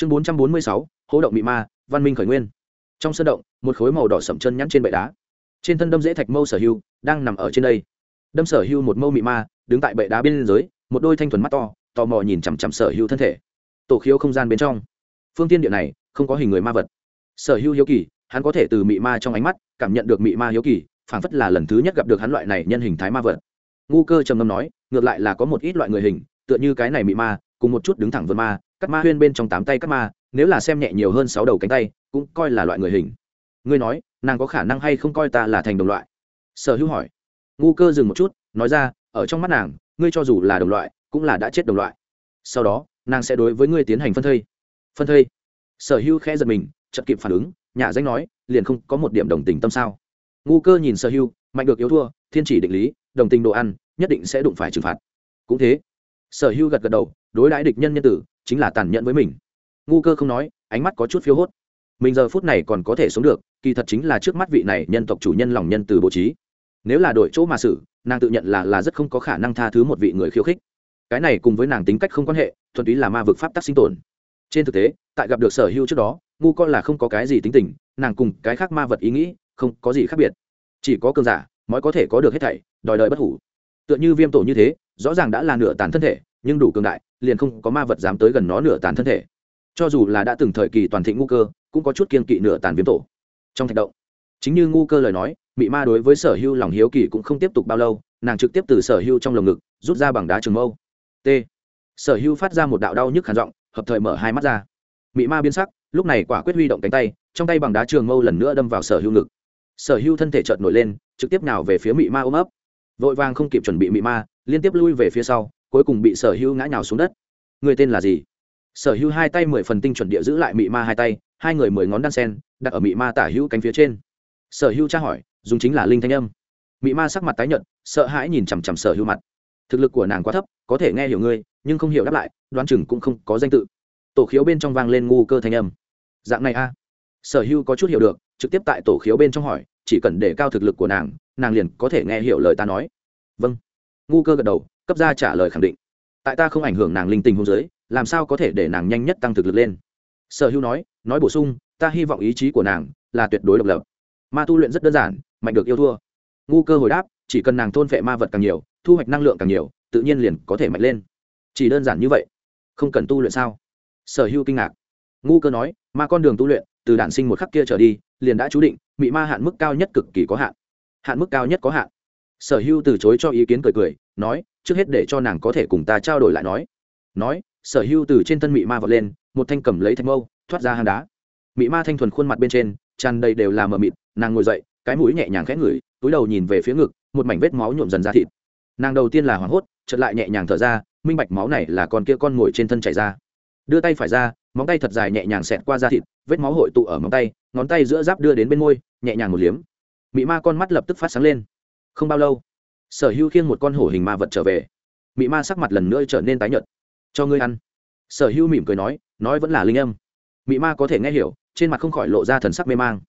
chương bốn trăm bốn mươi sáu, hố động mị ma, văn minh khởi nguyên. Trong sân động, một khối màu đỏ sậm chân nhắn trên bệ đá. Trên thân đâm dễ thạch mâu sở hưu đang nằm ở trên đây. Đâm sở hưu một mâu mị ma, đứng tại bệ đá bên dưới, một đôi thanh thuần mắt to, tò mò nhìn chằm chằm sở hưu thân thể. Tổ khiếu không gian bên trong. Phương tiên địa này, không có hình người ma vật. Sở hưu hiếu kỳ, hắn có thể từ mị ma trong ánh mắt, cảm nhận được mị ma hiếu kỳ, phảng phất là lần thứ nhất gặp được hắn loại này nhân hình thái ma vật. Ngu cơ trầm ngâm nói, ngược lại là có một ít loại người hình, tựa như cái này mị ma, cùng một chút đứng thẳng vượt ma cắt ma huyên bên trong tám tay cắt ma, nếu là xem nhẹ nhiều hơn sáu đầu cánh tay, cũng coi là loại người hình. Ngươi nói, nàng có khả năng hay không coi ta là thành đồng loại? Sở hữu hỏi. Ngu cơ dừng một chút, nói ra, ở trong mắt nàng, ngươi cho dù là đồng loại, cũng là đã chết đồng loại. Sau đó, nàng sẽ đối với ngươi tiến hành phân thây. Phân thây. Sở hữu khẽ giật mình chật kịp phản ứng nhà danh nói, liền không có một điểm đồng tình tâm sao. Ngu cơ nhìn sở hữu, mạnh được yếu thua, thiên chỉ định lý, đồng tình đồ ăn, nhất định sẽ đụng phải trừng phạt. Cũng thế. Sở hữu gật gật đầu, đối đãi địch nhân nhân tử chính là tàn nhẫn với mình. Ngu cơ không nói, ánh mắt có chút phiếu hốt. Mình giờ phút này còn có thể sống được, kỳ thật chính là trước mắt vị này nhân tộc chủ nhân lòng nhân từ bố trí. Nếu là đổi chỗ mà xử, nàng tự nhận là là rất không có khả năng tha thứ một vị người khiêu khích. Cái này cùng với nàng tính cách không quan hệ, thuần túy là ma vực pháp tắc sinh tồn. Trên thực tế, tại gặp được sở hữu trước đó, ngu con là không có cái gì tính tình, nàng cùng cái khác ma vật ý nghĩ không có gì khác biệt. Chỉ có cơn giả mới có thể có được hết thảy, đòi đời bất hủ. Tựa như viêm tổ như thế, rõ ràng đã là nửa tàn thân thể nhưng đủ cường đại, liền không có ma vật dám tới gần nó nửa tàn thân thể. Cho dù là đã từng thời kỳ toàn thịnh ngu cơ, cũng có chút kiên kỵ nửa tàn viêm tổ. Trong thạch động, chính như ngu cơ lời nói, mị ma đối với sở hưu lòng hiếu kỳ cũng không tiếp tục bao lâu, nàng trực tiếp từ sở hưu trong lồng ngực rút ra bằng đá trường mâu. T. Sở hưu phát ra một đạo đau nhức khản giọng, hợp thời mở hai mắt ra. Mị ma biến sắc, lúc này quả quyết huy động cánh tay, trong tay bằng đá trường mâu lần nữa đâm vào sở hưu ngực. Sở hưu thân thể chợt nổi lên, trực tiếp nào về phía mị ma ôm ấp. Vội vàng không kịp chuẩn bị mị ma, liên tiếp lui về phía sau cuối cùng bị sở hưu ngã nhào xuống đất. Người tên là gì? Sở hữu hai tay mười phần tinh chuẩn địa giữ lại mị ma hai tay, hai người mười ngón đan sen, đặt ở mị ma tả hữu cánh phía trên. Sở hữu tra hỏi, dùng chính là linh thanh âm. Mị ma sắc mặt tái nhợt, sợ hãi nhìn chằm chằm sở hữu mặt. Thực lực của nàng quá thấp, có thể nghe hiểu ngươi, nhưng không hiểu đáp lại, đoán chừng cũng không có danh tự. Tổ khiếu bên trong vang lên ngu cơ thanh âm. Dạng này a? Sở hữu có chút hiểu được, trực tiếp tại tổ khiếu bên trong hỏi, chỉ cần để cao thực lực của nàng nàng liền có thể nghe hiểu lời ta nói. Vâng. Ngu cơ gật đầu cấp ra trả lời khẳng định. Tại ta không ảnh hưởng nàng linh tình hôn giới, làm sao có thể để nàng nhanh nhất tăng thực lực lên? Sở hữu nói nói bổ sung, ta hy vọng ý chí của nàng là tuyệt đối độc lập. Ma tu luyện rất đơn giản, mạnh được yêu thua. Ngu cơ hồi đáp, chỉ cần nàng thôn phệ ma vật càng nhiều, thu hoạch năng lượng càng nhiều, tự nhiên liền có thể mạnh lên. Chỉ đơn giản như vậy, không cần tu luyện sao? Sở hữu kinh ngạc. Ngu cơ nói, ma con đường tu luyện, từ đản sinh một khắc kia trở đi, liền đã chú định bị ma hạn mức cao nhất cực kỳ có hạn. Hạn mức cao nhất có hạn. Sở hữu từ chối cho ý kiến cười cười, nói trước hết để cho nàng có thể cùng ta trao đổi lại nói. Nói, sở hưu từ trên thân mị ma vọt lên, một thanh cầm lấy thanh mâu, thoát ra hang đá. Mị ma thanh thuần khuôn mặt bên trên, tràn đầy đều là mờ mịt, nàng ngồi dậy, cái mũi nhẹ nhàng khẽ ngửi, túi đầu nhìn về phía ngực, một mảnh vết máu nhuộm dần ra thịt. Nàng đầu tiên là hoảng hốt, chợt lại nhẹ nhàng thở ra, minh bạch máu này là con kia con ngồi trên thân chảy ra. Đưa tay phải ra, móng tay thật dài nhẹ nhàng xẹt qua da thịt, vết máu hội tụ ở móng tay, ngón tay giữa giáp đưa đến bên môi, nhẹ nhàng một liếm. Mị ma con mắt lập tức phát sáng lên. Không bao lâu sở hưu khiêng một con hổ hình ma vật trở về. Mị ma sắc mặt lần nữa trở nên tái nhợt. Cho ngươi ăn. Sở hữu mỉm cười nói nói vẫn là linh âm. Mị ma có thể nghe hiểu, trên mặt không khỏi lộ ra thần sắc mê mang.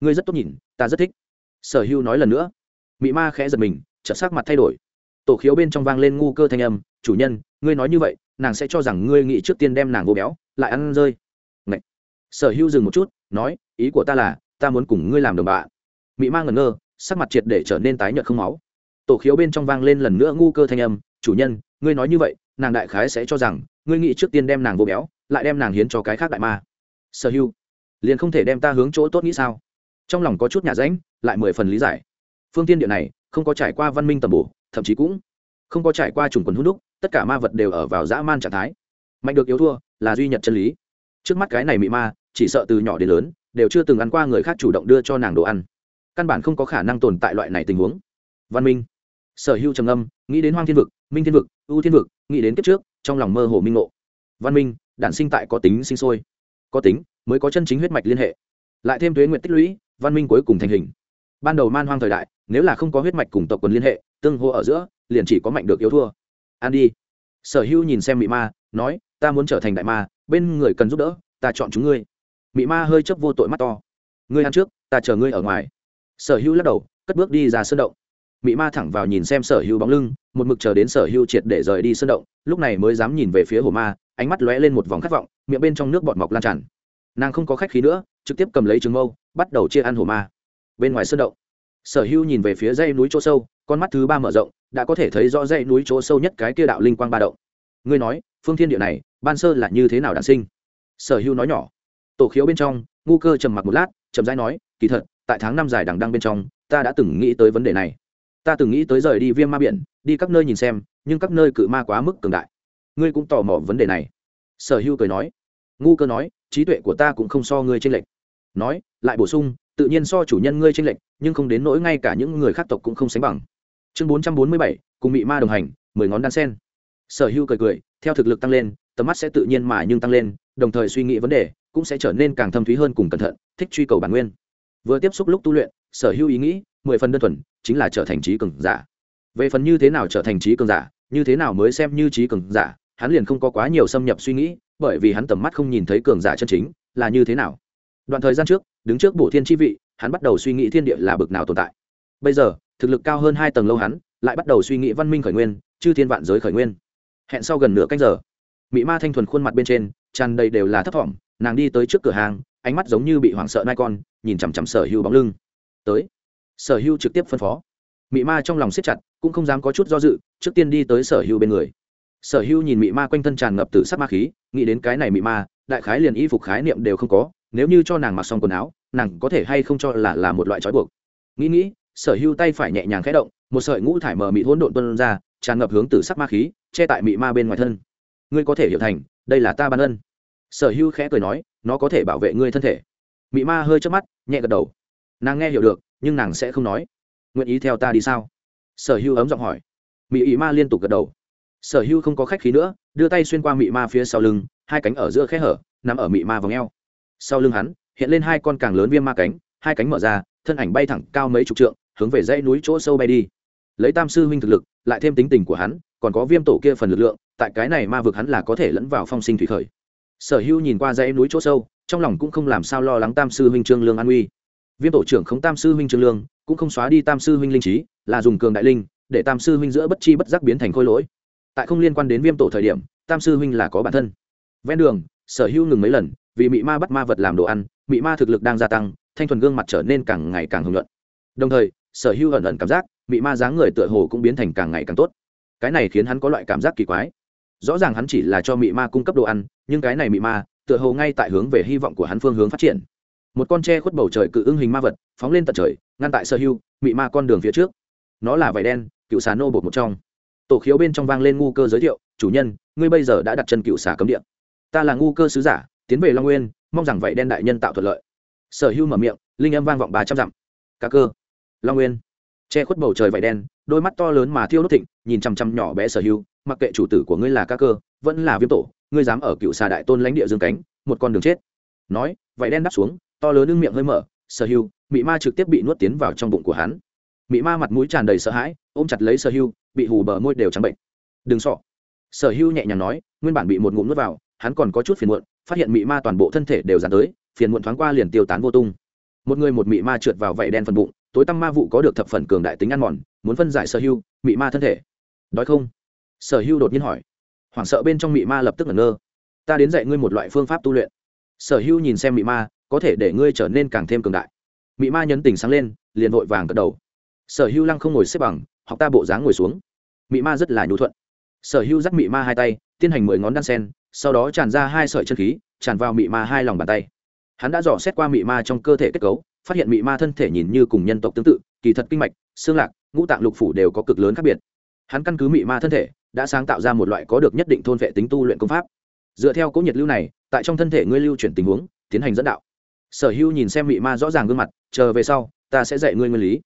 Ngươi rất tốt nhìn, ta rất thích. Sở hữu nói lần nữa. Mị ma khẽ giật mình, chợt sắc mặt thay đổi. Tổ khiếu bên trong vang lên ngu cơ thanh âm, chủ nhân, ngươi nói như vậy, nàng sẽ cho rằng ngươi nghĩ trước tiên đem nàng vô béo, lại ăn rơi. Ngậy. sở hữu dừng một chút, nói, ý của ta là, ta muốn cùng ngươi làm đồng bạn. Mị ma ngẩn ngơ, sắc mặt triệt để trở nên tái nhợt không máu tổ khiếu bên trong vang lên lần nữa ngu cơ thanh âm, chủ nhân, ngươi nói như vậy, nàng đại khái sẽ cho rằng, ngươi nghĩ trước tiên đem nàng vô béo, lại đem nàng hiến cho cái khác đại ma. Sở hữu liền không thể đem ta hướng chỗ tốt nghĩ sao? Trong lòng có chút nhà ránh, lại mười phần lý giải. Phương tiên địa này, không có trải qua văn minh tầm bổ, thậm chí cũng không có trải qua trùng quần hút đúc, tất cả ma vật đều ở vào dã man trạng thái. Mạnh được yếu thua, là duy nhật chân lý. Trước mắt cái này mị ma, chỉ sợ từ nhỏ đến lớn, đều chưa từng ăn qua người khác chủ động đưa cho nàng đồ ăn. Căn bản không có khả năng tồn tại loại này tình huống. Văn minh sở hữu trầm âm nghĩ đến hoang thiên vực, minh thiên vực, ưu thiên vực, nghĩ đến kiếp trước, trong lòng mơ hồ minh ngộ. Văn minh, đản sinh tại có tính sinh sôi. Có tính mới có chân chính huyết mạch liên hệ. Lại thêm thuế nguyện tích lũy, văn minh cuối cùng thành hình. Ban đầu man hoang thời đại, nếu là không có huyết mạch cùng tộc quần liên hệ, tương hô ở giữa, liền chỉ có mạnh được yếu thua. An đi. Sở hữu nhìn xem mị ma, nói, ta muốn trở thành đại ma, bên người cần giúp đỡ, ta chọn chúng ngươi. Mị ma hơi chấp vô tội mắt to. Ngươi ăn trước, ta chờ ngươi ở ngoài. Sở hữu lắc đầu, cất bước đi ra sân động mị ma thẳng vào nhìn xem sở hữu bóng lưng, một mực chờ đến sở hữu triệt để rời đi sân động, lúc này mới dám nhìn về phía hồ ma, ánh mắt lóe lên một vòng khát vọng, miệng bên trong nước bọt mọc lan tràn. Nàng không có khách khí nữa, trực tiếp cầm lấy trứng mâu, bắt đầu chia ăn hổ ma. Bên ngoài sân động, sở hữu nhìn về phía dãy núi chỗ sâu, con mắt thứ ba mở rộng, đã có thể thấy rõ dãy núi chỗ sâu nhất cái kia đạo linh quang ba động. Ngươi nói, phương thiên địa này, ban sơ là như thế nào đản sinh? Sở hữu nói nhỏ. Tổ khiếu bên trong, ngu cơ trầm mặc một lát trầm rãi nói, kỳ thật, tại tháng năm dài đằng đăng bên trong, ta đã từng nghĩ tới vấn đề này ta từng nghĩ tới rời đi viêm ma biển, đi các nơi nhìn xem, nhưng các nơi cự ma quá mức cường đại. Ngươi cũng tò mò vấn đề này. Sở hưu cười nói. Ngu cơ nói, trí tuệ của ta cũng không so ngươi tranh lệch. Nói, lại bổ sung, tự nhiên so chủ nhân ngươi tranh lệch, nhưng không đến nỗi ngay cả những người khác tộc cũng không sánh bằng. Chương bốn trăm bốn mươi bảy, cùng bị ma đồng hành, mười ngón đan sen. Sở hưu cười cười, theo thực lực tăng lên, tầm mắt sẽ tự nhiên mà nhưng tăng lên, đồng thời suy nghĩ vấn đề, cũng sẽ trở nên càng thâm thúy hơn cùng cẩn thận, thích truy cầu bản nguyên. Vừa tiếp xúc lúc tu luyện, sở hữu ý nghĩ mười phần đơn thuần, chính là trở thành trí cường giả. Về phần như thế nào trở thành trí cường giả, như thế nào mới xem như trí cường giả, hắn liền không có quá nhiều xâm nhập suy nghĩ, bởi vì hắn tầm mắt không nhìn thấy cường giả chân chính, là như thế nào. Đoạn thời gian trước, đứng trước bổ thiên chi vị, hắn bắt đầu suy nghĩ thiên địa là bực nào tồn tại. Bây giờ, thực lực cao hơn hai tầng lâu hắn, lại bắt đầu suy nghĩ văn minh khởi nguyên, chư thiên vạn giới khởi nguyên. Hẹn sau gần nửa canh giờ mỹ ma thanh thuần khuôn mặt bên trên, tràn đầy đều là thấp thỏm, nàng đi tới trước cửa hàng, ánh mắt giống như bị hoảng sợ nai con, nhìn chằm chằm sở hữu bóng lưng. Tới sở hữu trực tiếp phân phó. Mị ma trong lòng siết chặt, cũng không dám có chút do dự, trước tiên đi tới sở hữu bên người. Sở hữu nhìn mị ma quanh thân tràn ngập từ sắc ma khí, nghĩ đến cái này mị ma, đại khái liền y phục khái niệm đều không có, nếu như cho nàng mặc xong quần áo, nàng có thể hay không cho là là một loại trói buộc. Nghĩ nghĩ, sở hữu tay phải nhẹ nhàng khẽ động, một sợi ngũ thải mờ mị hỗn độn tuân ra, tràn ngập hướng từ sắc ma khí, che tại mị ma bên ngoài thân. Ngươi có thể hiểu thành, đây là ta ban ân. Sở hữu khẽ cười nói, nó có thể bảo vệ ngươi thân thể. Mị ma hơi chớp mắt, nhẹ gật đầu. Nàng nghe hiểu được nhưng nàng sẽ không nói. Nguyện ý theo ta đi sao? Sở hữu ấm giọng hỏi. Mị ý ma liên tục gật đầu. Sở hữu không có khách khí nữa, đưa tay xuyên qua mị ma phía sau lưng, hai cánh ở giữa khe hở, nằm ở mị ma v ò sau lưng hắn, hiện lên hai con càng lớn viêm ma cánh, hai cánh mở ra, thân ảnh bay thẳng cao mấy chục trượng, hướng về dãy núi chỗ sâu bay đi. Lấy tam sư huynh thực lực, lại thêm tính tình của hắn, còn có viêm tổ kia phần lực lượng, tại cái này ma vực hắn là có thể lẫn vào phong sinh thủy khởi. Sở hữu nhìn qua dãy núi chỗ sâu, trong lòng cũng không làm sao lo lắng tam sư huynh trương lương an uy viêm tổ trưởng không tam sư huynh trương lương, cũng không xóa đi tam sư huynh linh trí, là dùng cường đại linh, để tam sư huynh giữa bất chi bất giác biến thành khôi lỗi. Tại không liên quan đến viêm tổ thời điểm, tam sư huynh là có bản thân. Ven đường, sở hữu ngừng mấy lần, vì mị ma bắt ma vật làm đồ ăn, mị ma thực lực đang gia tăng, thanh thuần gương mặt trở nên càng ngày càng hưởng luận đồng thời, sở hữu ẩn ẩn cảm giác, mị ma dáng người tựa hồ cũng biến thành càng ngày càng tốt. Cái này khiến hắn có loại cảm giác kỳ quái. Rõ ràng hắn chỉ là cho mị ma cung cấp đồ ăn, nhưng cái này mị ma, tựa hồ ngay tại hướng về hy vọng của hắn phương hướng phát triển một con tre khuất bầu trời cự ưng hình ma vật phóng lên tận trời, ngăn tại sơ hưu, mị ma con đường phía trước. Nó là vải đen, cựu xà nô bột một trong. Tổ khiếu bên trong vang lên ngu cơ giới thiệu, chủ nhân, ngươi bây giờ đã đặt chân cựu xà cấm địa. Ta là ngu cơ sứ giả, tiến về long nguyên, mong rằng vải đen đại nhân tạo thuận lợi. Sở hưu mở miệng, linh âm vang vọng ba trăm dặm. Cá cơ, long nguyên. Che khuất bầu trời vải đen, đôi mắt to lớn mà thiêu đốt thịnh, nhìn chằm chằm nhỏ bé sở hưu, mặc kệ chủ tử của ngươi là cá cơ, vẫn là viêm tổ, ngươi dám ở cựu xà đại tôn lãnh địa dương cánh, một con đường chết. Nói, vải đen đáp xuống to lớn ưng miệng hơi mở, sở hưu mị ma trực tiếp bị nuốt tiến vào trong bụng của hắn. Mị ma mặt mũi tràn đầy sợ hãi, ôm chặt lấy sở hưu bị hù bờ môi đều trắng bệnh. Đừng sọ sở hưu nhẹ nhàng nói, nguyên bản bị một ngụm nuốt vào, hắn còn có chút phiền muộn, phát hiện mị ma toàn bộ thân thể đều dán tới, phiền muộn thoáng qua liền tiêu tán vô tung. Một người một mị ma trượt vào vảy đen phần bụng, tối tăm ma vụ có được thập phần cường đại tính ăn mòn, muốn phân giải sở hưu mị ma thân thể. Đói không? Sở hưu đột nhiên hỏi. Hoảng sợ bên trong mị ma lập tức ngẩn ngơ. Ta đến dạy ngươi một loại phương pháp tu luyện. Sở hưu nhìn xem mị ma có thể để ngươi trở nên càng thêm cường đại. Mị ma nhấn tình sáng lên, liền vội vàng gật đầu. Sở hưu lăng không ngồi xếp bằng, học ta bộ dáng ngồi xuống. Mị ma rất là nhu thuận. Sở hưu dắt mị ma hai tay, tiến hành mười ngón đan sen, sau đó tràn ra hai sợi chân khí, tràn vào mị ma hai lòng bàn tay. Hắn đã dò xét qua mị ma trong cơ thể kết cấu, phát hiện mị ma thân thể nhìn như cùng nhân tộc tương tự, kỳ thật kinh mạch, xương lạc, ngũ tạng lục phủ đều có cực lớn khác biệt. Hắn căn cứ mị ma thân thể, đã sáng tạo ra một loại có được nhất định thôn vệ tính tu luyện công pháp. Dựa theo cỗ nhiệt lưu này, tại trong thân thể ngươi lưu chuyển tình huống, tiến hành dẫn đạo sở hữu nhìn xem mị ma rõ ràng gương mặt, chờ về sau, ta sẽ dạy ngươi nguyên lý.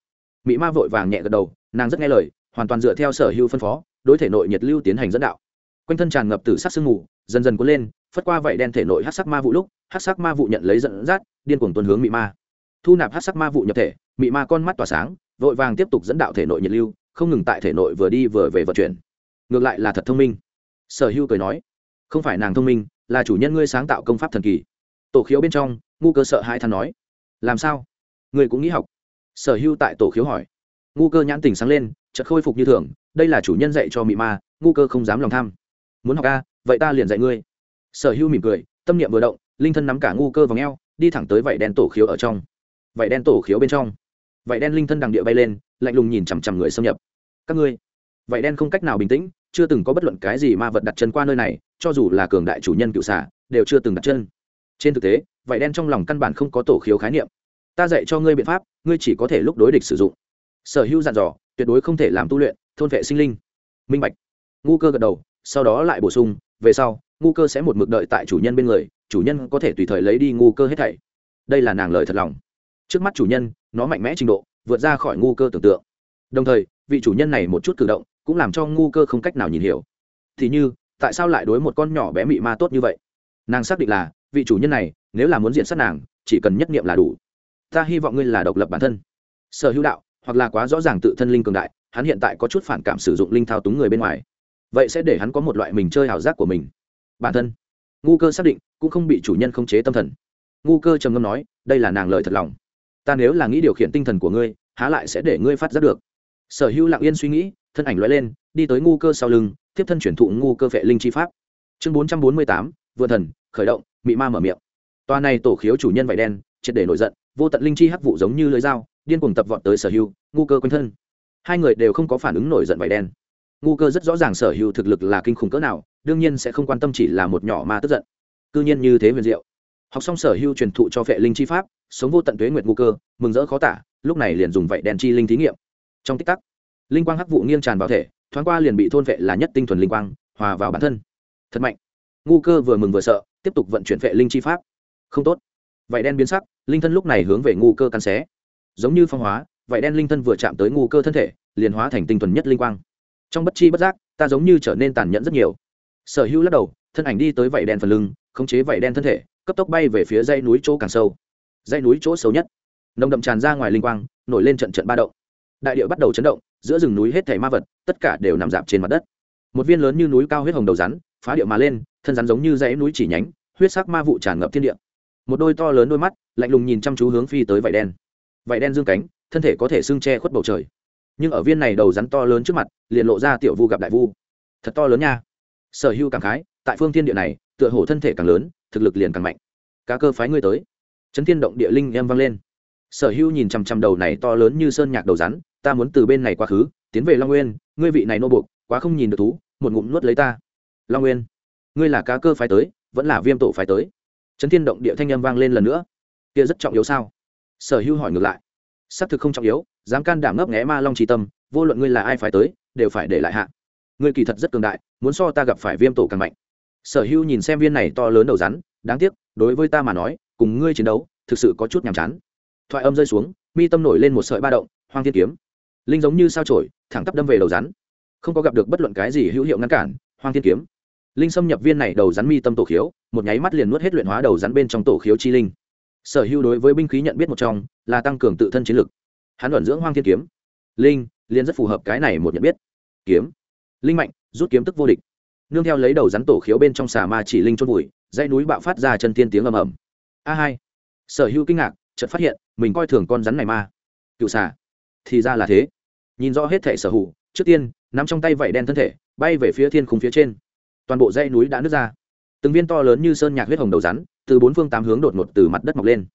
Mị ma vội vàng nhẹ gật đầu, nàng rất nghe lời, hoàn toàn dựa theo sở hữu phân phó, đối thể nội nhiệt lưu tiến hành dẫn đạo. Quanh thân tràn ngập từ sắc sương mù, dần dần cuốn lên, phất qua vậy đen thể nội hát sắc ma vụ lúc hát sắc ma vụ nhận lấy dẫn dắt, điên cuồng tuần hướng mị ma. Thu nạp hát sắc ma vụ nhập thể, mị ma con mắt tỏa sáng, vội vàng tiếp tục dẫn đạo thể nội nhiệt lưu, không ngừng tại thể nội vừa đi vừa về vận chuyển. Ngược lại là thật thông minh. Sở hữu cười nói, không phải nàng thông minh, là chủ nhân ngươi sáng tạo công pháp thần kỳ. Tổ khiếu bên trong ngu cơ sợ hai thằng nói. Làm sao? Ngươi cũng nghĩ học. Sở Hưu tại tổ khiếu hỏi. Ngu cơ nhãn tình sáng lên, chợt khôi phục như thường, đây là chủ nhân dạy cho mị ma, ngu cơ không dám lòng tham. Muốn học ca vậy ta liền dạy ngươi. Sở hưu mỉm cười, tâm niệm vừa động, linh thân nắm cả ngu cơ vào eo, đi thẳng tới vảy đen tổ khiếu ở trong. Vảy đen tổ khiếu bên trong. Vảy đen linh thân đằng địa bay lên, lạnh lùng nhìn chằm chằm người xâm nhập. Các ngươi, vảy đen không cách nào bình tĩnh, chưa từng có bất luận cái gì ma vật đặt chân qua nơi này, cho dù là cường đại chủ nhân cựu xả đều chưa từng đặt chân. Trên thực tế vậy đen trong lòng căn bản không có tổ khiếu khái niệm. Ta dạy cho ngươi biện pháp, ngươi chỉ có thể lúc đối địch sử dụng. Sở hữu dặn dò, tuyệt đối không thể làm tu luyện, thôn vệ sinh linh. Minh bạch. Ngu cơ gật đầu, sau đó lại bổ sung, về sau, ngu cơ sẽ một mực đợi tại chủ nhân bên người, chủ nhân có thể tùy thời lấy đi ngu cơ hết thảy. Đây là nàng lời thật lòng. Trước mắt chủ nhân, nó mạnh mẽ trình độ, vượt ra khỏi ngu cơ tưởng tượng. Đồng thời, vị chủ nhân này một chút cử động, cũng làm cho ngu cơ không cách nào nhìn hiểu. Thì như, tại sao lại đối một con nhỏ bé mị ma tốt như vậy? Nàng xác định là, vị chủ nhân này nếu là muốn diện sát nàng, chỉ cần nhất niệm là đủ. Ta hy vọng ngươi là độc lập bản thân. Sở hữu đạo, hoặc là quá rõ ràng tự thân linh cường đại, hắn hiện tại có chút phản cảm sử dụng linh thao túng người bên ngoài. Vậy sẽ để hắn có một loại mình chơi ảo giác của mình. Bản thân. Ngu cơ xác định, cũng không bị chủ nhân khống chế tâm thần. Ngu cơ trầm ngâm nói, đây là nàng lời thật lòng. Ta nếu là nghĩ điều khiển tinh thần của ngươi, há lại sẽ để ngươi phát giác được. Sở hữu lặng yên suy nghĩ, thân ảnh loại lên, đi tới ngu cơ sau lưng, tiếp thân chuyển thụ ngu cơ vệ linh chi pháp. Chương bốn trăm bốn mươi tám vừa thần, khởi động, mị ma mở miệng toa này tổ khiếu chủ nhân vải đen, triệt để nổi giận, vô tận linh chi hắc vụ giống như lưỡi dao, điên cuồng tập vọt tới sở hưu ngu cơ quanh thân. Hai người đều không có phản ứng nổi giận vải đen. Ngu cơ rất rõ ràng sở hưu thực lực là kinh khủng cỡ nào, đương nhiên sẽ không quan tâm chỉ là một nhỏ ma tức giận. Cư nhiên như thế huyền diệu. Học xong sở hưu truyền thụ cho vệ linh chi pháp, sống vô tận tuế nguyệt ngu cơ, mừng rỡ khó tả, lúc này liền dùng vậy đen chi linh thí nghiệm. Trong tích tắc, linh quang hắc vụ nghiêng tràn vào thể, thoáng qua liền bị thôn vệ là nhất tinh thuần linh quang, hòa vào bản thân. Thật mạnh. Ngu cơ vừa mừng vừa sợ, tiếp tục vận chuyển vệ linh chi pháp không tốt. Vậy đen biến sắc, linh thân lúc này hướng về ngu cơ căn xé. Giống như phong hóa vậy đen linh thân vừa chạm tới ngu cơ thân thể, liền hóa thành tinh thuần nhất linh quang. Trong bất chi bất giác, ta giống như trở nên tàn nhẫn rất nhiều. Sở hữu lắc đầu, thân ảnh đi tới vảy đen phần lưng, khống chế vảy đen thân thể, cấp tốc bay về phía dãy núi chỗ càng sâu. Dãy núi chỗ sâu nhất, nồng đậm tràn ra ngoài linh quang, nổi lên trận trận ba động. Đại địa bắt đầu chấn động, giữa rừng núi hết thảy ma vật, tất cả đều nằm dạp trên mặt đất. Một viên lớn như núi cao huyết hồng đầu rắn, phá địa mà lên, thân rắn giống như dãy núi chỉ nhánh, huyết sắc ma vụ tràn ngập thiên địa một đôi to lớn đôi mắt, lạnh lùng nhìn chăm chú hướng phi tới vảy đen. Vảy đen dương cánh, thân thể có thể xưng che khuất bầu trời. Nhưng ở viên này đầu rắn to lớn trước mặt, liền lộ ra tiểu vu gặp đại vu. Thật to lớn nha. Sở hữu cảm khái, tại phương thiên địa này, tựa hồ thân thể càng lớn, thực lực liền càng mạnh. Cá cơ phái ngươi tới. Chấn thiên động địa linh em vang lên. Sở hữu nhìn chằm chằm đầu này to lớn như sơn nhạc đầu rắn, ta muốn từ bên này quá khứ, tiến về long nguyên, ngươi vị này nô buộc, quá không nhìn được thú, một ngụm nuốt lấy ta. Long nguyên, ngươi là cá cơ phái tới, vẫn là viêm tổ phái tới? Chấn thiên động địa thanh âm vang lên lần nữa. Kia rất trọng yếu sao? Sở hữu hỏi ngược lại. Xác thực không trọng yếu, dám can đảm ngấp nghé ma long trí tâm, vô luận ngươi là ai phải tới, đều phải để lại hạ. Ngươi kỳ thật rất cường đại, muốn so ta gặp phải viêm tổ càng mạnh. Sở hữu nhìn xem viên này to lớn đầu rắn, đáng tiếc, đối với ta mà nói, cùng ngươi chiến đấu, thực sự có chút nhàm chán. Thoại âm rơi xuống, mi tâm nổi lên một sợi ba động, hoang thiên kiếm. Linh giống như sao trổi thẳng tắp đâm về đầu rắn. Không có gặp được bất luận cái gì hữu hiệu ngăn cản, hoang thiên kiếm linh xâm nhập viên này đầu rắn mi tâm tổ khiếu, một nháy mắt liền nuốt hết luyện hóa đầu rắn bên trong tổ khiếu chi linh. Sở hữu đối với binh khí nhận biết một trong, là tăng cường tự thân chiến lực. Hắn luận dưỡng hoang thiên kiếm. Linh, liền rất phù hợp cái này một nhận biết. Kiếm. Linh mạnh, rút kiếm tức vô địch. Nương theo lấy đầu rắn tổ khiếu bên trong xà ma chỉ linh chôn vùi, dãy núi bạo phát ra chân tiên tiếng ầm ầm. A hai. Sở hữu kinh ngạc, chợt phát hiện, mình coi thường con rắn này ma cựu xà. Thì ra là thế. Nhìn rõ hết thể sở hữu, trước tiên, nắm trong tay vảy đen thân thể, bay về phía thiên khung phía trên toàn bộ dãy núi đã nứt ra. Từng viên to lớn như sơn nhạc huyết hồng đầu rắn, từ bốn phương tám hướng đột ngột từ mặt đất mọc lên.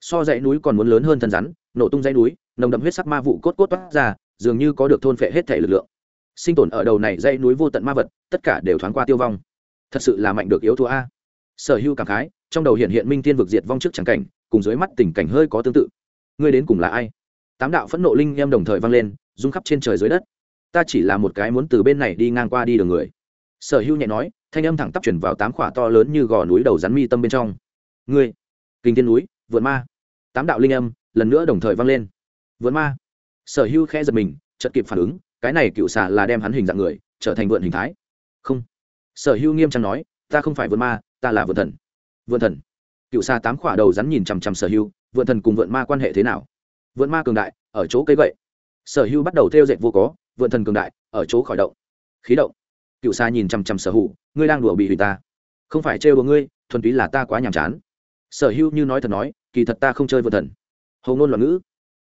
So dãy núi còn muốn lớn hơn thân rắn, nổ tung dãy núi, nồng đậm huyết sắc ma vụ cốt cốt toát ra, dường như có được thôn phệ hết thể lực lượng. Sinh tồn ở đầu này dãy núi vô tận ma vật, tất cả đều thoáng qua tiêu vong. Thật sự là mạnh được yếu thua a. Sở hữu cảm khái, trong đầu hiện hiện minh tiên vực diệt vong trước tràng cảnh, cùng dưới mắt tình cảnh hơi có tương tự. Ngươi đến cùng là ai? Tám đạo phẫn nộ linh em đồng thời vang lên, rung khắp trên trời dưới đất. Ta chỉ là một cái muốn từ bên này đi ngang qua đi đường người sở hữu nhẹ nói, thanh âm thẳng tắp chuyển vào tám khỏa to lớn như gò núi đầu rắn mi tâm bên trong. Ngươi, kinh thiên núi, vượn ma. Tám đạo linh âm, lần nữa đồng thời vang lên. Vượn ma. Sở hữu khẽ giật mình, chợt kịp phản ứng, cái này cựu xà là đem hắn hình dạng người, trở thành vượn hình thái. Không. Sở hữu nghiêm trang nói, ta không phải vượn ma, ta là vượn thần. Vượn thần. Cựu xà tám khỏa đầu rắn nhìn chằm chằm sở hữu, vượn thần cùng vượn ma quan hệ thế nào? Vượn ma cường đại, ở chỗ cây gậy. Sở hữu bắt đầu theo dệt vô có, vượn thần cường đại, ở chỗ khỏi động. Khí động cựu xa nhìn chằm chằm sở hữu, ngươi đang đùa bị hủy ta. Không phải trêu đùa ngươi, thuần túy là ta quá nhàm chán. Sở hữu như nói thật nói, kỳ thật ta không chơi vượt thần. Hầu ngôn loạn ngữ.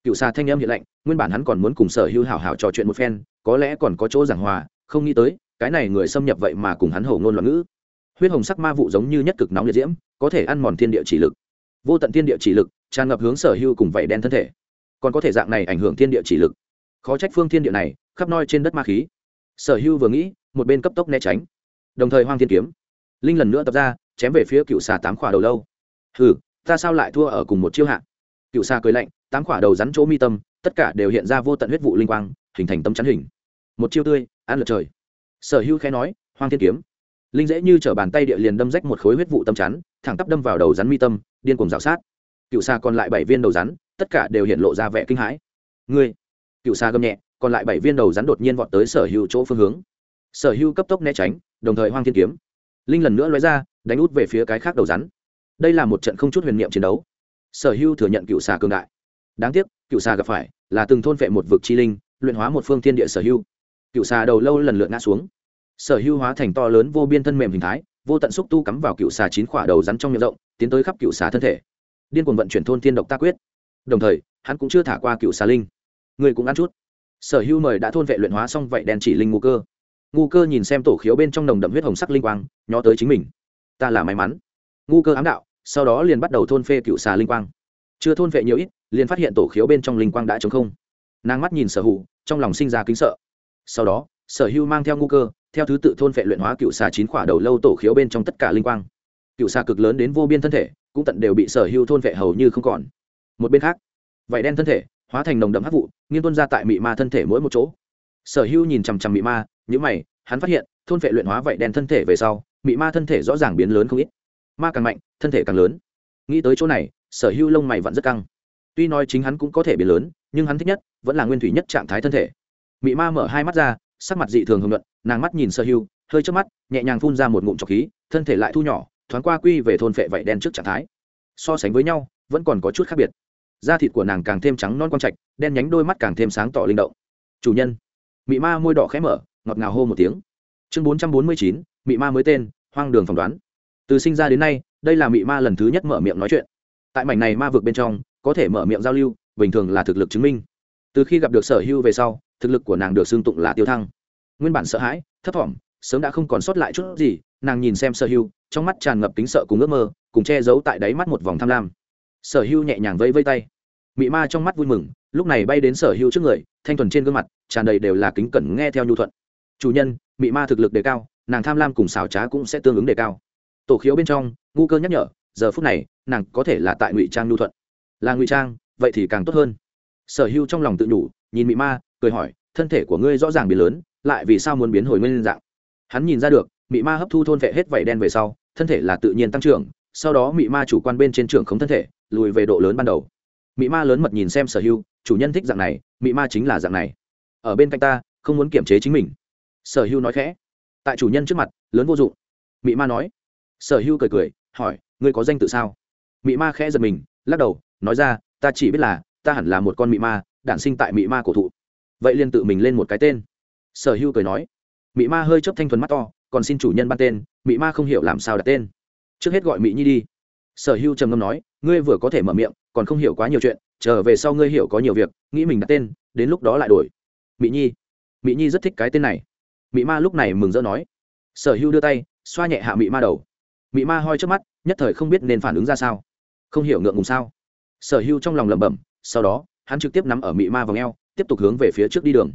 Cựu xa thanh âm hiện lạnh, nguyên bản hắn còn muốn cùng sở hữu hảo hảo trò chuyện một phen, có lẽ còn có chỗ giảng hòa, không nghĩ tới, cái này người xâm nhập vậy mà cùng hắn hầu ngôn loạn ngữ. Huyết hồng sắc ma vụ giống như nhất cực nóng liệt diễm, có thể ăn mòn thiên địa chỉ lực. Vô tận thiên địa chỉ lực, tràn ngập hướng sở hưu cùng vảy đen thân thể. Còn có thể dạng này ảnh hưởng thiên địa chỉ lực. Khó trách phương thiên địa này, khắp noi trên đất ma khí sở hưu vừa nghĩ, một bên cấp tốc né tránh. Đồng thời hoang thiên kiếm. Linh lần nữa tập ra, chém về phía cựu xà tám khỏa đầu lâu. Hừ, ta sao lại thua ở cùng một chiêu hạ? Cựu xà cười lạnh, tám khỏa đầu rắn chỗ mi tâm, tất cả đều hiện ra vô tận huyết vụ linh quang, hình thành tấm chắn hình. Một chiêu tươi, ăn lượt trời. Sở hưu khẽ nói, hoang thiên kiếm. Linh dễ như t r ở bàn tay địa liền đâm rách một khối huyết vụ tâm chắn, thẳng tắp đâm vào đầu rắn mi tâm, điên cùng rào sát. Cựu xà còn lại bảy viên đầu rắn, tất cả đều hiện lộ ra vẻ kinh hãi. Ngươi! Cựu xà gầm nhẹ còn lại bảy viên đầu rắn đột nhiên vọt tới sở hữu chỗ phương hướng. Sở hữu cấp tốc né tránh, đồng thời hoang thiên kiếm. Linh lần nữa lóe ra, đánh út về phía cái khác đầu rắn. Đây là một trận không chút huyền niệm chiến đấu. Sở hữu thừa nhận cựu xà cường đại. Đáng tiếc, cựu xà gặp phải là từng thôn vệ một vực chi linh, luyện hóa một phương thiên địa sở hữu. Cựu xà đầu lâu lần lượt ngã xuống. Sở hữu hóa thành to lớn vô biên thân mềm hình thái, vô tận xúc tu cắm vào cựu xà chín khỏa đầu rắn trong miệng rộng, tiến tới khắp cựu xà thân thể. Điên cuồng vận chuyển thôn thiên độc ta quyết. Đồng thời, hắn cũng chưa thả qua cựu xà linh. Người cũng ăn chút sở hữu mời đã thôn vệ luyện hóa xong vậy đèn chỉ linh ngu cơ. Ngu cơ nhìn xem tổ khiếu bên trong nồng đậm huyết hồng sắc linh quang, nhó tới chính mình. Ta là may mắn. Ngu cơ ám đạo, sau đó liền bắt đầu thôn phê cựu xà linh quang. Chưa thôn vệ nhiều ít, liền phát hiện tổ khiếu bên trong linh quang đã trống không. Nàng mắt nhìn sở hữu, trong lòng sinh ra kính sợ. Sau đó, sở hữu mang theo ngu cơ, theo thứ tự thôn vệ luyện hóa cựu xà chín khỏa đầu lâu tổ khiếu bên trong tất cả linh quang. Cựu xà cực lớn đến vô biên thân thể, cũng tận đều bị sở hữu thôn vệ hầu như không còn. Một bên khác, vậy đen thân thể hóa thành nồng đậm hắc vụ nghiên tuân ra tại mị ma thân thể mỗi một chỗ. Sở hữu nhìn chằm chằm mị ma nhữ mày, hắn phát hiện, thôn vệ luyện hóa vậy đen thân thể về sau, mị ma thân thể rõ ràng biến lớn không ít. Ma càng mạnh, thân thể càng lớn. Nghĩ tới chỗ này, sở hữu lông mày vẫn rất căng. Tuy nói chính hắn cũng có thể biến lớn, nhưng hắn thích nhất vẫn là nguyên thủy nhất trạng thái thân thể. Mị ma mở hai mắt ra, sắc mặt dị thường hưng luận nàng mắt nhìn sở hữu, hơi trước mắt, nhẹ nhàng phun ra một ngụm trọc khí, thân thể lại thu nhỏ, thoáng qua quy về thôn vệ vậy đen trước trạng thái. So sánh với nhau, vẫn còn có chút khác biệt da thịt của nàng càng thêm trắng non quang trạch, đen nhánh đôi mắt càng thêm sáng tỏ linh động. Chủ nhân. Mị ma môi đỏ khẽ mở, ngọt ngào hô một tiếng. Chương bốn trăm bốn mươi chín, mị ma mới tên, hoang đường phỏng đoán. Từ sinh ra đến nay, đây là mị ma lần thứ nhất mở miệng nói chuyện. Tại mảnh này ma vực bên trong, có thể mở miệng giao lưu, bình thường là thực lực chứng minh. Từ khi gặp được sở hưu về sau, thực lực của nàng được xưng tụng là tiêu thăng. Nguyên bản sợ hãi, thấp thỏm, sớm đã không còn sót lại chút gì, nàng nhìn xem sở hưu trong mắt tràn ngập kính sợ cùng ước mơ, cùng che giấu tại đáy mắt một vòng tham lam. Sở hưu nhẹ nhàng vây vây tay mị ma trong mắt vui mừng, lúc này bay đến sở hưu trước người, thanh thuần trên gương mặt, tràn đầy đều là kính cẩn nghe theo nhu thuận. Chủ nhân, mị ma thực lực đề cao, nàng tham lam cùng xào trá cũng sẽ tương ứng đề cao. Tổ khiếu bên trong, ngu cơ nhắc nhở, giờ phút này, nàng có thể là tại ngụy trang nhu thuận. Là ngụy trang, vậy thì càng tốt hơn. Sở hưu trong lòng tự nhủ, nhìn mị ma, cười hỏi, thân thể của ngươi rõ ràng biến lớn, lại vì sao muốn biến hồi nguyên dạng? Hắn nhìn ra được, mị ma hấp thu thôn vệ hết vảy đen về sau, thân thể là tự nhiên tăng trưởng, sau đó mị ma chủ quan bên trên trường không thân thể, lùi về độ lớn ban đầu mị ma lớn mật nhìn xem sở hưu chủ nhân thích dạng này, mị ma chính là dạng này. Ở bên cạnh ta, không muốn kiểm chế chính mình. Sở hưu nói khẽ. Tại chủ nhân trước mặt, lớn vô dụng. Mị ma nói. Sở hưu cười cười, hỏi, ngươi có danh tự sao? Mị ma khẽ giật mình, lắc đầu, nói ra, ta chỉ biết là, ta hẳn là một con mị ma, đản sinh tại mị ma cổ thụ. Vậy liền tự mình lên một cái tên. Sở hưu cười nói. Mị ma hơi chấp thanh thuần mắt to, còn xin chủ nhân ban tên, mị ma không hiểu làm sao đặt tên. Trước hết gọi mị nhi đi sở hưu trầm ngâm nói, ngươi vừa có thể mở miệng, còn không hiểu quá nhiều chuyện trở về sau ngươi hiểu có nhiều việc, nghĩ mình đặt tên, đến lúc đó lại đổi. Mỹ nhi mỹ nhi rất thích cái tên này. Mỹ ma lúc này mừng rỡ nói. Sở hưu đưa tay, xoa nhẹ hạ mỹ ma đầu. Mỹ ma hoi trước mắt, nhất thời không biết nên phản ứng ra sao. Không hiểu ngượng ngùng sao. Sở hưu trong lòng lẩm bẩm, sau đó, hắn trực tiếp nắm ở mỹ ma vào ngheo tiếp tục hướng về phía trước đi đường.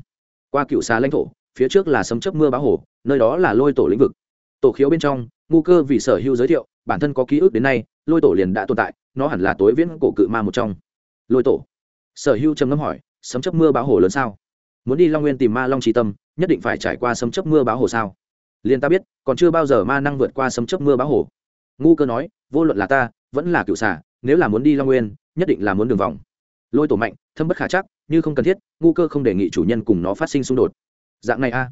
Qua cựu xà lãnh thổ, phía trước là sấm chấp mưa bão hồ, nơi đó là lôi tổ lĩnh vực. Tổ khiếu bên trong, ngu cơ vì sở hưu giới thiệu, bản thân có ký ức đến nay lôi tổ liền đã tồn tại, nó hẳn là tối viễn cổ cự ma một trong. Lôi tổ. Sở hưu trầm ngâm hỏi, sấm chấp mưa báo hồ lớn sao? Muốn đi long nguyên tìm ma long trí tâm, nhất định phải trải qua sấm chấp mưa báo hồ sao? Liền ta biết, còn chưa bao giờ ma năng vượt qua sấm chấp mưa báo hồ. Ngu cơ nói, vô luận là ta, vẫn là cựu xả nếu là muốn đi long nguyên, nhất định là muốn đường vòng. Lôi tổ mạnh, thâm bất khả chắc, như không cần thiết, ngu cơ không đề nghị chủ nhân cùng nó phát sinh xung đột. Dạng này a.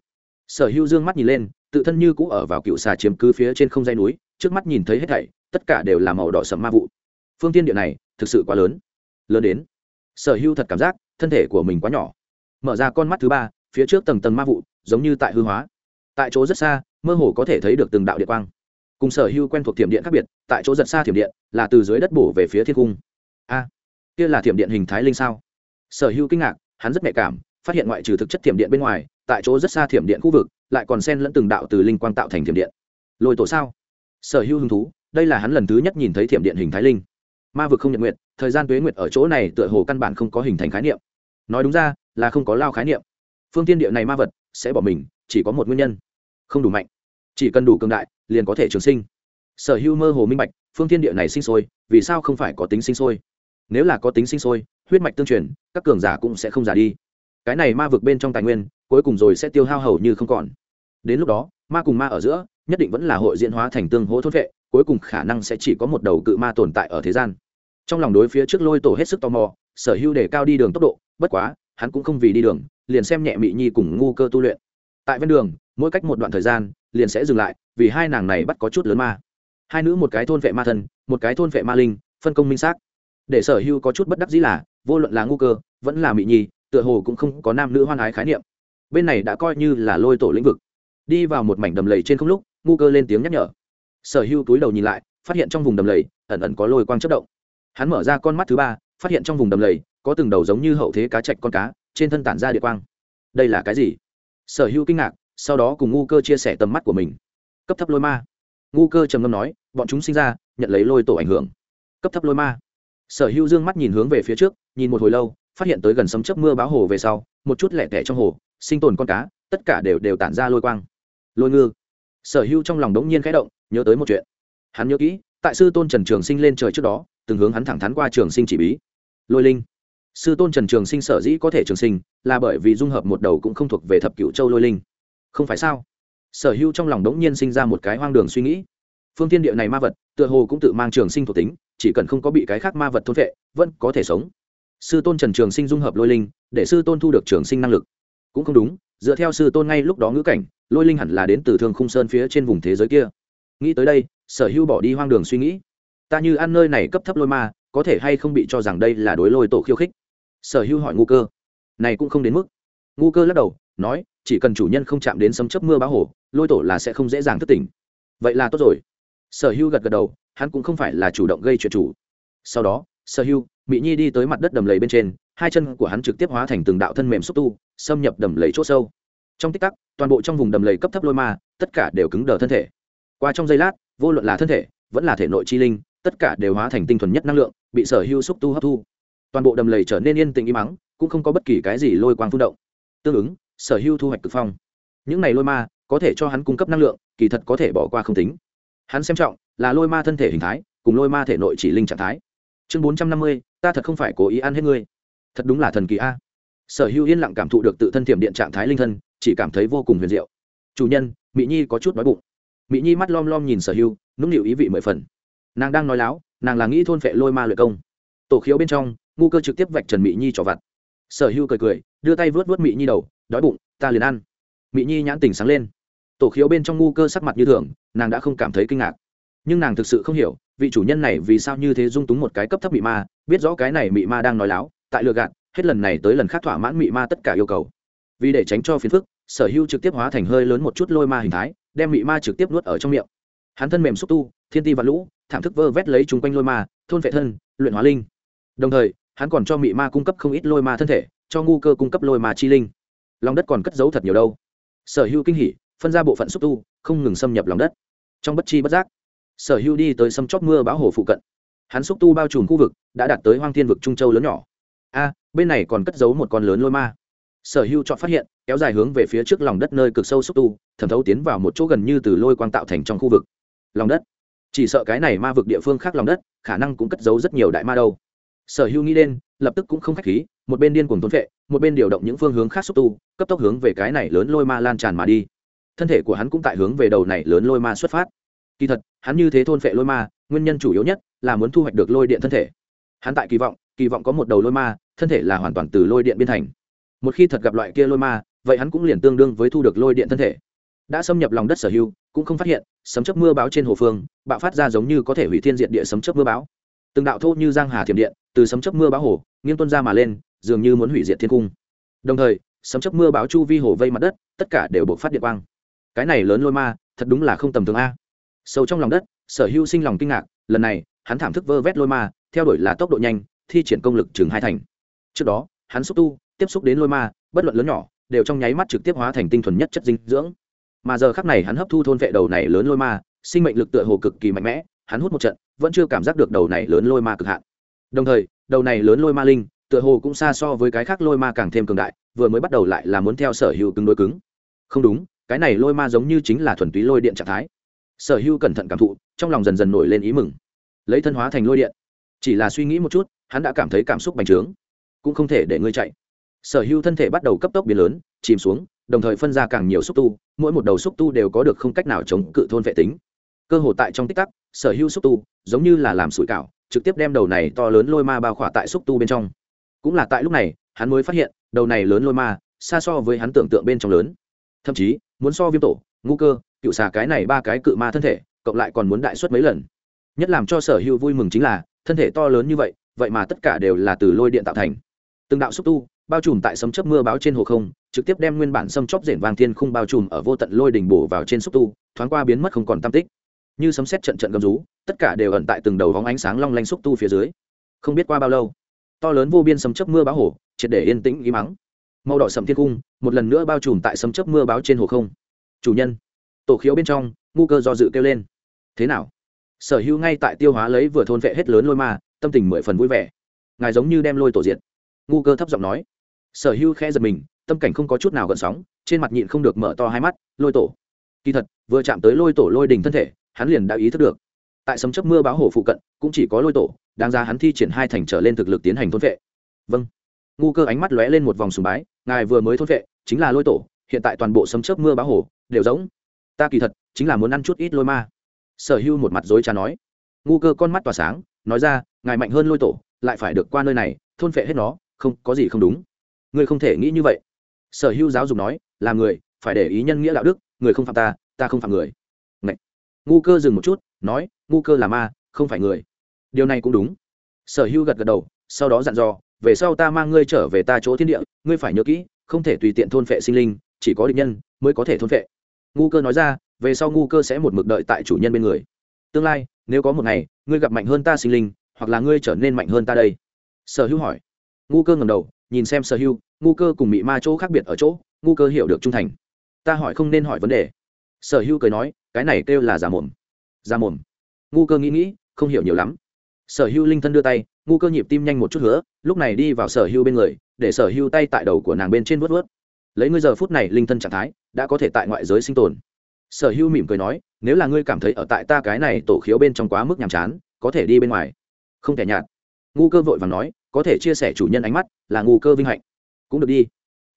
Sở hữu dương mắt nhìn lên, tự thân như cũ ở vào cựu xà chiếm cứ phía trên không dây núi, trước mắt nhìn thấy hết thảy tất cả đều là màu đỏ sầm ma vụ. Phương tiên địa này thực sự quá lớn. Lớn đến, sở hữu thật cảm giác, thân thể của mình quá nhỏ. Mở ra con mắt thứ ba, phía trước tầng tầng ma vụ, giống như tại hư hóa. Tại chỗ rất xa, mơ hồ có thể thấy được từng đạo điện quang. Cùng sở hữu quen thuộc thiểm điện khác biệt, tại chỗ giật xa thiểm điện là từ dưới đất bổ về phía thiên cung. A, kia là thiểm điện hình thái linh sao? Sở hữu kinh ngạc, hắn rất nhạy cảm, phát hiện ngoại trừ thực chất thiểm điện bên ngoài, tại chỗ rất xa thiểm điện khu vực, lại còn xen lẫn từng đạo từ linh quang tạo thành thiểm điện. Lôi tổ sao? Sở hữu hứng thú đây là hắn lần thứ nhất nhìn thấy thiểm điện hình thái linh. Ma vực không nhận nguyện, thời gian tuế nguyệt ở chỗ này tựa hồ căn bản không có hình thành khái niệm. Nói đúng ra, là không có lao khái niệm. Phương tiên địa này ma vật, sẽ bỏ mình, chỉ có một nguyên nhân. Không đủ mạnh. Chỉ cần đủ cường đại, liền có thể trường sinh. Sở hữu mơ hồ minh bạch, phương tiên địa này sinh sôi, vì sao không phải có tính sinh sôi? Nếu là có tính sinh sôi, huyết mạch tương truyền, các cường giả cũng sẽ không giả đi. Cái này ma vực bên trong tài nguyên, cuối cùng rồi sẽ tiêu hao hầu như không còn. Đến lúc đó, ma cùng ma ở giữa, nhất định vẫn là hội diễn hóa thành tương hỗ thốt vệ cuối cùng khả năng sẽ chỉ có một đầu cự ma tồn tại ở thế gian. Trong lòng đối phía trước lôi tổ hết sức tò mò, sở hữu để cao đi đường tốc độ, bất quá, hắn cũng không vì đi đường, liền xem nhẹ mị nhi cùng ngu cơ tu luyện. Tại ven đường, mỗi cách một đoạn thời gian, liền sẽ dừng lại, vì hai nàng này bắt có chút lớn ma. Hai nữ một cái thôn vệ ma thân, một cái thôn vệ ma linh, phân công minh xác. Để sở hữu có chút bất đắc dĩ là, vô luận là ngu cơ, vẫn là mị nhi, tựa hồ cũng không có nam nữ hoan ái khái niệm. Bên này đã coi như là lôi tổ lĩnh vực. Đi vào một mảnh đầm lầy trên không lúc, ngu cơ lên tiếng nhắc nhở sở hữu túi đầu nhìn lại, phát hiện trong vùng đầm lầy, ẩn ẩn có lôi quang chất động. Hắn mở ra con mắt thứ ba, phát hiện trong vùng đầm lầy, có từng đầu giống như hậu thế cá chạch con cá, trên thân tản ra địa quang. Đây là cái gì? Sở hữu kinh ngạc, sau đó cùng ngu cơ chia sẻ tầm mắt của mình. Cấp thấp lôi ma. Ngu cơ trầm ngâm nói, bọn chúng sinh ra, nhận lấy lôi tổ ảnh hưởng. Cấp thấp lôi ma. Sở hữu dương mắt nhìn hướng về phía trước, nhìn một hồi lâu, phát hiện tới gần sấm chớp mưa báo hồ về sau, một chút lẻ tẻ trong hồ, sinh tồn con cá, tất cả đều đều tản ra lôi quang. Lôi ngư. Sở hữu trong lòng đống nhiên khẽ động nhớ tới một chuyện. Hắn nhớ kỹ, tại sư tôn trần trường sinh lên trời trước đó, từng hướng hắn thẳng thắn qua trường sinh chỉ bí. Lôi linh. Sư tôn trần trường sinh sở dĩ có thể trường sinh, là bởi vì dung hợp một đầu cũng không thuộc về thập cựu châu lôi linh. Không phải sao? Sở hữu trong lòng đống nhiên sinh ra một cái hoang đường suy nghĩ. Phương tiên địa này ma vật, tựa hồ cũng tự mang trường sinh thuộc tính, chỉ cần không có bị cái khác ma vật thôn vệ, vẫn có thể sống. Sư tôn trần trường sinh dung hợp lôi linh, để sư tôn thu được trường sinh năng lực. Cũng không đúng, dựa theo sư tôn ngay lúc đó ngữ cảnh, lôi linh hẳn là đến từ thương khung sơn phía trên vùng thế giới kia nghĩ tới đây, sở hữu bỏ đi hoang đường suy nghĩ. Ta như ăn nơi này cấp thấp lôi ma, có thể hay không bị cho rằng đây là đối lôi tổ khiêu khích? Sở hữu hỏi ngu cơ. Này cũng không đến mức. Ngu cơ lắc đầu, nói, chỉ cần chủ nhân không chạm đến sấm chấp mưa bão hổ, lôi tổ là sẽ không dễ dàng thất tỉnh. Vậy là tốt rồi. Sở hữu gật gật đầu, hắn cũng không phải là chủ động gây chuyện chủ. Sau đó, sở hữu mỹ nhi đi tới mặt đất đầm lầy bên trên, hai chân của hắn trực tiếp hóa thành từng đạo thân mềm xúc tu, xâm nhập đầm lầy c h ỗ sâu. Trong tích tắc, toàn bộ trong vùng đầm lầy cấp thấp lôi ma, tất cả đều cứng đờ thân thể qua trong giây lát, vô luận là thân thể, vẫn là thể nội chi linh, tất cả đều hóa thành tinh thuần nhất năng lượng, bị sở hữu xúc tu hấp thu. Toàn bộ đầm lầy trở nên yên tĩnh im mắng cũng không có bất kỳ cái gì lôi quang phun động. Tương ứng, sở hữu thu hoạch cực phong. Những này lôi ma, có thể cho hắn cung cấp năng lượng, kỳ thật có thể bỏ qua không tính. Hắn xem trọng, là lôi ma thân thể hình thái, cùng lôi ma thể nội chỉ linh trạng thái. Chương bốn trăm năm mươi, ta thật không phải cố ý ăn hết ngươi. Thật đúng là thần kỳ a. Sở hữu yên lặng cảm thụ được tự thân thiểm điện trạng thái linh thân, chỉ cảm thấy vô cùng huyền diệu. Chủ nhân mỹ nhi có chút đói bụng mỹ nhi mắt lom lom nhìn sở hưu, nũng nịu ý vị mười phần. Nàng đang nói láo nàng là nghĩ thôn phệ lôi ma luyện công. Tổ khiếu bên trong ngu cơ trực tiếp vạch trần mỹ nhi cho vặt. Sở hưu cười cười đưa tay vớt vớt mỹ nhi đầu đói bụng ta liền ăn. Mỹ nhi nhãn tình sáng lên. Tổ khiếu bên trong ngu cơ sắc mặt như thường nàng đã không cảm thấy kinh ngạc. Nhưng nàng thực sự không hiểu vị chủ nhân này vì sao như thế dung túng một cái cấp thấp mị ma biết rõ cái này mị ma đang nói láo tại lừa gạt hết lần này tới lần khác thỏa mãn mị ma tất cả yêu cầu. Vì để tránh cho phiền phức sở hưu trực tiếp hóa thành hơi lớn một chút lôi ma hình thái đem mị ma trực tiếp nuốt ở trong miệng. Hắn thân mềm xúc tu, thiên ti và lũ, thảm thức vơ vét lấy chung quanh lôi ma, thôn vệ thân, luyện hóa linh. Đồng thời, hắn còn cho mị ma cung cấp không ít lôi ma thân thể, cho ngu cơ cung cấp lôi ma chi linh. Lòng đất còn cất giấu thật nhiều đâu. Sở hữu kinh hỉ, phân ra bộ phận xúc tu, không ngừng xâm nhập lòng đất. Trong bất chi bất giác, sở hữu đi tới xâm chót mưa bão hồ phụ cận. Hắn xúc tu bao trùm khu vực, đã đạt tới hoang thiên vực trung châu lớn nhỏ. A, bên này còn cất giấu một con lớn lôi ma. Sở hữu chọn phát hiện kéo dài hướng về phía trước lòng đất nơi cực sâu xúc tu, thẩm thấu tiến vào một chỗ gần như từ lôi quang tạo thành trong khu vực. Lòng đất. Chỉ sợ cái này ma vực địa phương khác lòng đất, khả năng cũng cất giấu rất nhiều đại ma đâu. Sở hữu nghĩ lên lập tức cũng không khách khí, một bên điên cuồng tốn vệ, một bên điều động những phương hướng khác xúc tu, cấp tốc hướng về cái này lớn lôi ma lan tràn mà đi. Thân thể của hắn cũng tại hướng về đầu này lớn lôi ma xuất phát. Kỳ thật, hắn như thế thôn phệ lôi ma, nguyên nhân chủ yếu nhất là muốn thu hoạch được lôi điện thân thể. Hắn tại kỳ vọng kỳ vọng có một đầu lôi ma, thân thể là hoàn toàn từ lôi điện biên thành. Một khi thật gặp loại kia lôi ma vậy hắn cũng liền tương đương với thu được lôi điện thân thể. Đã xâm nhập lòng đất sở hữu, cũng không phát hiện, sấm chấp mưa báo trên hồ phương, bạo phát ra giống như có thể hủy thiên diện địa sấm chấp mưa báo. Từng đạo thô như giang hà thiểm điện, từ sấm chấp mưa báo hồ, nghiêng tuân ra mà lên, dường như muốn hủy diệt thiên cung. Đồng thời, sấm chấp mưa báo chu vi hồ vây mặt đất, tất cả đều buộc phát điện quang. Cái này lớn lôi ma, thật đúng là không tầm thường a. Sâu trong lòng đất, sở hữu sinh lòng kinh ngạc, lần này, hắn thảm thức vơ vét lôi ma, theo đuổi là tốc độ nhanh, thi triển công lực chừng hai thành. Trước đó, hắn xúc tu, tiếp xúc đến lôi ma, bất luận lớn nhỏ đều trong nháy mắt trực tiếp hóa thành tinh thuần nhất chất dinh dưỡng. Mà giờ khắc này hắn hấp thu thôn vệ đầu này lớn lôi ma, sinh mệnh lực tựa hồ cực kỳ mạnh mẽ, hắn hút một trận, vẫn chưa cảm giác được đầu này lớn lôi ma cực hạn. Đồng thời, đầu này lớn lôi ma linh, tựa hồ cũng xa so với cái khác lôi ma càng thêm cường đại, vừa mới bắt đầu lại là muốn theo sở hữu cứng đối cứng. Không đúng, cái này lôi ma giống như chính là thuần túy lôi điện trạng thái. Sở hữu cẩn thận cảm thụ, trong lòng dần dần nổi lên ý mừng. Lấy thân hóa thành lôi điện. Chỉ là suy nghĩ một chút, hắn đã cảm thấy cảm xúc bành trướng. Cũng không thể để ngươi chạy sở hữu thân thể bắt đầu cấp tốc biến lớn, chìm xuống, đồng thời phân ra càng nhiều xúc tu, mỗi một đầu xúc tu đều có được không cách nào chống cự thôn vệ tính. Cơ hồ tại trong tích tắc, sở hữu xúc tu giống như là làm sủi cảo, trực tiếp đem đầu này to lớn lôi ma bao khỏa tại xúc tu bên trong. Cũng là tại lúc này, hắn mới phát hiện, đầu này lớn lôi ma, xa so với hắn tưởng tượng bên trong lớn. Thậm chí, muốn so viêm tổ ngu cơ, cựu xà cái này ba cái cự ma thân thể, cộng lại còn muốn đại suất mấy lần. Nhất làm cho sở hữu vui mừng chính là, thân thể to lớn như vậy vậy mà tất cả đều là từ lôi điện tạo thành. Từng đạo xúc tu bao trùm tại sấm chớp mưa báo trên hồ không, trực tiếp đem nguyên bản sâm chớp rền vàng thiên khung bao trùm ở vô tận lôi đỉnh bổ vào trên xúc tu, thoáng qua biến mất không còn tam tích. Như sấm sét trận trận gầm rú, tất cả đều ẩn tại từng đầu vóng ánh sáng long lanh xúc tu phía dưới. Không biết qua bao lâu, to lớn vô biên sấm chớp mưa báo hồ triệt để yên tĩnh ý mắng. Màu đỏ sầm thiên cung một lần nữa bao trùm tại sấm chớp mưa báo trên hồ không. Chủ nhân, tổ khiếu bên trong, ngu cơ do dự kêu lên. Thế nào? Sở hữu ngay tại tiêu hóa lấy vừa thôn vệ hết lớn lôi ma, tâm tình mười phần vui vẻ. Ngài giống như đem lôi tổ diệt. Ngu cơ thấp giọng nói sở hưu khẽ giật mình, tâm cảnh không có chút nào gợn sóng, trên mặt nhịn không được mở to hai mắt, lôi tổ. Kỳ thật, vừa chạm tới lôi tổ lôi đình thân thể, hắn liền đã ý thức được. Tại sấm chấp mưa báo hồ phụ cận, cũng chỉ có lôi tổ, đáng ra hắn thi triển hai thành trở lên thực lực tiến hành thôn vệ. Vâng. Ngu cơ ánh mắt lóe lên một vòng sùng bái, ngài vừa mới thôn vệ, chính là lôi tổ, hiện tại toàn bộ sấm chấp mưa báo hồ, đều giống. Ta kỳ thật, chính là muốn ăn chút ít lôi ma. Sở hưu một mặt dối trá nói. Ngu cơ con mắt tỏa sáng, nói ra, ngài mạnh hơn lôi tổ, lại phải được qua nơi này, thôn phệ hết nó, không, có gì không đúng ngươi không thể nghĩ như vậy. Sở hữu giáo dục nói, là người, phải để ý nhân nghĩa đạo đức, người không phạm ta ta không phạm người. Ngậy. ngu cơ dừng một chút, nói, ngu cơ là ma, không phải người. Điều này cũng đúng. Sở hữu gật gật đầu, sau đó dặn dò, về sau ta mang ngươi trở về ta chỗ thiên địa, ngươi phải nhớ kỹ, không thể tùy tiện thôn phệ sinh linh, chỉ có định nhân mới có thể thôn phệ. Ngu cơ nói ra, về sau ngu cơ sẽ một mực đợi tại chủ nhân bên người. Tương lai, nếu có một ngày, ngươi gặp mạnh hơn ta sinh linh, hoặc là ngươi trở nên mạnh hơn ta đây. Sở hữu hỏi. Ngu cơ ngầm đầu, nhìn xem sở hữu ngu cơ cùng mị ma chỗ khác biệt ở chỗ, ngu cơ hiểu được trung thành. Ta hỏi không nên hỏi vấn đề. Sở hữu cười nói, cái này kêu là giả mồm. Giả mồm. Ngu cơ nghĩ nghĩ, không hiểu nhiều lắm. Sở hữu linh thân đưa tay, ngu cơ nhịp tim nhanh một chút nữa lúc này đi vào sở hữu bên người, để sở hữu tay tại đầu của nàng bên trên vớt vớt lấy ngươi giờ phút này linh thân trạng thái, đã có thể tại ngoại giới sinh tồn. Sở hữu mỉm cười nói, nếu là ngươi cảm thấy ở tại ta cái này tổ khiếu bên trong quá mức nhàm chán, có thể đi bên ngoài. Không thể nhạt. Ngu cơ vội và nói, có thể chia sẻ chủ nhân ánh mắt, là ngu cơ vinh hạnh cũng được đi.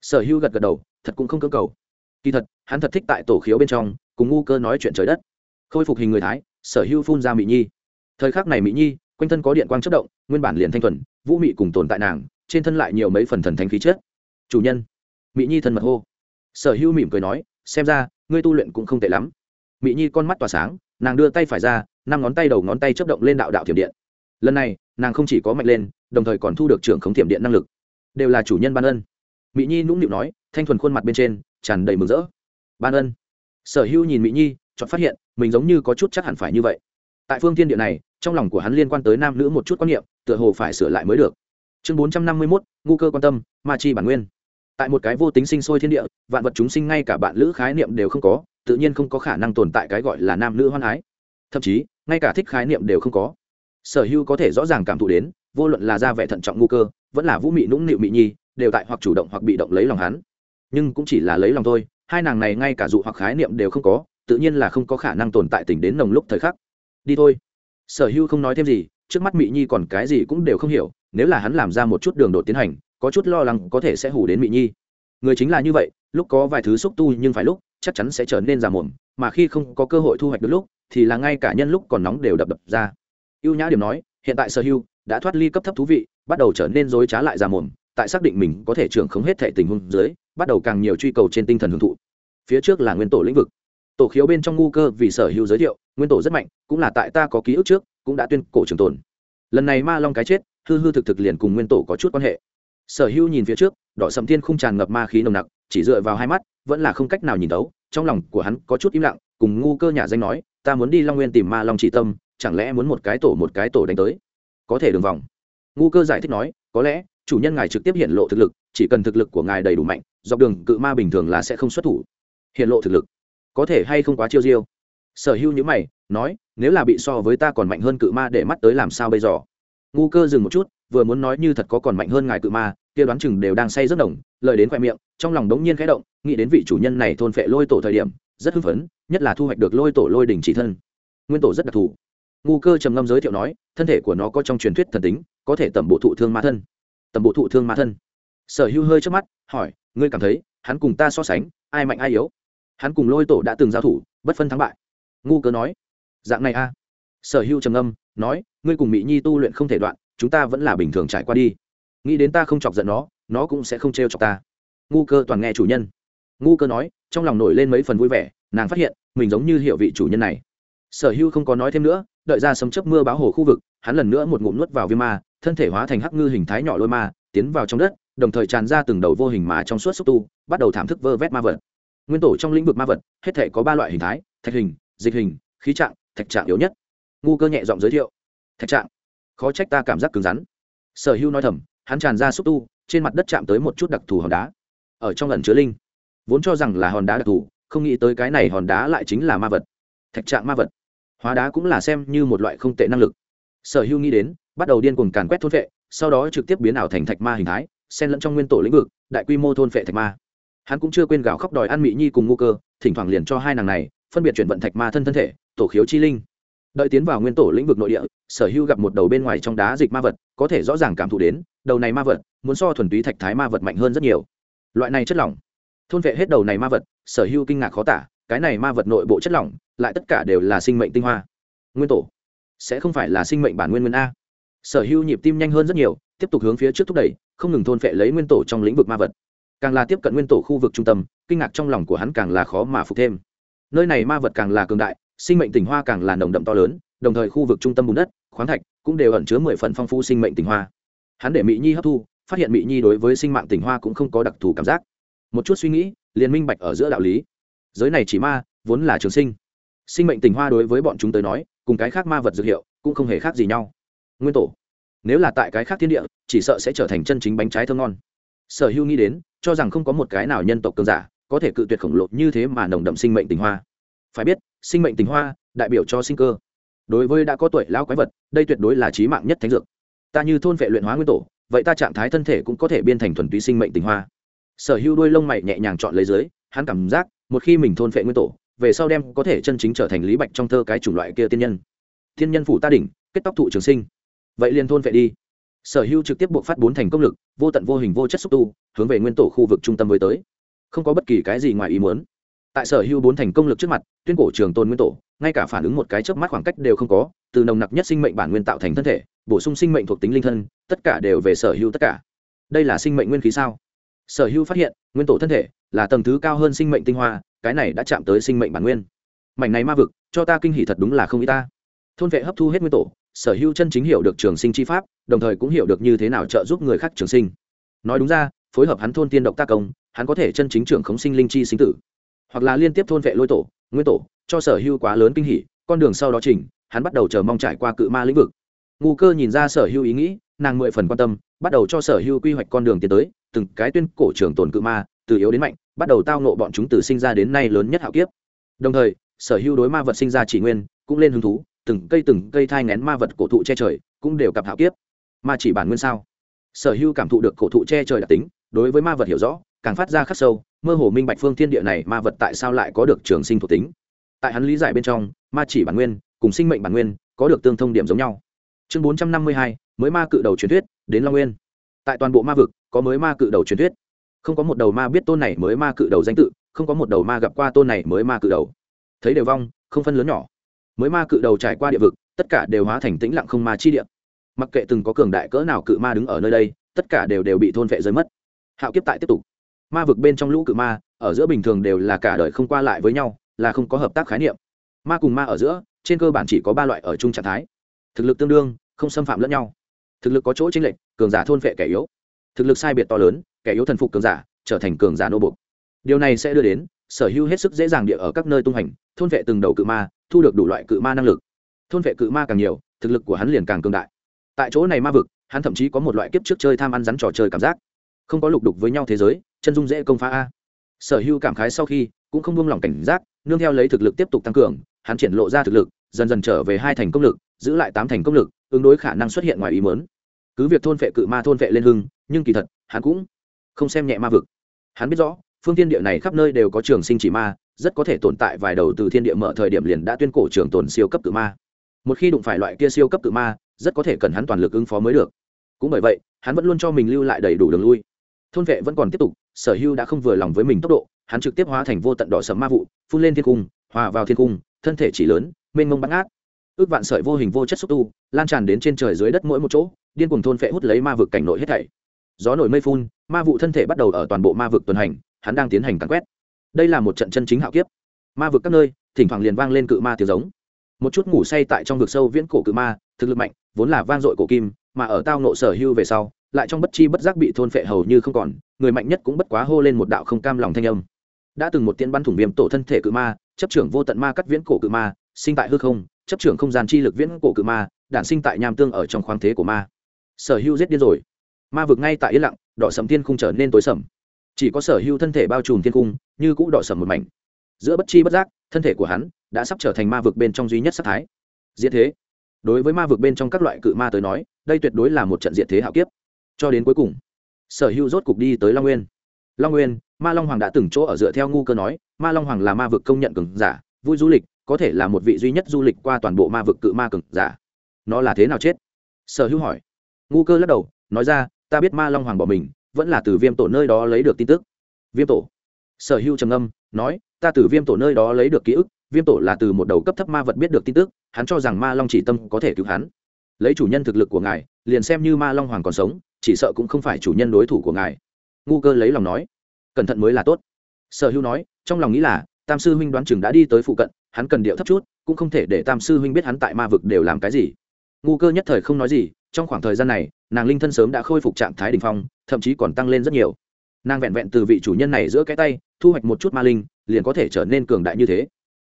Sở hữu gật gật đầu, thật cũng không cơ cầu. Kỳ thật, hắn thật thích tại tổ khiếu bên trong, cùng ngu cơ nói chuyện trời đất. Khôi phục hình người thái, sở hữu phun ra mỹ nhi. Thời khắc này mỹ nhi, quanh thân có điện quang chất động, nguyên bản liền thanh thuần, vũ mị cùng tồn tại nàng, trên thân lại nhiều mấy phần thần thánh khí chất. Chủ nhân. Mỹ nhi thân mật hô. Sở hữu mỉm cười nói, xem ra, ngươi tu luyện cũng không tệ lắm. Mỹ nhi con mắt tỏa sáng, nàng đưa tay phải ra, năm ngón tay đầu ngón tay chấp động lên đạo đạo thiểm điện. Lần này, nàng không chỉ có mạnh lên, đồng thời còn thu được trưởng khống thiểm điện năng lực đều là chủ nhân ban ân. Mỹ nhi nũng nịu nói, thanh thuần khuôn mặt bên trên, tràn đầy mừng rỡ. Ban ân. Sở hữu nhìn mỹ nhi chọn phát hiện, mình giống như có chút chắc hẳn phải như vậy. Tại phương thiên địa này, trong lòng của hắn liên quan tới nam nữ một chút quan niệm, tựa hồ phải sửa lại mới được. Chương bốn trăm năm mươi mốt, ngu cơ quan tâm, ma chi bản nguyên. Tại một cái vô tính sinh sôi thiên địa, vạn vật chúng sinh ngay cả bạn lữ khái niệm đều không có, tự nhiên không có khả năng tồn tại cái gọi là nam nữ hoan ái. Thậm chí, ngay cả thích khái niệm đều không có sở hữu có thể rõ ràng cảm thụ đến, vô luận là ra vẻ thận trọng ngu cơ, vẫn là vũ mị nũng nịu mị nhi, đều tại hoặc chủ động hoặc bị động lấy lòng hắn. Nhưng cũng chỉ là lấy lòng thôi, hai nàng này ngay cả dụ hoặc khái niệm đều không có, tự nhiên là không có khả năng tồn tại tỉnh đến nồng lúc thời khắc. Đi thôi. Sở hữu không nói thêm gì, trước mắt mị nhi còn cái gì cũng đều không hiểu, nếu là hắn làm ra một chút đường đột tiến hành, có chút lo lắng có thể sẽ hủ đến mị nhi. Người chính là như vậy, lúc có vài thứ xúc tu nhưng phải lúc, chắc chắn sẽ trở nên già mồm, mà khi không có cơ hội thu hoạch được lúc, thì là ngay cả nhân lúc còn nóng đều đập đập ra ưu nhã điểm nói, hiện tại sở hữu đã thoát ly cấp thấp thú vị, bắt đầu trở nên dối trá lại ra mồm, tại xác định mình có thể trưởng không hết thể tình huống dưới, bắt đầu càng nhiều truy cầu trên tinh thần hưởng thụ. Phía trước là nguyên tổ lĩnh vực. Tổ khiếu bên trong ngu cơ vì sở hữu giới thiệu, nguyên tổ rất mạnh, cũng là tại ta có ký ức trước, cũng đã tuyên cổ trường tồn. Lần này ma long cái chết, hư hư thực thực liền cùng nguyên tổ có chút quan hệ. Sở hữu nhìn phía trước, đỏ sầm thiên không tràn ngập ma khí nồng nặc, chỉ dựa vào hai mắt, vẫn là không cách nào nhìn đấu trong lòng của hắn có chút im lặng, cùng ngu cơ nhà danh nói, ta muốn đi long nguyên tìm ma long chỉ tâm chẳng lẽ muốn một cái tổ một cái tổ đánh tới? Có thể đường vòng. Ngu cơ giải thích nói, có lẽ, chủ nhân ngài trực tiếp hiện lộ thực lực, chỉ cần thực lực của ngài đầy đủ mạnh, dọc đường cự ma bình thường là sẽ không xuất thủ. Hiện lộ thực lực. Có thể hay không quá chiêu diêu? Sở hữu những mày, nói, nếu là bị so với ta còn mạnh hơn cự ma để mắt tới làm sao bây giờ? Ngu cơ dừng một chút, vừa muốn nói như thật có còn mạnh hơn ngài cự ma, kia đoán chừng đều đang say rất đồng, lời đến khoe miệng, trong lòng đống nhiên khẽ động, nghĩ đến vị chủ nhân này thôn phệ lôi tổ thời điểm, rất hưng phấn, nhất là thu hoạch được lôi tổ lôi đỉnh chỉ thân. Nguyên tổ rất đặc thù ngu cơ trầm ngâm giới thiệu nói, thân thể của nó có trong truyền thuyết thần tính, có thể tẩm bộ thụ thương ma thân. Tẩm bộ thụ thương ma thân. Sở hữu hơi trước mắt, hỏi, ngươi cảm thấy, hắn cùng ta so sánh, ai mạnh ai yếu? Hắn cùng lôi tổ đã từng giao thủ, bất phân thắng bại. Ngu cơ nói, dạng này a. Sở hữu trầm ngâm, nói, ngươi cùng mỹ nhi tu luyện không thể đoạn, chúng ta vẫn là bình thường trải qua đi. Nghĩ đến ta không chọc giận nó nó cũng sẽ không trêu chọc ta. Ngu cơ toàn nghe chủ nhân. Ngu cơ nói, trong lòng nổi lên mấy phần vui vẻ, nàng phát hiện, mình giống như hiệu vị chủ nhân này sở hưu không có nói thêm nữa, đợi ra sấm chấp mưa báo hồ khu vực, hắn lần nữa một ngụm nuốt vào viêm ma, thân thể hóa thành hắc ngư hình thái nhỏ lôi ma, tiến vào trong đất, đồng thời tràn ra từng đầu vô hình mà trong suốt xúc tu, bắt đầu thảm thức vơ vét ma vật. Nguyên tổ trong lĩnh vực ma vật, hết thể có ba loại hình thái, thạch hình, dịch hình, khí trạng, thạch trạng yếu nhất. Ngu cơ nhẹ giọng giới thiệu. Thạch trạng. Khó trách ta cảm giác cứng rắn. Sở hưu nói thầm, hắn tràn ra xúc tu, trên mặt đất chạm tới một chút đặc thù hòn đá. Ở trong lần chứa linh, vốn cho rằng là hòn đá đặc thù, không nghĩ tới cái này hòn đá lại chính là ma vật. Thạch trạng ma vật hóa đá cũng là xem như một loại không tệ năng lực. Sở hữu nghĩ đến, bắt đầu điên cuồng càn quét thôn vệ, sau đó trực tiếp biến ảo thành thạch ma hình thái, xen lẫn trong nguyên tổ lĩnh vực, đại quy mô thôn vệ thạch ma. Hắn cũng chưa quên gào khóc đòi ăn mỹ nhi cùng ngu cơ, thỉnh thoảng liền cho hai nàng này, phân biệt chuyển vận thạch ma thân thân thể, tổ khiếu chi linh. Đợi tiến vào nguyên tổ lĩnh vực nội địa, sở hữu gặp một đầu bên ngoài trong đá dịch ma vật, có thể rõ ràng cảm thụ đến, đầu này ma vật, muốn so thuần túy thạch thái ma vật mạnh hơn rất nhiều. Loại này chất lỏng. Thôn vệ hết đầu này ma vật, sở hữu kinh ngạc khó tả, cái này ma vật nội bộ chất lỏng lại tất cả đều là sinh mệnh tinh hoa. Nguyên tổ, sẽ không phải là sinh mệnh bản nguyên nguyên a. Sở hữu nhịp tim nhanh hơn rất nhiều, tiếp tục hướng phía trước thúc đẩy, không ngừng thôn phệ lấy nguyên tổ trong lĩnh vực ma vật. Càng là tiếp cận nguyên tổ khu vực trung tâm, kinh ngạc trong lòng của hắn càng là khó mà phục thêm. Nơi này ma vật càng là cường đại, sinh mệnh tỉnh hoa càng là nồng đậm to lớn, đồng thời khu vực trung tâm bùn đất, khoáng thạch cũng đều ẩn chứa mười phần phong phú sinh mệnh tỉnh hoa. Hắn để mỹ nhi hấp thu, phát hiện mỹ nhi đối với sinh mạng tỉnh hoa cũng không có đặc thù cảm giác. Một chút suy nghĩ, liền minh bạch ở giữa đạo lý. Giới này chỉ ma, vốn là trường sinh sinh mệnh tình hoa đối với bọn chúng tới nói, cùng cái khác ma vật dược hiệu cũng không hề khác gì nhau. Nguyên tổ, nếu là tại cái khác thiên địa, chỉ sợ sẽ trở thành chân chính bánh trái thơm ngon. Sở hữu nghĩ đến, cho rằng không có một cái nào nhân tộc cường giả có thể cự tuyệt khổng lồ như thế mà nồng đậm sinh mệnh tình hoa. Phải biết, sinh mệnh tình hoa, đại biểu cho sinh cơ. Đối với đã có tuổi lao quái vật, đây tuyệt đối là trí mạng nhất thánh dược. Ta như thôn vệ luyện hóa nguyên tổ, vậy ta trạng thái thân thể cũng có thể biên thành thuần túy sinh mệnh tình hoa. Sở hữu đuôi lông mày nhẹ nhàng chọn lấy dưới, hắn cảm giác, một khi mình thôn vệ nguyên tổ về sau đem có thể chân chính trở thành lý bạch trong thơ cái chủng loại kia tiên nhân. Tiên nhân phủ ta đỉnh, kết tóc thụ trường sinh. Vậy liền thôn vệ đi. Sở hữu trực tiếp buộc phát bốn thành công lực, vô tận vô hình vô chất xúc tu, hướng về nguyên tổ khu vực trung tâm mới tới. Không có bất kỳ cái gì ngoài ý muốn. Tại sở hữu bốn thành công lực trước mặt, tuyên cổ trường tôn nguyên tổ, ngay cả phản ứng một cái chớp mắt khoảng cách đều không có, từ nồng nặc nhất sinh mệnh bản nguyên tạo thành thân thể, bổ sung sinh mệnh thuộc tính linh thân, tất cả đều về sở hữu tất cả. Đây là sinh mệnh nguyên khí sao? Sở hữu phát hiện, nguyên tổ thân thể là tầng thứ cao hơn sinh mệnh tinh hoa cái này đã chạm tới sinh mệnh bản nguyên. Mảnh này ma vực, cho ta kinh hỉ thật đúng là không ý ta. Thôn vệ hấp thu hết nguyên tổ, sở hữu chân chính hiểu được trường sinh chi pháp, đồng thời cũng hiểu được như thế nào trợ giúp người khác trường sinh. Nói đúng ra, phối hợp hắn thôn tiên độc tác công, hắn có thể chân chính trưởng khống sinh linh chi sinh tử. Hoặc là liên tiếp thôn vệ lôi tổ, nguyên tổ, cho sở hữu quá lớn kinh hỉ, con đường sau đó chỉnh, hắn bắt đầu chờ mong trải qua cự ma lĩnh vực. Ngu cơ nhìn ra sở hữu ý nghĩ, nàng mười phần quan tâm, bắt đầu cho sở hữu quy hoạch con đường tiến tới, từng cái tuyên cổ trường tồn cự ma từ yếu đến mạnh, bắt đầu tao nộ bọn chúng từ sinh ra đến nay lớn nhất hạo kiếp. Đồng thời, sở hữu đối ma vật sinh ra chỉ nguyên, cũng lên hứng thú, từng cây từng cây thai ngén ma vật cổ thụ che trời, cũng đều cặp hạo kiếp. Ma chỉ bản nguyên sao? Sở hữu cảm thụ được cổ thụ che trời đặc tính, đối với ma vật hiểu rõ, càng phát ra khắc sâu, mơ hồ minh bạch phương thiên địa này ma vật tại sao lại có được trường sinh thuộc tính. Tại hắn lý giải bên trong, ma chỉ bản nguyên cùng sinh mệnh bản nguyên có được tương thông điểm giống nhau. Chương bốn trăm năm mươi hai, mới ma cự đầu truyền thuyết, đến long nguyên. Tại toàn bộ ma vực, có mới ma cự đầu truyền thuyết không có một đầu ma biết tôn này mới ma cự đầu danh tự, không có một đầu ma gặp qua tôn này mới ma cự đầu. Thấy đều vong, không phân lớn nhỏ. Mới ma cự đầu trải qua địa vực, tất cả đều hóa thành tĩnh lặng không ma chi địa. Mặc kệ từng có cường đại cỡ nào cự ma đứng ở nơi đây, tất cả đều đều bị thôn vệ rơi mất. Hạo kiếp tại tiếp tục. Ma vực bên trong lũ cự ma, ở giữa bình thường đều là cả đời không qua lại với nhau, là không có hợp tác khái niệm. Ma cùng ma ở giữa, trên cơ bản chỉ có ba loại ở chung trạng thái. Thực lực tương đương, không xâm phạm lẫn nhau. Thực lực có chỗ chênh lệch, cường giả thôn vệ kẻ yếu. Thực lực sai biệt to lớn kẻ yếu thần phục cường giả, trở thành cường giả nô bục điều này sẽ đưa đến, sở hữu hết sức dễ dàng địa ở các nơi tung hành, thôn vệ từng đầu cự ma, thu được đủ loại cự ma năng lực. Thôn vệ cự ma càng nhiều, thực lực của hắn liền càng cường đại. Tại chỗ này ma vực, hắn thậm chí có một loại kiếp trước chơi tham ăn rắn trò chơi cảm giác. Không có lục đục với nhau thế giới, chân dung dễ công phá a. Sở hữu cảm khái sau khi, cũng không buông lỏng cảnh giác, nương theo lấy thực lực tiếp tục tăng cường, hắn triển lộ ra thực lực, dần dần trở về hai thành công lực, giữ lại tám thành công lực, ứng đối khả năng xuất hiện ngoài ý mớn cứ việc thôn vệ cự ma thôn vệ lên hưng, nhưng kỳ thật, hắn cũng không xem nhẹ ma vực. Hắn biết rõ, phương tiên địa này khắp nơi đều có trường sinh chỉ ma, rất có thể tồn tại vài đầu từ thiên địa mở thời điểm liền đã tuyên cổ trường tồn siêu cấp cự ma. Một khi đụng phải loại kia siêu cấp cự ma, rất có thể cần hắn toàn lực ứng phó mới được. Cũng bởi vậy, hắn vẫn luôn cho mình lưu lại đầy đủ đường lui. Thôn vệ vẫn còn tiếp tục, sở hưu đã không vừa lòng với mình tốc độ, hắn trực tiếp hóa thành vô tận đỏ sầm ma vụ, phun lên thiên cung, hòa vào thiên cung, thân thể chỉ lớn, mênh mông bắn át ước vạn sợi vô hình vô chất xúc tu, lan tràn đến trên trời dưới đất mỗi một chỗ, điên cùng thôn phệ hút lấy ma vực cảnh nội hết thảy. Gió nổi mây phun ma vụ thân thể bắt đầu ở toàn bộ ma vực tuần hành, hắn đang tiến hành cắn quét. Đây là một trận chân chính hạo kiếp. Ma vực các nơi, thỉnh thoảng liền vang lên cự ma tiếng giống. Một chút ngủ say tại trong vực sâu viễn cổ cự ma, thực lực mạnh, vốn là vang dội cổ kim, mà ở tao nộ sở hưu về sau, lại trong bất chi bất giác bị thôn phệ hầu như không còn, người mạnh nhất cũng bất quá hô lên một đạo không cam lòng thanh âm. Đã từng một tiên bắn thủng viêm tổ thân thể cự ma, chấp trưởng vô tận ma cắt viễn cổ cự ma, sinh tại hư không, chấp trưởng không gian chi lực viễn cổ cự ma, đản sinh tại nham tương ở trong khoáng thế của ma. Sở hưu giết điên rồi. Ma vực ngay tại yên lặng đỏ sầm thiên khung trở nên tối sầm. Chỉ có sở hưu thân thể bao trùm thiên cung như cũ đỏ sầm một mảnh. Giữa bất chi bất giác, thân thể của hắn đã sắp trở thành ma vực bên trong duy nhất sắc thái. Diệt thế. Đối với ma vực bên trong các loại cự ma tới nói, đây tuyệt đối là một trận diệt thế hạo kiếp. Cho đến cuối cùng, sở hưu rốt cục đi tới long nguyên. Long nguyên, ma long hoàng đã từng chỗ ở dựa theo ngu cơ nói, ma long hoàng là ma vực công nhận cường giả, vui du lịch, có thể là một vị duy nhất du lịch qua toàn bộ ma vực cự ma cường giả. Nó là thế nào chết? Sở hữu hỏi. Ngu cơ lắc đầu, nói ra ta biết ma long hoàng bỏ mình, vẫn là từ viêm tổ nơi đó lấy được tin tức. Viêm tổ. Sở hữu trầm âm nói, ta từ viêm tổ nơi đó lấy được ký ức, viêm tổ là từ một đầu cấp thấp ma vật biết được tin tức, hắn cho rằng ma long chỉ tâm có thể cứu hắn. Lấy chủ nhân thực lực của ngài, liền xem như ma long hoàng còn sống, chỉ sợ cũng không phải chủ nhân đối thủ của ngài. Ngu cơ lấy lòng nói, cẩn thận mới là tốt. Sở hữu nói, trong lòng nghĩ là, tam sư huynh đoán chừng đã đi tới phụ cận, hắn cần điệu thấp chút, cũng không thể để tam sư huynh biết hắn tại ma vực đều làm cái gì. Ngu cơ nhất thời không nói gì trong khoảng thời gian này, nàng linh thân sớm đã khôi phục trạng thái đình phong, thậm chí còn tăng lên rất nhiều. Nàng vẹn vẹn từ vị chủ nhân này giữa cái tay, thu hoạch một chút ma linh, liền có thể trở nên cường đại như thế.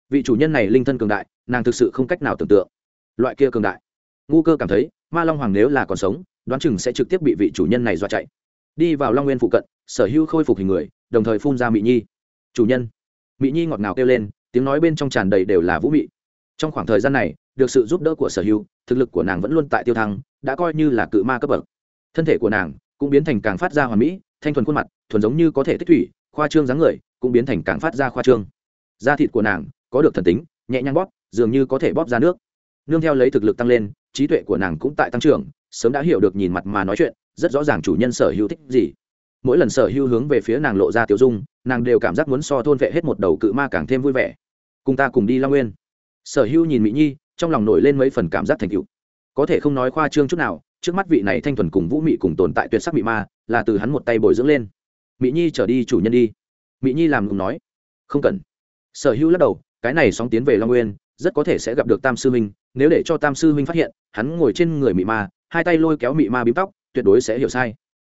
Vị chủ nhân này linh thân cường đại, nàng thực sự không cách nào tưởng tượng. Loại kia cường đại. Ngu cơ cảm thấy, ma long hoàng nếu là còn sống, đoán chừng sẽ trực tiếp bị vị chủ nhân này dọa chạy. Đi vào long nguyên phụ cận, sở hữu khôi phục hình người, đồng thời phun ra mị nhi. Chủ nhân. Mị nhi ngọt ngào kêu lên, tiếng nói bên trong tràn đầy đều là vũ mị. Trong khoảng thời gian này được sự giúp đỡ của sở hữu, thực lực của nàng vẫn luôn tại tiêu thăng, đã coi như là cự ma cấp bậc. Thân thể của nàng cũng biến thành càng phát ra hoàn mỹ, thanh thuần khuôn mặt, thuần giống như có thể tích thủy, khoa trương dáng người cũng biến thành càng phát ra khoa trương. Da thịt của nàng có được thần tính, nhẹ nhàng bóp, dường như có thể bóp ra nước. Nương theo lấy thực lực tăng lên, trí tuệ của nàng cũng tại tăng trưởng, sớm đã hiểu được nhìn mặt mà nói chuyện, rất rõ ràng chủ nhân sở hữu thích gì. Mỗi lần sở hữu hướng về phía nàng lộ ra tiểu dung, nàng đều cảm giác muốn so thôn vệ hết một đầu cự ma càng thêm vui vẻ. Cùng ta cùng đi long nguyên. Sở hữu nhìn mỹ nhi trong lòng nổi lên mấy phần cảm giác thành tựu. Có thể không nói khoa trương chút nào, trước mắt vị này thanh thuần cùng vũ mị cùng tồn tại tuyệt sắc mị ma, là từ hắn một tay bồi dưỡng lên. Mỹ nhi trở đi chủ nhân đi. Mỹ nhi làm ngừng nói. Không cần. Sở hữu lắc đầu, cái này sóng tiến về long nguyên, rất có thể sẽ gặp được tam sư minh, nếu để cho tam sư minh phát hiện, hắn ngồi trên người mị ma, hai tay lôi kéo mị ma bím tóc, tuyệt đối sẽ hiểu sai.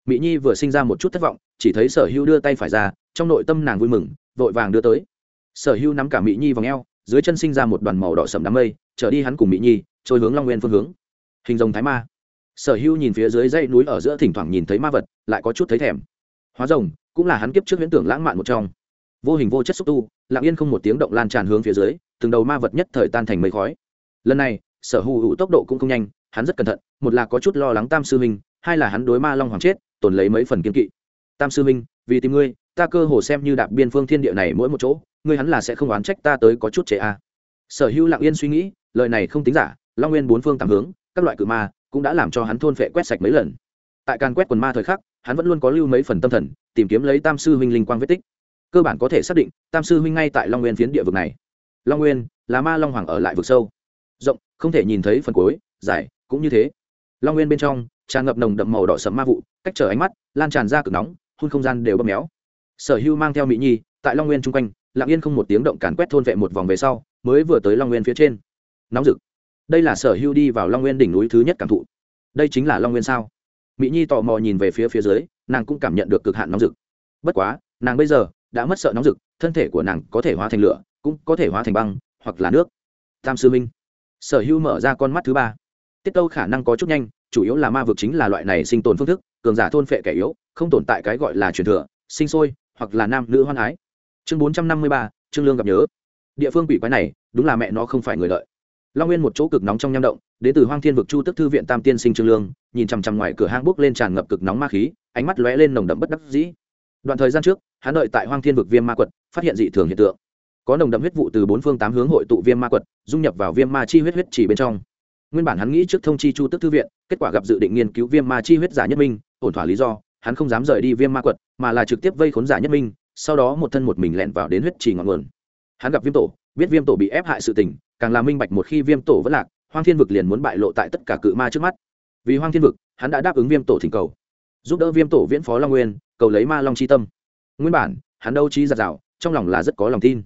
Mỹ nhi vừa sinh ra một chút thất vọng, chỉ thấy sở hữu đưa tay phải ra, trong nội tâm nàng vui mừng, vội vàng đưa tới. Sở hữu nắm cả mỹ nhi vào ngheo dưới chân sinh ra một đoàn màu đỏ sầm đám mây trở đi hắn cùng mỹ nhi, trôi hướng long nguyên phương hướng. Hình rồng thái ma. Sở hữu nhìn phía dưới dãy núi ở giữa thỉnh thoảng nhìn thấy ma vật, lại có chút thấy thèm. Hóa rồng, cũng là hắn kiếp trước huyễn tưởng lãng mạn một trong. Vô hình vô chất xúc tu, lặng yên không một tiếng động lan tràn hướng phía dưới, từng đầu ma vật nhất thời tan thành mây khói. Lần này, sở hữu hữu tốc độ cũng không nhanh, hắn rất cẩn thận, một là có chút lo lắng tam sư huynh hai là hắn đối ma long hoàng chết, tồn lấy mấy phần kiên kỵ. Tam sư huynh vì tìm ngươi, ta cơ hồ xem như đạp biên phương thiên địa này mỗi một chỗ, ngươi hắn là sẽ không oán trách ta tới có chút chế a sở hữu lặng yên suy nghĩ, lời này không tính giả, long nguyên bốn phương tám hướng, các loại cự ma cũng đã làm cho hắn thôn phệ quét sạch mấy lần. Tại càn quét quần ma thời khắc, hắn vẫn luôn có lưu mấy phần tâm thần, tìm kiếm lấy tam sư huynh linh quang vết tích. Cơ bản có thể xác định, tam sư huynh ngay tại long nguyên phiến địa vực này. Long nguyên, là ma long hoàng ở lại vực sâu. Rộng, không thể nhìn thấy phần cuối, dài, cũng như thế. Long nguyên bên trong, tràn ngập nồng đậm màu đỏ sẫm ma vụ, cách trở ánh mắt, lan tràn ra cực nóng hun không gian đều bóp méo. Sở hưu mang theo mỹ nhi, tại long nguyên chung quanh, lặng yên không một tiếng động càn quét thôn vệ một vòng về sau mới vừa tới long nguyên phía trên. Nóng rực. Đây là sở hưu đi vào long nguyên đỉnh núi thứ nhất cảm thụ. Đây chính là long nguyên sao? Mỹ nhi tò mò nhìn về phía phía dưới, nàng cũng cảm nhận được cực hạn nóng rực. Bất quá, nàng bây giờ đã mất sợ nóng rực, thân thể của nàng có thể hóa thành lửa, cũng có thể hóa thành băng, hoặc là nước. Tam sư minh. Sở hưu mở ra con mắt thứ ba. Tiết tâu khả năng có chút nhanh, chủ yếu là ma vực chính là loại này sinh tồn phương thức, cường giả thôn phệ kẻ yếu, không tồn tại cái gọi là truyền thừa, sinh sôi, hoặc là nam nữ hoan ái. Chương bốn trăm năm mươi ba, trương lương gặp nhớ địa phương quỷ quái này, đúng là mẹ nó không phải người lợi. Long nguyên một chỗ cực nóng trong nham động, đến từ hoang thiên vực chu tức thư viện tam tiên sinh trương lương, nhìn chằm chằm ngoài cửa hang bốc lên tràn ngập cực nóng ma khí, ánh mắt lóe lên nồng đậm bất đắc dĩ. Đoạn thời gian trước, hắn đợi tại hoang thiên vực viêm ma quật, phát hiện dị thường hiện tượng. Có nồng đậm huyết vụ từ bốn phương tám hướng hội tụ viêm ma quật, dung nhập vào viêm ma chi huyết huyết chỉ bên trong. Nguyên bản hắn nghĩ trước thông chi chu tức thư viện, kết quả gặp dự định nghiên cứu viêm ma chi huyết giả nhất minh, ổn thỏa lý do, hắn không dám rời đi viêm ma quật, mà là trực tiếp vây khốn giả nhất minh, sau đó một thân một mình lẹn vào đến huyết chỉ ngọn nguồn hắn gặp viêm tổ, biết viêm tổ bị ép hại sự tình, càng là minh bạch một khi viêm tổ vẫn lạc, hoang thiên vực liền muốn bại lộ tại tất cả cự ma trước mắt. Vì hoang thiên vực, hắn đã đáp ứng viêm tổ thỉnh cầu, giúp đỡ viêm tổ viễn phó long nguyên, cầu lấy ma long c h i tâm. Nguyên bản, hắn đâu trí giặt rào, trong lòng là rất có lòng tin.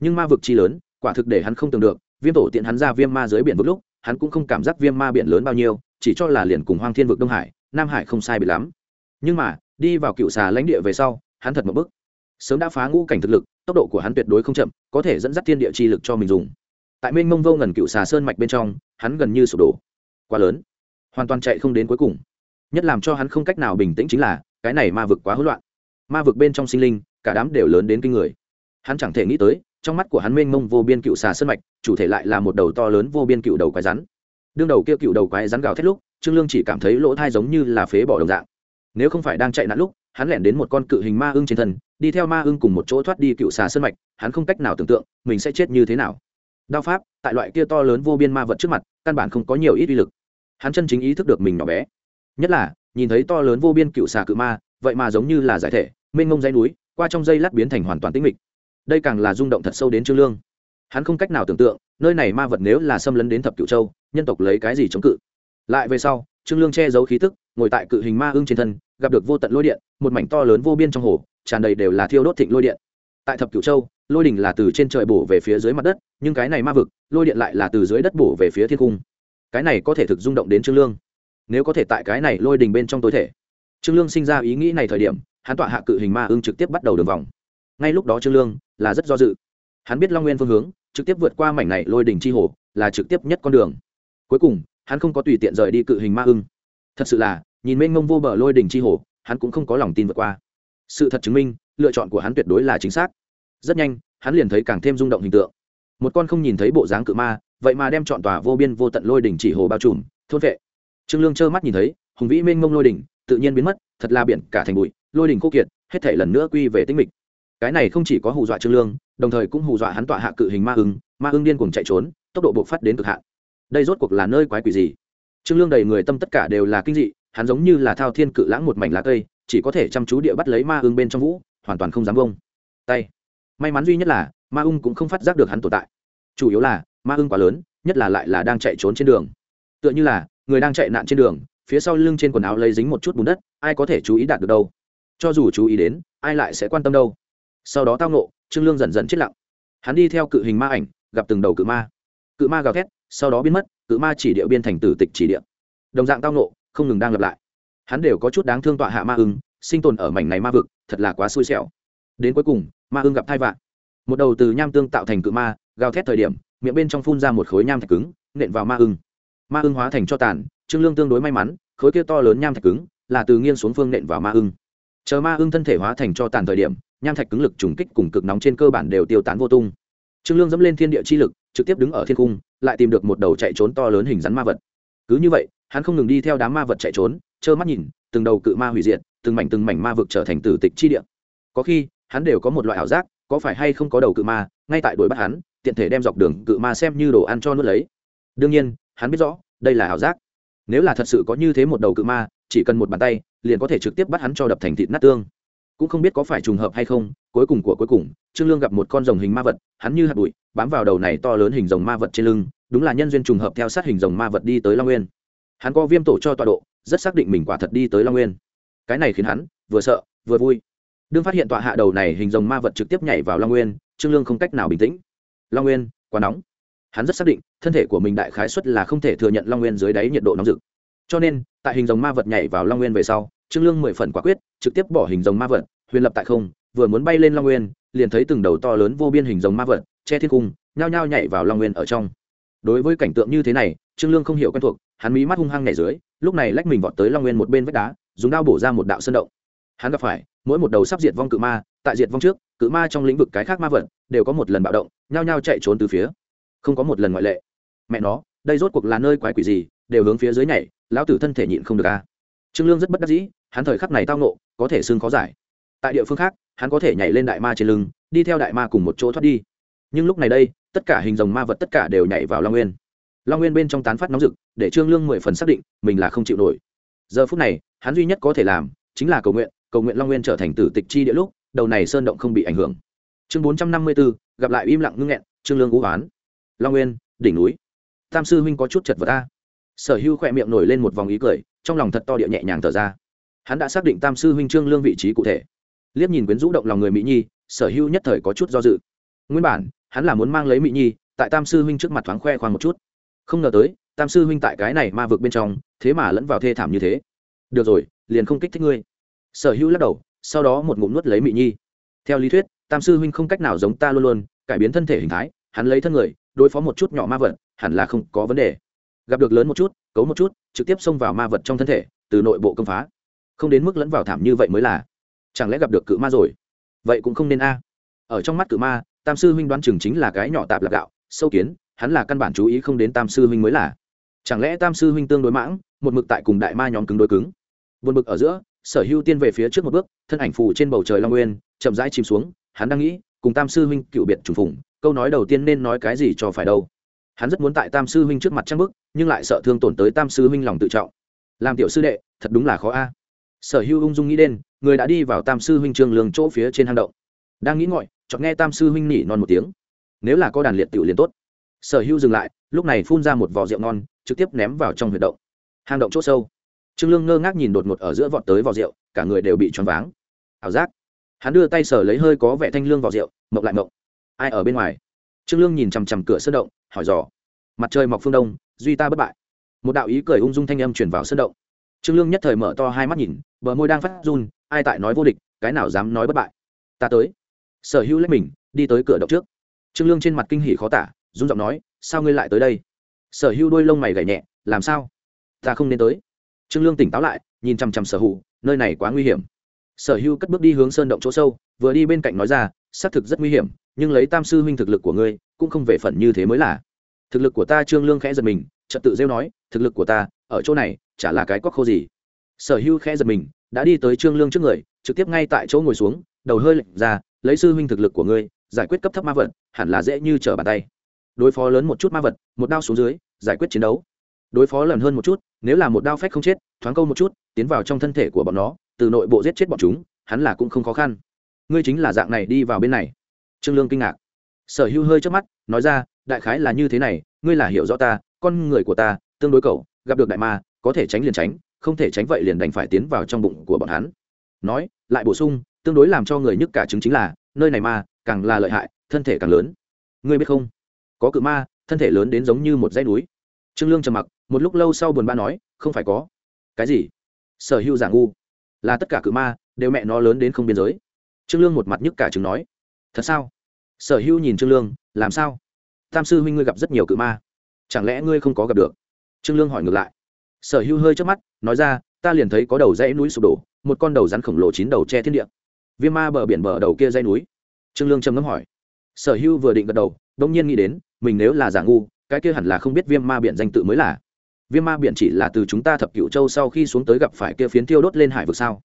Nhưng ma vực chi lớn, quả thực để hắn không tưởng được, viêm tổ tiện hắn ra viêm ma dưới biển vực lúc, hắn cũng không cảm giác viêm ma biển lớn bao nhiêu, chỉ cho là liền cùng hoang thiên vực đông hải, nam hải không sai bị lắm. Nhưng mà, đi vào cựu xà lãnh địa về sau, hắn thật một bức sớm đã phá ngũ cảnh thực lực, tốc độ của hắn tuyệt đối không chậm, có thể dẫn dắt thiên địa chi lực cho mình dùng. Tại mênh mông vô ngần cựu xà sơn mạch bên trong, hắn gần như sụp đổ. Quá lớn. Hoàn toàn chạy không đến cuối cùng. Nhất làm cho hắn không cách nào bình tĩnh chính là, cái này ma vực quá hỗn loạn. Ma vực bên trong sinh linh, cả đám đều lớn đến kinh người. Hắn chẳng thể nghĩ tới, trong mắt của hắn mênh mông vô biên cựu xà sơn mạch, chủ thể lại là một đầu to lớn vô biên cựu đầu quái rắn. Đương đầu kia cựu đầu quái rắn gào thét lúc, trương lương chỉ cảm thấy lỗ thai giống như là phế bỏ đồng dạng. Nếu không phải đang chạy nạn lúc hắn lẻn đến một con cự hình ma ưng trên thân, đi theo ma ưng cùng một chỗ thoát đi cựu xà sơn mạch, hắn không cách nào tưởng tượng mình sẽ chết như thế nào. Đao pháp, tại loại kia to lớn vô biên ma vật trước mặt, căn bản không có nhiều ít uy lực. Hắn chân chính ý thức được mình nhỏ bé. Nhất là, nhìn thấy to lớn vô biên cựu xà cự ma, vậy mà giống như là giải thể, mênh ngông dây núi, qua trong dây lát biến thành hoàn toàn tĩnh mịch. Đây càng là rung động thật sâu đến trương lương. Hắn không cách nào tưởng tượng, nơi này ma vật nếu là xâm lấn đến thập cựu châu, nhân tộc lấy cái gì chống cự? Lại về sau trương lương che giấu khí tức, ngồi tại cự hình ma ưng trên thân, gặp được vô tận lôi điện, một mảnh to lớn vô biên trong hồ, tràn đầy đều là thiêu đốt thịnh lôi điện. Tại thập cửu châu, lôi đỉnh là từ trên trời bổ về phía dưới mặt đất, nhưng cái này ma vực, lôi điện lại là từ dưới đất bổ về phía thiên cung. Cái này có thể thực rung động đến trương lương. Nếu có thể tại cái này lôi đỉnh bên trong tối thể. Trương lương sinh ra ý nghĩ này thời điểm, hắn tọa hạ cự hình ma ưng trực tiếp bắt đầu đường vòng. Ngay lúc đó trương lương là rất do dự. Hắn biết long nguyên phương hướng, trực tiếp vượt qua mảnh này lôi đỉnh chi hồ, là trực tiếp nhất con đường. Cuối cùng hắn không có tùy tiện rời đi cự hình ma ưng. Thật sự là, nhìn mênh mông vô bờ lôi đỉnh chi hồ, hắn cũng không có lòng tin vượt qua. Sự thật chứng minh, lựa chọn của hắn tuyệt đối là chính xác. Rất nhanh, hắn liền thấy càng thêm rung động hình tượng. Một con không nhìn thấy bộ dáng cự ma, vậy mà đem chọn tòa vô biên vô tận lôi đỉnh chỉ hồ bao trùm, thôn vệ. Trương lương trơ mắt nhìn thấy, hùng vĩ mênh mông lôi đỉnh, tự nhiên biến mất, thật là biển, cả thành bụi, lôi đỉnh khô kiệt, hết thể lần nữa quy về tĩnh mịch. Cái này không chỉ có hù dọa trương lương, đồng thời cũng hù dọa hắn tọa hạ cự hình ma ưng ma ưng điên cuồng chạy trốn, tốc độ bộc phát đến cực hạn đây rốt cuộc là nơi quái quỷ gì? Trương lương đầy người tâm tất cả đều là kinh dị, hắn giống như là thao thiên cự lãng một mảnh lá cây, chỉ có thể chăm chú địa bắt lấy ma ưng bên trong vũ, hoàn toàn không dám bông. Tay. May mắn duy nhất là, ma ưng cũng không phát giác được hắn tồn tại. Chủ yếu là, ma ưng quá lớn, nhất là lại là đang chạy trốn trên đường. Tựa như là, người đang chạy nạn trên đường, phía sau lưng trên quần áo lấy dính một chút bùn đất, ai có thể chú ý đạt được đâu? Cho dù chú ý đến, ai lại sẽ quan tâm đâu? Sau đó tao nộ trương lương dần dần chết lặng. Hắn đi theo cự hình ma ảnh, gặp từng đầu cự ma. Cự ma gào thét sau đó biến mất, cự ma chỉ điệu biên thành tử tịch chỉ điệu đồng dạng tao nộ không ngừng đang lặp lại. Hắn đều có chút đáng thương tọa hạ ma ưng, sinh tồn ở mảnh này ma vực, thật là quá xui xẻo. Đến cuối cùng, ma ưng gặp thai vạn. Một đầu từ nham tương tạo thành cự ma, gào thét thời điểm, miệng bên trong phun ra một khối nham thạch cứng, nện vào ma ưng. Ma ưng hóa thành cho tàn, trương lương tương đối may mắn, khối kia to lớn nham thạch cứng, là từ nghiêng xuống phương nện vào ma ưng. Chờ ma ưng thân thể hóa thành cho tàn thời điểm, nham thạch cứng lực trùng kích cùng cực nóng trên cơ bản đều tiêu tán vô tung. Trương lương dẫm lên thiên địa chi lực, trực tiếp đứng ở thiên cung lại tìm được một đầu chạy trốn to lớn hình rắn ma vật. Cứ như vậy, hắn không ngừng đi theo đám ma vật chạy trốn, trơ mắt nhìn, từng đầu cự ma hủy diệt, từng mảnh từng mảnh ma vực trở thành tử tịch chi địa. Có khi, hắn đều có một loại ảo giác, có phải hay không có đầu cự ma, ngay tại đuổi bắt hắn, tiện thể đem dọc đường cự ma xem như đồ ăn cho nuốt lấy. Đương nhiên, hắn biết rõ, đây là ảo giác. Nếu là thật sự có như thế một đầu cự ma, chỉ cần một bàn tay, liền có thể trực tiếp bắt hắn cho đập thành thịt nát tương cũng không biết có phải trùng hợp hay không, cuối cùng của cuối cùng, trương lương gặp một con rồng hình ma vật, hắn như hạt bụi, bám vào đầu này to lớn hình rồng ma vật trên lưng, đúng là nhân duyên trùng hợp theo sát hình rồng ma vật đi tới long nguyên. Hắn có viêm tổ cho tọa độ, rất xác định mình quả thật đi tới long nguyên. Cái này khiến hắn vừa sợ, vừa vui. Đương phát hiện tọa hạ đầu này hình rồng ma vật trực tiếp nhảy vào long nguyên, trương lương không cách nào bình tĩnh. Long nguyên, quá nóng. Hắn rất xác định, thân thể của mình đại khái xuất là không thể thừa nhận long nguyên dưới đáy nhiệt độ nóng rực. Cho nên, tại hình rồng ma vật nhảy vào long nguyên về sau trương lương mười phần quả quyết, trực tiếp bỏ hình rồng ma vật, huyền lập tại không, vừa muốn bay lên long nguyên, liền thấy từng đầu to lớn vô biên hình rồng ma vật, che thiên cung, nhao nhao nhảy vào long nguyên ở trong. Đối với cảnh tượng như thế này, trương lương không hiểu quen thuộc, hắn mí mắt hung hăng nhảy dưới, lúc này lách mình vọt tới long nguyên một bên vách đá, dùng đao bổ ra một đạo sơn động. Hắn gặp phải, mỗi một đầu sắp diệt vong cự ma, tại diệt vong trước, cự ma trong lĩnh vực cái khác ma vật, đều có một lần bạo động, nhao nhao chạy trốn từ phía. Không có một lần ngoại lệ. Mẹ nó, đây rốt cuộc là nơi quái quỷ gì, đều hướng phía dưới nhảy, lão tử thân thể nhịn không được a trương lương rất bất đắc dĩ hắn thời khắc này tao nộ có thể xương khó giải. Tại địa phương khác, hắn có thể nhảy lên đại ma trên lưng, đi theo đại ma cùng một chỗ thoát đi. Nhưng lúc này đây, tất cả hình dòng ma vật tất cả đều nhảy vào long nguyên. Long nguyên bên trong tán phát nóng rực, để trương lương mười phần xác định, mình là không chịu nổi. Giờ phút này, hắn duy nhất có thể làm, chính là cầu nguyện cầu nguyện long nguyên trở thành tử tịch chi địa lúc, đầu này sơn động không bị ảnh hưởng. Chương bốn trăm năm mươi bốn gặp lại im lặng ngưng nghẹn, trương lương ngũ hoán. Long nguyên, đỉnh núi. Tam sư huynh có chút chật vật ta sở hưu khỏe miệng nổi lên một vòng ý cười, trong lòng thật to địa nhẹ nhàng thở ra hắn đã xác định tam sư huynh trương lương vị trí cụ thể. Liếc nhìn quyến rũ động lòng người mỹ nhi, sở hưu nhất thời có chút do dự. Nguyên bản, hắn là muốn mang lấy mỹ nhi, tại tam sư huynh trước mặt thoáng khoe khoang một chút. Không ngờ tới, tam sư huynh tại cái này ma vực bên trong, thế mà lẫn vào thê thảm như thế. Được rồi, liền không kích thích ngươi. Sở hữu lắc đầu, sau đó một ngụm nuốt lấy mỹ nhi. Theo lý thuyết, tam sư huynh không cách nào giống ta luôn luôn, cải biến thân thể hình thái, hắn lấy thân người, đối phó một chút nhỏ ma vật, hẳn là không có vấn đề. Gặp được lớn một chút, cấu một chút, trực tiếp xông vào ma vật trong thân thể, từ nội bộ công phá không đến mức lẫn vào thảm như vậy mới là. Chẳng lẽ gặp được cự ma rồi? Vậy cũng không nên a. Ở trong mắt cự ma, tam sư huynh đoán chừng chính là cái nhỏ tạp lạc gạo, sâu kiến, hắn là căn bản chú ý không đến tam sư huynh mới là. Chẳng lẽ tam sư huynh tương đối mãng, một mực tại cùng đại ma nhóm cứng đối cứng? Vượt mực ở giữa, sở hữu tiên về phía trước một bước, thân ảnh phù trên bầu trời long nguyên, chậm rãi chìm xuống, hắn đang nghĩ, cùng tam sư huynh cựu biệt trùng phùng, câu nói đầu tiên nên nói cái gì cho phải đâu. Hắn rất muốn tại tam sư huynh trước mặt trang bức nhưng lại sợ thương tổn tới tam sư huynh lòng tự trọng. Làm tiểu sư đệ, thật đúng là khó a sở hữu ung dung nghĩ đến, người đã đi vào tam sư huynh trương lường chỗ phía trên hang động. Đang nghĩ ngọi chọn nghe tam sư huynh nỉ non một tiếng. Nếu là có đàn liệt tiểu liền tốt. Sở hữu dừng lại, lúc này phun ra một vò rượu ngon, trực tiếp ném vào trong huyệt động. Hang động c h ỗ sâu. Trương lương ngơ ngác nhìn đột ngột ở giữa vọt tới vò rượu, cả người đều bị choáng váng. Ảo giác. Hắn đưa tay sở lấy hơi có vẻ thanh lương vò rượu, mộng lại mộng. Ai ở bên ngoài? Trương lương nhìn chằm chằm cửa sân động, hỏi dò. Mặt trời mọc phương đông, duy ta bất bại. Một đạo ý cười ung dung thanh âm chuyển vào sân động trương lương nhất thời mở to hai mắt nhìn, bờ môi đang phát run, ai tại nói vô địch, cái nào dám nói bất bại. Ta tới. Sở hữu lấy mình, đi tới cửa động trước. Trương lương trên mặt kinh hỉ khó tả, run giọng nói, sao ngươi lại tới đây? Sở hữu đôi lông mày gảy nhẹ, làm sao? Ta không nên tới. Trương lương tỉnh táo lại, nhìn chằm chằm sở hữu, nơi này quá nguy hiểm. Sở hữu cất bước đi hướng sơn động chỗ sâu, vừa đi bên cạnh nói ra, xác thực rất nguy hiểm, nhưng lấy tam sư huynh thực lực của ngươi, cũng không về phần như thế mới là. Thực lực của ta trương lương khẽ giật mình, trật tự rêu nói, thực lực của ta ở chỗ này, chả là cái quắc khô gì. Sở hữu khẽ giật mình, đã đi tới trương lương trước người, trực tiếp ngay tại chỗ ngồi xuống, đầu hơi lệnh ra, lấy sư huynh thực lực của ngươi, giải quyết cấp thấp ma vật, hẳn là dễ như trở bàn tay. Đối phó lớn một chút ma vật, một đao xuống dưới, giải quyết chiến đấu. Đối phó lần hơn một chút, nếu là một đao phách không chết, thoáng câu một chút, tiến vào trong thân thể của bọn nó, từ nội bộ giết chết bọn chúng, hắn là cũng không khó khăn. Ngươi chính là dạng này đi vào bên này. Trương lương kinh ngạc. Sở hữu hơi trước mắt, nói ra, đại khái là như thế này, ngươi là hiểu rõ ta, con người của ta, tương đối cầu gặp được đại ma, có thể tránh liền tránh, không thể tránh vậy liền đành phải tiến vào trong bụng của bọn hắn. Nói, lại bổ sung, tương đối làm cho người nhức cả chứng chính là, nơi này ma, càng là lợi hại, thân thể càng lớn. Ngươi biết không? Có cự ma, thân thể lớn đến giống như một dãy núi. Trương lương trầm mặc, một lúc lâu sau buồn bã nói, không phải có. Cái gì? Sở hữu giả ngu. Là tất cả cự ma, đều mẹ nó lớn đến không biên giới. Trương lương một mặt nhức cả chứng nói. Thật sao? Sở hữu nhìn trương lương, làm sao? Tam sư huynh ngươi gặp rất nhiều cự ma. Chẳng lẽ ngươi không có gặp được? Trương lương hỏi ngược lại. Sở hữu hơi trước mắt, nói ra, ta liền thấy có đầu dãy núi sụp đổ, một con đầu rắn khổng lồ chín đầu che thiên địa. Viêm ma bờ biển bờ đầu kia dãy núi. Trương lương trầm ngâm hỏi. Sở hữu vừa định gật đầu đông nhiên nghĩ đến, mình nếu là giả ngu, cái kia hẳn là không biết viêm ma biển danh tự mới là. Viêm ma biển chỉ là từ chúng ta thập cựu châu sau khi xuống tới gặp phải kia phiến tiêu đốt lên hải vực sao?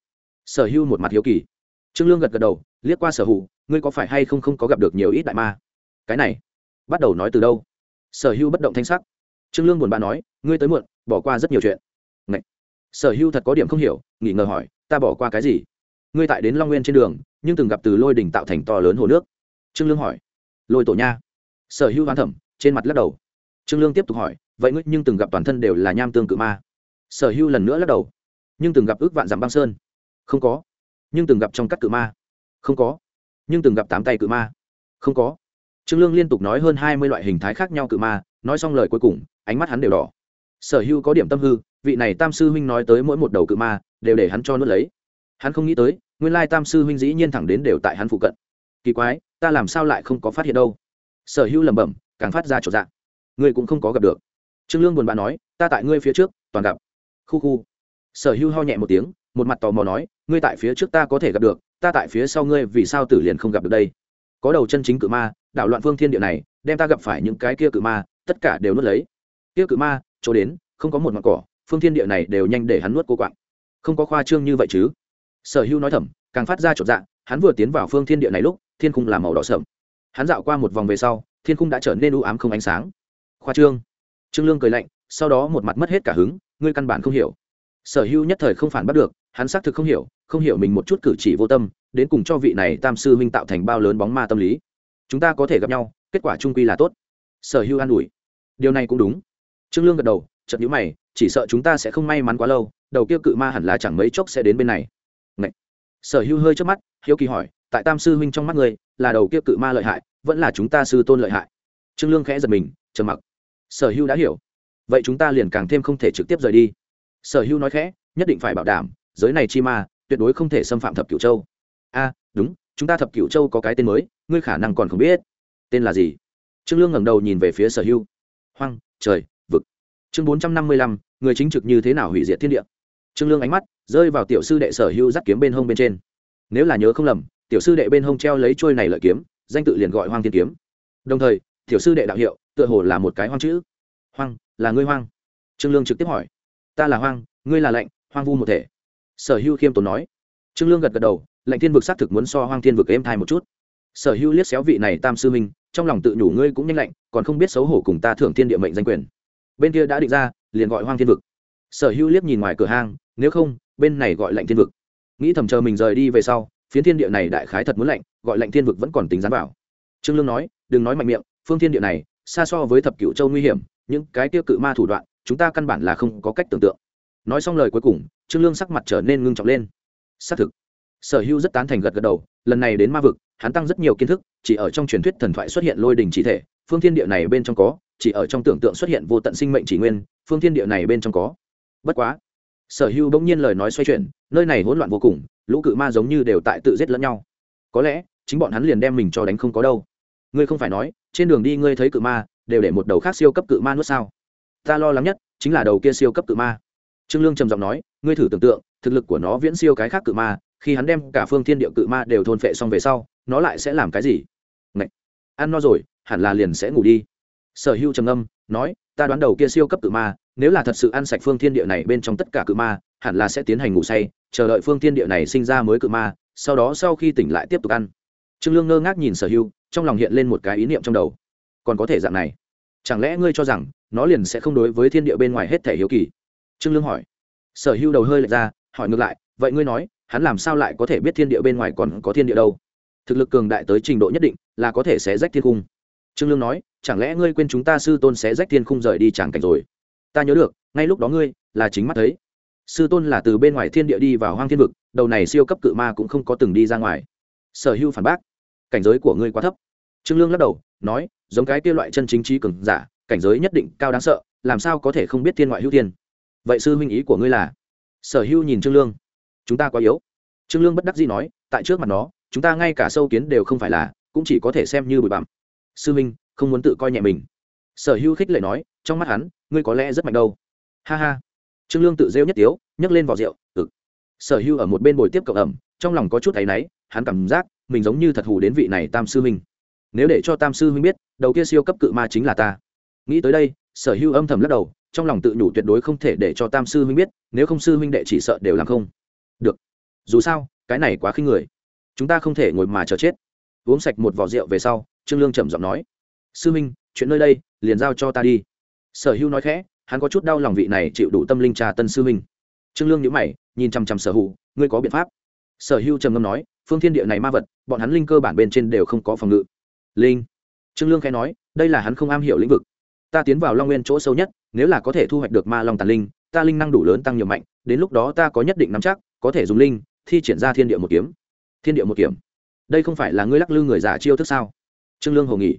Sở hữu một mặt hiếu kỳ. Trương lương gật gật đầu, liếc qua sở hữu, ngươi có phải hay không không có gặp được nhiều ít đại ma? Cái này, bắt đầu nói từ đâu? Sở hữu bất động thanh sắc trương lương buồn bã nói, ngươi tới muộn, bỏ qua rất nhiều chuyện. Ngậy. sở hưu thật có điểm không hiểu nghỉ ngờ hỏi, ta bỏ qua cái gì? Ngươi tại đến long nguyên trên đường, nhưng từng gặp từ lôi đỉnh tạo thành to lớn hồ nước. Trương lương hỏi, lôi tổ nha? Sở Hưu hoán thẩm, trên mặt lắc đầu. Trương lương tiếp tục hỏi, vậy ngươi nhưng từng gặp toàn thân đều là nham tương cự ma? Sở Hưu lần nữa lắc đầu, nhưng từng gặp ước vạn dặm băng sơn. Không có. Nhưng từng gặp trong các cự ma? Không có. Nhưng từng gặp tám tay cự ma? Không có. Trương lương liên tục nói hơn hai mươi loại hình thái khác nhau cự ma nói xong lời cuối cùng, ánh mắt hắn đều đỏ. Sở hữu có điểm tâm hư, vị này tam sư huynh nói tới mỗi một đầu cự ma, đều để hắn cho nuốt lấy. Hắn không nghĩ tới, nguyên lai tam sư huynh dĩ nhiên thẳng đến đều tại hắn phụ cận. Kỳ quái, ta làm sao lại không có phát hiện đâu? Sở hữu lẩm bẩm, càng phát ra chỗ dạng ngươi cũng không có gặp được. Trương lương buồn bã nói, ta tại ngươi phía trước, toàn gặp. Khu khu. Sở hữu ho nhẹ một tiếng, một mặt tò mò nói, ngươi tại phía trước ta có thể gặp được, ta tại phía sau ngươi vì sao tử liền không gặp được đây? Có đầu chân chính cự ma, đảo loạn phương thiên địa này, đem ta gặp phải những cái kia cự ma tất cả đều nuốt lấy. Tiêu cự ma, chỗ đến, không có một mặt cỏ, phương thiên địa này đều nhanh để hắn nuốt cô quạng. Không có khoa trương như vậy chứ? Sở hữu nói thầm, càng phát ra chột dạ hắn vừa tiến vào phương thiên địa này lúc, thiên khung là màu đỏ sậm hắn dạo qua một vòng về sau, thiên khung đã trở nên u ám không ánh sáng. Khoa trương. Trương lương cười lạnh, sau đó một mặt mất hết cả hứng, ngươi căn bản không hiểu. Sở hữu nhất thời không phản bắt được, hắn xác thực không hiểu không hiểu mình một chút cử chỉ vô tâm, đến cùng cho vị này tam sư huynh tạo thành bao lớn bóng ma tâm lý. Chúng ta có thể gặp nhau, kết quả trung quy là tốt. Sở hữu an ủi điều này cũng đúng. Trương lương gật đầu, chợt nhíu mày, chỉ sợ chúng ta sẽ không may mắn quá lâu, đầu kia cự ma hẳn là chẳng mấy chốc sẽ đến bên này. Ngậy. sở hữu hơi trước mắt, hiếu kỳ hỏi, tại tam sư huynh trong mắt người là đầu kia cự ma lợi hại, vẫn là chúng ta sư tôn lợi hại? Trương lương khẽ giật mình, trầm mặc. Sở hữu đã hiểu. Vậy chúng ta liền càng thêm không thể trực tiếp rời đi. Sở hữu nói khẽ, nhất định phải bảo đảm, giới này chi ma, tuyệt đối không thể xâm phạm thập cửu châu. A, đúng, chúng ta thập cửu châu có cái tên mới, ngươi khả năng còn không biết. Tên là gì? Trương lương ngẩng đầu nhìn về phía sở Hưu hoang, trời, vực. Chương bốn trăm năm mươi lăm, người chính trực như thế nào hủy diệt thiên địa? Trương lương ánh mắt rơi vào tiểu sư đệ sở hữu dắt kiếm bên hông bên trên. Nếu là nhớ không lầm, tiểu sư đệ bên hông treo lấy trôi này lợi kiếm, danh tự liền gọi hoang thiên kiếm. Đồng thời, tiểu sư đệ đạo hiệu tựa hồ là một cái hoang chữ. Hoang, là ngươi hoang. Trương lương trực tiếp hỏi. Ta là hoang, ngươi là lệnh hoang vu một thể. Sở hữu khiêm tốn nói. Trương lương gật gật đầu lệnh thiên vực xác thực muốn so hoang thiên vực êm thai một chút. Sở hữu liếc xéo vị này tam sư minh trong lòng tự nhủ ngươi cũng nhanh lạnh, còn không biết xấu hổ cùng ta thưởng thiên địa mệnh danh quyền. Bên kia đã định ra, liền gọi hoang thiên vực. Sở hữu liếc nhìn ngoài cửa hang, nếu không, bên này gọi lạnh thiên vực. Nghĩ thầm chờ mình rời đi về sau, phiến thiên địa này đại khái thật muốn lạnh, gọi lạnh thiên vực vẫn còn tính dán vào. Trương lương nói, đừng nói mạnh miệng, phương thiên địa này, xa so với thập cửu châu nguy hiểm, những cái tiêu cự ma thủ đoạn, chúng ta căn bản là không có cách tưởng tượng. Nói xong lời cuối cùng, trương lương sắc mặt trở nên ngưng trọng lên. Xác thực, sở hữu rất tán thành gật gật đầu, lần này đến ma vực hắn tăng rất nhiều kiến thức, chỉ ở trong truyền thuyết thần thoại xuất hiện lôi đình chỉ thể, phương thiên địa này bên trong có, chỉ ở trong tưởng tượng xuất hiện vô tận sinh mệnh chỉ nguyên, phương thiên địa này bên trong có. Bất quá, sở hữu bỗng nhiên lời nói xoay chuyển, nơi này hỗn loạn vô cùng, lũ cự ma giống như đều tại tự giết lẫn nhau. Có lẽ, chính bọn hắn liền đem mình cho đánh không có đâu. Ngươi không phải nói, trên đường đi ngươi thấy cự ma, đều để một đầu khác siêu cấp cự ma nuốt sao? Ta lo lắng nhất, chính là đầu kia siêu cấp cự ma. Trương lương trầm giọng nói, ngươi thử tưởng tượng, thực lực của nó viễn siêu cái khác cự ma, khi hắn đem cả phương thiên địa cự ma đều thôn phệ xong về sau nó lại sẽ làm cái gì? Ngậy! ăn no rồi, hẳn là liền sẽ ngủ đi. Sở hữu trầm âm nói, ta đoán đầu kia siêu cấp cự ma, nếu là thật sự ăn sạch phương thiên địa này bên trong tất cả cự ma, hẳn là sẽ tiến hành ngủ say, chờ đợi phương thiên địa này sinh ra mới cự ma, sau đó sau khi tỉnh lại tiếp tục ăn. Trương lương ngơ ngác nhìn sở hữu, trong lòng hiện lên một cái ý niệm trong đầu. Còn có thể dạng này? Chẳng lẽ ngươi cho rằng, nó liền sẽ không đối với thiên địa bên ngoài hết thể hiếu kỳ? Trương lương hỏi. Sở hữu đầu hơi lệch ra, hỏi ngược lại, vậy ngươi nói, hắn làm sao lại có thể biết thiên địa bên ngoài còn có thiên địa đâu? Thực lực cường đại tới trình độ nhất định là có thể sẽ rách thiên cung trương lương nói, chẳng lẽ ngươi quên chúng ta sư tôn sẽ rách thiên khung rời đi chẳng cảnh rồi? Ta nhớ được, ngay lúc đó ngươi là chính mắt thấy. Sư tôn là từ bên ngoài thiên địa đi vào hoang thiên vực, đầu này siêu cấp cự ma cũng không có từng đi ra ngoài. Sở Hưu phản bác, cảnh giới của ngươi quá thấp. Trương lương lắc đầu, nói, giống cái kia loại chân chính trí cường giả, cảnh giới nhất định cao đáng sợ, làm sao có thể không biết thiên ngoại hữu thiên? Vậy sư huynh ý của ngươi là? Sở Hưu nhìn trương lương, chúng ta quá yếu. Trương lương bất đắc dĩ nói, tại trước mặt nó chúng ta ngay cả sâu kiến đều không phải là cũng chỉ có thể xem như bụi bặm. Sư minh, không muốn tự coi nhẹ mình. Sở hữu khích lệ nói trong mắt hắn ngươi có lẽ rất mạnh đâu. Ha ha. Trương lương tự rêu nhất tiếu nhấc lên vỏ rượu ực. Sở hữu ở một bên bồi tiếp cậu ẩm trong lòng có chút áy náy hắn cảm giác mình giống như thật hù đến vị này tam sư huynh nếu để cho tam sư huynh biết đầu kia siêu cấp cự ma chính là ta. Nghĩ tới đây sở hữu âm thầm lắc đầu trong lòng tự nhủ tuyệt đối không thể để cho tam sư huynh biết nếu không sư huynh đệ chỉ sợ đều làm không. Được. Dù sao cái này quá khinh người chúng ta không thể ngồi mà chờ chết. Uống sạch một vỏ rượu về sau trương lương trầm giọng nói sư minh, chuyện nơi đây liền giao cho ta đi. Sở hữu nói khẽ hắn có chút đau lòng vị này chịu đủ tâm linh trà tân sư minh. trương lương nhíu mày nhìn chăm chăm sở hữu ngươi có biện pháp? Sở hữu trầm ngâm nói phương thiên địa này ma vật bọn hắn linh cơ bản bên trên đều không có phòng ngự. Linh? Trương lương khẽ nói đây là hắn không am hiểu lĩnh vực. Ta tiến vào long nguyên chỗ sâu nhất nếu là có thể thu hoạch được ma long tàn linh ta linh năng đủ lớn tăng nhiều mạnh đến lúc đó ta có nhất định nắm chắc có thể dùng linh thi triển ra thiên địa một kiếm thiên địa một kiếm đây không phải là ngươi lắc lư người giả chiêu thức sao? Trương lương hồ nghỉ.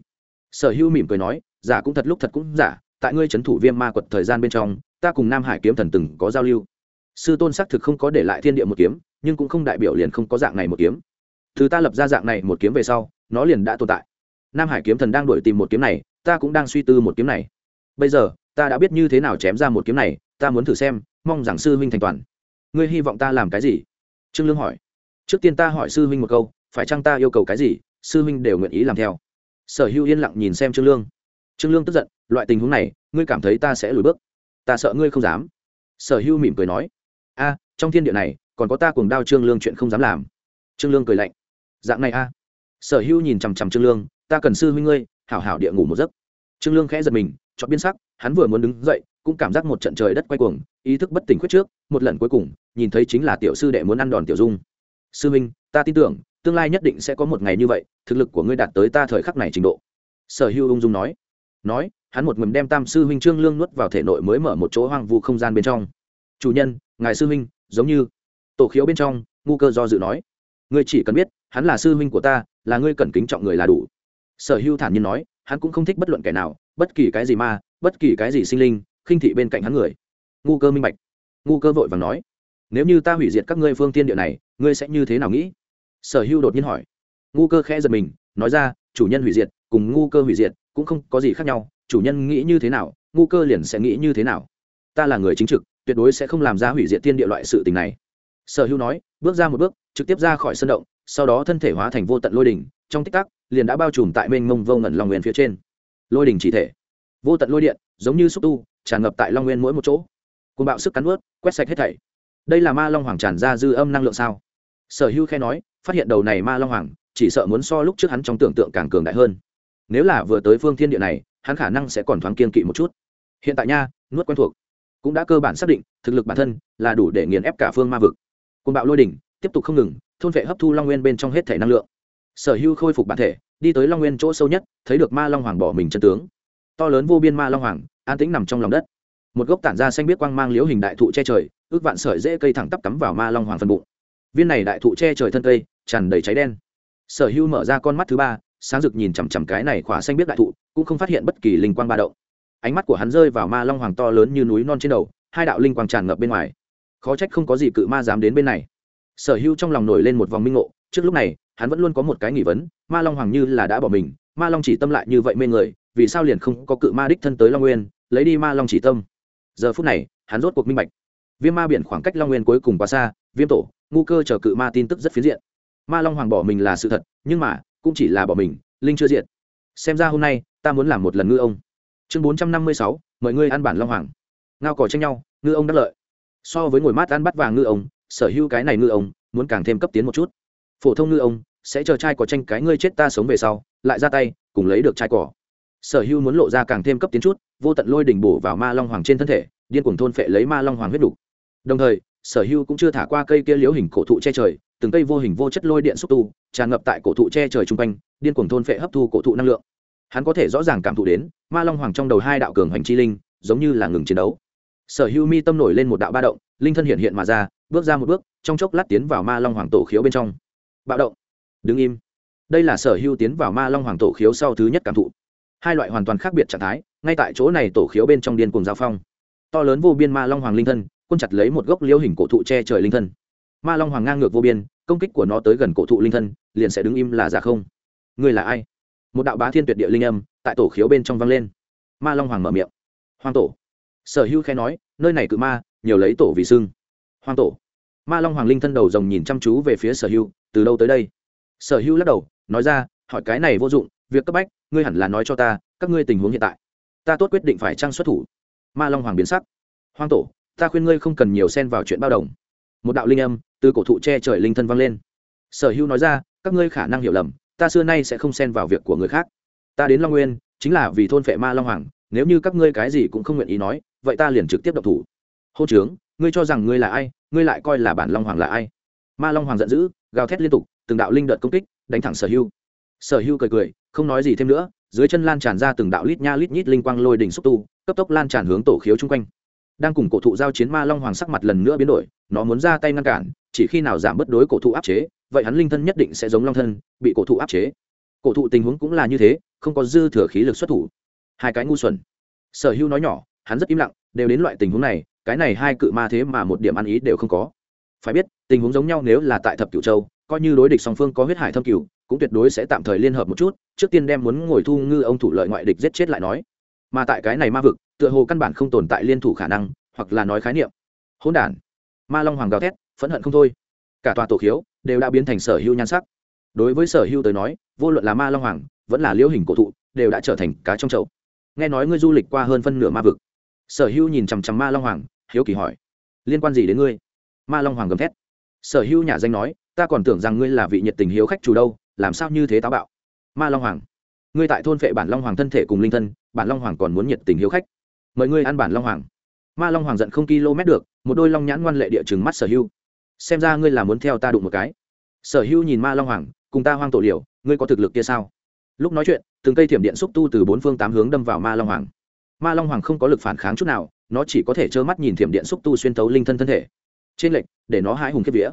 Sở hữu mỉm cười nói, giả cũng thật lúc thật cũng giả, tại ngươi trấn thủ viêm ma quật thời gian bên trong, ta cùng nam hải kiếm thần từng có giao lưu. Sư tôn xác thực không có để lại thiên địa một kiếm, nhưng cũng không đại biểu liền không có dạng này một kiếm. Thứ ta lập ra dạng này một kiếm về sau, nó liền đã tồn tại. Nam hải kiếm thần đang đuổi tìm một kiếm này, ta cũng đang suy tư một kiếm này. Bây giờ, ta đã biết như thế nào chém ra một kiếm này, ta muốn thử xem, mong rằng sư huynh thành toàn. Ngươi hy vọng ta làm cái gì? Trương lương hỏi trước tiên ta hỏi sư huynh một câu, phải chăng ta yêu cầu cái gì, sư huynh đều nguyện ý làm theo. Sở hữu yên lặng nhìn xem trương lương. Trương lương tức giận, loại tình huống này, ngươi cảm thấy ta sẽ lùi bước. Ta sợ ngươi không dám. Sở hưu mỉm cười nói. A, trong thiên địa này, còn có ta cùng đao trương lương chuyện không dám làm. Trương lương cười lạnh. Dạng này a. Sở hưu nhìn chằm chằm trương lương, ta cần sư huynh ngươi, hảo hảo địa ngủ một giấc. Trương lương khẽ giật mình chọn biên sắc, hắn vừa muốn đứng dậy, cũng cảm giác một trận trời đất quay cuồng, ý thức bất tỉnh khuyết trước, một lần cuối cùng, nhìn thấy chính là tiểu sư đệ muốn ăn đòn tiểu dung sư Minh, ta tin tưởng tương lai nhất định sẽ có một ngày như vậy thực lực của ngươi đạt tới ta thời khắc này trình độ. Sở hưu ung dung nói. Nói hắn một mầm đem tam sư huynh trương lương nuốt vào thể nội mới mở một chỗ hoang vu không gian bên trong. Chủ nhân ngài sư huynh giống như tổ khiếu bên trong ngu cơ do dự nói. Ngươi chỉ cần biết hắn là sư huynh của ta là ngươi cần kính trọng người là đủ. Sở hưu thản nhiên nói hắn cũng không thích bất luận kẻ nào bất kỳ cái gì ma bất kỳ cái gì sinh linh khinh thị bên cạnh hắn người. Ngu cơ minh bạch. Ngu cơ vội vàng nói. Nếu như ta hủy diệt các ngươi phương tiên địa này ngươi sẽ như thế nào nghĩ? Sở hưu đột nhiên hỏi. Ngu cơ khẽ giật mình nói ra chủ nhân hủy diệt cùng ngu cơ hủy diệt cũng không có gì khác nhau chủ nhân nghĩ như thế nào ngu cơ liền sẽ nghĩ như thế nào. Ta là người chính trực tuyệt đối sẽ không làm ra hủy diệt tiên địa loại sự tình này. Sở Hưu nói bước ra một bước trực tiếp ra khỏi sân động sau đó thân thể hóa thành vô tận lôi đình, trong tích tắc liền đã bao trùm tại mênh mông vô ngẩn long nguyên phía trên. Lôi đình chỉ thể vô tận lôi điện giống như xúc tu tràn ngập tại long nguyên mỗi một chỗ. Côn bạo sức cắn ướt quét sạch hết thảy. Đây là ma long hoàng tràn ra dư âm năng lượng sao? Sở hữu khe nói, phát hiện đầu này ma long hoàng, chỉ sợ muốn so lúc trước hắn trong tưởng tượng càng cường đại hơn. Nếu là vừa tới phương thiên địa này, hắn khả năng sẽ còn thoáng kiên kỵ một chút. Hiện tại nha, nuốt quen thuộc. Cũng đã cơ bản xác định, thực lực bản thân là đủ để nghiền ép cả phương ma vực. Côn bạo lôi đỉnh, tiếp tục không ngừng, thôn vệ hấp thu long nguyên bên trong hết thể năng lượng. Sở hưu khôi phục bản thể, đi tới long nguyên chỗ sâu nhất, thấy được ma long hoàng bỏ mình chân tướng. To lớn vô biên ma long hoàng, an tĩnh nằm trong lòng đất. Một gốc tản ra xanh biết quang mang liễu hình đại thụ che trời, ước vạn sợi dễ cây thẳng tắp cắm vào ma long hoàng phân bụng viên này đại thụ che trời thân cây, tràn đầy cháy đen. Sở hữu mở ra con mắt thứ ba, sáng rực nhìn chằm chằm cái này khỏa xanh biết đại thụ, cũng không phát hiện bất kỳ linh quang ba động. Ánh mắt của hắn rơi vào ma long hoàng to lớn như núi non trên đầu, hai đạo linh quang tràn ngập bên ngoài. Khó trách không có gì cự ma dám đến bên này. Sở hữu trong lòng nổi lên một vòng minh ngộ, trước lúc này, hắn vẫn luôn có một cái nghi vấn, ma long hoàng như là đã bỏ mình, ma long chỉ tâm lại như vậy mê người, vì sao liền không có cự ma đích thân tới long nguyên, lấy đi ma long chỉ tâm? Giờ phút này, hắn rốt cuộc minh bạch. Viêm ma biển khoảng cách long nguyên cuối cùng quá xa, viêm tổ ngu cơ chờ cự ma tin tức rất phiến diện. Ma long hoàng bỏ mình là sự thật, nhưng mà, cũng chỉ là bỏ mình, linh chưa diện xem ra hôm nay, ta muốn làm một lần ngư ông. Chương bốn trăm năm mươi sáu, mời ngươi ăn bản long hoàng. Ngao cỏ tranh nhau, ngư ông đắc lợi. So với ngồi mát ăn bắt vàng ngư ông, sở hữu cái này ngư ông, muốn càng thêm cấp tiến một chút. Phổ thông ngư ông, sẽ chờ trai có tranh cái ngươi chết ta sống về sau, lại ra tay, cùng lấy được trai cỏ sở hữu muốn lộ ra càng thêm cấp tiến chút, vô tận lôi đỉnh bổ vào ma long hoàng trên thân thể, điên cuồng thôn phệ lấy ma long hoàng huyết đủ. đồng thời sở Hưu cũng chưa thả qua cây kia liễu hình cổ thụ che trời, từng cây vô hình vô chất lôi điện xúc tu, tràn ngập tại cổ thụ che trời chung quanh, điên cuồng thôn phệ hấp thu cổ thụ năng lượng. Hắn có thể rõ ràng cảm thụ đến, ma long hoàng trong đầu hai đạo cường hành chi linh, giống như là ngừng chiến đấu. Sở Hưu mi tâm nổi lên một đạo ba động, linh thân hiện hiện mà ra, bước ra một bước, trong chốc lát tiến vào ma long hoàng tổ khiếu bên trong. Bạo động. Đứng im. Đây là sở Hưu tiến vào ma long hoàng tổ khiếu sau thứ nhất cảm thụ. Hai loại hoàn toàn khác biệt trạng thái, ngay tại chỗ này tổ khiếu bên trong điên cùng giao phong. To lớn vô biên ma long hoàng linh thân quân chặt lấy một gốc liêu hình cổ thụ che trời linh thân. Ma long hoàng ngang ngược vô biên, công kích của nó tới gần cổ thụ linh thân, liền sẽ đứng im là giả không. Người là ai? Một đạo bá thiên tuyệt địa linh âm tại tổ khiếu bên trong vang lên. Ma long hoàng mở miệng. Hoàng tổ. Sở hữu khe nói, nơi này cự ma, nhiều lấy tổ vì xưng. Hoàng tổ. Ma long hoàng linh thân đầu rồng nhìn chăm chú về phía sở hữu, từ đâu tới đây? Sở hữu lắc đầu, nói ra, hỏi cái này vô dụng, việc cấp bách, ngươi hẳn là nói cho ta, các ngươi tình huống hiện tại. Ta tốt quyết định phải trang xuất thủ. Ma long hoàng biến sắc. Hoàng tổ ta khuyên ngươi không cần nhiều xen vào chuyện bao đồng. Một đạo linh âm từ cổ thụ che trời linh thân vang lên. Sở hữu nói ra, các ngươi khả năng hiểu lầm, ta xưa nay sẽ không xen vào việc của người khác. Ta đến long nguyên, chính là vì thôn phệ ma long hoàng, nếu như các ngươi cái gì cũng không nguyện ý nói, vậy ta liền trực tiếp độc thủ. Hô trướng, ngươi cho rằng ngươi là ai, ngươi lại coi là bản long hoàng là ai? Ma long hoàng giận dữ, gào thét liên tục, từng đạo linh đợt công kích, đánh thẳng sở hưu sở hưu cười cười, không nói gì thêm nữa, dưới chân lan tràn ra từng đạo lít nha lít nhít linh quang lôi đỉnh xúc tu, cấp tốc lan tràn hướng tổ khiếu chung quanh đang cùng cổ thụ giao chiến ma long hoàng sắc mặt lần nữa biến đổi, nó muốn ra tay ngăn cản, chỉ khi nào giảm bất đối cổ thụ áp chế, vậy hắn linh thân nhất định sẽ giống long thân, bị cổ thụ áp chế. Cổ thụ tình huống cũng là như thế, không có dư thừa khí lực xuất thủ. Hai cái ngu xuẩn. Sở hữu nói nhỏ, hắn rất im lặng, đều đến loại tình huống này, cái này hai cự ma thế mà một điểm ăn ý đều không có. Phải biết, tình huống giống nhau nếu là tại thập cửu châu, coi như đối địch song phương có huyết hải thâm cửu, cũng tuyệt đối sẽ tạm thời liên hợp một chút, trước tiên đem muốn ngồi thu ngư ông thủ lợi ngoại địch giết chết lại nói mà tại cái này ma vực, tựa hồ căn bản không tồn tại liên thủ khả năng, hoặc là nói khái niệm. Hỗn đản. Ma long hoàng gào thét, phẫn hận không thôi. Cả tòa tổ khiếu đều đã biến thành sở hữu nhan sắc. Đối với sở hữu tới nói, vô luận là ma long hoàng, vẫn là liễu hình cổ thụ, đều đã trở thành cá trong chậu. Nghe nói ngươi du lịch qua hơn phân nửa ma vực. Sở hữu nhìn chằm chằm ma long hoàng, hiếu kỳ hỏi, liên quan gì đến ngươi? Ma long hoàng gầm thét. Sở hữu nhà danh nói, ta còn tưởng rằng ngươi là vị nhiệt tình hiếu khách chủ đâu, làm sao như thế táo bạo? Ma long hoàng ngươi tại thôn phệ bản long hoàng thân thể cùng linh thân, bản long hoàng còn muốn nhiệt tình hiếu khách. Mời ngươi ăn bản long hoàng. Ma long hoàng giận không km được, một đôi long nhãn ngoan lệ địa chừng mắt sở hưu. Xem ra ngươi là muốn theo ta đụng một cái. Sở hưu nhìn ma long hoàng, cùng ta hoang tổ liều, ngươi có thực lực kia sao? Lúc nói chuyện, từng cây thiểm điện xúc tu từ bốn phương tám hướng đâm vào ma long hoàng. Ma long hoàng không có lực phản kháng chút nào, nó chỉ có thể trơ mắt nhìn thiểm điện xúc tu xuyên thấu linh thân thân thể. Trên lệnh để nó hãi hùng kiếp vía.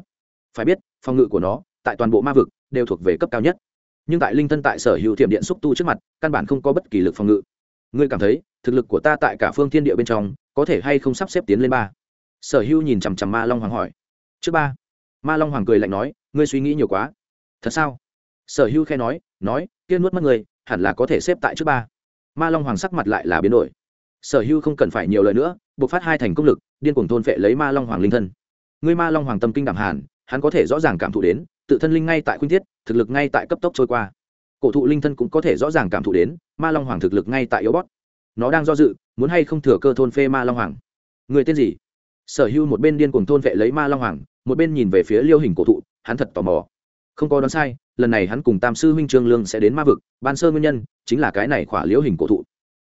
Phải biết, phòng ngự của nó, tại toàn bộ ma vực, đều thuộc về cấp cao nhất nhưng tại linh thân tại sở hữu thiểm điện xúc tu trước mặt, căn bản không có bất kỳ lực phòng ngự. Ngươi cảm thấy, thực lực của ta tại cả phương thiên địa bên trong, có thể hay không sắp xếp tiến lên ba? Sở hữu nhìn chằm chằm ma long hoàng hỏi. Trước ba. Ma long hoàng cười lạnh nói, ngươi suy nghĩ nhiều quá. Thật sao? Sở hữu khe nói nói, kia nuốt mất người, hẳn là có thể xếp tại trước ba. Ma long hoàng sắc mặt lại là biến đổi. Sở hữu không cần phải nhiều lời nữa, buộc phát hai thành công lực, điên cuồng thôn phệ lấy ma long hoàng linh thân. Ngươi ma long hoàng tâm kinh đảm hàn hắn có thể rõ ràng cảm thụ đến, tự thân linh ngay tại khuyên thiết, thực lực ngay tại cấp tốc trôi qua. Cổ thụ linh thân cũng có thể rõ ràng cảm thụ đến, ma long hoàng thực lực ngay tại yếu bót nó đang do dự, muốn hay không thừa cơ thôn phê ma long hoàng. Người tên gì? Sở hữu một bên điên cùng thôn vệ lấy ma long hoàng, một bên nhìn về phía liêu hình cổ thụ, hắn thật tò mò. Không có đoán sai, lần này hắn cùng tam sư huynh trương lương sẽ đến ma vực, ban sơ nguyên nhân chính là cái này khỏa liêu hình cổ thụ.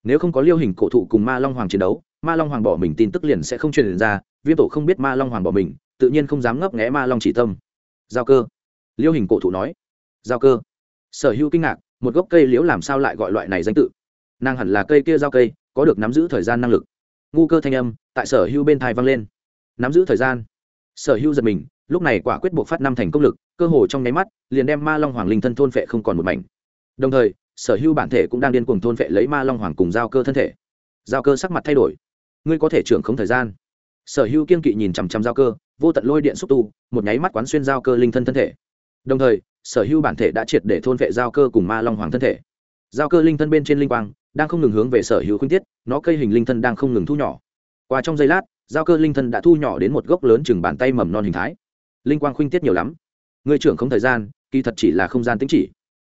Nếu không có liêu hình cổ thụ cùng ma long hoàng chiến đấu, ma long hoàng bỏ mình tin tức liền sẽ không truyền ra, viêm tổ không biết ma long hoàng bỏ mình tự nhiên không dám ngấp nghẽ ma long chỉ tâm. Giao cơ. Liêu hình cổ thụ nói. Giao cơ. Sở hữu kinh ngạc, một gốc cây liễu làm sao lại gọi loại này danh tự? Nàng hẳn là cây kia giao cây, có được nắm giữ thời gian năng lực. Ngu cơ thanh âm, tại sở hữu bên thai vang lên. Nắm giữ thời gian. Sở hữu giật mình, lúc này quả quyết buộc phát năm thành công lực, cơ hồ trong nháy mắt, liền đem ma long hoàng linh thân thôn phệ không còn một mảnh. Đồng thời, sở hữu bản thể cũng đang điên cuồng thôn phệ lấy ma long hoàng cùng giao cơ thân thể. Giao cơ sắc mặt thay đổi. Ngươi có thể trưởng không thời gian. Sở hữu kiên kỵ nhìn chằm chằm giao cơ vô tận lôi điện xúc tu, một nháy mắt quán xuyên giao cơ linh thân thân thể. Đồng thời, sở hữu bản thể đã triệt để thôn vệ giao cơ cùng ma long hoàng thân thể. Giao cơ linh thân bên trên linh quang đang không ngừng hướng về sở hữu khuyên tiết, nó cây hình linh thân đang không ngừng thu nhỏ. Qua trong giây lát, giao cơ linh thân đã thu nhỏ đến một gốc lớn chừng bàn tay mầm non hình thái. Linh quang khuynh tiết nhiều lắm. Người trưởng không thời gian, kỳ thật chỉ là không gian tính chỉ.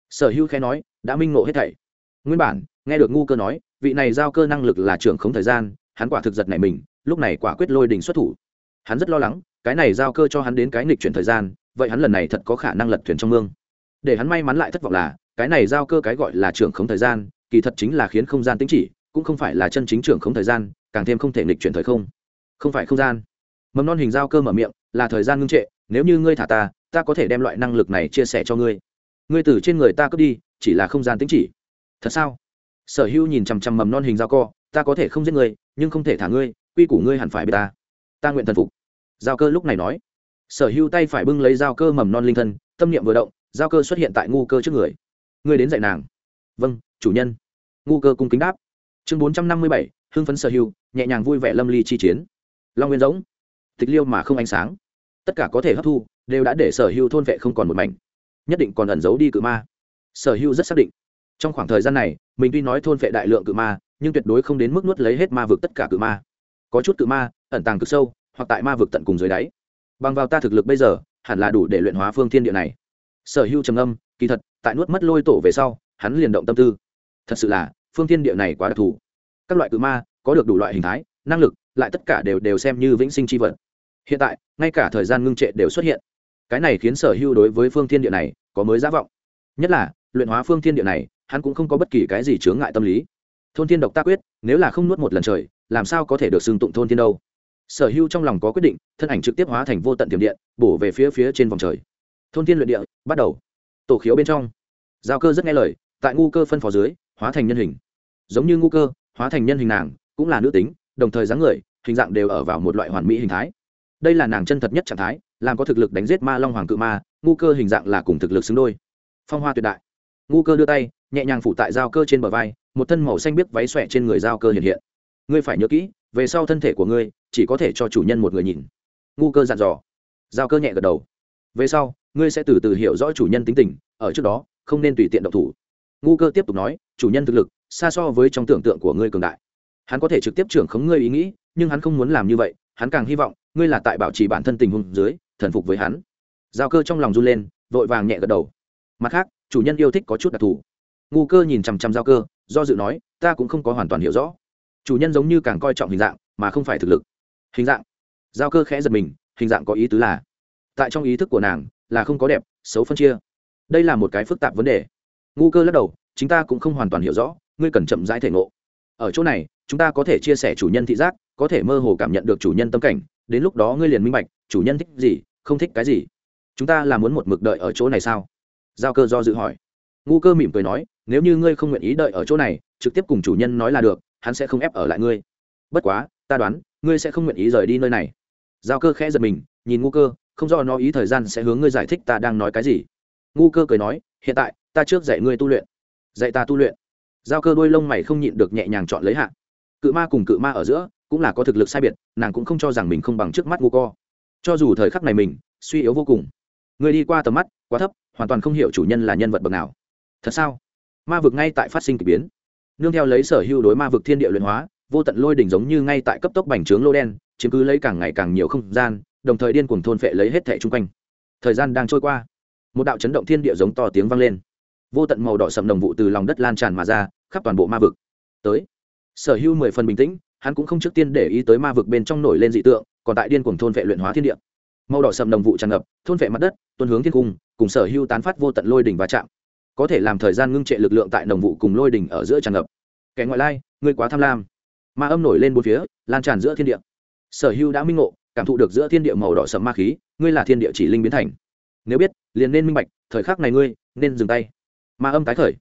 Sở hữu khẽ nói, đã minh ngộ hết thảy. Nguyên bản, nghe được ngu cơ nói, vị này giao cơ năng lực là trưởng không thời gian, hắn quả thực giật này mình, lúc này quả quyết lôi đình xuất thủ. Hắn rất lo lắng cái này giao cơ cho hắn đến cái nghịch chuyển thời gian, vậy hắn lần này thật có khả năng lật thuyền trong mương. Để hắn may mắn lại thất vọng là, cái này giao cơ cái gọi là trưởng không thời gian, kỳ thật chính là khiến không gian tính chỉ, cũng không phải là chân chính trưởng không thời gian, càng thêm không thể nghịch chuyển thời không. Không phải không gian. Mầm non hình giao cơ mở miệng, là thời gian ngưng trệ, nếu như ngươi thả ta ta có thể đem loại năng lực này chia sẻ cho ngươi. Ngươi từ trên người ta cướp đi, chỉ là không gian tính chỉ. Thật sao? Sở hữu nhìn chằm chằm mầm non hình giao co, ta có thể không giết ngươi, nhưng không thể thả ngươi, quy củ ngươi hẳn phải biết ta. Ta nguyện thần phục giao cơ lúc này nói. Sở hữu tay phải bưng lấy giao cơ mầm non linh thân, tâm niệm vừa động, giao cơ xuất hiện tại ngu cơ trước người. Ngươi đến dạy nàng. Vâng chủ nhân. Ngu cơ cung kính đáp. Chương bốn trăm năm mươi bảy, hưng phấn sở hữu nhẹ nhàng vui vẻ lâm ly chi chiến. Long nguyên giống. Tịch liêu mà không ánh sáng. Tất cả có thể hấp thu, đều đã để sở hữu thôn vệ không còn một mảnh. Nhất định còn ẩn giấu đi cự ma. Sở hữu rất xác định. Trong khoảng thời gian này, mình tuy nói thôn vệ đại lượng cự ma, nhưng tuyệt đối không đến mức nuốt lấy hết ma vực tất cả cự ma. Có chút cự ma, ẩn tàng cực sâu hoặc tại ma vực tận cùng dưới đáy. Bằng vào ta thực lực bây giờ, hẳn là đủ để luyện hóa phương thiên địa này. Sở hữu trầm âm kỳ thật, tại nuốt mất lôi tổ về sau, hắn liền động tâm tư. Thật sự là, phương thiên địa này quá đặc thù. Các loại cự ma, có được đủ loại hình thái, năng lực, lại tất cả đều đều xem như vĩnh sinh chi vật. Hiện tại, ngay cả thời gian ngưng trệ đều xuất hiện. Cái này khiến sở hữu đối với phương thiên địa này có mới giá vọng. Nhất là, luyện hóa phương thiên địa này, hắn cũng không có bất kỳ cái gì chướng ngại tâm lý. Thôn thiên độc tác quyết, nếu là không nuốt một lần trời, làm sao có thể được xưng tụng thôn thiên đâu? Sở hữu trong lòng có quyết định, thân ảnh trực tiếp hóa thành vô tận tiềm điện, bổ về phía phía trên vòng trời. Thôn thiên luyện địa, bắt đầu. Tổ khiếu bên trong. Giao cơ rất nghe lời, tại ngu cơ phân phó dưới, hóa thành nhân hình. Giống như ngu cơ, hóa thành nhân hình nàng, cũng là nữ tính, đồng thời dáng người, hình dạng đều ở vào một loại hoàn mỹ hình thái. Đây là nàng chân thật nhất trạng thái, làm có thực lực đánh giết ma long hoàng cự ma, ngu cơ hình dạng là cùng thực lực xứng đôi. Phong hoa tuyệt đại. Ngu cơ đưa tay, nhẹ nhàng phủ tại giao cơ trên bờ vai, một thân màu xanh biếc váy xòe trên người giao cơ hiện hiện. Ngươi phải nhớ kỹ về sau thân thể của ngươi chỉ có thể cho chủ nhân một người nhìn. Ngu cơ dặn dò. Giao cơ nhẹ gật đầu. Về sau, ngươi sẽ từ từ hiểu rõ chủ nhân tính tình, ở trước đó, không nên tùy tiện độc thủ. Ngu cơ tiếp tục nói, chủ nhân thực lực, xa so với trong tưởng tượng của ngươi cường đại. Hắn có thể trực tiếp trưởng khống ngươi ý nghĩ, nhưng hắn không muốn làm như vậy, hắn càng hy vọng, ngươi là tại bảo trì bản thân tình huống dưới, thần phục với hắn. Giao cơ trong lòng run lên, vội vàng nhẹ gật đầu. Mặt khác, chủ nhân yêu thích có chút đặc thù. Ngu cơ nhìn chằm chằm giao cơ, do dự nói, ta cũng không có hoàn toàn hiểu rõ chủ nhân giống như càng coi trọng hình dạng, mà không phải thực lực. Hình dạng. Giao cơ khẽ giật mình, hình dạng có ý tứ là, tại trong ý thức của nàng, là không có đẹp, xấu phân chia. Đây là một cái phức tạp vấn đề. Ngu cơ lắc đầu chúng ta cũng không hoàn toàn hiểu rõ, ngươi cần chậm rãi thể ngộ. Ở chỗ này, chúng ta có thể chia sẻ chủ nhân thị giác, có thể mơ hồ cảm nhận được chủ nhân tâm cảnh, đến lúc đó ngươi liền minh bạch, chủ nhân thích gì, không thích cái gì. Chúng ta là muốn một mực đợi ở chỗ này sao? Giao cơ do dự hỏi. Ngu cơ mỉm cười nói, nếu như ngươi không nguyện ý đợi ở chỗ này, trực tiếp cùng chủ nhân nói là được hắn sẽ không ép ở lại ngươi. Bất quá, ta đoán, ngươi sẽ không nguyện ý rời đi nơi này. Giao cơ khẽ giật mình, nhìn ngu cơ, không do nó ý thời gian sẽ hướng ngươi giải thích ta đang nói cái gì. Ngu cơ cười nói, hiện tại, ta trước dạy ngươi tu luyện. Dạy ta tu luyện. Giao cơ đôi lông mày không nhịn được nhẹ nhàng chọn lấy hạ. Cự ma cùng cự ma ở giữa, cũng là có thực lực sai biệt, nàng cũng không cho rằng mình không bằng trước mắt ngu co. Cho dù thời khắc này mình, suy yếu vô cùng. Người đi qua tầm mắt, quá thấp, hoàn toàn không hiểu chủ nhân là nhân vật bậc nào. Thật sao? Ma vực ngay tại phát sinh k ỳ biến nương theo lấy sở hữu đối ma vực thiên địa luyện hóa, vô tận lôi đỉnh giống như ngay tại cấp tốc bành trướng lô đen, chiếm cứ lấy càng ngày càng nhiều không gian, đồng thời điên cuồng thôn phệ lấy hết thẻ chung quanh. Thời gian đang trôi qua, một đạo chấn động thiên địa giống to tiếng vang lên. Vô tận màu đỏ sầm đồng vụ từ lòng đất lan tràn mà ra, khắp toàn bộ ma vực. Tới, sở hữu mười phần bình tĩnh, hắn cũng không trước tiên để ý tới ma vực bên trong nổi lên dị tượng, còn tại điên cuồng thôn vệ luyện hóa thiên địa. Màu đỏ sầm đồng vụ tràn ngập, thôn vệ mặt đất tuân hướng thiên cung, cùng sở hữu tán phát vô tận lôi đỉnh và chạm có thể làm thời gian ngưng trệ lực lượng tại đồng vụ cùng lôi đỉnh ở giữa tràn ngập. Kẻ ngoại lai, ngươi quá tham lam. Ma âm nổi lên bốn phía, lan tràn giữa thiên địa. Sở hưu đã minh ngộ, cảm thụ được giữa thiên địa màu đỏ sầm ma khí, ngươi là thiên địa chỉ linh biến thành. Nếu biết, liền nên minh bạch, thời khắc này ngươi, nên dừng tay. Ma âm tái khởi.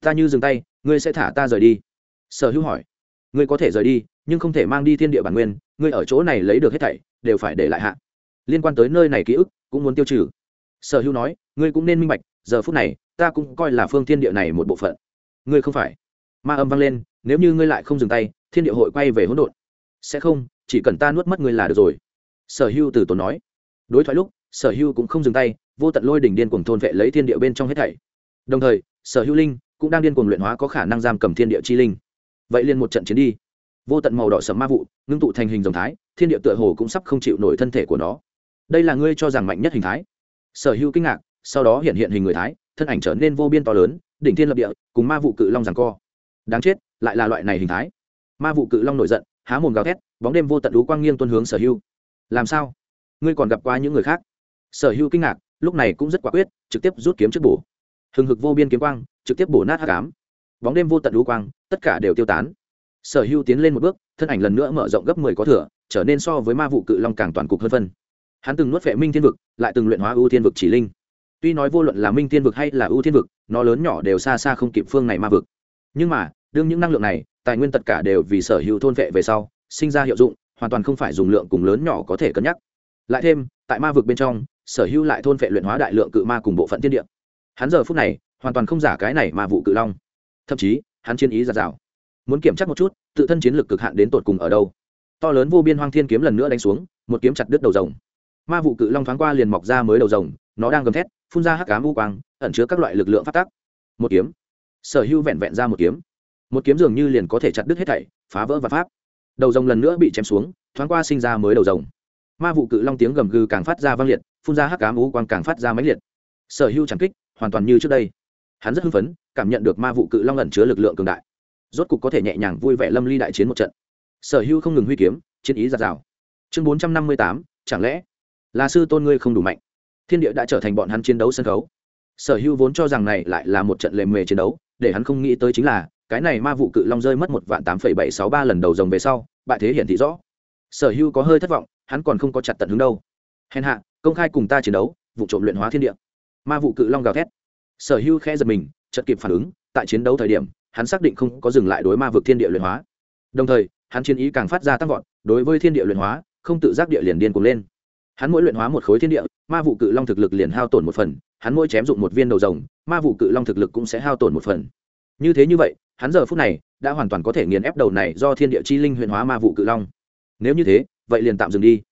Ta như dừng tay, ngươi sẽ thả ta rời đi. Sở hữu hỏi. Ngươi có thể rời đi, nhưng không thể mang đi thiên địa bản nguyên, ngươi ở chỗ này lấy được hết thảy, đều phải để lại hạ. Liên quan tới nơi này ký ức, cũng muốn tiêu trừ. Sở hữu nói, ngươi cũng nên minh bạch, giờ phút này ta cũng coi là phương thiên địa này một bộ phận. Ngươi không phải. Ma âm vang lên, nếu như ngươi lại không dừng tay, thiên địa hội quay về hỗn độn. Sẽ không, chỉ cần ta nuốt mất ngươi là được rồi. Sở hưu từ tốn nói. Đối thoại lúc, sở hưu cũng không dừng tay, vô tận lôi đỉnh điên cuồng thôn vệ lấy thiên địa bên trong hết thảy. Đồng thời, sở hưu linh cũng đang điên cuồng luyện hóa có khả năng giam cầm thiên địa chi linh. Vậy liền một trận chiến đi. Vô tận màu đỏ sầm ma vụ, ngưng tụ thành hình dòng thái, thiên địa tựa hồ cũng sắp không chịu nổi thân thể của nó. Đây là ngươi cho rằng mạnh nhất hình thái? Sở hữu kinh ngạc, sau đó hiện hiện hình người thái thân ảnh trở nên vô biên to lớn, đỉnh thiên lập địa, cùng ma vụ cự long rằng co. Đáng chết, lại là loại này hình thái. Ma vụ cự long nổi giận, há mồm gào thét, bóng đêm vô tận đú quang nghiêng tuân hướng sở hưu. làm sao? Ngươi còn gặp qua những người khác? Sở Hưu kinh ngạc, lúc này cũng rất quả quyết, trực tiếp rút kiếm trước bổ. Hừng hực vô biên kiếm quang, trực tiếp bổ nát hát cám bóng đêm vô tận đú quang, tất cả đều tiêu tán. Sở Hưu tiến lên một bước, thân ảnh lần nữa mở rộng gấp mười có thừa, trở nên so với ma vụ cự long càng toàn cục hơn phân. Hắn từng nuốt vệ minh thiên vực, lại từng luyện hóa ưu thiên vực chỉ linh tuy nói vô luận là minh thiên vực hay là ưu thiên vực, nó lớn nhỏ đều xa xa không kịp phương này ma vực. Nhưng mà, đương những năng lượng này, tài nguyên tất cả đều vì sở hữu thôn vệ về sau, sinh ra hiệu dụng, hoàn toàn không phải dùng lượng cùng lớn nhỏ có thể cân nhắc. Lại thêm, tại ma vực bên trong, sở hữu lại thôn vệ luyện hóa đại lượng cự ma cùng bộ phận thiên địa. Hắn giờ phút này, hoàn toàn không giả cái này mà vụ cự long. Thậm chí, hắn chiến ý giạt rào. Muốn kiểm tra một chút, tự thân chiến lược cực hạn đến tột cùng ở đâu. To lớn vô biên hoang thiên kiếm lần nữa đánh xuống, một kiếm chặt đứt đầu rồng. Ma vụ cự long thoáng qua liền mọc ra mới đầu rồng, nó đang gầm thét phun ra hắc ám u quang, ẩn chứa các loại lực lượng phát tác một kiếm. Sở hữu vẹn vẹn ra một kiếm. Một kiếm dường như liền có thể chặt đứt hết thảy, phá vỡ và pháp. Đầu rồng lần nữa bị chém xuống, thoáng qua sinh ra mới đầu rồng. Ma vụ cự long tiếng gầm gừ càng phát ra vang liệt, phun ra hắc ám u quang càng phát ra máy liệt. Sở hữu chẳng kích, hoàn toàn như trước đây. Hắn rất hưng phấn, cảm nhận được ma vụ cự long ẩn chứa lực lượng cường đại. Rốt cục có thể nhẹ nhàng vui vẻ lâm ly đại chiến một trận. Sở hữu không ngừng huy kiếm, chiến ý giạt rào. Chương bốn trăm năm mươi tám, chẳng lẽ là sư tôn ngươi không đủ mạnh? Thiên địa đã trở thành bọn hắn chiến đấu sân khấu. Sở hữu vốn cho rằng này lại là một trận lề mề chiến đấu, để hắn không nghĩ tới chính là, cái này ma vụ cự long rơi mất một vạn tám phẩy bảy sáu ba lần đầu rồng về sau, bại thế hiển thị rõ. Sở hữu có hơi thất vọng, hắn còn không có chặt tận hướng đâu. Hèn hạ, công khai cùng ta chiến đấu, vụ trộm luyện hóa thiên địa. Ma vụ cự long gào thét. Sở hữu khẽ giật mình chật kịp phản ứng, tại chiến đấu thời điểm, hắn xác định không có dừng lại đối ma vực thiên địa luyện hóa. Đồng thời, hắn chiến ý càng phát ra tăng vọt, đối với thiên địa luyện hóa, không tự giác địa liền điên cuồng lên hắn mỗi luyện hóa một khối thiên địa, ma vụ cự long thực lực liền hao tổn một phần, hắn mỗi chém dụng một viên đầu rồng, ma vụ cự long thực lực cũng sẽ hao tổn một phần. Như thế như vậy, hắn giờ phút này đã hoàn toàn có thể nghiền ép đầu này do thiên địa chi linh huyền hóa ma vụ cự long. Nếu như thế, vậy liền tạm dừng đi.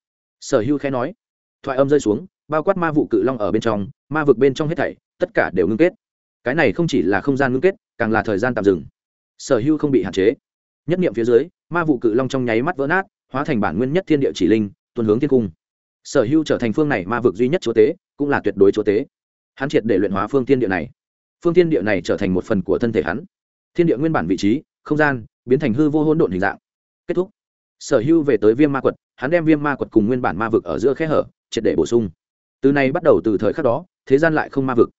Sở hưu khẽ nói. Thoại âm rơi xuống, bao quát ma vụ cự long ở bên trong, ma vực bên trong hết thảy, tất cả đều ngưng kết. Cái này không chỉ là không gian ngưng kết, càng là thời gian tạm dừng. Sở hưu không bị hạn chế. Nhất niệm phía dưới, ma vụ cự long trong nháy mắt vỡ nát, hóa thành bản nguyên nhất thiên địa chỉ linh tuần hướng thiên cung sở hưu trở thành phương này ma vực duy nhất chúa tế, cũng là tuyệt đối chúa tế. Hắn triệt để luyện hóa phương thiên địa này. Phương thiên địa này trở thành một phần của thân thể hắn. Thiên địa nguyên bản vị trí, không gian, biến thành hư vô hỗn độn hình dạng. Kết thúc. Sở hưu về tới viêm ma quật, hắn đem viêm ma quật cùng nguyên bản ma vực ở giữa khe hở, triệt để bổ sung. Từ nay bắt đầu từ thời khắc đó, thế gian lại không ma vực.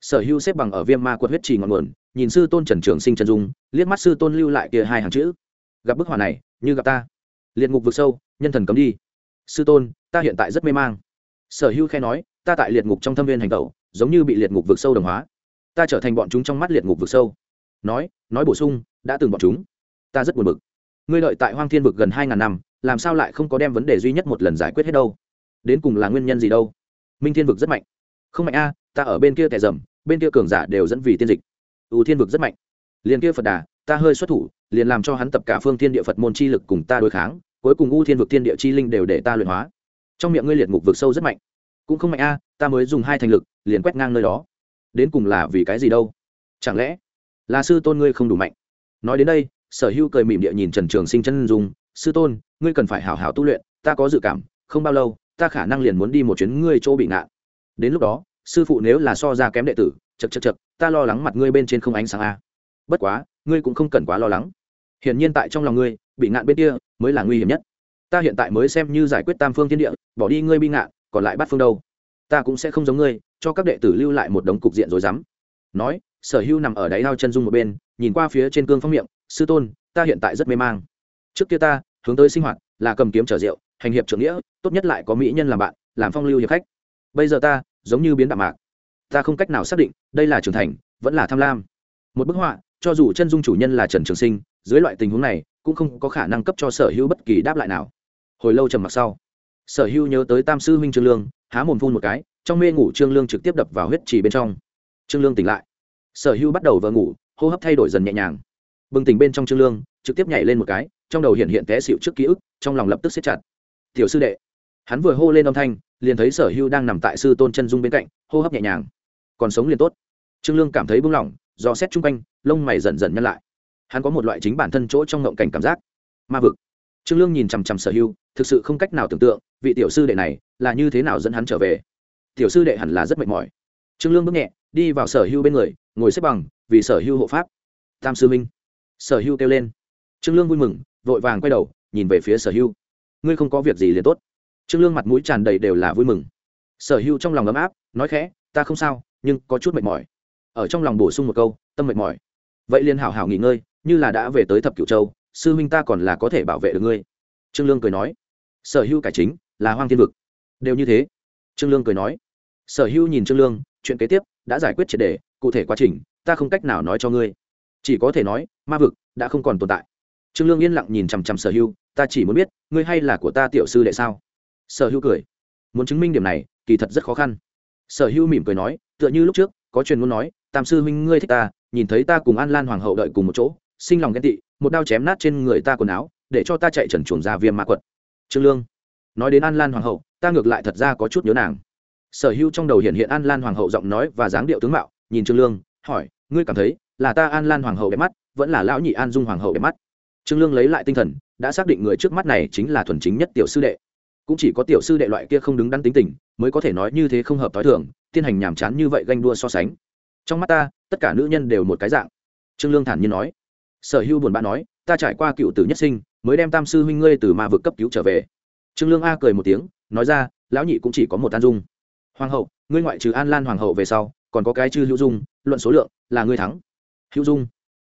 Sở hưu xếp bằng ở viêm ma quật huyết trì ngọn nguồn, nhìn sư tôn trần trường sinh trần dung, liếc mắt sư tôn lưu lại kia hai hàng chữ. Gặp bức họa này, như gặp ta. Liệt ngục vực sâu, nhân thần cấm đi sư tôn ta hiện tại rất mê mang. Sở hưu khe nói ta tại liệt ngục trong thâm viên hành tẩu giống như bị liệt ngục vực sâu đồng hóa. Ta trở thành bọn chúng trong mắt liệt ngục vực sâu. Nói nói bổ sung đã từng bọn chúng. Ta rất buồn bực. Ngươi đợi tại hoang thiên vực gần hai ngàn năm làm sao lại không có đem vấn đề duy nhất một lần giải quyết hết đâu? Đến cùng là nguyên nhân gì đâu? Minh thiên vực rất mạnh. Không mạnh a ta ở bên kia tẻ dầm, bên kia cường giả đều dẫn vì tiên dịch. Ưu thiên vực rất mạnh. Liền kia phật đà ta hơi xuất thủ liền làm cho hắn tập cả phương thiên địa phật môn chi lực cùng ta đối kháng cuối cùng u thiên vực thiên địa chi linh đều để ta luyện hóa. Trong miệng ngươi liệt ngục vực sâu rất mạnh. Cũng không mạnh a, ta mới dùng hai thành lực, liền quét ngang nơi đó. Đến cùng là vì cái gì đâu? Chẳng lẽ là sư tôn ngươi không đủ mạnh? Nói đến đây, sở hữu cười mỉm địa nhìn trần trường sinh chân dung. Sư tôn, ngươi cần phải hảo hảo tu luyện, ta có dự cảm, không bao lâu, ta khả năng liền muốn đi một chuyến ngươi chỗ bị ngạn đến lúc đó, sư phụ nếu là so ra kém đệ tử chật chật chật ta lo lắng mặt ngươi bên trên không ánh sáng a. Bất quá, ngươi cũng không cần quá lo lắng hiển nhiên tại trong lòng ngươi, bị ngạn bên kia mới là nguy hiểm nhất. Ta hiện tại mới xem như giải quyết tam phương thiên địa, bỏ đi ngươi bị ngạn, còn lại bắt phương đâu? Ta cũng sẽ không giống ngươi, cho các đệ tử lưu lại một đống cục diện rồi dám nói, sở hưu nằm ở đáy lao chân dung một bên, nhìn qua phía trên cương phong miệng, sư tôn, ta hiện tại rất mê mang. Trước kia ta, hướng tới sinh hoạt, là cầm kiếm trở rượu, hành hiệp trưởng nghĩa, tốt nhất lại có mỹ nhân làm bạn, làm phong lưu hiệp khách. Bây giờ ta, giống như biến đạm mạc. Ta không cách nào xác định, đây là trưởng thành, vẫn là tham lam. Một bức họa, cho dù chân dung chủ nhân là trần trường sinh dưới loại tình huống này, cũng không có khả năng cấp cho sở hữu bất kỳ đáp lại nào. Hồi lâu trầm mặc sau, sở hữu nhớ tới tam sư huynh trương lương, há mồm phun một cái, trong mê ngủ trương lương trực tiếp đập vào huyết trì bên trong. Trương lương tỉnh lại. Sở hữu bắt đầu vỡ ngủ, hô hấp thay đổi dần nhẹ nhàng. Bừng tỉnh bên trong trương lương, trực tiếp nhảy lên một cái, trong đầu hiện hiện té xịu trước ký ức, trong lòng lập tức xếp chặt. Tiểu sư đệ. Hắn vừa hô lên âm thanh, liền thấy sở hưu đang nằm tại sư tôn chân dung bên cạnh, hô hấp nhẹ nhàng. Còn sống liền tốt. Trương lương cảm thấy buông lỏng, do xét chung quanh, lông mày dần dần nhăn lại hắn có một loại chính bản thân chỗ trong ngộng cảnh cảm giác ma vực trương lương nhìn chằm chằm sở hưu thực sự không cách nào tưởng tượng vị tiểu sư đệ này là như thế nào dẫn hắn trở về tiểu sư đệ hẳn là rất mệt mỏi trương lương bước nhẹ đi vào sở hưu bên người ngồi xếp bằng vì sở hưu hộ pháp tam sư minh sở hưu kêu lên trương lương vui mừng vội vàng quay đầu nhìn về phía sở hưu ngươi không có việc gì liền tốt trương lương mặt mũi tràn đầy đều là vui mừng sở hưu trong lòng ấm áp nói khẽ ta không sao nhưng có chút mệt mỏi ở trong lòng bổ sung một câu tâm mệt mỏi vậy liền hảo hảo nghỉ ngơi như là đã về tới thập cửu châu, sư huynh ta còn là có thể bảo vệ được ngươi. Trương lương cười nói. Sở hưu cải chính, là hoang thiên vực. Đều như thế. Trương lương cười nói. Sở hưu nhìn trương lương, chuyện kế tiếp đã giải quyết triệt đề, cụ thể quá trình, ta không cách nào nói cho ngươi. Chỉ có thể nói, ma vực đã không còn tồn tại. Trương lương yên lặng nhìn chằm chằm sở hưu ta chỉ muốn biết, ngươi hay là của ta tiểu sư đệ sao? Sở hưu cười. Muốn chứng minh điểm này, kỳ thật rất khó khăn. Sở hưu mỉm cười nói. Tựa như lúc trước, có truyền muốn nói, tam sư huynh ngươi thích ta, nhìn thấy ta cùng an lan hoàng hậu đợi cùng một chỗ sinh lòng ghen tị, một đao chém nát trên người ta quần áo, để cho ta chạy trần chuồng ra viêm ma quật. Trương lương, nói đến an lan hoàng hậu, ta ngược lại thật ra có chút nhớ nàng. Sở hưu trong đầu hiện hiện an lan hoàng hậu giọng nói và dáng điệu tướng mạo, nhìn trương lương, hỏi, ngươi cảm thấy là ta an lan hoàng hậu đẹp mắt, vẫn là lão nhị an dung hoàng hậu đẹp mắt? Trương lương lấy lại tinh thần, đã xác định người trước mắt này chính là thuần chính nhất tiểu sư đệ. Cũng chỉ có tiểu sư đệ loại kia không đứng đắn tính tình, mới có thể nói như thế không hợp t h ó i thường, tiên hành nhàm chán như vậy ganh đua so sánh. Trong mắt ta, tất cả nữ nhân đều một cái dạng. Trương lương thản nhiên nói sở hưu buồn bã nói, ta trải qua cựu tử nhất sinh, mới đem tam sư huynh ngươi từ ma vực cấp cứu trở về. Trương lương a cười một tiếng, nói ra, lão nhị cũng chỉ có một an dung. Hoàng hậu, ngươi ngoại trừ an lan hoàng hậu về sau, còn có cái chư hữu dung, luận số lượng, là ngươi thắng. Hữu dung.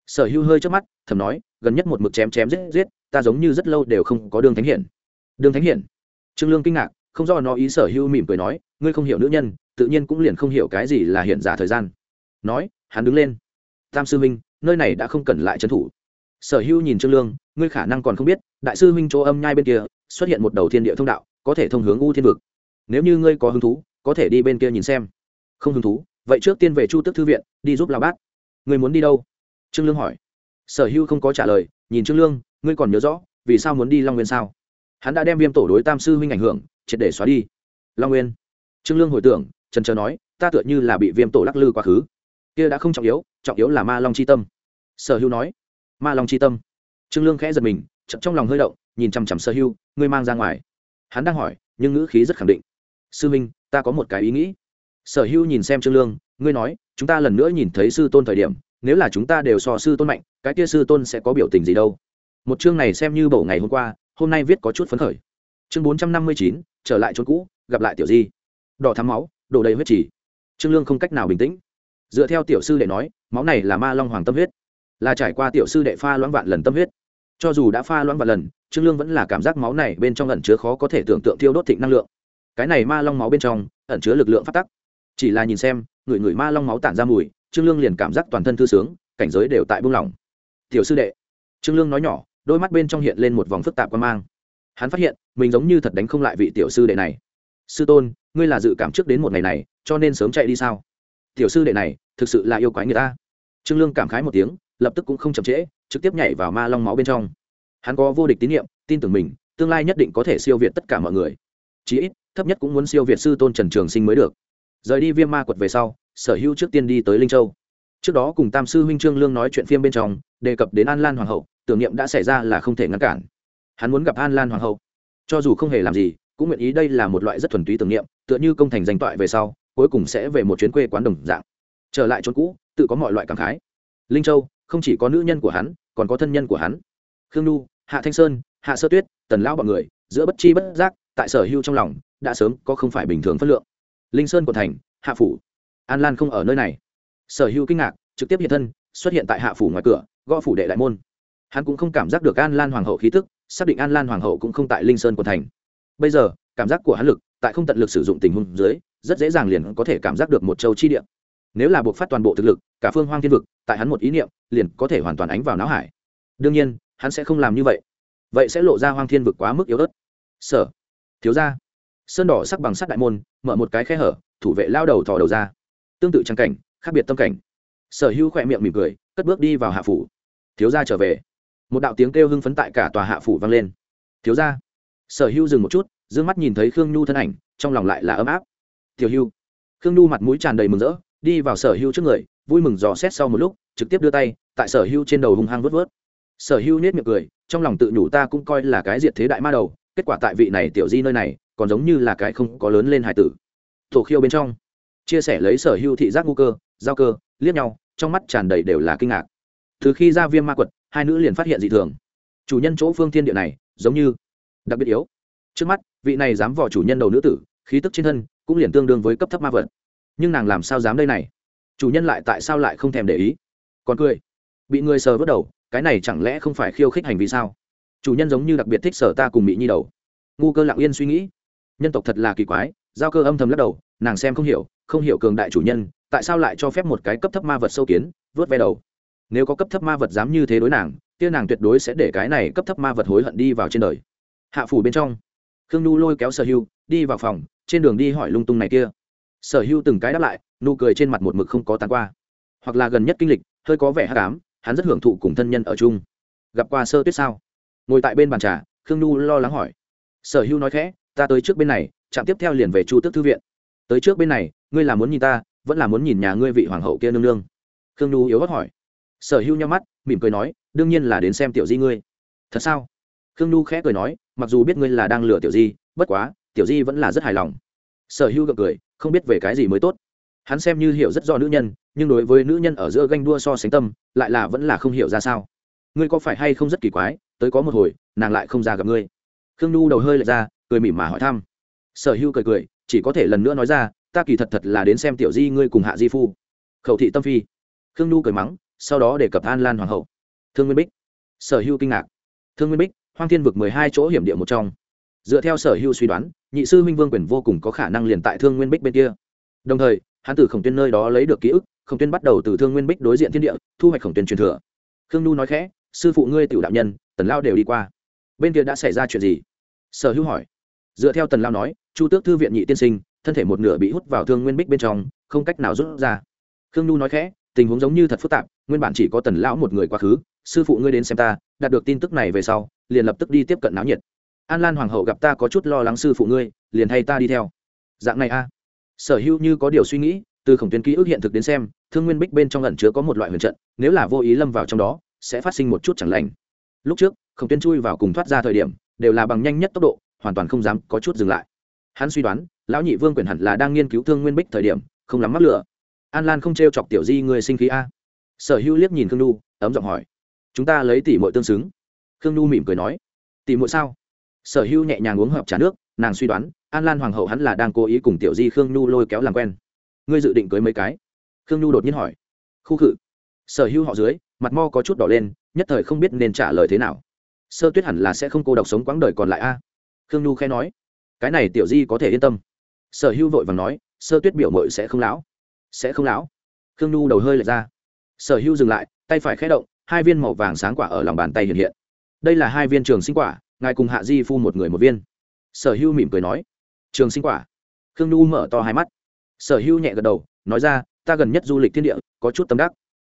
Sở hữu hơi trước mắt, thầm nói, gần nhất một mực chém chém giết giết, ta giống như rất lâu đều không có đường thánh hiển. Đường thánh hiển. Trương lương kinh ngạc, không do nó ý sở hữu mỉm cười nói, ngươi không hiểu nữ nhân, tự nhiên cũng liền không hiểu cái gì là hiện giả thời gian. Nói, hắn đứng lên. Tam sư minh nơi này đã không cần lại trấn thủ. Sở hữu nhìn trương lương, ngươi khả năng còn không biết, đại sư huynh chỗ âm nhai bên kia, xuất hiện một đầu thiên địa thông đạo, có thể thông hướng u thiên vực. Nếu như ngươi có hứng thú, có thể đi bên kia nhìn xem. Không hứng thú, vậy trước tiên về chu tức thư viện, đi giúp lao bát. Ngươi muốn đi đâu? Trương lương hỏi. Sở hữu không có trả lời, nhìn trương lương, ngươi còn nhớ rõ, vì sao muốn đi long nguyên sao? Hắn đã đem viêm tổ đối tam sư huynh ảnh hưởng, triệt để xóa đi. Long nguyên. Trương lương hồi tưởng trần trờ nói, ta tựa như là bị viêm tổ lắc lư quá khứ. Kia đã không trọng yếu trọng yếu là ma long c h i tâm. Sở hữu nói, ma long c h i tâm. Trương lương khẽ giật mình, chậm, trong lòng hơi động, nhìn chằm chằm sở hữu, ngươi mang ra ngoài. Hắn đang hỏi, nhưng ngữ khí rất khẳng định. Sư minh, ta có một cái ý nghĩ. Sở hữu nhìn xem trương lương, ngươi nói, chúng ta lần nữa nhìn thấy sư tôn thời điểm, nếu là chúng ta đều so sư tôn mạnh, cái kia sư tôn sẽ có biểu tình gì đâu? Một chương này xem như bầu ngày hôm qua, hôm nay viết có chút phấn khởi. Chương bốn trăm năm mươi chín, trở lại chốn cũ, gặp lại tiểu di. Đỏ thắm máu, đổ đầy huyết chỉ trương lương không cách nào bình tĩnh dựa theo tiểu sư đệ nói, máu này là ma long hoàng tâm huyết, là trải qua tiểu sư đệ pha loãng vạn lần tâm huyết. Cho dù đã pha loãng vạn lần, trương lương vẫn là cảm giác máu này bên trong ẩn chứa khó có thể tưởng tượng thiêu đốt thịnh năng lượng. Cái này ma long máu bên trong, ẩn chứa lực lượng phát tắc. Chỉ là nhìn xem, người người ma long máu tản ra mùi, trương lương liền cảm giác toàn thân thư sướng, cảnh giới đều tại buông lỏng. Tiểu sư đệ, trương lương nói nhỏ, đôi mắt bên trong hiện lên một vòng phức tạp quan mang. Hắn phát hiện, mình giống như thật đánh không lại vị tiểu sư đệ này. Sư tôn, ngươi là dự cảm trước đến một ngày này, cho nên sớm chạy đi sao? Tiểu sư đệ này thực sự là yêu quái người ta. Trương lương cảm khái một tiếng, lập tức cũng không chậm trễ, trực tiếp nhảy vào ma long máu bên trong. Hắn có vô địch tín nhiệm tin tưởng mình, tương lai nhất định có thể siêu việt tất cả mọi người. Chí ít, thấp nhất cũng muốn siêu việt sư tôn trần trường sinh mới được. Rời đi viêm ma quật về sau, sở hữu trước tiên đi tới linh châu. Trước đó cùng tam sư huynh trương lương nói chuyện phim bên trong, đề cập đến an lan hoàng hậu, tưởng niệm đã xảy ra là không thể ngăn cản. Hắn muốn gặp an lan hoàng hậu. Cho dù không hề làm gì, cũng nguyện ý đây là một loại rất thuần túy tưởng niệm, tựa như công thành danh toại về sau cuối cùng sẽ về một chuyến quê quán đồng dạng. Trở lại chốn cũ, tự có mọi loại cảm khái. Linh châu, không chỉ có nữ nhân của hắn, còn có thân nhân của hắn. Khương nhu, hạ thanh sơn, hạ sơ tuyết, tần lão bọn người, giữa bất chi bất giác, tại sở hưu trong lòng, đã sớm có không phải bình thường phất lượng. Linh sơn của thành, hạ phủ. An lan không ở nơi này. Sở hưu kinh ngạc, trực tiếp hiện thân, xuất hiện tại hạ phủ ngoài cửa, gõ phủ đệ đại môn. Hắn cũng không cảm giác được an lan hoàng hậu khí tức, xác định an lan hoàng hậu cũng không tại linh sơn của thành. Bây giờ, cảm giác của hắn lực, tại không tận lực sử dụng tình huống dưới rất dễ dàng liền có thể cảm giác được một châu chi địa. Nếu là buộc phát toàn bộ thực lực, cả phương hoang thiên vực, tại hắn một ý niệm, liền có thể hoàn toàn ánh vào não hải. Đương nhiên, hắn sẽ không làm như vậy. Vậy sẽ lộ ra hoang thiên vực quá mức yếu ớt. Sở, thiếu ra sơn đỏ sắc bằng sắt đại môn, mở một cái khe hở, thủ vệ lao đầu thò đầu ra. Tương tự trang cảnh, khác biệt tâm cảnh. Sở hữu khỏe miệng mỉm cười, cất bước đi vào hạ phủ. Thiếu gia trở về. Một đạo tiếng kêu hưng phấn tại cả tòa hạ phủ vang lên. Thiếu gia. Sở hữu dừng một chút d ư ơ n g mắt nhìn thấy khương nhu thân ảnh, trong lòng lại là ấm áp tiểu hưu. Khương nhu mặt mũi tràn đầy mừng rỡ, đi vào sở hưu trước người, vui mừng dò xét sau một lúc, trực tiếp đưa tay, tại sở hưu trên đầu hung hăng vớt vớt. Sở hưu nết miệng cười, trong lòng tự nhủ ta cũng coi là cái diệt thế đại ma đầu, kết quả tại vị này tiểu di nơi này, còn giống như là cái không có lớn lên hải tử. Tổ khiêu bên trong, chia sẻ lấy sở hưu thị giác ngu cơ, giao cơ, liếc nhau, trong mắt tràn đầy đều là kinh ngạc. Từ khi ra viêm ma quật, hai nữ liền phát hiện dị thường. Chủ nhân chỗ phương thiên địa này, giống như đặc biệt yếu. Trước mắt, vị này dám vò chủ nhân đầu nữ tử, khí tức trên thân cũng liền tương đương với cấp thấp ma vật. Nhưng nàng làm sao dám đây này? Chủ nhân lại tại sao lại không thèm để ý? Còn cười. Bị người sờ vớt đầu, cái này chẳng lẽ không phải khiêu khích hành vi sao? Chủ nhân giống như đặc biệt thích sở ta cùng bị nhi đầu. Ngu cơ lặng yên suy nghĩ. Nhân tộc thật là kỳ quái, giao cơ âm thầm lắc đầu, nàng xem không hiểu không hiểu cường đại chủ nhân, tại sao lại cho phép một cái cấp thấp ma vật sâu kiến, vớt ve đầu? Nếu có cấp thấp ma vật dám như thế đối nàng, kia nàng tuyệt đối sẽ để cái này cấp thấp ma vật hối hận đi vào trên đời. Hạ phủ bên trong, khương nhu lôi kéo sở hưu, đi vào phòng trên đường đi hỏi lung tung này kia. Sở hưu từng cái đáp lại, nụ cười trên mặt một mực không có tán qua. Hoặc là gần nhất kinh lịch, hơi có vẻ hát cám hắn rất hưởng thụ cùng thân nhân ở chung. Gặp qua sơ tuyết sao? Ngồi tại bên bàn trà, khương nhu lo lắng hỏi. Sở hưu nói khẽ, ta tới trước bên này chạm tiếp theo liền về chu tước thư viện. Tới trước bên này, ngươi là muốn nhìn ta, vẫn là muốn nhìn nhà ngươi vị hoàng hậu kia nương nương? Khương nhu yếu hót hỏi. Sở hưu nhau mắt, mỉm cười nói, đương nhiên là đến xem tiểu di ngươi. Thật sao? Khương nhu khẽ cười nói, mặc dù biết ngươi là đang lừa tiểu di, bất quá tiểu di vẫn là rất hài lòng. Sở hưu gượng cười, không biết về cái gì mới tốt. Hắn xem như hiểu rất do nữ nhân, nhưng đối với nữ nhân ở giữa ganh đua so sánh tâm, lại là vẫn là không hiểu ra sao. Ngươi có phải hay không rất kỳ quái, tới có một hồi, nàng lại không ra gặp ngươi. Khương nhu đầu hơi lệch ra, cười mỉm mà hỏi thăm. Sở hưu cười cười, chỉ có thể lần nữa nói ra, ta kỳ thật thật là đến xem tiểu di ngươi cùng hạ di phu. Khẩu thị tâm phi. Khương nhu cười mắng, sau đó để cập an lan hoàng hậu. Thương nguyên bích. Sở hưu kinh ngạc. Thương nguyên bích, hoang thiên vực mười hai chỗ hiểm địa một trong dựa theo sở hưu suy đoán, nhị sư minh vương quyền vô cùng có khả năng liền tại thương nguyên bích bên kia. Đồng thời, hắn từ khổng tuyên nơi đó lấy được ký ức, khổng tuyên bắt đầu từ thương nguyên bích đối diện thiên địa, thu hoạch khổng tuyên truyền thừa. Khương nhu nói khẽ, sư phụ ngươi tiểu đạo nhân, tần lao đều đi qua. Bên kia đã xảy ra chuyện gì? Sở hưu hỏi. Dựa theo tần lao nói, chu tước thư viện nhị tiên sinh, thân thể một nửa bị hút vào thương nguyên bích bên trong, không cách nào rút ra. Khương nhu nói khẽ, tình huống giống như thật phức tạp, nguyên bản chỉ có tần lão một người quá khứ, sư phụ ngươi đến xem ta, đạt được tin tức này về sau, liền lập tức đi tiếp cận náo nhiệt an lan hoàng hậu gặp ta có chút lo lắng sư phụ ngươi, liền hay ta đi theo. Dạng này a. Sở hữu như có điều suy nghĩ, từ khổng tuyến ký ức hiện thực đến xem, thương nguyên bích bên trong lần chứa có một loại huyền trận, nếu là vô ý lâm vào trong đó, sẽ phát sinh một chút chẳng lành. Lúc trước, khổng tuyến chui vào cùng thoát ra thời điểm, đều là bằng nhanh nhất tốc độ, hoàn toàn không dám có chút dừng lại. Hắn suy đoán, lão nhị vương quyền hẳn là đang nghiên cứu thương nguyên bích thời điểm, không lắm mắc lửa. An lan không t r e o chọc tiểu di người sinh khí a. Sở hữu liếc nhìn khương nhu, ấm giọng hỏi, chúng ta lấy tỷ mội tương xứng? Khương nhu mỉm cười nói, tỷ mội sao? Sở hữu nhẹ nhàng uống hợp trà nước, nàng suy đoán, an lan hoàng hậu hắn là đang cố ý cùng tiểu di khương nhu lôi kéo làm quen. Ngươi dự định cưới mấy cái? Khương nhu đột nhiên hỏi. Khu khự. Sở hữu họ dưới, mặt mo có chút đỏ lên, nhất thời không biết nên trả lời thế nào. Sơ tuyết hẳn là sẽ không cô độc sống quãng đời còn lại a. Khương nhu khẽ nói. Cái này tiểu di có thể yên tâm. Sở hữu vội vàng nói, sơ tuyết biểu mội sẽ không lão. Sẽ không lão. Khương nhu đầu hơi lệch ra. Sở hữu dừng lại, tay phải khẽ động, hai viên màu vàng sáng quả ở lòng bàn tay hiện hiện. Đây là hai viên trường sinh quả ngài cùng hạ di phu một người một viên. Sở hưu mỉm cười nói, trường sinh quả. Khương nhu mở to hai mắt. Sở hưu nhẹ gật đầu, nói ra, ta gần nhất du lịch thiên địa, có chút tâm đắc.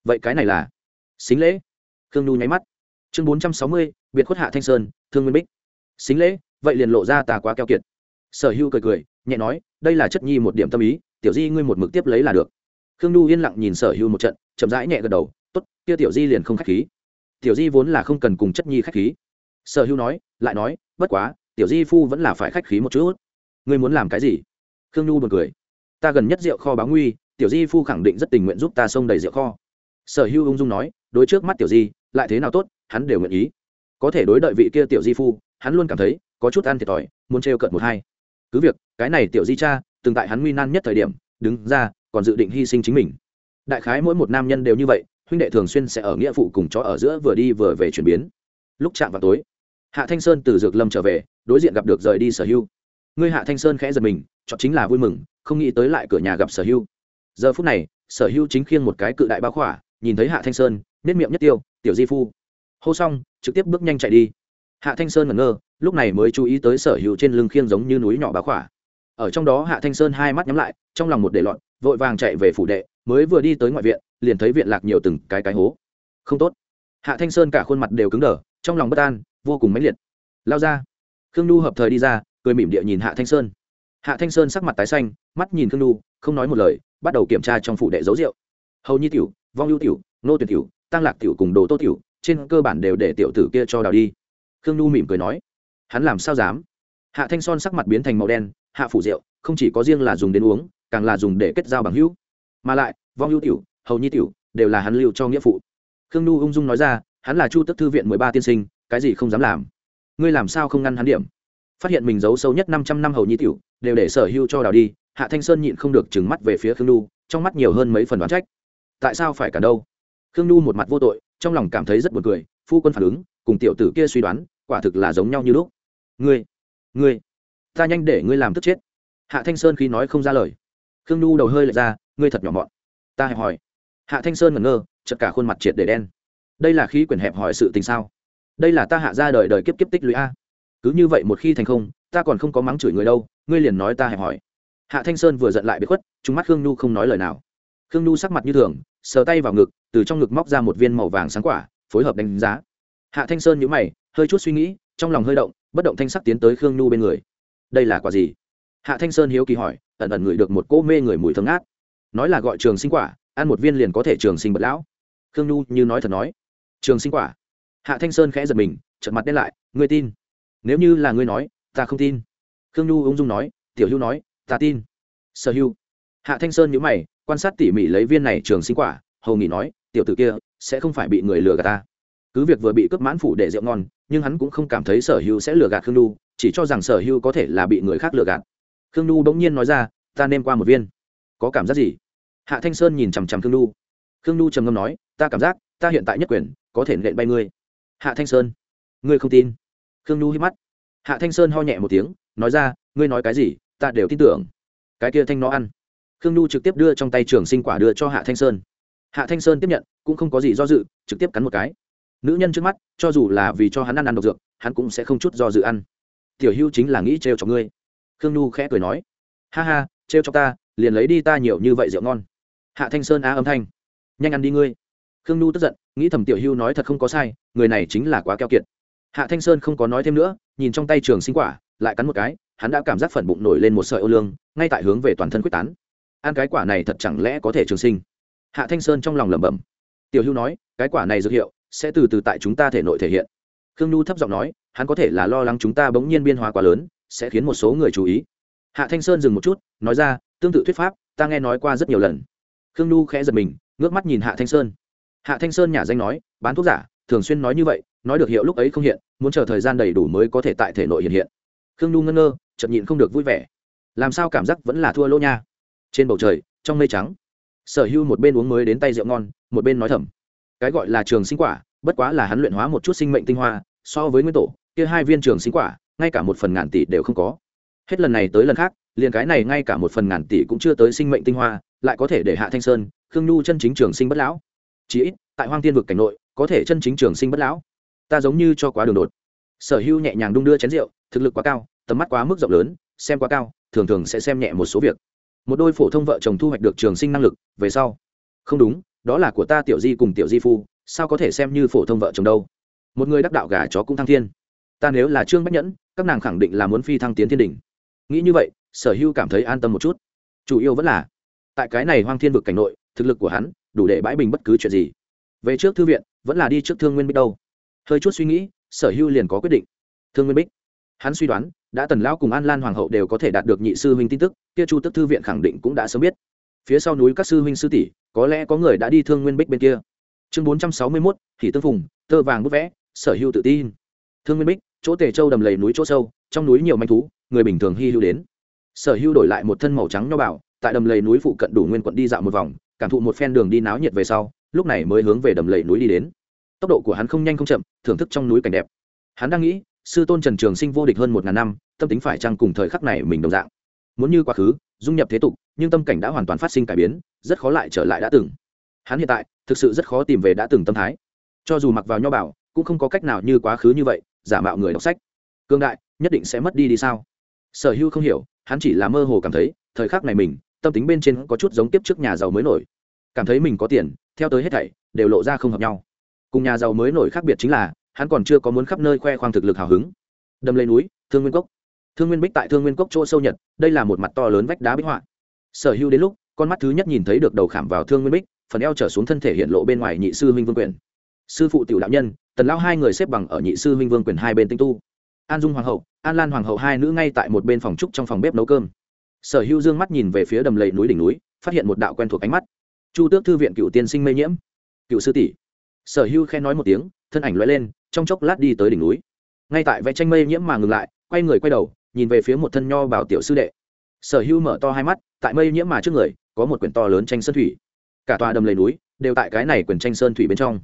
Vậy cái này là? Xính lễ. Khương nhu nháy mắt. Chương bốn trăm sáu mươi, biệt khuất hạ thanh sơn, thương nguyên bích. Xính lễ, vậy liền lộ ra ta quá keo kiệt. Sở hưu cười cười, nhẹ nói, đây là chất nhi một điểm tâm ý, tiểu di ngươi một mực tiếp lấy là được. Khương nhu yên lặng nhìn sở hưu một trận, chậm rãi nhẹ gật đầu t ố t kia tiểu di liền không k h á c h khí. Tiểu di vốn là không cần cùng chất nhi k h á c h khí sở hữu nói, lại nói, bất quá, tiểu di phu vẫn là phải khách khí một chút. Ngươi muốn làm cái gì? Khương nhu b u ồ n cười. Ta gần nhất rượu kho báo nguy, tiểu di phu khẳng định rất tình nguyện giúp ta xông đầy rượu kho. Sở hữu ung dung nói, đối trước mắt tiểu di, lại thế nào tốt, hắn đều nguyện ý. Có thể đối đợi vị kia tiểu di phu, hắn luôn cảm thấy có chút ăn thiệt thòi, muốn trêu cận một hai. Cứ việc, cái này tiểu di cha, từng tại hắn nguy nan nhất thời điểm, đứng ra, còn dự định hy sinh chính mình. Đại khái mỗi một nam nhân đều như vậy, huynh đệ thường xuyên sẽ ở nghĩa phụ cùng chó ở giữa vừa đi vừa về chuyển biến. Lúc chạm vào tối hạ thanh sơn từ dược lâm trở về, đối diện gặp được rời đi sở hưu ngươi hạ thanh sơn khẽ giật mình, chọn chính là vui mừng, không nghĩ tới lại cửa nhà gặp sở hưu giờ phút này, sở hưu chính khiêng một cái cự đại bao khỏa, nhìn thấy hạ thanh sơn nết miệng nhất tiêu, tiểu di phu. Hô xong, trực tiếp bước nhanh chạy đi. Hạ thanh sơn ngẩn ngơ, lúc này mới chú ý tới sở hữu trên lưng khiêng giống như núi nhỏ bá khỏa. Ở trong đó hạ thanh sơn hai mắt nhắm lại, trong lòng một để lọn vội vàng chạy về phủ đệ, mới vừa đi tới ngoại viện, liền thấy viện lạc nhiều từng cái cái hố. Không tốt. Hạ thanh sơn cả khuôn mặt đều cứng đờ, trong lòng bất an vô cùng mãnh liệt. Lao ra. Khương nhu hợp thời đi ra, cười mỉm địa nhìn hạ thanh sơn. Hạ thanh sơn sắc mặt tái xanh, mắt nhìn khương nhu, không nói một lời, bắt đầu kiểm tra trong phủ đệ dấu rượu. Hầu nhi tiểu, vong ưu tiểu nô tuyển tiểu, tăng lạc tiểu cùng đồ tô tiểu, trên cơ bản đều để tiểu tử kia cho đào đi. Khương nhu mỉm cười nói, hắn làm sao dám? Hạ thanh son sắc mặt biến thành màu đen, hạ phủ rượu, không chỉ có riêng là dùng đến uống, càng là dùng để kết giao bằng hữu. Mà lại, vong ưu tiểu, hầu nhi tiểu, đều là hắn lưu cho nghĩa phụ. Khương nhu ung dung nói ra, hắn là chu tức thư viện mười ba tiên sinh cái gì không dám làm? Ngươi làm sao không ngăn hắn điểm? Phát hiện mình giấu sâu nhất năm trăm năm hầu nhi tiểu, đều để sở hưu cho đào đi, hạ thanh sơn nhịn không được trừng mắt về phía khương nhu, trong mắt nhiều hơn mấy phần đoán trách. Tại sao phải cả đâu? Khương nhu một mặt vô tội, trong lòng cảm thấy rất buồn cười, phu quân phản ứng, cùng tiểu tử kia suy đoán, quả thực là giống nhau như lúc. Ngươi ngươi, ta nhanh để ngươi làm tức chết. Hạ thanh sơn khi nói không ra lời. Khương nhu đầu hơi lệch ra, ngươi thật nhỏ mọn. Ta hẹp hỏi hạ thanh sơn ngẩn ngơ chật cả khuôn mặt triệt để đen. Đây là khí quyển hẹp hỏi sự tình sao? Đây là ta hạ ra đời đời kiếp kiếp tích lũy a. Cứ như vậy một khi thành không, ta còn không có mắng chửi người đâu, ngươi liền nói ta hẹp hỏi hạ thanh sơn vừa giận lại bị khuất chúng mắt khương nhu không nói lời nào. Khương nhu sắc mặt như thường, sờ tay vào ngực, từ trong ngực móc ra một viên màu vàng sáng quả, phối hợp đánh giá. Hạ thanh sơn nhữ mày, hơi chút suy nghĩ, trong lòng hơi động, bất động thanh sắc tiến tới khương nhu bên người. Đây là quả gì? Hạ thanh sơn hiếu kỳ hỏi, ẩn ẩn ngửi được một cỗ mê người mùi thơm ngát. Nói là gọi trường sinh quả, ăn một viên liền có thể trường sinh bật lão. Khương nhu như nói thật nói. Trường sinh quả hạ thanh sơn khẽ giật mình trận mặt đen lại, ngươi tin? Nếu như là ngươi nói, ta không tin. Khương nhu ung dung nói, tiểu hưu nói, ta tin. Sở hưu. Hạ thanh sơn nhữ mày, quan sát tỉ mỉ lấy viên này trường sinh quả, hầu Nghi nói, tiểu tử kia, sẽ không phải bị người lừa gạt ta. Cứ việc vừa bị cướp mãn phủ để rượu ngon, nhưng hắn cũng không cảm thấy sở hưu sẽ lừa gạt khương nhu, chỉ cho rằng sở hưu có thể là bị người khác lừa gạt. Khương nhu bỗng nhiên nói ra, ta nên qua một viên. Có cảm giác gì? Hạ thanh sơn nhìn chằm chằm khương nhu. Khương nhu trầm ngâm nói, ta cảm giác, ta hiện tại nhất quyền, có thể nện bay ngươi hạ thanh sơn, ngươi không tin? Khương nhu hít mắt. Hạ thanh sơn ho nhẹ một tiếng, nói ra, ngươi nói cái gì, ta đều tin tưởng. Cái kia thanh nó ăn. Khương nhu trực tiếp đưa trong tay trường sinh quả đưa cho hạ thanh sơn. Hạ thanh sơn tiếp nhận, cũng không có gì do dự, trực tiếp cắn một cái. Nữ nhân trước mắt, cho dù là vì cho hắn ăn ăn độc dược, hắn cũng sẽ không chút do dự ăn. Tiểu hưu chính là nghĩ trêu cho ngươi. Khương nhu khẽ cười nói, ha ha, trêu cho ta, liền lấy đi ta nhiều như vậy rượu ngon. Hạ thanh sơn á âm thanh, nhanh ăn đi ngươi khương nhu tức giận, nghĩ thầm tiểu hưu nói thật không có sai, người này chính là quá keo kiệt. Hạ thanh sơn không có nói thêm nữa, nhìn trong tay trường sinh quả, lại cắn một cái, hắn đã cảm giác phần bụng nổi lên một sợi ô lương, ngay tại hướng về toàn thân quyết tán. Ăn cái quả này thật chẳng lẽ có thể trường sinh? Hạ thanh sơn trong lòng lẩm bẩm. Tiểu hưu nói, cái quả này dược hiệu, sẽ từ từ tại chúng ta thể nội thể hiện. Khương nhu thấp giọng nói, hắn có thể là lo lắng chúng ta bỗng nhiên biên hóa quá lớn, sẽ khiến một số người chú ý. Hạ thanh sơn dừng một chút, nói ra, tương tự thuyết pháp, ta nghe nói qua rất nhiều lần. Khương nhu khẽ giật mình, ngước mắt nhìn hạ thanh sơn hạ thanh sơn nhà danh nói, bán thuốc giả, thường xuyên nói như vậy, nói được hiệu lúc ấy không hiện, muốn chờ thời gian đầy đủ mới có thể tại thể nội hiện hiện. Khương nhu ngơ ngơ chậm nhịn không được vui vẻ. Làm sao cảm giác vẫn là thua lỗ nha? Trên bầu trời, trong mây trắng, sở hưu một bên uống mới đến tay rượu ngon, một bên nói thầm. Cái gọi là trường sinh quả, bất quá là hắn luyện hóa một chút sinh mệnh tinh hoa, so với nguyên tổ, kia hai viên trường sinh quả, ngay cả một phần ngàn tỷ đều không có. Hết lần này tới lần khác, liền cái này ngay cả một phần ngàn tỷ cũng chưa tới sinh mệnh tinh hoa, lại có thể để hạ thanh sơn, khương nhu chân chính trường sinh bất lão chí ít, tại hoang tiên vực cảnh nội, có thể chân chính trường sinh bất lão. Ta giống như cho quá đường đột. Sở hưu nhẹ nhàng đung đưa chén rượu, thực lực quá cao, tầm mắt quá mức rộng lớn, xem quá cao, thường thường sẽ xem nhẹ một số việc. Một đôi phổ thông vợ chồng thu hoạch được trường sinh năng lực, về sau. Không đúng, đó là của ta tiểu di cùng tiểu di phu, sao có thể xem như phổ thông vợ chồng đâu? Một người đắc đạo gà chó cũng thăng thiên. Ta nếu là trương bách nhẫn, các nàng khẳng định là muốn phi thăng tiến thiên đỉnh. Nghĩ như vậy, sở hưu cảm thấy an tâm một chút. Chủ yếu vẫn là, tại cái này hoang thiên vực cảnh nội, thực lực của hắn đủ để bãi bình bất cứ chuyện gì. Về trước thư viện, vẫn là đi trước thương nguyên bích đâu. Hơi chút suy nghĩ, sở hưu liền có quyết định. Thương nguyên bích. Hắn suy đoán, đã tần lão cùng an lan hoàng hậu đều có thể đạt được nhị sư huynh tin tức, kia chu tức thư viện khẳng định cũng đã sớm biết. Phía sau núi các sư huynh sư tỷ, có lẽ có người đã đi thương nguyên bích bên kia. Chương bốn trăm sáu mươi mốt thì tương phùng, tơ vàng bút vẽ, sở hưu tự tin. Thương nguyên bích, chỗ tề châu đầm lầy núi chỗ sâu, trong núi nhiều manh thú, người bình thường hy hữu đến. Sở hưu đổi lại một thân màu trắng nho bảo tại đầm lầy núi phụ cận đủ nguyên quận đi dạo một vòng cảm thụ một phen đường đi náo nhiệt về sau, lúc này mới hướng về đầm lầy núi đi đến. Tốc độ của hắn không nhanh không chậm, thưởng thức trong núi cảnh đẹp. Hắn đang nghĩ, sư tôn trần trường sinh vô địch hơn một ngàn năm, tâm tính phải chăng cùng thời khắc này mình đồng dạng? Muốn như quá khứ, dung nhập thế tục, nhưng tâm cảnh đã hoàn toàn phát sinh cải biến, rất khó lại trở lại đã từng. Hắn hiện tại, thực sự rất khó tìm về đã từng tâm thái. Cho dù mặc vào nho bảo, cũng không có cách nào như quá khứ như vậy, giả mạo người đọc sách. Cương đại, nhất định sẽ mất đi đi sao? Sở hữu không hiểu, hắn chỉ là mơ hồ cảm thấy, thời khắc này mình tâm tính bên trên có chút giống tiếp trước nhà giàu mới nổi. Cảm thấy mình có tiền, theo tới hết thảy, đều lộ ra không hợp nhau. Cùng nhà giàu mới nổi khác biệt chính là, hắn còn chưa có muốn khắp nơi khoe khoang thực lực hào hứng. Đâm lên núi, thương nguyên cốc. Thương nguyên bích tại thương nguyên cốc chỗ sâu nhật đây là một mặt to lớn vách đá bích họa. Sở hữu đến lúc, con mắt thứ nhất nhìn thấy được đầu khảm vào thương nguyên bích, phần eo trở xuống thân thể hiện lộ bên ngoài nhị sư huynh vương quyền. Sư phụ tiểu đạo nhân, tần lao hai người xếp bằng ở nhị sư huynh vương quyền hai bên tinh tu. An dung hoàng hậu, an lan hoàng hậu hai nữ ngay tại một bên phòng trúc trong phòng bếp nấu cơm sở hữu dương mắt nhìn về phía đầm lầy núi đỉnh núi, phát hiện một đạo quen thuộc ánh mắt. Chu tước thư viện cựu tiên sinh Mê nhiễm. Cựu sư tỷ. Sở hữu khen nói một tiếng, thân ảnh loay lên, trong chốc lát đi tới đỉnh núi. Ngay tại vẽ tranh mây nhiễm mà ngừng lại, quay người quay đầu, nhìn về phía một thân nho bảo tiểu sư đệ. Sở hữu mở to hai mắt, tại mây nhiễm mà trước người, có một quyển to lớn tranh sơn thủy. Cả tòa đầm lầy núi đều tại cái này quyển tranh sơn thủy bên trong.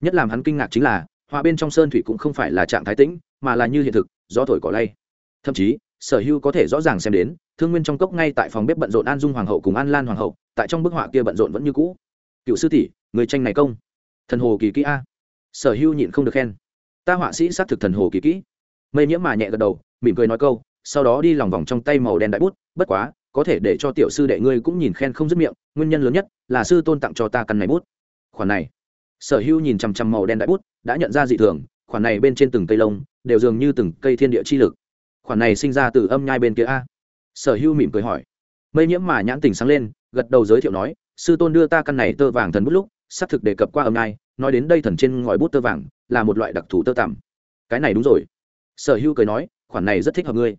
Nhất làm hắn kinh ngạc chính là, họa bên trong sơn thủy cũng không phải là trạng thái tĩnh, mà là như hiện thực, gió thổi cỏ lay. Thậm chí, sở hữu có thể rõ ràng xem đến thương nguyên trong cốc ngay tại phòng bếp bận rộn an dung hoàng hậu cùng an lan hoàng hậu, tại trong bức họa kia bận rộn vẫn như cũ. Cựu sư tỷ, người tranh này công. Thần hồ kỳ kỹ a. Sở hữu nhịn không được khen. Ta họa sĩ xác thực thần hồ kỳ kỹ. Mây nhiễm mà nhẹ gật đầu, mỉm cười nói câu, sau đó đi lòng vòng trong tay màu đen đại bút, bất quá, có thể để cho tiểu sư đệ ngươi cũng nhìn khen không dứt miệng, nguyên nhân lớn nhất là sư tôn tặng cho ta căn này bút. Khoản này. Sở hữu nhìn chằm chằm màu đen đại bút, đã nhận ra dị thường, khoản này bên trên từng cây lông, đều dường như từng cây thiên địa chi lực. Khoản này sinh ra từ âm nhai bên kia a sở Hưu mỉm cười hỏi. Mây nhiễm mà nhãn tình sáng lên, gật đầu giới thiệu nói, sư tôn đưa ta căn này tơ vàng thần bút lúc, xác thực đề cập qua âm nai, nói đến đây thần trên ngòi bút tơ vàng, là một loại đặc thù tơ tằm. Cái này đúng rồi. Sở Hưu cười nói, khoản này rất thích hợp ngươi.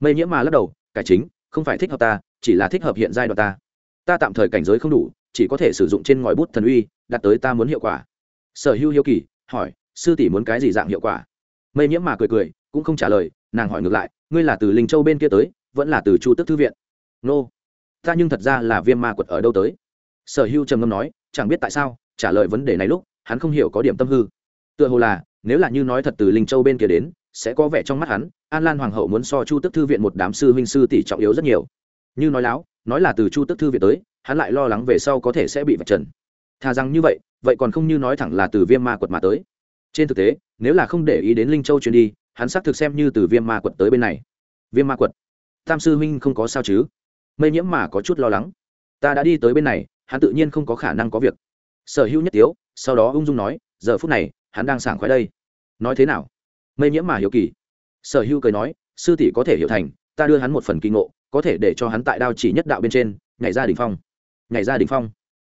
Mây nhiễm mà lắc đầu cải chính, không phải thích hợp ta, chỉ là thích hợp hiện giai đoạn ta. Ta tạm thời cảnh giới không đủ, chỉ có thể sử dụng trên ngòi bút thần uy, đạt tới ta muốn hiệu quả. Sở Hưu hiếu kỳ, hỏi, sư tỷ muốn cái gì dạng hiệu quả? Mây nhiễm mà cười cười, cũng không trả lời, nàng hỏi ngược lại, ngươi là từ linh châu bên kia tới vẫn là từ chu tức thư viện. Nô, ta nhưng thật ra là viêm ma quật ở đâu tới? Sở hữu trầm ngâm nói, chẳng biết tại sao, trả lời vấn đề này lúc, hắn không hiểu có điểm tâm hư. Tựa hồ là, nếu là như nói thật từ linh châu bên kia đến, sẽ có vẻ trong mắt hắn, an lan hoàng hậu muốn so chu tức thư viện một đám sư huynh sư tỷ trọng yếu rất nhiều. Như nói láo, nói là từ chu tức thư viện tới, hắn lại lo lắng về sau có thể sẽ bị vạch trần. Thà rằng như vậy vậy còn không như nói thẳng là từ viêm ma quật mà tới. Trên thực tế, nếu là không để ý đến linh châu chuyến đi, hắn xác thực xem như từ viêm ma quật tới bên này. Viêm ma quật tam sư huynh không có sao chứ? Mây nhiễm mà có chút lo lắng. Ta đã đi tới bên này, hắn tự nhiên không có khả năng có việc. Sở hữu nhất tiếu, sau đó ung dung nói, giờ phút này, hắn đang sảng khoái đây. Nói thế nào? Mây nhiễm mà hiểu kỳ. Sở hữu cười nói, sư tỷ có thể hiểu thành, ta đưa hắn một phần kinh ngộ, có thể để cho hắn tại đao chỉ nhất đạo bên trên, nhảy ra đ ỉ n h phong. Nhảy ra đ ỉ n h phong.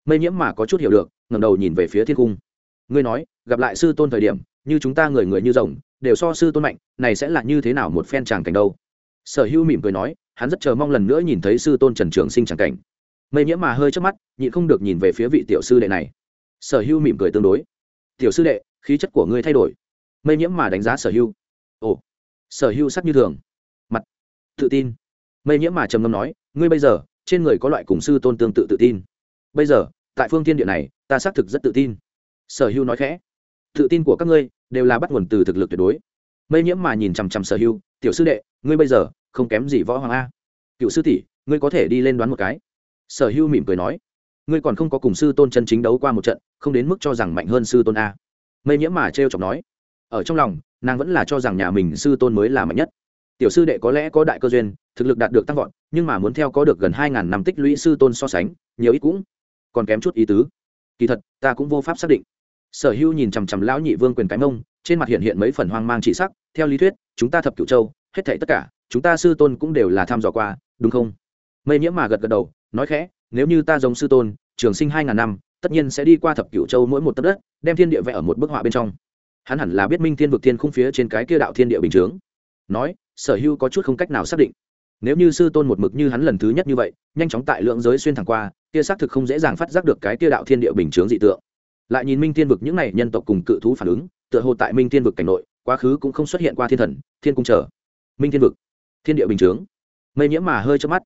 Mây nhiễm mà có chút hiểu được ngầm đầu nhìn về phía thiên cung. Ngươi nói, gặp lại sư tôn thời điểm, như chúng ta người người như rồng, đều so sư tôn mạnh, này sẽ là như thế nào một phen tràng cảnh đâu? Sở hữu mỉm cười nói, hắn rất chờ mong lần nữa nhìn thấy sư tôn trần trường sinh tràng cảnh. Mây nhiễm mà hơi trước mắt, nhịn không được nhìn về phía vị tiểu sư đệ này. Sở hưu mỉm cười tương đối. Tiểu sư đệ, khí chất của ngươi thay đổi. Mây nhiễm mà đánh giá sở hưu ồ. Sở hưu sắc như thường. Mặt, tự tin. Mây nhiễm mà trầm ngâm nói, ngươi bây giờ, trên người có loại cùng sư tôn tương tự tự tin. Bây giờ, tại phương thiên địa này, ta xác thực rất tự tin. Sở hưu nói khẽ. Tự tin của các ngươi đều là bắt nguồn từ thực lực tuyệt đối mây nhiễm mà nhìn chằm chằm sở hưu tiểu sư đệ, ngươi bây giờ không kém gì võ hoàng a. Cựu sư tỷ, ngươi có thể đi lên đoán một cái. Sở hưu mỉm cười nói, ngươi còn không có cùng sư tôn chân chính đấu qua một trận, không đến mức cho rằng mạnh hơn sư tôn a. Mây nhiễm mà t chọc nói, ở trong lòng, nàng vẫn là cho rằng nhà mình sư tôn mới là mạnh nhất. Tiểu sư đệ có lẽ có đại cơ duyên, thực lực đạt được tăng vọt, nhưng mà muốn theo có được gần hai ngàn năm tích lũy sư tôn so sánh, nhiều ít cũng còn kém chút ý tứ. Kỳ thật, ta cũng vô pháp xác định. Sở hưu nhìn chằm chằm lão nhị vương quyền cái mông, trên mặt hiện hiện mấy phần hoang mang chỉ sắc theo lý thuyết, chúng ta thập cựu châu, hết thảy tất cả, chúng ta sư tôn cũng đều là tham dò qua, đúng không? Mây nhiễm mà gật gật đầu, nói khẽ, nếu như ta giống sư tôn, trường sinh hai ngàn năm, tất nhiên sẽ đi qua thập cựu châu mỗi một tấc đất, đem thiên địa vẽ ở một bức họa bên trong. Hắn hẳn là biết minh thiên vực thiên khung phía trên cái kia đạo thiên địa bình chướng. Nói, sở hưu có chút không cách nào xác định. Nếu như sư tôn một mực như hắn lần thứ nhất như vậy, nhanh chóng tại lượng giới xuyên thẳng qua, kia xác thực không dễ dàng phát giác được cái kia đạo thiên địa bình chướng dị tượng. Lại nhìn minh thiên vực những này nhân tộc cùng cự thú phản ứng, tựa hồ tại minh thiên vực cảnh nội quá khứ cũng không xuất hiện qua thiên thần, thiên cung trở minh thiên vực, thiên địa bình chướng. Mây nhiễm mà hơi chớp mắt.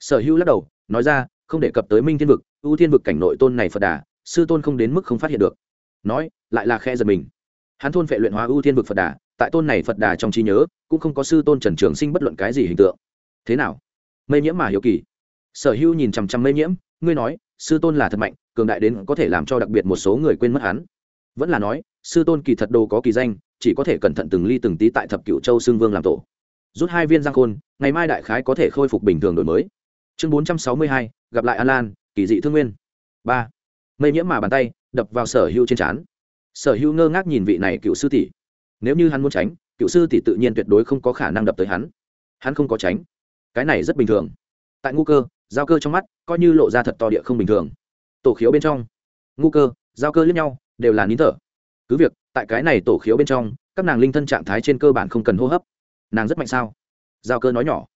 Sở hữu lắc đầu, nói ra, không đề cập tới minh thiên vực, ưu thiên vực cảnh nội tôn này phật đà, sư tôn không đến mức không phát hiện được. Nói, lại là khe giật mình. Hắn thôn phệ luyện hóa ưu thiên vực phật đà, tại tôn này phật đà trong trí nhớ, cũng không có sư tôn trần trường sinh bất luận cái gì hình tượng. Thế nào? Mây nhiễm mà hiểu kỳ. Sở hữu nhìn chằm chằm mây nhiễm, ngươi nói, sư tôn là thật mạnh, cường đại đến có thể làm cho đặc biệt một số người quên mất hắn. Vẫn là nói, sư tôn kỳ thật đồ có kỳ danh chỉ có thể cẩn thận từng ly từng tí tại thập cựu châu xương vương làm tổ. Rút hai viên giang khôn, ngày mai đại khái có thể khôi phục bình thường đổi mới. Chương bốn trăm sáu mươi hai, gặp lại an lan, kỳ dị thương nguyên. Ba. Mây nhiễm mà bàn tay, đập vào sở hữu trên trán. Sở hữu ngơ ngác nhìn vị này cựu sư tỷ. Nếu như hắn muốn tránh, cựu sư tỷ tự nhiên tuyệt đối không có khả năng đập tới hắn. Hắn không có tránh. Cái này rất bình thường. Tại ngu cơ, giao cơ trong mắt, coi như lộ ra thật to địa không bình thường. Tổ khiếu bên trong. Ngu cơ, giao cơ lẫn nhau, đều là nín thở cứ việc, tại cái này tổ khiếu bên trong, các nàng linh thân trạng thái trên cơ bản không cần hô hấp. Nàng rất mạnh sao? Giao cơ nói nhỏ.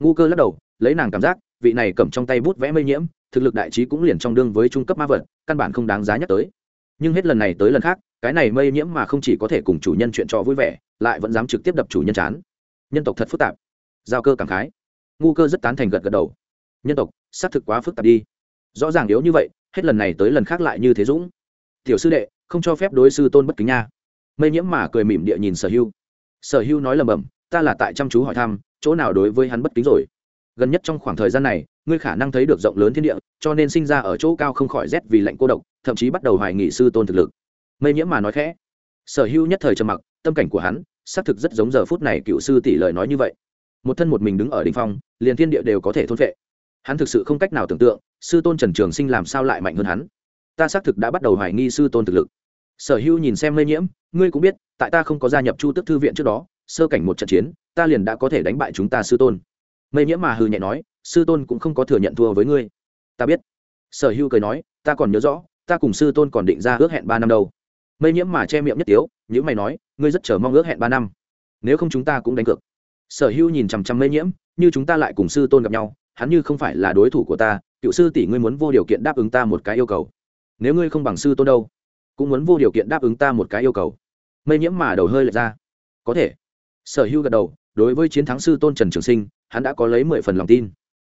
Ngu cơ lắc đầu, lấy nàng cảm giác, vị này cầm trong tay bút vẽ mây nhiễm, thực lực đại trí cũng liền trong đương với trung cấp ma vật, căn bản không đáng giá nhắc tới. Nhưng hết lần này tới lần khác, cái này mây nhiễm mà không chỉ có thể cùng chủ nhân chuyện trò vui vẻ, lại vẫn dám trực tiếp đập chủ nhân chán. Nhân tộc thật phức tạp. Giao cơ cảm khái. Ngu cơ rất tán thành gật gật đầu. Nhân tộc, xác thực quá phức tạp đi. Rõ ràng yếu như vậy, hết lần này tới lần khác lại như thế dũng. Tiểu sư đệ không cho phép đối sư tôn bất kính nha. Mây nhiễm mà cười mỉm địa nhìn sở hưu sở hưu nói lầm bầm ta là tại chăm chú hỏi thăm, chỗ nào đối với hắn bất kính rồi? Gần nhất trong khoảng thời gian này, ngươi khả năng thấy được rộng lớn thiên địa, cho nên sinh ra ở chỗ cao không khỏi rét vì lạnh cô độc, thậm chí bắt đầu hoài nghị sư tôn thực lực. Mây nhiễm mà nói khẽ. Sở hưu nhất thời trầm mặc, tâm cảnh của hắn, xác thực rất giống giờ phút này cựu sư tỷ lời nói như vậy. Một thân một mình đứng ở đ ỉ n h phong, liền thiên địa đều có thể thôn vệ hắn thực sự không cách nào tưởng tượng, sư tôn trần trường sinh làm sao lại mạnh hơn hắn. Ta xác thực đã bắt đầu hoài nghi sư tôn thực lực sở hữu nhìn xem mây nhiễm, ngươi cũng biết, tại ta không có gia nhập chu tức thư viện trước đó, sơ cảnh một trận chiến, ta liền đã có thể đánh bại chúng ta sư tôn. Mây nhiễm mà hư nhẹ nói, sư tôn cũng không có thừa nhận thua với ngươi. Ta biết. Sở hưu cười nói, ta còn nhớ rõ, ta cùng sư tôn còn định ra ước hẹn ba năm đâu. Mây nhiễm mà che miệng nhất tiếu những mày nói, ngươi rất chờ mong ước hẹn ba năm. Nếu không chúng ta cũng đánh cược. Sở hưu nhìn chằm chằm mây nhiễm, như chúng ta lại cùng sư tôn gặp nhau, hắn như không phải là đối thủ của ta, cựu sư tỷ ngươi muốn vô điều kiện đáp ứng ta một cái yêu cầu. Nếu ngươi không bằng sư tôn đâu? Cũng muốn vô điều kiện đáp ứng ta một cái yêu cầu. Mây nhiễm mà đầu hơi lệch ra. Có thể. Sở hưu gật đầu, đối với chiến thắng sư tôn trần trường sinh, hắn đã có lấy mười phần lòng tin.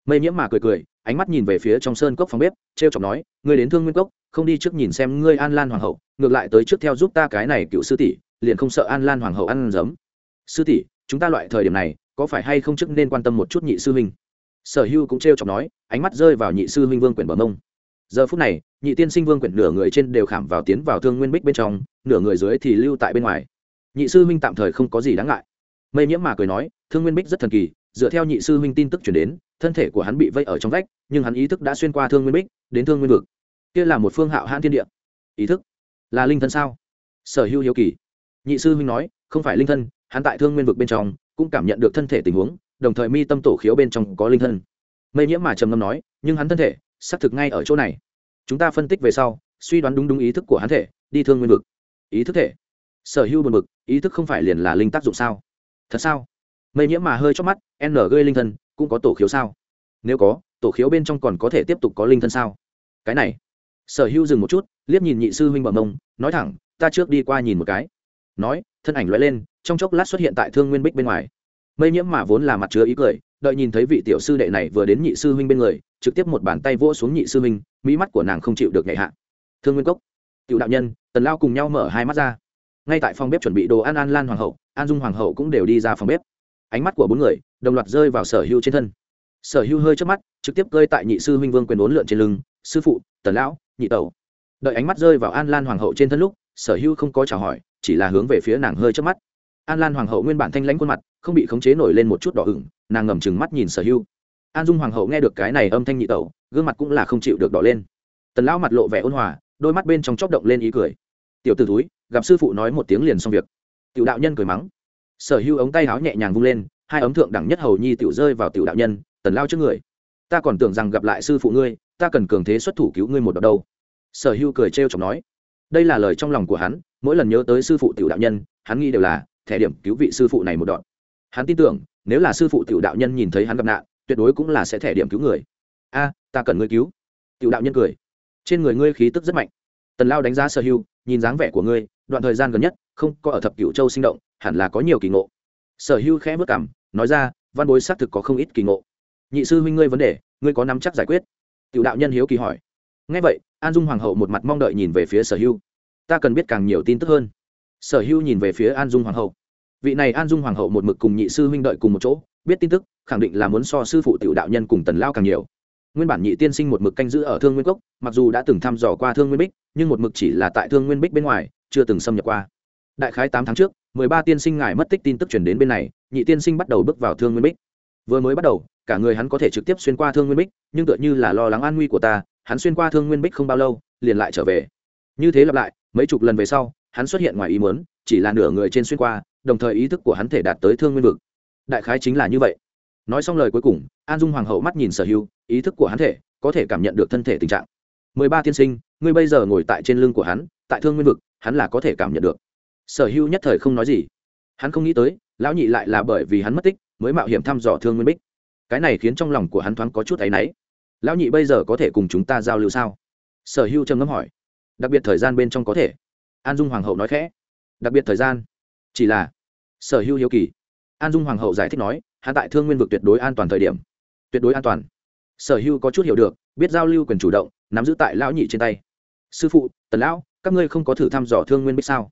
Mây nhiễm mà cười cười, ánh mắt nhìn về phía trong sơn cốc phòng bếp t r e o chọc nói, ngươi đến thương nguyên cốc, không đi trước nhìn xem ngươi an lan hoàng hậu, ngược lại tới trước theo giúp ta cái này cựu sư tỷ, liền không sợ an lan hoàng hậu ăn giấm. Sư tỷ, chúng ta loại thời điểm này, có phải hay không trước nên quan tâm một chút nhị sư huynh? Sở hưu cũng t r e o chọc nói, ánh mắt rơi vào nhị sư huynh vương quyển bờ mông giờ phút này, nhị tiên sinh vương quyển nửa người trên đều khảm vào tiến vào thương nguyên bích bên trong, nửa người dưới thì lưu tại bên ngoài. Nhị sư huynh tạm thời không có gì đáng ngại. Mây nhiễm mà cười nói, thương nguyên bích rất thần kỳ, dựa theo nhị sư huynh tin tức chuyển đến, thân thể của hắn bị vây ở trong vách, nhưng hắn ý thức đã xuyên qua thương nguyên bích, đến thương nguyên vực. Kia là một phương hạo hãn thiên địa. Ý thức? Là linh thân sao? Sở hữu hiếu kỳ. Nhị sư huynh nói, không phải linh thân, hắn tại thương nguyên vực bên trong, cũng cảm nhận được thân thể tình huống, đồng thời mi tâm tổ khiếu bên trong có linh thân. Mây nhiễm mà trầm ngâm nói, nhưng hắn thân thể xác thực ngay ở chỗ này. Chúng ta phân tích về sau, suy đoán đúng đúng ý thức của hắn thể, đi thương nguyên vực. Ý thức thể? Sở hữu buồn vực ý thức không phải liền là linh tác dụng sao? Thật sao? Mây nhiễm mà hơi chót mắt, n gây linh thân, cũng có tổ khiếu sao? Nếu có, tổ khiếu bên trong còn có thể tiếp tục có linh thân sao? Cái này. Sở hữu dừng một chút, liếc nhìn nhị sư huynh bờ mông nói thẳng, ta trước đi qua nhìn một cái. Nói, thân ảnh loại lên, trong chốc lát xuất hiện tại thương nguyên bích bên ngoài. Mây nhiễm mà vốn là mặt chứa ý cười, đợi nhìn thấy vị tiểu sư đệ này vừa đến nhị sư huynh bên người trực tiếp một bàn tay vỗ xuống nhị sư huynh, mỹ mắt của nàng không chịu được nhạy hạ. Thương nguyên cốc, tiểu đạo nhân, tần lao cùng nhau mở hai mắt ra. Ngay tại phòng bếp chuẩn bị đồ ăn an lan hoàng hậu, an dung hoàng hậu cũng đều đi ra phòng bếp. Ánh mắt của bốn người đồng loạt rơi vào sở hưu trên thân. Sở hưu hơi trước mắt, trực tiếp cơi tại nhị sư huynh vương quyền bốn lượn trên lưng, sư phụ, tần lão, nhị tẩu. Đợi ánh mắt rơi vào an lan hoàng hậu trên thân lúc, sở hưu không có chào hỏi, chỉ là hướng về phía nàng hơi trước mắt. An lan hoàng hậu nguyên bản thanh lãnh khuôn mặt, không bị khống chế nổi lên một chút đỏ ửng, nàng ngầm chừng mắt nhìn sở hưu an dung hoàng hậu nghe được cái này âm thanh nhị tẩu, gương mặt cũng là không chịu được đỏ lên. Tần lão mặt lộ vẻ ôn hòa, đôi mắt bên trong chóc động lên ý cười. Tiểu t ử túi gặp sư phụ nói một tiếng liền xong việc. Tiểu đạo nhân cười mắng. Sở hưu ống tay áo nhẹ nhàng vung lên, hai ấm thượng đẳng nhất hầu nhi tiểu rơi vào tiểu đạo nhân, tần lao trước người, ta còn tưởng rằng gặp lại sư phụ ngươi, ta cần cường thế xuất thủ cứu ngươi một đợt đâu. Sở hưu cười trêu chọc nói. Đây là lời trong lòng của hắn, mỗi lần nhớ tới sư phụ tiểu đạo nhân, hắn nghĩ đều là, thẻ điểm cứu vị sư phụ này một đoạn hắn tin tưởng, nếu là sư phụ tiểu đạo nhân nhìn thấy hắn gặp nạn tuyệt đối cũng là sẽ thẻ điểm cứu người. A, ta cần ngươi cứu. Tiểu đạo nhân cười. Trên người ngươi khí tức rất mạnh. Tần lao đánh giá sở hưu nhìn dáng vẻ của ngươi, đoạn thời gian gần nhất, không có ở thập cửu châu sinh động, hẳn là có nhiều kỳ ngộ. Sở hưu khẽ vất cảm, nói ra, văn bối xác thực có không ít kỳ ngộ. Nhị sư huynh ngươi vấn đề, ngươi có nắm chắc giải quyết? Tiểu đạo nhân hiếu kỳ hỏi. Ngay vậy, an dung hoàng hậu một mặt mong đợi nhìn về phía sở hưu ta cần biết càng nhiều tin tức hơn. Sở hưu nhìn về phía an dung hoàng hậu. Vị này an dung hoàng hậu một mực cùng nhị sư huynh đợi cùng một chỗ, biết tin tức khẳng định là muốn so sư phụ tiểu đạo nhân cùng tần lao càng nhiều. Nguyên bản nhị tiên sinh một mực canh giữ ở thương nguyên cốc, mặc dù đã từng thăm dò qua thương nguyên bích, nhưng một mực chỉ là tại thương nguyên bích bên ngoài, chưa từng xâm nhập qua. Đại khái tám tháng trước, mười ba tiên sinh ngài mất tích tin tức chuyển đến bên này, nhị tiên sinh bắt đầu bước vào thương nguyên bích. Vừa mới bắt đầu, cả người hắn có thể trực tiếp xuyên qua thương nguyên bích, nhưng tựa như là lo lắng an nguy của ta, hắn xuyên qua thương nguyên bích không bao lâu, liền lại trở về. Như thế lặp lại, mấy chục lần về sau, hắn xuất hiện ngoài ý muốn, chỉ là nửa người trên xuyên qua, đồng thời ý thức của hắn thể đạt tới thương nguyên vực. Đại khái chính là như vậy nói xong lời cuối cùng, an dung hoàng hậu mắt nhìn sở hữu, ý thức của hắn thể, có thể cảm nhận được thân thể tình trạng. Mười ba tiên sinh, ngươi bây giờ ngồi tại trên lưng của hắn, tại thương nguyên vực, hắn là có thể cảm nhận được. Sở hữu nhất thời không nói gì. Hắn không nghĩ tới, lão nhị lại là bởi vì hắn mất tích, mới mạo hiểm thăm dò thương nguyên bích. Cái này khiến trong lòng của hắn thoáng có chút áy náy. Lão nhị bây giờ có thể cùng chúng ta giao lưu sao? Sở hữu trầm ngâm hỏi. Đặc biệt thời gian bên trong có thể. An dung hoàng hậu nói khẽ. Đặc biệt thời gian. Chỉ là sở hữu hiếu kỳ. An dung hoàng hậu giải thích nói hắn tại thương nguyên vực tuyệt đối an toàn thời điểm. Tuyệt đối an toàn. Sở hữu có chút hiểu được, biết giao lưu quyền chủ động, nắm giữ tại lão nhị trên tay. Sư phụ, tần lão, các ngươi không có thử thăm dò thương nguyên bích sao?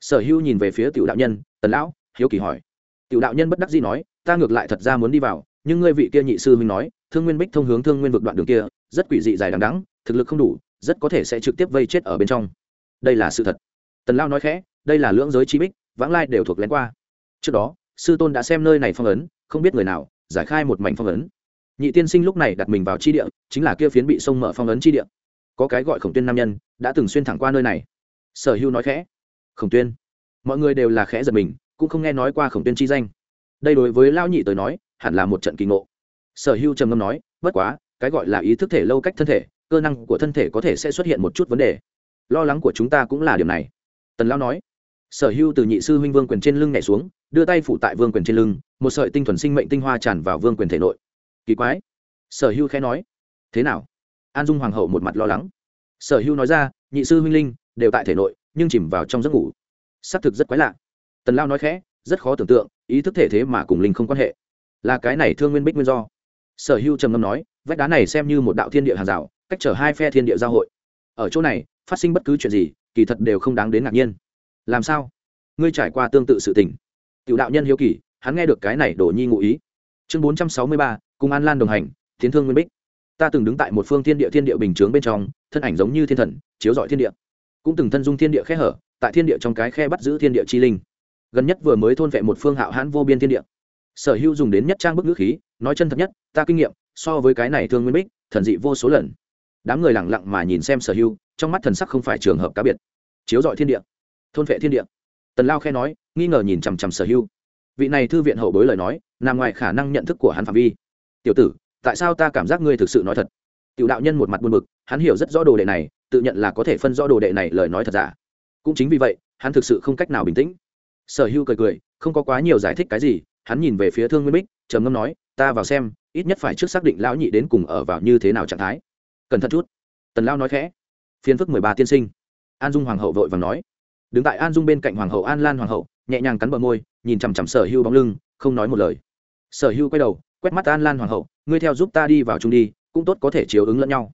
Sở hữu nhìn về phía tiểu đạo nhân, tần lão? Hiếu kỳ hỏi. Tiểu đạo nhân bất đắc dĩ nói, ta ngược lại thật ra muốn đi vào, nhưng ngươi vị kia nhị sư huynh nói, thương nguyên bích thông hướng thương nguyên vực đoạn đường kia, rất quỷ dị dài đằng đắng thực lực không đủ, rất có thể sẽ trực tiếp vây chết ở bên trong. Đây là sự thật. Tần lao nói khẽ, đây là lưỡng giới chi bích, vãng lai đều thuộc lén qua. Trước đó sư tôn đã xem nơi này phong ấn, không biết người nào giải khai một mảnh phong ấn. Nhị tiên sinh lúc này đặt mình vào chi địa, chính là kia phiến bị sông mở phong ấn chi địa. Có cái gọi khổng tuyên nam nhân, đã từng xuyên thẳng qua nơi này. Sở hưu nói khẽ, khổng tuyên. Mọi người đều là khẽ giật mình, cũng không nghe nói qua khổng tuyên chi danh. Đây đối với lao nhị tới nói, hẳn là một trận kỳ ngộ. Sở hưu trầm ngâm nói, bất quá, cái gọi là ý thức thể lâu cách thân thể, cơ năng của thân thể có thể sẽ xuất hiện một chút vấn đề. Lo lắng của chúng ta cũng là điều này. Tần lao nói sở hưu từ nhị sư huynh vương quyền trên lưng nhảy xuống, đưa tay phủ tại vương quyền trên lưng, một sợi tinh thuần sinh mệnh tinh hoa tràn vào vương quyền thể nội. Kỳ quái. Sở hưu khẽ nói. Thế nào? An dung hoàng hậu một mặt lo lắng. Sở hưu nói ra, nhị sư huynh linh, đều tại thể nội, nhưng chìm vào trong giấc ngủ. Xác thực rất quái lạ. Tần lao nói khẽ, rất khó tưởng tượng, ý thức thể thế mà cùng linh không quan hệ. Là cái này thương nguyên bích nguyên do. Sở hưu trầm ngâm nói, vách đá này xem như một đạo thiên địa hàng rào, cách chở hai phe thiên địa giao hội. Ở chỗ này, phát sinh bất cứ chuyện gì, kỳ thật đều không đáng đến ngạc nhiên làm sao? Ngươi trải qua tương tự sự tình. Tiểu đạo nhân hiếu kỳ, hắn nghe được cái này đổ nhi ngụ ý. Chương bốn trăm sáu mươi ba, cùng an lan đồng hành, tiến thương nguyên bích. Ta từng đứng tại một phương thiên địa thiên địa bình chướng bên trong, thân ảnh giống như thiên thần, chiếu rọi thiên địa. Cũng từng thân dung thiên địa khe hở, tại thiên địa trong cái khe bắt giữ thiên địa chi linh. Gần nhất vừa mới thôn vệ một phương hạo hãn vô biên thiên địa. Sở hữu dùng đến nhất trang bức ngữ khí, nói chân thật nhất, ta kinh nghiệm, so với cái này thương nguyên bích, thần dị vô số lần. Đám người lẳng lặng mà nhìn xem sở hữu, trong mắt thần sắc không phải trường hợp cá biệt. Chiếu dọi thiên địa thôn vệ thiên địa. Tần lao khe nói, nghi ngờ nhìn chằm chằm sở hưu. vị này thư viện hậu bối lời nói, nằm ngoài khả năng nhận thức của hắn phạm vi. Tiểu tử, tại sao ta cảm giác ngươi thực sự nói thật? Tiểu đạo nhân một mặt buồn bực, hắn hiểu rất rõ đồ đệ này, tự nhận là có thể phân rõ đồ đệ này lời nói thật giả. Cũng chính vì vậy, hắn thực sự không cách nào bình tĩnh. Sở hưu cười cười, không có quá nhiều giải thích cái gì, hắn nhìn về phía thương nguyên bích, trầm ngâm nói, ta vào xem, ít nhất phải trước xác định lão nhị đến cùng ở vào như thế nào trạng thái. Cẩn thận chút. Tần lao nói khẽ. Phiên phức mười ba tiên sinh. An dung hoàng hậu vội vàng nói đứng tại an dung bên cạnh hoàng hậu an lan hoàng hậu, nhẹ nhàng cắn bờ môi, nhìn chằm chằm sở hưu bóng lưng, không nói một lời. Sở hưu quay đầu, quét mắt an lan hoàng hậu, ngươi theo giúp ta đi vào chung đi, cũng tốt có thể chiếu ứng lẫn nhau.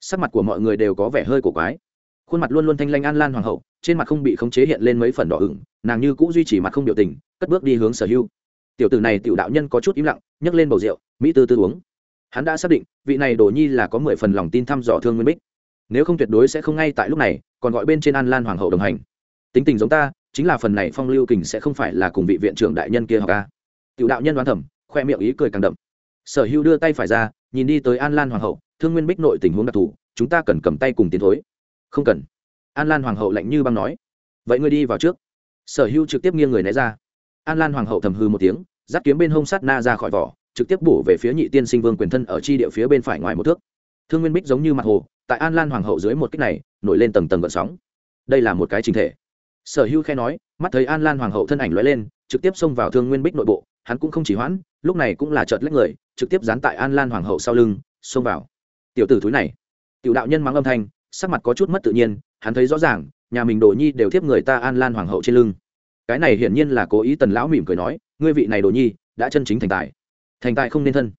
Sắc mặt của mọi người đều có vẻ hơi cổ quái. Khuôn mặt luôn luôn thanh lanh an lan hoàng hậu, trên mặt không bị khống chế hiện lên mấy phần đỏ ửng, nàng như cũng duy trì mặt không biểu tình, cất bước đi hướng sở hưu. Tiểu tử này tiểu đạo nhân có chút im lặng, nhấc lên bầu rượu, mỹ tư tư uống. Hắn đã xác định, vị này đồ nhi là có mười phần lòng tin thăm dò thương nguyên bích. Nếu không tuyệt đối sẽ không ngay tại lúc này, còn gọi bên trên an lan hoàng hậu đồng hành tính tình giống ta, chính là phần này phong lưu kình sẽ không phải là cùng vị viện trưởng đại nhân kia học ca. Tiểu đạo nhân đoán thẩm khoe miệng ý cười càng đậm. Sở hữu đưa tay phải ra, nhìn đi tới an lan hoàng hậu, thương nguyên bích nội tình huống đặc thù, chúng ta cần cầm tay cùng tiến thối. Không cần. An lan hoàng hậu lạnh như băng nói. Vậy ngươi đi vào trước. Sở hữu trực tiếp nghiêng người né ra. An lan hoàng hậu thầm hư một tiếng, giáp kiếm bên hông sát na ra khỏi vỏ, trực tiếp bổ về phía nhị tiên sinh vương quyền thân ở chi địa phía bên phải ngoài một thước. Thương nguyên bích giống như mặt hồ, tại an lan hoàng hậu dưới một kích này, nổi lên tầng tầng gợn sóng. Đây là một cái trình thể sở hữu khe nói, mắt thấy an lan hoàng hậu thân ảnh lóe lên, trực tiếp xông vào thương nguyên bích nội bộ, hắn cũng không chỉ hoãn, lúc này cũng là trợt lách người, trực tiếp dán tại an lan hoàng hậu sau lưng, xông vào. Tiểu tử thúi này. Tiểu đạo nhân mắng âm thanh, sắc mặt có chút mất tự nhiên, hắn thấy rõ ràng, nhà mình đồ nhi đều tiếp người ta an lan hoàng hậu trên lưng. Cái này hiển nhiên là cố ý tần lão mỉm cười nói, ngươi vị này đồ nhi, đã chân chính thành tài. Thành tài không nên thân.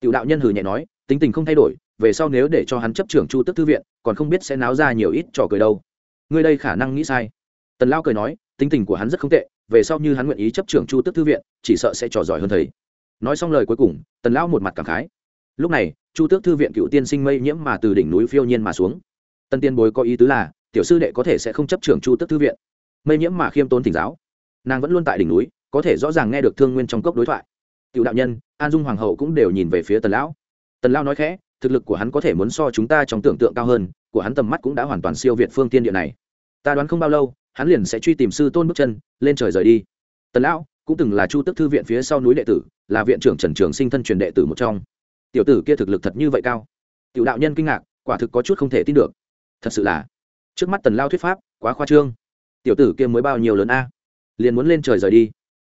Tiểu đạo nhân hừ nhẹ nói, tính tình không thay đổi, về sau nếu để cho hắn chấp trưởng chu tức thư viện, còn không biết sẽ náo ra nhiều ít trò cười đâu. Ngươi đây khả năng nghĩ sai tần lao cười nói, tính tình của hắn rất không tệ, về sau như hắn nguyện ý chấp trưởng chu tức thư viện, chỉ sợ sẽ trò giỏi hơn thầy. Nói xong lời cuối cùng, tần lão một mặt cảm khái. Lúc này, chu tước thư viện cựu tiên sinh mây nhiễm mà từ đỉnh núi phiêu nhiên mà xuống. Tân tiên bối có ý tứ là, tiểu sư đệ có thể sẽ không chấp trưởng chu tước thư viện. Mây nhiễm mà khiêm tốn thỉnh giáo. Nàng vẫn luôn tại đỉnh núi, có thể rõ ràng nghe được thương nguyên trong cốc đối thoại. Tiểu đạo nhân, an dung hoàng hậu cũng đều nhìn về phía tần lão. Tần lão nói khẽ, thực lực của hắn có thể muốn so chúng ta trong tưởng tượng cao hơn, của hắn tầm mắt cũng đã hoàn toàn siêu việt phương tiên địa này. Ta đoán không bao lâu hắn liền sẽ truy tìm sư tôn bước chân, lên trời rời đi. Tần lão, cũng từng là chu tức thư viện phía sau núi đệ tử, là viện trưởng trần trường sinh thân truyền đệ tử một trong. Tiểu tử kia thực lực thật như vậy cao. Tiểu đạo nhân kinh ngạc, quả thực có chút không thể tin được. Thật sự là, trước mắt tần lao thuyết pháp, quá khoa trương. Tiểu tử kia mới bao nhiêu lớn a? Liền muốn lên trời rời đi.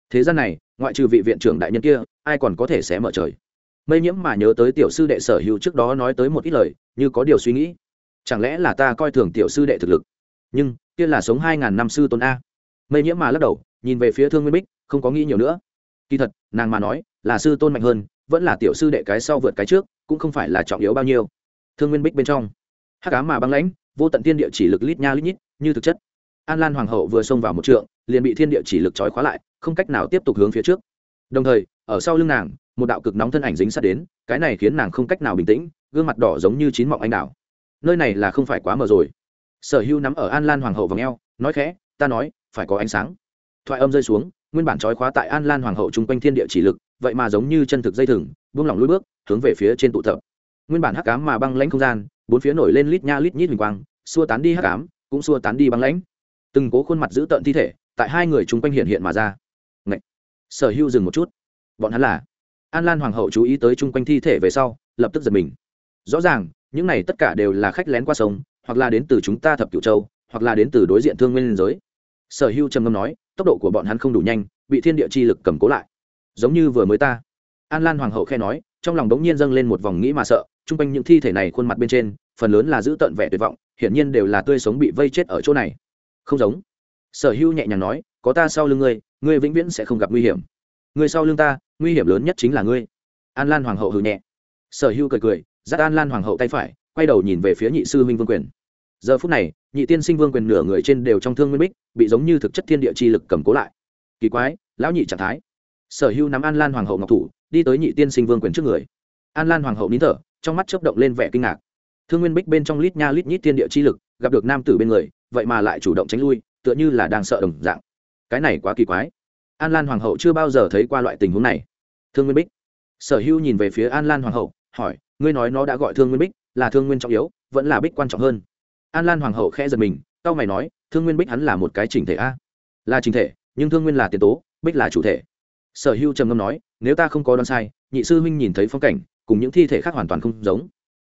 Thế gian này, ngoại trừ vị viện trưởng đại nhân kia, ai còn có thể xé mở trời? Mây nhiễm mà nhớ tới tiểu sư đệ sở hữu trước đó nói tới một ít lời, như có điều suy nghĩ. Chẳng lẽ là ta coi thường tiểu sư đệ thực lực? Nhưng kia là sống hai ngàn năm sư tôn a. Mây nhiễm mà lắc đầu, nhìn về phía thương nguyên bích, không có nghĩ nhiều nữa. Kỳ thật, nàng mà nói, là sư tôn mạnh hơn, vẫn là tiểu sư đệ cái sau vượt cái trước, cũng không phải là trọng yếu bao nhiêu. Thương nguyên bích bên trong hát cá mà băng lãnh, vô tận thiên địa chỉ lực lít nha lít nhít, như thực chất. An lan hoàng hậu vừa xông vào một trượng, liền bị thiên địa chỉ lực trói khóa lại, không cách nào tiếp tục hướng phía trước. Đồng thời, ở sau lưng nàng, một đạo cực nóng thân ảnh dính sát đến, cái này khiến nàng không cách nào bình tĩnh, gương mặt đỏ giống như chín mọng anh đào. Nơi này là không phải quá mờ rồi sở hưu nắm ở an lan hoàng hậu v ò nói khẽ, ta nói, phải có ánh sáng. Thoại âm rơi xuống, nguyên bản trói khóa tại an lan hoàng hậu chung quanh thiên địa chỉ lực, vậy mà giống như chân thực dây thừng, buông lỏng lối bước, hướng về phía trên tụ tập. Nguyên bản hắc cám mà băng lãnh không gian, bốn phía nổi lên lít nha lít nhít huỳnh quang, xua tán đi hắc cám cũng xua tán đi băng lãnh. Từng cố khuôn mặt giữ tợn thi thể, tại hai người chung quanh hiện hiện mà ra. Ngậy! sở hưu dừng một chút. Bọn hắn là? An lan hoàng hậu chú ý tới chung quanh thi thể về sau, lập tức giật mình. Rõ ràng, những này tất cả đều là khách lén qua sông hoặc là đến từ chúng ta thập cửu châu, hoặc là đến từ đối diện thương nguyên giới. Sở hưu trầm ngâm nói, tốc độ của bọn hắn không đủ nhanh, bị thiên địa chi lực cầm cố lại. Giống như vừa mới ta. An lan hoàng hậu khe nói, trong lòng đống nhiên dâng lên một vòng nghĩ mà sợ, chung quanh những thi thể này khuôn mặt bên trên, phần lớn là giữ tận vẻ tuyệt vọng, hiển nhiên đều là tươi sống bị vây chết ở chỗ này. Không giống. Sở hưu nhẹ nhàng nói, có ta sau lưng ngươi ngươi vĩnh viễn sẽ không gặp nguy hiểm. Ngươi sau lưng ta, nguy hiểm lớn nhất chính là ngươi. An lan hoàng hậu hừ nhẹ. Sở hưu cười cười, dắt an lan hoàng hậu tay phải quay đầu nhìn về phía nhị sư huynh vương quyền. Giờ phút này, nhị tiên sinh vương quyền nửa người trên đều trong thương nguyên bích, bị giống như thực chất thiên địa chi lực cầm cố lại. Kỳ quái, lão nhị trạng thái. Sở hưu nắm an lan hoàng hậu ngọc thủ, đi tới nhị tiên sinh vương quyền trước người. An lan hoàng hậu nín thở, trong mắt chớp động lên vẻ kinh ngạc. Thương nguyên bích bên trong lít nha lít nhít thiên địa chi lực, gặp được nam tử bên người, vậy mà lại chủ động tránh lui, tựa như là đang sợ đồng dạng. Cái này quá kỳ quái. An lan hoàng hậu chưa bao giờ thấy qua loại tình huống này. Thương nguyên bích. Sở hưu nhìn về phía an lan hoàng hậu, hỏi, ngươi nói nó đã gọi thương nguyên bích là thương nguyên trọng yếu, vẫn là bích quan trọng hơn. An lan hoàng hậu khẽ giật mình tao mày nói, thương nguyên bích hắn là một cái chỉnh thể a. Là chỉnh thể, nhưng thương nguyên là tiền tố, bích là chủ thể. Sở hưu trầm ngâm nói, nếu ta không có đoán sai, nhị sư huynh nhìn thấy phong cảnh, cùng những thi thể khác hoàn toàn không giống.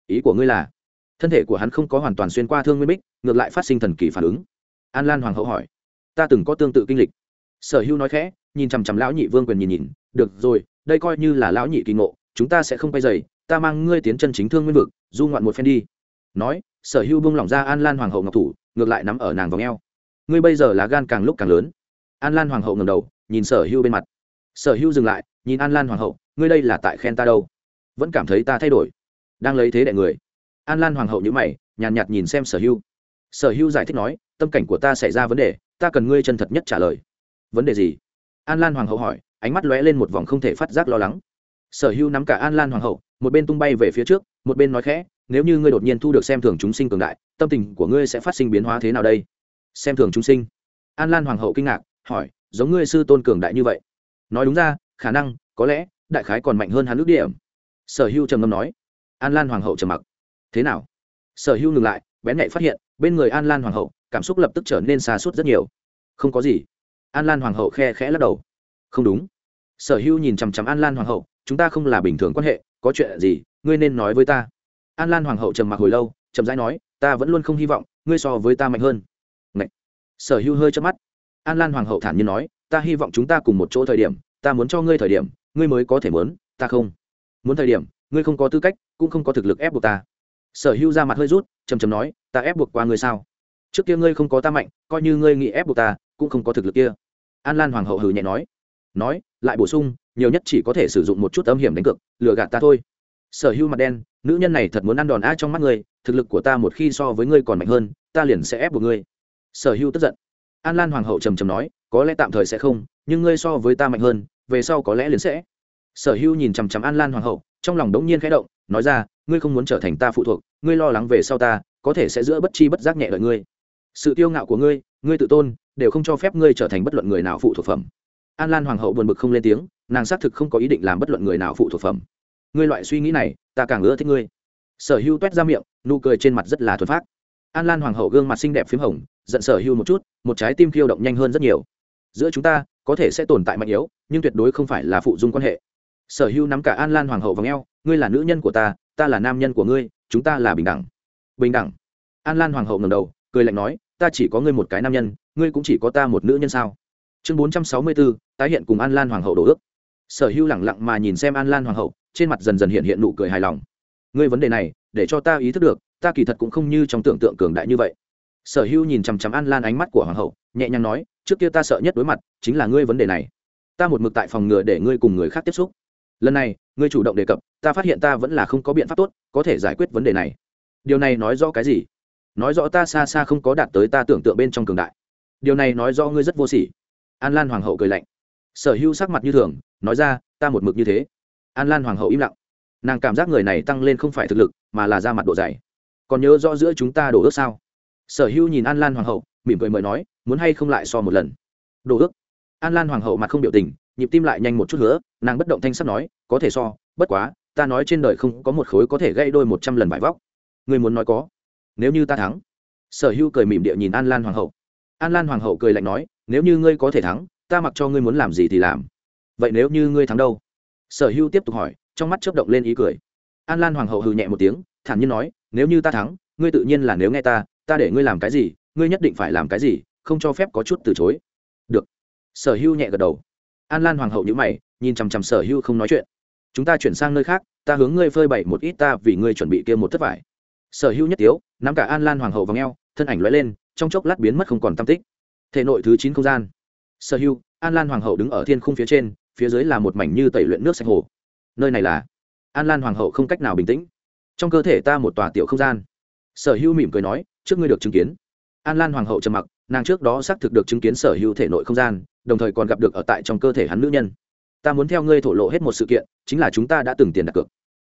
Ý của ngươi là, thân thể của hắn không có hoàn toàn xuyên qua thương nguyên bích, ngược lại phát sinh thần kỳ phản ứng. An lan hoàng hậu hỏi, ta từng có tương tự kinh lịch. Sở hưu nói khẽ, nhìn chằm chằm lão nhị vương quyền nhìn nhìn, được rồi, đây coi như là lão nhị kỳ ngộ, chúng ta sẽ không quay dày ta mang ngươi tiến chân chính thương nguyên vực du ngoạn một phen đi. Nói sở hưu buông lỏng ra an lan hoàng hậu ngọc thủ ngược lại nắm ở nàng vòng eo. Ngươi bây giờ là gan càng lúc càng lớn. An lan hoàng hậu ngầm đầu nhìn sở hưu bên mặt. Sở hưu dừng lại nhìn an lan hoàng hậu ngươi đây là tại khen ta đâu? Vẫn cảm thấy ta thay đổi. Đang lấy thế đại người. An lan hoàng hậu nhữ mày nhàn nhạt, nhạt nhìn xem sở hưu sở hưu giải thích nói tâm cảnh của ta xảy ra vấn đề ta cần ngươi chân thật nhất trả lời. Vấn đề gì? An lan hoàng hậu hỏi ánh mắt lóe lên một vòng không thể phát giác lo lắng sở hưu nắm cả an lan hoàng hậu, một bên tung bay về phía trước, một bên nói khẽ, nếu như ngươi đột nhiên thu được xem thường chúng sinh cường đại, tâm tình của ngươi sẽ phát sinh biến hóa thế nào đây? Xem thường chúng sinh? An lan hoàng hậu kinh ngạc, hỏi, giống ngươi sư tôn cường đại như vậy? Nói đúng ra, khả năng, có lẽ, đại khái còn mạnh hơn hắn ước điểm. Sở hưu trầm ngâm nói. An lan hoàng hậu trầm mặc. Thế nào? Sở hưu ngừng lại, bén nhạy phát hiện, bên người an lan hoàng hậu, cảm xúc lập tức trở nên xa suốt rất nhiều. Không có gì. An lan hoàng hậu khe khẽ lắc đầu. Không đúng. Sở hưu nhìn chằm chằm an lan hoàng hậu chúng ta không là bình thường quan hệ, có chuyện gì, ngươi nên nói với ta. An lan hoàng hậu trầm mặc hồi lâu, chậm rãi nói, ta vẫn luôn không hy vọng, ngươi so với ta mạnh hơn. Ngậy. sở hưu hơi chớp mắt. An lan hoàng hậu thản nhiên nói, ta hy vọng chúng ta cùng một chỗ thời điểm, ta muốn cho ngươi thời điểm, ngươi mới có thể muốn, ta không. Muốn thời điểm, ngươi không có tư cách, cũng không có thực lực ép buộc ta. Sở hưu ra mặt hơi rút chầm chầm nói, ta ép buộc qua ngươi sao? Trước kia ngươi không có ta mạnh, coi như ngươi nghĩ ép buộc ta, cũng không có thực lực kia. An lan hoàng hậu hừ nhẹ nói. Nói, lại bổ sung nhiều nhất chỉ có thể sử dụng một chút âm hiểm đánh cược, lừa gạt ta thôi. Sở hưu mặt đen, nữ nhân này thật muốn ăn đòn a trong mắt ngươi, thực lực của ta một khi so với ngươi còn mạnh hơn, ta liền sẽ ép buộc ngươi. Sở hưu tức giận. An lan hoàng hậu trầm trầm nói, có lẽ tạm thời sẽ không, nhưng ngươi so với ta mạnh hơn, về sau có lẽ liền sẽ. Sở hưu nhìn chằm chằm an lan hoàng hậu, trong lòng đống nhiên khẽ động, nói ra, ngươi không muốn trở thành ta phụ thuộc, ngươi lo lắng về sau ta, có thể sẽ giữa bất chi bất giác nhẹ lợi ngươi. Sự tiêu ngạo của ngươi ngươi tự tôn, đều không cho phép ngươi trở thành bất luận người nào phụ thuộc phẩm. An lan hoàng hậu buồn bực không lên tiếng nàng xác thực không có ý định làm bất luận người nào phụ thuộc phẩm. Ngươi loại suy nghĩ này, ta càng ưa thích ngươi. Sở hưu t u é t ra miệng, nụ cười trên mặt rất là thuần phát an lan hoàng hậu gương mặt xinh đẹp p h í m hồng, giận sở hưu một chút, một trái tim khiêu động nhanh hơn rất nhiều. Giữa chúng ta, có thể sẽ tồn tại mạnh yếu, nhưng tuyệt đối không phải là phụ dung quan hệ. Sở hưu nắm cả an lan hoàng hậu v ò ngươi là nữ nhân của ta ta là nam nhân của ngươi, chúng ta là bình đẳng. Bình đẳng. An lan hoàng hậu ngầm đầu, cười lạnh nói, ta chỉ có ngươi một cái nam nhân, ngươi cũng chỉ có ta một nữ nhân sao? Chương bốn trăm sáu mươi bốn, tái hiện cùng an lan hoàng hậu đổ ước sở hưu lẳng lặng mà nhìn xem an lan hoàng hậu, trên mặt dần dần hiện hiện nụ cười hài lòng. Ngươi vấn đề này, để cho ta ý thức được, ta kỳ thật cũng không như trong tưởng tượng cường đại như vậy. Sở hưu nhìn chằm chằm an lan ánh mắt của hoàng hậu, nhẹ nhàng nói, trước kia ta sợ nhất đối mặt, chính là ngươi vấn đề này. Ta một mực tại phòng ngừa để ngươi cùng người khác tiếp xúc. Lần này, ngươi chủ động đề cập, ta phát hiện ta vẫn là không có biện pháp tốt, có thể giải quyết vấn đề này. Điều này nói rõ cái gì? Nói rõ ta xa xa không có đạt tới ta tưởng tượng bên trong cường đại. Điều này nói rõ ngươi rất vô sỉ. An lan hoàng hậu cười lạnh. Sở hữu sắc mặt như thường nói ra, ta một mực như thế. An lan hoàng hậu im lặng. Nàng cảm giác người này tăng lên không phải thực lực, mà là ra mặt độ dày. Còn nhớ rõ giữa chúng ta đổ ước sao? Sở hữu nhìn an lan hoàng hậu, mỉm cười mời nói, muốn hay không lại so một lần? Đổ ước? An lan hoàng hậu mặt không biểu tình, nhịp tim lại nhanh một chút nữa, nàng bất động thanh sắp nói, có thể so, bất quá, ta nói trên đời không có một khối có thể gây đôi một trăm lần vải vóc. Người muốn nói có? Nếu như ta thắng? Sở hữu cười mỉm địa nhìn an lan hoàng hậu. An lan hoàng hậu cười lạnh nói, nếu như ngươi có thể thắng, ta mặc cho ngươi muốn làm gì thì làm vậy nếu như ngươi thắng đâu? Sở hữu tiếp tục hỏi, trong mắt chớp động lên ý cười. An lan hoàng hậu hừ nhẹ một tiếng, thản nhiên nói, nếu như ta thắng, ngươi tự nhiên là nếu nghe ta ta để ngươi làm cái gì, ngươi nhất định phải làm cái gì, không cho phép có chút từ chối. Được. Sở hữu nhẹ gật đầu. An lan hoàng hậu nhữ mày, nhìn chằm chằm sở hữu không nói chuyện. Chúng ta chuyển sang nơi khác, ta hướng ngươi phơi bày một ít ta vì ngươi chuẩn bị kia một thất vải. Sở hữu nhất tiếu, nắm cả an lan hoàng hậu vào ngheo thân ảnh lóe lên, trong chốc lát biến mất không còn tam tích. Thể nội thứ chín không gian. Sở hữu, an lan hoàng hậu đứng ở thiên khung phía trên phía dưới là một mảnh như tẩy luyện nước sạch hồ. Nơi này là an lan hoàng hậu không cách nào bình tĩnh. Trong cơ thể ta một tòa tiểu không gian. Sở hữu mỉm cười nói, trước ngươi được chứng kiến. An lan hoàng hậu trầm mặc, nàng trước đó xác thực được chứng kiến sở hữu thể nội không gian, đồng thời còn gặp được ở tại trong cơ thể hắn nữ nhân. Ta muốn theo ngươi thổ lộ hết một sự kiện, chính là chúng ta đã từng tiền đặt cược.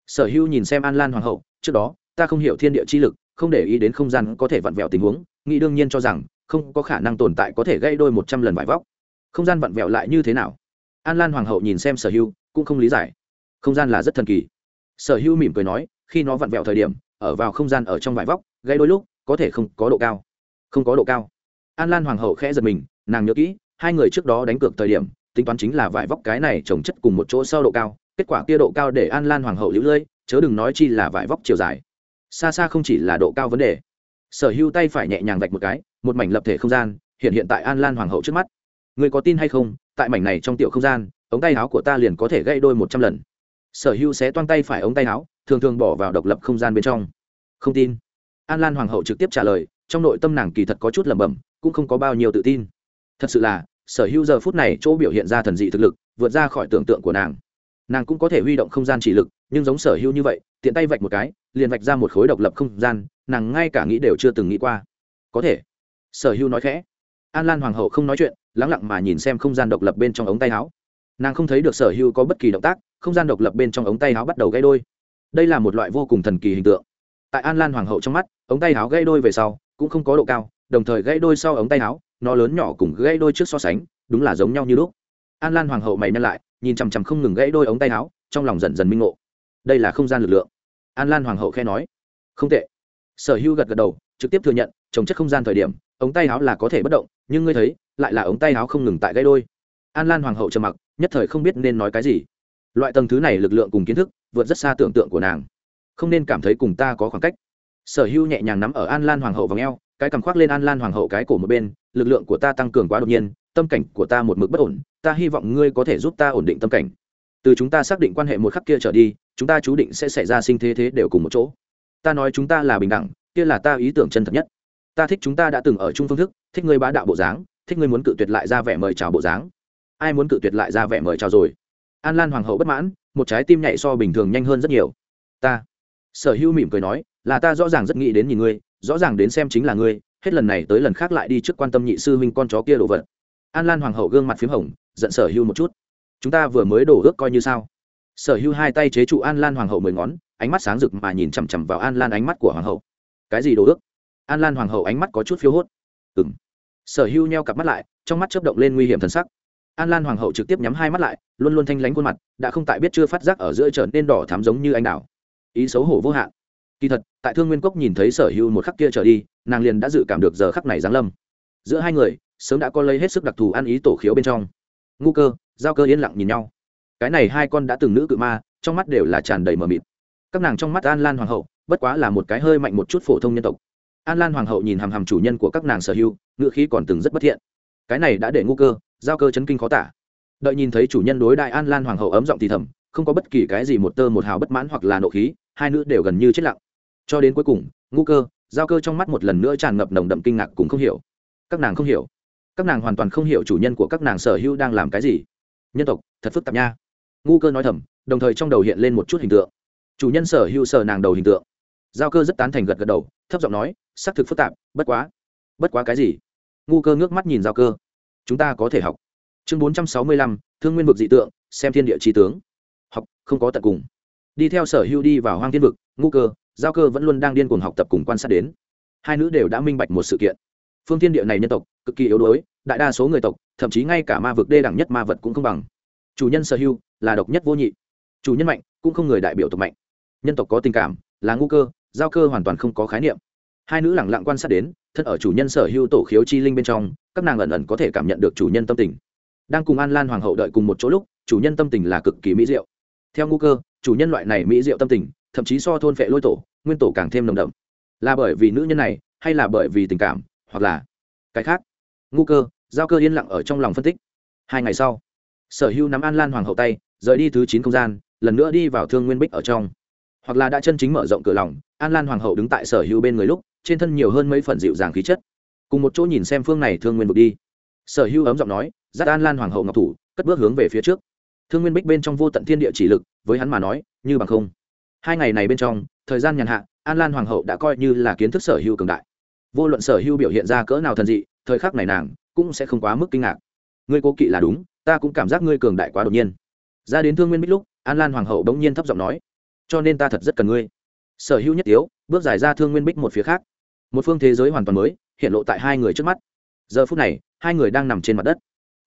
Sở hữu nhìn xem an lan hoàng hậu, trước đó, ta không hiểu thiên địa chi lực, không để ý đến không gian có thể vặn vẹo tình huống, nghĩ đương nhiên cho rằng không có khả năng tồn tại có thể gây đôi một trăm lần vải vóc. Không gian vặn vẹo lại như thế nào? An lan hoàng hậu nhìn xem sở hưu cũng không lý giải. Không gian là rất thần kỳ. Sở hưu mỉm cười nói, khi nó vặn vẹo thời điểm, ở vào không gian ở trong vải vóc gây đôi lúc, có thể không có độ cao. Không có độ cao. An lan hoàng hậu khẽ giật mình, nàng nhớ kỹ, hai người trước đó đánh cược thời điểm, tính toán chính là vải vóc cái này trồng chất cùng một chỗ sau độ cao, kết quả kia độ cao để an lan hoàng hậu lũ lơi, chớ đừng nói chi là vải vóc chiều dài. Xa xa không chỉ là độ cao vấn đề. Sở hưu tay phải nhẹ nhàng vạch một cái, một mảnh lập thể không gian, hiện hiện tại an lan hoàng hậu trước mắt người có tin hay không, tại mảnh này trong tiểu không gian, ống tay áo của ta liền có thể gây đôi một trăm lần. Sở hữu sẽ toan tay phải ống tay áo, thường thường bỏ vào độc lập không gian bên trong. Không tin. An lan hoàng hậu trực tiếp trả lời, trong nội tâm nàng kỳ thật có chút lẩm bẩm, cũng không có bao nhiêu tự tin. Thật sự là, sở hữu giờ phút này chỗ biểu hiện ra thần dị thực lực, vượt ra khỏi tưởng tượng của nàng. Nàng cũng có thể huy động không gian chỉ lực, nhưng giống sở hữu như vậy, tiện tay vạch một cái, liền vạch ra một khối độc lập không gian, nàng ngay cả nghĩ đều chưa từng nghĩ qua. Có thể. Sở hữu nói khẽ an lan hoàng hậu không nói chuyện lắng lặng mà nhìn xem không gian độc lập bên trong ống tay áo. Nàng không thấy được sở hữu có bất kỳ động tác, không gian độc lập bên trong ống tay áo bắt đầu gãy đôi. Đây là một loại vô cùng thần kỳ hình tượng. Tại an lan hoàng hậu trong mắt, ống tay áo gãy đôi về sau, cũng không có độ cao, đồng thời gãy đôi sau ống tay áo, nó lớn nhỏ cùng gãy đôi trước so sánh, đúng là giống nhau như lúc. An lan hoàng hậu mày nhăn lại, nhìn chằm chằm không ngừng gãy đôi ống tay áo, trong lòng dần dần minh ngộ. Đây là không gian lực lượng. An lan hoàng hậu khe nói. Không tệ. Sở hữu gật gật đầu, trực tiếp thừa nhận trồng chất không gian thời điểm ống tay áo là có thể bất động nhưng ngươi thấy lại là ống tay áo không ngừng tại gãy đôi. An lan hoàng hậu trầm mặc nhất thời không biết nên nói cái gì. Loại tầng thứ này lực lượng cùng kiến thức vượt rất xa tưởng tượng của nàng. Không nên cảm thấy cùng ta có khoảng cách. Sở hữu nhẹ nhàng nắm ở an lan hoàng hậu vòng eo, cái cằm khoác lên an lan hoàng hậu cái cổ một bên lực lượng của ta tăng cường quá đột nhiên tâm cảnh của ta một mực bất ổn ta hy vọng ngươi có thể giúp ta ổn định tâm cảnh. Từ chúng ta xác định quan hệ một khắc kia trở đi chúng ta chú định sẽ xảy ra sinh thế thế đều cùng một chỗ. Ta nói chúng ta là bình đẳng kia là ta ý tưởng chân thật nhất ta thích chúng ta đã từng ở chung phương thức, thích ngươi bá đạo bộ dáng, thích ngươi muốn cự tuyệt lại ra vẻ mời chào bộ dáng. Ai muốn cự tuyệt lại ra vẻ mời chào rồi? An lan hoàng hậu bất mãn, một trái tim nhảy so bình thường nhanh hơn rất nhiều. Ta. Sở hữu mỉm cười nói, là ta rõ ràng rất nghĩ đến nhìn ngươi, rõ ràng đến xem chính là ngươi, hết lần này tới lần khác lại đi trước quan tâm nhị sư huynh con chó kia đồ vật. An lan hoàng hậu gương mặt p h í m hồng, giận sở hưu một chút. Chúng ta vừa mới đổ ước coi như sao? Sở hưu hai tay chế trụ an lan hoàng hậu mười ngón, ánh mắt sáng rực mà nhìn chằm chằm vào an lan ánh mắt của hoàng hậu. Cái gì đổ ước? An lan hoàng hậu ánh mắt có chút phiếu hốt. Ừ m sở hưu nheo cặp mắt lại, trong mắt chấp động lên nguy hiểm thần sắc. An lan hoàng hậu trực tiếp nhắm hai mắt lại, luôn luôn thanh lánh khuôn mặt, đã không tại biết chưa phát giác ở giữa trở nên đỏ thám giống như anh đào. Ý xấu hổ vô hạn. Kỳ thật, tại thương nguyên cốc nhìn thấy sở hưu một khắc kia trở đi, nàng liền đã dự cảm được giờ khắc này giáng lâm. Giữa hai người, sớm đã có lấy hết sức đặc thù ăn ý tổ khiếu bên trong. Ngu cơ, giao cơ yên lặng nhìn nhau. Cái này hai con đã từng nữ cự ma, trong mắt đều là tràn đầy mờ mịt. Các nàng trong mắt an lan hoàng hậu, bất quá là một cái hơi mạnh một chút phổ thông nhân tộc an lan hoàng hậu nhìn hàm hàm chủ nhân của các nàng sở hữu ngự khí còn từng rất bất thiện. Cái này đã để ngu cơ, giao cơ chấn kinh khó tả. Đợi nhìn thấy chủ nhân đối đại an lan hoàng hậu ấm giọng thì thầm, không có bất kỳ cái gì một tơ một hào bất mãn hoặc là nộ khí, hai nữ đều gần như chết lặng. Cho đến cuối cùng, ngu cơ, giao cơ trong mắt một lần nữa tràn ngập nồng đậm kinh ngạc cùng không hiểu. Các nàng không hiểu. Các nàng hoàn toàn không hiểu chủ nhân của các nàng sở hữu đang làm cái gì. Nhân tộc, thật phức tạp nha. Ngu cơ nói thầm, đồng thời trong đầu hiện lên một chút hình tượng. Chủ nhân sở hữu sở nàng đầu hình tượng giao cơ rất tán thành gật gật đầu, thấp giọng nói, xác thực phức tạp, bất quá bất quá cái gì? Ngu cơ ngước mắt nhìn giao cơ. Chúng ta có thể học. Chương bốn trăm sáu mươi lăm, thương nguyên vực dị tượng, xem thiên địa trí tướng. Học, không có tận cùng. Đi theo sở hưu đi vào hoang thiên vực, ngu cơ, giao cơ vẫn luôn đang điên cuồng học tập cùng quan sát đến. Hai nữ đều đã minh bạch một sự kiện. Phương thiên địa này nhân tộc, cực kỳ yếu đuối, đại đa số người tộc, thậm chí ngay cả ma vực đê đẳng nhất ma vật cũng không bằng. Chủ nhân sở hưu là độc nhất vô nhị. Chủ nhân mạnh, cũng không người đại biểu tộc mạnh. Nhân tộc có tình cảm, là ngu cơ giao cơ hoàn toàn không có khái niệm. Hai nữ lẳng lặng quan sát đến, thân ở chủ nhân sở hữu tổ khiếu chi linh bên trong, các nàng ẩn ẩn có thể cảm nhận được chủ nhân tâm tình. Đang cùng an lan hoàng hậu đợi cùng một chỗ lúc, chủ nhân tâm tình là cực kỳ mỹ diệu. Theo ngũ cơ, chủ nhân loại này mỹ diệu tâm tình, thậm chí so thôn phệ lôi tổ, nguyên tổ càng thêm nồng đậm. Là bởi vì nữ nhân này, hay là bởi vì tình cảm, hoặc là cái khác? Ngu cơ, giao cơ yên lặng ở trong lòng phân tích. Hai ngày sau, sở hữu nắm an lan hoàng hậu tay, rời đi thứ chín không gian, lần nữa đi vào thương nguyên bích ở trong hoặc là đã chân chính mở rộng cửa lòng, an lan hoàng hậu đứng tại sở hữu bên người lúc, trên thân nhiều hơn mấy phần dịu dàng khí chất. Cùng một chỗ nhìn xem phương này thương nguyên vực đi. Sở hữu ấm giọng nói, dắt an lan hoàng hậu ngọc thủ, cất bước hướng về phía trước. Thương nguyên bích bên trong vô tận thiên địa chỉ lực, với hắn mà nói, như bằng không. Hai ngày này bên trong, thời gian nhàn hạ, an lan hoàng hậu đã coi như là kiến thức sở hữu cường đại. Vô luận sở hữu biểu hiện ra cỡ nào thần dị, thời khắc này nàng cũng sẽ không quá mức kinh ngạc. Ngươi cố kỵ là đúng, ta cũng cảm giác ngươi cường đại quá đột nhiên. Ra đến thương nguyên bích lúc, an lan hoàng hậu bỗng nhiên thấp giọng nói cho nên ta thật rất cần ngươi. Sở hữu nhất tiếu, bước giải ra thương nguyên bích một phía khác. Một phương thế giới hoàn toàn mới, hiện lộ tại hai người trước mắt. Giờ phút này, hai người đang nằm trên mặt đất.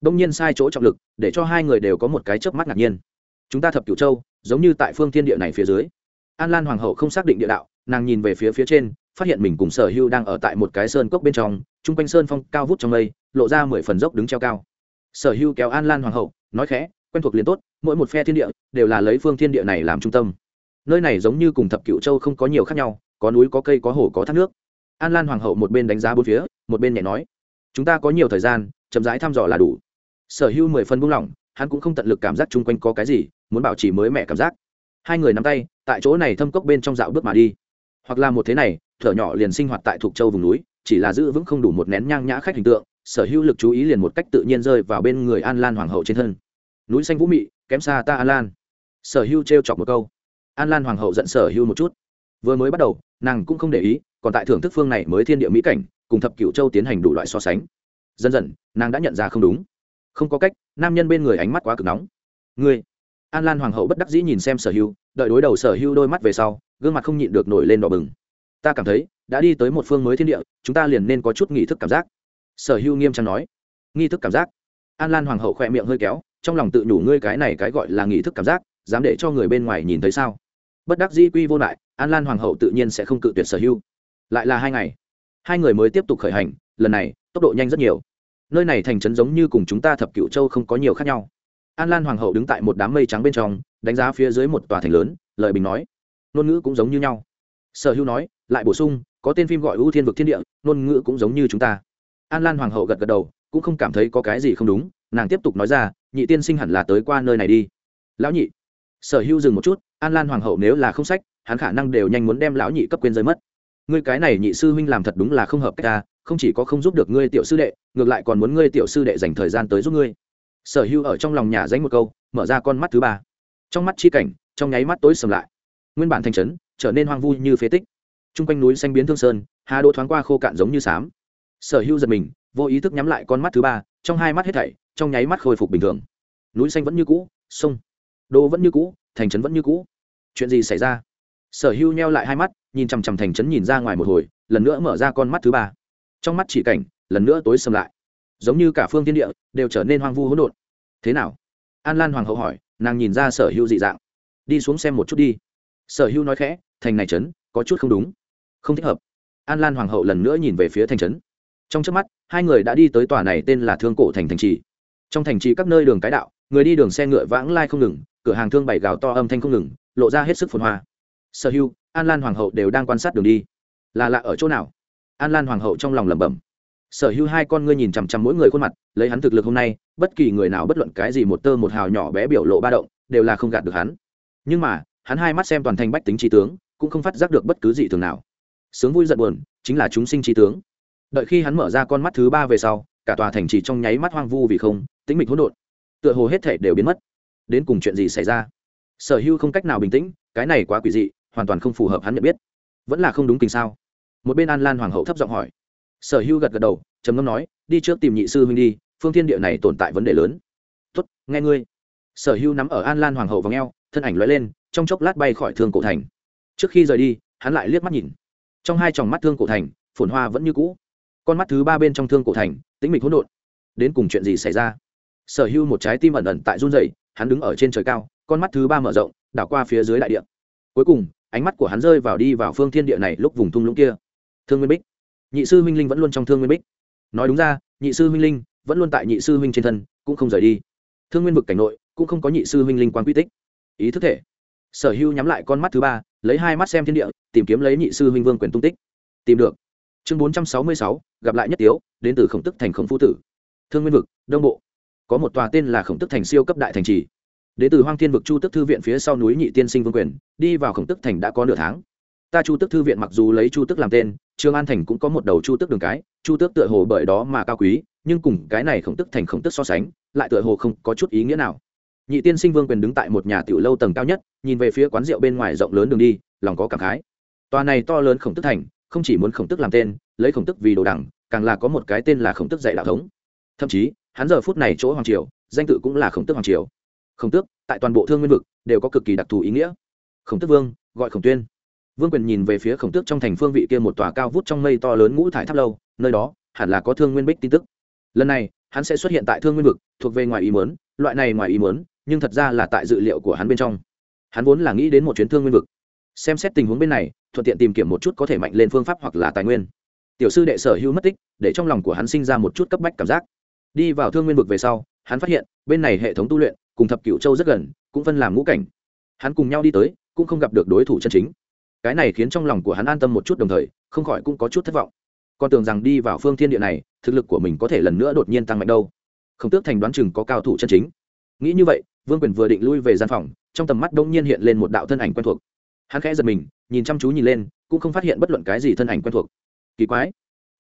Đông nhiên sai chỗ trọng lực, để cho hai người đều có một cái chớp mắt ngạc nhiên. Chúng ta thập cửu châu, giống như tại phương thiên địa này phía dưới. An lan hoàng hậu không xác định địa đạo, nàng nhìn về phía phía trên, phát hiện mình cùng sở hưu đang ở tại một cái sơn cốc bên trong t r u n g quanh sơn phong cao vút trong mây, lộ ra mười phần dốc đứng treo cao. Sở hưu kéo an lan hoàng hậu, nói khẽ, quen thuộc liền tốt, mỗi một phe thiên địa, đều là lấy phương thiên địa này làm trung tâm nơi này giống như cùng thập cựu châu không có nhiều khác nhau, có núi, có cây, có hồ, có thác nước. An lan hoàng hậu một bên đánh giá bốn phía, một bên nhẹ nói, chúng ta có nhiều thời gian, chậm rãi thăm dò là đủ. Sở hữu mười phần buông lỏng, hắn cũng không tận lực cảm giác chung quanh có cái gì, muốn bảo trì mới mẻ cảm giác. Hai người nắm tay, tại chỗ này thâm cốc bên trong dạo bước mà đi. Hoặc là một thế này, thở nhỏ liền sinh hoạt tại thuộc châu vùng núi, chỉ là giữ vững không đủ một nén nhang nhã khách hình tượng, sở hữu lực chú ý liền một cách tự nhiên rơi vào bên người an lan hoàng hậu trên thân. Núi xanh vũ mị, kém xa ta an lan. Sở hữu t chọc một câu an lan hoàng hậu giận sở Hưu một chút. Vừa mới bắt đầu nàng cũng không để ý còn tại thưởng thức phương này mới thiên địa mỹ cảnh cùng thập cựu châu tiến hành đủ loại so sánh. Dần dần nàng đã nhận ra không đúng. Không có cách nam nhân bên người ánh mắt quá cực nóng. Ngươi! An lan hoàng hậu bất đắc dĩ nhìn xem sở Hưu, đợi đối đầu sở Hưu đôi mắt về sau gương mặt không nhịn được nổi lên đỏ bừng. Ta cảm thấy đã đi tới một phương mới thiên địa chúng ta liền nên có chút nghi thức cảm giác. Sở Hưu nghiêm trang nói. Nghi thức cảm giác. An lan hoàng hậu khỏe miệng hơi kéo trong lòng tự nhủ ngươi cái này cái gọi là nghi thức cảm giác dám để cho người bên ngoài nhìn thấy sao? Bất đắc dĩ quy vô lại, an lan hoàng hậu tự nhiên sẽ không cự tuyệt sở hữu. Lại là hai ngày, hai người mới tiếp tục khởi hành, lần này, tốc độ nhanh rất nhiều. Nơi này thành trấn giống như cùng chúng ta thập cựu châu không có nhiều khác nhau. An lan hoàng hậu đứng tại một đám mây trắng bên trong, đánh giá phía dưới một tòa thành lớn lợi bình nói. Ngôn ngữ cũng giống như nhau. Sở hữu nói, lại bổ sung, có tên phim gọi ưu thiên vực thiên địa, ngôn ngữ cũng giống như chúng ta. An lan hoàng hậu gật gật đầu, cũng không cảm thấy có cái gì không đúng, nàng tiếp tục nói ra, nhị tiên sinh hẳn là tới qua nơi này đi. Lão nhị, sở hữu dừng một chút an lan hoàng hậu nếu là không sách, hắn khả năng đều nhanh muốn đem lão nhị cấp quên rơi mất. Ngươi cái này nhị sư huynh làm thật đúng là không hợp cách ta, không chỉ có không giúp được ngươi tiểu sư đệ, ngược lại còn muốn ngươi tiểu sư đệ dành thời gian tới giúp ngươi. Sở hữu ở trong lòng nhà danh một câu, mở ra con mắt thứ ba. Trong mắt chi cảnh, trong nháy mắt tối sầm lại. Nguyên bản thành trấn, trở nên hoang vu như phế tích. T r u n g quanh núi xanh biến thương sơn, hà đỗ thoáng qua khô cạn giống như sám. sở hữu giật mình, vô ý thức nhắm lại con mắt thứ ba, trong hai mắt hết thảy, trong nháy mắt khôi phục bình thường. Núi xanh vẫn như cũ, sông. Đô vẫn như cũ thành trấn vẫn như cũ. Chuyện gì xảy ra? Sở hưu neo lại hai mắt, nhìn chằm chằm thành trấn nhìn ra ngoài một hồi, lần nữa mở ra con mắt thứ ba. Trong mắt chỉ cảnh, lần nữa tối sầm lại. Giống như cả phương tiên địa, đều trở nên hoang vu hỗn độn. Thế nào? An lan hoàng hậu hỏi, nàng nhìn ra sở hưu dị dạng. Đi xuống xem một chút đi. Sở hưu nói khẽ, thành này trấn, có chút không đúng. Không thích hợp. An lan hoàng hậu lần nữa nhìn về phía thành trấn. Trong trước mắt, hai người đã đi tới tòa này tên là thương cổ thành thành trì. Trong thành trì các nơi đường cái đạo, người đi đường xe ngựa vãng lai không ngừng cửa hàng thương bày gào to âm thanh không ngừng, lộ ra hết sức phồn hoa. Sở hữu an lan hoàng hậu đều đang quan sát đường đi. Là lạ ở chỗ nào? An lan hoàng hậu trong lòng lẩm bẩm. Sở hữu hai con ngươi nhìn chằm chằm mỗi người khuôn mặt, lấy hắn thực lực hôm nay, bất kỳ người nào bất luận cái gì một tơ một hào nhỏ bé biểu lộ ba động, đều là không gạt được hắn. Nhưng mà, hắn hai mắt xem toàn thành bách tính trí tướng, cũng không phát giác được bất cứ gì thường nào. Sướng vui giận buồn, chính là chúng sinh trí tướng. Đợi khi hắn mở ra con mắt thứ ba về sau, cả tòa thành chỉ trong nháy mắt hoang vu vì không, tĩnh mịch hỗn độn. Tựa hồ hết thể đều biến mất đến cùng chuyện gì xảy ra? Sở hữu không cách nào bình tĩnh, cái này quá quỷ dị, hoàn toàn không phù hợp hắn nhận biết. Vẫn là không đúng tình sao? Một bên an lan hoàng hậu thấp giọng hỏi. Sở hữu gật gật đầu, trầm ngâm nói, đi trước tìm nhị sư huynh đi, phương thiên địa này tồn tại vấn đề lớn. Tuất nghe ngươi. Sở hữu nắm ở an lan hoàng hậu và ngheo thân ảnh lóe lên, trong chốc lát bay khỏi thương cổ thành. Trước khi rời đi, hắn lại liếc mắt nhìn. Trong hai tròng mắt thương cổ thành, phồn hoa vẫn như cũ. Con mắt thứ ba bên trong thương cổ thành, tĩnh mịch hỗn độn. Đến cùng chuyện gì xảy ra? Sở hữu một trái tim ẩn ẩn tại run dày hắn đứng ở trên trời cao, con mắt thứ ba mở rộng, đảo qua phía dưới đại địa. Cuối cùng, ánh mắt của hắn rơi vào đi vào phương thiên địa này lúc vùng thung lũng kia. Thương nguyên bích. Nhị sư huynh linh vẫn luôn trong thương nguyên bích. Nói đúng ra, nhị sư huynh linh vẫn luôn tại nhị sư huynh trên thân, cũng không rời đi. Thương nguyên vực cảnh nội, cũng không có nhị sư huynh linh quan quy tích. Ý thức thể. Sở hưu nhắm lại con mắt thứ ba, lấy hai mắt xem thiên địa, tìm kiếm lấy nhị sư huynh vương quyền tung tích. Tìm được. Chương bốn trăm sáu mươi sáu, gặp lại nhất tiếu, đến từ khổng tức thành khổng phu tử. Thương nguyên vực, đông bộ có một tòa tên là khổng tức thành siêu cấp đại thành trì. Đến từ hoang thiên vực chu tức thư viện phía sau núi nhị tiên sinh vương quyền, đi vào khổng tức thành đã có nửa tháng. Ta chu tức thư viện mặc dù lấy chu tức làm tên trương an thành cũng có một đầu chu tức đường cái, chu tước tựa hồ bởi đó mà cao quý, nhưng cùng cái này khổng tức thành khổng tức so sánh, lại tựa hồ không có chút ý nghĩa nào. Nhị tiên sinh vương quyền đứng tại một nhà tiểu lâu tầng cao nhất, nhìn về phía quán rượu bên ngoài rộng lớn đường đi, lòng có cảm khái. Tòa này to lớn khổng tức thành, không chỉ muốn khổng tức làm tên, lấy khổng tức vì đồ đẳng, càng là có một cái tên là khổng tức dạy đạo thống. Thậm chí hắn giờ phút này chỗ hoàng triều, danh tự cũng là khổng tước hoàng triều. Khổng tước, tại toàn bộ thương nguyên vực, đều có cực kỳ đặc thù ý nghĩa. Khổng tước vương, gọi khổng tuyên. Vương quyền nhìn về phía khổng tước trong thành phương vị kia một tòa cao vút trong mây to lớn ngũ thải tháp lâu, nơi đó, hẳn là có thương nguyên bích tin tức. Lần này, hắn sẽ xuất hiện tại thương nguyên vực, thuộc về ngoài ý mớn loại này ngoài ý mớn nhưng thật ra là tại dự liệu của hắn bên trong. Hắn vốn là nghĩ đến một chuyến thương nguyên vực. Xem xét tình huống bên này, thuận tiện tìm kiếm một chút có thể mạnh lên phương pháp hoặc là tài nguyên. Tiểu sư đệ sở hữu mất tích, để trong lòng của hắn sinh ra một chút cấp bách cảm giác đi vào thương nguyên vực về sau, hắn phát hiện, bên này hệ thống tu luyện, cùng thập cựu châu rất gần, cũng phân làm ngũ cảnh. Hắn cùng nhau đi tới, cũng không gặp được đối thủ chân chính. Cái này khiến trong lòng của hắn an tâm một chút đồng thời, không khỏi cũng có chút thất vọng. Con tưởng rằng đi vào phương thiên địa này, thực lực của mình có thể lần nữa đột nhiên tăng mạnh đâu. Không tước thành đoán chừng có cao thủ chân chính. Nghĩ như vậy, vương quyền vừa định lui về gian phòng, trong tầm mắt đông nhiên hiện lên một đạo thân ảnh quen thuộc. Hắn khẽ giật mình, nhìn chăm chú nhìn lên, cũng không phát hiện bất luận cái gì thân ảnh quen thuộc. Kỳ quái.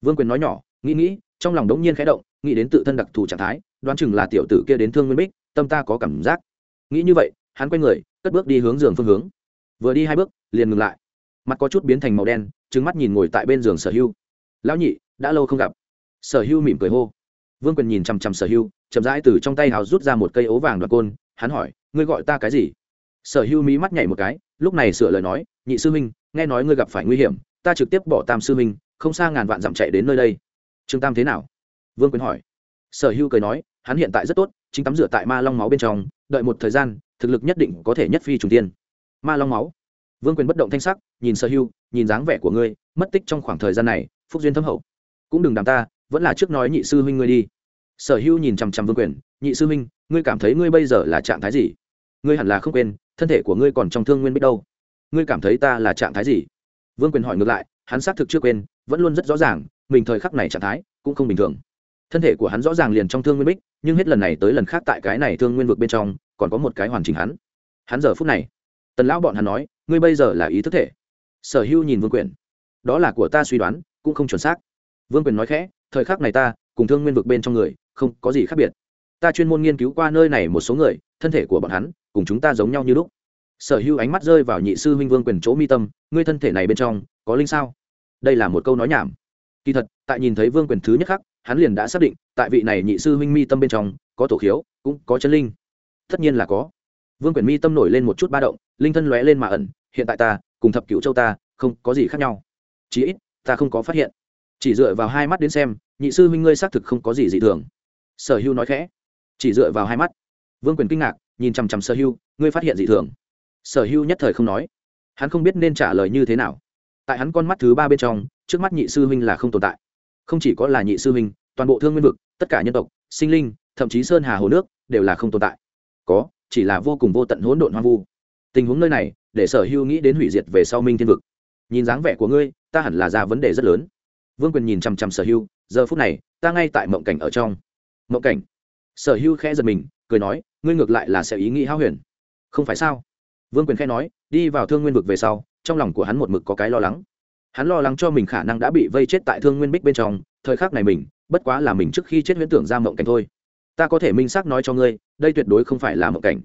Vương quyền nói nhỏ, nghĩ nghĩ trong lòng đống nhiên khẽ động, nghĩ đến tự thân đặc thù trạng thái, đoán chừng là tiểu tử kia đến thương nguyên bích, tâm ta có cảm giác. Nghĩ như vậy, hắn quay người, cất bước đi hướng giường phương hướng. Vừa đi hai bước, liền ngừng lại. Mặt có chút biến thành màu đen trứng mắt nhìn ngồi tại bên giường sở hưu. Lão nhị, đã lâu không gặp. Sở hưu mỉm cười hô. Vương quyền nhìn chằm chằm sở hưu, chậm rãi từ trong tay hào rút ra một cây ấu vàng đoạt côn, hắn hỏi, ngươi gọi ta cái gì? Sở hưu mí mắt nhảy một cái, lúc này sửa lời nói, nhị sư huynh, nghe nói ngươi gặp phải nguy hiểm, ta trực tiếp bỏ tam sư huynh, không xa ngàn vạn dặm chạy đến nơi đây trương tam thế nào? Vương quyền hỏi. Sở hưu cười nói, hắn hiện tại rất tốt, chính tắm rửa tại ma long máu bên trong, đợi một thời gian, thực lực nhất định có thể nhất phi trùng tiên. Ma long máu. Vương quyền bất động thanh sắc, nhìn sở hưu, nhìn dáng vẻ của ngươi, mất tích trong khoảng thời gian này, phúc duyên thâm hậu. Cũng đừng đàm ta, vẫn là trước nói nhị sư huynh ngươi đi. Sở hưu nhìn chằm chằm vương quyền, nhị sư huynh, ngươi cảm thấy ngươi bây giờ là trạng thái gì? Ngươi hẳn là không quên, thân thể của ngươi còn trong thương nguyên biết đâu. Ngươi cảm thấy ta là trạng thái gì? Vương quyền hỏi ngược lại, hắn xác thực chưa quên, vẫn luôn rất rõ ràng mình thời khắc này trạng thái cũng không bình thường. Thân thể của hắn rõ ràng liền trong thương nguyên bích, nhưng hết lần này tới lần khác tại cái này thương nguyên vực bên trong, còn có một cái hoàn chỉnh hắn. Hắn giờ phút này, tần lão bọn hắn nói, ngươi bây giờ là ý thức thể. Sở hưu nhìn vương quyền. Đó là của ta suy đoán, cũng không chuẩn xác. Vương quyền nói khẽ, thời khắc này ta, cùng thương nguyên vực bên trong người, không có gì khác biệt. Ta chuyên môn nghiên cứu qua nơi này một số người, thân thể của bọn hắn, cùng chúng ta giống nhau như lúc. Sở hữu ánh mắt rơi vào nhị sư huynh vương quyền chỗ mi tâm, ngươi thân thể này bên trong, có linh sao? Đây là một câu nói nhảm kỳ thật, tại nhìn thấy vương quyền thứ nhất khắc hắn liền đã xác định, tại vị này nhị sư huynh mi tâm bên trong, có tổ khiếu, cũng có chân linh. Tất nhiên là có. Vương quyền mi tâm nổi lên một chút ba động, linh thân lóe lên mà ẩn, hiện tại ta, cùng thập cựu châu ta, không có gì khác nhau. Chí ít, ta không có phát hiện. Chỉ dựa vào hai mắt đến xem, nhị sư huynh ngươi xác thực không có gì dị thường. Sở hưu nói khẽ. Chỉ dựa vào hai mắt. Vương quyền kinh ngạc, nhìn chằm chằm sở hưu, ngươi phát hiện dị thường. Sở hưu nhất thời không nói. Hắn không biết nên trả lời như thế nào. Tại hắn con mắt thứ ba bên trong trước mắt nhị sư huynh là không tồn tại. Không chỉ có là nhị sư huynh, toàn bộ thương nguyên vực, tất cả nhân tộc, sinh linh, thậm chí sơn hà hồ nước, đều là không tồn tại. Có, chỉ là vô cùng vô tận hỗn độn hoang vu. Tình huống nơi này, để sở hưu nghĩ đến hủy diệt về sau minh thiên vực. Nhìn dáng vẻ của ngươi, ta hẳn là ra vấn đề rất lớn. Vương quyền nhìn chằm chằm sở hưu giờ phút này, ta ngay tại mộng cảnh ở trong. Mộng cảnh? Sở hưu khẽ giật mình, cười nói, ngươi ngược lại là sẽ ý nghĩ hao huyền. Không phải sao? Vương quyền khẽ nói, đi vào thương nguyên vực về sau, trong lòng của hắn một mực có cái lo lắng hắn lo lắng cho mình khả năng đã bị vây chết tại thương nguyên bích bên trong, thời khắc này mình, bất quá là mình trước khi chết huyễn tưởng ra mộng cảnh thôi. Ta có thể minh xác nói cho ngươi, đây tuyệt đối không phải là mộng cảnh.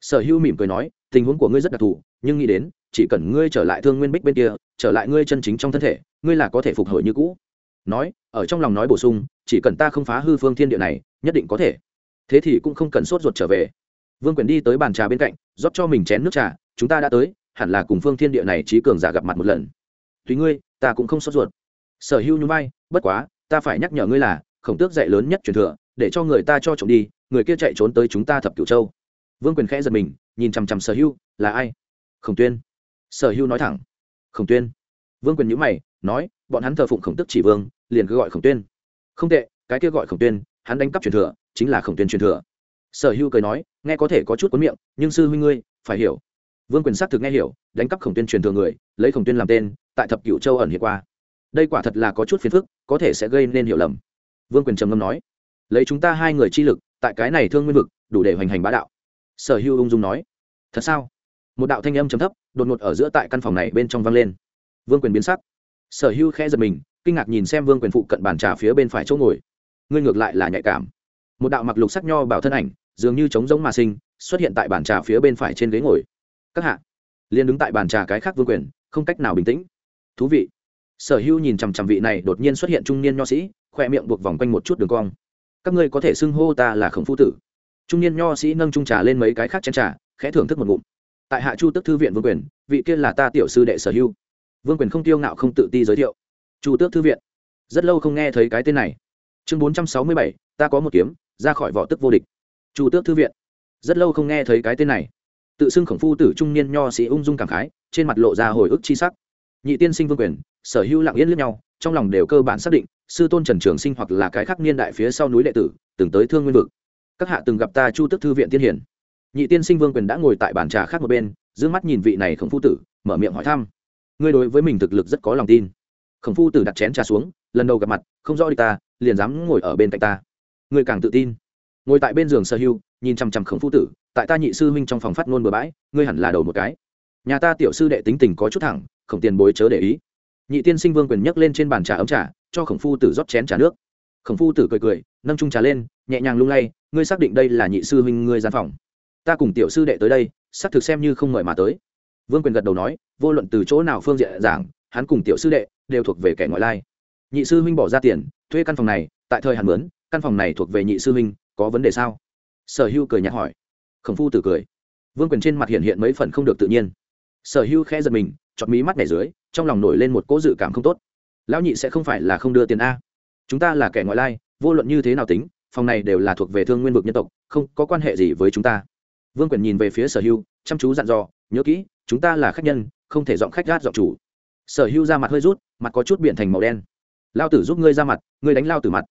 Sở hữu mỉm cười nói, tình huống của ngươi rất đặc thù, nhưng nghĩ đến, chỉ cần ngươi trở lại thương nguyên bích bên kia, trở lại ngươi chân chính trong thân thể, ngươi là có thể phục hồi như cũ. Nói, ở trong lòng nói bổ sung, chỉ cần ta không phá hư phương thiên địa này, nhất định có thể. Thế thì cũng không cần sốt ruột trở về. Vương quyền đi tới bàn trà bên cạnh, rót cho mình chén nước trà, chúng ta đã tới, hẳn là cùng phương thiên địa này trí cường giả gặp mặt một lần tùy ngươi, ta cũng không sốt ruột. Sở hữu nhún vai, bất quá, ta phải nhắc nhở ngươi là, khổng tước dạy lớn nhất truyền thừa, để cho người ta cho trộm đi, người kia chạy trốn tới chúng ta thập cửu châu. Vương quyền khẽ giật mình, nhìn chằm chằm sở hữu, là ai? Khổng tuyên. Sở hữu nói thẳng, khổng tuyên. Vương quyền nhữ mày, nói, bọn hắn thờ phụng khổng tức chỉ vương, liền cứ gọi khổng tuyên. Không tệ, cái kia gọi khổng tuyên, hắn đánh cắp truyền thừa, chính là khổng tuyên truyền thừa. Sở hữu cười nói, nghe có thể có chút cuốn miệng, nhưng sư huynh ngươi, phải hiểu. Vương quyền xác thực nghe hiểu, đánh cắp khổng tuyên truyền thừa người, lấy khổng tuyên làm tên tại thập cửu châu ẩn hiện qua. Đây quả thật là có chút phiền phức, có thể sẽ gây nên hiểu lầm. Vương quyền trầm ngâm nói. Lấy chúng ta hai người chi lực, tại cái này thương nguyên vực, đủ để hoành hành bá đạo. Sở hữu ung dung nói. Thật sao? Một đạo thanh âm trầm thấp, đột ngột ở giữa tại căn phòng này bên trong vang lên. Vương quyền biến sắc. Sở hữu khẽ giật mình, kinh ngạc nhìn xem vương quyền phụ cận bàn trà phía bên phải chỗ ngồi. Ngươi ngược lại là nhạy cảm. Một đạo mặc lục sắc nho bảo thân ảnh, dường như trống giống mà sinh, xuất hiện tại bàn trà phía bên phải trên ghế ngồi. Các hạ. Liền đứng tại bàn trà cái khác vương quyền, không cách nào bình tĩnh thú vị. Sở hữu nhìn chằm chằm vị này, đột nhiên xuất hiện trung niên nho sĩ khoe miệng buộc vòng quanh một chút đường cong. Các ngươi có thể xưng hô ta là khổng phu tử. Trung niên nho sĩ nâng trung trà lên mấy cái khác chén trà, khẽ thưởng thức một ngụm. Tại hạ chu tức thư viện vương quyền, vị kia là ta tiểu sư đệ sở hữu. Vương quyền không tiêu ngạo, không tự ti giới thiệu. Chu tước thư viện. Rất lâu không nghe thấy cái tên này. Chương bốn trăm sáu mươi bảy, ta có một kiếm, ra khỏi vỏ tức vô địch. Chu tước thư viện. Rất lâu không nghe thấy cái tên này. Tự xưng khổng phu tử trung niên nho sĩ ung dung cảm khái, trên mặt lộ ra hồi ức chi sắc nhị tiên sinh vương quyền, sở hữu lặng yên lẫn nhau, trong lòng đều cơ bản xác định, sư tôn trần trường sinh hoặc là cái khác niên đại phía sau núi đệ tử, từng tới thương nguyên vực. Các hạ từng gặp ta chu tức thư viện tiên hiển. Nhị tiên sinh vương quyền đã ngồi tại bàn trà khác một bên giữ mắt nhìn vị này khổng phu tử, mở miệng hỏi thăm. Ngươi đối với mình thực lực rất có lòng tin. Khổng phu tử đặt chén trà xuống, lần đầu gặp mặt, không rõ đi ta, liền dám ngồi ở bên cạnh ta. Ngươi càng tự tin. Ngồi tại bên giường sở hưu nhìn chằm chằm khổng phu tử, tại ta nhị sư huynh trong phòng phát ngôn bừa bãi, ngươi hẳn là đầu một cái nhà ta tiểu sư đệ tính tình có chút thẳng, khổng tiền bối chớ để ý. Nhị tiên sinh vương quyền nhấc lên trên bàn trà ấm trà, cho khổng phu tử rót chén trà nước. Khổng phu tử cười cười, nâng trung trà lên, nhẹ nhàng lung lay, ngươi xác định đây là nhị sư huynh ngươi gian phòng. Ta cùng tiểu sư đệ tới đây, xác thực xem như không mời mà tới. Vương quyền gật đầu nói, vô luận từ chỗ nào phương diện giảng, hắn cùng tiểu sư đệ đều thuộc về kẻ ngoại lai. Nhị sư huynh bỏ ra tiền, thuê căn phòng này, tại thời hàn mướn, căn phòng này thuộc về nhị sư huynh, có vấn đề sao? Sở hưu cười nhạt hỏi. Khổng phu tử cười. Vương quyền trên mặt hiện hiện mấy phần không được tự nhiên sở hưu khẽ giật mình, chọt mí mắt này dưới, trong lòng nổi lên một cỗ dự cảm không tốt. Lão nhị sẽ không phải là không đưa tiền a. Chúng ta là kẻ ngoại lai, vô luận như thế nào tính, phòng này đều là thuộc về thương nguyên vực nhân tộc, không có quan hệ gì với chúng ta. Vương quyền nhìn về phía sở hưu chăm chú dặn dò, nhớ kỹ, chúng ta là khách nhân, không thể dọn khách gát dọn chủ. Sở hưu ra mặt hơi rút, mặt có chút biển thành màu đen. Lao tử giúp ngươi ra mặt, ngươi đánh lao tử mặt.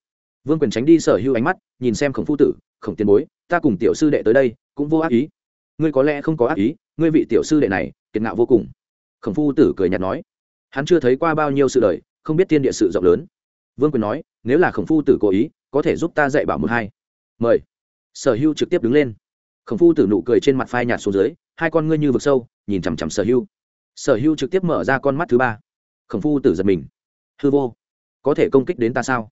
Vương quyền tránh đi sở hưu ánh mắt, nhìn xem khổng phu tử, khổng tiền bối, ta cùng tiểu sư đệ tới đây, cũng vô ác ý. Ngươi có lẽ không có ác ý, ngươi vị tiểu sư đệ này kiệt ngạo vô cùng. Khổng phu tử cười nhạt nói, hắn chưa thấy qua bao nhiêu sự đời, không biết thiên địa sự rộng lớn. Vương quyền nói, nếu là khổng phu tử cố ý, có thể giúp ta dạy bảo một hai. Mời. Sở hưu trực tiếp đứng lên. Khổng phu tử nụ cười trên mặt phai nhạt xuống dưới, hai con ngươi như vực sâu, nhìn chằm chằm sở hưu. Sở hưu trực tiếp mở ra con mắt thứ ba. Khổng phu tử giật mình. Hư vô. Có thể công kích đến ta sao?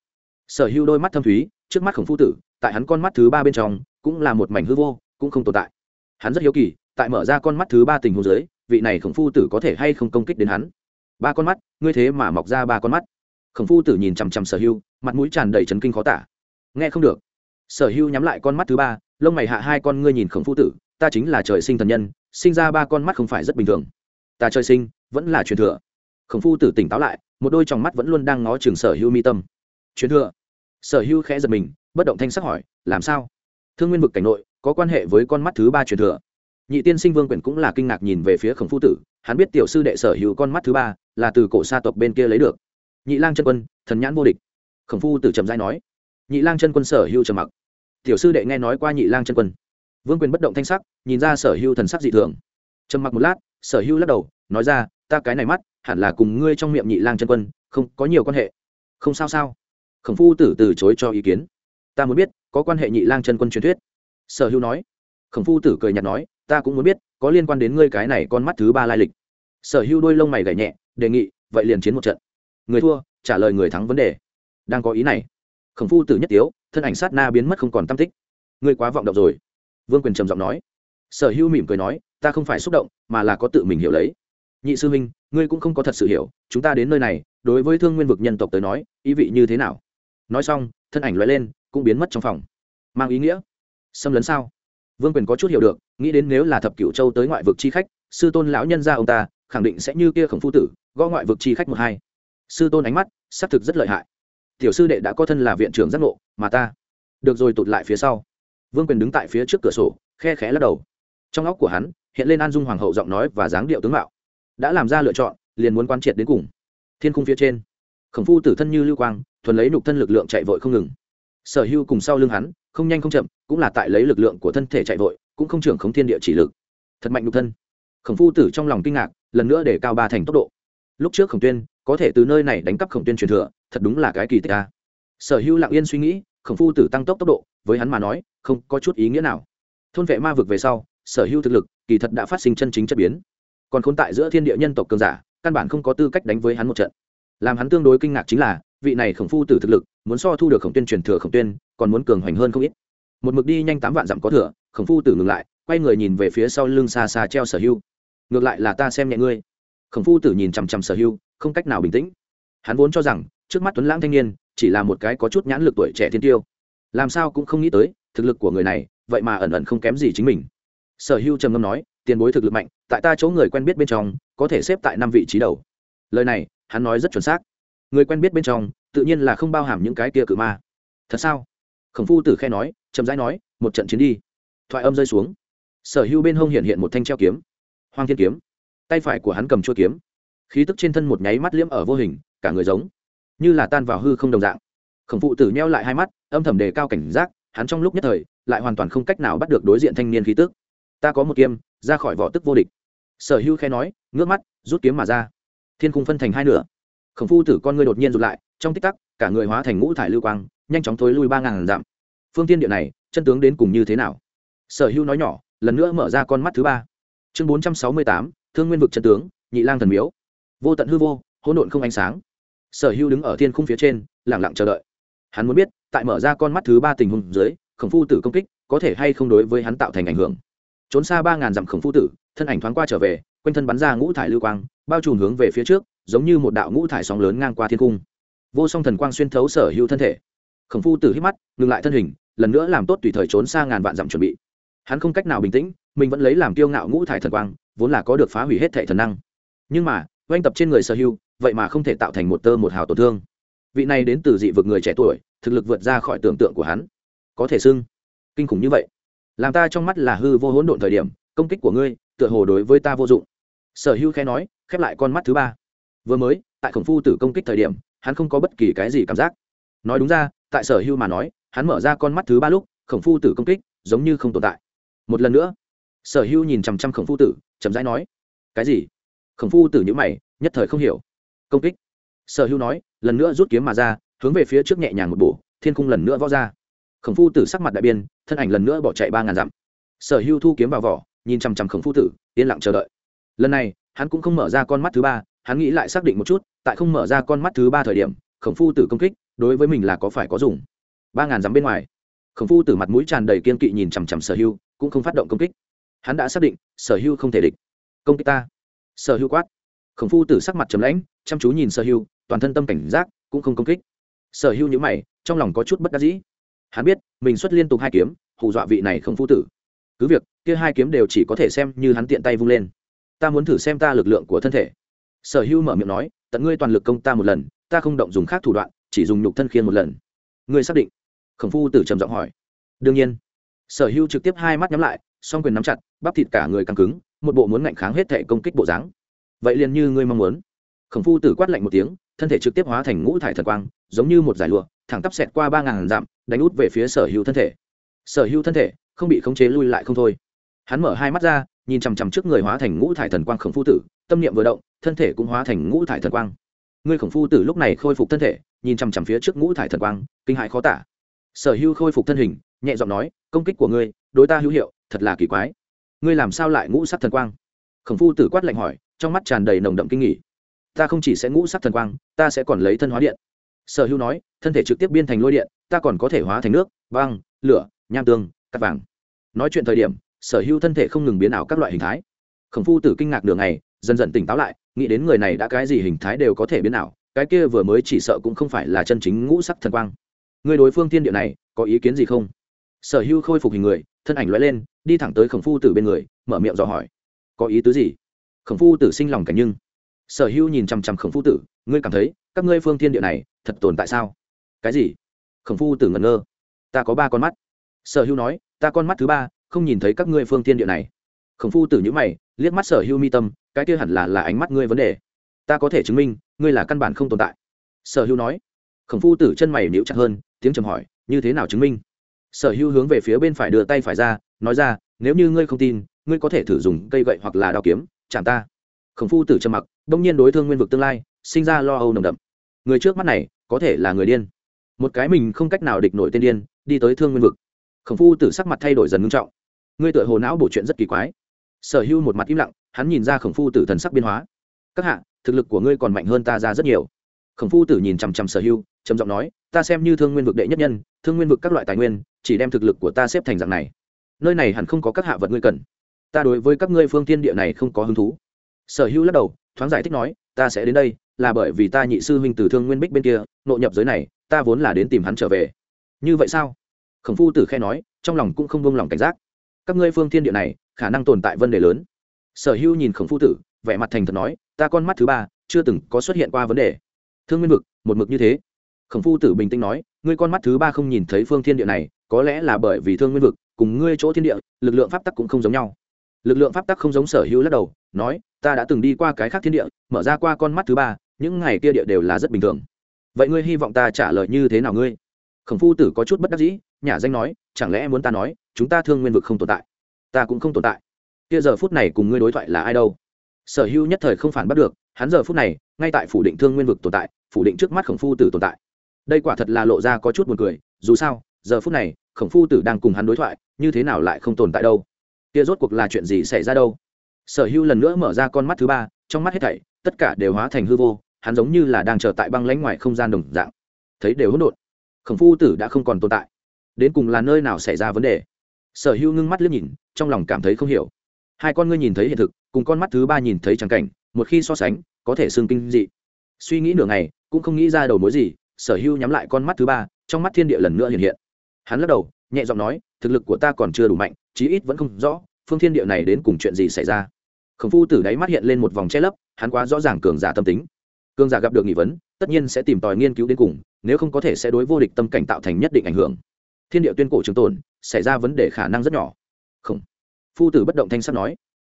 Sở hưu đôi mắt thâm thúy, trước mắt khổng phu tử, tại hắn con mắt thứ ba bên trong, cũng là một mảnh hư vô, cũng không tồn tại. Hắn rất hiếu kỳ, tại mở ra con mắt thứ ba tình hồ dưới vị này khổng phu tử có thể hay không công kích đến hắn? Ba con mắt, ngươi thế mà mọc ra ba con mắt. Khổng phu tử nhìn chằm chằm sở hưu, mặt mũi tràn đầy trấn kinh khó tả. Nghe không được. Sở hưu nhắm lại con mắt thứ ba, lông mày hạ hai con ngươi nhìn khổng phu tử, ta chính là trời sinh thần nhân, sinh ra ba con mắt không phải rất bình thường. Ta trời sinh, vẫn là truyền thừa. Khổng phu tử tỉnh táo lại, một đôi tròng mắt vẫn luôn đang ngó trường sở hưu mi tâm. Truyền thừa. Sở hưu khẽ giật mình, bất động thanh sắc hỏi, làm sao? Thương nguyên vực cảnh nội, có quan hệ với con mắt thứ ba truyền thừa nhị tiên sinh vương quyển cũng là kinh ngạc nhìn về phía khổng phu tử, hắn biết tiểu sư đệ sở hữu con mắt thứ ba là từ cổ sa tộc bên kia lấy được. Nhị lang chân quân, thần nhãn vô địch. Khổng phu tử trầm giai nói. Nhị lang chân quân sở hữu trầm mặc. Tiểu sư đệ nghe nói qua nhị lang chân quân. Vương quyền bất động thanh sắc, nhìn ra sở hữu thần sắc dị thường. Trầm mặc một lát, sở hữu lắc đầu, nói ra, ta cái này mắt, hẳn là cùng ngươi trong miệng nhị lang chân quân, không, có nhiều quan hệ. Không sao sao. Khổng phu tử từ chối cho ý kiến. Ta muốn biết, có quan hệ nhị lang chân quân truyền thuyết? Sở hữu nói. Khổng phu tử cười nhạt nói ta cũng muốn biết, có liên quan đến ngươi cái này con mắt thứ ba lai lịch. Sở hữu đôi lông mày gảy nhẹ, đề nghị, vậy liền chiến một trận. Người thua, trả lời người thắng vấn đề. Đang có ý này. Khổng phu tử nhất tiếu, thân ảnh sát na biến mất không còn tam tích. Ngươi quá vọng động rồi. Vương quyền trầm giọng nói. Sở hữu mỉm cười nói, ta không phải xúc động, mà là có tự mình hiểu lấy. Nhị sư huynh, ngươi cũng không có thật sự hiểu, chúng ta đến nơi này, đối với thương nguyên vực nhân tộc tới nói, ý vị như thế nào? Nói xong, thân ảnh loại lên, cũng biến mất trong phòng. Mang ý nghĩa. Xâm lấn sao? Vương quyền có chút hiểu được, nghĩ đến nếu là thập cửu châu tới ngoại vực chi khách, sư tôn lão nhân ra ông ta, khẳng định sẽ như kia khổng phu tử, gõ ngoại vực chi khách một hai. Sư tôn ánh mắt, xác thực rất lợi hại. Tiểu sư đệ đã có thân là viện trưởng giác ngộ, mà ta, được rồi tụt lại phía sau. Vương quyền đứng tại phía trước cửa sổ, khe khẽ lắc đầu. Trong óc của hắn, hiện lên an dung hoàng hậu giọng nói và dáng điệu tướng mạo. Đã làm ra lựa chọn, liền muốn quan triệt đến cùng. Thiên khung phía trên, khổng phu tử thân như lưu quang, thuần lấy nục thân lực lượng chạy vội không ngừng. Sở hưu cùng sau lưng hắn không nhanh không chậm, cũng là tại lấy lực lượng của thân thể chạy vội, cũng không trưởng khống thiên địa chỉ lực. Thật mạnh nhục thân. Khổng phu tử trong lòng kinh ngạc, lần nữa để cao ba thành tốc độ. Lúc trước khổng tuyên, có thể từ nơi này đánh cắp khổng tuyên truyền thừa, thật đúng là cái kỳ tích a. Sở hữu lặng yên suy nghĩ, khổng phu tử tăng tốc tốc độ, với hắn mà nói, không có chút ý nghĩa nào. Thôn vệ ma vực về sau, sở hữu thực lực, kỳ thật đã phát sinh chân chính chất biến. Còn khôn tại giữa thiên địa nhân tộc cường giả, căn bản không có tư cách đánh với hắn một trận. Làm hắn tương đối kinh ngạc chính là, vị này khổng phu tử thực lực, muốn so thu được khổng tuyên truyền thừa khổng tuyên còn muốn cường hoành hơn không ít. Một mực đi nhanh tám vạn dặm có thừa, khổng phu tử ngừng lại, quay người nhìn về phía sau lưng xa xa treo sở hưu. Ngược lại là ta xem nhẹ ngươi. Khổng phu tử nhìn chằm chằm sở hưu, không cách nào bình tĩnh. Hắn vốn cho rằng, trước mắt tuấn lãng thanh niên, chỉ là một cái có chút nhãn lực tuổi trẻ thiên tiêu. Làm sao cũng không nghĩ tới, thực lực của người này, vậy mà ẩn ẩn không kém gì chính mình. Sở hưu trầm ngâm nói, tiền bối thực lực mạnh, tại ta chỗ người quen biết bên trong, có thể xếp tại năm vị trí đầu. Lời này, hắn nói rất chuẩn xác. Người quen biết bên trong, tự nhiên là không bao hàm những cái kia cự ma. Thật sao? Khổng phu tử khe nói, chậm rãi nói, một trận chiến đi. Thoại âm rơi xuống. Sở hữu bên hông hiện hiện một thanh treo kiếm. Hoang thiên kiếm. Tay phải của hắn cầm chua kiếm. Khí tức trên thân một nháy mắt liễm ở vô hình, cả người giống như là tan vào hư không đồng dạng. Khổng phụ tử nheo lại hai mắt, âm thầm đề cao cảnh giác, hắn trong lúc nhất thời, lại hoàn toàn không cách nào bắt được đối diện thanh niên khí tức. Ta có một kiếm, ra khỏi vỏ tức vô địch. Sở hữu khe nói, ngước mắt, rút kiếm mà ra. Thiên cung phân thành hai nửa. Khổng phu tử con ngươi đột nhiên rụt lại trong tích tắc, cả người hóa thành ngũ thải lưu quang, nhanh chóng thối lui ba ngàn dặm. Phương tiên địa này, chân tướng đến cùng như thế nào? Sở hữu nói nhỏ, lần nữa mở ra con mắt thứ ba. Chương bốn trăm sáu mươi tám, thương nguyên vực chân tướng, nhị lang thần miếu. Vô tận hư vô, hỗn độn không ánh sáng. Sở hưu đứng ở thiên khung phía trên lẳng lặng chờ đợi. Hắn muốn biết, tại mở ra con mắt thứ ba tình huống dưới, khổng phu tử công kích có thể hay không đối với hắn tạo thành ảnh hưởng. Trốn xa ba ngàn dặm khổng phu tử, thân ảnh thoáng qua trở về, quanh thân bắn ra ngũ thải lưu quang, bao trùm hướng về phía trước, giống như một đạo ngũ thải sóng lớn ngang qua thiên cung vô song thần quang xuyên thấu sở hữu thân thể. Khổng phu tử hít mắt, ngừng lại thân hình, lần nữa làm tốt tùy thời trốn xa ngàn vạn dặm chuẩn bị. Hắn không cách nào bình tĩnh, mình vẫn lấy làm kiêu ngạo ngũ thải thần quang, vốn là có được phá hủy hết thể thần năng. Nhưng mà, oanh tập trên người sở hữu, vậy mà không thể tạo thành một tơ một hào tổn thương. Vị này đến từ dị vực người trẻ tuổi, thực lực vượt ra khỏi tưởng tượng của hắn. Có thể xưng, kinh khủng như vậy. Làm ta trong mắt là hư vô hỗn độn thời điểm, công kích của ngươi, tựa hồ đối với ta vô dụng. Sở hữu khẽ nói, khép lại con mắt thứ ba. Vừa mới, tại khổng phu tử công kích thời điểm hắn không có bất kỳ cái gì cảm giác. Nói đúng ra, tại sở hưu mà nói, hắn mở ra con mắt thứ ba lúc, khổng phu tử công kích giống như không tồn tại. Một lần nữa, sở hưu nhìn chằm chằm khổng phu tử, chậm rãi nói, cái gì? Khổng phu tử nhữ mày, nhất thời không hiểu. Công kích? Sở hưu nói, lần nữa rút kiếm mà ra, hướng về phía trước nhẹ nhàng một bổ, thiên cung lần nữa vó ra. Khổng phu tử sắc mặt đại biên thân ảnh lần nữa bỏ chạy ba ngàn dặm. Sở hưu thu kiếm vào vỏ, nhìn chằm chằm khổng phu tử, yên lặng chờ đợi. Lần này, hắn cũng không mở ra con mắt thứ ba, hắn nghĩ lại xác định một chút tại không mở ra con mắt thứ ba thời điểm, khổng phu tử công kích, đối với mình là có phải có dùng? Ba ngàn dặm bên ngoài, khổng phu tử mặt mũi tràn đầy kiên kỵ nhìn chằm chằm sở hưu, cũng không phát động công kích. Hắn đã xác định, sở hưu không thể địch. Công kích ta. Sở hưu quát. Khổng phu tử sắc mặt trầm lãnh, chăm chú nhìn sở hưu, toàn thân tâm cảnh giác, cũng không công kích. Sở hưu nhữ mày, trong lòng có chút bất đắc dĩ. Hắn biết, mình xuất liên tục hai kiếm, hù dọa vị này khổng phu tử. Cứ việc, kia hai kiếm đều chỉ có thể xem như hắn tiện tay vung lên. Ta muốn thử xem ta lực lượng của thân thể. Sở hưu mở miệng nói tận ngươi toàn lực công ta một lần, ta không động dùng khác thủ đoạn, chỉ dùng nhục thân khiên một lần. Ngươi xác định? Khổng phu tử trầm giọng hỏi. Đương nhiên. Sở hưu trực tiếp hai mắt nhắm lại, song quyền nắm chặt, bắp thịt cả người căng cứng, một bộ muốn ngạnh kháng hết thể công kích bộ dáng. Vậy liền như ngươi mong muốn. Khổng phu tử quát lạnh một tiếng, thân thể trực tiếp hóa thành ngũ thải thần quang, giống như một giải lụa, thẳng tắp xẹt qua ba ngàn dặm, đánh út về phía sở hữu thân thể. Sở hữu thân thể không bị khống chế lui lại không thôi. Hắn mở hai mắt ra, nhìn chằm chằm trước người hóa thành ngũ thải thần quang khổng phu tử tâm niệm vừa động, thân thể cũng hóa thành ngũ thải thần quang. Ngươi khổng phu tử lúc này khôi phục thân thể, nhìn chằm chằm phía trước ngũ thải thần quang, kinh hại khó tả. Sở hưu khôi phục thân hình, nhẹ giọng nói, công kích của ngươi, đối ta hữu hiệu, thật là kỳ quái. Ngươi làm sao lại ngũ sắc thần quang? Khổng phu tử quát lạnh hỏi, trong mắt tràn đầy nồng đậm kinh nghỉ ta không chỉ sẽ ngũ sắc thần quang, ta sẽ còn lấy thân hóa điện. Sở hưu nói, thân thể trực tiếp biên thành lôi điện, ta còn có thể hóa thành nước, băng, lửa, nham tương cắt vàng. Nói chuyện thời điểm, sở hưu thân thể không ngừng biến ảo các loại hình thái. Khổng phu tử kinh ngạc đường này dần dần tỉnh táo lại, nghĩ đến người này đã cái gì hình thái đều có thể biến ảo, cái kia vừa mới chỉ sợ cũng không phải là chân chính ngũ sắc thần quang. Người đối phương thiên địa này, có ý kiến gì không? Sở hưu khôi phục hình người, thân ảnh loại lên, đi thẳng tới khổng phu tử bên người, mở miệng dò hỏi. Có ý tứ gì? Khổng phu tử sinh lòng cảnh nhưng. Sở hưu nhìn chằm chằm khổng phu tử, ngươi cảm thấy, các ngươi phương thiên địa này, thật tồn tại sao? Cái gì? Khổng phu tử ngẩn ngơ. Ta có ba con mắt. Sở hưu nói, ta con mắt thứ ba, không nhìn thấy các ngươi phương thiên địa này. Khổng phu tử nhữ mày, liếc mắt sở hưu mi tâm cái kia hẳn là là ánh mắt ngươi vấn đề. Ta có thể chứng minh, ngươi là căn bản không tồn tại. Sở hưu nói. Khổng phu tử chân mày níu chặt hơn, tiếng trầm hỏi, như thế nào chứng minh? Sở hưu hướng về phía bên phải đưa tay phải ra, nói ra, nếu như ngươi không tin, ngươi có thể thử dùng cây gậy hoặc là đao kiếm, chạm ta. Khổng phu tử trầm mặc, đông nhiên đối thương nguyên vực tương lai, sinh ra lo âu nồng đậm. Người trước mắt này, có thể là người điên. Một cái mình không cách nào địch nổi tên điên, đi tới thương nguyên vực. Khổng phu tử sắc mặt thay đổi dần ngưng trọng. Ngươi tựa hồ não bổ chuyện rất kỳ quái. Sở hưu một mặt im lặng hắn nhìn ra khổng phu tử thần sắc biên hóa. Các hạ, thực lực của ngươi còn mạnh hơn ta ra rất nhiều. Khổng phu tử nhìn chằm chằm sở hưu, trầm giọng nói, ta xem như thương nguyên vực đệ nhất nhân, thương nguyên vực các loại tài nguyên, chỉ đem thực lực của ta xếp thành dạng này. Nơi này hẳn không có các hạ vật ngươi cần. Ta đối với các ngươi phương tiên địa này không có hứng thú. Sở hữu lắc đầu, thoáng giải thích nói, ta sẽ đến đây, là bởi vì ta nhị sư huynh từ thương nguyên bích bên kia nội nhập giới này, ta vốn là đến tìm hắn trở về. Như vậy sao? Khổng phu tử khe nói, trong lòng cũng không vông lòng cảnh giác. Các ngươi phương thiên địa này, khả năng tồn tại vấn đề lớn sở hữu nhìn khổng phu tử, vẻ mặt thành thật nói, ta con mắt thứ ba, chưa từng có xuất hiện qua vấn đề. Thương nguyên vực, một mực như thế. Khổng phu tử bình tĩnh nói, ngươi con mắt thứ ba không nhìn thấy phương thiên địa này, có lẽ là bởi vì thương nguyên vực, cùng ngươi chỗ thiên địa, lực lượng pháp tắc cũng không giống nhau. Lực lượng pháp tắc không giống sở hữu lắc đầu, nói, ta đã từng đi qua cái khác thiên địa, mở ra qua con mắt thứ ba, những ngày kia địa đều là rất bình thường. Vậy ngươi hy vọng ta trả lời như thế nào ngươi? Khổng phu tử có chút bất đắc dĩ nhà danh nói, chẳng lẽ muốn ta nói, chúng ta thương nguyên vực không tồn tại? Ta cũng không tồn tại kia giờ phút này cùng ngươi đối thoại là ai đâu? Sở hữu nhất thời không phản bắt được, hắn giờ phút này, ngay tại phủ định thương nguyên vực tồn tại, phủ định trước mắt khổng phu tử tồn tại. Đây quả thật là lộ ra có chút buồn cười, dù sao, giờ phút này, khổng phu tử đang cùng hắn đối thoại, như thế nào lại không tồn tại đâu? Kia rốt cuộc là chuyện gì xảy ra đâu? Sở hữu lần nữa mở ra con mắt thứ ba, trong mắt hết thảy, tất cả đều hóa thành hư vô, hắn giống như là đang chờ tại băng lãnh ngoài không gian đồng dạng. Thấy đều hỗn độn, khổng phu tử đã không còn tồn tại. Đến cùng là nơi nào xảy ra vấn đề? Sở hữu ngưng mắt liếc nhìn, trong lòng cảm thấy không hiểu hai con ngươi nhìn thấy hiện thực, cùng con mắt thứ ba nhìn thấy trắng cảnh, một khi so sánh, có thể xương kinh dị. Suy nghĩ nửa ngày, cũng không nghĩ ra đầu mối gì, sở hưu nhắm lại con mắt thứ ba, trong mắt thiên địa lần nữa hiện hiện. Hắn lắc đầu, nhẹ giọng nói, thực lực của ta còn chưa đủ mạnh, chí ít vẫn không rõ, phương thiên địa này đến cùng chuyện gì xảy ra. Khổng phu tử đáy mắt hiện lên một vòng che lấp, hắn quá rõ ràng cường giả tâm tính. Cường giả gặp được nghị vấn, tất nhiên sẽ tìm tòi nghiên cứu đến cùng, nếu không có thể sẽ đối vô địch tâm cảnh tạo thành nhất định ảnh hưởng. Thiên địa tuyên cổ trường tồn, xảy ra vấn đề khả năng rất nhỏ. Không phu tử bất động thanh sắt nói,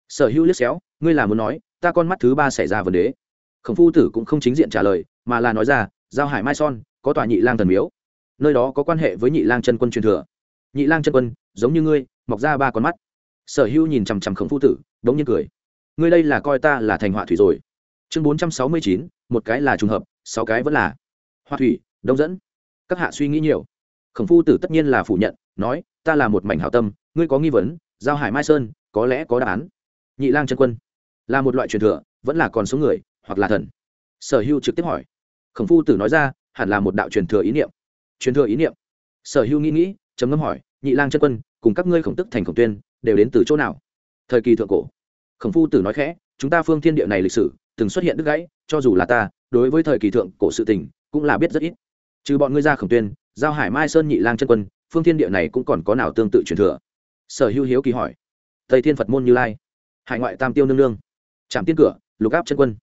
sở hữu liếc xéo, ngươi là muốn nói, ta con mắt thứ ba xảy ra vấn đề. Khổng phu tử cũng không chính diện trả lời, mà là nói ra, giao hải mai son, có tòa nhị lang thần miếu, nơi đó có quan hệ với nhị lang chân quân truyền thừa. Nhị lang chân quân, giống như ngươi, mọc ra ba con mắt. Sở hữu nhìn chằm chằm khổng phu tử đống nhiên cười, ngươi đây là coi ta là thành họa thủy rồi. Chương bốn trăm sáu mươi chín, một cái là trùng hợp, sáu cái vẫn là họa thủy, đông dẫn. Các hạ suy nghĩ nhiều. Khổng phu tử tất nhiên là phủ nhận, nói, ta là một mảnh hảo tâm, ngươi có nghi vấn giao hải mai sơn, có lẽ có đáp án. Nhị lang chân quân, là một loại truyền thừa, vẫn là còn số người, hoặc là thần? Sở hưu trực tiếp hỏi. Khổng phu tử nói ra, hẳn là một đạo truyền thừa ý niệm. Truyền thừa ý niệm? Sở hưu nghĩ nghĩ chấm ngâm hỏi, nhị lang chân quân, cùng các ngươi khổng tức thành khổng tuyên, đều đến từ chỗ nào? Thời kỳ thượng cổ. Khổng phu tử nói khẽ, chúng ta phương thiên địa này lịch sử, từng xuất hiện đứt gãy, cho dù là ta, đối với thời kỳ thượng cổ sự tình, cũng là biết rất ít. Trừ bọn ngươi ra khổng tuyên, giao hải mai sơn nhị lang chân quân, phương thiên địa này cũng còn có nào tương tự truyền thừa? Sở hữu hiếu kỳ hỏi. Tây thiên phật môn như lai hải ngoại tam tiêu nương nương trạm tiên cửa lục áp chân quân.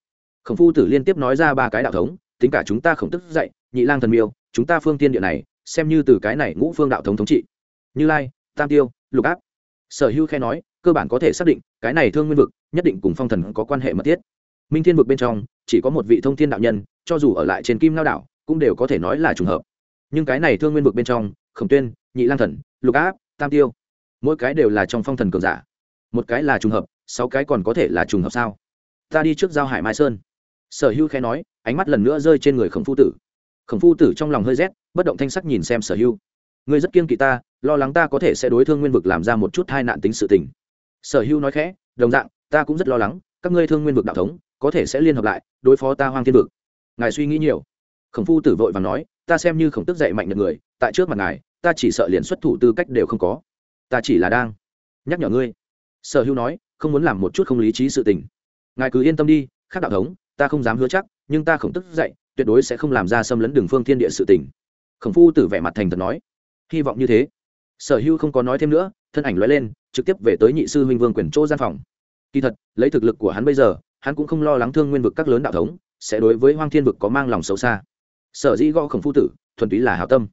Khổng phu tử liên tiếp nói ra ba cái đạo thống tính cả chúng ta khổng tức dậy, nhị lang thần miêu chúng ta phương tiên địa này xem như từ cái này ngũ phương đạo thống thống trị. Như lai tam tiêu lục áp. Sở hữu khe nói cơ bản có thể xác định cái này thương nguyên vực nhất định cùng phong thần có quan hệ mật thiết. Minh thiên vực bên trong chỉ có một vị thông thiên đạo nhân cho dù ở lại trên kim lao đảo cũng đều có thể nói là trùng hợp. Nhưng cái này thương nguyên vực bên trong khổng tuyên nhị lang thần lục áp tam tiêu mỗi cái đều là trong phong thần cường giả. Một cái là trùng hợp, sáu cái còn có thể là trùng hợp sao? Ta đi trước giao hải mai sơn. Sở hữu khẽ nói, ánh mắt lần nữa rơi trên người khổng phu tử. Khổng phu tử trong lòng hơi rét, bất động thanh sắc nhìn xem sở hữu. Ngươi rất kiên kỵ ta, lo lắng ta có thể sẽ đối thương nguyên vực làm ra một chút hai nạn tính sự tình. Sở hữu nói khẽ, đồng dạng, ta cũng rất lo lắng, các ngươi thương nguyên vực đạo thống, có thể sẽ liên hợp lại, đối phó ta hoang thiên vực. Ngài suy nghĩ nhiều. Khổng phu tử vội và nói, ta xem như khổng tức dậy mạnh được người, tại trước mặt ngài, ta chỉ sợ liền xuất thủ tư cách đều không có ta chỉ là đang nhắc nhở ngươi. Sở hữu nói, không muốn làm một chút không lý trí sự tình. Ngài cứ yên tâm đi, khác đạo thống, ta không dám hứa chắc, nhưng ta khổng tức dậy, tuyệt đối sẽ không làm ra xâm lấn đường phương thiên địa sự tình. Khổng phu tử vẻ mặt thành thật nói. Hy vọng như thế. Sở hữu không có nói thêm nữa, thân ảnh lóe lên, trực tiếp về tới nhị sư huynh vương quyền chỗ gian phòng. Kỳ thật, lấy thực lực của hắn bây giờ, hắn cũng không lo lắng thương nguyên vực các lớn đạo thống, sẽ đối với hoang thiên vực có mang lòng xấu xa. Sở dĩ gõ khổng phu tử, thuần túy là hảo tâm.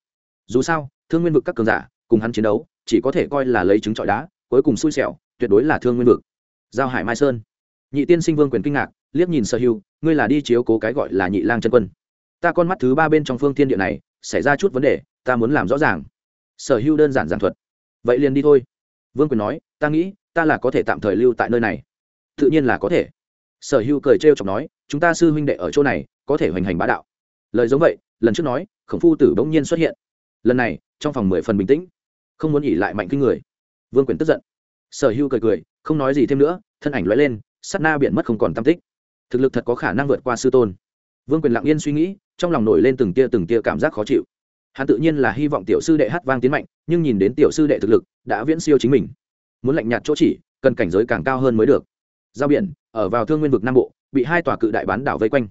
Dù sao, thương nguyên vực các cường giả, cùng hắn chiến đấu chỉ có thể coi là lấy trứng trọi đá, cuối cùng xui xẻo, tuyệt đối là thương nguyên vực. Giao hải mai sơn. Nhị tiên sinh vương quyền kinh ngạc, liếc nhìn sở hưu, ngươi là đi chiếu cố cái gọi là nhị lang chân quân. Ta con mắt thứ ba bên trong phương thiên địa này, xảy ra chút vấn đề, ta muốn làm rõ ràng. Sở hưu đơn giản giản thuật. Vậy liền đi thôi. Vương quyền nói, ta nghĩ, ta là có thể tạm thời lưu tại nơi này. Tự nhiên là có thể. Sở hưu cười trêu chọc nói, chúng ta sư huynh đệ ở chỗ này, có thể hoành hành bá đạo. Lời giống vậy, lần trước nói, khổng phu tử bỗng nhiên xuất hiện. Lần này, trong phòng mười phần bình tĩnh không muốn nghỉ lại mạnh kinh người. Vương quyền tức giận. Sở hưu cười cười, không nói gì thêm nữa, thân ảnh lóe lên sắt na biển mất không còn tam tích. Thực lực thật có khả năng vượt qua sư tôn. Vương quyền lặng yên suy nghĩ, trong lòng nổi lên từng tia từng tia cảm giác khó chịu. Hắn tự nhiên là hy vọng tiểu sư đệ hát vang tiến mạnh, nhưng nhìn đến tiểu sư đệ thực lực, đã viễn siêu chính mình. Muốn lạnh nhạt chỗ chỉ, cần cảnh giới càng cao hơn mới được. Giao biển, ở vào thương nguyên vực nam bộ, bị hai tòa cự đại bán đảo vây quanh.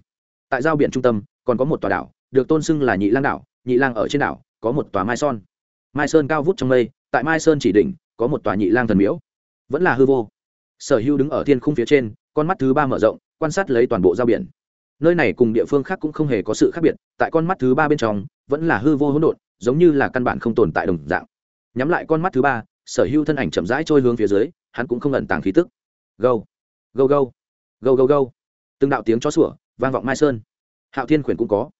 Tại giao biển trung tâm, còn có một tòa đảo, được tôn xưng là nhị lang đảo, nhị lang ở trên đảo, có một tòa mai son mai sơn cao vút trong mây, tại mai sơn chỉ đỉnh, có một tòa nhị lang thần miễu vẫn là hư vô. Sở hữu đứng ở thiên khung phía trên, con mắt thứ ba mở rộng, quan sát lấy toàn bộ giao biển. Nơi này cùng địa phương khác cũng không hề có sự khác biệt, tại con mắt thứ ba bên trong, vẫn là hư vô hỗn độn, giống như là căn bản không tồn tại đồng dạng. Nhắm lại con mắt thứ ba, sở hữu thân ảnh chậm rãi trôi hướng phía dưới, hắn cũng không ẩn tàng khí tức. Gâu gâu gâu gâu gâu gâu. Từng đạo tiếng chó sủa vang vọng mai sơn. Hạo thiên khuyển cũng có.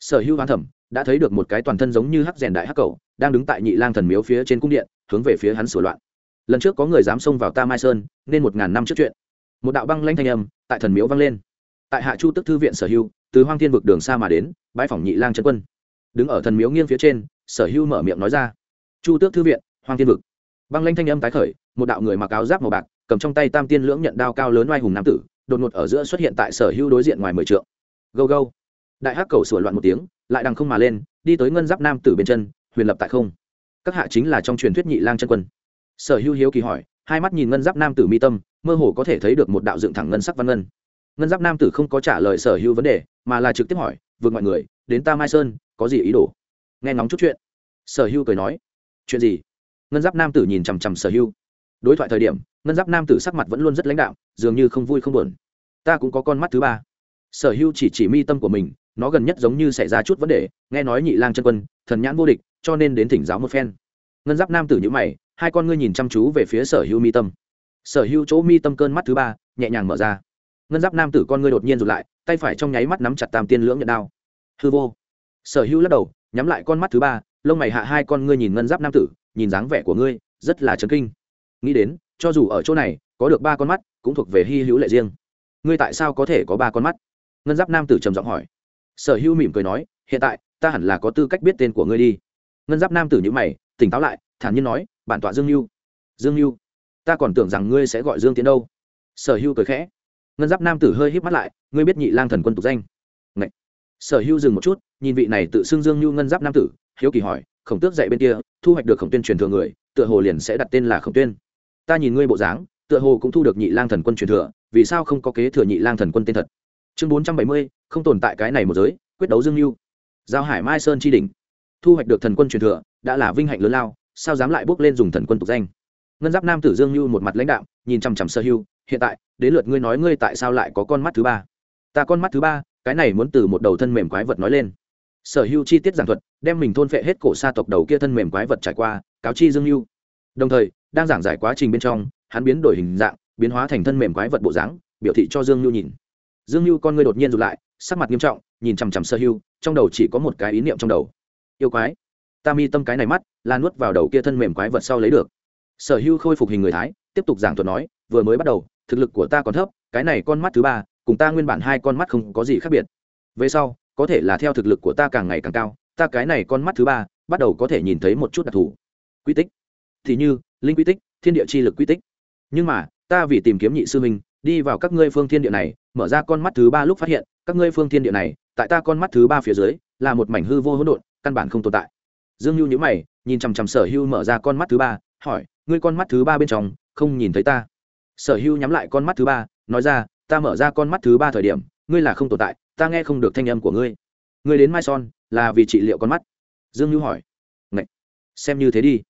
Sở hữu hoán thẩm đã thấy được một cái toàn thân giống như hắc rèn đại hắc cầu đang đứng tại nhị lang thần miếu phía trên cung điện, hướng về phía hắn sửa loạn. Lần trước có người dám xông vào ta mai sơn, nên một ngàn năm trước chuyện. Một đạo băng lanh thanh âm tại thần miếu vang lên. Tại hạ chu tức thư viện sở hưu từ hoang thiên vực đường xa mà đến bãi phòng nhị lang trấn quân. Đứng ở thần miếu nghiêng phía trên, sở hưu mở miệng nói ra. Chu tước thư viện, hoang thiên vực. Băng lanh thanh âm tái khởi, một đạo người mặc áo giáp màu bạc, cầm trong tay tam tiên lưỡng nhận đao cao lớn oai hùng nam tử, đột ngột ở giữa xuất hiện tại sở hưu đối diện ngoài mười trượng. Gâu gâu. Đại hắc cầu sửa loạn một tiếng, lại đằng không mà lên, đi tới ngân giáp nam tử bên chân huyền lập tại không. Các hạ chính là trong truyền thuyết nhị lang chân quân. Sở hữu hiếu kỳ hỏi, hai mắt nhìn ngân giáp nam tử mi tâm, mơ hồ có thể thấy được một đạo dựng thẳng ngân sắc văn ngân. Ngân giáp nam tử không có trả lời sở hữu vấn đề, mà là trực tiếp hỏi, vượt mọi người, đến ta mai sơn, có gì ý đồ? Nghe ngóng chút chuyện, sở hữu cười nói, chuyện gì? Ngân giáp nam tử nhìn chằm chằm sở hữu. Đối thoại thời điểm, ngân giáp nam tử sắc mặt vẫn luôn rất lãnh đạo dường như không vui không buồn. Ta cũng có con mắt thứ ba. Sở hữu chỉ chỉ mi tâm của mình nó gần nhất giống như xảy ra chút vấn đề, nghe nói nhị lang chân quân, thần nhãn vô địch, cho nên đến thỉnh giáo một phen. Ngân giáp nam tử nhữ mày, hai con ngươi nhìn chăm chú về phía sở hữu mi tâm. Sở hữu chỗ mi tâm cơn mắt thứ ba, nhẹ nhàng mở ra. Ngân giáp nam tử con ngươi đột nhiên rụt lại, tay phải trong nháy mắt nắm chặt tam tiên lưỡng nhận đao. Hư vô. Sở hữu lắc đầu, nhắm lại con mắt thứ ba, lông mày hạ hai con ngươi nhìn ngân giáp nam tử, nhìn dáng vẻ của ngươi, rất là chấn kinh. Nghĩ đến, cho dù ở chỗ này, có được ba con mắt, cũng thuộc về hy hữu lệ riêng. Ngươi tại sao có thể có ba con mắt? Ngân giáp nam tử trầm giọng hỏi sở hữu mỉm cười nói, hiện tại, ta hẳn là có tư cách biết tên của ngươi đi. Ngân giáp nam tử nhữ mày, tỉnh táo lại, thản nhiên nói, bản tọa dương mưu dương mưu ta còn tưởng rằng ngươi sẽ gọi dương tiến đâu. Sở hữu cười khẽ. Ngân giáp nam tử hơi híp mắt lại, ngươi biết nhị lang thần quân tục danh? Ngậy. sở hữu dừng một chút, nhìn vị này tự xưng dương mưu ngân giáp nam tử, hiếu kỳ hỏi, khổng tước dạy bên kia, thu hoạch được khổng tuyên truyền thừa người, tựa hồ liền sẽ đặt tên là khổng tuyên. Ta nhìn ngươi bộ dáng, tựa hồ cũng thu được nhị lang thần quân truyền thừa, vì sao không có kế thừa nhị lang thần quân tên thật? Chương bốn trăm bảy mươi không tồn tại cái này một giới, quyết đấu dương mưu giao hải mai sơn chi đỉnh. Thu hoạch được thần quân truyền thừa, đã là vinh hạnh lớn lao, sao dám lại bước lên dùng thần quân tục danh? Ngân giáp nam tử dương mưu một mặt lãnh đạo nhìn chằm chằm sơ hưu, hiện tại, đến lượt ngươi nói ngươi tại sao lại có con mắt thứ ba? Ta con mắt thứ ba, cái này muốn từ một đầu thân mềm quái vật nói lên. Sở hưu chi tiết giảng thuật, đem mình thôn phệ hết cổ sa tộc đầu kia thân mềm quái vật trải qua, cáo chi dương Hưu. đồng thời, đang giảng giải quá trình bên trong, hắn biến đổi hình dạng, biến hóa thành thân mềm quái vật bộ dáng, biểu thị cho dương Hưu nhìn. Dương Hưu con ngươi đột nhiên rụt lại sắc mặt nghiêm trọng, nhìn chằm chằm sơ hưu, trong đầu chỉ có một cái ý niệm trong đầu. Yêu quái. Ta mi tâm cái này mắt, là nuốt vào đầu kia thân mềm quái vật sau lấy được. Sở hưu khôi phục hình người thái, tiếp tục giảng thuật nói, vừa mới bắt đầu, thực lực của ta còn thấp, cái này con mắt thứ ba, cùng ta nguyên bản hai con mắt không có gì khác biệt. Về sau, có thể là theo thực lực của ta càng ngày càng cao, ta cái này con mắt thứ ba, bắt đầu có thể nhìn thấy một chút đặc thù. Quy tích. Thì như, linh quy tích, thiên địa chi lực quy tích. Nhưng mà, ta vì tìm kiếm nhị sư minh đi vào các ngươi phương thiên địa này mở ra con mắt thứ ba lúc phát hiện, các ngươi phương thiên địa này, tại ta con mắt thứ ba phía dưới, là một mảnh hư vô hỗn độn, căn bản không tồn tại. Dương nhu nhữ mày, nhìn chằm chằm sở hưu mở ra con mắt thứ ba, hỏi, ngươi con mắt thứ ba bên trong, không nhìn thấy ta? Sở hưu nhắm lại con mắt thứ ba, nói ra, ta mở ra con mắt thứ ba thời điểm, ngươi là không tồn tại, ta nghe không được thanh âm của ngươi. Ngươi đến mai son, là vì trị liệu con mắt. Dương nhu hỏi. Ngậy! xem như thế đi.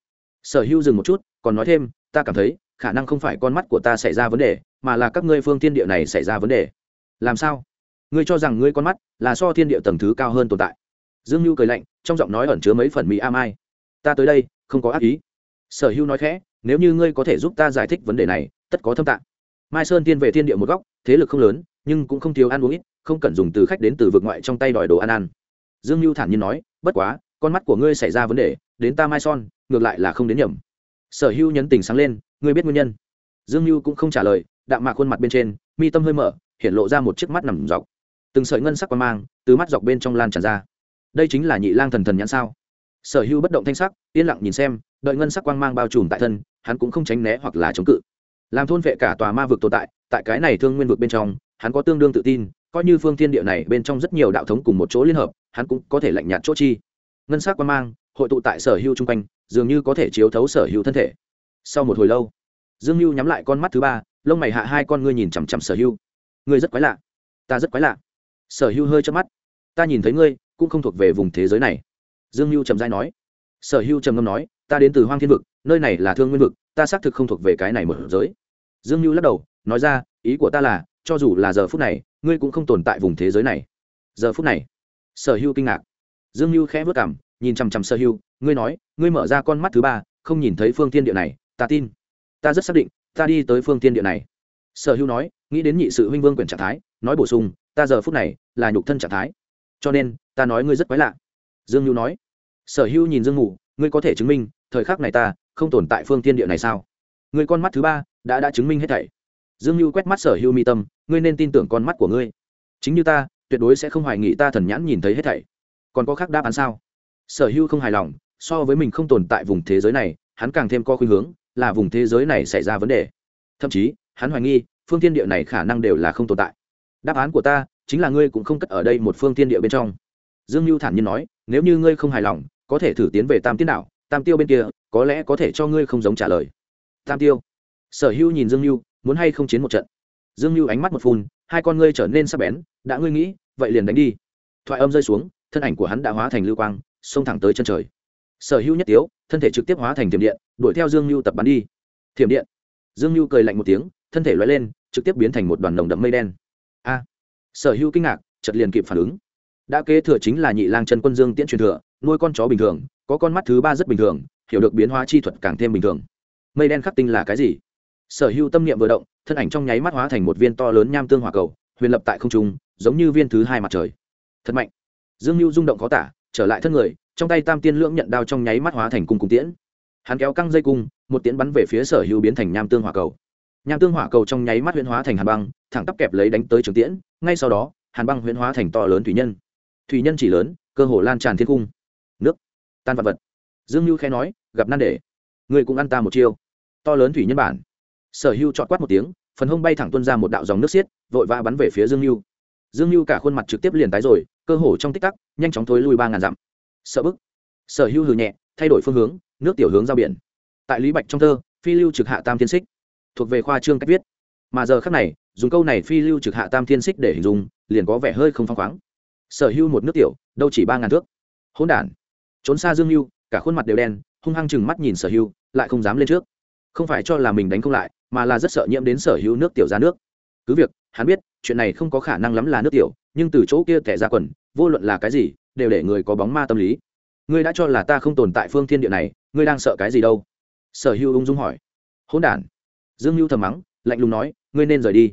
Sở hưu dừng một chút, còn nói thêm, ta cảm thấy khả năng không phải con mắt của ta xảy ra vấn đề, mà là các ngươi phương thiên địa này xảy ra vấn đề. Làm sao? Ngươi cho rằng ngươi con mắt là so thiên địa tầng thứ cao hơn tồn tại? Dương nhu cười lạnh, trong giọng nói ẩn chứa mấy phần mỹ am ai. Ta tới đây, không có ác ý. Sở hưu nói khẽ, nếu như ngươi có thể giúp ta giải thích vấn đề này, tất có thâm tạng. Mai sơn tiên về thiên địa một góc, thế lực không lớn, nhưng cũng không thiếu ăn uống ít, không cần dùng từ khách đến từ vực ngoại trong tay đòi đồ ăn ăn. Dương mưu thản nhiên nói, bất quá, con mắt của ngươi xảy ra vấn đề, đến ta mai son ngược lại là không đến nhầm. Sở hưu nhấn tình sáng lên ngươi biết nguyên nhân? Dương mưu cũng không trả lời, đạm mạc khuôn mặt bên trên, mi tâm hơi mở, hiện lộ ra một chiếc mắt nằm dọc. Từng sợi ngân sắc qua mang từ mắt dọc bên trong lan tràn ra. Đây chính là nhị lang thần thần nhãn sao? Sở hưu bất động thanh sắc, yên lặng nhìn xem, đợi ngân sắc quang mang bao trùm tại thân, hắn cũng không tránh né hoặc là chống cự. Làm thôn vệ cả tòa ma vực tồn tại tại cái này thương nguyên vực bên trong, hắn có tương đương tự tin, coi như phương thiên địa này bên trong rất nhiều đạo thống cùng một chỗ liên hợp, hắn cũng có thể lạnh nhạt chỗ chi. Ngân sắc quang mang, hội tụ tại sở hưu chung quanh, dường như có thể chiếu thấu sở hưu thân thể sau một hồi lâu, dương mưu nhắm lại con mắt thứ ba, lông mày hạ hai con ngươi nhìn chằm chằm sở hưu. Ngươi rất quái lạ. Ta rất quái lạ. Sở hưu hơi chớp mắt. Ta nhìn thấy ngươi, cũng không thuộc về vùng thế giới này. Dương mưu trầm dai nói. Sở hưu trầm ngâm nói, ta đến từ hoang thiên vực, nơi này là thương nguyên vực, ta xác thực không thuộc về cái này một giới. Dương mưu lắc đầu, nói ra, ý của ta là, cho dù là giờ phút này, ngươi cũng không tồn tại vùng thế giới này. Giờ phút này, sở hưu kinh ngạc. Dương mưu khẽ vất cảm nhìn chằm chằm sở hưu, ngươi nói, ngươi mở ra con mắt thứ ba, không nhìn thấy phương tiên địa này ta tin. Ta rất xác định, ta đi tới phương tiên địa này. Sở hữu nói, nghĩ đến nhị sự huynh vương quyền trạng thái, nói bổ sung, ta giờ phút này là nhục thân trạng thái. Cho nên, ta nói ngươi rất quái lạ. Dương hưu nói. Sở hữu nhìn dương ngủ, ngươi có thể chứng minh, thời khắc này ta không tồn tại phương tiên địa này sao? Người con mắt thứ ba đã đã chứng minh hết thảy. Dương hưu quét mắt sở hữu mi tâm, ngươi nên tin tưởng con mắt của ngươi. Chính như ta, tuyệt đối sẽ không hoài nghị ta thần nhãn nhìn thấy hết thảy. Còn có khác đáp án sao? Sở hữu không hài lòng, so với mình không tồn tại vùng thế giới này, hắn càng thêm co khuynh hướng là vùng thế giới này xảy ra vấn đề. Thậm chí, hắn hoài nghi, phương thiên địa này khả năng đều là không tồn tại. Đáp án của ta chính là ngươi cũng không cất ở đây một phương thiên địa bên trong. Dương mưu thản nhiên nói, nếu như ngươi không hài lòng, có thể thử tiến về tam tiên đạo tam tiêu bên kia, có lẽ có thể cho ngươi không giống trả lời. Tam tiêu. Sở hữu nhìn dương mưu muốn hay không chiến một trận. Dương mưu ánh mắt một phun, hai con ngươi trở nên sắc bén, đã ngươi nghĩ, vậy liền đánh đi. Thoại âm rơi xuống, thân ảnh của hắn đã hóa thành lưu quang, xông thẳng tới chân trời. Sở hữu nhất tiếu thân thể trực tiếp hóa thành thiểm điện, đuổi theo dương mưu tập bắn đi. Thiểm điện. Dương mưu cười lạnh một tiếng, thân thể loay lên, trực tiếp biến thành một đoàn nồng đậm mây đen. A. Sở hữu kinh ngạc chật liền kịp phản ứng. Đã kế thừa chính là nhị lang chân quân dương tiễn truyền thừa, nuôi con chó bình thường, có con mắt thứ ba rất bình thường, hiểu được biến hóa chi thuật càng thêm bình thường. Mây đen khắc tinh là cái gì? Sở hữu tâm niệm vừa động, thân ảnh trong nháy mắt hóa thành một viên to lớn nham tương hỏa cầu, huyền lập tại không trung, giống như viên thứ hai mặt trời. Thật mạnh. Dương mưu rung động khó tả, trở lại thân người trong tay tam tiên lưỡng nhận đao trong nháy mắt hóa thành cung cung tiễn. Hắn kéo căng dây cung, một tiễn bắn về phía sở hữu biến thành nham tương hỏa cầu. Nham tương hỏa cầu trong nháy mắt huyễn hóa thành hàn băng, thẳng tắp kẹp lấy đánh tới trường tiễn, ngay sau đó, hàn băng huyễn hóa thành to lớn thủy nhân. Thủy nhân chỉ lớn, cơ hồ lan tràn thiên cung. Nước, tan vật vật. Dương lưu khẽ nói, gặp nan để người cũng ăn ta một chiêu. To lớn thủy nhân bản. Sở hưu chọn quát một tiếng, phần hông bay thẳng tuân ra một đạo dòng nước xiết, vội vã bắn về phía dương lưu dương lưu cả khuôn mặt trực tiếp liền tái rồi, cơ hồ trong tích tắc, nhanh chóng thối lui ba ngàn dặm sợ bức. Sở hưu hừ nhẹ, thay đổi phương hướng, nước tiểu hướng ra biển. Tại lý bạch trong thơ, phi lưu trực hạ tam thiên xích, thuộc về khoa trương cách viết. Mà giờ khác này, dùng câu này phi lưu trực hạ tam thiên xích để hình dung, liền có vẻ hơi không phăng khoáng. Sở hưu một nước tiểu, đâu chỉ ba ngàn thước. Hỗn đản. Trốn xa dương hưu cả khuôn mặt đều đen, hung hăng chừng mắt nhìn sở hưu lại không dám lên trước. Không phải cho là mình đánh không lại, mà là rất sợ nhiễm đến sở hữu nước tiểu ra nước. Cứ việc, hắn biết, chuyện này không có khả năng lắm là nước tiểu, nhưng từ chỗ kia tẻ ra quần, vô luận là cái gì đều để người có bóng ma tâm lý. Ngươi đã cho là ta không tồn tại phương thiên địa này, ngươi đang sợ cái gì đâu? Sở hữu ung dung hỏi. Hỗn đản. Dương hữu thầm mắng, lạnh lùng nói, ngươi nên rời đi.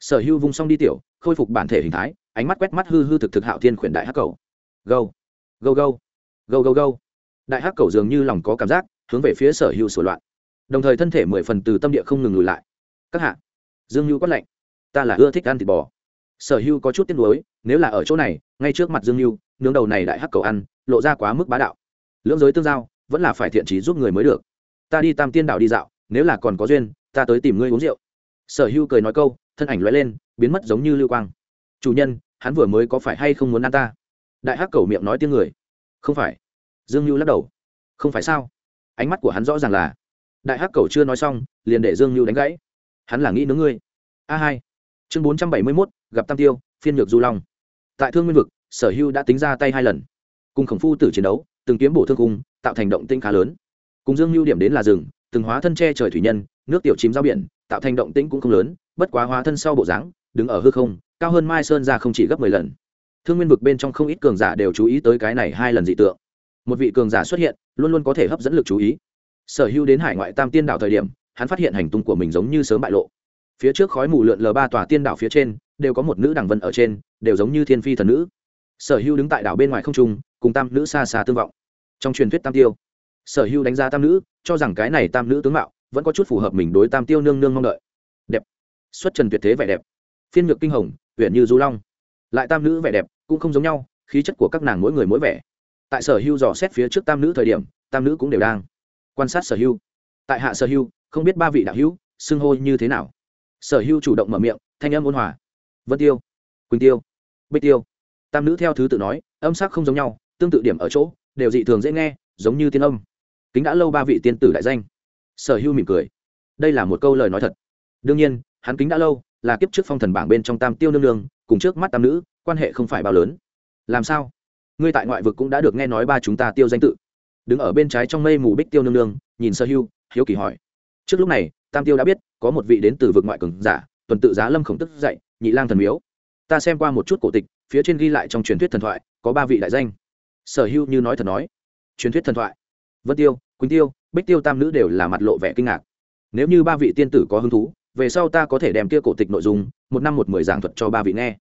Sở hữu vung xong đi tiểu, khôi phục bản thể hình thái, ánh mắt quét mắt hư hư thực thực hạo thiên khuyển đại hắc cầu. Gâu. Gâu gâu. Gâu gâu gâu. Đại hắc cầu dường như lòng có cảm giác, hướng về phía sở hữu sửa loạn. Đồng thời thân thể mười phần từ tâm địa không ngừng lùi lại. Các hạ. Dương hữu quát lạnh. Ta là ưa thích ăn thịt bò. Sở hữu có chút tiếc nuối, nếu là ở chỗ này, ngay trước mặt dương hữu nướng đầu này đại hắc cầu ăn, lộ ra quá mức bá đạo. Lưỡng giới tương giao, vẫn là phải thiện trí giúp người mới được. Ta đi tam tiên đảo đi dạo, nếu là còn có duyên, ta tới tìm ngươi uống rượu. Sở hưu cười nói câu, thân ảnh loay lên, biến mất giống như lưu quang. Chủ nhân, hắn vừa mới có phải hay không muốn ăn ta? Đại hắc cầu miệng nói tiếng người. Không phải. Dương lưu lắc đầu. Không phải sao? Ánh mắt của hắn rõ ràng là, đại hắc cầu chưa nói xong, liền để dương lưu đánh gãy. Hắn là nghĩ nướng ngươi. A hai. Chương bốn trăm bảy mươi mốt, gặp tam tiêu, phiên nhược du long. Tại thương nguyên vực sở hưu đã tính ra tay hai lần. Cùng khổng phu tử chiến đấu, từng kiếm bổ thương cung tạo thành động tĩnh khá lớn. Cùng dương Hưu điểm đến là rừng từng hóa thân che trời thủy nhân, nước tiểu chìm giao biển, tạo thành động tĩnh cũng không lớn, bất quá hóa thân sau bộ dáng, đứng ở hư không, cao hơn mai sơn ra không chỉ gấp mười lần. Thương nguyên vực bên trong không ít cường giả đều chú ý tới cái này hai lần dị tượng. Một vị cường giả xuất hiện, luôn luôn có thể hấp dẫn lực chú ý. Sở hữu đến hải ngoại tam tiên đảo thời điểm, hắn phát hiện hành tung của mình giống như sớm bại lộ. Phía trước khói mù lượn lờ ba tòa tiên đảo phía trên, đều có một nữ đằng vân ở trên, đều giống như thiên phi thần nữ sở hữu đứng tại đảo bên ngoài không trung, cùng tam nữ xa xa tương vọng. Trong truyền thuyết tam tiêu, sở hữu đánh giá tam nữ, cho rằng cái này tam nữ tướng mạo vẫn có chút phù hợp mình đối tam tiêu nương nương mong đợi. Đẹp. Xuất trần tuyệt thế vẻ đẹp. Phiên nhược kinh hồng huyện như du long. Lại tam nữ vẻ đẹp cũng không giống nhau, khí chất của các nàng mỗi người mỗi vẻ. Tại sở Hưu dò xét phía trước tam nữ thời điểm, tam nữ cũng đều đang quan sát sở hưu tại hạ sở hưu không biết ba vị đạo hữu xưng hô như thế nào. Sở hưu chủ động mở miệng, thanh âm ôn hòa. Vân tiêu, quỳnh tiêu, bích tiêu tam nữ theo thứ tự nói, âm sắc không giống nhau, tương tự điểm ở chỗ, đều dị thường dễ nghe, giống như tiên âm. Kính đã lâu ba vị tiên tử đại danh. Sở hưu mỉm cười. Đây là một câu lời nói thật. Đương nhiên, hắn kính đã lâu, là kiếp trước phong thần bảng bên trong tam tiêu nương nương, cùng trước mắt tam nữ, quan hệ không phải bao lớn. Làm sao? Ngươi tại ngoại vực cũng đã được nghe nói ba chúng ta tiêu danh tự. Đứng ở bên trái trong mây mù bích tiêu nương nương, nhìn sơ hưu, hiếu kỳ hỏi. Trước lúc này, tam tiêu đã biết, có một vị đến từ vực ngoại cường giả, tuần tự giá lâm khổng tức dậy, nhị lang thần miếu ta xem qua một chút cổ tịch phía trên ghi lại trong truyền thuyết thần thoại có ba vị đại danh. Sở hưu như nói thật nói truyền thuyết thần thoại. Vân tiêu quỳnh tiêu bích tiêu tam nữ đều là mặt lộ vẻ kinh ngạc. Nếu như ba vị tiên tử có hứng thú về sau ta có thể đem kia cổ tịch nội dung một năm một mười giảng thuật cho ba vị nghe.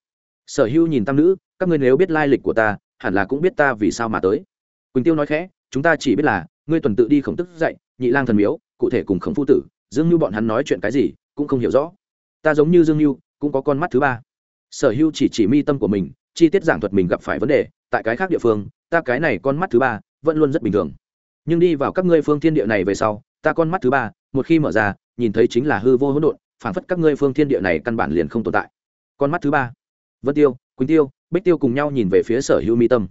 Sở hưu nhìn tam nữ các ngươi nếu biết lai lịch của ta hẳn là cũng biết ta vì sao mà tới. Quỳnh tiêu nói khẽ chúng ta chỉ biết là ngươi tuần tự đi khổng tức dậy, nhị lang thần miếu cụ thể cùng khổng phu tử dương như bọn hắn nói chuyện cái gì cũng không hiểu rõ. Ta giống như dương như cũng có con mắt thứ ba sở hưu chỉ chỉ mi tâm của mình, chi tiết giảng thuật mình gặp phải vấn đề, tại cái khác địa phương, ta cái này con mắt thứ ba, vẫn luôn rất bình thường. Nhưng đi vào các ngươi phương thiên địa này về sau, ta con mắt thứ ba, một khi mở ra, nhìn thấy chính là hư vô hỗn độn, phảng phất các ngươi phương thiên địa này căn bản liền không tồn tại. Con mắt thứ ba, vân tiêu, quỳnh tiêu, bích tiêu cùng nhau nhìn về phía sở hữu mi tâm.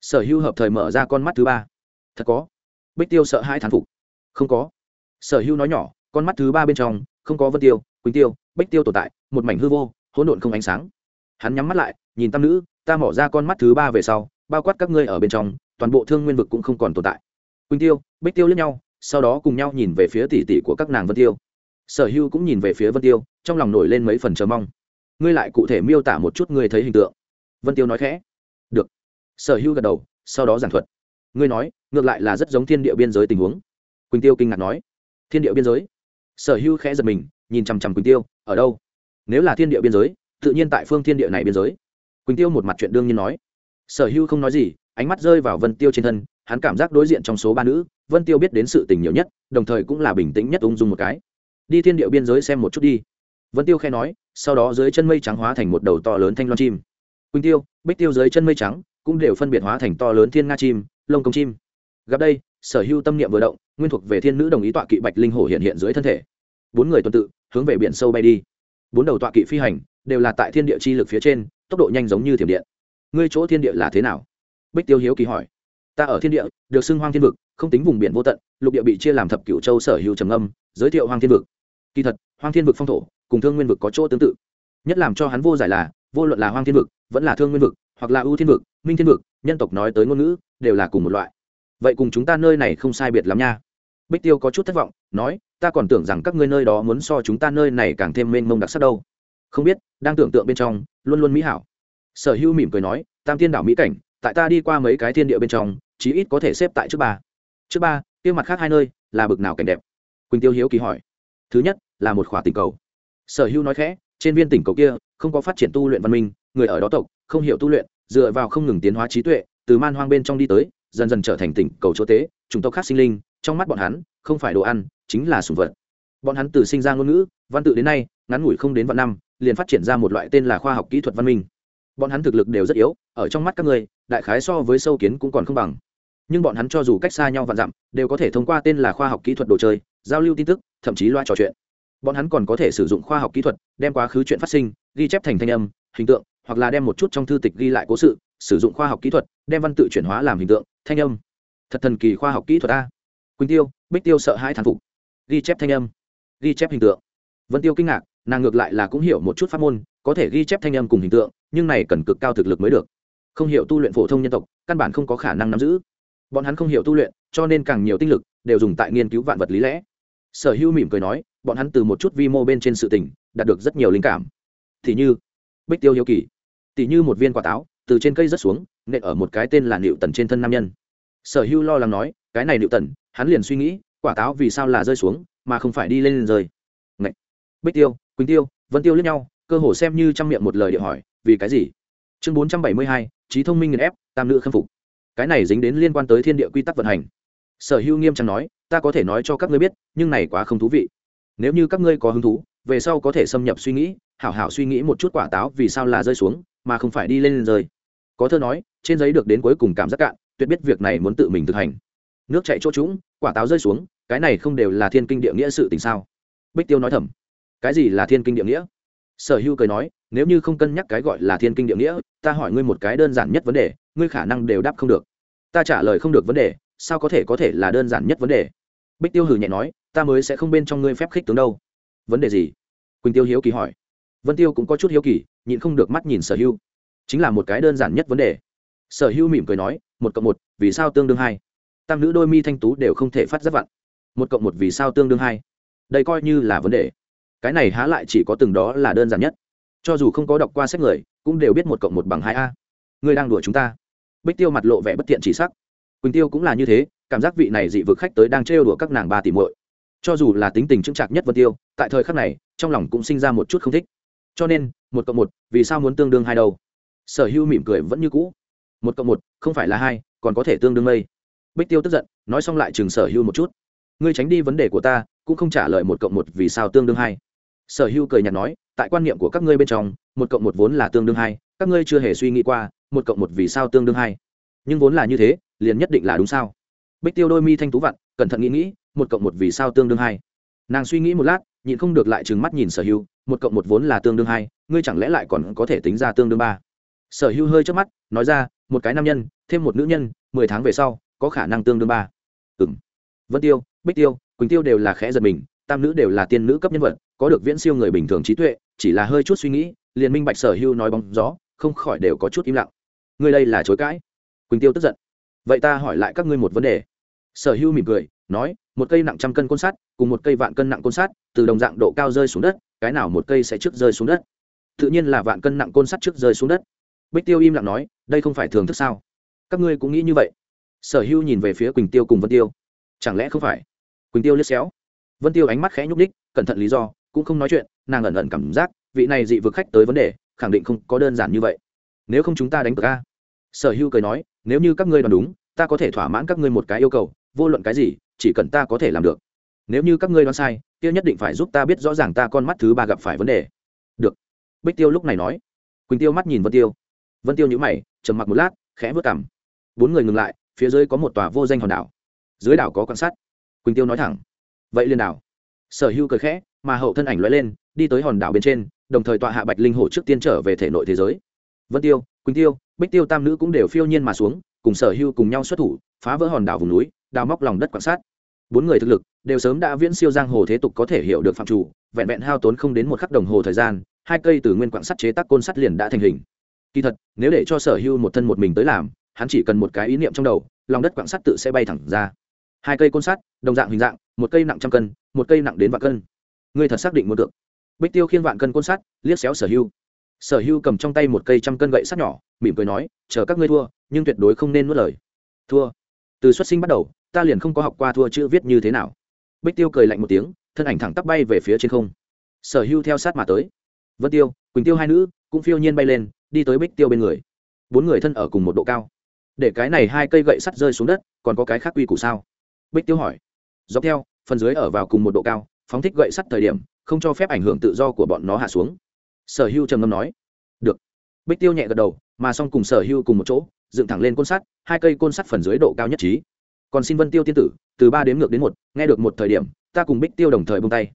Sở hữu hợp thời mở ra con mắt thứ ba. Thật có. Bích tiêu sợ hai thán phục. Không có. Sở hữu nói nhỏ, con mắt thứ ba bên trong, không có vân tiêu, quỳnh tiêu, bích tiêu tồn tại, một mảnh hư vô, hỗn độn không ánh sáng hắn nhắm mắt lại, nhìn tam nữ, ta mỏ ra con mắt thứ ba về sau, bao quát các ngươi ở bên trong, toàn bộ thương nguyên vực cũng không còn tồn tại. Quỳnh tiêu, bích tiêu lẫn nhau, sau đó cùng nhau nhìn về phía tỷ tỷ của các nàng vân tiêu. Sở hưu cũng nhìn về phía vân tiêu, trong lòng nổi lên mấy phần chờ mong. Ngươi lại cụ thể miêu tả một chút ngươi thấy hình tượng. Vân tiêu nói khẽ. Được. Sở hưu gật đầu, sau đó giảng thuật. Ngươi nói, ngược lại là rất giống thiên địa biên giới tình huống. Quỳnh tiêu kinh ngạc nói. Thiên địa biên giới? Sở hưu khẽ giật mình, nhìn chằm chằm quỳnh tiêu, ở đâu? Nếu là thiên địa biên giới tự nhiên tại phương thiên địa này biên giới. Quỳnh tiêu một mặt chuyện đương nhiên nói. Sở hưu không nói gì, ánh mắt rơi vào vân tiêu trên thân, hắn cảm giác đối diện trong số ba nữ, vân tiêu biết đến sự tình nhiều nhất, đồng thời cũng là bình tĩnh nhất ung dung một cái. Đi thiên địa biên giới xem một chút đi. Vân tiêu khe nói, sau đó dưới chân mây trắng hóa thành một đầu to lớn thanh loan chim. Quỳnh tiêu, bích tiêu dưới chân mây trắng, cũng đều phân biệt hóa thành to lớn thiên nga chim, lông công chim. Gặp đây, sở hưu tâm niệm vừa động, nguyên thuộc về thiên nữ đồng ý tọa kỵ bạch linh hổ hiện hiện dưới thân thể. Bốn người tuần tự, hướng về biển sâu bay đi. Bốn đầu tọa kỵ phi hành đều là tại thiên địa chi lực phía trên, tốc độ nhanh giống như thiểm điện. Ngươi chỗ thiên địa là thế nào? Bích tiêu hiếu kỳ hỏi. Ta ở thiên địa, được xưng hoang thiên vực, không tính vùng biển vô tận, lục địa bị chia làm thập cửu châu sở hữu trầm âm giới thiệu hoang thiên vực. Kỳ thật, hoang thiên vực phong thổ, cùng thương nguyên vực có chỗ tương tự. Nhất làm cho hắn vô giải là, vô luận là hoang thiên vực, vẫn là thương nguyên vực, hoặc là ưu thiên vực, minh thiên vực, nhân tộc nói tới ngôn ngữ, đều là cùng một loại. Vậy cùng chúng ta nơi này không sai biệt lắm nha. Bích tiêu có chút thất vọng, nói, ta còn tưởng rằng các ngươi nơi đó muốn so chúng ta nơi này càng thêm mênh mông đặc sắc đâu không biết, đang tưởng tượng bên trong, luôn luôn mỹ hảo. Sở hữu mỉm cười nói, tam tiên đảo mỹ cảnh, tại ta đi qua mấy cái thiên địa bên trong, chí ít có thể xếp tại trước ba. Trước ba, kia mặt khác hai nơi, là bực nào cảnh đẹp? Quỳnh tiêu hiếu kỳ hỏi. Thứ nhất, là một khỏa tình cầu. Sở hữu nói khẽ, trên viên tỉnh cầu kia, không có phát triển tu luyện văn minh, người ở đó tộc, không hiểu tu luyện, dựa vào không ngừng tiến hóa trí tuệ, từ man hoang bên trong đi tới, dần dần trở thành tỉnh cầu chỗ tế, chủng tộc khác sinh linh, trong mắt bọn hắn, không phải đồ ăn, chính là sùng vật bọn hắn từ sinh ra ngôn ngữ, văn tự đến nay, ngắn ngủi không đến vạn năm, liền phát triển ra một loại tên là khoa học kỹ thuật văn minh. Bọn hắn thực lực đều rất yếu, ở trong mắt các người, đại khái so với sâu kiến cũng còn không bằng. Nhưng bọn hắn cho dù cách xa nhau vạn dặm, đều có thể thông qua tên là khoa học kỹ thuật đồ chơi, giao lưu tin tức, thậm chí loa trò chuyện. Bọn hắn còn có thể sử dụng khoa học kỹ thuật, đem quá khứ chuyện phát sinh, ghi chép thành thanh âm, hình tượng, hoặc là đem một chút trong thư tịch ghi lại cố sự, sử dụng khoa học kỹ thuật, đem văn tự chuyển hóa làm hình tượng, thanh âm. Thật thần kỳ khoa học kỹ thuật a. Quỳnh tiêu, bích tiêu sợ hai thán phục. Ghi chép thanh âm ghi chép hình tượng. Vân tiêu kinh ngạc, nàng ngược lại là cũng hiểu một chút pháp môn, có thể ghi chép thanh âm cùng hình tượng, nhưng này cần cực cao thực lực mới được. Không hiểu tu luyện phổ thông nhân tộc, căn bản không có khả năng nắm giữ. Bọn hắn không hiểu tu luyện, cho nên càng nhiều tinh lực đều dùng tại nghiên cứu vạn vật lý lẽ. Sở hữu mỉm cười nói, bọn hắn từ một chút vi mô bên trên sự tình, đạt được rất nhiều linh cảm. Thì như, bích tiêu hiếu kỳ. Tỷ như một viên quả táo, từ trên cây rớt xuống, nện ở một cái tên là nịu tần trên thân nam nhân. Sở hữu lo lắng nói, cái này nịu tần, hắn liền suy nghĩ, quả táo vì sao là rơi xuống mà không phải đi lên lên rơi. Ngậy. bích tiêu, quỳnh tiêu, vân tiêu lẫn nhau, cơ hồ xem như trong miệng một lời điện hỏi, vì cái gì? Chương bốn trăm bảy mươi hai, trí thông minh nghiền ép, tam nữ khâm phục. Cái này dính đến liên quan tới thiên địa quy tắc vận hành. Sở hữu nghiêm trang nói, ta có thể nói cho các ngươi biết, nhưng này quá không thú vị. Nếu như các ngươi có hứng thú, về sau có thể xâm nhập suy nghĩ, hảo hảo suy nghĩ một chút quả táo vì sao là rơi xuống, mà không phải đi lên lên rơi. Có thơ nói, trên giấy được đến cuối cùng cảm giác cạn, tuyệt biết việc này muốn tự mình thực hành. Nước chạy chỗ trũng, quả táo rơi xuống cái này không đều là thiên kinh địa nghĩa sự tình sao? Bích tiêu nói thầm. Cái gì là thiên kinh địa nghĩa? Sở hữu cười nói, nếu như không cân nhắc cái gọi là thiên kinh địa nghĩa, ta hỏi ngươi một cái đơn giản nhất vấn đề, ngươi khả năng đều đáp không được. Ta trả lời không được vấn đề, sao có thể có thể là đơn giản nhất vấn đề? Bích tiêu hử nhẹ nói, ta mới sẽ không bên trong ngươi phép khích tướng đâu. Vấn đề gì? Quỳnh tiêu hiếu kỳ hỏi. Vân tiêu cũng có chút hiếu kỳ, nhịn không được mắt nhìn sở hữu chính là một cái đơn giản nhất vấn đề. Sở hữu mỉm cười nói, một cộng một, vì sao tương đương hai? Tam nữ đôi mi thanh tú đều không thể phát giác vặn một cộng một vì sao tương đương hai. Đây coi như là vấn đề. Cái này há lại chỉ có từng đó là đơn giản nhất. Cho dù không có đọc qua sách người, cũng đều biết một cộng một bằng hai a. Ngươi đang đùa chúng ta. Bích tiêu mặt lộ vẻ bất tiện chỉ sắc. Quỳnh tiêu cũng là như thế, cảm giác vị này dị vực khách tới đang trêu đùa các nàng ba tỷ muội. Cho dù là tính tình chững chạc nhất vân tiêu, tại thời khắc này, trong lòng cũng sinh ra một chút không thích. Cho nên, một cộng một, vì sao muốn tương đương hai đâu? Sở hữu mỉm cười vẫn như cũ. Một cộng một, không phải là hai, còn có thể tương đương mây. Bích tiêu tức giận, nói xong lại chừng sở hữu một chút ngươi tránh đi vấn đề của ta, cũng không trả lời một cộng một vì sao tương đương hai. Sở hữu cười nhạt nói, tại quan niệm của các ngươi bên trong, một cộng một vốn là tương đương hai, các ngươi chưa hề suy nghĩ qua, một cộng một vì sao tương đương hai. Nhưng vốn là như thế, liền nhất định là đúng sao? Bích tiêu đôi mi thanh tú vặn, cẩn thận nghĩ nghĩ, một cộng một vì sao tương đương hai. Nàng suy nghĩ một lát, nhịn không được lại trừng mắt nhìn sở hưu, một cộng một vốn là tương đương hai, ngươi chẳng lẽ lại còn có thể tính ra tương đương ba? Sở hưu hơi trước mắt, nói ra, một cái nam nhân, thêm một nữ nhân, mười tháng về sau, có khả năng tương đương ba. Ừng vân tiêu bích tiêu, quỳnh tiêu đều là khẽ giật mình, tam nữ đều là tiên nữ cấp nhân vật, có được viễn siêu người bình thường trí tuệ, chỉ là hơi chút suy nghĩ, liền minh bạch sở hưu nói bóng gió, không khỏi đều có chút im lặng. Ngươi đây là chối cãi. Quỳnh tiêu tức giận. Vậy ta hỏi lại các ngươi một vấn đề. Sở hưu mỉm cười, nói, một cây nặng trăm cân côn sắt, cùng một cây vạn cân nặng côn sắt, từ đồng dạng độ cao rơi xuống đất, cái nào một cây sẽ trước rơi xuống đất? Tự nhiên là vạn cân nặng côn sắt trước rơi xuống đất. Bích tiêu im lặng nói, đây không phải thường thức sao? Các ngươi cũng nghĩ như vậy. Sở hưu nhìn về phía quỳnh tiêu cùng vân tiêu. Chẳng lẽ không phải? Quỳnh tiêu liếc xéo. Vân tiêu ánh mắt khẽ nhúc đích cẩn thận lý do, cũng không nói chuyện, nàng ẩn ẩn cảm giác, vị này dị vực khách tới vấn đề, khẳng định không có đơn giản như vậy. Nếu không chúng ta đánh cược a? Sở hưu cười nói, nếu như các ngươi đoán đúng, ta có thể thỏa mãn các ngươi một cái yêu cầu, vô luận cái gì, chỉ cần ta có thể làm được. Nếu như các ngươi đoán sai Tiêu nhất định phải giúp ta biết rõ ràng ta con mắt thứ ba gặp phải vấn đề. Được. Bích tiêu lúc này nói. Quỳnh tiêu mắt nhìn vân tiêu. Vân tiêu nhữ mày, trầm mặc một lát, khẽ vớt cảm bốn người ngừng lại, phía dưới có một tòa vô danh hòn đảo. Dưới đảo có quan sát quỳnh tiêu nói thẳng vậy liền đảo sở hưu cười khẽ mà hậu thân ảnh lóe lên đi tới hòn đảo bên trên đồng thời tọa hạ bạch linh hồ trước tiên trở về thể nội thế giới vân tiêu quỳnh tiêu bích tiêu tam nữ cũng đều phiêu nhiên mà xuống cùng sở hưu cùng nhau xuất thủ phá vỡ hòn đảo vùng núi đào móc lòng đất quan sát bốn người thực lực đều sớm đã viễn siêu giang hồ thế tục có thể hiểu được phạm chủ vẹn vẹn hao tốn không đến một khắc đồng hồ thời gian hai cây từ nguyên quạng sắt chế tác côn sắt liền đã thành hình kỳ thật nếu để cho sở hưu một thân một mình tới làm hắn chỉ cần một cái ý niệm trong đầu lòng đất quạng sắt tự sẽ bay thẳng ra hai cây côn sắt, đồng dạng hình dạng, một cây nặng trăm cân, một cây nặng đến vạn cân. Ngươi thật xác định muốn được. Bích tiêu khiên vạn cân côn sắt, liếc xéo sở hưu. Sở hưu cầm trong tay một cây trăm cân gậy sắt nhỏ, mỉm cười nói, chờ các ngươi thua, nhưng tuyệt đối không nên nuốt lời. Thua? Từ xuất sinh bắt đầu, ta liền không có học qua thua chữ viết như thế nào. Bích tiêu cười lạnh một tiếng, thân ảnh thẳng tắp bay về phía trên không. Sở hưu theo sát mà tới. Vân tiêu, quỳnh tiêu hai nữ cũng phiêu nhiên bay lên, đi tới bích tiêu bên người. Bốn người thân ở cùng một độ cao. Để cái này hai cây gậy sắt rơi xuống đất, còn có cái khác quy củ sao? Bích tiêu hỏi. Dọc theo, phần dưới ở vào cùng một độ cao, phóng thích gậy sắt thời điểm, không cho phép ảnh hưởng tự do của bọn nó hạ xuống. Sở hưu trầm ngâm nói. Được. Bích tiêu nhẹ gật đầu, mà xong cùng sở hưu cùng một chỗ, dựng thẳng lên côn sắt, hai cây côn sắt phần dưới độ cao nhất trí. Còn xin vân tiêu tiên tử, từ ba đến ngược đến một, nghe được một thời điểm, ta cùng bích tiêu đồng thời bông tay.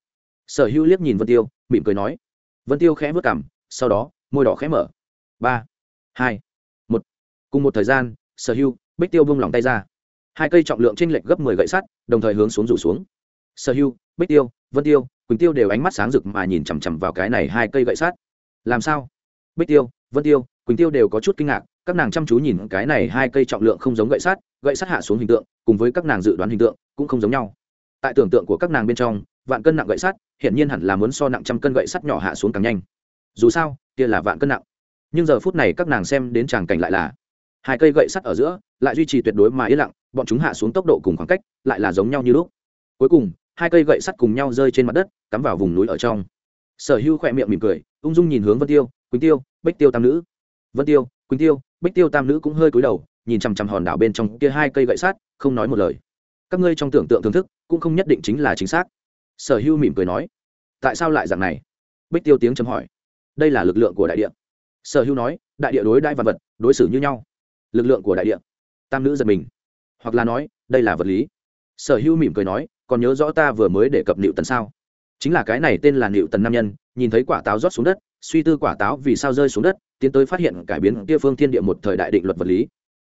Sở hưu liếc nhìn vân tiêu, mỉm cười nói. Vân tiêu khẽ vớt cảm sau đó, môi đỏ khẽ mở. Ba, hai, một. Cùng một thời gian, sở hưu, bích tiêu bông lỏng tay ra hai cây trọng lượng t r ê n lệch gấp mười gậy sắt, đồng thời hướng xuống rủ xuống. Sở hưu, bích tiêu, vân tiêu, quỳnh tiêu đều ánh mắt sáng rực mà nhìn chằm chằm vào cái này hai cây gậy sắt. Làm sao? Bích tiêu, vân tiêu, quỳnh tiêu đều có chút kinh ngạc, các nàng chăm chú nhìn cái này hai cây trọng lượng không giống gậy sắt gậy sắt hạ xuống hình tượng, cùng với các nàng dự đoán hình tượng, cũng không giống nhau. Tại tưởng tượng của các nàng bên trong, vạn cân nặng gậy sắt, hiển nhiên hẳn là muốn so nặng trăm cân gậy sắt nhỏ hạ xuống càng nhanh. Dù sao, kia là vạn cân nặng. Nhưng giờ phút này các nàng xem đến tràng cảnh lại là, hai cây gậy sắt ở giữa, lại duy trì tuyệt đối mà yên lặng bọn chúng hạ xuống tốc độ cùng khoảng cách, lại là giống nhau như lúc. Cuối cùng, hai cây gậy sắt cùng nhau rơi trên mặt đất, cắm vào vùng núi ở trong. Sở hưu khỏe miệng mỉm cười, ung dung nhìn hướng vân tiêu, quỳnh tiêu, bích tiêu tam nữ. Vân tiêu, quỳnh tiêu, bích tiêu tam nữ cũng hơi cúi đầu, nhìn chằm chằm hòn đảo bên trong kia hai cây gậy sắt, không nói một lời. Các ngươi trong tưởng tượng thưởng thức, cũng không nhất định chính là chính xác. Sở hưu mỉm cười nói. Tại sao lại dạng này? Bích tiêu tiếng chấm hỏi. Đây là lực lượng của đại địa. Sở hưu nói, đại địa đối đại văn vật, đối xử như nhau. Lực lượng của đại địa. Tam nữ giật mình hoặc là nói, đây là vật lý. Sở hưu mỉm cười nói, còn nhớ rõ ta vừa mới đề cập nịu tần sao? Chính là cái này tên là nịu tần nam nhân, nhìn thấy quả táo rót xuống đất, suy tư quả táo vì sao rơi xuống đất, tiến tới phát hiện cải biến kia phương thiên địa một thời đại định luật vật lý.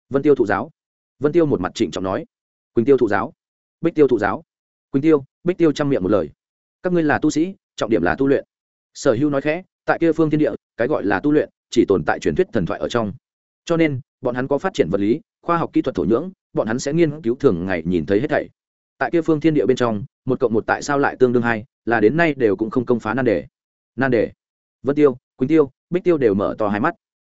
Vân tiêu thụ giáo. Vân tiêu một mặt trịnh trọng nói. Quỳnh tiêu thụ giáo. Bích tiêu thụ giáo. Quỳnh tiêu, bích tiêu chăm miệng một lời. Các ngươi là tu sĩ, trọng điểm là tu luyện. Sở hữu nói khẽ, tại kia phương thiên địa, cái gọi là tu luyện, chỉ tồn tại truyền thuyết thần thoại ở trong. Cho nên, bọn hắn có phát triển vật lý khoa học kỹ thuật thổ nhưỡng, bọn hắn sẽ nghiên cứu thường ngày nhìn thấy hết thảy. Tại kia phương thiên địa bên trong, một cộng một tại sao lại tương đương hai, là đến nay đều cũng không công phá nan đề. Nan đề. Vân tiêu, quỳnh tiêu, bích tiêu đều mở to hai mắt.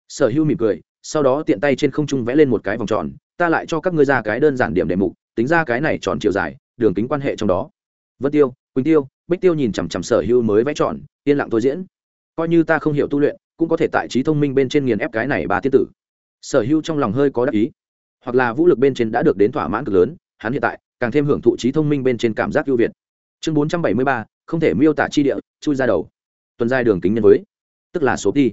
Sở hữu mỉm cười, sau đó tiện tay trên không trung vẽ lên một cái vòng tròn, ta lại cho các ngươi ra cái đơn giản điểm đề mục, tính ra cái này tròn chiều dài, đường kính quan hệ trong đó. Vân tiêu, quỳnh tiêu, bích tiêu nhìn chằm chằm sở hưu mới vẽ tròn, yên lặng tôi diễn. Coi như ta không hiểu tu luyện, cũng có thể tại trí thông minh bên trên nghiền ép cái này bà tiết tử. Sở hưu trong lòng hơi có đắc ý hoặc là vũ lực bên trên đã được đến thỏa mãn cực lớn hắn hiện tại càng thêm hưởng thụ trí thông minh bên trên cảm giác ưu việt. Chương bốn trăm bảy mươi ba không thể miêu tả chi địa chui ra đầu. Tuần giai đường kính nhân với tức là số đi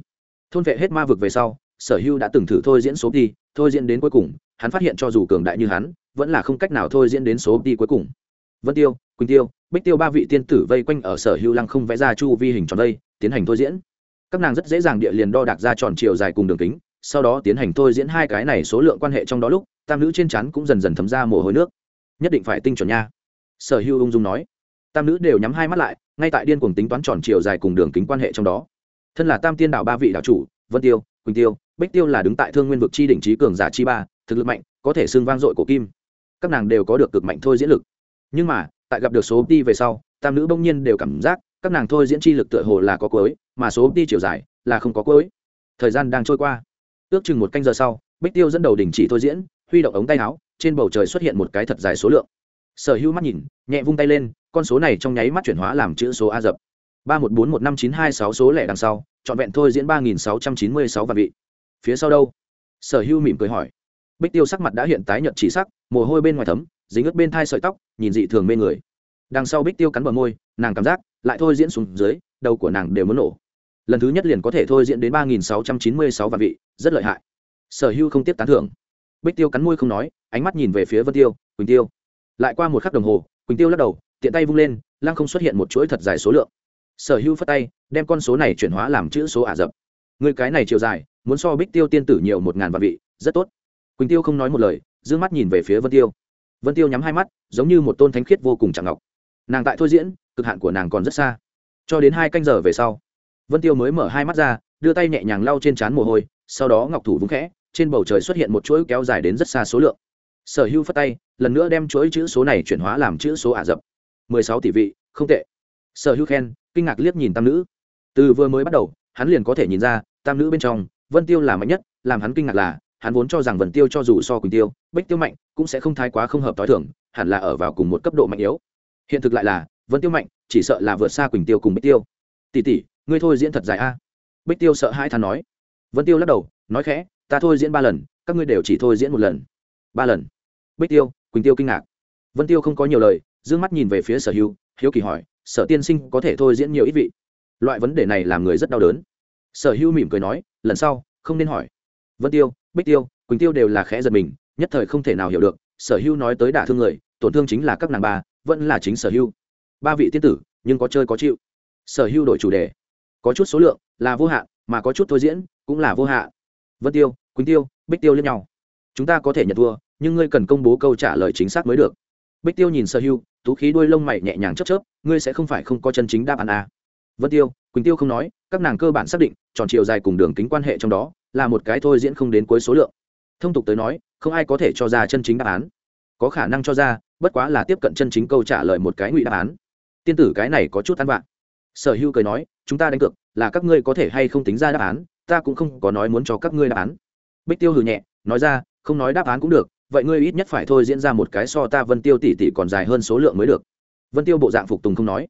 thôn vệ hết ma vực về sau sở hưu đã từng thử thôi diễn số đi thôi diễn đến cuối cùng hắn phát hiện cho dù cường đại như hắn vẫn là không cách nào thôi diễn đến số đi cuối cùng. Vân tiêu quỳnh tiêu bích tiêu ba vị tiên tử vây quanh ở sở hưu lăng không vẽ ra chu vi hình tròn đây, tiến hành thôi diễn. Các nàng rất dễ dàng địa liền đo đạc ra tròn chiều dài cùng đường kính sau đó tiến hành thôi diễn hai cái này số lượng quan hệ trong đó lúc, tam nữ trên chắn cũng dần dần thấm ra mồ hôi nước. Nhất định phải tinh chuẩn nha. Sở hữu ung dung nói. Tam nữ đều nhắm hai mắt lại, ngay tại điên cuồng tính toán tròn chiều dài cùng đường kính quan hệ trong đó. Thân là tam tiên đạo ba vị đạo chủ, vân tiêu, quỳnh tiêu, bích tiêu là đứng tại thương nguyên vực chi đỉnh trí cường giả chi ba, thực lực mạnh, có thể xưng vang dội của kim. Các nàng đều có được cực mạnh thôi diễn lực. Nhưng mà, tại gặp được số đi về sau, tam nữ bỗng nhiên đều cảm giác, các nàng thôi diễn chi lực tựa hồ là có cuối, mà số đi chiều dài là không có cuối. Thời gian đang trôi qua ước chừng một canh giờ sau, bích tiêu dẫn đầu đình chỉ thôi diễn, huy động ống tay áo, trên bầu trời xuất hiện một cái thật dài số lượng. Sở hữu mắt nhìn, nhẹ vung tay lên, con số này trong nháy mắt chuyển hóa làm chữ số a dập. Ba một bốn một năm chín hai sáu số lẻ đằng sau, trọn vẹn thôi diễn ba nghìn sáu trăm chín mươi sáu vạn vị. Phía sau đâu? Sở hữu mỉm cười hỏi. Bích tiêu sắc mặt đã hiện tái nhợt chỉ sắc, mồ hôi bên ngoài thấm, dính ướt bên thai sợi tóc, nhìn dị thường mê người. Đằng sau bích tiêu cắn bờ môi, nàng cảm giác lại thôi diễn xuống dưới, đầu của nàng đều muốn nổ lần thứ nhất liền có thể thôi diễn đến ba nghìn sáu trăm chín mươi sáu vạn vị, rất lợi hại. Sở hữu không tiếp tán thưởng. Bích tiêu cắn môi không nói, ánh mắt nhìn về phía vân tiêu, quỳnh tiêu. Lại qua một khắc đồng hồ, quỳnh tiêu lắc đầu, tiện tay vung lên, lăng không xuất hiện một chuỗi thật dài số lượng. Sở hữu phất tay, đem con số này chuyển hóa làm chữ số ả rập. Người cái này chiều dài, muốn so bích tiêu tiên tử nhiều một ngàn vạn vị, rất tốt. Quỳnh tiêu không nói một lời d ư ơ n g mắt nhìn về phía vân tiêu. Vân tiêu nhắm hai mắt, giống như một tôn thánh khiết vô cùng chẳng ngọc. Nàng tại thôi diễn, cực hạn của nàng còn rất xa. Cho đến hai canh giờ về sau vân tiêu mới mở hai mắt ra, đưa tay nhẹ nhàng lau trên trán mồ hôi, sau đó ngọc thủ vúng khẽ, trên bầu trời xuất hiện một chuỗi kéo dài đến rất xa số lượng. Sở hữu phất tay, lần nữa đem chuỗi chữ số này chuyển hóa làm chữ số ả rập. Mười sáu tỷ vị, không tệ. Sở hữu khen, kinh ngạc liếc nhìn tam nữ. Từ vừa mới bắt đầu, hắn liền có thể nhìn ra, tam nữ bên trong, vân tiêu là mạnh nhất, làm hắn kinh ngạc là, hắn vốn cho rằng vân tiêu cho dù so quỳnh tiêu, bích tiêu mạnh, cũng sẽ không thái quá không hợp t h i thường, hẳn là ở vào cùng một cấp độ mạnh yếu. Hiện thực lại là, vân tiêu mạnh, chỉ sợ là vượt xa quỳnh tiêu cùng bích tiêu. Tỷ tỷ ngươi thôi diễn thật dài a. Bích tiêu sợ hai thằng nói. Vân tiêu lắc đầu, nói khẽ, ta thôi diễn ba lần, các ngươi đều chỉ thôi diễn một lần. Ba lần. Bích tiêu, quỳnh tiêu kinh ngạc. Vân tiêu không có nhiều lời d ư ơ n g mắt nhìn về phía sở hữu, hiếu kỳ hỏi, sở tiên sinh có thể thôi diễn nhiều ít vị? Loại vấn đề này làm người rất đau đớn. Sở hữu mỉm cười nói, lần sau, không nên hỏi. Vân tiêu, bích tiêu, quỳnh tiêu đều là khẽ giật mình, nhất thời không thể nào hiểu được, sở hữu nói tới đả thương người, tổn thương chính là các nàng ba vẫn là chính sở hữu. Ba vị tiên tử, nhưng có chơi có chịu. Sở hữu đổi chủ đề có chút số lượng là vô hạn, mà có chút thôi diễn cũng là vô hạn. Vân tiêu, quỳnh tiêu, bích tiêu lẫn nhau. Chúng ta có thể nhận thua, nhưng ngươi cần công bố câu trả lời chính xác mới được. Bích tiêu nhìn sở hưu, tú khí đuôi lông mày nhẹ nhàng chấp chớp, ngươi sẽ không phải không có chân chính đáp án à. vân tiêu, quỳnh tiêu không nói, các nàng cơ bản xác định, tròn chiều dài cùng đường kính quan hệ trong đó là một cái thôi diễn không đến cuối số lượng. Thông tục tới nói, không ai có thể cho ra chân chính đáp án. Có khả năng cho ra, bất quá là tiếp cận chân chính câu trả lời một cái ngụy đáp án. Tiên tử cái này có chút ăn vạn sở hữu cười nói, chúng ta đánh cược, là các ngươi có thể hay không tính ra đáp án, ta cũng không có nói muốn cho các ngươi đáp án. Bích tiêu hừ nhẹ, nói ra, không nói đáp án cũng được, vậy ngươi ít nhất phải thôi diễn ra một cái so ta vân tiêu tỷ tỷ còn dài hơn số lượng mới được. Vân tiêu bộ dạng phục tùng không nói.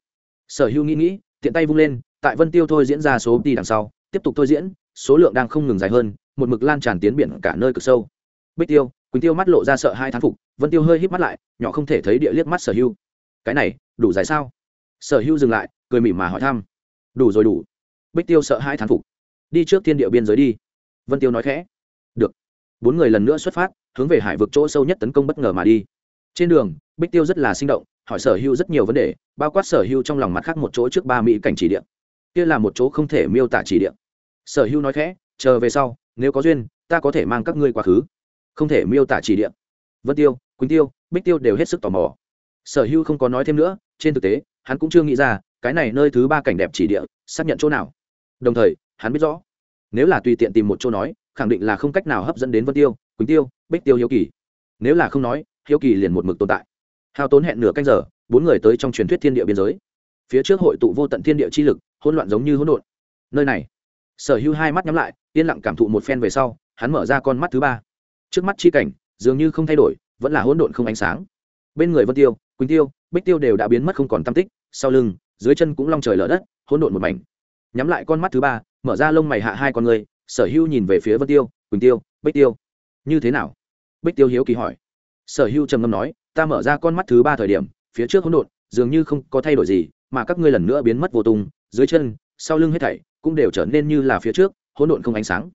Sở hữu nghĩ nghĩ, tiện tay vung lên, tại vân tiêu thôi diễn ra số đi đằng sau, tiếp tục thôi diễn, số lượng đang không ngừng dài hơn, một mực lan tràn tiến biển cả nơi cực sâu. Bích tiêu, quỳnh tiêu mắt lộ ra sợ hai thán phục, vân tiêu hơi híp mắt lại, nhỏ không thể thấy địa liếc mắt sở hưu cái này, đủ dài sao? Sở hưu dừng lại cười mỉm mà hỏi thăm. Đủ rồi đủ. Bích tiêu sợ hai thán phục. Đi trước thiên địa biên giới đi. Vân tiêu nói khẽ. Được. Bốn người lần nữa xuất phát, hướng về hải vực chỗ sâu nhất tấn công bất ngờ mà đi. Trên đường, bích tiêu rất là sinh động, hỏi sở hưu rất nhiều vấn đề, bao quát sở hưu trong lòng mặt khác một chỗ trước ba mỹ cảnh chỉ điện kia là một chỗ không thể miêu tả chỉ điện sở hữu nói khẽ, chờ về sau, nếu có duyên, ta có thể mang các ngươi quá khứ. Không thể miêu tả chỉ điện vân tiêu, quỳnh tiêu, bích tiêu đều hết sức tò mò. Sở hữu không có nói thêm nữa, trên thực tế, hắn cũng chưa nghĩ ra cái này nơi thứ ba cảnh đẹp chỉ địa, xác nhận chỗ nào? Đồng thời, hắn biết rõ, nếu là tùy tiện tìm một chỗ nói, khẳng định là không cách nào hấp dẫn đến vân tiêu, quỳnh tiêu, bích tiêu, hiếu kỳ. Nếu là không nói, hiếu kỳ liền một mực tồn tại. Hao tốn hẹn nửa canh giờ, bốn người tới trong truyền thuyết thiên địa biên giới. Phía trước hội tụ vô tận thiên địa chi lực, hỗn loạn giống như hỗn độn. Nơi này, sở hữu hai mắt nhắm lại, yên lặng cảm thụ một phen về sau, hắn mở ra con mắt thứ ba. Trước mắt chi cảnh, dường như không thay đổi, vẫn là hỗn độn không ánh sáng. Bên người vân tiêu, quỳnh tiêu, bích tiêu đều đã biến mất không còn tam tích, sau lưng dưới chân cũng long trời lở đất, hỗn độn một mảnh. Nhắm lại con mắt thứ ba, mở ra lông mày hạ hai con người, sở hữu nhìn về phía vân tiêu, quỳnh tiêu, bích tiêu. Như thế nào? Bích tiêu hiếu kỳ hỏi. Sở hữu trầm ngâm nói, ta mở ra con mắt thứ ba thời điểm, phía trước hỗn độn, dường như không có thay đổi gì, mà các ngươi lần nữa biến mất vô tung, dưới chân, sau lưng hết thảy cũng đều trở nên như là phía trước, hỗn độn không ánh sáng.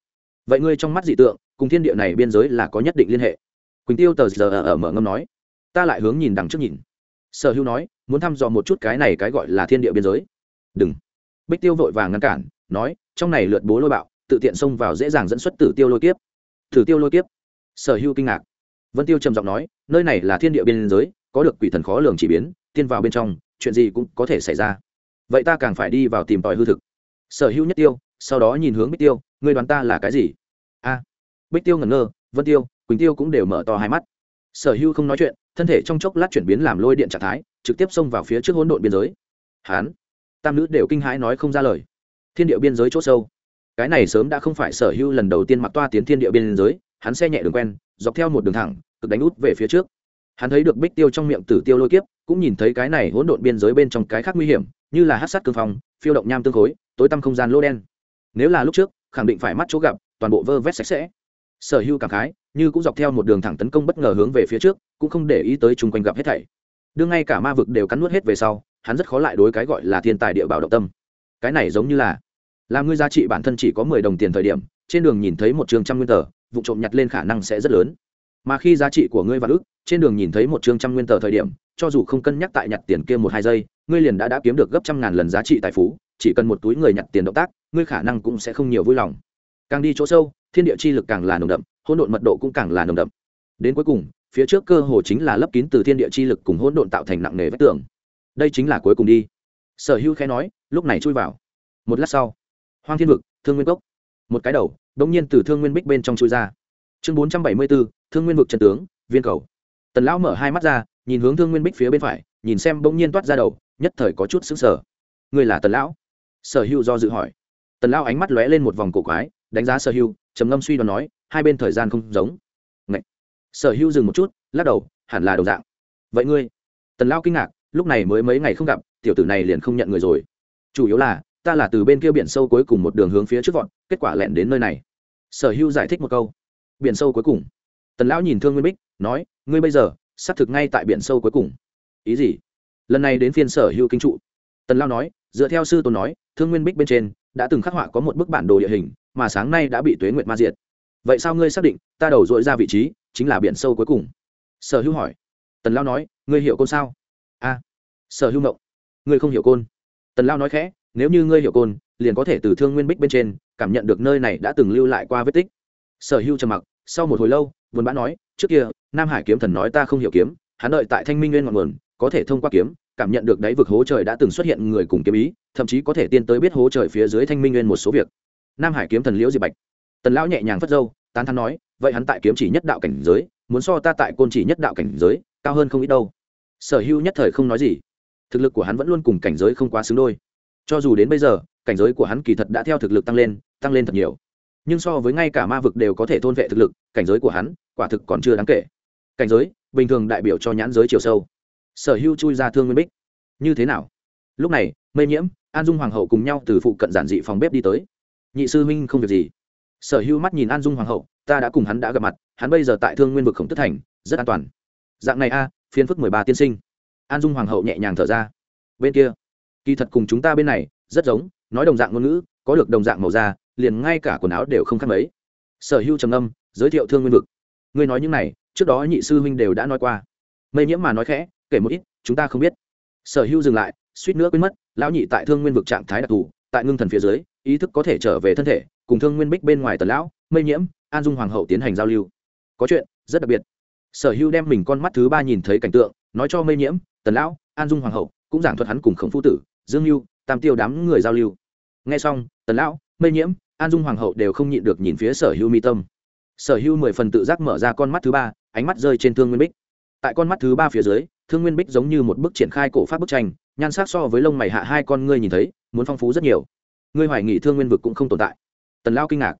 Vậy ngươi trong mắt dị tượng, cùng thiên địa này biên giới là có nhất định liên hệ. Quỳnh tiêu tờ giờ ở mở ngâm nói, ta lại hướng nhìn đằng trước nhìn sở hữu nói, muốn thăm dò một chút cái này cái gọi là thiên địa biên giới. Đừng. Bích tiêu vội vàng ngăn cản, nói, trong này lượt bố lôi bạo, tự tiện xông vào dễ dàng dẫn xuất tử tiêu lôi kiếp. Tử tiêu lôi kiếp? Sở hữu kinh ngạc. Vân tiêu trầm giọng nói, nơi này là thiên địa biên giới, có được quỷ thần khó lường chỉ biến, tiên vào bên trong, chuyện gì cũng có thể xảy ra. Vậy ta càng phải đi vào tìm tòi hư thực. Sở hữu nhất tiêu, sau đó nhìn hướng bích tiêu, ngươi đoán ta là cái gì? A. Bích tiêu ngẩn ngơ, vân tiêu, quỳnh tiêu cũng đều mở to hai mắt. Sở hữu không nói chuyện thân thể trong chốc lát chuyển biến làm lôi điện trạng thái, trực tiếp xông vào phía trước hỗn độn biên giới. Hán, tam nữ đều kinh hãi nói không ra lời. Thiên địa biên giới c h ỗ sâu. Cái này sớm đã không phải sở hữu lần đầu tiên mặc toa tiến thiên địa biên giới, hắn xe nhẹ đường quen, dọc theo một đường thẳng, cực đánh út về phía trước. Hắn thấy được bích tiêu trong miệng tử tiêu lôi kiếp, cũng nhìn thấy cái này hỗn độn biên giới bên trong cái khác nguy hiểm, như là hát sát cương phong, phiêu động nham tương khối, tối tăm không gian lô đen. Nếu là lúc trước, khẳng định phải mắt chỗ gặp, toàn bộ vơ vét sạch sẽ sở hữu cảm khái, như cũng dọc theo một đường thẳng tấn công bất ngờ hướng về phía trước, cũng không để ý tới chung quanh gặp hết thảy. Đương ngay cả ma vực đều cắn nuốt hết về sau, hắn rất khó lại đối cái gọi là thiên tài địa bảo động tâm. Cái này giống như là làm ngươi giá trị bản thân chỉ có mười đồng tiền thời điểm, trên đường nhìn thấy một trường trăm nguyên tờ, vụ trộm nhặt lên khả năng sẽ rất lớn. Mà khi giá trị của ngươi và ước trên đường nhìn thấy một trường trăm nguyên tờ thời điểm, cho dù không cân nhắc tại nhặt tiền kia một hai giây, ngươi liền đã đã kiếm được gấp trăm ngàn lần giá trị tài phú, chỉ cần một túi người nhặt tiền động tác, ngươi khả năng cũng sẽ không nhiều vui lòng. Càng đi chỗ sâu thiên địa chi lực càng là nồng đậm, hỗn độn mật độ cũng càng là nồng đậm. Đến cuối cùng, phía trước cơ hồ chính là lấp kín từ thiên địa chi lực cùng hỗn độn tạo thành nặng nề vách tường. Đây chính là cuối cùng đi. Sở hữu khẽ nói, lúc này chui vào. Một lát sau, hoang thiên vực, thương nguyên cốc. Một cái đầu đ ỗ n g nhiên từ thương nguyên bích bên trong chui ra. Chương bốn trăm bảy mươi b ố thương nguyên vực trần tướng, viên cầu. Tần lão mở hai mắt ra, nhìn hướng thương nguyên bích phía bên phải, nhìn xem bỗng nhiên toát ra đầu, nhất thời có chút xứng sở người là tần lão? Sở hữu do dự hỏi. Tần lão ánh mắt lóe lên một vòng cổ quái, đánh giá sở hữu trầm ngâm suy đoán nói, hai bên thời gian không giống. Ngậy. sở hữu dừng một chút, lắc đầu, hẳn là đồng dạng. Vậy ngươi? Tần lao kinh ngạc, lúc này mới mấy ngày không gặp, tiểu tử này liền không nhận người rồi. Chủ yếu là, ta là từ bên kia biển sâu cuối cùng một đường hướng phía trước vọn kết quả lẹn đến nơi này. Sở hữu giải thích một câu. Biển sâu cuối cùng. Tần lão nhìn thương nguyên bích, nói, ngươi bây giờ, xác thực ngay tại biển sâu cuối cùng. Ý gì? Lần này đến phiên sở hữu kinh trụ. Tần lão nói, dựa theo sư tôn nói, thương nguyên bích bên trên, đã từng khắc họa có một bức bản đồ địa hình mà sáng nay đã bị tuế nguyệt ma diệt. Vậy sao ngươi xác định ta đầu dội ra vị trí chính là biển sâu cuối cùng? Sở hữu hỏi. Tần lão nói, ngươi hiểu côn sao? A. Sở hữu mộng ngươi không hiểu côn. Tần lao nói khẽ, nếu như ngươi hiểu côn, liền có thể từ thương nguyên bích bên trên cảm nhận được nơi này đã từng lưu lại qua vết tích. Sở hữu trầm mặc, sau một hồi lâu vườn bã nói, trước kia, nam hải kiếm thần nói ta không hiểu kiếm, hắn đợi tại thanh minh nguyên ngọn nguồn, có thể thông qua kiếm, cảm nhận được đáy vực hố trời đã từng xuất hiện người cùng kiếm ý, thậm chí có thể tiên tới biết hố trời phía dưới thanh minh nguyên một số việc nam hải kiếm thần liễu diệp bạch tần lão nhẹ nhàng phất dâu tán thắn nói vậy hắn tại kiếm chỉ nhất đạo cảnh giới muốn so ta tại côn chỉ nhất đạo cảnh giới cao hơn không ít đâu sở hữu nhất thời không nói gì thực lực của hắn vẫn luôn cùng cảnh giới không quá xứng đôi cho dù đến bây giờ cảnh giới của hắn kỳ thật đã theo thực lực tăng lên tăng lên thật nhiều nhưng so với ngay cả ma vực đều có thể thôn vệ thực lực cảnh giới của hắn quả thực còn chưa đáng kể cảnh giới bình thường đại biểu cho nhãn giới chiều sâu sở hữu chui ra thương nguyên bích như thế nào lúc này mây nhiễm an dung hoàng hậu cùng nhau từ phụ cận giản dị phòng bếp đi tới nhị sư minh không việc gì. Sở hữu mắt nhìn an dung hoàng hậu, ta đã cùng hắn đã gặp mặt, hắn bây giờ tại thương nguyên vực khổng tức thành, rất an toàn. Dạng này a phiên phức mười ba tiên sinh. An dung hoàng hậu nhẹ nhàng thở ra. Bên kia, kỳ thật cùng chúng ta bên này, rất giống, nói đồng dạng ngôn ngữ, có được đồng dạng màu da, liền ngay cả quần áo đều không khác mấy. Sở hữu trầm âm giới thiệu thương nguyên vực. Ngươi nói những này, trước đó nhị sư huynh đều đã nói qua. Mây nhiễm mà nói khẽ, kể một ít, chúng ta không biết. Sở hữu dừng lại, suýt nữa quên mất, lão nhị tại thương nguyên vực trạng thái đặc thù, tại ngưng thần phía dưới ý thức có thể trở về thân thể, cùng thương nguyên bích bên ngoài tần lão, mây nhiễm, an dung hoàng hậu tiến hành giao lưu. Có chuyện, rất đặc biệt. Sở hữu đem mình con mắt thứ ba nhìn thấy cảnh tượng, nói cho mây nhiễm, tần lão, an dung hoàng hậu, cũng giảng thuật hắn cùng khổng phu tử, dương mưu tam tiêu đám người giao lưu. Nghe xong, tần lão, mây nhiễm, an dung hoàng hậu đều không nhịn được nhìn phía sở hữu mi tâm. Sở hữu mười phần tự giác mở ra con mắt thứ ba, ánh mắt rơi trên thương nguyên bích. Tại con mắt thứ ba phía dưới, thương nguyên bích giống như một bức triển khai cổ pháp bức tranh, nhan sắc so với lông mày hạ hai con ngươi nhìn thấy, muốn phong phú rất nhiều ngươi hoài nghị thương nguyên vực cũng không tồn tại. Tần lao kinh ngạc.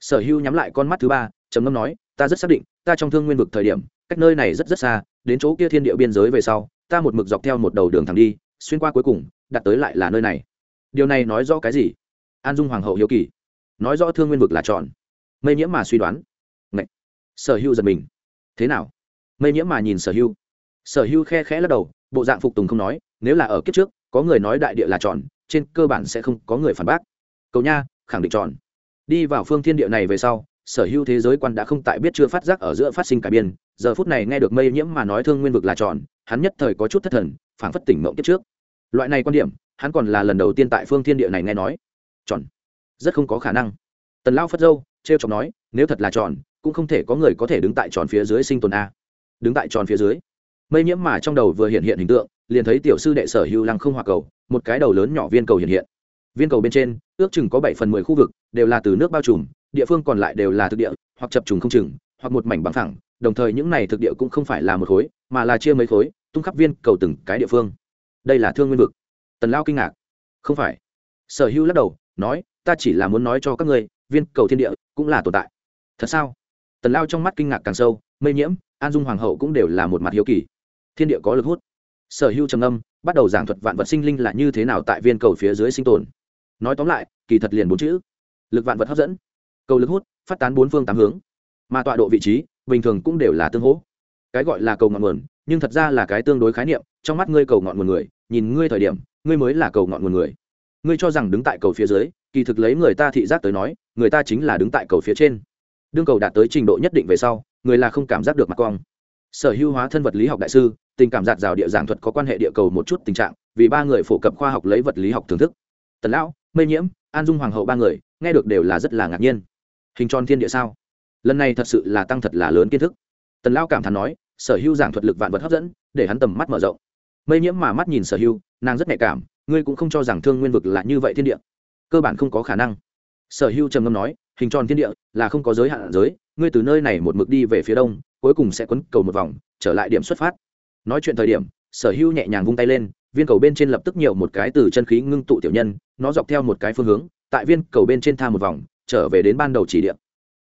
Sở hưu nhắm lại con mắt thứ ba, trầm ngâm nói, ta rất xác định, ta trong thương nguyên vực thời điểm, cách nơi này rất rất xa, đến chỗ kia thiên địa biên giới về sau, ta một mực dọc theo một đầu đường thẳng đi, xuyên qua cuối cùng, đặt tới lại là nơi này. Điều này nói rõ cái gì? An dung hoàng hậu hiếu kỳ. Nói rõ thương nguyên vực là tròn. Mây nhiễm mà suy đoán. Ngậy. sở hưu giật mình. Thế nào? Mây nhiễm mà nhìn sở hưu. Sở hưu khe khẽ lắc đầu, bộ dạng phục tùng không nói, nếu là ở kiếp trước, có người nói đại địa là tròn trên cơ bản sẽ không có người phản bác. Cầu nha, khẳng định tròn đi vào phương thiên địa này về sau, sở hữu thế giới quan đã không tại biết chưa phát giác ở giữa phát sinh cải biên. Giờ phút này nghe được mây nhiễm mà nói thương nguyên vực là tròn hắn nhất thời có chút thất thần, phảng phất tỉnh mộng kiếp trước. Loại này quan điểm, hắn còn là lần đầu tiên tại phương thiên địa này nghe nói. Tròn rất không có khả năng. Tần lao phất dâu t r e o chọc nói, nếu thật là tròn cũng không thể có người có thể đứng tại tròn phía dưới sinh tồn a. Đứng tại tròn phía dưới mây nhiễm mà trong đầu vừa hiện hiện hình tượng, liền thấy tiểu sư đệ sở hữu lăng không hòa cầu, một cái đầu lớn nhỏ viên cầu hiện hiện. Viên cầu bên trên, ước chừng có bảy phần mười khu vực, đều là từ nước bao trùm, địa phương còn lại đều là thực địa, hoặc chập trùng không chừng, hoặc một mảnh bằng thẳng đồng thời những này thực địa cũng không phải là một khối, mà là chia mấy khối, tung khắp viên cầu từng cái địa phương. Đây là thương nguyên vực. Tần lao kinh ngạc. Không phải. Sở hữu lắc đầu, nói, ta chỉ là muốn nói cho các ngươi, viên cầu thiên địa cũng là tồn tại. Thật sao? Tần lao trong mắt kinh ngạc càng sâu, mây nhiễm, an dung hoàng hậu cũng đều là một mặt hiếu kỳ thiên địa có lực hút. Sở hữu trầm âm bắt đầu giảng thuật vạn vật sinh linh là như thế nào tại viên cầu phía dưới sinh tồn. Nói tóm lại, kỳ thật liền bốn chữ. Lực vạn vật hấp dẫn. Cầu lực hút, phát tán bốn phương tám hướng. Mà tọa độ vị trí, bình thường cũng đều là tương hỗ. Cái gọi là cầu ngọn nguồn, nhưng thật ra là cái tương đối khái niệm, trong mắt ngươi cầu ngọn nguồn người, nhìn ngươi thời điểm, ngươi mới là cầu ngọn nguồn người. Ngươi cho rằng đứng tại cầu phía dưới, kỳ thực lấy người ta thị giác tới nói, người ta chính là đứng tại cầu phía trên. Đương cầu đạt tới trình độ nhất định về sau, người là không cảm giác được mặt cong sở hữu hóa thân vật lý học đại sư, tình cảm giạt rào địa giảng thuật có quan hệ địa cầu một chút tình trạng, vì ba người phổ cập khoa học lấy vật lý học thưởng thức. Tần lão, mây nhiễm, an dung hoàng hậu ba người, nghe được đều là rất là ngạc nhiên. Hình tròn thiên địa sao? Lần này thật sự là tăng thật là lớn kiến thức. Tần Lão cảm thán nói, sở hữu giảng thuật lực vạn vật hấp dẫn, để hắn tầm mắt mở rộng. Mây nhiễm mà mắt nhìn sở hữu, nàng rất nhạy cảm, ngươi cũng không cho rằng thương nguyên vực là như vậy thiên địa. Cơ bản không có khả năng. Sở hữu trầm ngâm nói, hình tròn thiên địa là không có giới hạn giới, ngươi từ nơi này một mực đi về phía đông cuối cùng sẽ quấn cầu một vòng, trở lại điểm xuất phát. Nói chuyện thời điểm, sở hữu nhẹ nhàng vung tay lên, viên cầu bên trên lập tức nhiều một cái từ chân khí ngưng tụ tiểu nhân, nó dọc theo một cái phương hướng, tại viên cầu bên trên tha một vòng, trở về đến ban đầu chỉ điểm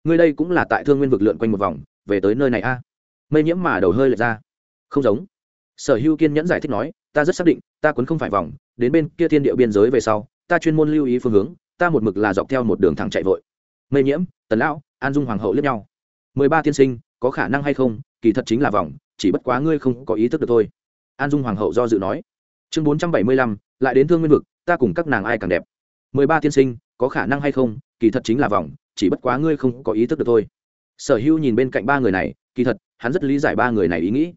ngươi đây cũng là tại thương nguyên vực lượn quanh một vòng, về tới nơi này a. Mây nhiễm mà đầu hơi lệch ra. Không giống. Sở hữu kiên nhẫn giải thích nói, ta rất xác định, ta quấn không phải vòng, đến bên kia thiên địa biên giới về sau, ta chuyên môn lưu ý phương hướng, ta một mực là dọc theo một đường thẳng chạy vội. Mây nhiễm, tần lão, an dung hoàng hậu liếc nhau. Mười ba tiên sinh có khả năng hay không, kỳ thật chính là vòng, chỉ bất quá ngươi không có ý thức được thôi. An dung hoàng hậu do dự nói. Chương bốn trăm bảy mươi lăm, lại đến thương nguyên vực, ta cùng các nàng ai càng đẹp? Mười ba tiên sinh, có khả năng hay không? Kỳ thật chính là vòng, chỉ bất quá ngươi không có ý thức được thôi. Sở hữu nhìn bên cạnh ba người này, kỳ thật, hắn rất lý giải ba người này ý nghĩ.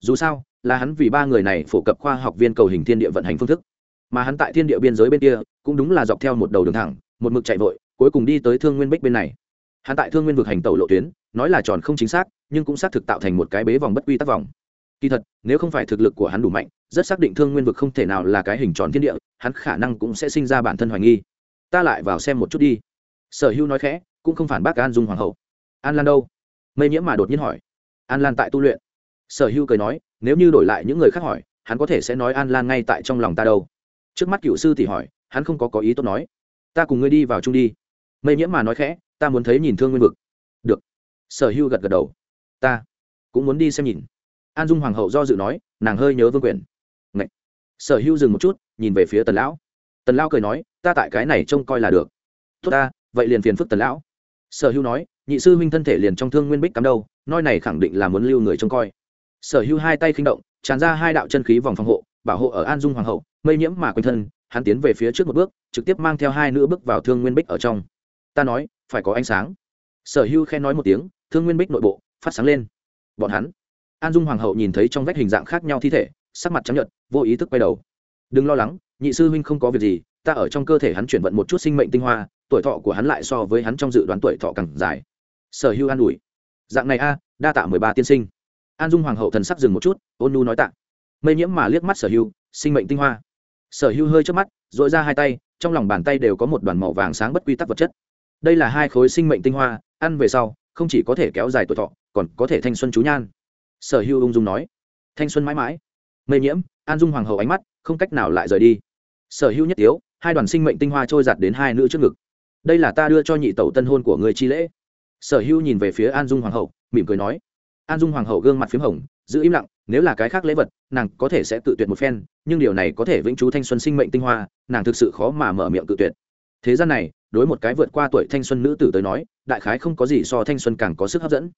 Dù sao, là hắn vì ba người này phổ cập khoa học viên cầu hình thiên địa vận hành phương thức. Mà hắn tại thiên địa biên giới bên kia, cũng đúng là dọc theo một đầu đường thẳng, một mực chạy vội, cuối cùng đi tới thương nguyên bích bên này hắn tại thương nguyên vực hành tẩu lộ tuyến, nói là tròn không chính xác, nhưng cũng xác thực tạo thành một cái bế vòng bất quy tắc vòng. Kỳ thật, nếu không phải thực lực của hắn đủ mạnh, rất xác định thương nguyên vực không thể nào là cái hình tròn thiên địa, hắn khả năng cũng sẽ sinh ra bản thân hoài nghi. Ta lại vào xem một chút đi. Sở hữu nói khẽ, cũng không phản bác an dung hoàng hậu. An lan đâu? Mây nhiễm mà đột nhiên hỏi. An lan tại tu luyện. Sở hữu cười nói, nếu như đổi lại những người khác hỏi, hắn có thể sẽ nói an lan ngay tại trong lòng ta đâu. Trước mắt cựu sư thì hỏi, hắn không có có ý tốt nói. Ta cùng ngươi đi vào chung đi mây nhiễm mà nói khẽ, ta muốn thấy nhìn thương nguyên vực. Được. Sở hưu gật gật đầu. Ta cũng muốn đi xem nhìn. An dung hoàng hậu do dự nói, nàng hơi nhớ vương quyền. Ngậy. sở hưu dừng một chút, nhìn về phía tần lão. Tần lão cười nói, ta tại cái này trông coi là được. Tốt ta, vậy liền phiền phức tần lão. Sở hưu nói, nhị sư huynh thân thể liền trong thương nguyên bích cắm đâu, nói này khẳng định là muốn lưu người trông coi. Sở hưu hai tay khinh động, tràn ra hai đạo chân khí vòng phòng hộ, bảo hộ ở an dung hoàng hậu, mây nhiễm mà quanh thân, hắn tiến về phía trước một bước, trực tiếp mang theo hai nữ bước vào thương nguyên bích ở trong ta nói phải có ánh sáng. Sở Hưu khen nói một tiếng thương nguyên bích nội bộ phát sáng lên. Bọn hắn. An dung hoàng hậu nhìn thấy trong vách hình dạng khác nhau thi thể sắc mặt trắng nhợt, vô ý thức quay đầu. Đừng lo lắng nhị sư huynh không có việc gì ta ở trong cơ thể hắn chuyển vận một chút sinh mệnh tinh hoa tuổi thọ của hắn lại so với hắn trong dự đoán tuổi thọ càng dài. Sở Hưu an ủi. Dạng này a đa tạ mười ba tiên sinh. An dung hoàng hậu thần sắc dừng một chút ôn nu nói tạ. Mây nhiễm mà liếc mắt sở Hưu, sinh mệnh tinh hoa. Sở Hưu hơi trước mắt dội ra hai tay trong lòng bàn tay đều có một đoàn màu vàng sáng bất quy tắc vật chất đây là hai khối sinh mệnh tinh hoa, ăn về sau, không chỉ có thể kéo dài tuổi thọ, còn có thể thanh xuân chú nhan. Sở hữu ung dung nói. Thanh xuân mãi mãi. Mây nhiễm, an dung hoàng hậu ánh mắt, không cách nào lại rời đi. Sở hữu nhất tiếu, hai đoàn sinh mệnh tinh hoa trôi giặt đến hai nữ trước ngực. Đây là ta đưa cho nhị tẩu tân hôn của người chi lễ. Sở hữu nhìn về phía an dung hoàng hậu, mỉm cười nói. An dung hoàng hậu gương mặt p h í m hồng, giữ im lặng, nếu là cái khác lễ vật, nàng có thể sẽ tự tuyệt một phen, nhưng điều này có thể vĩnh trú thanh xuân sinh mệnh tinh hoa, nàng thực sự khó mà mở miệng tự tuyệt thế gian này, đối một cái vượt qua tuổi thanh xuân nữ tử tới nói, đại khái không có gì so thanh xuân càng có sức hấp dẫn.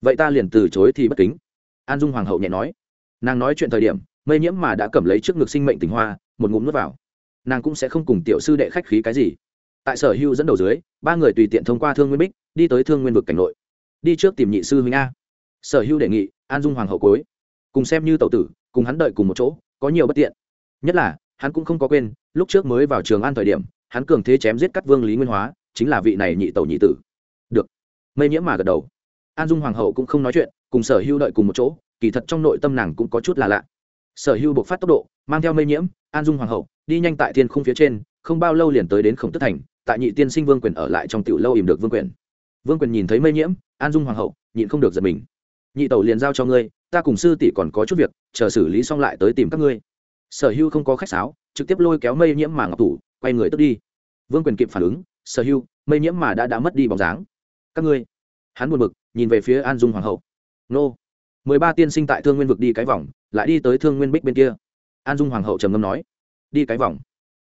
Vậy ta liền từ chối thì bất kính. An dung hoàng hậu nhẹ nói. Nàng nói chuyện thời điểm, mây nhiễm mà đã cầm lấy trước ngực sinh mệnh tình hoa, một ngụm nuốt vào. Nàng cũng sẽ không cùng tiểu sư đệ khách khí cái gì. Tại sở hưu dẫn đầu dưới, ba người tùy tiện thông qua thương nguyên bích, đi tới thương nguyên vực cảnh nội. Đi trước tìm nhị sư huynh a. Sở hưu đề nghị, an dung hoàng hậu cối cùng xem như tẩu tử, cùng hắn đợi cùng một chỗ, có nhiều bất tiện. Nhất là, hắn cũng không có quên, lúc trước mới vào trường an thời điểm hắn cường thế chém giết cắt vương lý nguyên hóa, chính là vị này nhị tẩu nhị tử. Được. Mây nhiễm mà gật đầu. An dung hoàng hậu cũng không nói chuyện, cùng sở hưu đợi cùng một chỗ, kỳ thật trong nội tâm nàng cũng có chút là lạ. Sở hưu buộc phát tốc độ, mang theo mây nhiễm, an dung hoàng hậu, đi nhanh tại thiên khung phía trên, không bao lâu liền tới đến khổng tức thành, tại nhị tiên sinh vương quyền ở lại trong tiểu lâu ìm được vương quyền. Vương quyền nhìn thấy mây nhiễm, an dung hoàng hậu, nhịn không được giật mình. Nhị tẩu liền giao cho ngươi, ta cùng sư tỷ còn có chút việc, chờ xử lý xong lại tới tìm các ngươi. Sở hưu không có khách sáo, trực tiếp lôi kéo mây nhiễm mà ngọc thủ quay người tức đi. Vương quyền kịp phản ứng, sở hưu mây nhiễm mà đã đã mất đi bóng dáng. Các ngươi, hắn buồn bực, nhìn về phía an dung hoàng hậu. Nô. Mười ba tiên sinh tại thương nguyên vực đi cái vòng, lại đi tới thương nguyên bích bên kia. An dung hoàng hậu trầm ngâm nói. Đi cái vòng.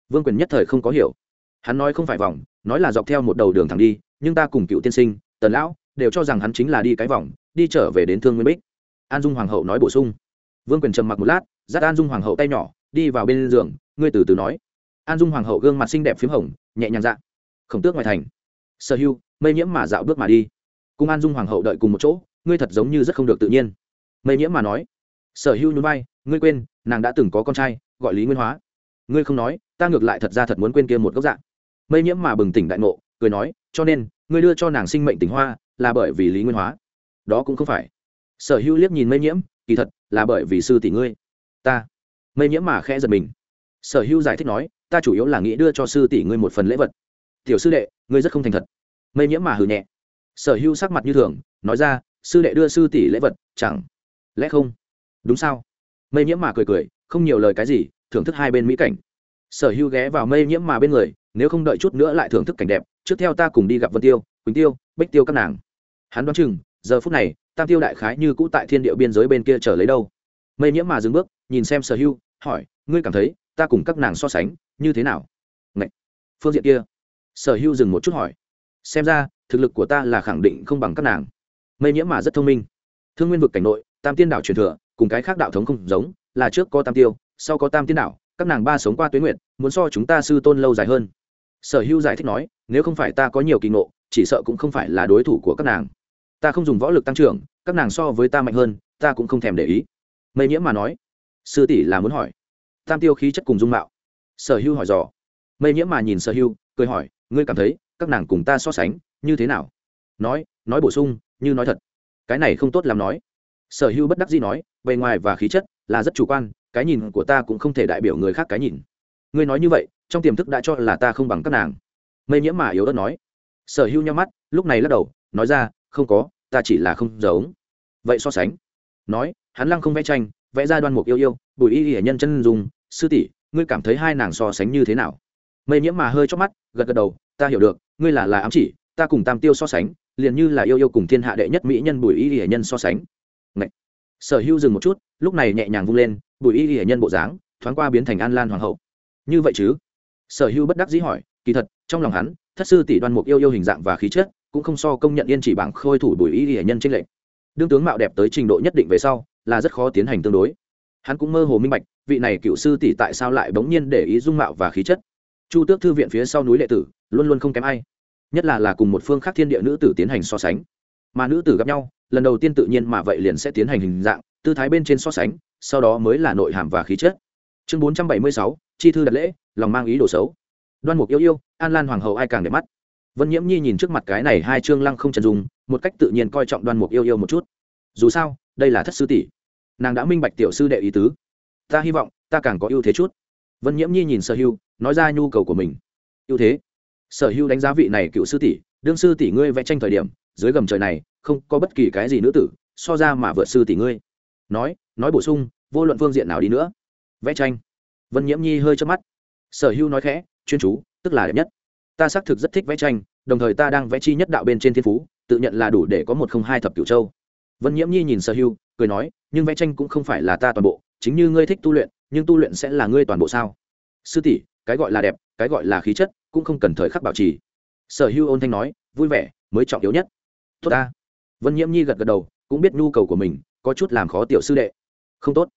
Vương quyền nhất thời không có hiểu. Hắn nói không phải vòng, nói là dọc theo một đầu đường thẳng đi, nhưng ta cùng cựu tiên sinh, tần lão, đều cho rằng hắn chính là đi cái vòng, đi trở về đến thương nguyên bích. An dung hoàng hậu nói bổ sung. Vương quyền trầm mặc một lát, dắt an dung hoàng hậu tay nhỏ, đi vào bên giường, ngươi từ từ nói an dung hoàng hậu gương mặt xinh đẹp p h í m hồng, nhẹ nhàng dạ. Khổng tước ngoài thành. Sở hưu, mây nhiễm mà dạo bước mà đi. Cùng an dung hoàng hậu đợi cùng một chỗ, ngươi thật giống như rất không được tự nhiên. Mây nhiễm mà nói. Sở hưu nhún vai, ngươi quên, nàng đã từng có con trai, gọi lý nguyên hóa. Ngươi không nói, ta ngược lại thật ra thật muốn quên kia một góc dạng mây nhiễm mà bừng tỉnh đại ngộ, cười nói, cho nên, ngươi đưa cho nàng sinh mệnh tỉnh hoa là bởi vì lý nguyên hóa. Đó cũng không phải. Sở hữu liếc nhìn mây nhiễm, kỳ thật là bởi vì sư tỷ ngươi. Ta. Mây nhiễm mà khẽ giật mình. Sở hữu giải thích nói ta chủ yếu là nghĩ đưa cho sư tỷ ngươi một phần lễ vật. Tiểu sư đệ, ngươi rất không thành thật. Mây nhiễm mà hừ nhẹ. Sở hữu sắc mặt như thường, nói ra, sư đệ đưa sư tỷ lễ vật, chẳng lẽ không? Đúng sao? Mây nhiễm mà cười cười, không nhiều lời cái gì, thưởng thức hai bên mỹ cảnh. Sở hữu ghé vào mây nhiễm mà bên người, nếu không đợi chút nữa lại thưởng thức cảnh đẹp, trước theo ta cùng đi gặp vân tiêu, quỳnh tiêu, bích tiêu các nàng. Hắn đoán chừng, giờ phút này, tam tiêu đại khái như cũ tại thiên địa biên giới bên kia chờ lấy đâu. Mây nhiễm mà dừng bước, nhìn xem sở hưu, hỏi, ngươi cảm thấy ta cùng các nàng so sánh như thế nào? Ngậy! phương diện kia, sở hưu dừng một chút hỏi. Xem ra, thực lực của ta là khẳng định không bằng các nàng. Mây nhiễm mà rất thông minh. Thương nguyên vực cảnh nội, tam tiên đảo truyền thừa, cùng cái khác đạo thống không giống, là trước có tam tiêu, sau có tam tiên đảo, các nàng ba sống qua tuyến nguyện muốn so chúng ta sư tôn lâu dài hơn. Sở hữu giải thích nói, nếu không phải ta có nhiều kỳ ngộ, chỉ sợ cũng không phải là đối thủ của các nàng. Ta không dùng võ lực tăng trưởng, các nàng so với ta mạnh hơn, ta cũng không thèm để ý. Mây nhiễm mà nói, sư tỷ là muốn hỏi. Tam tiêu khí chất cùng dung mạo sở Hưu hỏi dò. Mây nhiễm mà nhìn sở Hưu, cười hỏi ngươi cảm thấy các nàng cùng ta so sánh như thế nào? Nói nói bổ sung như nói thật. Cái này không tốt làm nói. Sở Hưu bất đắc dĩ nói bề ngoài và khí chất là rất chủ quan cái nhìn của ta cũng không thể đại biểu người khác cái nhìn. Ngươi nói như vậy trong tiềm thức đã cho là ta không bằng các nàng. Mây nhiễm mà yếu ớt nói. Sở Hưu nhau mắt lúc này lắc đầu nói ra không có ta chỉ là không giống. Vậy so sánh. Nói hắn lăng không vẽ tranh vẽ ra đoan mục yêu yêu bùi y hiển nhân chân dùng sư tỷ ngươi cảm thấy hai nàng so sánh như thế nào? Mây nhiễm mà hơi chót mắt, gật gật đầu, ta hiểu được, ngươi là là ám chỉ, ta cùng tam tiêu so sánh, liền như là yêu yêu cùng thiên hạ đệ nhất mỹ nhân bùi y hiển nhân so sánh. Ngậy. sở hữu dừng một chút, lúc này nhẹ nhàng vung lên, bùi y hiển nhân bộ dáng, thoáng qua biến thành an lan hoàng hậu. Như vậy chứ? Sở hữu bất đắc dĩ hỏi, kỳ thật, trong lòng hắn, thất sư tỷ đoan mục yêu yêu hình dạng và khí chất, cũng không so công nhận yên chỉ bảng khôi thủ bùi y hiển nhân trên lệnh đương tướng mạo đẹp tới trình độ nhất định về sau, là rất khó tiến hành tương đối hắn cũng mơ hồ minh bạch, vị này cựu sư tỷ tại sao lại bỗng nhiên để ý dung mạo và khí chất. Chu tước thư viện phía sau núi lệ tử, luôn luôn không kém ai. Nhất là là cùng một phương khác thiên địa nữ tử tiến hành so sánh. Mà nữ tử gặp nhau, lần đầu tiên tự nhiên mà vậy liền sẽ tiến hành hình dạng, tư thái bên trên so sánh, sau đó mới là nội hàm và khí chất. Chương bốn trăm bảy mươi sáu, chi thư đặt lễ, lòng mang ý đồ xấu. Đoan mục yêu yêu, an lan hoàng hậu ai càng đẹp mắt. Vân nhiễm nhi nhìn trước mặt cái này hai chương lăng không trần dùng một cách tự nhiên coi trọng đoan mục yêu yêu một chút. Dù sao, đây là thất sư tỷ nàng đã minh bạch tiểu sư đệ ý tứ. Ta hy vọng, ta càng có ưu thế chút. Vân nhiễm nhi nhìn sở hưu, nói ra nhu cầu của mình. Ưu thế? Sở hưu đánh giá vị này cựu sư tỷ, đương sư tỷ ngươi vẽ tranh thời điểm, dưới gầm trời này, không có bất kỳ cái gì nữ tử, so ra mà vượt sư tỷ ngươi. Nói nói bổ sung, vô luận phương diện nào đi nữa. Vẽ tranh. Vân nhiễm nhi hơi chớp mắt. Sở hưu nói khẽ, chuyên chú, tức là đẹp nhất. Ta xác thực rất thích vẽ tranh, đồng thời ta đang vẽ chi nhất đạo bên trên thiên phú, tự nhận là đủ để có một không hai thập cửu châu vân nhiễm nhi nhìn sở hưu cười nói, nhưng vẽ tranh cũng không phải là ta toàn bộ, chính như ngươi thích tu luyện, nhưng tu luyện sẽ là ngươi toàn bộ sao? Sư tỷ, cái gọi là đẹp, cái gọi là khí chất, cũng không cần thời khắc bảo trì. Sở hưu ôn thanh nói, vui vẻ, mới trọng yếu nhất. Tốt ta. Vân nhiễm nhi gật gật đầu, cũng biết nhu cầu của mình, có chút làm khó tiểu sư đệ. Không tốt.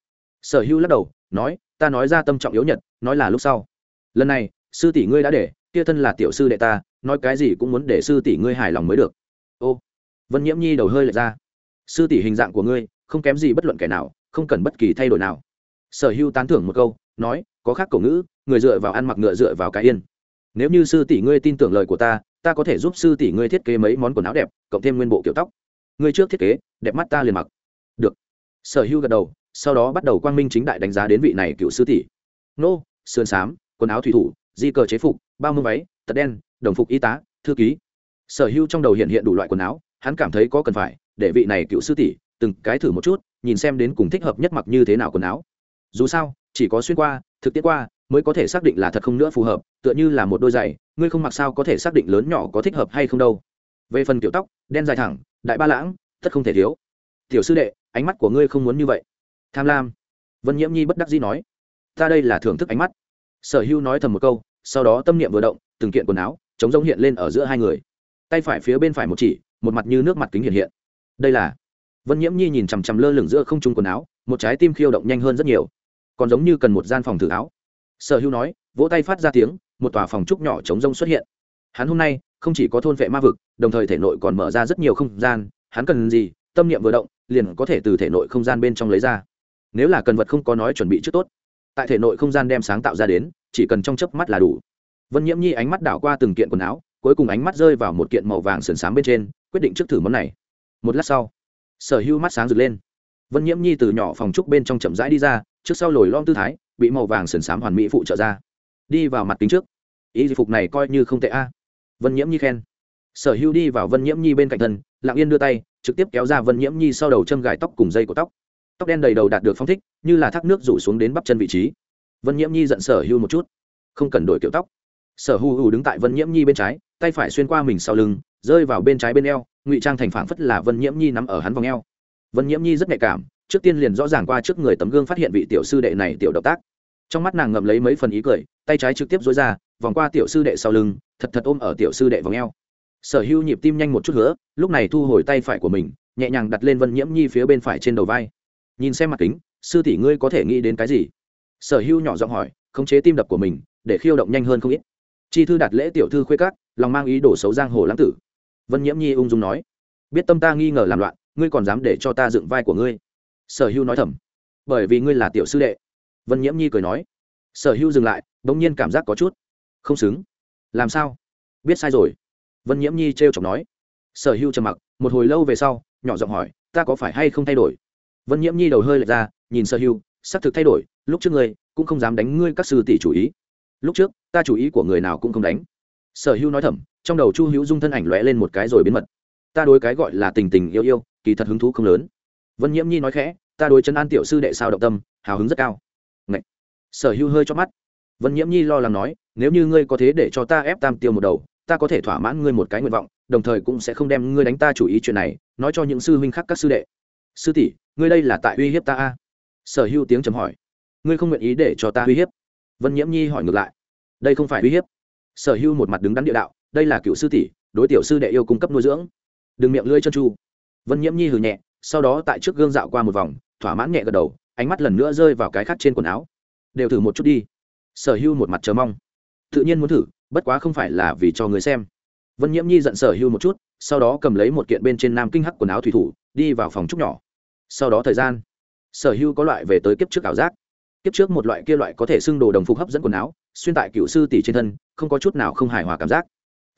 Sở hưu lắc đầu, nói, ta nói ra tâm trọng yếu nhất, nói là lúc sau. Lần này, sư tỷ ngươi đã để, kia thân là tiểu sư đệ ta, nói cái gì cũng muốn để sư tỷ ngươi hài lòng mới được. Ô. vân nhiễm nhi đầu hơi lệch ra sư tỷ hình dạng của ngươi, không kém gì bất luận kẻ nào, không cần bất kỳ thay đổi nào. Sở hưu tán thưởng một câu, nói, có khác cổ ngữ, người dựa vào ăn mặc ngựa dựa vào cái yên. Nếu như sư tỷ ngươi tin tưởng lời của ta ta có thể giúp sư tỷ ngươi thiết kế mấy món quần áo đẹp, cộng thêm nguyên bộ kiểu tóc. Ngươi trước thiết kế, đẹp mắt ta liền mặc. Được. Sở hưu gật đầu, sau đó bắt đầu quang minh chính đại đánh giá đến vị này cựu sư tỷ. Nô, sườn xám, quần áo thủy thủ, di cờ chế phục, bao mưa váy, tật đen, đồng phục y tá, thư ký. Sở hưu trong đầu hiện hiện đủ loại quần áo, hắn cảm thấy có cần phải để vị này cựu sư tỷ từng cái thử một chút, nhìn xem đến cùng thích hợp nhất mặc như thế nào quần áo. Dù sao, chỉ có xuyên qua, thực tiễn qua mới có thể xác định là thật không nữa phù hợp, tựa như là một đôi giày, ngươi không mặc sao có thể xác định lớn nhỏ có thích hợp hay không đâu. Về phần kiểu tóc, đen dài thẳng, đại ba lãng, tất không thể thiếu. Tiểu sư đệ, ánh mắt của ngươi không muốn như vậy. Tham lam. Vân nhiễm nhi bất đắc dĩ nói. Ta đây là thưởng thức ánh mắt. Sở hưu nói thầm một câu, sau đó tâm niệm vừa động, từng kiện quần áo chống rông hiện lên ở giữa hai người. Tay phải phía bên phải một chỉ, một mặt như nước mặt kính hiện hiện đây là vân nhiễm nhi nhìn chằm chằm lơ lửng giữa không trung quần áo một trái tim khiêu động nhanh hơn rất nhiều còn giống như cần một gian phòng thử áo sở hữu nói vỗ tay phát ra tiếng một tòa phòng trúc nhỏ chống rông xuất hiện hắn hôm nay không chỉ có thôn vệ ma vực đồng thời thể nội còn mở ra rất nhiều không gian hắn cần gì tâm niệm vừa động liền có thể từ thể nội không gian bên trong lấy ra nếu là cần vật không có nói chuẩn bị trước tốt tại thể nội không gian đem sáng tạo ra đến chỉ cần trong chớp mắt là đủ vân nhiễm nhi ánh mắt đảo qua từng kiện quần áo cuối cùng ánh mắt rơi vào một kiện màu vàng sườn s bên trên quyết định trước thử món này một lát sau, sở hữu mắt sáng rực lên. Vân nhiễm nhi từ nhỏ phòng trúc bên trong chậm rãi đi ra, trước sau lồi lom tư thái, bị màu vàng sườn s hoàn mỹ phụ trợ ra. Đi vào mặt kính trước. Ý phục này coi như không tệ a. Vân nhiễm nhi khen. Sở hữu đi vào vân nhiễm nhi bên cạnh thân, lặng yên đưa tay, trực tiếp kéo ra vân nhiễm nhi sau đầu châm gài tóc cùng dây của tóc. Tóc đen đầy đầu đạt được phong thích, như là thác nước rủ xuống đến bắp chân vị trí. Vân nhiễm nhi giận sở hữu một chút. Không cần đổi kiểu tóc. Sở hữu đứng tại vân nhiễm nhi bên trái, tay phải xuyên qua mình sau lưng, rơi vào bên trái bên eo ngụy trang thành phản phất là vân nhiễm nhi nắm ở hắn vòng eo. Vân nhiễm nhi rất nhạy cảm, trước tiên liền rõ ràng qua trước người tấm gương phát hiện vị tiểu sư đệ này tiểu động tác. Trong mắt nàng ngậm lấy mấy phần ý cười, tay trái trực tiếp dối ra, vòng qua tiểu sư đệ sau lưng, thật thật ôm ở tiểu sư đệ vòng eo. Sở hữu nhịp tim nhanh một chút nữa lúc này thu hồi tay phải của mình, nhẹ nhàng đặt lên vân nhiễm nhi phía bên phải trên đầu vai. Nhìn xem mặt kính, sư tỷ ngươi có thể nghĩ đến cái gì? Sở hữu nhỏ giọng hỏi, khống chế tim đập của mình, để khiêu động nhanh hơn không ít. Chi thư đặt lễ tiểu thư khuê cát lòng mang ý đổ xấu giang hồ lãng tử vân nhiễm nhi ung dung nói biết tâm ta nghi ngờ làm loạn ngươi còn dám để cho ta dựng vai của ngươi? Sở Hưu nói thầm bởi vì ngươi là tiểu sư đệ. Vân nhiễm nhi cười nói sở Hưu dừng lại đ ỗ n g nhiên cảm giác có chút không xứng. Làm sao? Biết sai rồi. Vân nhiễm nhi t r e o chọc nói. Sở Hưu trầm mặc một hồi lâu về sau nhỏ giọng hỏi ta có phải hay không thay đổi? Vân nhiễm nhi đầu hơi lệch ra nhìn sở Hưu, xác thực thay đổi lúc trước ngươi cũng không dám đánh ngươi các sư tỷ chủ ý. Lúc trước ta chủ ý của người nào cũng không đánh. Sở Hưu nói thầm trong đầu chu hữu dung thân ảnh lóe lên một cái rồi biến mật. Ta đối cái gọi là tình tình yêu yêu, kỳ thật hứng thú không lớn. Vân nhiễm nhi nói khẽ, ta đối chân an tiểu sư đệ sao động tâm, hào hứng rất cao. Ngậy. sở hưu hơi cho mắt. Vân nhiễm nhi lo lắng nói, nếu như ngươi có thế để cho ta ép tam tiêu một đầu, ta có thể thỏa mãn ngươi một cái nguyện vọng, đồng thời cũng sẽ không đem ngươi đánh ta chủ ý chuyện này, nói cho những sư huynh khác các sư đệ. Sư tỷ, ngươi đây là tại uy hiếp ta a? Sở hưu tiếng chấm hỏi. Ngươi không nguyện ý để cho ta uy hiếp? Vân nhiễm nhi hỏi ngược lại. Đây không phải uy hiếp. Sở hưu một mặt đứng đắn địa đạo đây là cựu sư tỷ, đối tiểu sư đệ yêu cung cấp nuôi dưỡng. Đừng miệng lưỡi chân chu. Vân nhiễm nhi hừ nhẹ, sau đó tại trước gương dạo qua một vòng, thỏa mãn nhẹ gật đầu, ánh mắt lần nữa rơi vào cái khác trên quần áo. Đều thử một chút đi. Sở hưu một mặt chờ mong. Tự nhiên muốn thử, bất quá không phải là vì cho người xem. Vân nhiễm nhi giận sở hưu một chút, sau đó cầm lấy một kiện bên trên nam kinh hắc quần áo thủy thủ, đi vào phòng trúc nhỏ. Sau đó thời gian, sở hưu có loại về tới kiếp trước ảo giác. Kiếp trước một loại kia loại có thể xưng đồ đồng phục hấp dẫn quần áo, xuyên tại cựu sư tỷ trên thân, không có chút nào không hài hòa cảm giác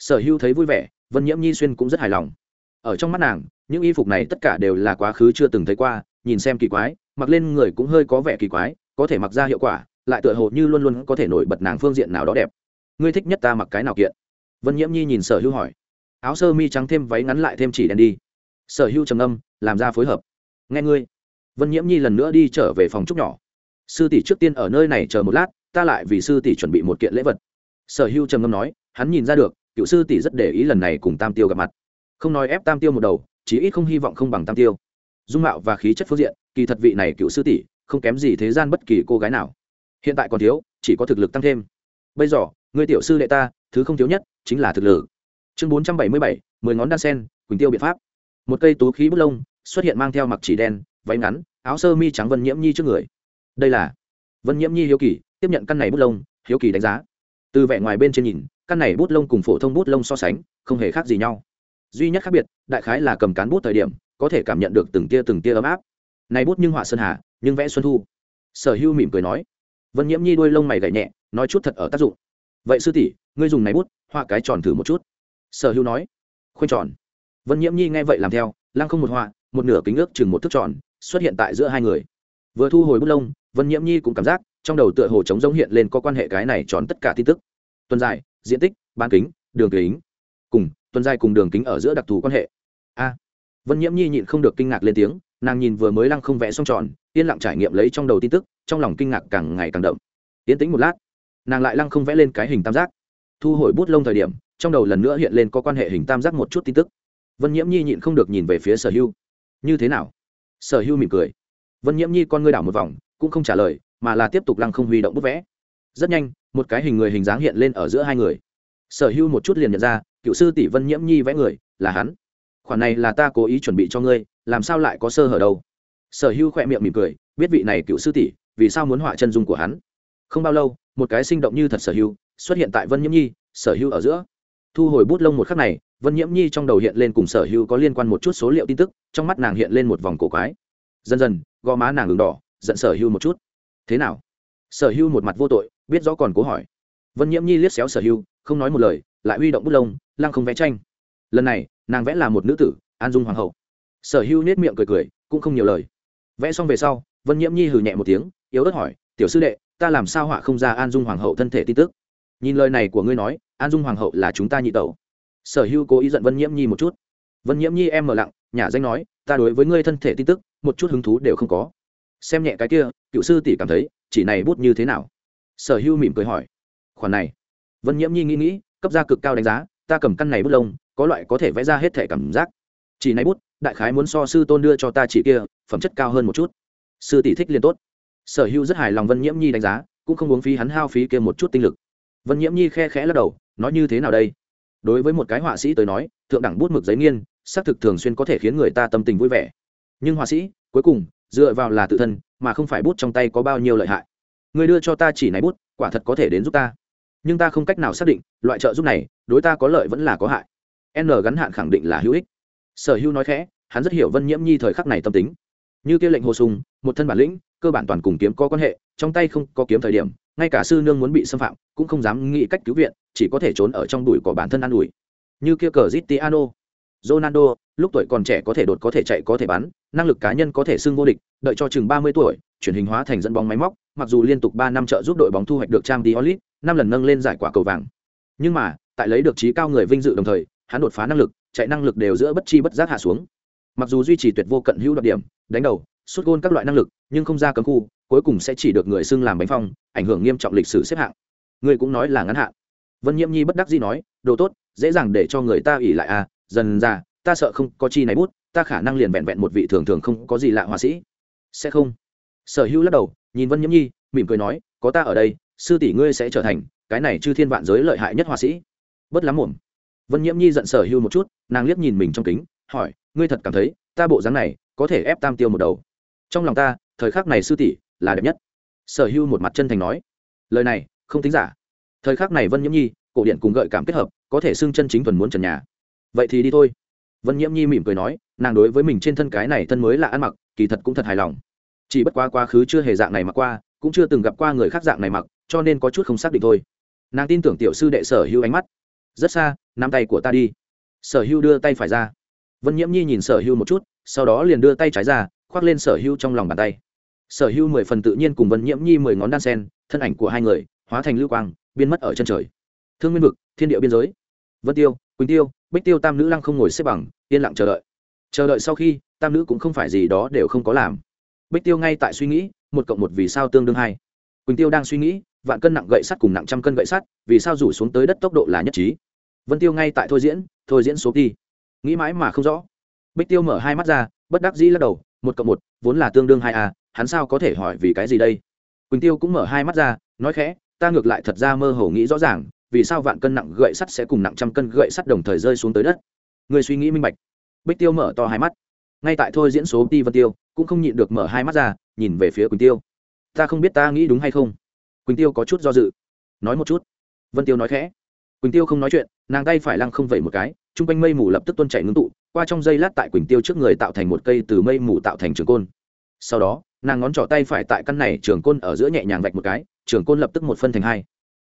sở hưu thấy vui vẻ, vân nhiễm nhi xuyên cũng rất hài lòng. Ở trong mắt nàng, những y phục này tất cả đều là quá khứ chưa từng thấy qua, nhìn xem kỳ quái, mặc lên người cũng hơi có vẻ kỳ quái, có thể mặc ra hiệu quả, lại tựa hồ như luôn luôn có thể nổi bật nàng phương diện nào đó đẹp. Ngươi thích nhất ta mặc cái nào kiện? Vân nhiễm nhi nhìn sở hữu hỏi. Áo sơ mi trắng thêm váy ngắn lại thêm chỉ đen đi. Sở hữu trầm âm làm ra phối hợp. Nghe ngươi. Vân nhiễm nhi lần nữa đi trở về phòng trúc nhỏ. Sư tỷ trước tiên ở nơi này chờ một lát, ta lại vì sư tỷ chuẩn bị một kiện lễ vật. Sở hữu trầm ngâm nói, hắn nhìn ra được cựu sư tỷ rất để ý lần này cùng tam tiêu gặp mặt. Không nói ép tam tiêu một đầu, chí ít không hy vọng không bằng tam tiêu. Dung mạo và khí chất phương diện, kỳ thật vị này cựu sư tỷ không kém gì thế gian bất kỳ cô gái nào. Hiện tại còn thiếu, chỉ có thực lực tăng thêm. Bây giờ, người tiểu sư đệ ta, thứ không thiếu nhất chính là thực lực. Chương bốn trăm bảy mươi bảy, mười ngón đan sen, quỳnh tiêu biện pháp. Một cây tú khí bút lông xuất hiện mang theo mặc chỉ đen, váy ngắn, áo sơ mi trắng vân nhiễm nhi trước người. Đây là vân nhiễm nhi hiếu kỳ, tiếp nhận căn này bút lông, hiếu kỳ đánh giá. Từ vẻ ngoài bên trên nhìn căn này bút lông cùng phổ thông bút lông so sánh, không hề khác gì nhau. Duy nhất khác biệt, đại khái là cầm cán bút thời điểm, có thể cảm nhận được từng tia từng tia ấm áp. Này bút nhưng họa sơn hà, nhưng vẽ xuân thu. Sở hưu mỉm cười nói. Vân nhiễm nhi đuôi lông mày gậy nhẹ, nói chút thật ở tác dụng. Vậy sư tỷ, ngươi dùng này bút, họa cái tròn thử một chút. Sở hưu nói. Khoanh tròn. Vân nhiễm nhi nghe vậy làm theo, lăng không một họa, một nửa kính ước chừng một thước tròn, xuất hiện tại giữa hai người. Vừa thu hồi bút lông, vân nhiễm nhi cũng cảm giác, trong đầu tựa hồ trống giống hiện lên có quan hệ cái này tròn tất cả tin tức. Tuần dài diện tích, bán kính, đường kính, cùng tuần dài cùng đường kính ở giữa đặc thù quan hệ. A. Vân nhiễm nhi nhịn không được kinh ngạc lên tiếng, nàng nhìn vừa mới lăng không vẽ xong tròn, yên lặng trải nghiệm lấy trong đầu tin tức, trong lòng kinh ngạc càng ngày càng đậm. Yên tĩnh một lát, nàng lại lăng không vẽ lên cái hình tam giác. Thu hồi bút lông thời điểm, trong đầu lần nữa hiện lên có quan hệ hình tam giác một chút tin tức. Vân nhiễm nhi nhịn không được nhìn về phía sở hưu. Như thế nào? Sở hưu mỉm cười. Vân nhiễm nhi con ngươi đảo một vòng, cũng không trả lời, mà là tiếp tục lăng không huy động bút vẽ. Rất nhanh một cái hình người hình dáng hiện lên ở giữa hai người. Sở hưu một chút liền nhận ra, cựu sư tỷ vân nhiễm nhi vẽ người, là hắn. Khoản này là ta cố ý chuẩn bị cho ngươi, làm sao lại có sơ hở đâu? Sở hưu khỏe miệng mỉm cười, biết vị này cựu sư tỷ, vì sao muốn họa chân dung của hắn. Không bao lâu, một cái sinh động như thật sở hưu xuất hiện tại vân nhiễm nhi, sở hưu ở giữa. Thu hồi bút lông một khắc này, vân nhiễm nhi trong đầu hiện lên cùng sở hưu có liên quan một chút số liệu tin tức, trong mắt nàng hiện lên một vòng cổ quái. Dần dần, gò má nàng đường đỏ, giận sở hưu một chút. Thế nào? Sở hưu một mặt vô tội biết rõ còn cố hỏi. Vân nhiễm nhi liếc xéo sở hưu không nói một lời, lại huy động bút lông, lăng không vẽ tranh. Lần này, nàng vẽ là một nữ tử, an dung hoàng hậu. Sở hưu nết miệng cười cười, cũng không nhiều lời. Vẽ xong về sau, vân nhiễm nhi hừ nhẹ một tiếng, yếu ớt hỏi, tiểu sư đệ, ta làm sao họa không ra an dung hoàng hậu thân thể tin tức? Nhìn lời này của ngươi nói, an dung hoàng hậu là chúng ta nhị tẩu. Sở hưu cố ý giận vân nhiễm nhi một chút. Vân nhiễm nhi em mở lặng, nhà danh nói, ta đối với ngươi thân thể tin tức, một chút hứng thú đều không có. Xem nhẹ cái kia, cựu sư tỷ cảm thấy, chỉ này bút như thế nào? Sở hưu mỉm cười hỏi, khoản này? Vân nhiễm nhi nghĩ nghĩ, cấp ra cực cao đánh giá, ta cầm căn này bút lông, có loại có thể vẽ ra hết thể cảm giác. Chỉ này bút, đại khái muốn so sư tôn đưa cho ta chỉ kia, phẩm chất cao hơn một chút. Sư tỷ thích liên tốt. Sở Hưu rất hài lòng vân nhiễm nhi đánh giá, cũng không uống phí hắn hao phí kia một chút tinh lực. Vân nhiễm nhi khe khẽ lắc đầu, nói như thế nào đây? Đối với một cái họa sĩ tới nói, thượng đẳng bút mực giấy nghiên, xác thực thường xuyên có thể khiến người ta tâm tình vui vẻ. Nhưng họa sĩ, cuối cùng, dựa vào là tự thân, mà không phải bút trong tay có bao nhiêu lợi hại người đưa cho ta chỉ này bút, quả thật có thể đến giúp ta. Nhưng ta không cách nào xác định, loại trợ giúp này, đối ta có lợi vẫn là có hại. N gắn hạn khẳng định là hữu ích. Sở hữu nói khẽ, hắn rất hiểu vân nhiễm nhi thời khắc này tâm tính. Như kia lệnh hồ sùng, một thân bản lĩnh, cơ bản toàn cùng kiếm có quan hệ, trong tay không có kiếm thời điểm, ngay cả sư nương muốn bị xâm phạm, cũng không dám nghĩ cách cứu viện, chỉ có thể trốn ở trong đùi của bản thân an ủi. Như kia cờ zitiano ronaldo, lúc tuổi còn trẻ có thể đột có thể chạy có thể bắn, năng lực cá nhân có thể xưng vô địch, đợi cho chừng ba mươi tuổi, chuyển hình hóa thành dẫn bóng máy móc, mặc dù liên tục ba năm trợ giúp đội bóng thu hoạch được trang diolit năm lần nâng lên giải quả cầu vàng. Nhưng mà, tại lấy được trí cao người vinh dự đồng thời, hắn đột phá năng lực, chạy năng lực đều giữa bất chi bất giác hạ xuống. Mặc dù duy trì tuyệt vô cận hữu đặc điểm, đánh đầu, sút gôn các loại năng lực, nhưng không ra cấm khu, cuối cùng sẽ chỉ được người xưng làm bánh phong, ảnh hưởng nghiêm trọng lịch sử xếp hạng. Người cũng nói là ngắn hạn. Vân nhiễm nhi bất đắc dĩ nói, đồ tốt, dễ dàng để cho người ta ỉ lại à dần ra, ta sợ không có chi này bút, ta khả năng liền vẹn vẹn một vị thường thường không có gì lạ họa sĩ. Sẽ không. Sở hữu lắc đầu, nhìn vân nhiễm nhi, mỉm cười nói, có ta ở đây, sư tỷ ngươi sẽ trở thành cái này chư thiên vạn giới lợi hại nhất họa sĩ. Bất lắm mồm vân nhiễm nhi giận sở hưu một chút, nàng liếc nhìn mình trong kính, hỏi, ngươi thật cảm thấy ta bộ dáng này có thể ép tam tiêu một đầu? Trong lòng ta, thời khắc này sư tỷ là đẹp nhất. Sở hưu một mặt chân thành nói, lời này không tính giả. Thời khắc này vân nhiễm nhi, cổ điện cùng gợi cảm kết hợp, có thể xưng chân chính thuần muốn trần nhà vậy thì đi thôi. Vân nhiễm nhi mỉm cười nói, nàng đối với mình trên thân cái này thân mới là ăn mặc, kỳ thật cũng thật hài lòng. Chỉ bất quá quá khứ chưa hề dạng này mặc qua, cũng chưa từng gặp qua người khác dạng này mặc, cho nên có chút không xác định thôi. Nàng tin tưởng tiểu sư đệ sở hữu ánh mắt. Rất xa, nắm tay của ta đi. Sở hữu đưa tay phải ra. Vân nhiễm nhi nhìn sở hữu một chút, sau đó liền đưa tay trái ra, khoác lên sở hữu trong lòng bàn tay. Sở hữu mười phần tự nhiên cùng vân nhiễm nhi mười ngón đan sen, thân ảnh của hai người, hóa thành lưu quang, biến mất ở chân trời. Thương nguyên vực, thiên địa biên giới. Vân tiêu quỳnh tiêu, bích tiêu tam nữ lăng không ngồi xếp bằng, yên lặng chờ đợi. Chờ đợi sau khi, tam nữ cũng không phải gì đó đều không có làm. Bích tiêu ngay tại suy nghĩ, một cộng một vì sao tương đương hai. Quỳnh tiêu đang suy nghĩ, vạn cân nặng gậy sắt cùng nặng trăm cân gậy sắt, vì sao rủ xuống tới đất tốc độ là nhất trí. Vân tiêu ngay tại thôi diễn thôi diễn số đi nghĩ mãi mà không rõ. Bích tiêu mở hai mắt ra, bất đắc dĩ lắc đầu, một cộng một, vốn là tương đương hai a hắn sao có thể hỏi vì cái gì đây? Quỳnh tiêu cũng mở hai mắt ra, nói khẽ, ta ngược lại thật ra mơ hồ nghĩ rõ ràng vì sao vạn cân nặng gậy sắt sẽ cùng nặng trăm cân gậy sắt đồng thời rơi xuống tới đất? Người suy nghĩ minh bạch. Bích tiêu mở to hai mắt. Ngay tại thôi diễn số ti vân tiêu, cũng không nhịn được mở hai mắt ra, nhìn về phía quỳnh tiêu. Ta không biết ta nghĩ đúng hay không? Quỳnh tiêu có chút do dự. Nói một chút. Vân tiêu nói khẽ. Quỳnh tiêu không nói chuyện, nàng tay phải lăng không vẩy một cái, chung quanh mây mù lập tức tuôn chảy ngưng tụ, qua trong dây lát tại quỳnh tiêu trước người tạo thành một cây từ mây mù tạo thành trường côn. Sau đó, nàng ngón trỏ tay phải tại căn này trường côn ở giữa nhẹ nhàng vạch một cái, trường côn lập tức một phân thành hai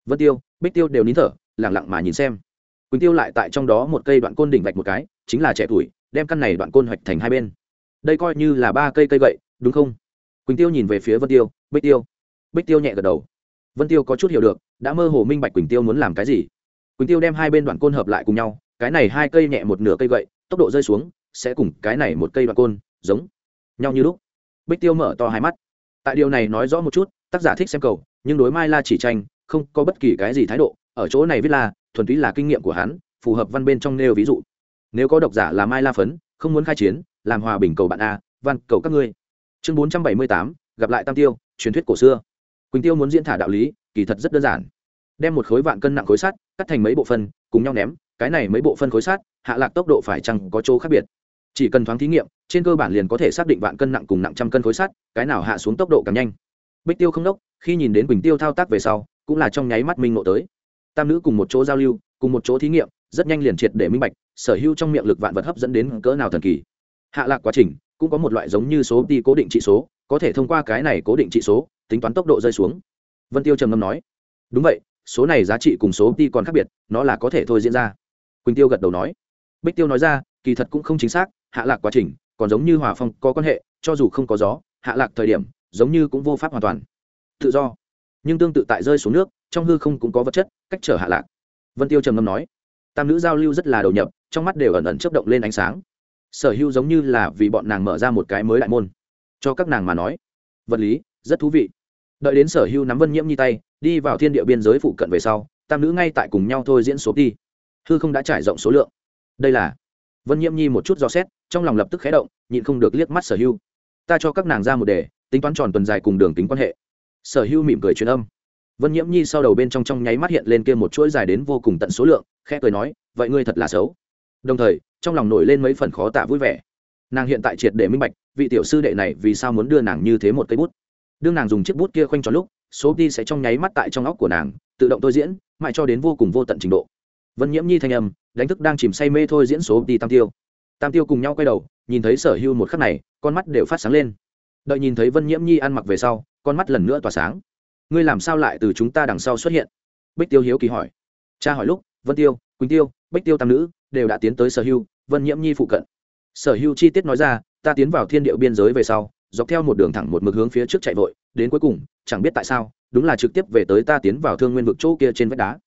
vân tiêu, bích tiêu đều nín thở lẳng lặng mà nhìn xem. Quỳnh tiêu lại tại trong đó một cây đoạn côn đỉnh vạch một cái, chính là trẻ tuổi, đem căn này đoạn côn hoạch thành hai bên. Đây coi như là ba cây cây gậy, đúng không? Quỳnh tiêu nhìn về phía vân tiêu, bích tiêu. Bích tiêu nhẹ gật đầu. Vân tiêu có chút hiểu được, đã mơ hồ minh bạch quỳnh tiêu muốn làm cái gì. Quỳnh tiêu đem hai bên đoạn côn hợp lại cùng nhau, cái này hai cây nhẹ một nửa cây gậy, tốc độ rơi xuống, sẽ cùng cái này một cây đoạn côn, giống nhau như lúc. Bích tiêu mở to hai mắt. Tại điều này nói rõ một chút, tác giả thích xem cầu, nhưng đối mai la chỉ tranh không có bất kỳ cái gì thái độ, ở chỗ này viết là, thuần túy là kinh nghiệm của hắn, phù hợp văn bên trong nêu ví dụ. Nếu có độc giả là mai la phấn, không muốn khai chiến, làm hòa bình cầu bạn a, văn, cầu các ngươi. Chương bốn trăm bảy mươi tám, gặp lại tam tiêu, truyền thuyết cổ xưa. Quỳnh tiêu muốn diễn thả đạo lý, kỳ thật rất đơn giản. Đem một khối vạn cân nặng khối sắt, cắt thành mấy bộ phân, cùng nhau ném, cái này mấy bộ phân khối sắt, hạ lạc tốc độ phải chăng có chỗ khác biệt? Chỉ cần thoáng thí nghiệm, trên cơ bản liền có thể xác định vạn cân nặng cùng nặng trăm cân khối sắt, cái nào hạ xuống tốc độ càng nhanh. Bích tiêu không đốc, khi nhìn đến quỳnh tiêu thao tác về sau cũng là trong nháy mắt minh ngộ tới. Tam nữ cùng một chỗ giao lưu, cùng một chỗ thí nghiệm, rất nhanh liền triệt để minh bạch, sở hữu trong miệng lực vạn vật hấp dẫn đến cỡ nào thần kỳ. Hạ lạc quá trình, cũng có một loại giống như số đi cố định trị số, có thể thông qua cái này cố định trị số, tính toán tốc độ rơi xuống. Vân tiêu trầm ngâm nói, đúng vậy, số này giá trị cùng số đi còn khác biệt, nó là có thể thôi diễn ra. Quỳnh tiêu gật đầu nói. Bích tiêu nói ra, kỳ thật cũng không chính xác, hạ lạc quá trình, còn giống như hòa phong có quan hệ, cho dù không có gió, hạ lạc thời điểm, giống như cũng vô pháp hoàn toàn. Tự do nhưng tương tự tại rơi xuống nước, trong hư không cũng có vật chất, cách trở hạ lạc. Vân tiêu trầm ngâm nói, tam nữ giao lưu rất là đầu nhập, trong mắt đều ẩn ẩn chấp động lên ánh sáng. Sở hữu giống như là vì bọn nàng mở ra một cái mới đại môn. Cho các nàng mà nói, vật lý, rất thú vị. Đợi đến sở hữu nắm vân nhiễm nhi tay, đi vào thiên địa biên giới phụ cận về sau, tam nữ ngay tại cùng nhau thôi diễn số đi hư không đã trải rộng số lượng. Đây là vân nhiễm nhi một chút do xét, trong lòng lập tức khé động, nhịn không được liếc mắt sở hữu. Ta cho các nàng ra một đề, tính toán tròn tuần dài cùng đường tính quan hệ sở hữu mỉm cười truyền âm. Vân nhiễm nhi sau đầu bên trong trong nháy mắt hiện lên kia một chuỗi dài đến vô cùng tận số lượng, khẽ cười nói, vậy ngươi thật là xấu. Đồng thời, trong lòng nổi lên mấy phần khó tả vui vẻ. Nàng hiện tại triệt để minh bạch, vị tiểu sư đệ này vì sao muốn đưa nàng như thế một cây bút. Đương nàng dùng chiếc bút kia khoanh tròn lúc, số đi sẽ trong nháy mắt tại trong óc của nàng, tự động tôi diễn, mãi cho đến vô cùng vô tận trình độ. Vân nhiễm nhi thanh âm, đánh thức đang chìm say mê thôi diễn số đi tam tiêu. Tam tiêu cùng nhau quay đầu, nhìn thấy sở hưu một khắc này, con mắt đều phát sáng lên đợi nhìn thấy vân nhiễm nhi ăn mặc về sau, con mắt lần nữa tỏa sáng. Ngươi làm sao lại từ chúng ta đằng sau xuất hiện? Bích tiêu hiếu kỳ hỏi. Cha hỏi lúc, vân tiêu, quỳnh tiêu, bích tiêu tam nữ đều đã tiến tới sở hưu vân nhiễm nhi phụ cận. Sở hưu chi tiết nói ra, ta tiến vào thiên điệu biên giới về sau, dọc theo một đường thẳng một mực hướng phía trước chạy vội, đến cuối cùng, chẳng biết tại sao, đúng là trực tiếp về tới ta tiến vào thương nguyên vực chỗ kia trên vách đá.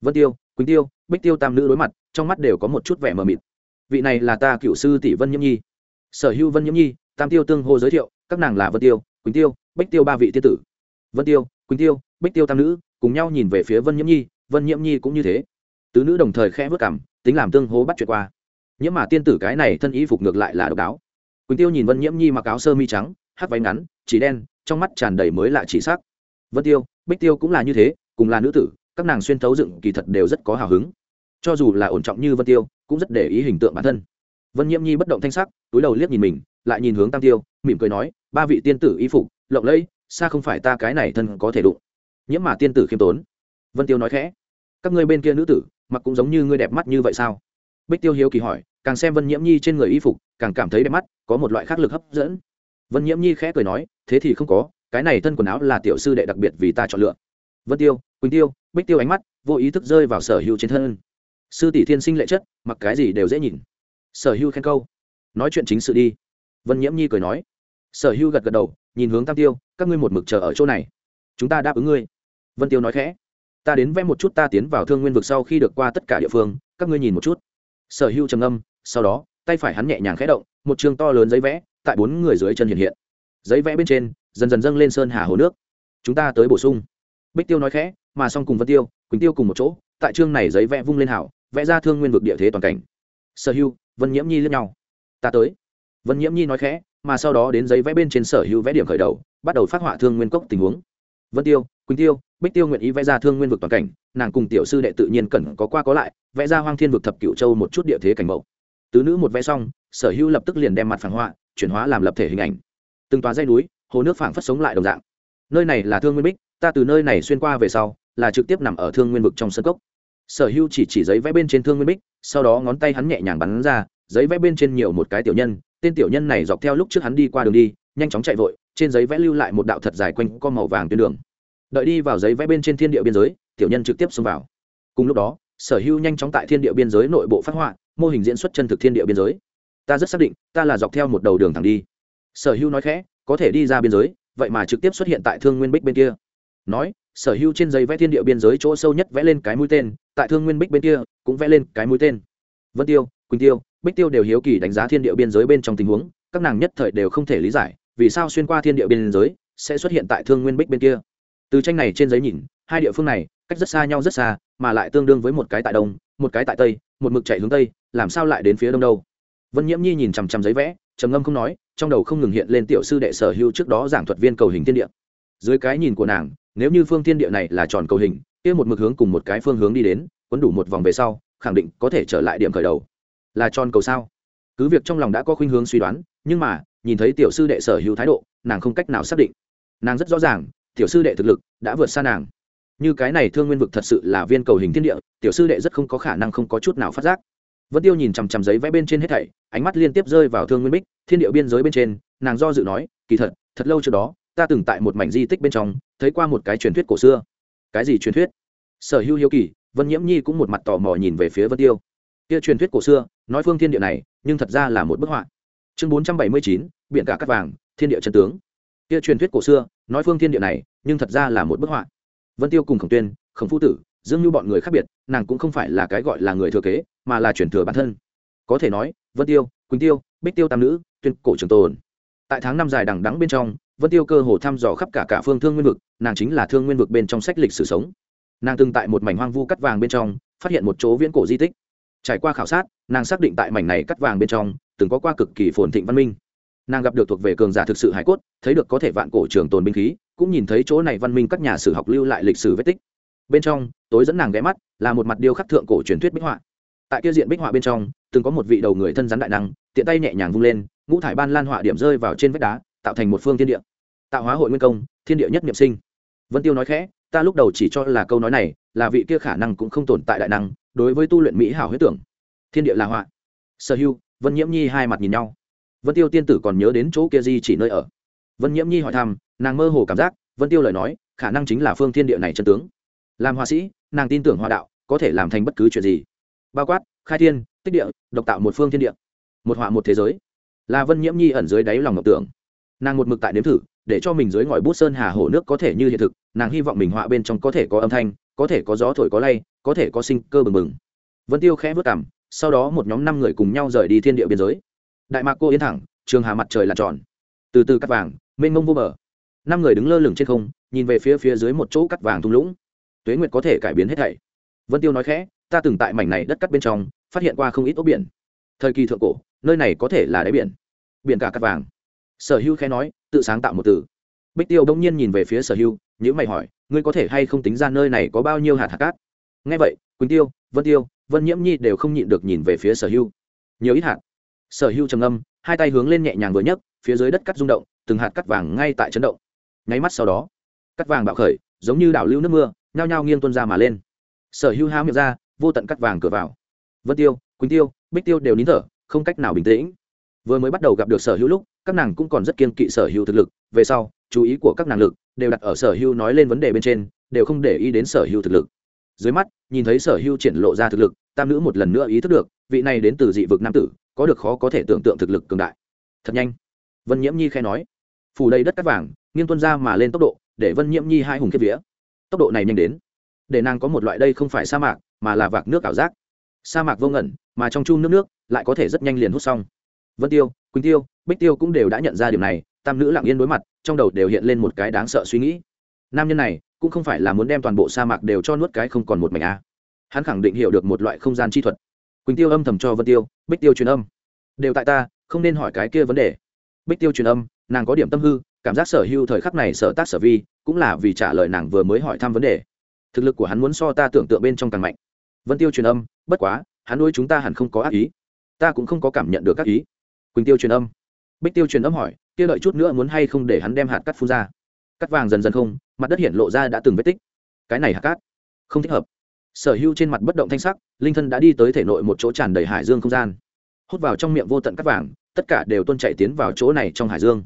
Vân tiêu, quỳnh tiêu, bích tiêu tam nữ đối mặt, trong mắt đều có một chút vẻ mờ mịt. Vị này là ta cựu sư tỷ vân nhiễm nhi. Sở hưu vân nhiễm nhi, tam tiêu tương hô giới thiệu các nàng là vân tiêu, quỳnh tiêu, bích tiêu ba vị tiên tử. Vân tiêu, quỳnh tiêu, bích tiêu tam nữ, cùng nhau nhìn về phía vân nhiễm nhi, vân nhiễm nhi cũng như thế. Tứ nữ đồng thời khẽ vất cảm, tính làm tương hố bắt chuyện qua. Nhiễm mà tiên tử cái này thân ý phục ngược lại là độc đáo. Quỳnh tiêu nhìn vân nhiễm nhi mặc áo sơ mi trắng hát váy ngắn, chỉ đen, trong mắt tràn đầy mới lạ chỉ sắc. Vân tiêu, bích tiêu cũng là như thế, cùng là nữ tử, các nàng xuyên thấu dựng kỳ thật đều rất có hào hứng. Cho dù là ổn trọng như vân tiêu, cũng rất để ý hình tượng bản thân. Vân nhiễm nhi bất động thanh sắc, túi đầu liếc nhìn mình lại nhìn hướng tam tiêu, mỉm cười nói, ba vị tiên tử y phục, lộng lẫy, xa không phải ta cái này thân có thể đụng. Nhiễm mà tiên tử khiêm tốn. Vân tiêu nói khẽ. Các ngươi bên kia nữ tử, mặc cũng giống như ngươi đẹp mắt như vậy sao? Bích tiêu hiếu kỳ hỏi, càng xem vân nhiễm nhi trên người y phục, càng cảm thấy đẹp mắt, có một loại khác lực hấp dẫn. Vân nhiễm nhi khẽ cười nói, thế thì không có, cái này thân quần áo là tiểu sư đệ đặc biệt vì ta chọn lựa. Vân tiêu, quỳnh tiêu, bích tiêu ánh mắt, vô ý thức rơi vào sở hữu trên thân. Sư tỷ thiên sinh lệ chất, mặc cái gì đều dễ nhìn. Sở hữu khen câu. Nói chuyện chính sự đi vân nhiễm nhi cười nói. Sở Hưu gật gật đầu nhìn hướng tam tiêu các ngươi một mực chờ ở chỗ này. Chúng ta đáp ứng ngươi. Vân tiêu nói khẽ. Ta đến vẽ một chút ta tiến vào thương nguyên vực sau khi được qua tất cả địa phương các ngươi nhìn một chút. Sở Hưu trầm âm sau đó tay phải hắn nhẹ nhàng khẽ động một chương to lớn giấy vẽ tại bốn người dưới chân hiện hiện. Giấy vẽ bên trên dần dần dâng lên sơn hà hồ nước. Chúng ta tới bổ sung. Bích tiêu nói khẽ mà xong cùng vân tiêu quỳnh tiêu cùng một chỗ tại chương này giấy vẽ vung lên hảo vẽ ra thương nguyên vực địa thế toàn cảnh. Sở Hưu, vân nhiễm nhi lẫn nhau. Ta tới vân nhiễm nhi nói khẽ, mà sau đó đến giấy vẽ bên trên sở hữu vẽ điểm khởi đầu, bắt đầu phát họa thương nguyên cốc tình huống. Vân tiêu, quỳnh tiêu, bích tiêu nguyện ý vẽ ra thương nguyên vực toàn cảnh, nàng cùng tiểu sư đệ tự nhiên cần có qua có lại, vẽ ra hoang thiên vực thập cựu châu một chút địa thế cảnh mẫu. Tứ nữ một vẽ xong, sở hữu lập tức liền đem mặt phản họa, chuyển hóa làm lập thể hình ảnh. Từng tòa dây núi, hồ nước phảng phất sống lại đồng dạng. Nơi này là thương nguyên bích, ta từ nơi này xuyên qua về sau, là trực tiếp nằm ở thương nguyên vực trong sân cốc. Sở hữu chỉ chỉ giấy vẽ bên trên thương nguyên bích, sau đó ngón tay hắn nhẹ nhàng bắn ra, giấy vẽ bên trên nhiều một cái tiểu nhân tên tiểu nhân này dọc theo lúc trước hắn đi qua đường đi, nhanh chóng chạy vội, trên giấy vẽ lưu lại một đạo thật dài quanh co màu vàng tuyến đường. Đợi đi vào giấy vẽ bên trên thiên địa biên giới, tiểu nhân trực tiếp xông vào. Cùng lúc đó, sở hữu nhanh chóng tại thiên địa biên giới nội bộ phát họa, mô hình diễn xuất chân thực thiên địa biên giới. Ta rất xác định, ta là dọc theo một đầu đường thẳng đi. Sở hữu nói khẽ, có thể đi ra biên giới, vậy mà trực tiếp xuất hiện tại thương nguyên bích bên kia. Nói, sở hữu trên giấy vẽ thiên địa biên giới chỗ sâu nhất vẽ lên cái mũi tên, tại thương nguyên bích bên kia cũng vẽ lên cái mũi tên. Vân tiêu, quỳnh tiêu bích tiêu đều hiếu kỳ đánh giá thiên địa biên giới bên trong tình huống, các nàng nhất thời đều không thể lý giải, vì sao xuyên qua thiên địa biên giới sẽ xuất hiện tại thương nguyên bích bên kia. Từ tranh này trên giấy nhìn, hai địa phương này cách rất xa nhau rất xa, mà lại tương đương với một cái tại đông, một cái tại tây, một mực chạy hướng tây, làm sao lại đến phía đông đâu? Vân nhiễm nhi nhìn chằm chằm giấy vẽ, trầm ngâm không nói, trong đầu không ngừng hiện lên tiểu sư đệ sở hữu trước đó giảng thuật viên cầu hình thiên địa. Dưới cái nhìn của nàng, nếu như phương thiên địa này là tròn cầu hình, kia một mực hướng cùng một cái phương hướng đi đến, quấn đủ một vòng về sau, khẳng định có thể trở lại điểm khởi đầu là tròn cầu sao? Cứ việc trong lòng đã có khuynh hướng suy đoán, nhưng mà, nhìn thấy tiểu sư đệ sở hữu thái độ, nàng không cách nào xác định. Nàng rất rõ ràng, tiểu sư đệ thực lực đã vượt xa nàng. Như cái này thương nguyên vực thật sự là viên cầu hình thiên địa, tiểu sư đệ rất không có khả năng không có chút nào phát giác. Vân tiêu nhìn chằm chằm giấy vẽ bên trên hết thảy, ánh mắt liên tiếp rơi vào thương nguyên bích, thiên địa biên giới bên trên, nàng do dự nói, kỳ thật thật lâu trước đó, ta từng tại một mảnh di tích bên trong, thấy qua một cái truyền thuyết cổ xưa. Cái gì truyền thuyết? Sở hữu hiếu kỳ, vân nhiễm nhi cũng một mặt tò mò nhìn về phía vân tiêu. Kia truyền thuyết cổ xưa nói phương thiên địa này, nhưng thật ra là một bức họa. Chương bốn trăm bảy mươi chín biện cả cắt vàng, thiên địa chân tướng. Kia truyền thuyết cổ xưa, nói phương thiên địa này, nhưng thật ra là một bức họa. Vân tiêu cùng khổng tuyên, khổng phu tử, dương như bọn người khác biệt, nàng cũng không phải là cái gọi là người thừa kế, mà là truyền thừa bản thân. Có thể nói, vân tiêu, quỳnh tiêu, bích tiêu tam nữ, tuyên cổ trường tồn. Tại tháng năm dài đằng đắng bên trong, vân tiêu cơ hồ thăm dò khắp cả cả phương thương nguyên vực, nàng chính là thương nguyên vực bên trong sách lịch sử sống. Nàng từng tại một mảnh hoang vu cắt vàng bên trong, phát hiện một chỗ viễn cổ di tích trải qua khảo sát, nàng xác định tại mảnh này cắt vàng bên trong, từng có qua cực kỳ phồn thịnh văn minh. Nàng gặp được thuộc về cường giả thực sự hải cốt, thấy được có thể vạn cổ trường tồn binh khí, cũng nhìn thấy chỗ này văn minh các nhà sử học lưu lại lịch sử vết tích. Bên trong, tối dẫn nàng ghé mắt, là một mặt điêu khắc thượng cổ truyền thuyết bích họa. Tại kia diện bích họa bên trong, từng có một vị đầu người thân rắn đại năng, tiện tay nhẹ nhàng vung lên, ngũ thải ban lan họa điểm rơi vào trên vách đá, tạo thành một phương thiên địa. Tạo hóa hội nguyên công, thiên địa nhất niệm sinh. Vân tiêu nói khẽ, ta lúc đầu chỉ cho là câu nói này, là vị kia khả năng cũng không tồn tại đại năng đối với tu luyện mỹ hảo huyết tưởng. Thiên địa là họa. Sở hưu, vân nhiễm nhi hai mặt nhìn nhau. Vân tiêu tiên tử còn nhớ đến chỗ kia di chỉ nơi ở? Vân nhiễm nhi hỏi thăm, nàng mơ hồ cảm giác, vân tiêu lời nói, khả năng chính là phương thiên địa này chân tướng. Làm họa sĩ, nàng tin tưởng họa đạo, có thể làm thành bất cứ chuyện gì. Bao quát, khai thiên, tích địa, độc tạo một phương thiên địa. Một họa một thế giới. Là vân nhiễm nhi ẩn dưới đáy lòng ngọc tưởng. Nàng một mực tại nếm thử, để cho mình dưới ngòi bút sơn hà hồ nước có thể như hiện thực, nàng hy vọng mình họa bên trong có thể có âm thanh, có thể có gió thổi có lay có thể có sinh cơ bừng bừng. Vân tiêu khẽ vớt cảm sau đó một nhóm năm người cùng nhau rời đi thiên địa biên giới. Đại mạc cô yên thẳng, trường hà mặt trời là tròn. Từ từ cắt vàng, mênh mông vô bờ. Năm người đứng lơ lửng trên không, nhìn về phía phía dưới một chỗ cắt vàng thung lũng. Tuế nguyệt có thể cải biến hết thảy. Vân tiêu nói khẽ, ta từng tại mảnh này đất cắt bên trong, phát hiện qua không ít ốc biển. Thời kỳ thượng cổ, nơi này có thể là đáy biển. Biển cả cắt vàng. Sở hữu khẽ nói, tự sáng tạo một từ. Bích tiêu đông nhiên nhìn về phía sở hữu những mày hỏi, ngươi có thể hay không tính ra nơi này có bao nhiêu hạt hạt cát? Ngay vậy, quỳnh tiêu, vân tiêu, vân nhiễm nhi đều không nhịn được nhìn về phía sở Hưu. nhiều ít hạt. Sở Hưu trầm âm hai tay hướng lên nhẹ nhàng vừa nhấc, phía dưới đất cắt rung động, từng hạt cắt vàng ngay tại chấn động. Nháy mắt sau đó, cắt vàng bạo khởi, giống như đảo lưu nước mưa, nhao nhao nghiêng tuôn ra mà lên. Sở Hưu há miệng ra, vô tận cắt vàng cửa vào. Vân tiêu, quỳnh tiêu, bích tiêu đều nín thở, không cách nào bình tĩnh. Vừa mới bắt đầu gặp được sở hữu lúc, các nàng cũng còn rất kiên kỵ sở hữu thực lực. Về sau, chú ý của các nàng lực đều đặt ở sở hữu nói lên vấn đề bên trên, đều không để ý đến sở hữu thực lực dưới mắt, nhìn thấy sở hưu triển lộ ra thực lực, tam nữ một lần nữa ý thức được, vị này đến từ dị vực nam tử, có được khó có thể tưởng tượng thực lực cường đại. Thật nhanh. Vân nhiễm nhi khai nói. Phủ đầy đất cắt vàng, nghiêng tuân ra mà lên tốc độ, để vân nhiễm nhi hai hùng kiếp vía. Tốc độ này nhanh đến, để nàng có một loại đây không phải sa mạc, mà là vạc nước ảo giác. Sa mạc vô ngẩn, mà trong chung nước nước, lại có thể rất nhanh liền hút xong. Vân tiêu, quỳnh tiêu, bích tiêu cũng đều đã nhận ra điểm này, tam nữ lặng yên đối mặt, trong đầu đều hiện lên một cái đáng sợ suy nghĩ. Nam nhân này cũng không phải là muốn đem toàn bộ sa mạc đều cho nuốt cái không còn một mảnh a. Hắn khẳng định hiểu được một loại không gian chi thuật. Quỳnh tiêu âm thầm cho vân tiêu, bích tiêu truyền âm. Đều tại ta, không nên hỏi cái kia vấn đề. Bích tiêu truyền âm, nàng có điểm tâm hư, cảm giác sở hưu thời khắc này sở tác sở vi, cũng là vì trả lời nàng vừa mới hỏi thăm vấn đề. Thực lực của hắn muốn so ta tưởng tượng bên trong càng mạnh. Vân tiêu truyền âm, bất quá, hắn nuôi chúng ta hẳn không có ác ý. Ta cũng không có cảm nhận được các ý. Quỳnh tiêu truyền âm. Bích tiêu truyền âm hỏi, kia đợi chút nữa muốn hay không để hắn đem hạt cắt phun ra? Cắt vàng dần dần không, mặt đất hiện lộ ra đã từng vết tích. Cái này hạt cát, không thích hợp. Sở hữu trên mặt bất động thanh sắc, linh thân đã đi tới thể nội một chỗ tràn đầy hải dương không gian. Hút vào trong miệng vô tận cắt vàng, tất cả đều tuôn chạy tiến vào chỗ này trong hải dương.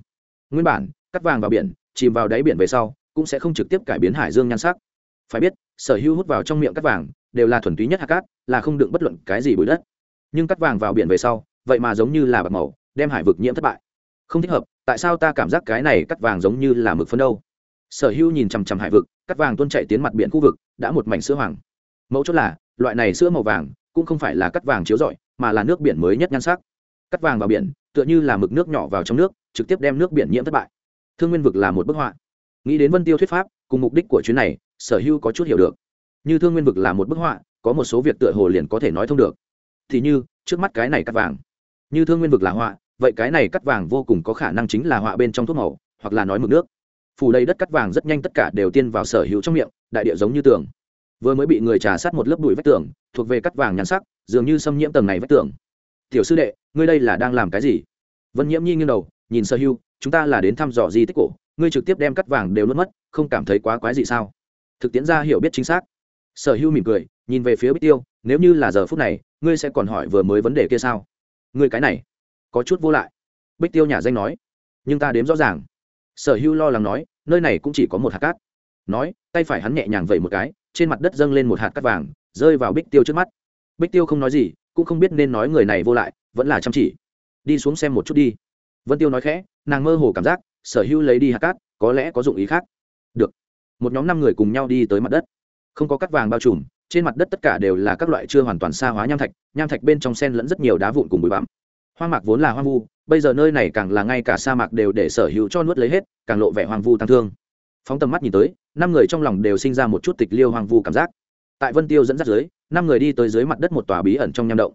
Nguyên bản, cắt vàng vào biển, chìm vào đáy biển về sau, cũng sẽ không trực tiếp cải biến hải dương nhan sắc. Phải biết, sở hữu hút vào trong miệng cắt vàng, đều là thuần túy nhất hạt cát, là không đựng bất luận cái gì bụi đất. Nhưng cắt vàng vào biển về sau, vậy mà giống như là bạc màu, đem hải vực nhiễm thất bại. Không thích hợp tại sao ta cảm giác cái này cắt vàng giống như là mực phấn đâu? Sở hữu nhìn chằm chằm hải vực, cắt vàng tuôn chạy tiến mặt biển khu vực, đã một mảnh sữa hoàng. Mẫu chốt là, loại này sữa màu vàng cũng không phải là cắt vàng chiếu rọi, mà là nước biển mới nhất nhan sắc. Cắt vàng vào biển, tựa như là mực nước nhỏ vào trong nước, trực tiếp đem nước biển nhiễm thất bại. Thương nguyên vực là một bức họa. Nghĩ đến vân tiêu thuyết pháp, cùng mục đích của chuyến này, sở hữu có chút hiểu được. Như thương nguyên vực là một bức họa, có một số việc tựa hồ liền có thể nói thông được. Thì như, trước mắt cái này cắt vàng. Như thương nguyên vực là họa vậy cái này cắt vàng vô cùng có khả năng chính là họa bên trong thuốc màu, hoặc là nói mực nước. Phủ đầy đất cắt vàng rất nhanh tất cả đều tiên vào sở hữu trong miệng, đại địa giống như tường. Vừa mới bị người trà sát một lớp bụi vách tường, thuộc về cắt vàng nhắn sắc, dường như xâm nhiễm tầng này vách tường. Tiểu sư đệ, ngươi đây là đang làm cái gì? Vân nhiễm nhi nghiêng đầu, nhìn sở hữu chúng ta là đến thăm dò di tích cổ, ngươi trực tiếp đem cắt vàng đều nuốt mất, không cảm thấy quá quái gì sao? Thực tiễn ra hiểu biết chính xác. Sở hữu mỉm cười, nhìn về phía bích tiêu, nếu như là giờ phút này, ngươi sẽ còn hỏi vừa mới vấn đề kia sao? Ngươi cái này có chút vô lại. Bích tiêu nhà danh nói, nhưng ta đếm rõ ràng. Sở hữu lo lắng nói, nơi này cũng chỉ có một hạt cát. Nói, tay phải hắn nhẹ nhàng vẩy một cái, trên mặt đất dâng lên một hạt cát vàng, rơi vào bích tiêu trước mắt. Bích tiêu không nói gì, cũng không biết nên nói người này vô lại, vẫn là chăm chỉ. Đi xuống xem một chút đi. Vân tiêu nói khẽ, nàng mơ hồ cảm giác, sở hữu lấy đi hạt cát, có lẽ có dụng ý khác. Được. Một nhóm năm người cùng nhau đi tới mặt đất. Không có cát vàng bao trùm, trên mặt đất tất cả đều là các loại chưa hoàn toàn xa hóa nham thạch nham thạch bên trong sen lẫn rất nhiều đá vụn cùng bụi bặm hoang mạc vốn là hoang vu, bây giờ nơi này càng là ngay cả sa mạc đều để sở hữu cho nuốt lấy hết, càng lộ vẻ hoang vu tăng thương. Phóng tầm mắt nhìn tới, năm người trong lòng đều sinh ra một chút tịch liêu hoang vu cảm giác. Tại vân tiêu dẫn dắt dưới, năm người đi tới dưới mặt đất một tòa bí ẩn trong nham động.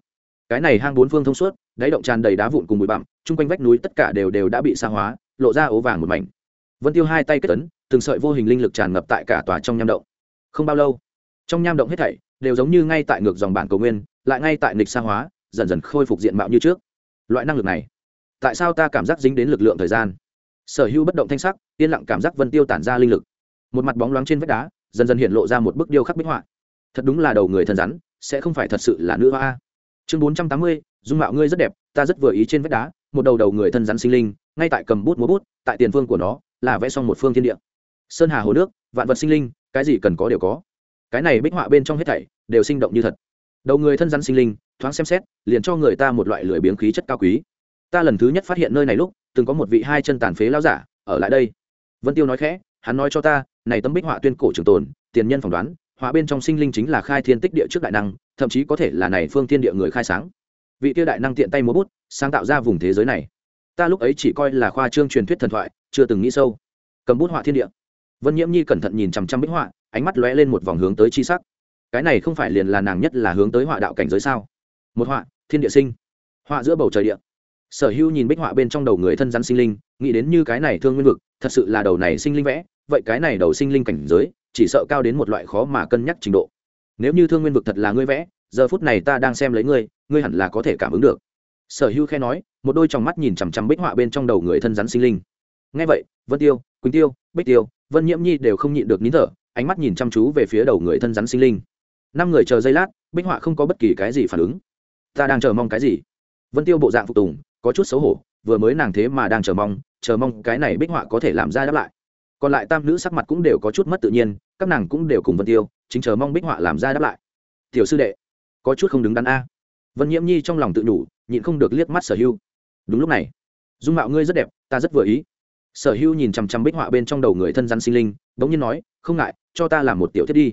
Cái này hang bốn phương thông suốt, đáy động tràn đầy đá vụn cùng bụi bặm, chung quanh vách núi tất cả đều đều đã bị sa hóa, lộ ra ố vàng một mảnh. Vân tiêu hai tay kết tấn từng sợi vô hình linh lực tràn ngập tại cả tòa trong nham động. Không bao lâu, trong nham động hết thảy đều giống như ngay tại ngược dòng bản cầu nguyên, lại ngay tại nịch sa hóa, dần dần khôi phục diện mạo như trước loại năng lực này, tại sao ta cảm giác dính đến lực lượng thời gian? Sở hữu bất động thanh sắc, yên lặng cảm giác vân tiêu tản ra linh lực. Một mặt bóng loáng trên vách đá, dần dần hiện lộ ra một bức điêu khắc bích họa. Thật đúng là đầu người thân rắn, sẽ không phải thật sự là nữ hoa chương bốn trăm tám mươi, dung mạo ngươi rất đẹp, ta rất vừa ý trên vách đá, một đầu đầu người thân rắn sinh linh, ngay tại cầm bút múa bút, tại tiền phương của nó, là vẽ xong một phương thiên địa. Sơn hà hồ nước, vạn vật sinh linh, cái gì cần có đều có. Cái này bích họa bên trong hết thảy đều sinh động như thật. Đầu người thân rắn sinh linh thoáng xem xét, liền cho người ta một loại lười biếng khí chất cao quý. Ta lần thứ nhất phát hiện nơi này lúc, từng có một vị hai chân tàn phế lao giả ở lại đây. Vân tiêu nói khẽ, hắn nói cho ta, này tấm bích họa tuyên cổ trường tồn, tiền nhân phỏng đoán, họa bên trong sinh linh chính là khai thiên tích địa trước đại năng, thậm chí có thể là này phương thiên địa người khai sáng. Vị tiêu đại năng tiện tay múa bút, sáng tạo ra vùng thế giới này. Ta lúc ấy chỉ coi là khoa trương truyền thuyết thần thoại, chưa từng nghĩ sâu. Cầm bút họa thiên địa. Vân nhiễm nhi cẩn thận nhìn chằm chằm bích họa, ánh mắt lóe lên một vòng hướng tới chi sắc. Cái này không phải liền là nàng nhất là hướng tới họa đạo cảnh giới sao? Một họa, thiên địa sinh. Họa giữa bầu trời địa. Sở hữu nhìn bích họa bên trong đầu người thân rắn sinh linh, nghĩ đến như cái này thương nguyên vực, thật sự là đầu này sinh linh vẽ, vậy cái này đầu sinh linh cảnh giới, chỉ sợ cao đến một loại khó mà cân nhắc trình độ. Nếu như thương nguyên vực thật là ngươi vẽ, giờ phút này ta đang xem lấy ngươi ngươi hẳn là có thể cảm ứng được. Sở hữu khe nói, một đôi trong mắt nhìn chằm chằm bích họa bên trong đầu người thân rắn sinh linh. Ngay vậy, vân tiêu, quỳnh tiêu, bích tiêu, vân nhiễm nhi đều không nhịn được nín thở, ánh mắt nhìn chăm chú về phía đầu người thân rắn sinh linh. Năm người chờ giây lát, bích họa không có bất kỳ cái gì phản ứng ta đang chờ mong cái gì? Vân tiêu bộ dạng phục tùng, có chút xấu hổ, vừa mới nàng thế mà đang chờ mong chờ mong cái này bích họa có thể làm ra đáp lại. Còn lại tam nữ sắc mặt cũng đều có chút mất tự nhiên, các nàng cũng đều cùng vân tiêu, chính chờ mong bích họa làm ra đáp lại. Tiểu sư đệ, có chút không đứng đắn a. Vân nhiễm nhi trong lòng tự nhủ, nhịn không được liếc mắt sở hưu. Đúng lúc này, dung mạo ngươi rất đẹp, ta rất vừa ý. Sở hưu nhìn chằm chằm bích họa bên trong đầu người thân rắn sinh linh, bỗng nhiên nói, không ngại, cho ta làm một tiểu thiết đi.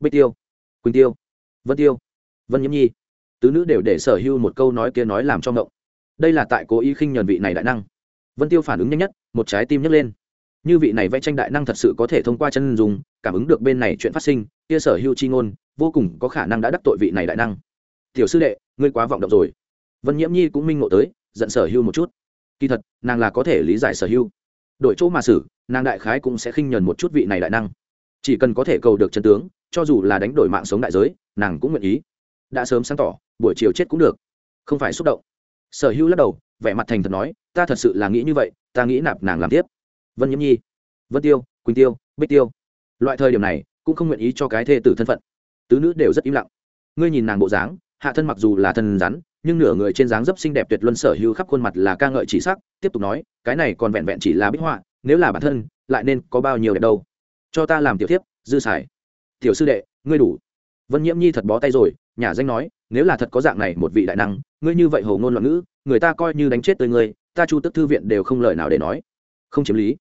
Bích tiêu, quỳnh tiêu, vân tiêu, vân nhiễm nhi tứ nữ đều để sở hưu một câu nói kia nói làm cho ngộng. Đây là tại cố ý khinh nhuần vị này đại năng. Vân tiêu phản ứng nhanh nhất, một trái tim nhấc lên. Như vị này vẽ tranh đại năng thật sự có thể thông qua chân dùng cảm ứng được bên này chuyện phát sinh, kia sở hưu chi ngôn, vô cùng có khả năng đã đắc tội vị này đại năng. Tiểu sư đệ, ngươi quá vọng động rồi. Vân nhiễm nhi cũng minh ngộ tới, giận sở hưu một chút. Kỳ thật, nàng là có thể lý giải sở hưu. Đội chỗ mà xử, nàng đại khái cũng sẽ khinh nhuần một chút vị này đại năng. Chỉ cần có thể cầu được chân tướng, cho dù là đánh đổi mạng sống đại giới, nàng cũng nguyện ý. Đã sớm sáng tỏ buổi chiều chết cũng được. Không phải xúc động. Sở hữu lắc đầu, vẻ mặt thành thật nói, ta thật sự là nghĩ như vậy, ta nghĩ nạp nàng làm tiếp. Vân nhiễm nhi, vân tiêu, quỳnh tiêu, bích tiêu. Loại thời điểm này, cũng không nguyện ý cho cái thê tử thân phận. Tứ nữ đều rất im lặng. Ngươi nhìn nàng bộ dáng, hạ thân mặc dù là thân rắn, nhưng nửa người trên dáng dấp xinh đẹp tuyệt luân sở hữu khắp khuôn mặt là ca ngợi chỉ sắc, tiếp tục nói, cái này còn vẹn vẹn chỉ là bích họa, nếu là bản thân, lại nên có bao nhiêu đẹp đâu? Cho ta làm tiểu thiếp, dư xài. Tiểu sư đệ, ngươi đủ. Vân nhiễm nhi thật bó tay rồi nhà danh nói, nếu là thật có dạng này một vị đại năng, ngươi như vậy hồ ngôn loạn ngữ, người ta coi như đánh chết tới ngươi, ta chu tức thư viện đều không lời nào để nói. Không chiếm lý.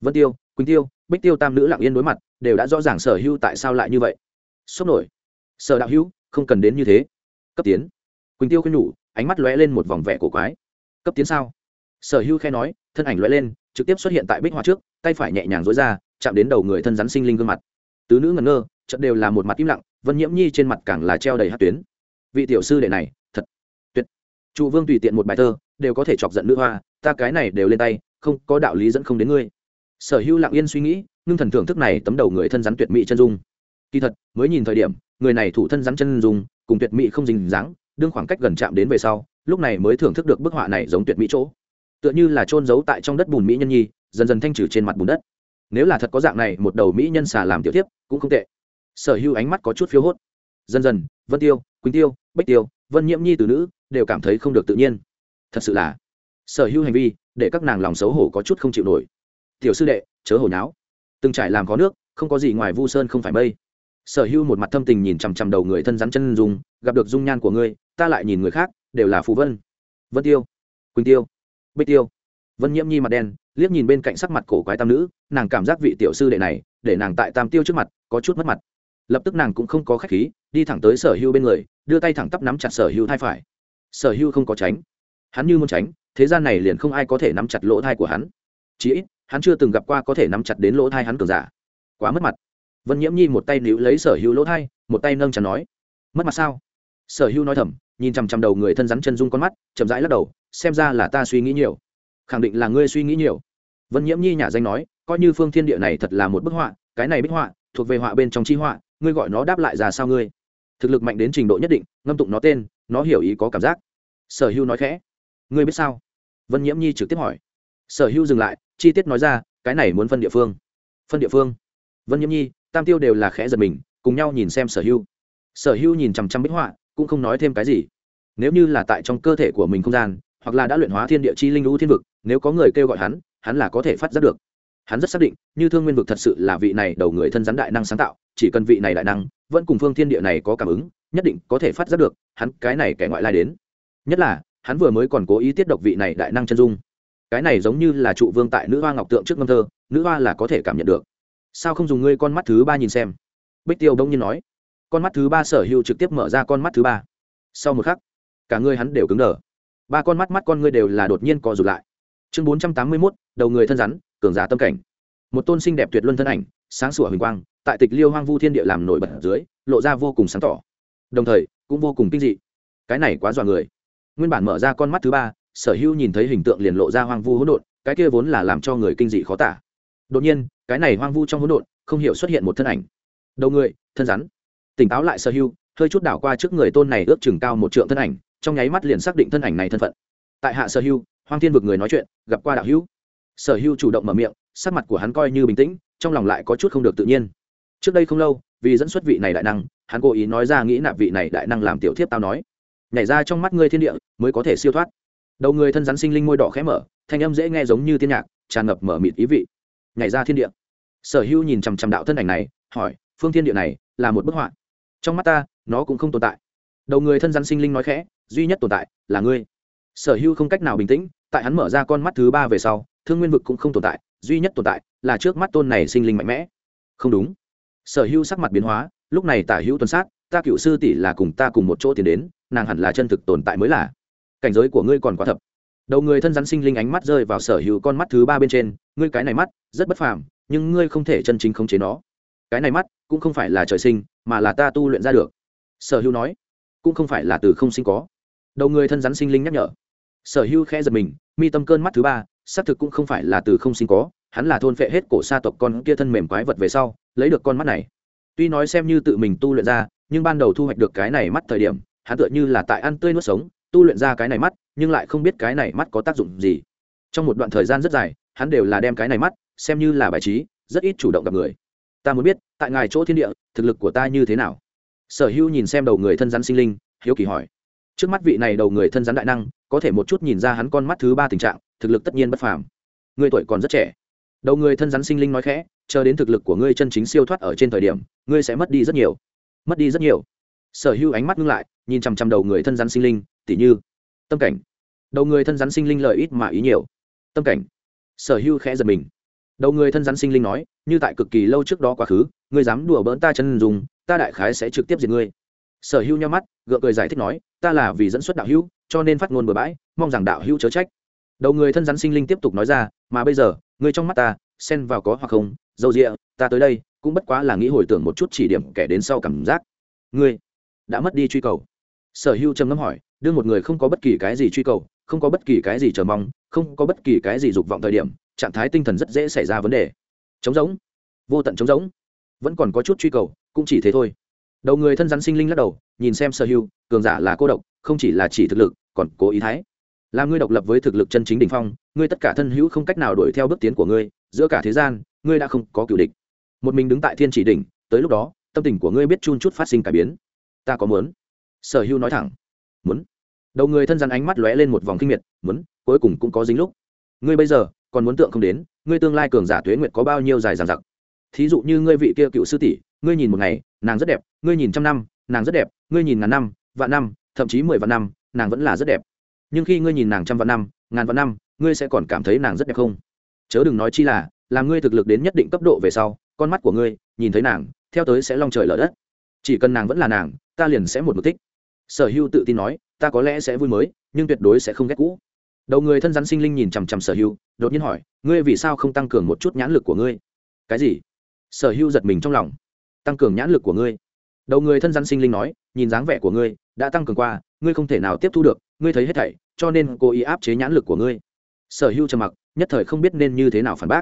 Vân tiêu, quỳnh tiêu, bích tiêu tam nữ lặng yên đối mặt, đều đã rõ ràng sở hữu tại sao lại như vậy. Sốc nổi. Sở đạo hữu, không cần đến như thế. Cấp tiến. Quỳnh tiêu khuyên nhủ, ánh mắt lóe lên một vòng vẻ cổ quái. Cấp tiến sao? Sở hữu khe nói, thân ảnh lóe lên, trực tiếp xuất hiện tại bích hoa trước, tay phải nhẹ nhàng dối ra, chạm đến đầu người thân rắn sinh linh gương mặt tứ nữ ngẩn ngơ trận đều là một mặt im lặng, vân nhiễm nhi trên mặt càng là treo đầy hát tuyến. Vị tiểu sư đệ này, thật tuyệt. Trụ vương tùy tiện một bài thơ, đều có thể chọc giận nữ hoa, ta cái này đều lên tay, không có đạo lý dẫn không đến ngươi. Sở hữu lặng yên suy nghĩ, ngưng thần thưởng thức này tấm đầu người thân rắn tuyệt mỹ chân dung. Kỳ thật, mới nhìn thời điểm, người này thủ thân rắn chân dung, cùng tuyệt mỹ không dình dáng, đương khoảng cách gần chạm đến về sau, lúc này mới thưởng thức được bức họa này giống tuyệt mỹ chỗ. Tựa như là trôn giấu tại trong đất bùn mỹ nhân nhi, dần dần thanh trừ trên mặt bùn đất nếu là thật có dạng này, một đầu mỹ nhân xà làm tiểu tiếp cũng không tệ. Sở hữu ánh mắt có chút phiếu hốt. Dần dần, vân tiêu, quỳnh tiêu bách tiêu, vân nhiễm nhi từ nữ, đều cảm thấy không được tự nhiên. Thật sự là, sở hữu hành vi, để các nàng lòng xấu hổ có chút không chịu nổi. Tiểu sư đệ, chớ hồi nháo. Từng trải làm có nước, không có gì ngoài vu sơn không phải mây. Sở hữu một mặt thâm tình nhìn chằm chằm đầu người thân rắn chân dùng gặp được dung nhan của ngươi, ta lại nhìn người khác, đều là phù vân. Vân tiêu, quỳnh tiêu, bích tiêu, vân nhiễm nhi mặt đen liếc nhìn bên cạnh sắc mặt cổ quái tam nữ, nàng cảm giác vị tiểu sư đệ này, để nàng tại tam tiêu trước mặt, có chút mất mặt. Lập tức nàng cũng không có khách khí, đi thẳng tới sở hưu bên người, đưa tay thẳng tắp nắm chặt sở hưu thai phải. Sở hưu không có tránh. Hắn như muốn tránh, thế gian này liền không ai có thể nắm chặt lỗ thai của hắn. Chí ít, hắn chưa từng gặp qua có thể nắm chặt đến lỗ thai hắn cường giả. Quá mất mặt. Vân nhiễm nhi một tay níu lấy sở hưu lỗ thai, một tay nâng chắn nói, mất mặt sao? Sở hưu nói thầm, nhìn chằm chằm đầu người thân rắn chân dung con mắt, chậm rãi lắc đầu, xem ra là ta suy nghĩ nhiều khẳng định là ngươi suy nghĩ nhiều. Vân nhiễm nhi nhà danh nói, coi như phương thiên địa này thật là một bức họa, cái này bích họa, thuộc về họa bên trong chi họa, ngươi gọi nó đáp lại ra sao ngươi? Thực lực mạnh đến trình độ nhất định, ngâm tụng nó tên, nó hiểu ý có cảm giác. Sở hưu nói khẽ. Ngươi biết sao? Vân nhiễm nhi trực tiếp hỏi. Sở hưu dừng lại, chi tiết nói ra, cái này muốn phân địa phương. Phân địa phương? Vân nhiễm nhi, tam tiêu đều là khẽ giật mình, cùng nhau nhìn xem sở hưu. Sở hưu nhìn chằm chằm bích họa, cũng không nói thêm cái gì. Nếu như là tại trong cơ thể của mình không gian, hoặc là đã luyện hóa thiên địa chi linh lũ thiên vực nếu có người kêu gọi hắn hắn là có thể phát giác được. Hắn rất xác định, như thương nguyên vực thật sự là vị này đầu người thân rắn đại năng sáng tạo, chỉ cần vị này đại năng, vẫn cùng phương thiên địa này có cảm ứng, nhất định có thể phát giác được, hắn cái này kẻ ngoại lai đến. Nhất là, hắn vừa mới còn cố ý tiết độc vị này đại năng chân dung. Cái này giống như là trụ vương tại nữ hoa ngọc tượng trước ngâm thơ, nữ hoa là có thể cảm nhận được. Sao không dùng ngươi con mắt thứ ba nhìn xem? Bích tiêu đông nhiên nói. Con mắt thứ ba sở hữu trực tiếp mở ra con mắt thứ ba. Sau một khắc, cả ngươi hắn đều cứng đờ. Ba con mắt mắt con ngươi đều là đột nhiên co rụt lại chương bốn trăm tám mươi mốt, đầu người thân rắn, cường giả tâm cảnh. Một tôn sinh đẹp tuyệt luân thân ảnh, sáng sủa huỳnh quang, tại tịch liêu hoang vu thiên địa làm nổi bật ở dưới, lộ ra vô cùng sáng tỏ. Đồng thời, cũng vô cùng kinh dị. Cái này quá dọa người. Nguyên bản mở ra con mắt thứ ba, sở hữu nhìn thấy hình tượng liền lộ ra hoang vu hỗn độn, cái kia vốn là làm cho người kinh dị khó tả. Đột nhiên, cái này hoang vu trong hỗn độn, không hiểu xuất hiện một thân ảnh. Đầu người, thân rắn. Tỉnh táo lại sở hữu, hơi chút đảo qua trước người tôn này ước chừng cao một trượng thân ảnh, trong nháy mắt liền xác định thân ảnh này thân phận. Tại hạ sở hữu hoang thiên vực người nói chuyện, gặp qua đạo hữu. Sở hữu chủ động mở miệng, sắc mặt của hắn coi như bình tĩnh, trong lòng lại có chút không được tự nhiên. Trước đây không lâu, vì dẫn xuất vị này đại năng, hắn cố ý nói ra nghĩ nạp vị này đại năng làm tiểu thiếp tao nói. Nhảy ra trong mắt ngươi thiên địa, mới có thể siêu thoát. Đầu người thân rắn sinh linh môi đỏ khẽ mở, thanh âm dễ nghe giống như tiên nhạc, tràn ngập mở mịt ý vị. Nhảy ra thiên địa. Sở hữu nhìn chằm chằm đạo thân ảnh này, hỏi, phương thiên địa này là một bức họa? Trong mắt ta, nó cũng không tồn tại. Đầu người thân rắn sinh linh nói khẽ, duy nhất tồn tại là ngươi sở hữu không cách nào bình tĩnh, tại hắn mở ra con mắt thứ ba về sau, thương nguyên vực cũng không tồn tại, duy nhất tồn tại là trước mắt tôn này sinh linh mạnh mẽ. Không đúng. Sở hữu sắc mặt biến hóa, lúc này tả hữu tuần sát, ta cựu sư tỷ là cùng ta cùng một chỗ tiến đến, nàng hẳn là chân thực tồn tại mới là. Cảnh giới của ngươi còn quá thập đầu người thân rắn sinh linh ánh mắt rơi vào sở hữu con mắt thứ ba bên trên, ngươi cái này mắt, rất bất phàm, nhưng ngươi không thể chân chính khống chế nó. Cái này mắt, cũng không phải là trời sinh, mà là ta tu luyện ra được. Sở hữu nói, cũng không phải là từ không sinh có. Đầu người thân rắn sinh linh nhắc nhở sở hữu khẽ giật mình, mi tâm cơn mắt thứ ba, xác thực cũng không phải là từ không sinh có, hắn là thôn phệ hết cổ sa tộc con kia thân mềm quái vật về sau, lấy được con mắt này. Tuy nói xem như tự mình tu luyện ra, nhưng ban đầu thu hoạch được cái này mắt thời điểm, hắn tựa như là tại ăn tươi nuốt sống, tu luyện ra cái này mắt, nhưng lại không biết cái này mắt có tác dụng gì. Trong một đoạn thời gian rất dài, hắn đều là đem cái này mắt, xem như là bài trí, rất ít chủ động gặp người. Ta muốn biết, tại ngài chỗ thiên địa, thực lực của ta như thế nào? Sở hữu nhìn xem đầu người thân rắn sinh linh, hiếu kỳ hỏi trước mắt vị này đầu người thân rắn đại năng, có thể một chút nhìn ra hắn con mắt thứ ba tình trạng, thực lực tất nhiên bất phàm. Người tuổi còn rất trẻ. Đầu người thân rắn sinh linh nói khẽ, chờ đến thực lực của ngươi chân chính siêu thoát ở trên thời điểm, ngươi sẽ mất đi rất nhiều. Mất đi rất nhiều. Sở hữu ánh mắt ngưng lại, nhìn chằm chằm đầu người thân rắn sinh linh, tỉ như, tâm cảnh. Đầu người thân rắn sinh linh lợi ít mà ý nhiều. Tâm cảnh. Sở hữu khẽ giật mình. Đầu người thân rắn sinh linh nói, như tại cực kỳ lâu trước đó quá khứ, ngươi dám đùa bỡn ta chân dùng ta đại khái sẽ trực tiếp diệt ngươi sở hữu nhau mắt, gượng cười giải thích nói, ta là vì dẫn xuất đạo hữu, cho nên phát ngôn bừa bãi, mong rằng đạo hữu chớ trách. Đầu người thân rắn sinh linh tiếp tục nói ra, mà bây giờ, ngươi trong mắt ta, xen vào có hoặc không dầu rịa ta tới đây, cũng bất quá là nghĩ hồi tưởng một chút chỉ điểm kẻ đến sau cảm giác. Ngươi đã mất đi truy cầu. Sở hữu trầm ngâm hỏi đương một người không có bất kỳ cái gì truy cầu, không có bất kỳ cái gì chờ mong, không có bất kỳ cái gì dục vọng thời điểm, trạng thái tinh thần rất dễ xảy ra vấn đề. Trống giống vô tận trống giống vẫn còn có chút truy cầu, cũng chỉ thế thôi đầu người thân rắn sinh linh lắc đầu, nhìn xem sở hữu cường giả là cô độc, không chỉ là chỉ thực lực, còn cố ý thái. Là ngươi độc lập với thực lực chân chính đỉnh phong, ngươi tất cả thân hữu không cách nào đuổi theo bước tiến của ngươi, giữa cả thế gian, ngươi đã không có cựu địch. Một mình đứng tại thiên chỉ đỉnh, tới lúc đó, tâm tình của ngươi biết chun chút phát sinh cải biến. Ta có muốn? Sở hữu nói thẳng. Muốn. Đầu người thân rắn ánh mắt lóe lên một vòng kinh miệt, muốn, cuối cùng cũng có dính lúc. Ngươi bây giờ, còn muốn tượng không đến, ngươi tương lai cường giả tuế nguyệt có bao nhiêu dài dằng dặc? Thí dụ như ngươi vị kia cựu sư tỷ, ngươi nhìn một ngày nàng rất đẹp, ngươi nhìn trăm năm, nàng rất đẹp, ngươi nhìn ngàn năm, vạn năm, thậm chí mười vạn năm, nàng vẫn là rất đẹp. Nhưng khi ngươi nhìn nàng trăm vạn năm, ngàn vạn năm, ngươi sẽ còn cảm thấy nàng rất đẹp không? Chớ đừng nói chi là làm ngươi thực lực đến nhất định cấp độ về sau, con mắt của ngươi, nhìn thấy nàng, theo tới sẽ long trời lở đất. Chỉ cần nàng vẫn là nàng, ta liền sẽ một mục thích. Sở hưu tự tin nói, ta có lẽ sẽ vui mới, nhưng tuyệt đối sẽ không ghét cũ. Đầu người thân rắn sinh linh nhìn chằm chằm sở hưu, đột nhiên hỏi, ngươi vì sao không tăng cường một chút nhãn lực của ngươi? Cái gì? Sở hưu giật mình trong lòng tăng cường nhãn lực của ngươi. Đầu người thân dân sinh linh nói, nhìn dáng vẻ của ngươi, đã tăng cường qua, ngươi không thể nào tiếp thu được, ngươi thấy hết thảy, cho nên cố ý áp chế nhãn lực của ngươi. Sở hưu trầm mặc, nhất thời không biết nên như thế nào phản bác.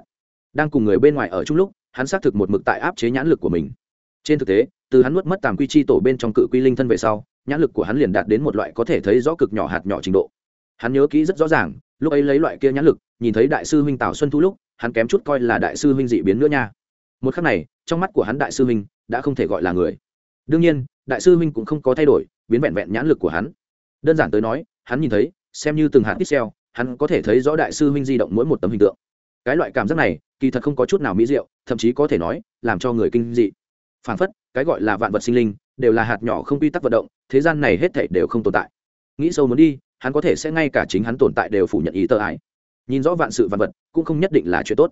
Đang cùng người bên ngoài ở chung lúc, hắn xác thực một mực tại áp chế nhãn lực của mình. Trên thực tế, từ hắn nuốt mất tàm quy chi tổ bên trong cự quy linh thân về sau, nhãn lực của hắn liền đạt đến một loại có thể thấy rõ cực nhỏ hạt nhỏ trình độ. Hắn nhớ kỹ rất rõ ràng, lúc ấy lấy loại kia nhãn lực, nhìn thấy đại sư huynh tào xuân thu lúc, hắn kém chút coi là đại sư huynh dị biến nữa nha một khắc này, trong mắt của hắn đại sư huynh đã không thể gọi là người. Đương nhiên, đại sư huynh cũng không có thay đổi, biến vẹn vẹn nhãn lực của hắn. Đơn giản tới nói, hắn nhìn thấy, xem như từng hạt pixel hắn có thể thấy rõ đại sư huynh di động mỗi một tấm hình tượng. Cái loại cảm giác này, kỳ thật không có chút nào mỹ diệu, thậm chí có thể nói, làm cho người kinh dị. Phản phất, cái gọi là vạn vật sinh linh, đều là hạt nhỏ không quy tắc vận động, thế gian này hết thảy đều không tồn tại. Nghĩ sâu muốn đi, hắn có thể sẽ ngay cả chính hắn tồn tại đều phủ nhận ý tờ ái. Nhìn rõ vạn sự vạn vật, cũng không nhất định là chuyện tốt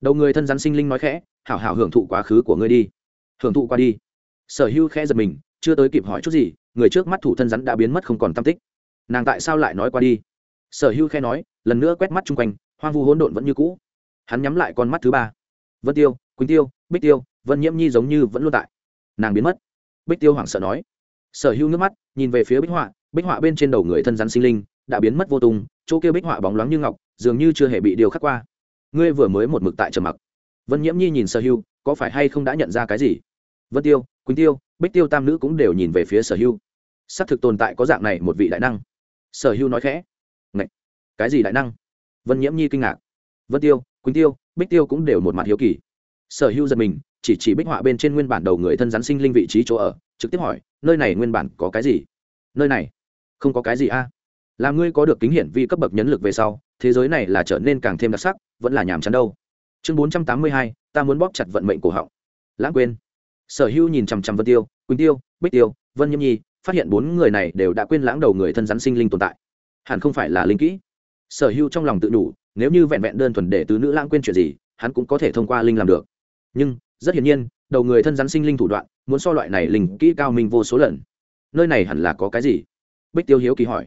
đầu người thân rắn sinh linh nói khẽ, hảo hảo hưởng thụ quá khứ của ngươi đi. Hưởng thụ qua đi. Sở hữu khẽ giật mình, chưa tới kịp hỏi chút gì, người trước mắt thủ thân rắn đã biến mất không còn tam tích. Nàng tại sao lại nói qua đi? Sở hữu khẽ nói, lần nữa quét mắt chung quanh, hoang vu hỗn độn vẫn như cũ. Hắn nhắm lại con mắt thứ ba. Vân tiêu, quỳnh tiêu, bích tiêu, vân nhiễm nhi giống như vẫn luôn tại. Nàng biến mất. Bích tiêu hoảng sợ nói. Sở hữu nước mắt, nhìn về phía bích họa bích họa bên trên đầu người thân rắn sinh linh đã biến mất vô tung, chỗ kia bích họa bóng loáng như ngọc, dường như chưa hề bị điều khắc qua ngươi vừa mới một mực tại trầm mặc. Vân nhiễm nhi nhìn sở hưu, có phải hay không đã nhận ra cái gì? Vân tiêu, quỳnh tiêu, bích tiêu tam nữ cũng đều nhìn về phía sở hữu xác thực tồn tại có dạng này một vị đại năng. Sở hưu nói khẽ. Ngậy! cái gì đại năng? Vân nhiễm nhi kinh ngạc. Vân tiêu, quỳnh tiêu, bích tiêu cũng đều một mặt hiếu kỳ. Sở hưu giật mình, chỉ chỉ bích họa bên trên nguyên bản đầu người thân rắn sinh linh vị trí chỗ ở, trực tiếp hỏi, nơi này nguyên bản có cái gì? Nơi này? Không có cái gì a. À? là ngươi có được kính hiển vi cấp bậc nhấn lực về sau, thế giới này là trở nên càng thêm đặc sắc vẫn là nhàm chán đâu. Chương bốn trăm tám mươi hai, ta muốn bóp chặt vận mệnh cổ họng. Lãng quên. Sở hữu nhìn chằm chằm vân tiêu, quỳnh tiêu, bích tiêu, vân nhâm nhi, phát hiện bốn người này đều đã quên lãng đầu người thân rắn sinh linh tồn tại. Hẳn không phải là linh kỹ. Sở hữu trong lòng tự đủ, nếu như vẹn vẹn đơn thuần để tứ nữ lãng quên chuyện gì, hắn cũng có thể thông qua linh làm được. Nhưng, rất hiển nhiên, đầu người thân rắn sinh linh thủ đoạn, muốn so loại này linh kỹ cao minh vô số lần. Nơi này hẳn là có cái gì? Bích tiêu hiếu kỳ hỏi.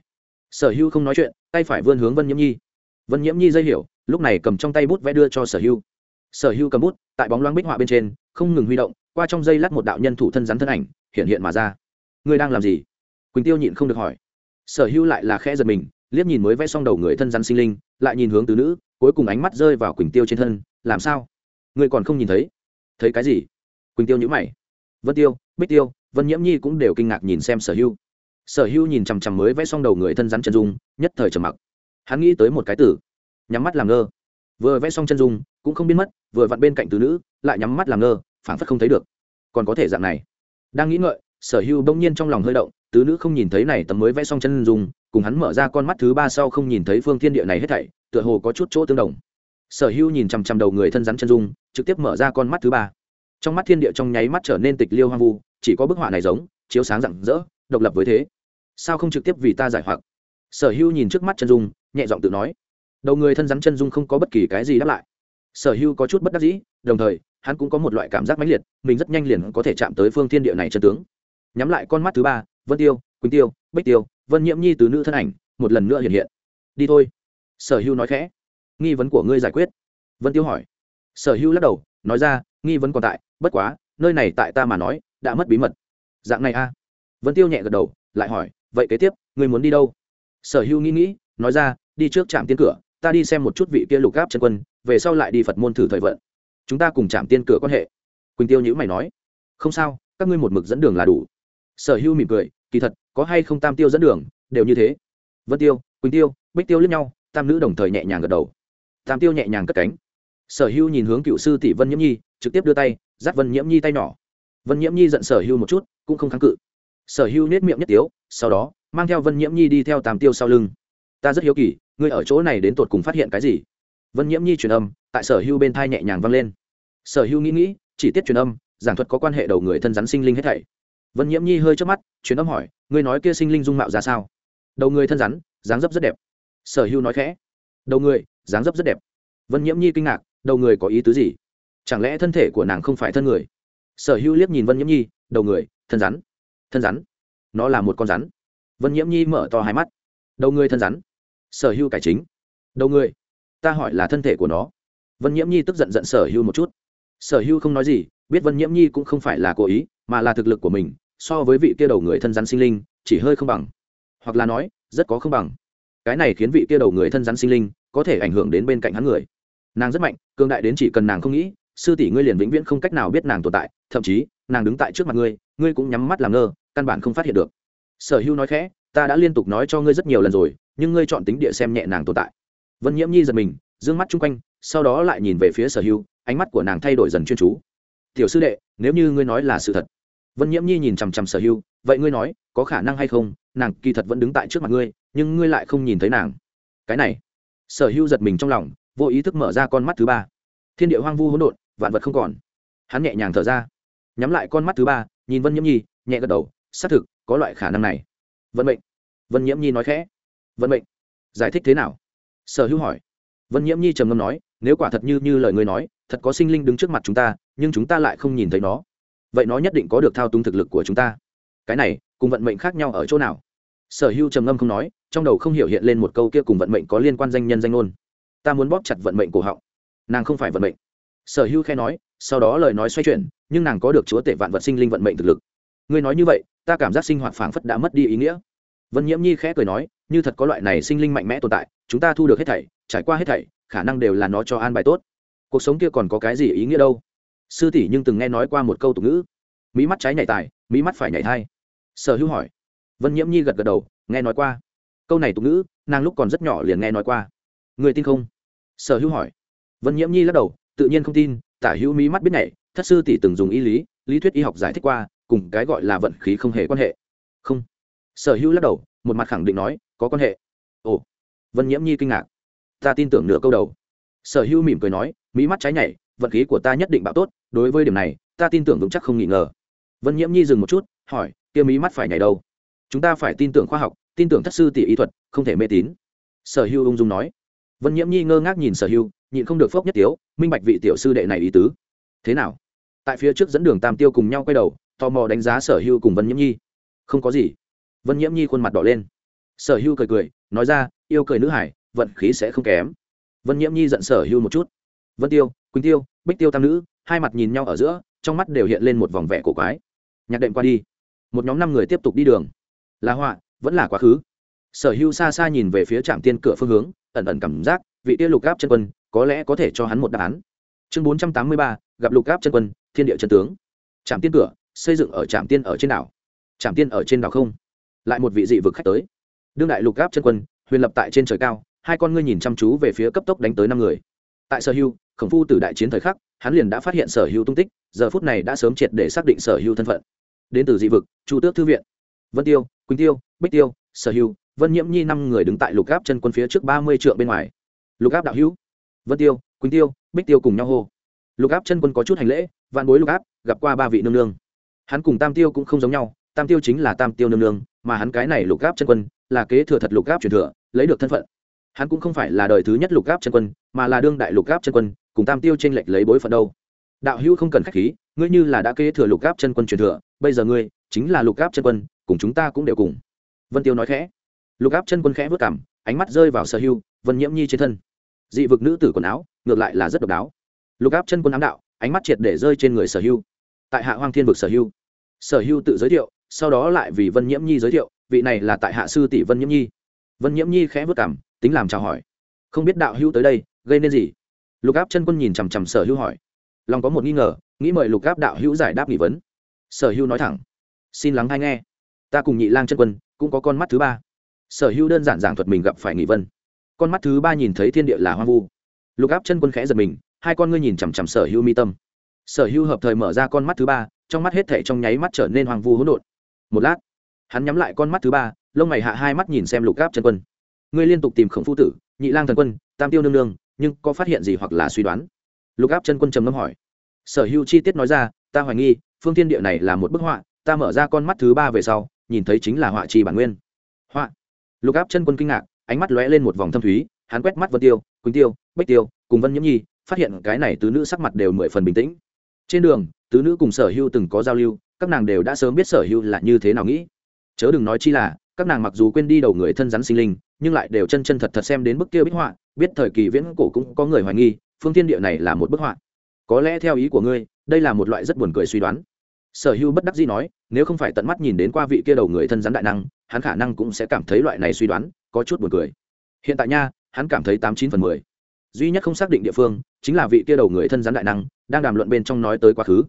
Sở hữu không nói chuyện, tay phải vươn hướng vân nhiễm nhi. Vân nhiễm nhi dây hiểu lúc này cầm trong tay bút vẽ đưa cho sở hưu, sở hưu cầm bút tại bóng loáng bích họa bên trên không ngừng huy động qua trong dây lát một đạo nhân thủ thân rắn thân ảnh hiện hiện mà ra. Ngươi đang làm gì? Quỳnh tiêu nhịn không được hỏi. Sở hưu lại là khẽ giật mình liếc nhìn mới vẽ xong đầu người thân rắn sinh linh lại nhìn hướng từ nữ cuối cùng ánh mắt rơi vào quỳnh tiêu trên thân làm sao? Ngươi còn không nhìn thấy? Thấy cái gì? Quỳnh tiêu nhữ mày. Vân tiêu bích tiêu vân nhiễm nhi cũng đều kinh ngạc nhìn xem sở hưu, sở hưu nhìn chằm chằm mới vẽ xong đầu người thân rắn chân dung nhất thời trầm mặc. Hắn nghĩ tới một cái tử nhắm mắt làm ngơ. Vừa vẽ xong chân dung, cũng không biết mất, vừa vặn bên cạnh từ nữ, lại nhắm mắt làm ngơ, phảng phất không thấy được. Còn có thể dạng này. Đang nghĩ ngợi, sở hưu bỗng nhiên trong lòng hơi động, tứ nữ không nhìn thấy này tấm mới vẽ xong chân dung, cùng hắn mở ra con mắt thứ ba sau không nhìn thấy phương thiên địa này hết thảy, tựa hồ có chút chỗ tương đồng. Sở hưu nhìn chằm chằm đầu người thân rắn chân dung, trực tiếp mở ra con mắt thứ ba. Trong mắt thiên địa trong nháy mắt trở nên tịch liêu hoang vu, chỉ có bức họa này giống, chiếu sáng rạng rỡ, độc lập với thế. Sao không trực tiếp vì ta giải hoặc? Sở hưu nhìn trước mắt chân dung, nhẹ giọng tự nói đầu người thân rắn chân dung không có bất kỳ cái gì đáp lại. Sở hưu có chút bất đắc dĩ, đồng thời, hắn cũng có một loại cảm giác mãnh liệt, mình rất nhanh liền có thể chạm tới phương thiên địa này chân tướng. Nhắm lại con mắt thứ ba, vân tiêu, quỳnh tiêu, bích tiêu, vân nhiễm nhi từ nữ thân ảnh, một lần nữa hiện hiện. Đi thôi. Sở hưu nói khẽ. Nghi vấn của ngươi giải quyết. Vân tiêu hỏi. Sở hưu lắc đầu, nói ra, nghi vấn còn tại, bất quá, nơi này tại ta mà nói, đã mất bí mật. Dạng này a. Vân tiêu nhẹ gật đầu, lại hỏi, vậy kế tiếp, ngươi muốn đi đâu? Sở hưu nghĩ nghĩ, nói ra, đi trước trạm tiên cửa ta đi xem một chút vị kia lục gáp chân quân, về sau lại đi phật môn thử thời vận. Chúng ta cùng chạm tiên cửa quan hệ. Quỳnh tiêu nhữ mày nói, không sao, các ngươi một mực dẫn đường là đủ. Sở hữu mỉm cười, kỳ thật, có hay không tam tiêu dẫn đường, đều như thế. Vân tiêu, quỳnh tiêu, bích tiêu lướt nhau, tam nữ đồng thời nhẹ nhàng gật đầu. Tam tiêu nhẹ nhàng cất cánh. Sở hữu nhìn hướng cựu sư tỷ vân nhiễm nhi, trực tiếp đưa tay dắt vân nhiễm nhi tay nhỏ. Vân nhiễm nhi giận sở hữu một chút, cũng không kháng cự. Sở hữu nết miệng nhất tiếu, sau đó, mang theo vân nhiễm nhi đi theo tam tiêu sau lưng. Ta rất hiếu kỳ ngươi ở chỗ này đến tột cùng phát hiện cái gì? Vân nhiễm nhi truyền âm, tại sở hưu bên thai nhẹ nhàng vang lên. Sở hưu nghĩ nghĩ, chỉ tiết truyền âm, giảng thuật có quan hệ đầu người thân rắn sinh linh hết thảy. Vân nhiễm nhi hơi trước mắt, truyền âm hỏi, ngươi nói kia sinh linh dung mạo ra sao? Đầu người thân rắn, dáng dấp rất đẹp. Sở hưu nói khẽ, đầu người, dáng dấp rất đẹp. Vân nhiễm nhi kinh ngạc, đầu người có ý tứ gì? Chẳng lẽ thân thể của nàng không phải thân người? Sở hưu liếc nhìn vân nhiễm nhi, đầu người, thân rắn. Thân rắn? Nó là một con rắn. Vân nhiễm nhi mở to hai mắt. Đầu người thân rắn sở hưu cải chính. Đầu người, ta hỏi là thân thể của nó. Vân nhiễm nhi tức giận giận sở hưu một chút. Sở hưu không nói gì, biết vân nhiễm nhi cũng không phải là cố ý, mà là thực lực của mình, so với vị kia đầu người thân rắn sinh linh, chỉ hơi không bằng. Hoặc là nói, rất có không bằng. Cái này khiến vị kia đầu người thân rắn sinh linh có thể ảnh hưởng đến bên cạnh hắn người. Nàng rất mạnh cương đại đến chỉ cần nàng không nghĩ, sư tỷ ngươi liền vĩnh viễn không cách nào biết nàng tồn tại, thậm chí, nàng đứng tại trước mặt ngươi ngươi cũng nhắm mắt làm ngơ, căn bản không phát hiện được. Sở hưu nói khẽ, ta đã liên tục nói cho ngươi rất nhiều lần rồi nhưng ngươi chọn tính địa xem nhẹ nàng tồn tại. Vân nhiễm nhi giật mình d ư ơ n g mắt chung quanh, sau đó lại nhìn về phía sở hưu, ánh mắt của nàng thay đổi dần chuyên chú. Tiểu sư đệ, nếu như ngươi nói là sự thật. Vân nhiễm nhi nhìn chằm chằm sở hưu, vậy ngươi nói, có khả năng hay không? Nàng kỳ thật vẫn đứng tại trước mặt ngươi, nhưng ngươi lại không nhìn thấy nàng. Cái này, sở hưu giật mình trong lòng, vô ý thức mở ra con mắt thứ ba. Thiên địa hoang vu hỗn độn, vạn vật không còn. Hắn nhẹ nhàng thở ra, nhắm lại con mắt thứ ba, nhìn vân nhiễm nhi, nhẹ gật đầu, xác thực, có loại khả năng này. Vận mệnh. Vân nhiễm nhi nói khẽ vận mệnh. Giải thích thế nào? Sở hữu hỏi. Vân nhiễm nhi trầm ngâm nói, nếu quả thật như như lời ngươi nói, thật có sinh linh đứng trước mặt chúng ta, nhưng chúng ta lại không nhìn thấy nó. Vậy nó nhất định có được thao túng thực lực của chúng ta. Cái này, cùng vận mệnh khác nhau ở chỗ nào? Sở hữu trầm ngâm không nói, trong đầu không hiểu hiện lên một câu kia cùng vận mệnh có liên quan danh nhân danh ngôn. Ta muốn bóp chặt vận mệnh của họng. Nàng không phải vận mệnh. Sở hữu khe nói, sau đó lời nói xoay chuyển, nhưng nàng có được chúa tể vạn vật sinh linh vận mệnh thực lực. Ngươi nói như vậy, ta cảm giác sinh hoạt phảng phất đã mất đi ý nghĩa. Vân nhiễm nhi khẽ cười nói như thật có loại này sinh linh mạnh mẽ tồn tại, chúng ta thu được hết thảy, trải qua hết thảy, khả năng đều là nó cho an bài tốt. Cuộc sống kia còn có cái gì ý nghĩa đâu? Sư tỷ nhưng từng nghe nói qua một câu tục ngữ. Mỹ mắt trái nhảy tài, mỹ mắt phải nhảy thai. Sở hữu hỏi. Vân nhiễm nhi gật gật đầu, nghe nói qua. Câu này tục ngữ, nàng lúc còn rất nhỏ liền nghe nói qua. Người tin không? Sở hữu hỏi. Vân nhiễm nhi lắc đầu, tự nhiên không tin, tả hữu mỹ mắt biết nhảy, thất sư tỷ từng dùng ý lý lý thuyết y học giải thích qua, cùng cái gọi là vận khí không hề quan hệ. Không. Sở hữu lắc đầu, một mặt khẳng định nói có quan hệ. Ồ, vân nhiễm nhi kinh ngạc. Ta tin tưởng nửa câu đầu. Sở hữu mỉm cười nói, mỹ mắt trái nhảy, vận khí của ta nhất định bạo tốt, đối với điểm này, ta tin tưởng vững chắc không nghi ngờ. Vân nhiễm nhi dừng một chút, hỏi, kia mỹ mắt phải nhảy đâu? Chúng ta phải tin tưởng khoa học, tin tưởng thất sư tỷ y thuật, không thể mê tín. Sở hữu ung dung nói. Vân nhiễm nhi ngơ ngác nhìn sở hữu, nhịn không được phốc nhất tiếu, minh bạch vị tiểu sư đệ này ý tứ. Thế nào? Tại phía trước dẫn đường tam tiêu cùng nhau quay đầu, tò mò đánh giá sở hưu cùng vân nhiễm nhi. Không có gì. Vân nhiễm nhi khuôn mặt đỏ lên sở hưu cười cười, nói ra, yêu cười nữ hải, vận khí sẽ không kém. Vân nhiễm nhi giận sở hưu một chút. Vân tiêu, quỳnh tiêu, bích tiêu tam nữ, hai mặt nhìn nhau ở giữa, trong mắt đều hiện lên một vòng vẻ cổ quái. Nhạc đệm qua đi. Một nhóm năm người tiếp tục đi đường. Là họa, vẫn là quá khứ. Sở hưu xa xa nhìn về phía trạm tiên cửa phương hướng, ẩn ẩn cảm giác, vị tiêu lục gáp chân quân, có lẽ có thể cho hắn một đáp án. Chương bốn trăm tám mươi ba, gặp lục gáp chân quân, thiên địa chân tướng. Trạm tiên cửa, xây dựng ở trạm tiên ở trên đảo. Trạm tiên ở trên đảo không? Lại một vị dị vực khách tới đương đại lục gáp chân quân, huyền lập tại trên trời cao, hai con ngươi nhìn chăm chú về phía cấp tốc đánh tới năm người. Tại sở hưu, khổng phu từ đại chiến thời khắc, hắn liền đã phát hiện sở hưu tung tích, giờ phút này đã sớm triệt để xác định sở hưu thân phận. Đến từ dị vực, chu tước thư viện, vân tiêu, quỳnh tiêu, bích tiêu, sở hưu, vân nhiễm nhi năm người đứng tại lục gáp chân quân phía trước ba mươi trượng bên ngoài. Lục áp đạo hữu, vân tiêu, quỳnh tiêu, bích tiêu cùng nhau hô. Lục áp chân quân có chút hành lễ, vạn bối lục áp gặp qua ba vị nương nương. Hắn cùng tam tiêu cũng không giống nhau, tam tiêu chính là tam tiêu nương nương, mà hắn cái này lục áp chân quân là kế thừa thật lục áp truyền thừa, lấy được thân phận. Hắn cũng không phải là đời thứ nhất lục áp chân quân, mà là đương đại lục áp chân quân, cùng tam tiêu t r ê n lệch lấy bối phận đâu. Đạo hữu không cần k h á c h khí, ngươi như là đã kế thừa lục áp chân quân truyền thừa, bây giờ ngươi chính là lục áp chân quân, cùng chúng ta cũng đều cùng. Vân tiêu nói khẽ. Lục áp chân quân khẽ vất cảm ánh mắt rơi vào sở hưu vân nhiễm nhi trên thân. Dị vực nữ tử quần áo, ngược lại là rất độc đáo. Lục áp chân quân ám đạo, ánh mắt triệt để rơi trên người sở hưu tại hạ hoang thiên vực sở hưu sở hưu tự giới thiệu, sau đó lại vì vân nhiễm nhi giới thiệu vị này là tại hạ sư tỷ vân nhiễm nhi. Vân nhiễm nhi khẽ vất cảm, tính làm chào hỏi. Không biết đạo hữu tới đây, gây nên gì? Lục áp chân quân nhìn chằm chằm sở hữu hỏi. Lòng có một nghi ngờ, nghĩ mời lục áp đạo hữu giải đáp nghị vấn. Sở hữu nói thẳng. Xin lắng hay nghe. Ta cùng nhị lang chân quân, cũng có con mắt thứ ba. Sở hữu đơn giản giảng thuật mình gặp phải nghị vân con mắt thứ ba nhìn thấy thiên địa là hoang vu. Lục áp chân quân khẽ giật mình, hai con ngươi nhìn chằm chằm sở hữu mi tâm. Sở hữu hợp thời mở ra con mắt thứ ba, trong mắt hết thể trong nháy mắt trở nên hoang vu hỗn độn. Một lát hắn nhắm lại con mắt thứ ba, lông mày hạ hai mắt nhìn xem lục áp chân quân. Ngươi liên tục tìm khổng phu tử, nhị lang thần quân, tam tiêu nương nương, nhưng có phát hiện gì hoặc là suy đoán? Lục áp chân quân trầm ngâm hỏi. Sở hữu chi tiết nói ra, ta hoài nghi, phương tiên địa này là một bức họa, ta mở ra con mắt thứ ba về sau, nhìn thấy chính là họa trì bản nguyên. Họa. Lục áp chân quân kinh ngạc, ánh mắt lóe lên một vòng thâm thúy, hắn quét mắt vân tiêu, quỳnh tiêu bách tiêu, cùng vân nhiễm nhi, phát hiện cái này tứ nữ sắc mặt đều mười phần bình tĩnh. Trên đường, tứ nữ cùng sở hưu từng có giao lưu, các nàng đều đã sớm biết sở hưu là như thế nào nghĩ chớ đừng nói chi là, các nàng mặc dù quên đi đầu người thân rắn sinh linh, nhưng lại đều chân chân thật thật xem đến bức kia bích họa, biết thời kỳ viễn cổ cũng có người hoài nghi, phương tiên địa này là một bức họa. Có lẽ theo ý của ngươi, đây là một loại rất buồn cười suy đoán. Sở hữu bất đắc dĩ nói, nếu không phải tận mắt nhìn đến qua vị kia đầu người thân rắn đại năng, hắn khả năng cũng sẽ cảm thấy loại này suy đoán, có chút buồn cười. Hiện tại nha, hắn cảm thấy tám chín phần mười. Duy nhất không xác định địa phương, chính là vị kia đầu người thân rắn đại năng, đang đàm luận bên trong nói tới quá khứ.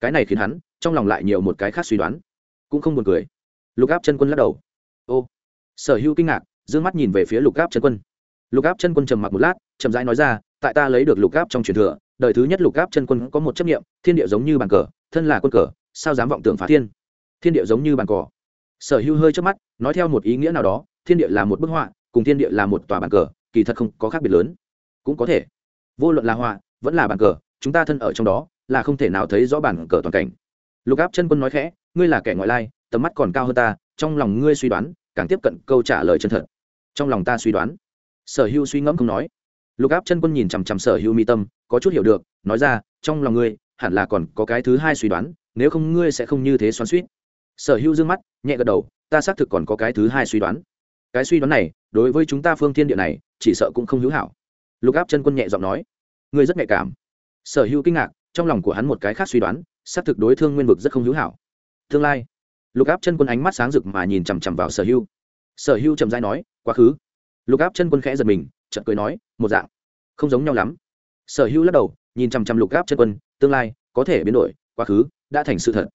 Cái này khiến hắn, trong lòng lại nhiều một cái khác suy đoán. Cũng không buồn cười lục áp chân quân lắc đầu. Ô, sở hữu kinh ngạc d ư ơ n g mắt nhìn về phía lục áp chân quân. Lục áp chân quân trầm mặc một lát, chậm rãi nói ra, tại ta lấy được lục áp trong truyền thừa, đời thứ nhất lục áp chân quân có một chấp nghiệm thiên địa giống như bàn cờ, thân là quân cờ, sao dám vọng tưởng phá thiên? Thiên địa giống như bàn cờ. Sở hữu hơi trước mắt, nói theo một ý nghĩa nào đó, thiên địa là một bức họa, cùng thiên địa là một tòa bàn cờ, kỳ thật không có khác biệt lớn. Cũng có thể. Vô luận là họa, vẫn là bàn cờ, chúng ta thân ở trong đó, là không thể nào thấy rõ bàn cờ toàn cảnh. Lục áp chân quân nói khẽ, ngươi là kẻ ngoại lai tầm mắt còn cao hơn ta, trong lòng ngươi suy đoán, càng tiếp cận câu trả lời chân thật. Trong lòng ta suy đoán. Sở hữu suy ngẫm không nói. Lục áp chân quân nhìn chằm chằm sở hữu mi tâm, có chút hiểu được, nói ra, trong lòng ngươi, hẳn là còn có cái thứ hai suy đoán, nếu không ngươi sẽ không như thế xoắn suýt sở hữu d ư ơ n g mắt, nhẹ gật đầu, ta xác thực còn có cái thứ hai suy đoán. Cái suy đoán này, đối với chúng ta phương thiên địa này, chỉ sợ cũng không hữu hảo. Lục áp chân quân nhẹ giọng nói. Ngươi rất nhạy cảm. Sở hữu kinh ngạc, trong lòng của hắn một cái khác suy đoán, xác thực đối thương nguyên vực rất không hữu hảo. Tương lai lục áp chân quân ánh mắt sáng rực mà nhìn chằm chằm vào sở hưu. Sở hưu chậm dai nói, quá khứ. Lục áp chân quân khẽ giật mình, chợt cười nói, một dạng. Không giống nhau lắm. Sở hưu lắc đầu, nhìn chằm chằm lục áp chân quân, tương lai có thể biến đổi, quá khứ đã thành sự thật.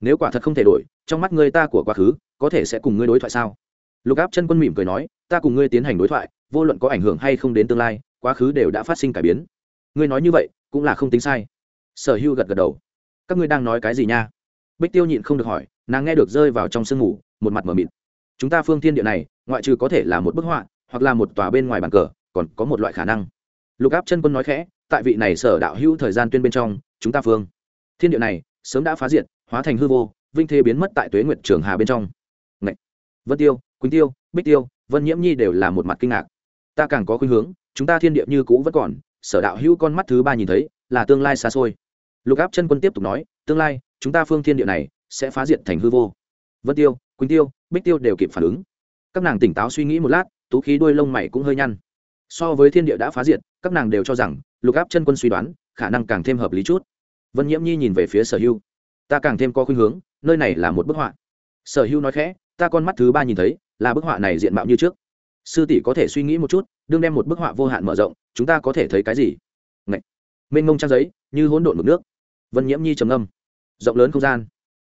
Nếu quả thật không thể đổi, trong mắt ngươi ta của quá khứ có thể sẽ cùng ngươi đối thoại sao? Lục áp chân quân mỉm cười nói, ta cùng ngươi tiến hành đối thoại, vô luận có ảnh hưởng hay không đến tương lai, quá khứ đều đã phát sinh cải biến. Ngươi nói như vậy cũng là không tính sai. Sở hưu gật gật đầu. Các ngươi đang nói cái gì nha? Bích tiêu nhịn không được hỏi, nàng nghe được rơi vào trong sương mù, một mặt mở mịt. Chúng ta phương thiên địa này, ngoại trừ có thể là một bức họa, hoặc là một tòa bên ngoài bàn cờ, còn có một loại khả năng. Lục áp chân quân nói khẽ, tại vị này sở đạo hữu thời gian tuyên bên trong, chúng ta phương thiên địa này, sớm đã phá diệt, hóa thành hư vô, vinh thế biến mất tại tuế nguyệt trường hà bên trong. Ngậy! vân tiêu, quỳnh tiêu, bích tiêu, vân nhiễm nhi đều là một mặt kinh ngạc. Ta càng có khuynh hướng, chúng ta thiên địa như cũ vẫn còn, sở đạo hữu con mắt thứ ba nhìn thấy, là tương lai xa xôi. Lục áp chân quân tiếp tục nói, tương lai chúng ta phương thiên địa này sẽ phá diệt thành hư vô. Vân tiêu, quỳnh tiêu, bích tiêu đều kịp phản ứng. Các nàng tỉnh táo suy nghĩ một lát, tú khí đuôi lông mày cũng hơi nhăn. So với thiên địa đã phá diệt, các nàng đều cho rằng lục áp chân quân suy đoán, khả năng càng thêm hợp lý chút. Vân nhiễm nhi nhìn về phía sở hưu. Ta càng thêm có khuynh hướng, nơi này là một bức họa. Sở hưu nói khẽ, ta con mắt thứ ba nhìn thấy, là bức họa này diện mạo như trước. Sư tỷ có thể suy nghĩ một chút, đương đem một bức họa vô hạn mở rộng, chúng ta có thể thấy cái gì? Ngậy! mênh mông trang giấy, như hỗn độn mực nước. Vân nhiễm nhi trầm âm rộng lớn không gian.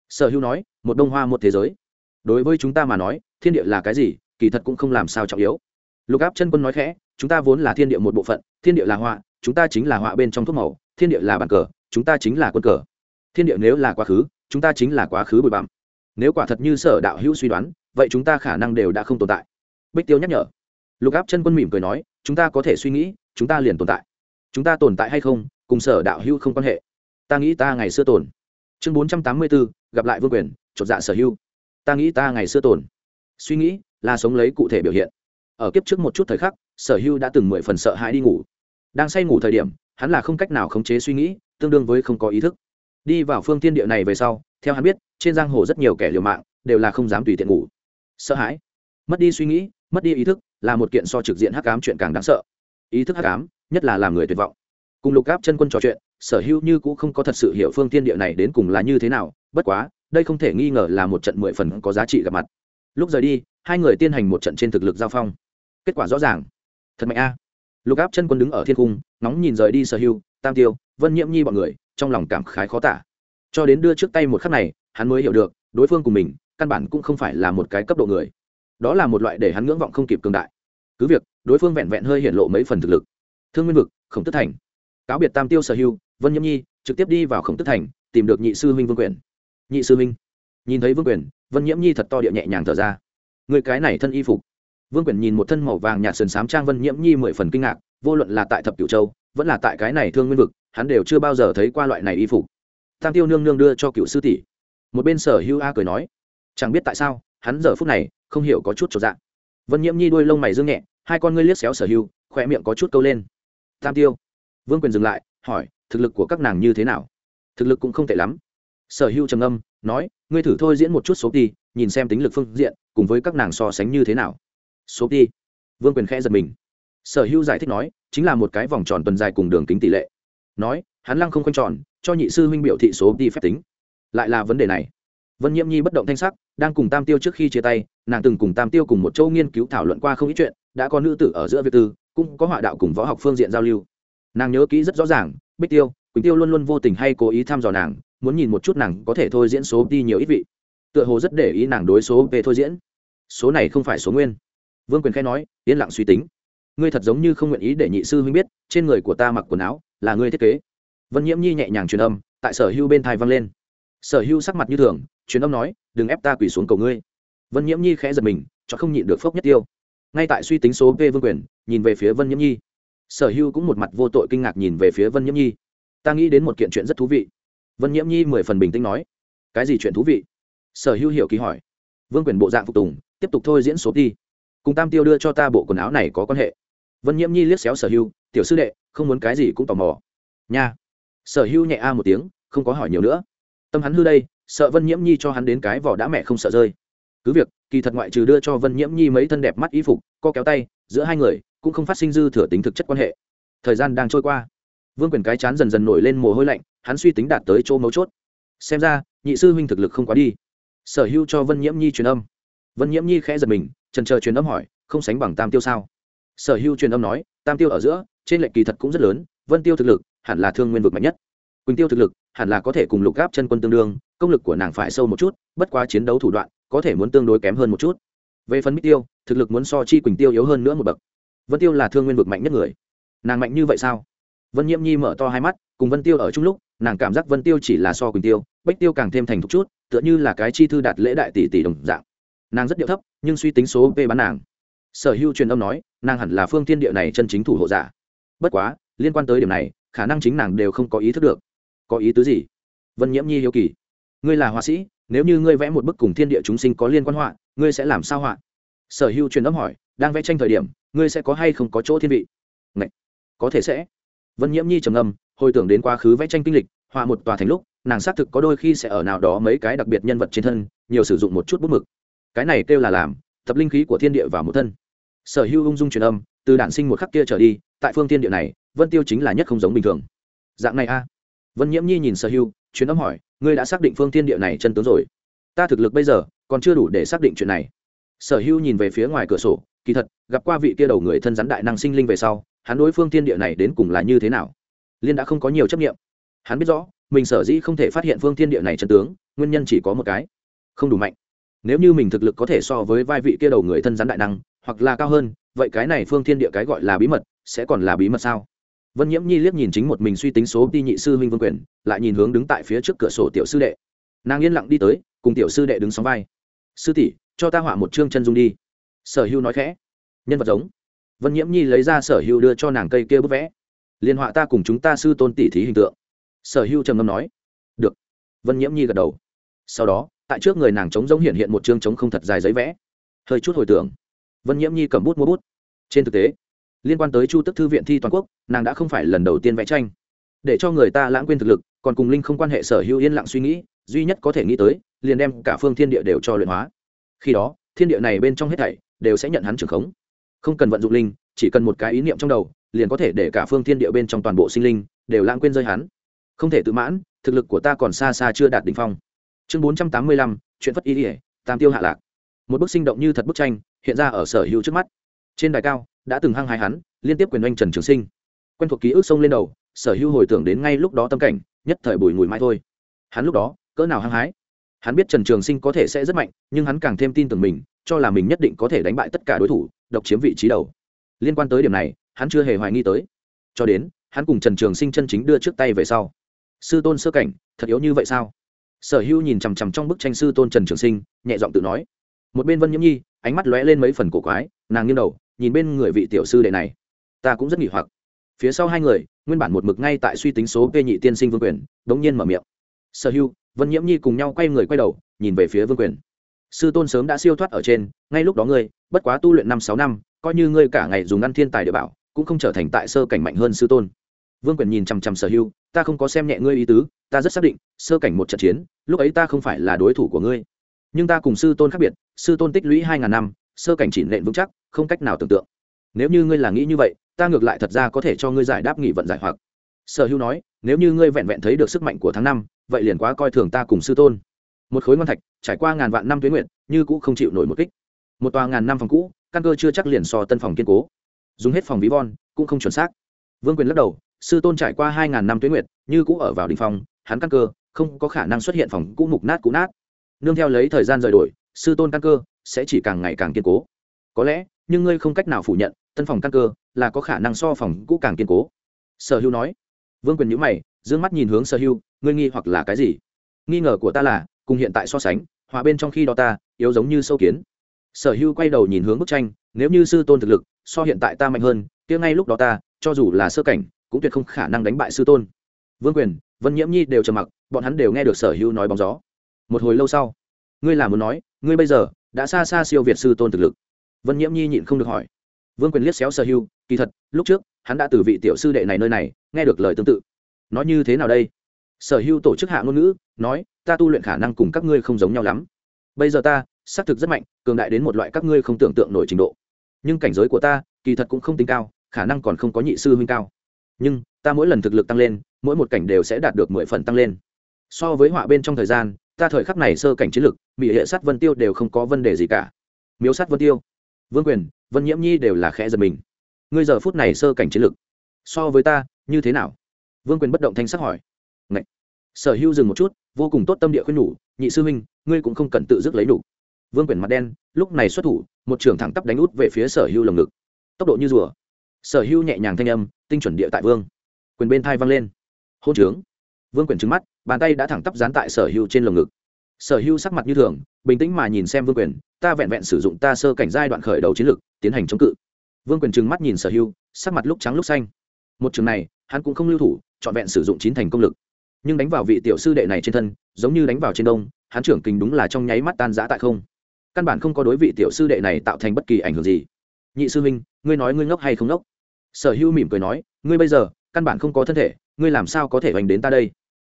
Sở hữu nói, một đông hoa một thế giới. Đối với chúng ta mà nói, thiên địa là cái gì, kỳ thật cũng không làm sao trọng yếu. Lục áp chân quân nói khẽ, chúng ta vốn là thiên địa một bộ phận, thiên địa là họa, chúng ta chính là họa bên trong thuốc màu, thiên địa là bàn cờ, chúng ta chính là quân cờ. Thiên địa nếu là quá khứ, chúng ta chính là quá khứ bụi bặm. Nếu quả thật như sở đạo hữu suy đoán, vậy chúng ta khả năng đều đã không tồn tại. Bích tiêu nhắc nhở. Lục áp chân quân mỉm cười nói, chúng ta có thể suy nghĩ, chúng ta liền tồn tại. Chúng ta tồn tại hay không, cùng sở đạo hữu không quan hệ. Ta nghĩ ta ngày xưa tồn chương bốn trăm tám mươi bốn gặp lại vương quyền, chột dạ sở hữu. Ta nghĩ ta ngày xưa tồn. Suy nghĩ là sống lấy cụ thể biểu hiện. Ở kiếp trước một chút thời khắc, sở hữu đã từng mười phần sợ hãi đi ngủ. Đang say ngủ thời điểm, hắn là không cách nào khống chế suy nghĩ, tương đương với không có ý thức. Đi vào phương tiên địa này về sau, theo hắn biết, trên giang hồ rất nhiều kẻ liều mạng đều là không dám tùy tiện ngủ. Sợ hãi. Mất đi suy nghĩ, mất đi ý thức là một kiện so trực diện hắc ám chuyện càng đáng sợ. Ý thức hắc ám, nhất là làm người tuyệt vọng. Cùng lục áp chân quân trò chuyện sở hữu như cũng không có thật sự hiểu phương tiên địa này đến cùng là như thế nào, bất quá, đây không thể nghi ngờ là một trận mười phần có giá trị gặp mặt. Lúc rời đi, hai người tiến hành một trận trên thực lực giao phong. Kết quả rõ ràng. Thật mạnh a. Lục áp chân quân đứng ở thiên cung nóng nhìn rời đi sở hữu, tam tiêu, vân nhiễm nhi bọn người, trong lòng cảm khái khó tả. Cho đến đưa trước tay một khắc này, hắn mới hiểu được, đối phương của mình, căn bản cũng không phải là một cái cấp độ người. Đó là một loại để hắn ngưỡng vọng không kịp cường đại. Cứ việc, đối phương vẹn vẹn hơi hiện lộ mấy phần thực lực. Thương nguyên vực, khổng tức thành. Cáo biệt tam tiêu sở hưu vân nhiễm nhi trực tiếp đi vào khổng tức thành tìm được nhị sư huynh vương quyền. nhị sư huynh. nhìn thấy vương quyền, vân nhiễm nhi thật to địa nhẹ nhàng thở ra. người cái này thân y phục. vương quyền nhìn một thân màu vàng nhạt sườn s á m trang vân nhiễm nhi mười phần kinh ngạc, vô luận là tại thập cửu châu, vẫn là tại cái này thương nguyên vực, hắn đều chưa bao giờ thấy qua loại này y phục. Tam tiêu nương nương đưa cho cựu sư tỷ. một bên sở hữu a cười nói, chẳng biết tại sao, hắn giờ phút này không hiểu có chút trọn dạng. vân nhiễm nhi đuôi lông mày dương nhẹ, hai con ngươi liếc xéo sở hữu khỏe miệng có chút câu lên. Tam tiêu, vương quyền dừng lại, hỏi thực lực của các nàng như thế nào? Thực lực cũng không tệ lắm. Sở hữu trầm âm nói, ngươi thử thôi diễn một chút số đi nhìn xem tính lực phương diện, cùng với các nàng so sánh như thế nào. Số đi vương quyền khẽ giật mình. Sở hữu giải thích nói, chính là một cái vòng tròn tuần dài cùng đường kính tỷ lệ. Nói, hắn lăng không quanh tròn, cho nhị sư huynh biểu thị số đi phép tính. Lại là vấn đề này. Vân nhiễm nhi bất động thanh sắc, đang cùng tam tiêu trước khi chia tay, nàng từng cùng tam tiêu cùng một châu nghiên cứu thảo luận qua không ít chuyện, đã có nữ tử ở giữa việt tư, cũng có họa đạo cùng võ học phương diện giao lưu. Nàng nhớ kỹ rất rõ ràng bích tiêu, quỳnh tiêu luôn luôn vô tình hay cố ý thăm dò nàng, muốn nhìn một chút nàng có thể thôi diễn số đi nhiều ít vị. Tựa hồ rất để ý nàng đối số về thôi diễn. Số này không phải số nguyên. Vương quyền khai nói, yên lặng suy tính. Ngươi thật giống như không nguyện ý để nhị sư huynh biết, trên người của ta mặc quần áo, là ngươi thiết kế. Vân nhiễm nhi nhẹ nhàng truyền âm, tại sở hưu bên thai vang lên. Sở hưu sắc mặt như thường, truyền âm nói, đừng ép ta quỳ xuống cầu ngươi. Vân nhiễm nhi khẽ giật mình cho không nhịn được phốc nhất tiêu. Ngay tại suy tính số v vương quyền, nhìn về phía vân nhiễm nhi sở hưu cũng một mặt vô tội kinh ngạc nhìn về phía vân nhiễm nhi. Ta nghĩ đến một kiện chuyện rất thú vị. Vân nhiễm nhi mười phần bình tĩnh nói. Cái gì chuyện thú vị? Sở hưu hiểu kỳ hỏi. Vương quyền bộ dạng phục tùng, tiếp tục thôi diễn số đi cùng tam tiêu đưa cho ta bộ quần áo này có quan hệ. Vân nhiễm nhi liếc xéo sở hưu, tiểu sư đệ, không muốn cái gì cũng tò mò. Nha. Sở hưu nhẹ a một tiếng, không có hỏi nhiều nữa. Tâm hắn hư đây, sợ vân nhiễm nhi cho hắn đến cái vỏ đã mẹ không sợ rơi. Cứ việc, kỳ thật ngoại trừ đưa cho vân nhiễm nhi mấy thân đẹp mắt y phục, co kéo tay, giữa hai người cũng không phát sinh dư thừa tính thực chất quan hệ. Thời gian đang trôi qua. Vương quyền cái chán dần dần nổi lên mồ hôi lạnh, hắn suy tính đạt tới chỗ mấu chốt. Xem ra, nhị sư huynh thực lực không quá đi. Sở hưu cho vân nhiễm nhi truyền âm. Vân nhiễm nhi khẽ giật mình, trần chờ truyền âm hỏi, không sánh bằng tam tiêu sao? Sở hưu truyền âm nói, tam tiêu ở giữa, trên lệnh kỳ thật cũng rất lớn, vân tiêu thực lực, hẳn là thương nguyên vực mạnh nhất. Quỳnh tiêu thực lực, hẳn là có thể cùng lục gáp chân quân tương đương, công lực của nàng phải sâu một chút, bất quá chiến đấu thủ đoạn, có thể muốn tương đối kém hơn một chút. Về phần mít tiêu, thực lực muốn so chi quỳnh tiêu yếu hơn nữa một bậc vân tiêu là thương nguyên vực mạnh nhất người. Nàng mạnh như vậy sao? Vân nhiễm nhi mở to hai mắt, cùng vân tiêu ở chung lúc, nàng cảm giác vân tiêu chỉ là so quỳnh tiêu, bách tiêu càng thêm thành thục chút, tựa như là cái chi thư đạt lễ đại tỷ tỷ đồng dạng. Nàng rất điệu thấp, nhưng suy tính số về bán nàng. Sở hữu truyền âm nói, nàng hẳn là phương tiên địa này chân chính thủ hộ giả. Bất quá, liên quan tới điểm này, khả năng chính nàng đều không có ý thức được. Có ý tứ gì? Vân nhiễm nhi hiếu kỳ. Ngươi là họa sĩ, nếu như ngươi vẽ một bức cùng thiên địa chúng sinh có liên quan họa, ngươi sẽ làm sao họa? Sở hữu truyền âm hỏi, đang vẽ tranh thời điểm ngươi sẽ có hay không có chỗ thiên vị? Ngậy! có thể sẽ. Vân nhiễm nhi trầm âm hồi tưởng đến quá khứ vẽ tranh kinh lịch, họa một tòa thành lúc, nàng xác thực có đôi khi sẽ ở nào đó mấy cái đặc biệt nhân vật trên thân, nhiều sử dụng một chút bút mực. Cái này kêu là làm, tập linh khí của thiên địa vào một thân. Sở hữu ung dung truyền âm, từ đản sinh một khắc kia trở đi, tại phương thiên địa này, vân tiêu chính là nhất không giống bình thường. Dạng này a. Vân nhiễm nhi nhìn sở hữu, truyền âm hỏi, ngươi đã xác định phương thiên địa này chân tướng rồi? Ta thực lực bây giờ còn chưa đủ để xác định chuyện này. Sở hữu nhìn về phía ngoài cửa sổ kỳ thật, gặp qua vị kia đầu người thân rắn đại năng sinh linh về sau, hắn đối phương thiên địa này đến cùng là như thế nào? Liên đã không có nhiều chấp nghiệm hắn biết rõ, mình sở dĩ không thể phát hiện phương thiên địa này chân tướng, nguyên nhân chỉ có một cái. Không đủ mạnh. Nếu như mình thực lực có thể so với vai vị kia đầu người thân rắn đại năng, hoặc là cao hơn, vậy cái này phương thiên địa cái gọi là bí mật, sẽ còn là bí mật sao? Vân nhiễm nhi liếc nhìn chính một mình suy tính số đi nhị sư huynh vương quyền, lại nhìn hướng đứng tại phía trước cửa sổ tiểu sư đệ. Nàng yên lặng đi tới, cùng tiểu sư đệ đứng sóng vai. Sư tỷ, cho ta họa một chương chân dung đi sở hưu nói khẽ. Nhân vật giống. Vân nhiễm nhi lấy ra sở hưu đưa cho nàng cây kia bức vẽ. Liên họa ta cùng chúng ta sư tôn tỷ thí hình tượng. Sở hưu trầm ngâm nói. Được. Vân nhiễm nhi gật đầu. Sau đó, tại trước người nàng trống giống hiện hiện một chương trống không thật dài giấy vẽ. Hơi chút hồi tưởng. Vân nhiễm nhi cầm bút mua bút. Trên thực tế, liên quan tới chu tức thư viện thi toàn quốc, nàng đã không phải lần đầu tiên vẽ tranh. Để cho người ta lãng quên thực lực, còn cùng linh không quan hệ sở hữu yên lặng suy nghĩ, duy nhất có thể nghĩ tới, liền đem cả phương thiên địa đều cho luyện hóa. Khi đó, thiên địa này bên trong hết thảy đều sẽ nhận hắn trưởng khống. Không cần vận dụng linh, chỉ cần một cái ý niệm trong đầu, liền có thể để cả phương thiên địa bên trong toàn bộ sinh linh đều lãng quên rơi hắn. Không thể tự mãn, thực lực của ta còn xa xa chưa đạt đ ỉ n h phong. Chương bốn trăm tám mươi lăm, chuyện phất ý ỉa tam tiêu hạ lạc. Một bức sinh động như thật bức tranh, hiện ra ở sở hữu trước mắt. Trên đài cao, đã từng hăng hai hắn, liên tiếp quyền oanh trần trường sinh. Quen thuộc ký ức sông lên đầu, sở hữu hồi tưởng đến ngay lúc đó tâm cảnh, nhất thời bùi mùi mai thôi. Hắn lúc đó, cỡ nào hăng hái? Hắn biết trần trường sinh có thể sẽ rất mạnh, nhưng hắn càng thêm tin tưởng mình cho là mình nhất định có thể đánh bại tất cả đối thủ, độc chiếm vị trí đầu. Liên quan tới điểm này, hắn chưa hề hoài nghi tới. Cho đến, hắn cùng trần trường sinh chân chính đưa trước tay về sau. Sư tôn sơ cảnh, thật yếu như vậy sao? Sở hữu nhìn chằm chằm trong bức tranh sư tôn trần trường sinh, nhẹ giọng tự nói. Một bên vân nhiễm nhi, ánh mắt lóe lên mấy phần cổ quái, nàng nghiêng đầu, nhìn bên người vị tiểu sư đệ này. Ta cũng rất nghỉ hoặc. Phía sau hai người, nguyên bản một mực ngay tại suy tính số kê nhị tiên sinh vương quyền, đống nhiên mở miệng. Sở hữu, vân nhiễm nhi cùng nhau quay người quay đầu, nhìn về phía vương quyền sư tôn sớm đã siêu thoát ở trên, ngay lúc đó ngươi, bất quá tu luyện năm sáu năm, coi như ngươi cả ngày dùng ăn thiên tài địa bảo, cũng không trở thành tại sơ cảnh mạnh hơn sư tôn. Vương quyền nhìn chằm chằm sở hưu ta không có xem nhẹ ngươi ý tứ, ta rất xác định, sơ cảnh một trận chiến, lúc ấy ta không phải là đối thủ của ngươi. Nhưng ta cùng sư tôn khác biệt, sư tôn tích lũy hai ngàn năm, sơ cảnh chỉ nện vững chắc, không cách nào tưởng tượng. Nếu như ngươi là nghĩ như vậy, ta ngược lại thật ra có thể cho ngươi giải đáp nghị vận giải hoặc. Sở hưu nói, nếu như ngươi vẹn vẹn thấy được sức mạnh của tháng năm, vậy liền quá coi thường ta cùng sư tôn. Một khối ngon thạch trải qua ngàn vạn năm tuyến nguyện, như cũ không chịu nổi một kích. Một tòa ngàn năm phòng cũ, căn cơ chưa chắc liền so tân phòng kiên cố. Dùng hết phòng ví von, cũng không chuẩn xác. Vương quyền lắc đầu, sư tôn trải qua hai ngàn năm tuyến nguyện, như cũ ở vào đình phòng, hắn căn cơ không có khả năng xuất hiện phòng cũ mục nát cũ nát. Nương theo lấy thời gian rời đổi, sư tôn căn cơ sẽ chỉ càng ngày càng kiên cố. Có lẽ, nhưng ngươi không cách nào phủ nhận, tân phòng căn cơ là có khả năng so phòng cũ càng kiên cố. Sở hữu nói. Vương quyền nhữ mày d ư ơ n g mắt nhìn hướng sở hữu, ngươi nghi hoặc là cái gì? Nghi ngờ của ta là cùng hiện tại so sánh hòa bên trong khi đó ta, yếu giống như sâu kiến. Sở hưu quay đầu nhìn hướng bức tranh, nếu như sư tôn thực lực, so hiện tại ta mạnh hơn, kia ngay lúc đó ta, cho dù là sơ cảnh, cũng tuyệt không khả năng đánh bại sư tôn. Vương quyền, vân nhiễm nhi đều trầm mặc, bọn hắn đều nghe được sở hữu nói bóng gió. Một hồi lâu sau, ngươi là muốn nói, ngươi bây giờ, đã xa xa siêu việt sư tôn thực lực. Vân nhiễm nhi nhịn không được hỏi. Vương quyền liếc xéo sở hữu kỳ thật, lúc trước, hắn đã từ vị tiểu sư đệ này nơi này, nghe được lời tương tự. Nói như thế nào đây? Sở hữu tổ chức hạ ngôn ngữ, nói, ta tu luyện khả năng cùng các ngươi không giống nhau lắm. Bây giờ ta, xác thực rất mạnh, cường đại đến một loại các ngươi không tưởng tượng nổi trình độ. Nhưng cảnh giới của ta, kỳ thật cũng không tính cao, khả năng còn không có nhị sư huynh cao. Nhưng, ta mỗi lần thực lực tăng lên, mỗi một cảnh đều sẽ đạt được mười phần tăng lên. So với họa bên trong thời gian, ta thời khắc này sơ cảnh chiến lực mỹ hệ sát vân tiêu đều không có vấn đề gì cả. Miếu sát vân tiêu, vương quyền, vân nhiễm nhi đều là khẽ giật mình. Ngươi giờ phút này sơ cảnh chiến lực, so với ta, như thế nào? Vương quyền bất động thanh sắc hỏi sở hữu dừng một chút, vô cùng tốt tâm địa khuyên nhủ, nhị sư huynh, ngươi cũng không cần tự dứt lấy đủ. Vương quyền mặt đen, lúc này xuất thủ, một trường thẳng tắp đánh út về phía sở hữu lồng ngực. Tốc độ như rùa. Sở hữu nhẹ nhàng thanh âm, tinh chuẩn địa tại vương. Quyền bên thai văng lên. Hôn trướng. Vương quyền trứng mắt, bàn tay đã thẳng tắp dán tại sở hữu trên lồng ngực. Sở hữu sắc mặt như thường, bình tĩnh mà nhìn xem vương quyền, ta vẹn vẹn sử dụng ta sơ cảnh giai đoạn khởi đầu chiến lược tiến hành chống cự. Vương quyền trừng mắt nhìn sở hữu, sắc mặt lúc trắng lúc xanh. Một trường này, hắn cũng không lưu thủ, trọn vẹn sử dụng chín thành công lực nhưng đánh vào vị tiểu sư đệ này trên thân, giống như đánh vào trên đông, hắn trưởng kình đúng là trong nháy mắt tan giã tại không. Căn bản không có đối vị tiểu sư đệ này tạo thành bất kỳ ảnh hưởng gì. Nhị sư minh ngươi nói ngươi ngốc hay không ngốc? Sở hữu mỉm cười nói, ngươi bây giờ, căn bản không có thân thể, ngươi làm sao có thể hoành đến ta đây?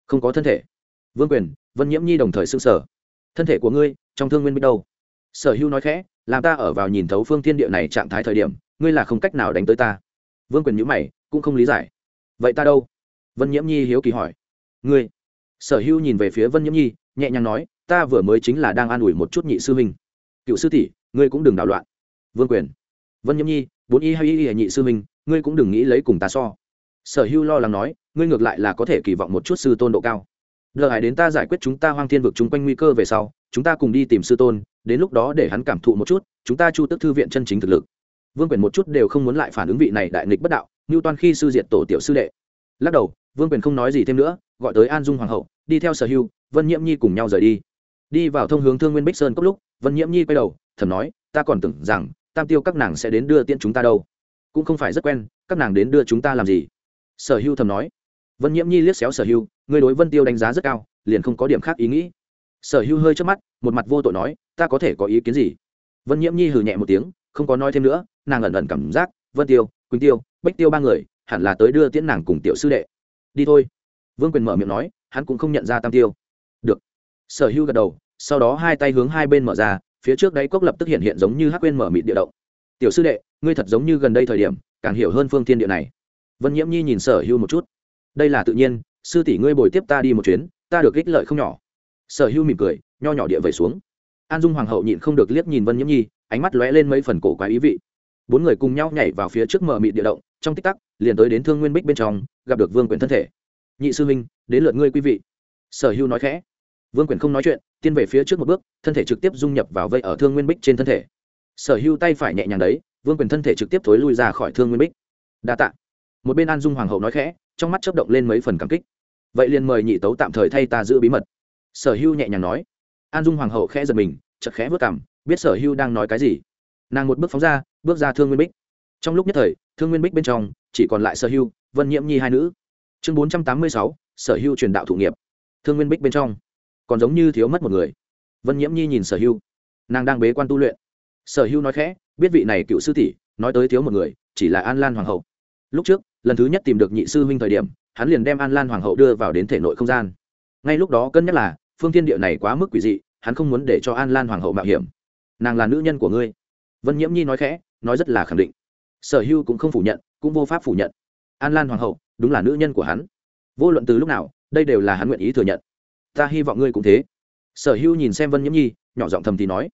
Không có thân thể. Vương quyền, vân nhiễm nhi đồng thời s ư n g sở thân thể của ngươi, trong thương nguyên biết đâu? Sở hữu nói khẽ, làm ta ở vào nhìn thấu phương thiên địa này trạng thái thời điểm, ngươi là không cách nào đánh tới ta. Vương quyền nhữ mày, cũng không lý giải. Vậy ta đâu? Vân nhiễm nhi hiếu kỳ hỏi ngươi. Sở hữu nhìn về phía vân nhiễm nhi, nhẹ nhàng nói, ta vừa mới chính là đang an ủi một chút nhị sư huynh. Cựu sư tỷ, ngươi cũng đừng đảo loạn. Vương quyền. Vân nhiễm nhi, bốn y hay y nhị sư huynh, ngươi cũng đừng nghĩ lấy cùng ta so. Sở hữu lo lắng nói, ngươi ngược lại là có thể kỳ vọng một chút sư tôn độ cao. Đợi hải đến ta giải quyết chúng ta hoang thiên vực chung quanh nguy cơ về sau, chúng ta cùng đi tìm sư tôn, đến lúc đó để hắn cảm thụ một chút, chúng ta chu tức thư viện chân chính thực lực. Vương quyền một chút đều không muốn lại phản ứng vị này đại nghịch bất đạo như toàn khi sư diệt tổ tiểu sư đệ. Lắc đầu, vương quyền không nói gì thêm nữa gọi tới an dung hoàng hậu, đi theo sở hưu vân nhiễm nhi cùng nhau rời đi. Đi vào thông hướng thương nguyên bích sơn cốc lúc, vân nhiễm nhi quay đầu, thầm nói, ta còn tưởng rằng, tam tiêu các nàng sẽ đến đưa tiễn chúng ta đâu. Cũng không phải rất quen, các nàng đến đưa chúng ta làm gì? Sở hưu thầm nói. Vân nhiễm nhi liếc xéo sở hưu người đối vân tiêu đánh giá rất cao, liền không có điểm khác ý nghĩ. Sở hưu hơi trước mắt, một mặt vô tội nói, ta có thể có ý kiến gì? Vân nhiễm nhi hừ nhẹ một tiếng, không có nói thêm nữa, nàng ẩn ẩn cảm giác, vân tiêu, quỳnh tiêu, bách tiêu ba người, hẳn là tới đưa tiễn nàng cùng tiểu sư đệ. Đi thôi vương quyền mở miệng nói, hắn cũng không nhận ra tam tiêu. Được. Sở hưu gật đầu, sau đó hai tay hướng hai bên mở ra, phía trước đáy cốc lập tức hiện hiện giống như hắc quên mở mịt địa động. Tiểu sư đệ, ngươi thật giống như gần đây thời điểm, càng hiểu hơn phương Thiên địa này. Vân nhiễm nhi nhìn sở hưu một chút. Đây là tự nhiên, sư tỷ ngươi bồi tiếp ta đi một chuyến, ta được ích lợi không nhỏ. Sở hưu mỉm cười, nho nhỏ địa vẩy xuống. An dung hoàng hậu nhịn không được liếc nhìn vân nhiễm nhi, ánh mắt lóe lên mấy phần cổ quái ý vị. Bốn người cùng nhau nhảy vào phía trước mở mịt địa động, trong tích tắc, liền tới đến thương nguyên bích bên trong, gặp được vương quyền thân thể nhị sư huynh, đến lượt ngươi quý vị. Sở hưu nói khẽ. Vương quyền không nói chuyện tiên về phía trước một bước, thân thể trực tiếp dung nhập vào vây ở thương nguyên bích trên thân thể. Sở hưu tay phải nhẹ nhàng đấy, vương quyền thân thể trực tiếp thối lui ra khỏi thương nguyên bích. Đa t ạ một bên an dung hoàng hậu nói khẽ, trong mắt chấp động lên mấy phần cảm kích. Vậy liền mời nhị tấu tạm thời thay ta giữ bí mật. Sở hưu nhẹ nhàng nói. An dung hoàng hậu khẽ giật mình chật khẽ vớt cảm biết sở hưu đang nói cái gì. Nàng một bước phóng ra, bước ra thương nguyên bích. Trong lúc nhất thời, thương nguyên bích bên trong, chỉ còn lại sở hưu vân nhiễm nhi hai nữ chương bốn trăm tám mươi sáu, sở hưu truyền đạo thụ nghiệp. Thương nguyên bích bên trong, còn giống như thiếu mất một người. Vân nhiễm nhi nhìn sở hưu nàng đang bế quan tu luyện. Sở hưu nói khẽ, biết vị này cựu sư tỷ, nói tới thiếu một người, chỉ là an lan hoàng hậu. Lúc trước, lần thứ nhất tìm được nhị sư huynh thời điểm, hắn liền đem an lan hoàng hậu đưa vào đến thể nội không gian. Ngay lúc đó cân nhắc là, phương tiên địa này quá mức quỷ dị, hắn không muốn để cho an lan hoàng hậu mạo hiểm. Nàng là nữ nhân của ngươi. Vân nhiễm nhi nói khẽ, nói rất là khẳng định. Sở hưu cũng không phủ nhận, cũng vô pháp phủ nhận. An lan hoàng hậu đúng là nữ nhân của hắn. Vô luận từ lúc nào, đây đều là hắn nguyện ý thừa nhận. Ta hy vọng ngươi cũng thế. Sở hưu nhìn xem vân nhiễm nhi, nhỏ giọng thầm thì nói.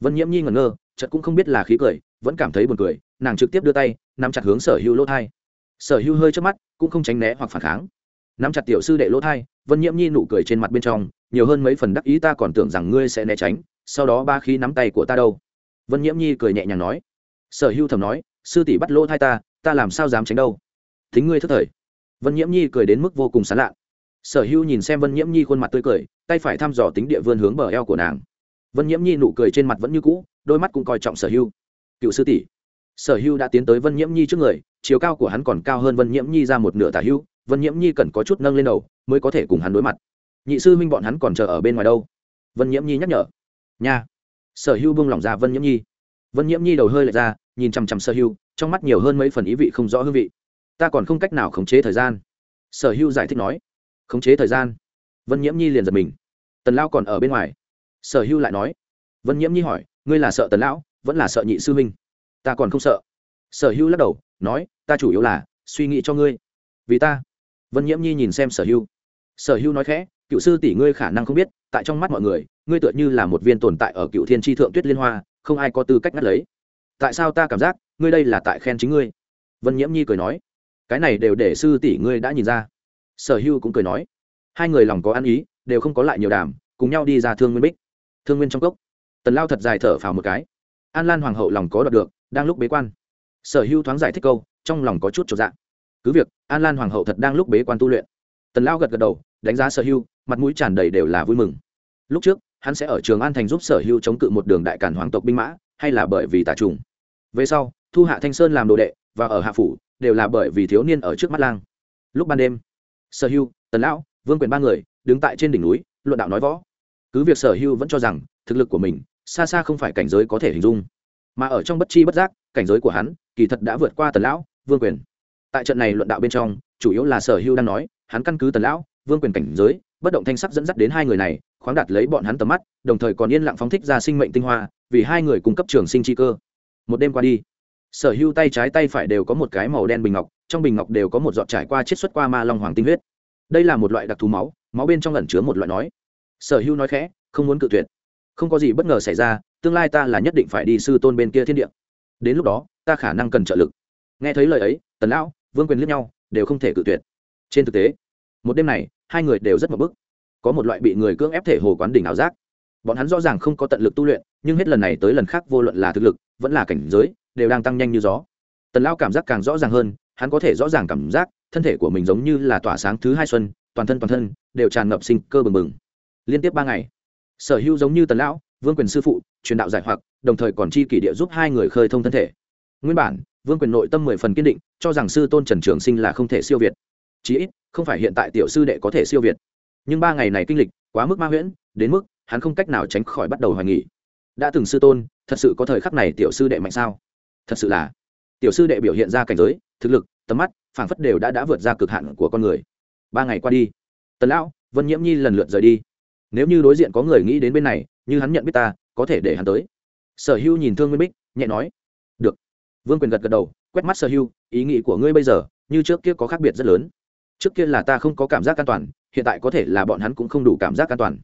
Vân nhiễm nhi ngẩn ngơ, chợt cũng không biết là khí cười, vẫn cảm thấy buồn cười, nàng trực tiếp đưa tay, nắm chặt hướng sở hưu lỗ thai. Sở hưu hơi trước mắt, cũng không tránh né hoặc phản kháng. Nắm chặt tiểu sư đệ lỗ thai, vân nhiễm nhi nụ cười trên mặt bên trong, nhiều hơn mấy phần đắc ý ta còn tưởng rằng ngươi sẽ né tránh, sau đó ba khí nắm tay của ta đâu. Vân nhiễm nhi cười nhẹ nhàng nói. Sở hưu thầm nói, sư tỷ bắt lỗ thai ta ta làm sao dám tránh đâu. Thính ngươi thất thời vân nhiễm nhi cười đến mức vô cùng sán lạ sở hưu nhìn xem vân nhiễm nhi khuôn mặt tươi cười, tay phải thăm dò tính địa vươn hướng bờ eo của nàng. Vân nhiễm nhi nụ cười trên mặt vẫn như cũ, đôi mắt cũng coi trọng sở hưu cựu sư tỷ. Sở hưu đã tiến tới vân nhiễm nhi trước người, chiều cao của hắn còn cao hơn vân nhiễm nhi ra một nửa tả hưu vân nhiễm nhi cần có chút nâng lên đầu mới có thể cùng hắn đối mặt. Nhị sư huynh bọn hắn còn chờ ở bên ngoài đâu? Vân nhiễm nhi nhắc nhở. Nha. Sở hưu buông lỏng ra vân nhiễm nhi. Vân nhiễm nhi đầu hơi lệch ra, nhìn chằm chằm sở hưu trong mắt nhiều hơn mấy phần ý vị không rõ hương vị ta còn không cách nào khống chế thời gian. Sở hưu giải thích nói. Khống chế thời gian? Vân nhiễm nhi liền giật mình. Tần lão còn ở bên ngoài. Sở hưu lại nói. Vân nhiễm nhi hỏi, ngươi là sợ tần lão, vẫn là sợ nhị sư huynh? Ta còn không sợ. Sở hưu lắc đầu, nói, ta chủ yếu là suy nghĩ cho ngươi. Vì ta. Vân nhiễm nhi nhìn xem sở hưu sở hưu nói khẽ, cựu sư tỷ ngươi khả năng không biết, tại trong mắt mọi người, ngươi tựa như là một viên tồn tại ở cựu thiên tri thượng tuyết liên hoa, không ai có tư cách ngắt lấy. Tại sao ta cảm giác, ngươi đây là tại khen chính ngươi? Vân nhiễm nhi cười nói cái này đều để sư tỷ ngươi đã nhìn ra. Sở hưu cũng cười nói, hai người lòng có ăn ý, đều không có lại nhiều đàm, cùng nhau đi ra thương nguyên bích. Thương nguyên trong cốc, tần lao thật dài thở phào một cái. An lan hoàng hậu lòng có đọc được, đang lúc bế quan. Sở hưu thoáng giải thích câu, trong lòng có chút trọn dạng cứ việc, an lan hoàng hậu thật đang lúc bế quan tu luyện. Tần lao gật gật đầu, đánh giá sở hưu, mặt mũi tràn đầy đều là vui mừng. Lúc trước, hắn sẽ ở trường an thành giúp sở hưu chống cự một đường đại cản hoàng tộc binh mã, hay là bởi vì tà trùng. Về sau, thu hạ thanh sơn làm đồ đệ, và ở hạ phủ đều là bởi vì thiếu niên ở trước mắt lang. Lúc ban đêm, sở hưu, tần lão, vương quyền ba người đứng tại trên đỉnh núi, luận đạo nói võ. Cứ việc sở hưu vẫn cho rằng thực lực của mình xa xa không phải cảnh giới có thể hình dung, mà ở trong bất chi bất giác, cảnh giới của hắn kỳ thật đã vượt qua tần lão, vương quyền. Tại trận này luận đạo bên trong, chủ yếu là sở hưu đang nói, hắn căn cứ tần lão, vương quyền cảnh giới, bất động thanh sắc dẫn dắt đến hai người này, khoáng đạt lấy bọn hắn tầm mắt, đồng thời còn yên lặng phóng thích ra sinh mệnh tinh hoa, vì hai người cung cấp trường sinh chi cơ. Một đêm qua đi sở hưu tay trái tay phải đều có một cái màu đen bình ngọc, trong bình ngọc đều có một giọt trải qua chiết xuất qua ma long hoàng tinh huyết. Đây là một loại đặc thù máu máu bên trong lẩn chứa một loại nói. Sở hưu nói khẽ, không muốn cự tuyệt. Không có gì bất ngờ xảy ra, tương lai ta là nhất định phải đi sư tôn bên kia thiên địa. Đến lúc đó, ta khả năng cần trợ lực. Nghe thấy lời ấy, tần lão, vương quyền liếc nhau, đều không thể cự tuyệt. Trên thực tế, một đêm này, hai người đều rất mập bức. Có một loại bị người cưỡng ép thể hồ quán đỉnh ảo giác. Bọn hắn rõ ràng không có tận lực tu luyện, nhưng hết lần này tới lần khác vô luận là thực lực, vẫn là cảnh giới đều đang tăng nhanh như gió. Tần lao cảm giác càng rõ ràng hơn, hắn có thể rõ ràng cảm giác, thân thể của mình giống như là tỏa sáng thứ hai xuân, toàn thân toàn thân đều tràn ngập sinh cơ bừng bừng. Liên tiếp ba ngày, sở hữu giống như tần lão vương quyền sư phụ, truyền đạo giải hoặc, đồng thời còn chi kỷ địa giúp hai người khơi thông thân thể. Nguyên bản, vương quyền nội tâm mười phần kiên định, cho rằng sư tôn trần trường sinh là không thể siêu việt. Chí ít, không phải hiện tại tiểu sư đệ có thể siêu việt. Nhưng ba ngày này kinh lịch, quá mức ma huyễn, đến mức hắn không cách nào tránh khỏi bắt đầu hoài nghỉ đã từng sư tôn, thật sự có thời khắc này tiểu sư đệ mạnh sao? Thật sự là. Tiểu sư đệ biểu hiện ra cảnh giới, thực lực, tầm mắt, phảng phất đều đã đã vượt ra cực hạn của con người. Ba ngày qua đi, tần lão, vân nhiễm nhi lần lượt rời đi. Nếu như đối diện có người nghĩ đến bên này, như hắn nhận biết ta, có thể để hắn tới. Sở hưu nhìn thương nguyên bích, nhẹ nói, được. Vương quyền gật gật đầu, quét mắt sở hưu, ý nghĩ của ngươi bây giờ, như trước kia có khác biệt rất lớn. Trước kia là ta không có cảm giác an toàn, hiện tại có thể là bọn hắn cũng không đủ cảm giác an toàn.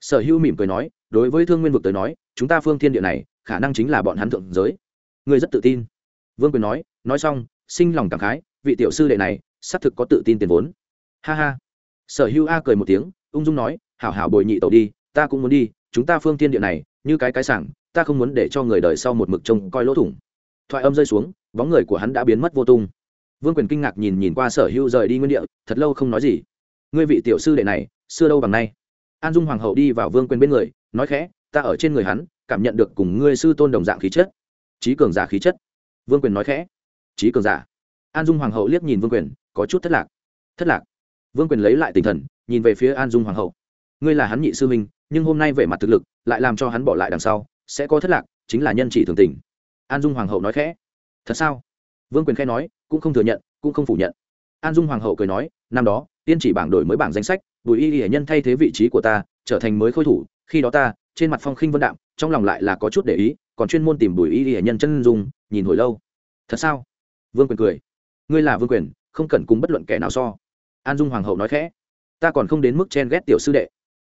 Sở hưu mỉm cười nói, đối với thương nguyên vực tới nói, chúng ta phương thiên địa này, khả năng chính là bọn hắn thượng giới ngươi rất tự tin. Vương quyền nói nói xong, sinh lòng cảm khái, vị tiểu sư đệ này, xác thực có tự tin tiền vốn. Ha ha. Sở hưu a cười một tiếng, ung dung nói, hảo hảo bồi nhị tẩu đi, ta cũng muốn đi, chúng ta phương thiên địa này, như cái cái sảng, ta không muốn để cho người đời sau một mực trông coi lỗ thủng. Thoại âm rơi xuống, bóng người của hắn đã biến mất vô tung. Vương quyền kinh ngạc nhìn nhìn qua sở hưu rời đi nguyên địa, thật lâu không nói gì. Ngươi vị tiểu sư đệ này, xưa đâu bằng nay. An dung hoàng hậu đi vào vương quyền bên người, nói khẽ, ta ở trên người hắn, cảm nhận được cùng ngươi sư tôn đồng dạng khí chất trí cường giả khí chất. Vương quyền nói khẽ. Trí cường giả. An dung hoàng hậu liếc nhìn vương quyền, có chút thất lạc. Thất lạc? Vương quyền lấy lại tinh thần, nhìn về phía an dung hoàng hậu. Ngươi là hắn nhị sư minh nhưng hôm nay về mặt thực lực, lại làm cho hắn bỏ lại đằng sau, sẽ có thất lạc, chính là nhân chỉ thường tình. An dung hoàng hậu nói khẽ. Thật sao? Vương quyền khẽ nói, cũng không thừa nhận, cũng không phủ nhận. An dung hoàng hậu cười nói, năm đó, tiên chỉ bảng đổi mới bảng danh sách, bùi y y nhân thay thế vị trí của ta, trở thành mới khôi thủ, khi đó ta, trên mặt phong khinh vân đạm, trong lòng lại là có chút để ý còn chuyên môn tìm bùi y y nhân chân dung, nhìn hồi lâu. Thật sao? Vương quyền cười. Ngươi là vương quyền, không cần cùng bất luận kẻ nào so. An dung hoàng hậu nói khẽ. Ta còn không đến mức chen ghét tiểu sư đệ.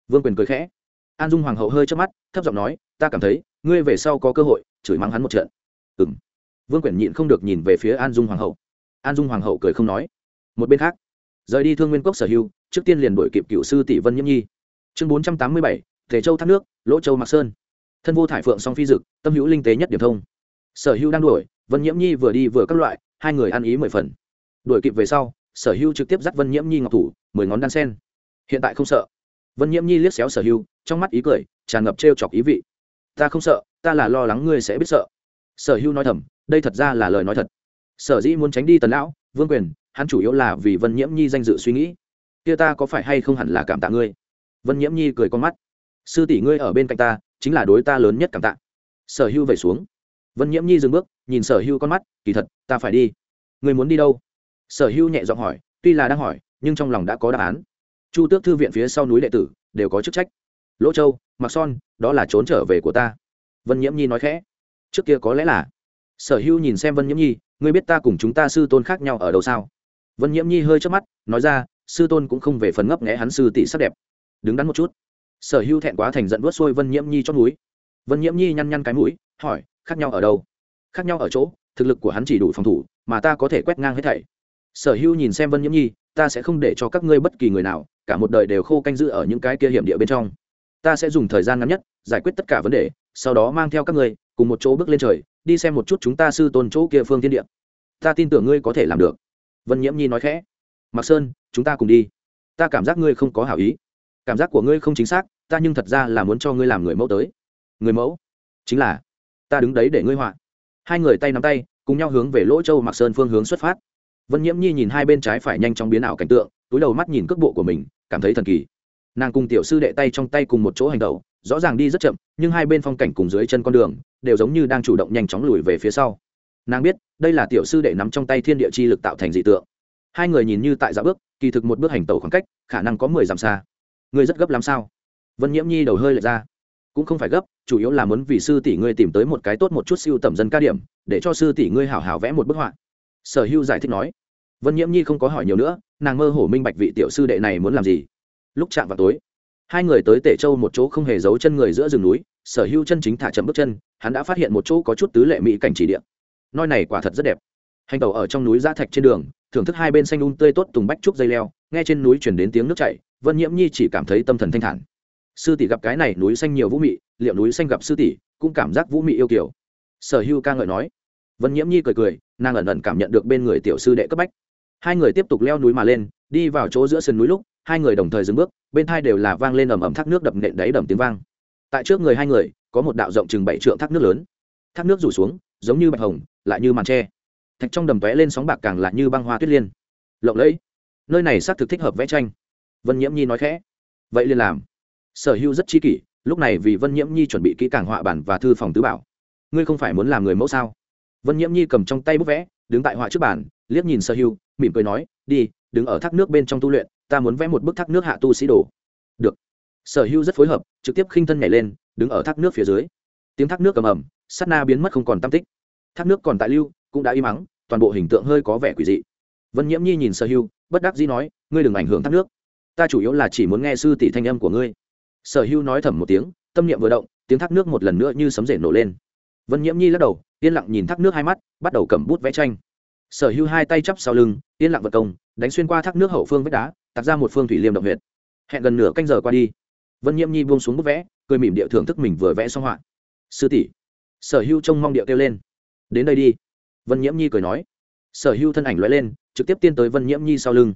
Vương quyền cười khẽ. An dung hoàng hậu hơi chớp mắt, thấp giọng nói, ta cảm thấy, ngươi về sau có cơ hội, chửi mắng hắn một trận. Ừ m vương quyền nhịn không được nhìn về phía an dung hoàng hậu. An dung hoàng hậu cười không nói. Một bên khác, rời đi thương nguyên cốc sở hưu trước tiên liền đổi kịp cựu sư tỷ vân nhiễm nhi. Chương bốn trăm tám mươi bảy, thể châu thác nước, lỗ châu mạc sơn thân vô thải phượng song phi dực, tâm hữu linh tế nhất điểm thông. Sở hưu đang đuổi, vân nhiễm nhi vừa đi vừa các loại, hai người ăn ý mười phần. Đuổi kịp về sau, sở hưu trực tiếp dắt vân nhiễm nhi ngọc thủ, mười ngón đan sen. Hiện tại không sợ. Vân nhiễm nhi liếc xéo sở hưu trong mắt ý cười, tràn ngập t chọc ý vị. Ta không sợ, ta là lo lắng ngươi sẽ biết sợ. Sở hưu nói thầm, đây thật ra là lời nói thật. Sở dĩ muốn tránh đi tần lão, vương quyền, hắn chủ yếu là vì vân nhiễm nhi danh dự suy nghĩ. Kia ta có phải hay không hẳn là cảm tạ ngươi? Vân nhiễm nhi cười con mắt. Sư tỷ ngươi ở bên cạnh ta chính là đối ta lớn nhất cảm tạ. Sở hưu về xuống. Vân nhiễm nhi dừng bước, nhìn sở hưu con mắt, kỳ thật, ta phải đi. Người muốn đi đâu? Sở hưu nhẹ giọng hỏi, tuy là đang hỏi, nhưng trong lòng đã có đáp án. Chu tước thư viện phía sau núi đệ tử, đều có chức trách. Lỗ châu mặc son, đó là trốn trở về của ta. Vân nhiễm nhi nói khẽ. Trước kia có lẽ là. Sở hưu nhìn xem vân nhiễm nhi, ngươi biết ta cùng chúng ta sư tôn khác nhau ở đâu sao? Vân nhiễm nhi hơi chớp mắt, nói ra, sư tôn cũng không về phần ngấp nghẽ hắn sư tỷ sắc đẹp. Đứng đắn một chút sở hưu thẹn quá thành giận vớt xuôi vân nhiễm nhi chót núi vân nhiễm nhi nhăn nhăn cái mũi, hỏi, khác nhau ở đâu? Khác nhau ở chỗ, thực lực của hắn chỉ đủ phòng thủ, mà ta có thể quét ngang hết thảy. Sở hưu nhìn xem vân nhiễm nhi, ta sẽ không để cho các ngươi bất kỳ người nào, cả một đời đều khô canh giữ ở những cái kia hiểm địa bên trong. Ta sẽ dùng thời gian ngắn nhất giải quyết tất cả vấn đề, sau đó mang theo các ngươi cùng một chỗ bước lên trời, đi xem một chút chúng ta sư tôn chỗ kia phương tiên địa. Ta tin tưởng ngươi có thể làm được. Vân nhiễm nhi nói khẽ mặc sơn, chúng ta cùng đi. Ta cảm giác ngươi không có hảo ý cảm giác của ngươi không chính xác ta nhưng thật ra là muốn cho ngươi làm người mẫu tới. Người mẫu? Chính là ta đứng đấy để ngươi họa. Hai người tay nắm tay cùng nhau hướng về lỗ châu mạc sơn phương hướng xuất phát. Vân nhiễm nhi nhìn hai bên trái phải nhanh chóng biến ảo cảnh tượng túi đầu mắt nhìn cước bộ của mình cảm thấy thần kỳ. Nàng cùng tiểu sư đệ tay trong tay cùng một chỗ hành tẩu, rõ ràng đi rất chậm nhưng hai bên phong cảnh cùng dưới chân con đường đều giống như đang chủ động nhanh chóng lùi về phía sau. Nàng biết đây là tiểu sư đệ nắm trong tay thiên địa chi lực tạo thành dị tượng. Hai người nhìn như tại dạo bước kỳ thực một bước hành tàu khoảng cách khả năng có mười dặm xa. Ngươi rất gấp lắm sao? Vân nhiễm nhi đầu hơi lệch ra. Cũng không phải gấp, chủ yếu là muốn vì sư tỷ ngươi tìm tới một cái tốt một chút siêu tầm dân ca điểm, để cho sư tỷ ngươi hảo hảo vẽ một bức họa. Sở hưu giải thích nói. Vân nhiễm nhi không có hỏi nhiều nữa, nàng mơ hồ minh bạch vị tiểu sư đệ này muốn làm gì. Lúc chạm vào tối, hai người tới tể châu một chỗ không hề giấu chân người giữa rừng núi, sở hưu chân chính thả chậm bước chân, hắn đã phát hiện một chỗ có chút tứ lệ mỹ cảnh chỉ điện nơi này quả thật rất đẹp. Hành tàu ở trong núi giã thạch trên đường, thưởng thức hai bên xanh un um tươi tốt tùng bách trúc dây leo, nghe trên núi chuyển đến tiếng nước chảy vân nhiễm nhi chỉ cảm thấy tâm thần thanh thản. Sư tỷ gặp cái này núi xanh nhiều vũ mị, liệu núi xanh gặp sư tỷ cũng cảm giác vũ mị yêu kiểu sở hưu ca ngợi nói. Vân nhiễm nhi cười cười, nàng ẩn ẩn cảm nhận được bên người tiểu sư đệ cấp bách. Hai người tiếp tục leo núi mà lên, đi vào chỗ giữa sườn núi lúc, hai người đồng thời dừng bước, bên thai đều là vang lên ầm ầm thác nước đập nện đáy đầm tiếng vang. Tại trước người hai người, có một đạo rộng chừng bảy trượng thác nước lớn. Thác nước rủ xuống, giống như bạch hồng, lại như màn tre. Thạch trong đầm vẽ lên sóng bạc càng lại như băng hoa tuyết liên. Lộng lẫy. Nơi này xác thực thích hợp vẽ tranh vân nhiễm nhi nói khẽ. Vậy liền làm. Sở hữu rất chi kỷ, lúc này vì vân nhiễm nhi chuẩn bị kỹ càng họa bản và thư phòng tứ bảo. Ngươi không phải muốn làm người mẫu sao? Vân nhiễm nhi cầm trong tay bút vẽ, đứng tại họa trước bàn, liếc nhìn sở hữu, mỉm cười nói, đi, đứng ở thác nước bên trong tu luyện, ta muốn vẽ một bức thác nước hạ tu sĩ đồ. Được. Sở hữu rất phối hợp, trực tiếp khinh thân nhảy lên, đứng ở thác nước phía dưới. Tiếng thác nước cầm ẩm sắt na biến mất không còn tam tích. Thác nước còn tại lưu, cũng đã im ắng toàn bộ hình tượng hơi có vẻ quỷ dị. Vân nhiễm nhi nhìn sở hữu, bất đắc dĩ nói, ngươi đừng ảnh hưởng thác nước ta chủ yếu là chỉ muốn nghe sư tỷ thanh âm của ngươi. Sở hữu nói thầm một tiếng, tâm niệm vừa động, tiếng thác nước một lần nữa như sấm rể nổ lên. Vân nhiễm nhi lắc đầu, yên lặng nhìn thác nước hai mắt, bắt đầu cầm bút vẽ tranh. Sở hữu hai tay chắp sau lưng, yên lặng vật công, đánh xuyên qua thác nước hậu phương vách đá tạt ra một phương thủy liêm động huyệt. Hẹn gần nửa canh giờ qua đi, vân nhiễm nhi buông xuống bút vẽ, cười mỉm điệu thưởng thức mình vừa vẽ xong họa. Sư tỷ. Sở hữu trông mong điệu kêu lên. Đến đây đi. Vân nhiễm nhi cười nói. Sở hữu thân ảnh lóe lên, trực tiếp tiên tới vân nhiễm nhi sau lưng.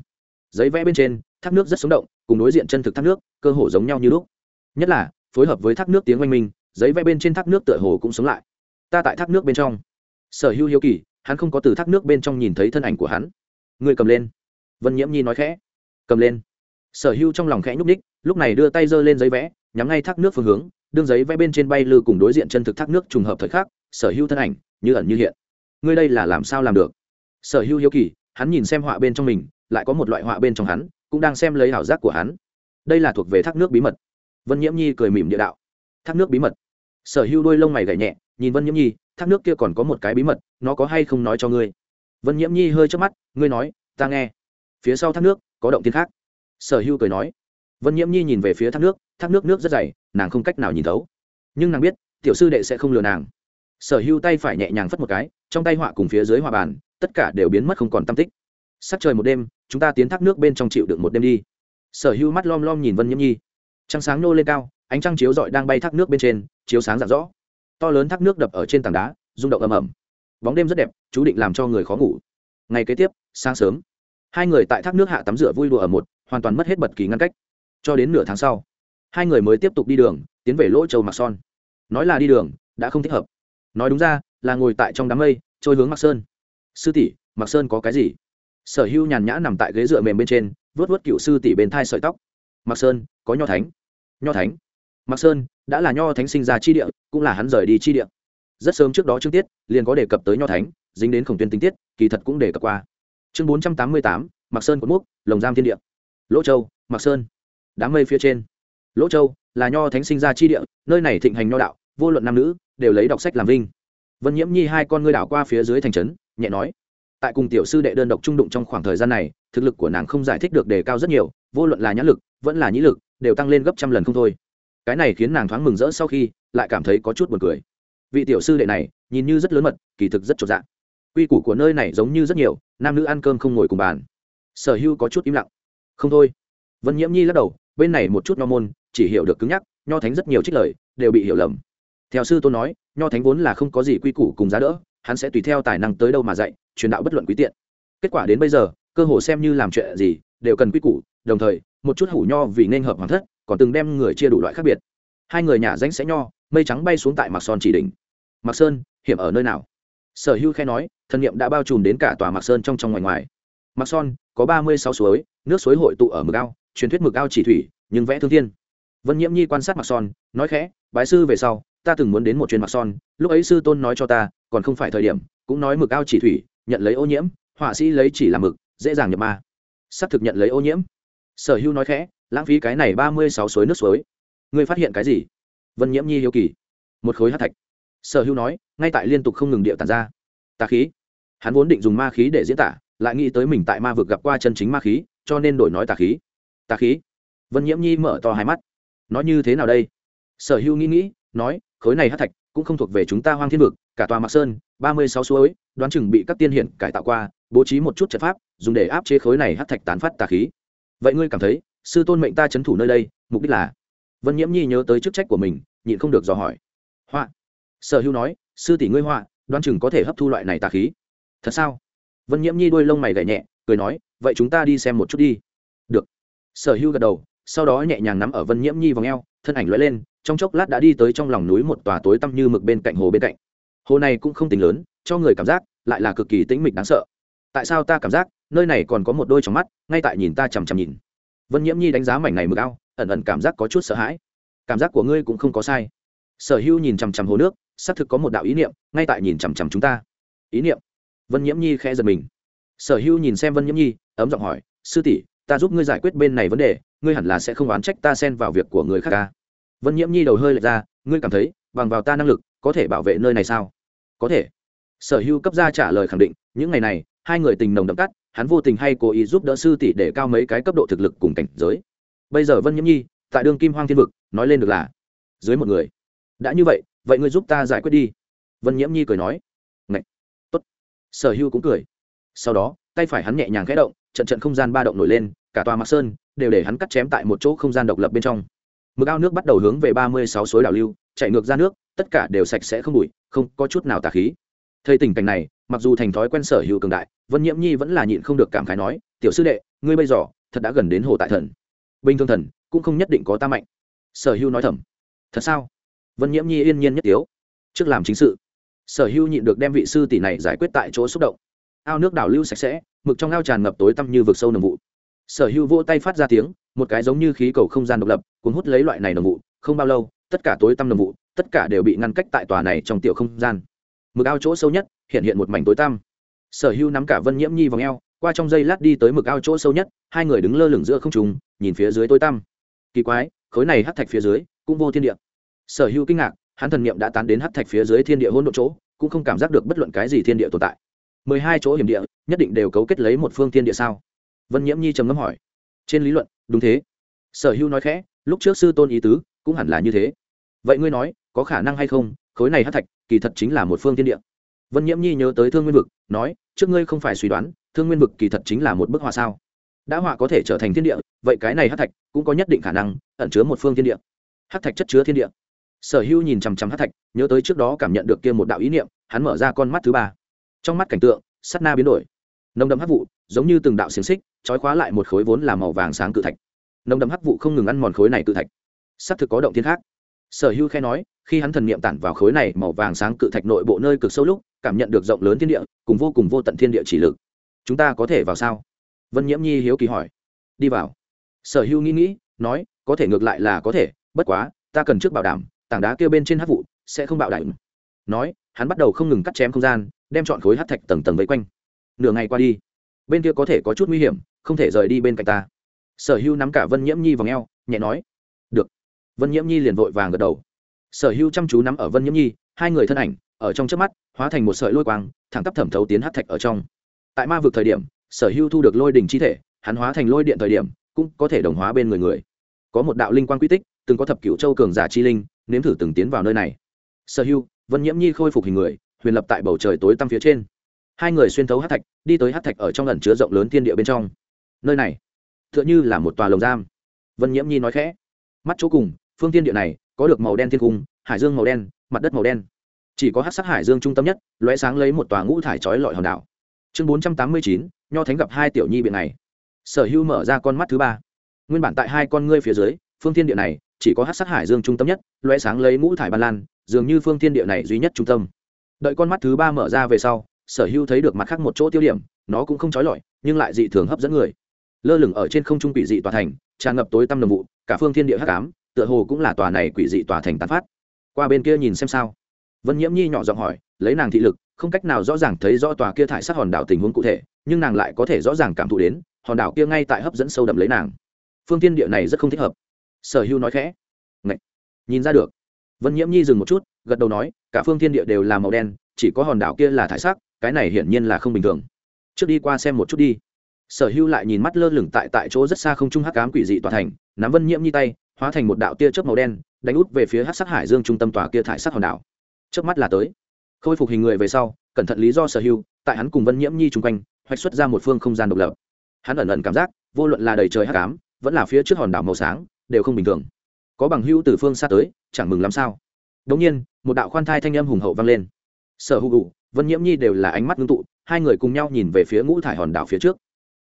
Giấy vẽ bên trên thác nước rất sống động, cùng đối diện chân thực thác nước, cơ hồ giống nhau như lúc. Nhất là, phối hợp với thác nước tiếng oanh minh, giấy vẽ bên trên thác nước tựa hồ cũng sống lại. Ta tại thác nước bên trong. Sở hữu hiếu kỳ, hắn không có từ thác nước bên trong nhìn thấy thân ảnh của hắn. Người cầm lên. Vân nhiễm nhi nói khẽ. Cầm lên. Sở hữu trong lòng khẽ nhúc ních lúc này đưa tay giơ lên giấy vẽ, nhắm ngay thác nước phương hướng, đương giấy vẽ bên trên bay lư cùng đối diện chân thực thác nước trùng hợp thời khắc, sở hữu thân ảnh, như ẩn như hiện. Ngươi đây là làm sao làm được? Sở hữu hiếu kỳ, hắn nhìn xem họa bên trong mình, lại có một loại họa bên trong hắn cũng đang xem lấy ảo giác của hắn. Đây là thuộc về thác nước bí mật. Vân nhiễm nhi cười mỉm địa đạo. Thác nước bí mật. Sở hữu đôi lông mày gảy nhẹ, nhìn vân nhiễm nhi, thác nước kia còn có một cái bí mật, nó có hay không nói cho ngươi? Vân nhiễm nhi hơi chớp mắt, ngươi nói, ta nghe. Phía sau thác nước, có động tiên khác. Sở hữu cười nói. Vân nhiễm nhi nhìn về phía thác nước thác nước nước rất dày, nàng không cách nào nhìn thấu. Nhưng nàng biết, tiểu sư đệ sẽ không lừa nàng. Sở hữu tay phải nhẹ nhàng phất một cái, trong tay họa cùng phía dưới họa bàn, tất cả đều biến mất không còn tâm tích. Sắc trời một đêm chúng ta tiến thác nước bên trong chịu được một đêm đi. Sở hữu mắt lom lom nhìn vân nhiễm nhi. Trăng sáng nô lên cao, ánh trăng chiếu rọi đang bay thác nước bên trên, chiếu sáng rạng rõ to lớn thác nước đập ở trên tảng đá, rung động ầm ầm. Bóng đêm rất đẹp, chú định làm cho người khó ngủ. Ngày kế tiếp, sáng sớm, hai người tại thác nước hạ tắm rửa vui đùa ở một, hoàn toàn mất hết bất kỳ ngăn cách. Cho đến nửa tháng sau, hai người mới tiếp tục đi đường, tiến về lỗ châu mạc son. Nói là đi đường, đã không thích hợp. Nói đúng ra, là ngồi tại trong đám mây, trôi hướng mạc sơn. Sư tỷ, mạc sơn có cái gì? Sở hữu nhàn nhã nằm tại ghế dựa mềm bên trên vớt vớt cựu sư tỷ bên thai sợi tóc. Mặc sơn, có nho thánh. Nho thánh. Mặc sơn, đã là nho thánh sinh ra chi địa, cũng là hắn rời đi chi địa. Rất sớm trước đó chương tiết, liền có đề cập tới nho thánh, dính đến khổng tuyên tinh tiết, kỳ thật cũng đề cập qua. Chương bốn trăm tám mươi tám Mặc sơn cột múc, lồng giam thiên địa. Lỗ châu Mặc sơn. Đám mây phía trên. Lỗ châu, là nho thánh sinh ra chi địa, nơi này thịnh hành nho đạo, vô luận nam nữ, đều lấy đọc sách làm vinh. Vân nhiễm nhi hai con ngươi đảo qua phía dưới thành trấn, nhẹ nói tại cùng tiểu sư đệ đơn độc trung đụng trong khoảng thời gian này, thực lực của nàng không giải thích được đề cao rất nhiều, vô luận là nhãn lực, vẫn là nhĩ lực, đều tăng lên gấp trăm lần không thôi. Cái này khiến nàng thoáng mừng rỡ sau khi, lại cảm thấy có chút buồn cười. Vị tiểu sư đệ này, nhìn như rất lớn mật, kỳ thực rất trọn dạng quy củ của nơi này giống như rất nhiều, nam nữ ăn cơm không ngồi cùng bàn. Sở hưu có chút im lặng. Không thôi. Vân nhiễm nhi lắc đầu, bên này một chút nho môn, chỉ hiểu được cứng nhắc, nho thánh rất nhiều trích lời, đều bị hiểu lầm. Theo sư tôn nói, nho thánh vốn là không có gì quy củ cùng giá đỡ hắn sẽ tùy theo tài năng tới đâu mà dạy, truyền đạo bất luận quý tiện. Kết quả đến bây giờ, cơ hồ xem như làm chuyện gì, đều cần quy củ, đồng thời, một chút hủ nho vì nên hợp hoàng thất, còn từng đem người chia đủ loại khác biệt. Hai người nhà danh sẽ nho, mây trắng bay xuống tại mạc son chỉ đỉnh. Mạc sơn, hiểm ở nơi nào? Sở hữu khe nói, thân nhiệm đã bao trùm đến cả tòa mạc sơn trong trong ngoài ngoài. Mạc son có ba mươi sáu suối, nước suối hội tụ ở mực ao, truyền thuyết mực ao chỉ thủy, nhưng vẽ thương thiên. Vân nhiễm nhi quan sát mạc son nói khẽ, bái sư về sau, ta từng muốn đến một chuyến mạc son lúc ấy sư tôn nói cho ta còn không phải thời điểm, cũng nói mực ao chỉ thủy, nhận lấy ô nhiễm, họa sĩ lấy chỉ làm mực, dễ dàng nhập ma. Xác thực nhận lấy ô nhiễm. Sở hữu nói khẽ, lãng phí cái này ba mươi sáu suối nước suối. Ngươi phát hiện cái gì? Vân nhiễm nhi hiếu kỳ. Một khối hát thạch. Sở hữu nói, ngay tại liên tục không ngừng điệu tàn ra. Tà khí. Hắn vốn định dùng ma khí để diễn tả, lại nghĩ tới mình tại ma vực gặp qua chân chính ma khí, cho nên đổi nói tà khí. Tà khí. Vân nhiễm nhi mở to hai mắt. Nói như thế nào đây? Sở hữu nghĩ nghĩ, nói, khối này hát thạch cũng không thuộc về chúng ta hoang thiên vực, cả tòa mạc sơn, ba mươi sáu suối, đoán chừng bị các tiên hiển cải tạo qua, bố trí một chút trận pháp, dùng để áp chế khối này hát thạch tán phát tà khí. Vậy ngươi cảm thấy, sư tôn mệnh ta c h ấ n thủ nơi đây, mục đích là? Vân nhiễm nhi nhớ tới chức trách của mình, nhịn không được dò hỏi. Họa. Sở hữu nói, sư tỷ ngươi họa, đoán chừng có thể hấp thu loại này tà khí. Thật sao? Vân nhiễm nhi đuôi lông mày gậy nhẹ, cười nói, vậy chúng ta đi xem một chút đi. Được. Sở hưu gật đầu, sau đó nhẹ nhàng nắm ở vân nhiễm nhi vòng eo, thân ảnh lóe lên trong chốc lát đã đi tới trong lòng núi một tòa tối tăm như mực bên cạnh hồ bên cạnh. Hồ này cũng không tính lớn, cho người cảm giác, lại là cực kỳ tĩnh mịch đáng sợ. Tại sao ta cảm giác, nơi này còn có một đôi trong mắt, ngay tại nhìn ta chằm chằm nhìn. Vân nhiễm nhi đánh giá mảnh này mực ao, ẩn ẩn cảm giác có chút sợ hãi. Cảm giác của ngươi cũng không có sai. Sở hưu nhìn chằm chằm hồ nước, xác thực có một đạo ý niệm, ngay tại nhìn chằm chằm chúng ta. Ý niệm? Vân nhiễm nhi khẽ giật mình. Sở hưu nhìn xem vân nhiễm nhi, ấm giọng hỏi, sư tỷ, ta giúp ngươi giải quyết bên này vấn đề, ngươi hẳn là sẽ không oán trách ta xen vào việc của người khác ca vân nhiễm nhi đầu hơi lệch ra, ngươi cảm thấy, bằng vào ta năng lực, có thể bảo vệ nơi này sao? Có thể. Sở hữu cấp ra trả lời khẳng định, những ngày này, hai người tình nồng đậm cắt hắn vô tình hay cố ý giúp đỡ sư tỷ để cao mấy cái cấp độ thực lực cùng cảnh giới. Bây giờ vân nhiễm nhi, tại đường kim hoang thiên vực, nói lên được là, dưới một người. Đã như vậy vậy ngươi giúp ta giải quyết đi. Vân nhiễm nhi cười nói Ngậy! tốt. Sở hưu cũng cười. Sau đó, tay phải hắn nhẹ nhàng khẽ động, trận trận không gian ba động nổi lên, cả tòa mạc sơn đều để hắn cắt chém tại một chỗ không gian độc lập bên trong mực ao nước bắt đầu hướng về ba mươi sáu suối đảo lưu, chạy ngược ra nước, tất cả đều sạch sẽ không bụi, không có chút nào tà khí. Thầy tình cảnh này, mặc dù thành thói quen sở hữu cường đại, vân nhiễm nhi vẫn là nhịn không được cảm khái nói, tiểu sư đệ, ngươi bây giờ, thật đã gần đến hồ tại thần. Bình thường thần, cũng không nhất định có ta mạnh. Sở hữu nói thầm, thật sao? Vân nhiễm nhi yên nhiên nhất tiếu, trước làm chính sự. Sở hữu nhịn được đem vị sư tỷ này giải quyết tại chỗ xúc động. Ao nước đảo lưu sạch sẽ, mực trong ao tràn ngập tối tăm như vực sâu nồng vụ sở hữu vỗ tay phát ra tiếng, một cái giống như khí cầu không gian độc lập, cuốn hút lấy loại này nồng vụ, không bao lâu, tất cả tối tăm nồng vụ, tất cả đều bị ngăn cách tại tòa này trong tiểu không gian. Mực ao chỗ sâu nhất, hiện hiện một mảnh tối tăm. Sở hữu nắm cả vân nhiễm nhi vào ngheo qua trong giây lát đi tới mực ao chỗ sâu nhất, hai người đứng lơ lửng giữa không trùng nhìn phía dưới tối tăm. Kỳ quái, khối này hắt thạch phía dưới, cũng vô thiên địa. Sở hữu kinh ngạc, hắn thần niệm đã tán đến hắt thạch phía dưới thiên địa hỗn độn chỗ, cũng không cảm giác được bất luận cái gì thiên địa tồn tại. Mười hai chỗ hiểm địa, nhất định đều cấu kết lấy một phương thiên địa sao? Vân nhiễm nhi trầm ngâm hỏi. Trên lý luận, đúng thế. Sở hữu nói khẽ, lúc trước sư tôn ý tứ, cũng hẳn là như thế. Vậy ngươi nói, có khả năng hay không? Khối này hát thạch, kỳ thật chính là một phương tiên địa. Vân nhiễm nhi nhớ tới thương nguyên vực, nói, trước ngươi không phải suy đoán, thương nguyên vực kỳ thật chính là một bức họa sao? Đã họa có thể trở thành thiên địa, vậy cái này hát thạch cũng có nhất định khả năng ẩn chứa một phương thiên địa. Hát thạch chất chứa thiên địa. Sở hữu nhìn chằm chằm hát thạch, nhớ tới trước đó cảm nhận được kia một đạo ý niệm, hắn mở ra con mắt thứ ba. Trong mắt cảnh tượng sắt na biến đổi. Nồng đậm hát vụ giống như từng đạo xiềng xích, trói khóa lại một khối vốn là màu vàng sáng cự thạch. Nồng đậm hắc vụ không ngừng ăn mòn khối này cự thạch. S thực có động thiên khác. Sở hữu khe nói, khi hắn thần niệm tản vào khối này màu vàng sáng cự thạch nội bộ nơi cực sâu lúc, cảm nhận được rộng lớn thiên địa, cùng vô cùng vô tận thiên địa chỉ lực. Chúng ta có thể vào sao? Vân nhiễm nhi hiếu kỳ hỏi. Đi vào. Sở hữu nghĩ nghĩ, nói, có thể ngược lại là có thể, bất quá, ta cần trước bảo đảm, tảng đá kêu bên trên hát vụ sẽ không bạo đại. Nói, hắn bắt đầu không ngừng cắt chém không gian, đem chọn khối hát thạch tầng tầng vây quanh. Nửa ngày qua đi bên kia có thể có chút nguy hiểm, không thể rời đi bên cạnh ta. Sở hữu nắm cả vân nhiễm nhi vào ngheo nhẹ nói, được. Vân nhiễm nhi liền vội vàng gật đầu. Sở hữu chăm chú nắm ở vân nhiễm nhi, hai người thân ảnh, ở trong trước mắt, hóa thành một sợi lôi quang, thẳng tắp thẩm thấu tiến hát thạch ở trong. Tại ma vực thời điểm, sở hữu thu được lôi đình chi thể, hắn hóa thành lôi điện thời điểm, cũng có thể đồng hóa bên người người. Có một đạo linh quang quy tích, từng có thập cựu châu cường giả chi linh, nếm thử từng tiến vào nơi này. Sở hữu vân nhiễm nhi khôi phục hình người, huyền lập tại bầu trời tối tăm phía trên hai người xuyên thấu hát thạch, đi tới hát thạch ở trong lần chứa rộng lớn thiên địa bên trong. Nơi này t h ư ợ n h ư là một tòa lồng giam. Vân nhiễm nhi nói khẽ. Mắt chỗ cùng, phương tiên địa này, có được màu đen thiên cung, hải dương màu đen, mặt đất màu đen. Chỉ có hát sắc hải dương trung tâm nhất loé sáng lấy một tòa ngũ thải trói lọi hòn đảo. Chương bốn trăm tám mươi chín, nho thánh gặp hai tiểu nhi biện này. Sở hữu mở ra con mắt thứ ba. Nguyên bản tại hai con ngươi phía dưới, phương tiên địa này, chỉ có hát sắc hải dương trung tâm nhất loé sáng lấy ngũ thải ban lan, dường như phương tiên địa này duy nhất trung tâm. Đợi con mắt thứ ba mở ra về sau sở hữu thấy được mặt khác một chỗ tiêu điểm, nó cũng không trói lọi, nhưng lại dị thường hấp dẫn người. Lơ lửng ở trên không trung quỷ dị tòa thành, tràn ngập tối tăm nồng vụ, cả phương thiên địa hắc ám, tựa hồ cũng là tòa này quỷ dị tòa thành tán phát. Qua bên kia nhìn xem sao. Vân nhiễm nhi nhỏ giọng hỏi, lấy nàng thị lực, không cách nào rõ ràng thấy rõ tòa kia thải sát hòn đảo tình huống cụ thể, nhưng nàng lại có thể rõ ràng cảm thụ đến, hòn đảo kia ngay tại hấp dẫn sâu đậm lấy nàng. Phương thiên địa này rất không thích hợp. Sở Hưu nói khẽ. Ngậy! nhìn ra được. Vân nhiễm nhi dừng một chút, gật đầu nói, cả phương thiên địa đều là màu đen, chỉ có hòn đảo kia là thải sắc cái này hiển nhiên là không bình thường. Trước đi qua xem một chút đi. Sở hưu lại nhìn mắt lơ lửng tại tại chỗ rất xa không trung hắc cám quỷ dị tòa thành, nắm vân nhiễm nhi tay, hóa thành một đạo tia chớp màu đen, đánh út về phía hát sắc hải dương trung tâm tòa kia thải sắc hòn đảo. Trước mắt là tới. Khôi phục hình người về sau, cẩn thận lý do sở hưu, tại hắn cùng vân nhiễm nhi chung quanh, hoạch xuất ra một phương không gian độc lập. Hắn ẩn ẩn cảm giác, vô luận là đầy trời hắc ám, vẫn là phía trước hòn đảo màu sáng, đều không bình thường. Có bằng hưu từ phương xa tới, chẳng mừng lắm sao. Đống nhiên, một đạo khoan thai thanh âm hùng hậu vang lên. Sở hữu vân nhiễm nhi đều là ánh mắt ngưng tụ, hai người cùng nhau nhìn về phía ngũ thải hòn đảo phía trước.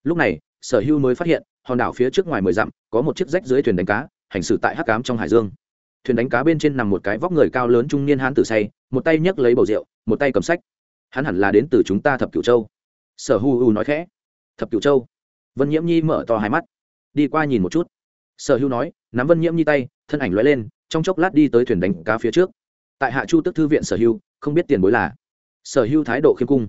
Lúc này, sở Hưu mới phát hiện, hòn đảo phía trước ngoài mười dặm, có một chiếc rách dưới thuyền đánh cá, hành xử tại hắc cám trong hải dương. Thuyền đánh cá bên trên nằm một cái vóc người cao lớn trung niên hán tử say, một tay nhấc lấy bầu rượu, một tay cầm sách. Hắn hẳn là đến từ chúng ta thập cửu châu. Sở Hưu u nói khẽ. Thập cửu châu. Vân nhiễm nhi mở to hai mắt. Đi qua nhìn một chút. Sở hưu nói, nắm vân nhiễm nhi tay, thân ảnh l lên, trong chốc lát đi tới thuyền đánh cá phía trước. Tại hạ chu tước thư viện sở hưu, không biết tiền bối là sở hưu thái độ khiêm cung.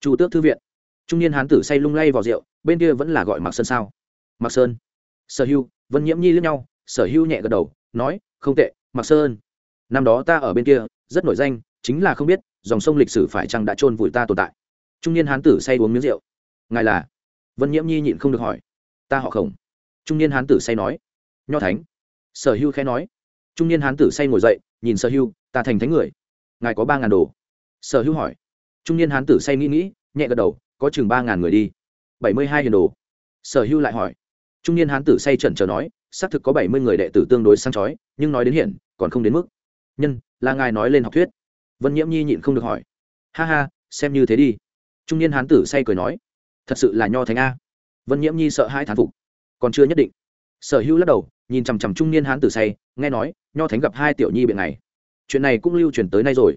Chu tước thư viện. Trung niên hán tử say lung lay vào rượu, bên kia vẫn là gọi mặc sơn sao? Mặc sơn. Sở hưu vân nhiễm nhi lướt nhau, sở hưu nhẹ gật đầu, nói, không tệ mặc sơn. Năm đó ta ở bên kia, rất nổi danh, chính là không biết, dòng sông lịch sử phải chăng đã chôn vùi ta tồn tại. Trung niên hán tử say uống miếng rượu. Ngài là? Vân nhiễm nhi nhịn không được hỏi. Ta họ khổng. Trung niên hán tử say nói. Nho thánh. Sở hưu khẽ nói. Trung niên hán tử say ngồi dậy, nhìn sở hưu ta thành thánh người. Ngài có ba ngàn đồ sở hưu hỏi. Trung niên hán tử say nghĩ nghĩ, nhẹ gật đầu, có chừng ba ngàn người đi. Bảy mươi hai hiền đồ. Sở hưu lại hỏi. Trung niên hán tử say trần trờ nói, xác thực có bảy mươi người đệ tử tương đối sang chói, nhưng nói đến hiện, còn không đến mức. Nhân, là ngài nói lên học thuyết. Vân nhiễm nhi nhịn không được hỏi. Ha ha, xem như thế đi. Trung niên hán tử say cười nói. Thật sự là nho thánh a. Vân nhiễm nhi sợ hai thán phục. Còn chưa nhất định. Sở hữu lắc đầu, nhìn chằm chằm trung niên hán tử say, nghe nói, nho thánh gặp hai tiểu nhi biện này. Chuyện này cũng lưu truyền tới nay rồi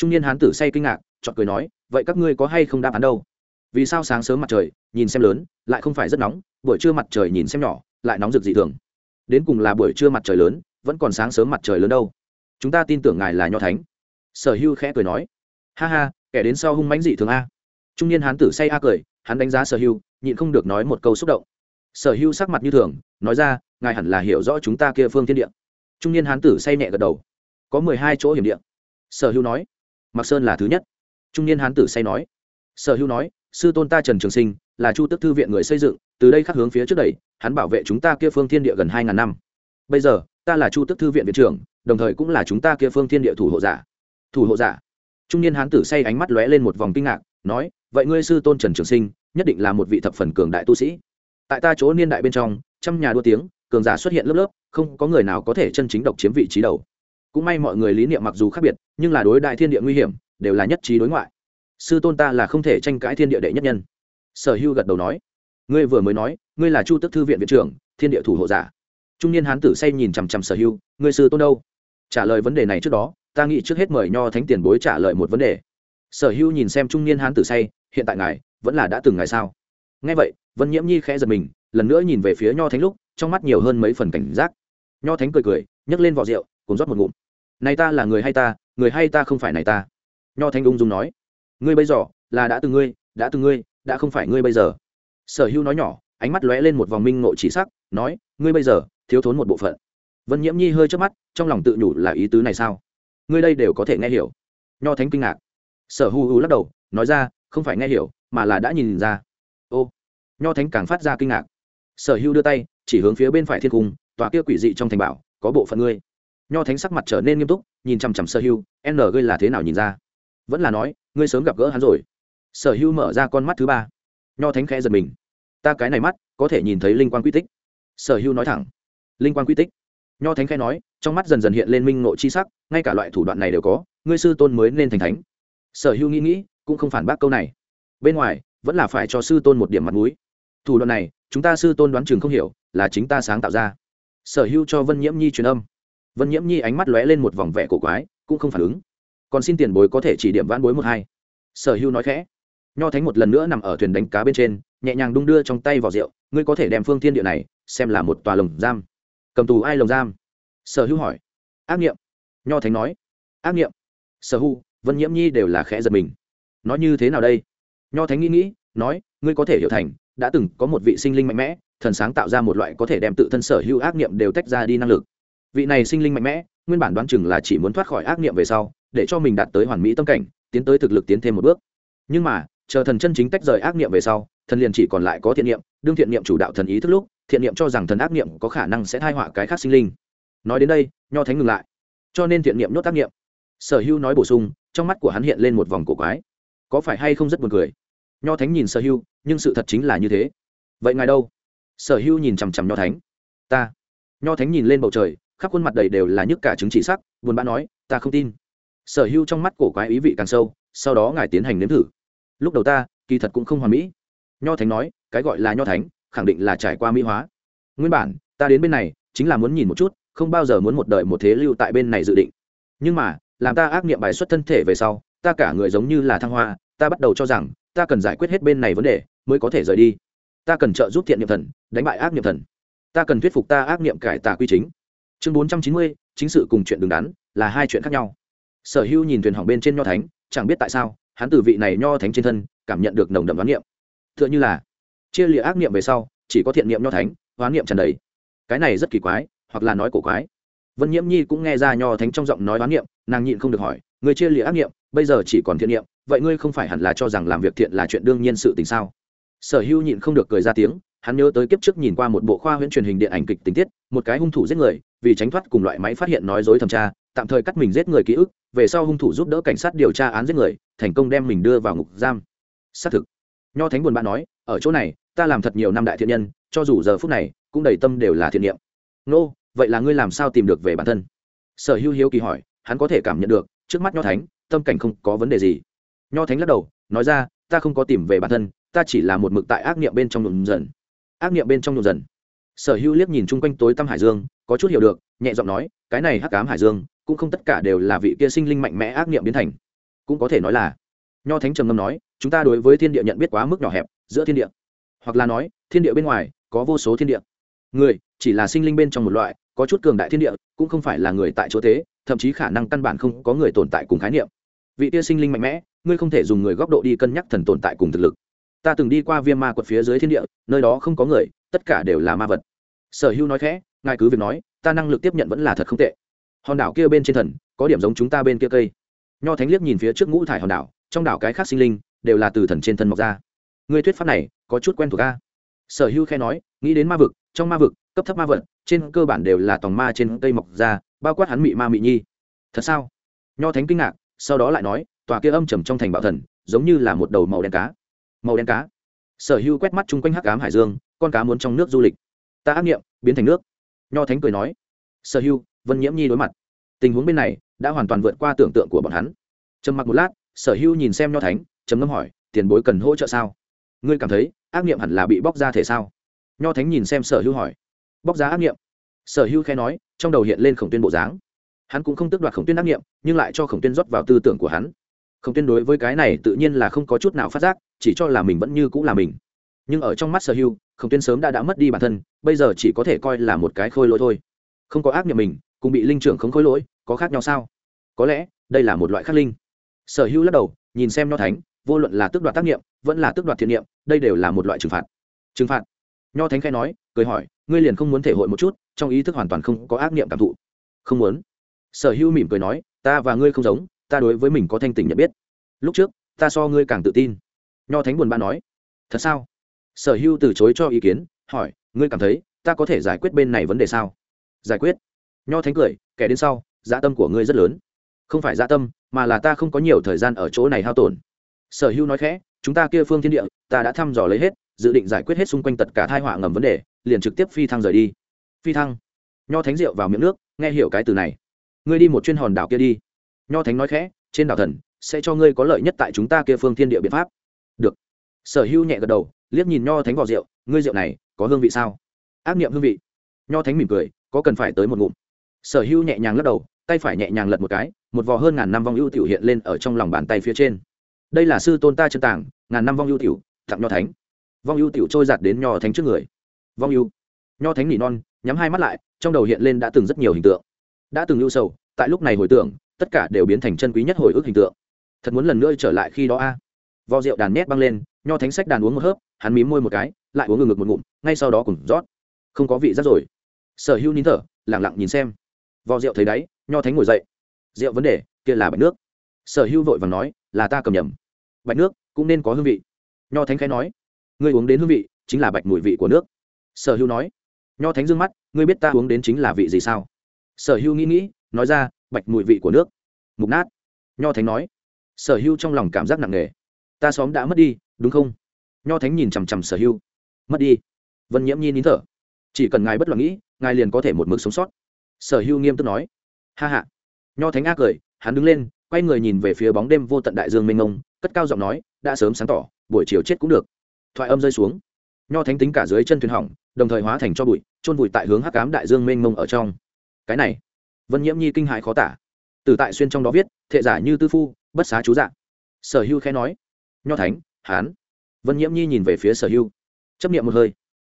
trung niên hán tử say kinh ngạc chọn cười nói, vậy các ngươi có hay không đáp án đâu? Vì sao sáng sớm mặt trời, nhìn xem lớn, lại không phải rất nóng, buổi trưa mặt trời nhìn xem nhỏ, lại nóng rực dị thường. Đến cùng là buổi trưa mặt trời lớn, vẫn còn sáng sớm mặt trời lớn đâu. Chúng ta tin tưởng ngài là nho thánh. Sở hưu khẽ cười nói, ha ha, kẻ đến sau hung mãnh dị thường a. Trung niên hán tử say a cười, hắn đánh giá sở hưu, nhịn không được nói một câu xúc động. Sở hưu sắc mặt như thường, nói ra, ngài hẳn là hiểu rõ chúng ta kia phương thiên địa. Trung niên hán tử say nhẹ gật đầu, có mười hai chỗ hiểm địa. Sở hưu nói mặc sơn là thứ nhất. Trung niên hán tử say nói. Sở hưu nói, sư tôn ta trần trường sinh, là chu tức thư viện người xây dựng, từ đây khắc hướng phía trước đây hắn bảo vệ chúng ta kia phương thiên địa gần hai ngàn năm. Bây giờ, ta là chu tức thư viện viện trưởng, đồng thời cũng là chúng ta kia phương thiên địa thủ hộ giả. Thủ hộ giả. Trung niên hán tử say ánh mắt lóe lên một vòng kinh ngạc, nói, vậy ngươi sư tôn trần trường sinh, nhất định là một vị thập phần cường đại tu sĩ. Tại ta chỗ niên đại bên trong, trăm nhà đua tiếng, cường giả xuất hiện lớp lớp, không có người nào có thể chân chính độc chiếm vị trí đầu cũng may mọi người lý niệm mặc dù khác biệt, nhưng là đối đại thiên địa nguy hiểm, đều là nhất trí đối ngoại. Sư tôn ta là không thể tranh cãi thiên địa đệ nhất nhân. Sở hưu gật đầu nói, ngươi vừa mới nói, ngươi là chu tức thư viện viện trưởng, thiên địa thủ hộ giả. Trung niên hán tử say nhìn chằm chằm sở hưu, ngươi sư tôn đâu? Trả lời vấn đề này trước đó, ta nghĩ trước hết mời nho thánh tiền bối trả lời một vấn đề. Sở hưu nhìn xem trung niên hán tử say, hiện tại ngài, vẫn là đã từng ngày sao? Nghe vậy, vân nhiễm nhi khẽ giật mình, lần nữa nhìn về phía nho thánh lúc, trong mắt nhiều hơn mấy phần cảnh giác. Nho thánh cười cười, nhấc lên vỏ rượu, cùng rót một ngụm này ta là người hay ta, người hay ta không phải này ta. Nho Thanh ung dung nói. Ngươi bây giờ là đã từng ngươi, đã từng ngươi, đã không phải ngươi bây giờ. Sở hữu nói nhỏ, ánh mắt lóe lên một vòng minh ngộ chỉ sắc, nói, ngươi bây giờ thiếu thốn một bộ phận. Vân nhiễm nhi hơi chớp mắt, trong lòng tự nhủ là ý tứ này sao? Ngươi đây đều có thể nghe hiểu. Nho thánh kinh ngạc. Sở Hưu hu lắc đầu, nói ra, không phải nghe hiểu, mà là đã nhìn ra. Ô. Nho thánh càng phát ra kinh ngạc. Sở hưu đưa tay, chỉ hướng phía bên phải thiên cung, tòa kia quỷ dị trong thành bảo, có bộ phận ngươi nho thánh sắc mặt trở nên nghiêm túc, nhìn chằm chằm sở hưu, n ngươi là thế nào nhìn ra? Vẫn là nói, ngươi sớm gặp gỡ hắn rồi. Sở hưu mở ra con mắt thứ ba. Nho thánh khẽ giật mình. Ta cái này mắt, có thể nhìn thấy linh quan quy tích. Sở hưu nói thẳng. Linh quan quy tích? Nho thánh khẽ nói, trong mắt dần dần hiện lên minh ngộ chi sắc, ngay cả loại thủ đoạn này đều có, ngươi sư tôn mới nên thành thánh. Sở hưu nghĩ nghĩ, cũng không phản bác câu này. Bên ngoài, vẫn là phải cho sư tôn một điểm mặt mũi. Thủ đoạn này, chúng ta sư tôn đoán chừng không hiểu, là chính ta sáng tạo ra. Sở hưu cho vân nhiễm nhi truyền âm vân nhiễm nhi ánh mắt lóe lên một vòng vẻ cổ quái, cũng không phản ứng. Còn xin tiền bối có thể chỉ điểm vãn bối một hai. Sở hưu nói khẽ. Nho thánh một lần nữa nằm ở thuyền đánh cá bên trên, nhẹ nhàng đung đưa trong tay vào rượu, ngươi có thể đem phương thiên địa này xem là một tòa lồng giam. Cầm tù ai lồng giam? Sở hưu hỏi. Ác nghiệm. Nho thánh nói. Ác nghiệm. Sở hưu, vân nhiễm nhi đều là khẽ giật mình. Nói như thế nào đây? Nho thánh nghĩ nghĩ, nói, ngươi có thể hiểu thành, đã từng có một vị sinh linh mạnh mẽ, thần sáng tạo ra một loại có thể đem tự thân sở hữu ác niệm đều tách ra đi năng lực vị này sinh linh mạnh mẽ, nguyên bản đoán chừng là chỉ muốn thoát khỏi ác niệm về sau, để cho mình đạt tới hoàn mỹ tâm cảnh, tiến tới thực lực tiến thêm một bước. Nhưng mà, chờ thần chân chính tách rời ác niệm về sau, thần liền chỉ còn lại có thiện niệm, đương thiện niệm chủ đạo thần ý thức lúc, thiện niệm cho rằng thần ác niệm có khả năng sẽ thai họa cái khác sinh linh. Nói đến đây, nho thánh ngừng lại. Cho nên thiện niệm nhốt ác niệm. Sở hữu nói bổ sung, trong mắt của hắn hiện lên một vòng cổ quái. Có phải hay không rất buồn cười? Nho thánh nhìn sở hữu nhưng sự thật chính là như thế. Vậy ngài đâu? Sở hữu nhìn chằm chằm nho thánh. Ta. Nho thánh nhìn lên bầu trời khắp khuôn mặt đầy đều là nhức cả chứng chỉ sắc, buồn bã nói, ta không tin. Sở hữu trong mắt cổ quái ý vị càng sâu, sau đó ngài tiến hành nếm thử. Lúc đầu ta, kỳ thật cũng không hoàn mỹ. Nho thánh nói, cái gọi là nho thánh, khẳng định là trải qua mỹ hóa. Nguyên bản, ta đến bên này, chính là muốn nhìn một chút, không bao giờ muốn một đời một thế lưu tại bên này dự định. Nhưng mà, làm ta ác nghiệm bài xuất thân thể về sau, ta cả người giống như là thăng hoa, ta bắt đầu cho rằng, ta cần giải quyết hết bên này vấn đề, mới có thể rời đi. Ta cần trợ giúp thiện niệm thần, đánh bại ác niệm thần. Ta cần thuyết phục ta ác niệm cải tà quy chính chương bốn trăm chín mươi, chính sự cùng chuyện đứng đắn là hai chuyện khác nhau. Sở hữu nhìn thuyền hỏng bên trên nho thánh, chẳng biết tại sao, hắn từ vị này nho thánh trên thân cảm nhận được nồng đậm đoán niệm. T h ư ợ n h ư là chia lịa ác niệm về sau, chỉ có thiện niệm nho thánh hoán niệm trần đầy. Cái này rất kỳ quái, hoặc là nói cổ quái. Vân nhiễm nhi cũng nghe ra nho thánh trong giọng nói đoán niệm, nàng nhịn không được hỏi người chia lịa ác niệm, bây giờ chỉ còn thiện niệm, vậy ngươi không phải hẳn là cho rằng làm việc thiện là chuyện đương nhiên sự tình sao? Sở hữu nhịn không được cười ra tiếng, hắn nhớ tới kiếp trước nhìn qua một bộ khoa huyễn truyền hình điện ảnh kịch tình tiết, một cái hung thủ giết người vì tránh thoát cùng loại máy phát hiện nói dối thẩm tra, tạm thời cắt mình giết người ký ức, về sau hung thủ giúp đỡ cảnh sát điều tra án giết người, thành công đem mình đưa vào ngục giam. Xác thực. Nho thánh buồn bã nói, ở chỗ này, ta làm thật nhiều năm đại thiện nhân, cho dù giờ phút này, cũng đầy tâm đều là thiện niệm. Nô, vậy là ngươi làm sao tìm được về bản thân? Sở hữu hiếu kỳ hỏi, hắn có thể cảm nhận được, trước mắt nho thánh, tâm cảnh không có vấn đề gì. Nho thánh lắc đầu, nói ra, ta không có tìm về bản thân, ta chỉ là một mực tại ác niệm bên trong nhuộm dần. Ác niệm bên trong nhuộm dần sở hữu liếc nhìn chung quanh tối tăm hải dương, có chút hiểu được, nhẹ giọng nói, cái này hắc cám hải dương, cũng không tất cả đều là vị kia sinh linh mạnh mẽ ác niệm biến thành. Cũng có thể nói là, nho thánh trầm ngâm nói, chúng ta đối với thiên địa nhận biết quá mức nhỏ hẹp, giữa thiên địa, hoặc là nói, thiên địa bên ngoài, có vô số thiên địa. Người, chỉ là sinh linh bên trong một loại, có chút cường đại thiên địa, cũng không phải là người tại chỗ thế, thậm chí khả năng căn bản không có người tồn tại cùng khái niệm. Vị tia sinh linh mạnh mẽ, ngươi không thể dùng người góc độ đi cân nhắc thần tồn tại cùng thực lực. Ta từng đi qua viêm ma quật phía dưới thiên địa, nơi đó không có người, tất cả đều là ma vật sở hữu nói khẽ, ngài cứ việc nói, ta năng lực tiếp nhận vẫn là thật không tệ. Hòn đảo kia bên trên thần, có điểm giống chúng ta bên kia cây. Nho thánh liếc nhìn phía trước ngũ thải hòn đảo, trong đảo cái khác sinh linh đều là từ thần trên thân mọc ra. Người thuyết pháp này có chút quen thuộc ca sở hữu khe nói, nghĩ đến ma vực, trong ma vực, cấp thấp ma vật trên cơ bản đều là tòng ma trên cây mọc ra, bao quát hắn mị ma mị nhi. Thật sao? Nho thánh kinh ngạc, sau đó lại nói, tòa kia âm trầm trong thành bạo thần, giống như là một đầu màu đen cá. Màu đen cá? Sở hữu quét mắt chung quanh hắc cám hải dương, con cá muốn trong nước du lịch ta ác nghiệm biến thành nước. Nho thánh cười nói sở Hưu, vân nhiễm nhi đối mặt. Tình huống bên này đã hoàn toàn vượt qua tưởng tượng của bọn hắn. Trầm mặc một lát sở Hưu nhìn xem nho thánh trầm ngâm hỏi tiền bối cần hỗ trợ sao? Ngươi cảm thấy ác nghiệm hẳn là bị bóc ra thể sao? Nho thánh nhìn xem sở Hưu hỏi bóc ra ác nghiệm? Sở Hưu khe nói trong đầu hiện lên khổng tuyên bộ dáng. Hắn cũng không tước đoạt khổng tuyên ác nghiệm nhưng lại cho khổng tuyên rót vào tư tưởng của hắn. Khổng tuyên đối với cái này tự nhiên là không có chút nào phát giác chỉ cho là mình vẫn như cũng là mình nhưng ở trong mắt sở hưu, khổng tuyên sớm đã đã mất đi bản thân bây giờ chỉ có thể coi là một cái khôi lỗi thôi. Không có ác nghiệm mình cùng bị linh trưởng không khôi lỗi có khác nhau sao? Có lẽ đây là một loại khắc linh. Sở hưu lắc đầu nhìn xem nho thánh vô luận là tước đoạt tác nghiệm vẫn là tước đoạt thiện niệm đây đều là một loại trừng phạt. Trừng phạt? Nho thánh khai nói cười hỏi ngươi liền không muốn thể hội một chút trong ý thức hoàn toàn không có ác niệm cảm thụ. Không muốn. Sở hưu mỉm cười nói ta và ngươi không giống ta đối với mình có thanh tình nhận biết. Lúc trước ta so ngươi càng tự tin. Nho thánh buồn bã nói thật sao? Sở hữu từ chối cho ý kiến, hỏi, ngươi cảm thấy ta có thể giải quyết bên này vấn đề sao? Giải quyết? Nho thánh cười, kẻ đến sau dã tâm của ngươi rất lớn. Không phải dã tâm, mà là ta không có nhiều thời gian ở chỗ này hao tổn. Sở hữu nói khẽ, chúng ta kia phương thiên địa, ta đã thăm dò lấy hết, dự định giải quyết hết xung quanh tất cả thai họa ngầm vấn đề, liền trực tiếp phi thăng rời đi. Phi thăng? Nho thánh rượu vào miệng nước, nghe hiểu cái từ này. Ngươi đi một chuyên hòn đảo kia đi. Nho thánh nói khẽ, trên đảo thần, sẽ cho ngươi có lợi nhất tại chúng ta kia phương thiên địa biện pháp. Được. Sở hữu nhẹ gật đầu liếc nhìn nho thánh vỏ rượu, ngươi rượu này có hương vị sao? Ác niệm hương vị. Nho thánh mỉm cười, có cần phải tới một ngụm. Sở hữu nhẹ nhàng lắc đầu, tay phải nhẹ nhàng lật một cái, một vò hơn ngàn năm vong ưu tiểu hiện lên ở trong lòng bàn tay phía trên. Đây là sư tôn ta chân tàng, ngàn năm vong ưu tiểu, tặng nho thánh. Vong ưu tiểu trôi giạt đến nho thánh trước người. Vong ưu. Nho thánh nỉ non, nhắm hai mắt lại, trong đầu hiện lên đã từng rất nhiều hình tượng. Đã từng ưu sầu, tại lúc này hồi tưởng, tất cả đều biến thành chân quý nhất hồi ức hình tượng. Thật muốn lần nữa trở lại khi đó a. à vo rượu đàn nét băng lên, nho thánh sách đàn uống một hớp, hắn mím môi một cái, lại uống ngừng ngực một ngụm, ngay sau đó cùng rót. Không có vị rất rồi. Sở hữu nín thở lẳng lặng nhìn xem. Vo rượu thấy đáy nho thánh ngồi dậy. Rượu vấn đề, kia là bạch nước. Sở hữu vội và nói, là ta cầm nhầm. Bạch nước cũng nên có hương vị. Nho thánh khẽ nói, ngươi uống đến hương vị chính là bạch mùi vị của nước. Sở hữu nói, nho thánh d ư ơ n g mắt, ngươi biết ta uống đến chính là vị gì sao? Sở hữu nghĩ nghĩ, nói ra, bạch mùi vị của nước. Mục nát. Nho thánh nói, sở hữu trong lòng cảm giác nặng nề ta xóm đã mất đi đúng không? Nho thánh nhìn chằm chằm sở hưu, mất đi. Vân nhiễm nhi nín thở. Chỉ cần ngài bất luận nghĩ ngài liền có thể một mực sống sót. Sở Hưu nghiêm túc nói. Ha hạ nho thánh a cười hắn đứng lên quay người nhìn về phía bóng đêm vô tận đại dương mênh mông cất cao giọng nói đã sớm sáng tỏ buổi chiều chết cũng được. Thoại âm rơi xuống. Nho thánh tính cả dưới chân thuyền hỏng đồng thời hóa thành cho bụi trôn vùi tại hướng hắc cám đại dương mênh mông ở trong. Cái này vân nhiễm nhi kinh hại khó tả. Từ tại xuyên trong đó viết thệ giả như tư phu bất xá chú dạng sở hưu khẽ nói nho thánh hán vân nhiễm nhi nhìn về phía sở hưu. Chấp niệm một hơi.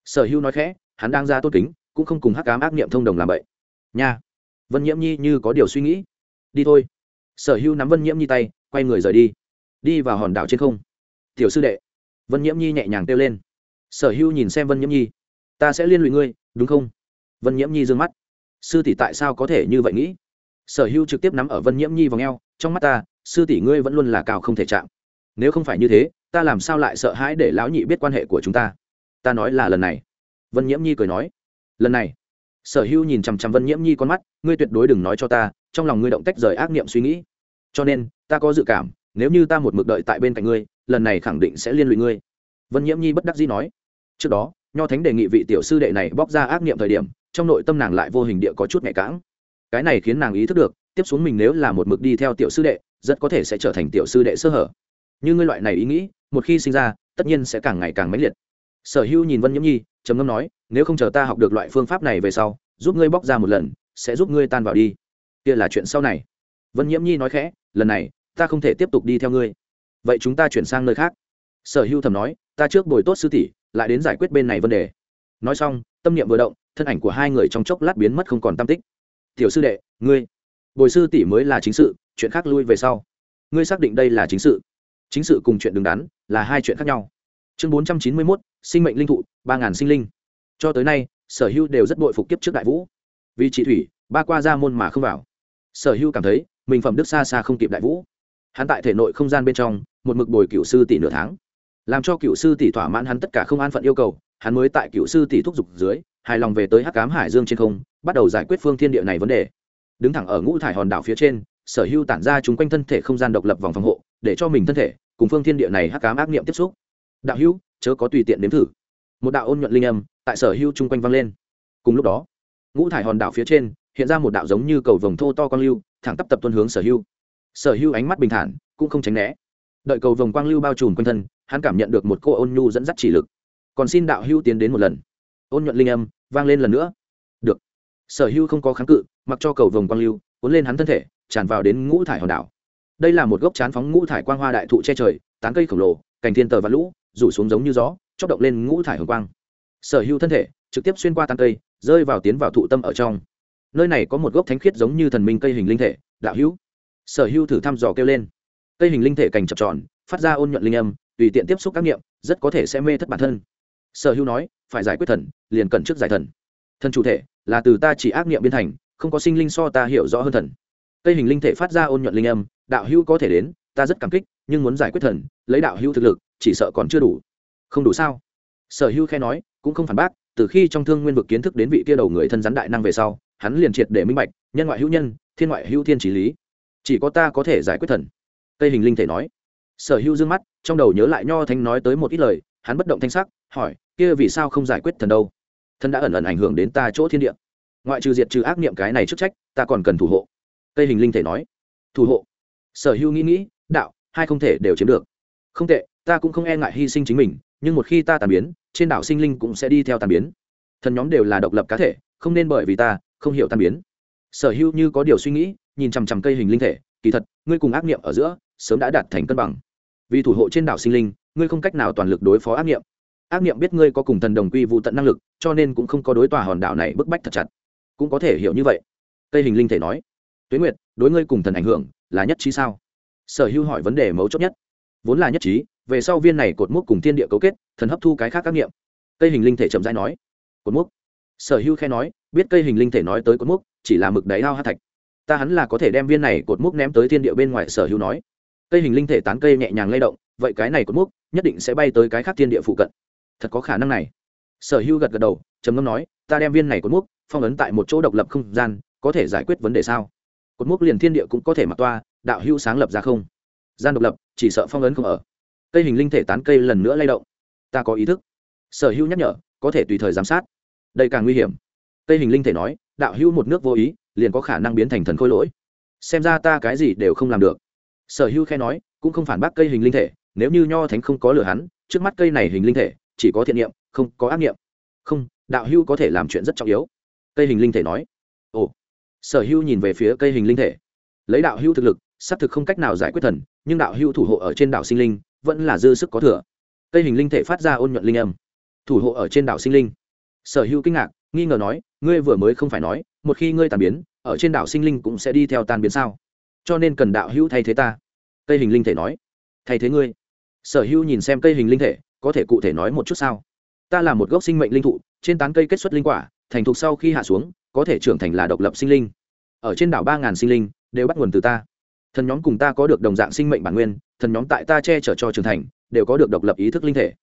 Sở hưu nói khẽ, hắn đang ra tốt kính, cũng không cùng hắc cám ác niệm thông đồng làm vậy nha. Vân nhiễm nhi như có điều suy nghĩ. Đi thôi. Sở hưu nắm vân nhiễm nhi tay, quay người rời đi. Đi vào hòn đảo trên không. Tiểu sư đệ. Vân nhiễm nhi nhẹ nhàng kêu lên. Sở hưu nhìn xem vân nhiễm nhi. Ta sẽ liên lụy ngươi, đúng không? Vân nhiễm nhi d ư ơ n g mắt. Sư tỷ tại sao có thể như vậy nghĩ? Sở hưu trực tiếp nắm ở vân nhiễm nhi vào o trong mắt ta, sư tỷ ngươi vẫn luôn là cao không thể chạm nếu không phải như thế, ta làm sao lại sợ hãi để lão nhị biết quan hệ của chúng ta? Ta nói là lần này. Vân nhiễm nhi cười nói. Lần này. Sở hữu nhìn chằm chằm vân nhiễm nhi con mắt, ngươi tuyệt đối đừng nói cho ta, trong lòng ngươi động tách rời ác niệm suy nghĩ. Cho nên, ta có dự cảm, nếu như ta một mực đợi tại bên cạnh ngươi, lần này khẳng định sẽ liên lụy ngươi. Vân nhiễm nhi bất đắc dĩ nói. Trước đó, nho thánh đề nghị vị tiểu sư đệ này bóc ra ác niệm thời điểm, trong nội tâm nàng lại vô hình địa có chút nhạy cãng cái này khiến nàng ý thức được, tiếp xuống mình nếu là một mực đi theo tiểu sư đệ, rất có thể sẽ trở thành tiểu sư đệ sơ hở như ngươi loại này ý nghĩ, một khi sinh ra, tất nhiên sẽ càng ngày càng mãnh liệt. Sở hữu nhìn vân nhiễm nhi, trầm ngâm nói, nếu không chờ ta học được loại phương pháp này về sau, giúp ngươi bóc ra một lần, sẽ giúp ngươi tan vào đi. Kia là chuyện sau này. Vân nhiễm nhi nói khẽ, lần này, ta không thể tiếp tục đi theo ngươi. Vậy chúng ta chuyển sang nơi khác. Sở hưu thầm nói, ta trước bồi tốt sư tỷ, lại đến giải quyết bên này vấn đề. Nói xong, tâm niệm vừa động, thân ảnh của hai người trong chốc lát biến mất không còn tam tích. Tiểu sư đệ, ngươi, bồi sư tỷ mới là chính sự, chuyện khác lui về sau. Ngươi xác định đây là chính sự chính sự cùng chuyện đứng đắn là hai chuyện khác nhau. Chương bốn trăm chín mươi mốt, sinh mệnh linh thụ, ba ngàn sinh linh. Cho tới nay, sở hưu đều rất bội phục kiếp trước đại vũ. Vì chị thủy, ba qua ra môn mà không vào. Sở hưu cảm thấy, mình phẩm đức xa xa không kịp đại vũ. Hắn tại thể nội không gian bên trong, một mực bồi cựu sư tỷ nửa tháng. Làm cho cựu sư tỷ thỏa mãn hắn tất cả không an phận yêu cầu, hắn mới tại cựu sư tỷ thúc giục dưới, hài lòng về tới hắc cám hải dương trên không, bắt đầu giải quyết phương thiên địa này vấn đề. Đứng thẳng ở ngũ thải hòn đảo phía trên, sở hưu tản ra chúng quanh thân thể không gian độc lập vòng phòng hộ để cho mình thân thể cùng phương thiên địa này hắc cám ác niệm tiếp xúc. Đạo hưu chớ có tùy tiện nếm thử. Một đạo ôn nhuận linh âm tại sở hưu chung quanh vang lên. Cùng lúc đó, ngũ thải hòn đảo phía trên hiện ra một đạo giống như cầu vồng thô to con lưu, thẳng tắp tập tuân hướng sở hưu sở hưu ánh mắt bình thản, cũng không tránh né. Đợi cầu vồng quang lưu bao trùm quanh thân, hắn cảm nhận được một cô ôn nhu dẫn dắt chỉ lực. Còn xin đạo hưu tiến đến một lần. Ôn nhuận linh âm vang lên lần nữa. Được. Sở hưu không có kháng cự, mặc cho cầu vồng quang lưu cuốn lên hắn thân thể, tràn vào đến ngũ thải hòn đảo đây là một gốc chán phóng ngũ thải quang hoa đại thụ che trời, tán cây khổng lồ, cành thiên tờ và lũ, rủ xuống giống như gió chóc động lên ngũ thải hồng quang. Sở hưu thân thể trực tiếp xuyên qua tán cây, rơi vào tiến vào thụ tâm ở trong. Nơi này có một gốc thánh khiết giống như thần minh cây hình linh thể, đạo hữu. Sở hưu thử thăm dò kêu lên. Cây hình linh thể cành chập tròn, phát ra ôn nhuận linh âm, tùy tiện tiếp xúc các nghiệm, rất có thể sẽ mê thất bản thân. Sở hưu nói, phải giải quyết thần, liền cần trước giải thần. Thần chủ thể là từ ta chỉ ác nghiệm biến thành, không có sinh linh so ta hiểu rõ hơn thần. Cây hình linh thể phát ra ôn nhuận linh âm đạo hưu có thể đến, ta rất cảm kích, nhưng muốn giải quyết thần, lấy đạo hưu thực lực, chỉ sợ còn chưa đủ. Không đủ sao? Sở hưu khe nói, cũng không phản bác, từ khi trong thương nguyên vực kiến thức đến vị kia đầu người thân rắn đại năng về sau, hắn liền triệt để minh bạch, nhân ngoại hữu nhân, thiên ngoại hữu thiên trí lý. Chỉ có ta có thể giải quyết thần. Tây hình linh thể nói. Sở hữu dương mắt, trong đầu nhớ lại nho thanh nói tới một ít lời, hắn bất động thanh sắc, hỏi, kia vì sao không giải quyết thần đâu? Thần đã ẩn ẩn ảnh hưởng đến ta chỗ thiên địa. Ngoại trừ diệt trừ ác niệm cái này chức trách, ta còn cần thủ hộ. Tây hình linh thể nói. Thủ hộ? Sở hữu nghĩ nghĩ, đạo, hai không thể đều chiếm được. Không tệ, ta cũng không e ngại hy sinh chính mình, nhưng một khi ta tàn biến, trên đảo sinh linh cũng sẽ đi theo tàn biến. Thần nhóm đều là độc lập cá thể, không nên bởi vì ta, không hiểu tàn biến. Sở hữu như có điều suy nghĩ, nhìn chằm chằm cây hình linh thể, kỳ thật, ngươi cùng ác niệm ở giữa, sớm đã đạt thành cân bằng. Vì thủ hộ trên đảo sinh linh, ngươi không cách nào toàn lực đối phó ác niệm. Ác niệm biết ngươi có cùng thần đồng quy vụ tận năng lực, cho nên cũng không có đối tòa hòn đảo này bức bách thật chặt. Cũng có thể hiểu như vậy. Cây hình linh thể nói tuế nguyệt, đối ngươi cùng thần ảnh hưởng là nhất trí sao? Sở hữu hỏi vấn đề mấu chốt nhất. Vốn là nhất trí, về sau viên này cột mốc cùng thiên địa cấu kết, thần hấp thu cái khác các nghiệm. Cây hình linh thể chậm rãi nói, cột mốc? Sở hữu khe nói, biết cây hình linh thể nói tới cột mốc, chỉ là mực đáy ao hát thạch. Ta hắn là có thể đem viên này cột mốc ném tới thiên địa bên ngoài, sở hữu nói. Cây hình linh thể tán cây nhẹ nhàng lay động, vậy cái này cột mốc, nhất định sẽ bay tới cái khác thiên địa phụ cận. Thật có khả năng này. Sở hữu gật gật đầu, trầm ngâm nói, ta đem viên này cột mốc, phong ấn tại một chỗ độc lập không gian, có thể giải quyết vấn đề sao? Cột mốc liền thiên địa cũng có thể mặc toa, đạo hữu sáng lập ra không? Gian độc lập, chỉ sợ phong ấn không ở. Cây hình linh thể tán cây lần nữa lay động. Ta có ý thức. Sở hữu nhắc nhở, có thể tùy thời giám sát. Đây càng nguy hiểm. Cây hình linh thể nói, đạo hữu một nước vô ý, liền có khả năng biến thành thần khôi lỗi. Xem ra ta cái gì đều không làm được. Sở hữu khe nói, cũng không phản bác cây hình linh thể, nếu như nho thánh không có lừa hắn, trước mắt cây này hình linh thể, chỉ có thiện niệm, không có ác nghiệm không, đạo hưu có thể làm chuyện rất trọng yếu. Cây hình linh thể nói, ồ sở hưu nhìn về phía cây hình linh thể. Lấy đạo hưu thực lực, xác thực không cách nào giải quyết thần, nhưng đạo hưu thủ hộ ở trên đảo sinh linh vẫn là dư sức có thừa. Cây hình linh thể phát ra ôn nhuận linh âm. Thủ hộ ở trên đảo sinh linh. Sở hưu kinh ngạc, nghi ngờ nói, ngươi vừa mới không phải nói, một khi ngươi tàn biến, ở trên đảo sinh linh cũng sẽ đi theo tan biến sao? Cho nên cần đạo hữu thay thế ta. Cây hình linh thể nói. Thay thế ngươi. Sở hữu nhìn xem cây hình linh thể, có thể cụ thể nói một chút sao? Ta là một gốc sinh mệnh linh thụ, trên tán cây kết xuất linh quả, thành thục sau khi hạ xuống có thể trưởng thành là độc lập sinh linh. Ở trên đảo ba ngàn sinh linh, đều bắt nguồn từ ta. Thần nhóm cùng ta có được đồng dạng sinh mệnh bản nguyên, thần nhóm tại ta che chở cho trưởng thành, đều có được độc lập ý thức linh thể.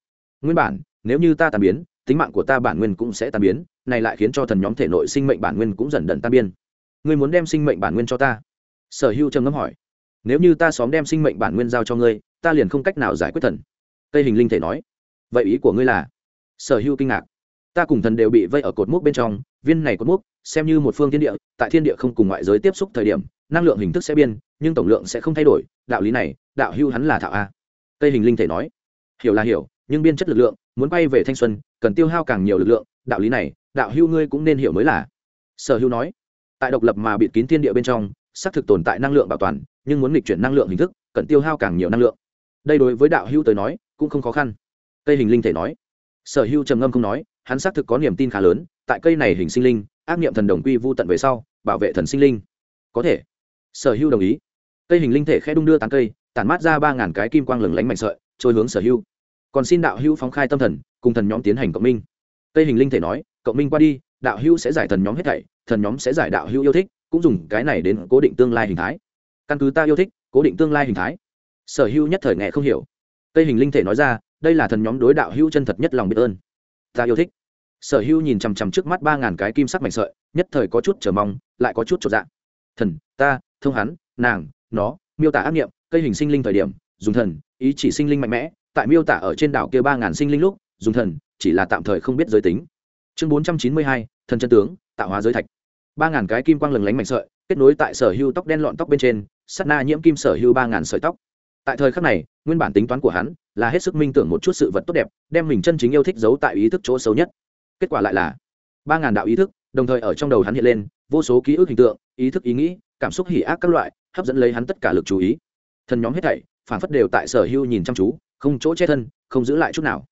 Nguyên bản, nếu như ta tàn biến, tính mạng của ta bản nguyên cũng sẽ tàn biến, này lại khiến cho thần nhóm thể nội sinh mệnh bản nguyên cũng dần dần tan biên ngươi muốn đem sinh mệnh bản nguyên cho ta? Sở hữu trầm ngâm hỏi. Nếu như ta xóm đem sinh mệnh bản nguyên giao cho ngươi, ta liền không cách nào giải quyết thần. Tây hình linh thể nói. Vậy ý của ngươi là? Sở hữu kinh ngạc. Ta cùng thần đều bị vây ở cột mốc bên trong viên này cột mốc, xem như một phương thiên địa, tại thiên địa không cùng ngoại giới tiếp xúc thời điểm, năng lượng hình thức sẽ biên nhưng tổng lượng sẽ không thay đổi. Đạo lý này, đạo hưu hắn là thạo a. Cây hình linh thể nói, hiểu là hiểu, nhưng biên chất lực lượng, muốn quay về thanh xuân, cần tiêu hao càng nhiều lực lượng. Đạo lý này, đạo hưu ngươi cũng nên hiểu mới là. Sở hưu nói, tại độc lập mà bịt kín thiên địa bên trong, xác thực tồn tại năng lượng bảo toàn, nhưng muốn nghịch chuyển năng lượng hình thức, cần tiêu hao càng nhiều năng lượng. Đây đối với đạo hưu tới nói, cũng không khó khăn. Cây hình linh thể nói, sở hưu trầm ngâm không nói, hắn xác thực có niềm tin khá lớn tại cây này hình sinh linh, ác nghiệm thần đồng quy vô tận về sau, bảo vệ thần sinh linh. Có thể. Sở hưu đồng ý. Cây hình linh thể khe đung đưa tán cây, tản mát ra ba ngàn cái kim quang lừng lánh mạnh sợi, trôi hướng sở hưu. Còn xin đạo hưu phóng khai tâm thần, cùng thần nhóm tiến hành cộng minh. Cây hình linh thể nói, cộng minh qua đi, đạo hưu sẽ giải thần nhóm hết thảy, thần nhóm sẽ giải đạo hưu yêu thích, cũng dùng cái này đến cố định tương lai hình thái. Căn cứ ta yêu thích, cố định tương lai hình thái. Sở hưu nhất thời nghe không hiểu. Cây hình linh thể nói ra, đây là thần nhóm đối đạo hưu chân thật nhất lòng biết ơn. Ta yêu thích sở hưu nhìn chằm chằm trước mắt ba ngàn cái kim sắc mảnh sợi, nhất thời có chút chờ mong, lại có chút trọn dạng thần, ta, thông hắn, nàng, nó, miêu tả ác nghiệm, cây hình sinh linh thời điểm, dùng thần, ý chỉ sinh linh mạnh mẽ, tại miêu tả ở trên đảo kia ba ngàn sinh linh lúc, dùng thần, chỉ là tạm thời không biết giới tính. Chương bốn trăm chín mươi hai, thần chân tướng, tạo hóa giới thạch. Ba ngàn cái kim quang lừng lánh mạnh sợi, kết nối tại sở hưu tóc đen lọn tóc bên trên sắt na nhiễm kim sở hưu ba ngàn sợi tóc. Tại thời khắc này, nguyên bản tính toán của hắn là hết sức minh tưởng một chút sự vật tốt đẹp, đem mình chân chính yêu thích giấu tại ý thức chỗ xấu nhất kết quả lại là ba ngàn đạo ý thức, đồng thời ở trong đầu hắn hiện lên vô số ký ức hình tượng, ý thức, ý nghĩ, cảm xúc, hỉ ác các loại, hấp dẫn lấy hắn tất cả lực chú ý. Thần nhóm hết thảy, phản phất đều tại sở hưu nhìn chăm chú, không chỗ che thân, không giữ lại chút nào.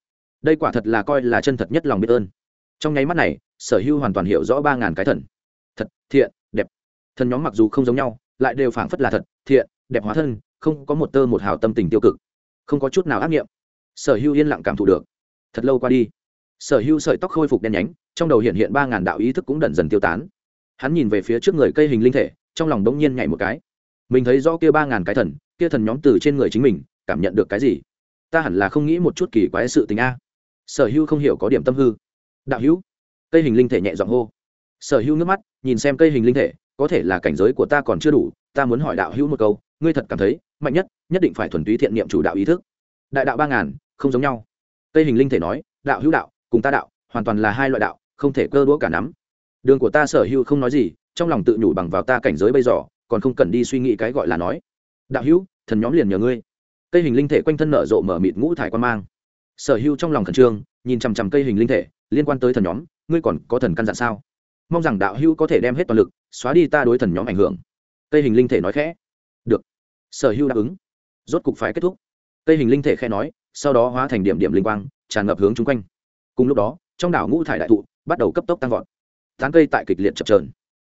Đây quả thật là coi là chân thật nhất lòng biết ơn. Trong nháy mắt này, sở hưu hoàn toàn hiểu rõ ba ngàn cái thần. Thật, thiện, đẹp. Thần nhóm mặc dù không giống nhau, lại đều phảng phất là thật, thiện, đẹp hóa thân, không có một tơ một hào tâm tình tiêu cực. Không có chút nào ác nghiệm. Sở hưu yên lặng cảm thụ được. Thật lâu qua đi sở hưu sợi tóc khôi phục đen nhánh, trong đầu hiện hiện ba ngàn đạo ý thức cũng dần dần tiêu tán. Hắn nhìn về phía trước người cây hình linh thể, trong lòng đống nhiên nhảy một cái. Mình thấy do kia ba ngàn cái thần, kia thần nhóm từ trên người chính mình, cảm nhận được cái gì? Ta hẳn là không nghĩ một chút kỳ quái sự tình a. Sở hưu không hiểu có điểm tâm hư. Đạo hữu. Cây hình linh thể nhẹ giọng hô. Sở hữu nước mắt, nhìn xem cây hình linh thể, có thể là cảnh giới của ta còn chưa đủ, ta muốn hỏi đạo hữu một câu, ngươi thật cảm thấy mạnh nhất nhất định phải thuần túy thiện niệm chủ đạo ý thức. Đại đạo ba ngàn, không giống nhau. Cây hình linh thể nói, đạo hữu đạo cùng ta đạo, hoàn toàn là hai loại đạo, không thể cơ đũa cả nắm. Đường của ta sở hữu không nói gì, trong lòng tự nhủ bằng vào ta cảnh giới bây giờ, còn không cần đi suy nghĩ cái gọi là nói. Đạo hữu, thần nhóm liền nhờ ngươi. Cây hình linh thể quanh thân nở rộ mở mịt ngũ thải quan mang. Sở hữu trong lòng khẩn trương, nhìn chằm chằm cây hình linh thể, liên quan tới thần nhóm, ngươi còn có thần căn dặn sao? Mong rằng đạo hữu có thể đem hết toàn lực, xóa đi ta đối thần nhóm ảnh hưởng. Cây hình linh thể nói khẽ. Được. Sở hữu đáp ứng. Rốt cục phải kết thúc. Cây hình linh thể khẽ nói, sau đó hóa thành điểm điểm linh quang, tràn ngập hướng chung quanh cùng lúc đó, trong đảo ngũ thải đại thụ bắt đầu cấp tốc tăng vọt. Tán cây tại kịch liệt chập trờn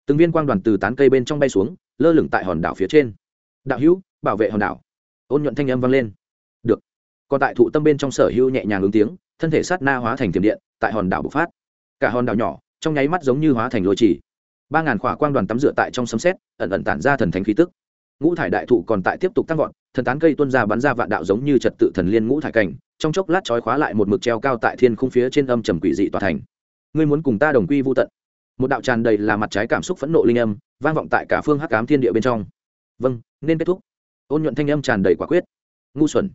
từng viên quang đoàn từ tán cây bên trong bay xuống, lơ lửng tại hòn đảo phía trên. Đạo hữu, bảo vệ hòn đảo. Ôn nhuận thanh âm vang lên. Được. Còn tại thụ tâm bên trong sở hữu nhẹ nhàng ứng tiếng, thân thể sát na hóa thành tiềm điện, tại hòn đảo bộc phát. Cả hòn đảo nhỏ, trong nháy mắt giống như hóa thành lôi trì ba ngàn khỏa quang đoàn tắm rửa tại trong sấm xét ẩn ẩn tản ra thần thánh khí tức. Ngũ thải đại thụ còn tại tiếp tục tăng vọt thần tán cây tuân ra bắn ra vạn đạo giống như trật tự thần liên ngũ thải cảnh, trong chốc lát trói khóa lại một mực treo cao tại thiên không phía trên âm trầm quỷ dị tòa thành. Ngươi muốn cùng ta đồng quy vô tận. Một đạo tràn đầy là mặt trái cảm xúc phẫn nộ linh âm, vang vọng tại cả phương hắc ám thiên địa bên trong. Vâng nên kết thúc. Ôn nhuận thanh âm tràn đầy quả quyết. Ngu xuẩn.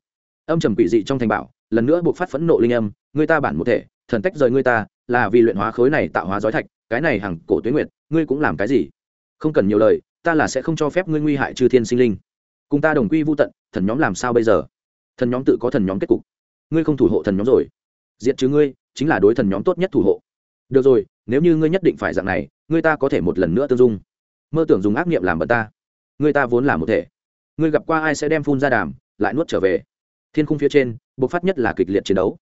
Âm trầm quỷ dị trong thành bảo, lần nữa buộc phát phẫn nộ linh âm người ta bản một thể, thần tách rời người ta, là vì luyện hóa khối này tạo hóa giói thạch, cái này hằng cổ tuyến nguyệt, ngươi cũng làm cái gì? Không cần nhiều lời, ta là sẽ không cho phép ngươi nguy hại chư thiên sinh linh cùng ta đồng quy vô tận, thần nhóm làm sao bây giờ? Thần nhóm tự có thần nhóm kết cục. Ngươi không thủ hộ thần nhóm rồi. Diệt chứ ngươi, chính là đối thần nhóm tốt nhất thủ hộ. Được rồi, nếu như ngươi nhất định phải dạng này, ngươi ta có thể một lần nữa tương dung. Mơ tưởng dùng ác nghiệm làm bật ta. Ngươi ta vốn là một thể. Ngươi gặp qua ai sẽ đem phun ra đàm, lại nuốt trở về? Thiên khung phía trên, bộc phát nhất là kịch liệt chiến đấu.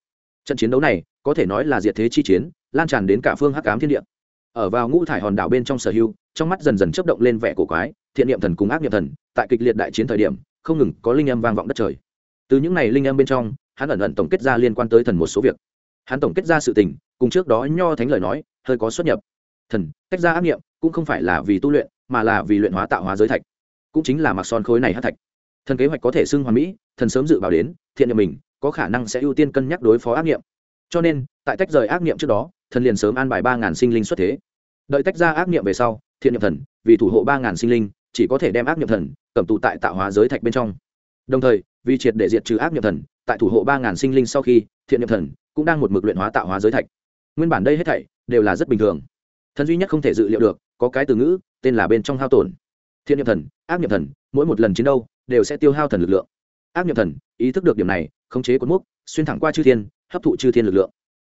Trận chiến đấu này, có thể nói là diệt thế chi chiến, lan tràn đến cả phương hắc ám thiên địa. Ở vào ngũ thải hòn đảo bên trong sở hưu trong mắt dần dần chấp động lên vẻ cổ quái, thiện niệm thần cùng ác niệm thần tại kịch liệt đại chiến thời điểm, không ngừng có linh âm vang vọng đất trời. Từ những này linh âm bên trong, hắn ẩn ẩn tổng kết ra liên quan tới thần một số việc. Hắn tổng kết ra sự tình, cùng trước đó nho thánh lời nói, hơi có xuất nhập. Thần tách ra ác niệm cũng không phải là vì tu luyện, mà là vì luyện hóa tạo hóa giới thạch. Cũng chính là mặc son khối này hát thạch. Thần kế hoạch có thể xưng hoàn mỹ, thần sớm dự báo đến, thiện niệm mình, có khả năng sẽ ưu tiên cân nhắc đối phó ác niệm cho nên, tại tách rời ác niệm trước đó, thần liền sớm an bài ba ngàn sinh linh xuất thế. Đợi tách ra ác niệm về sau, thiện niệm thần, vì thủ hộ ba ngàn sinh linh chỉ có thể đem ác niệm thần cầm tụ tại tạo hóa giới thạch bên trong. Đồng thời, vì triệt để diệt trừ ác niệm thần, tại thủ hộ ba ngàn sinh linh sau khi, thiện niệm thần cũng đang một mực luyện hóa tạo hóa giới thạch. Nguyên bản đây hết thảy đều là rất bình thường. Thần duy nhất không thể dự liệu được, có cái từ ngữ, tên là bên trong hao tổn. Thiện niệm thần, ác niệm thần, mỗi một lần chiến đấu đều sẽ tiêu hao thần lực lượng. Ác niệm thần, ý thức được điểm này, khống chế cột mốc xuyên thẳng qua chư thiên, hấp thụ chư thiên lực lượng.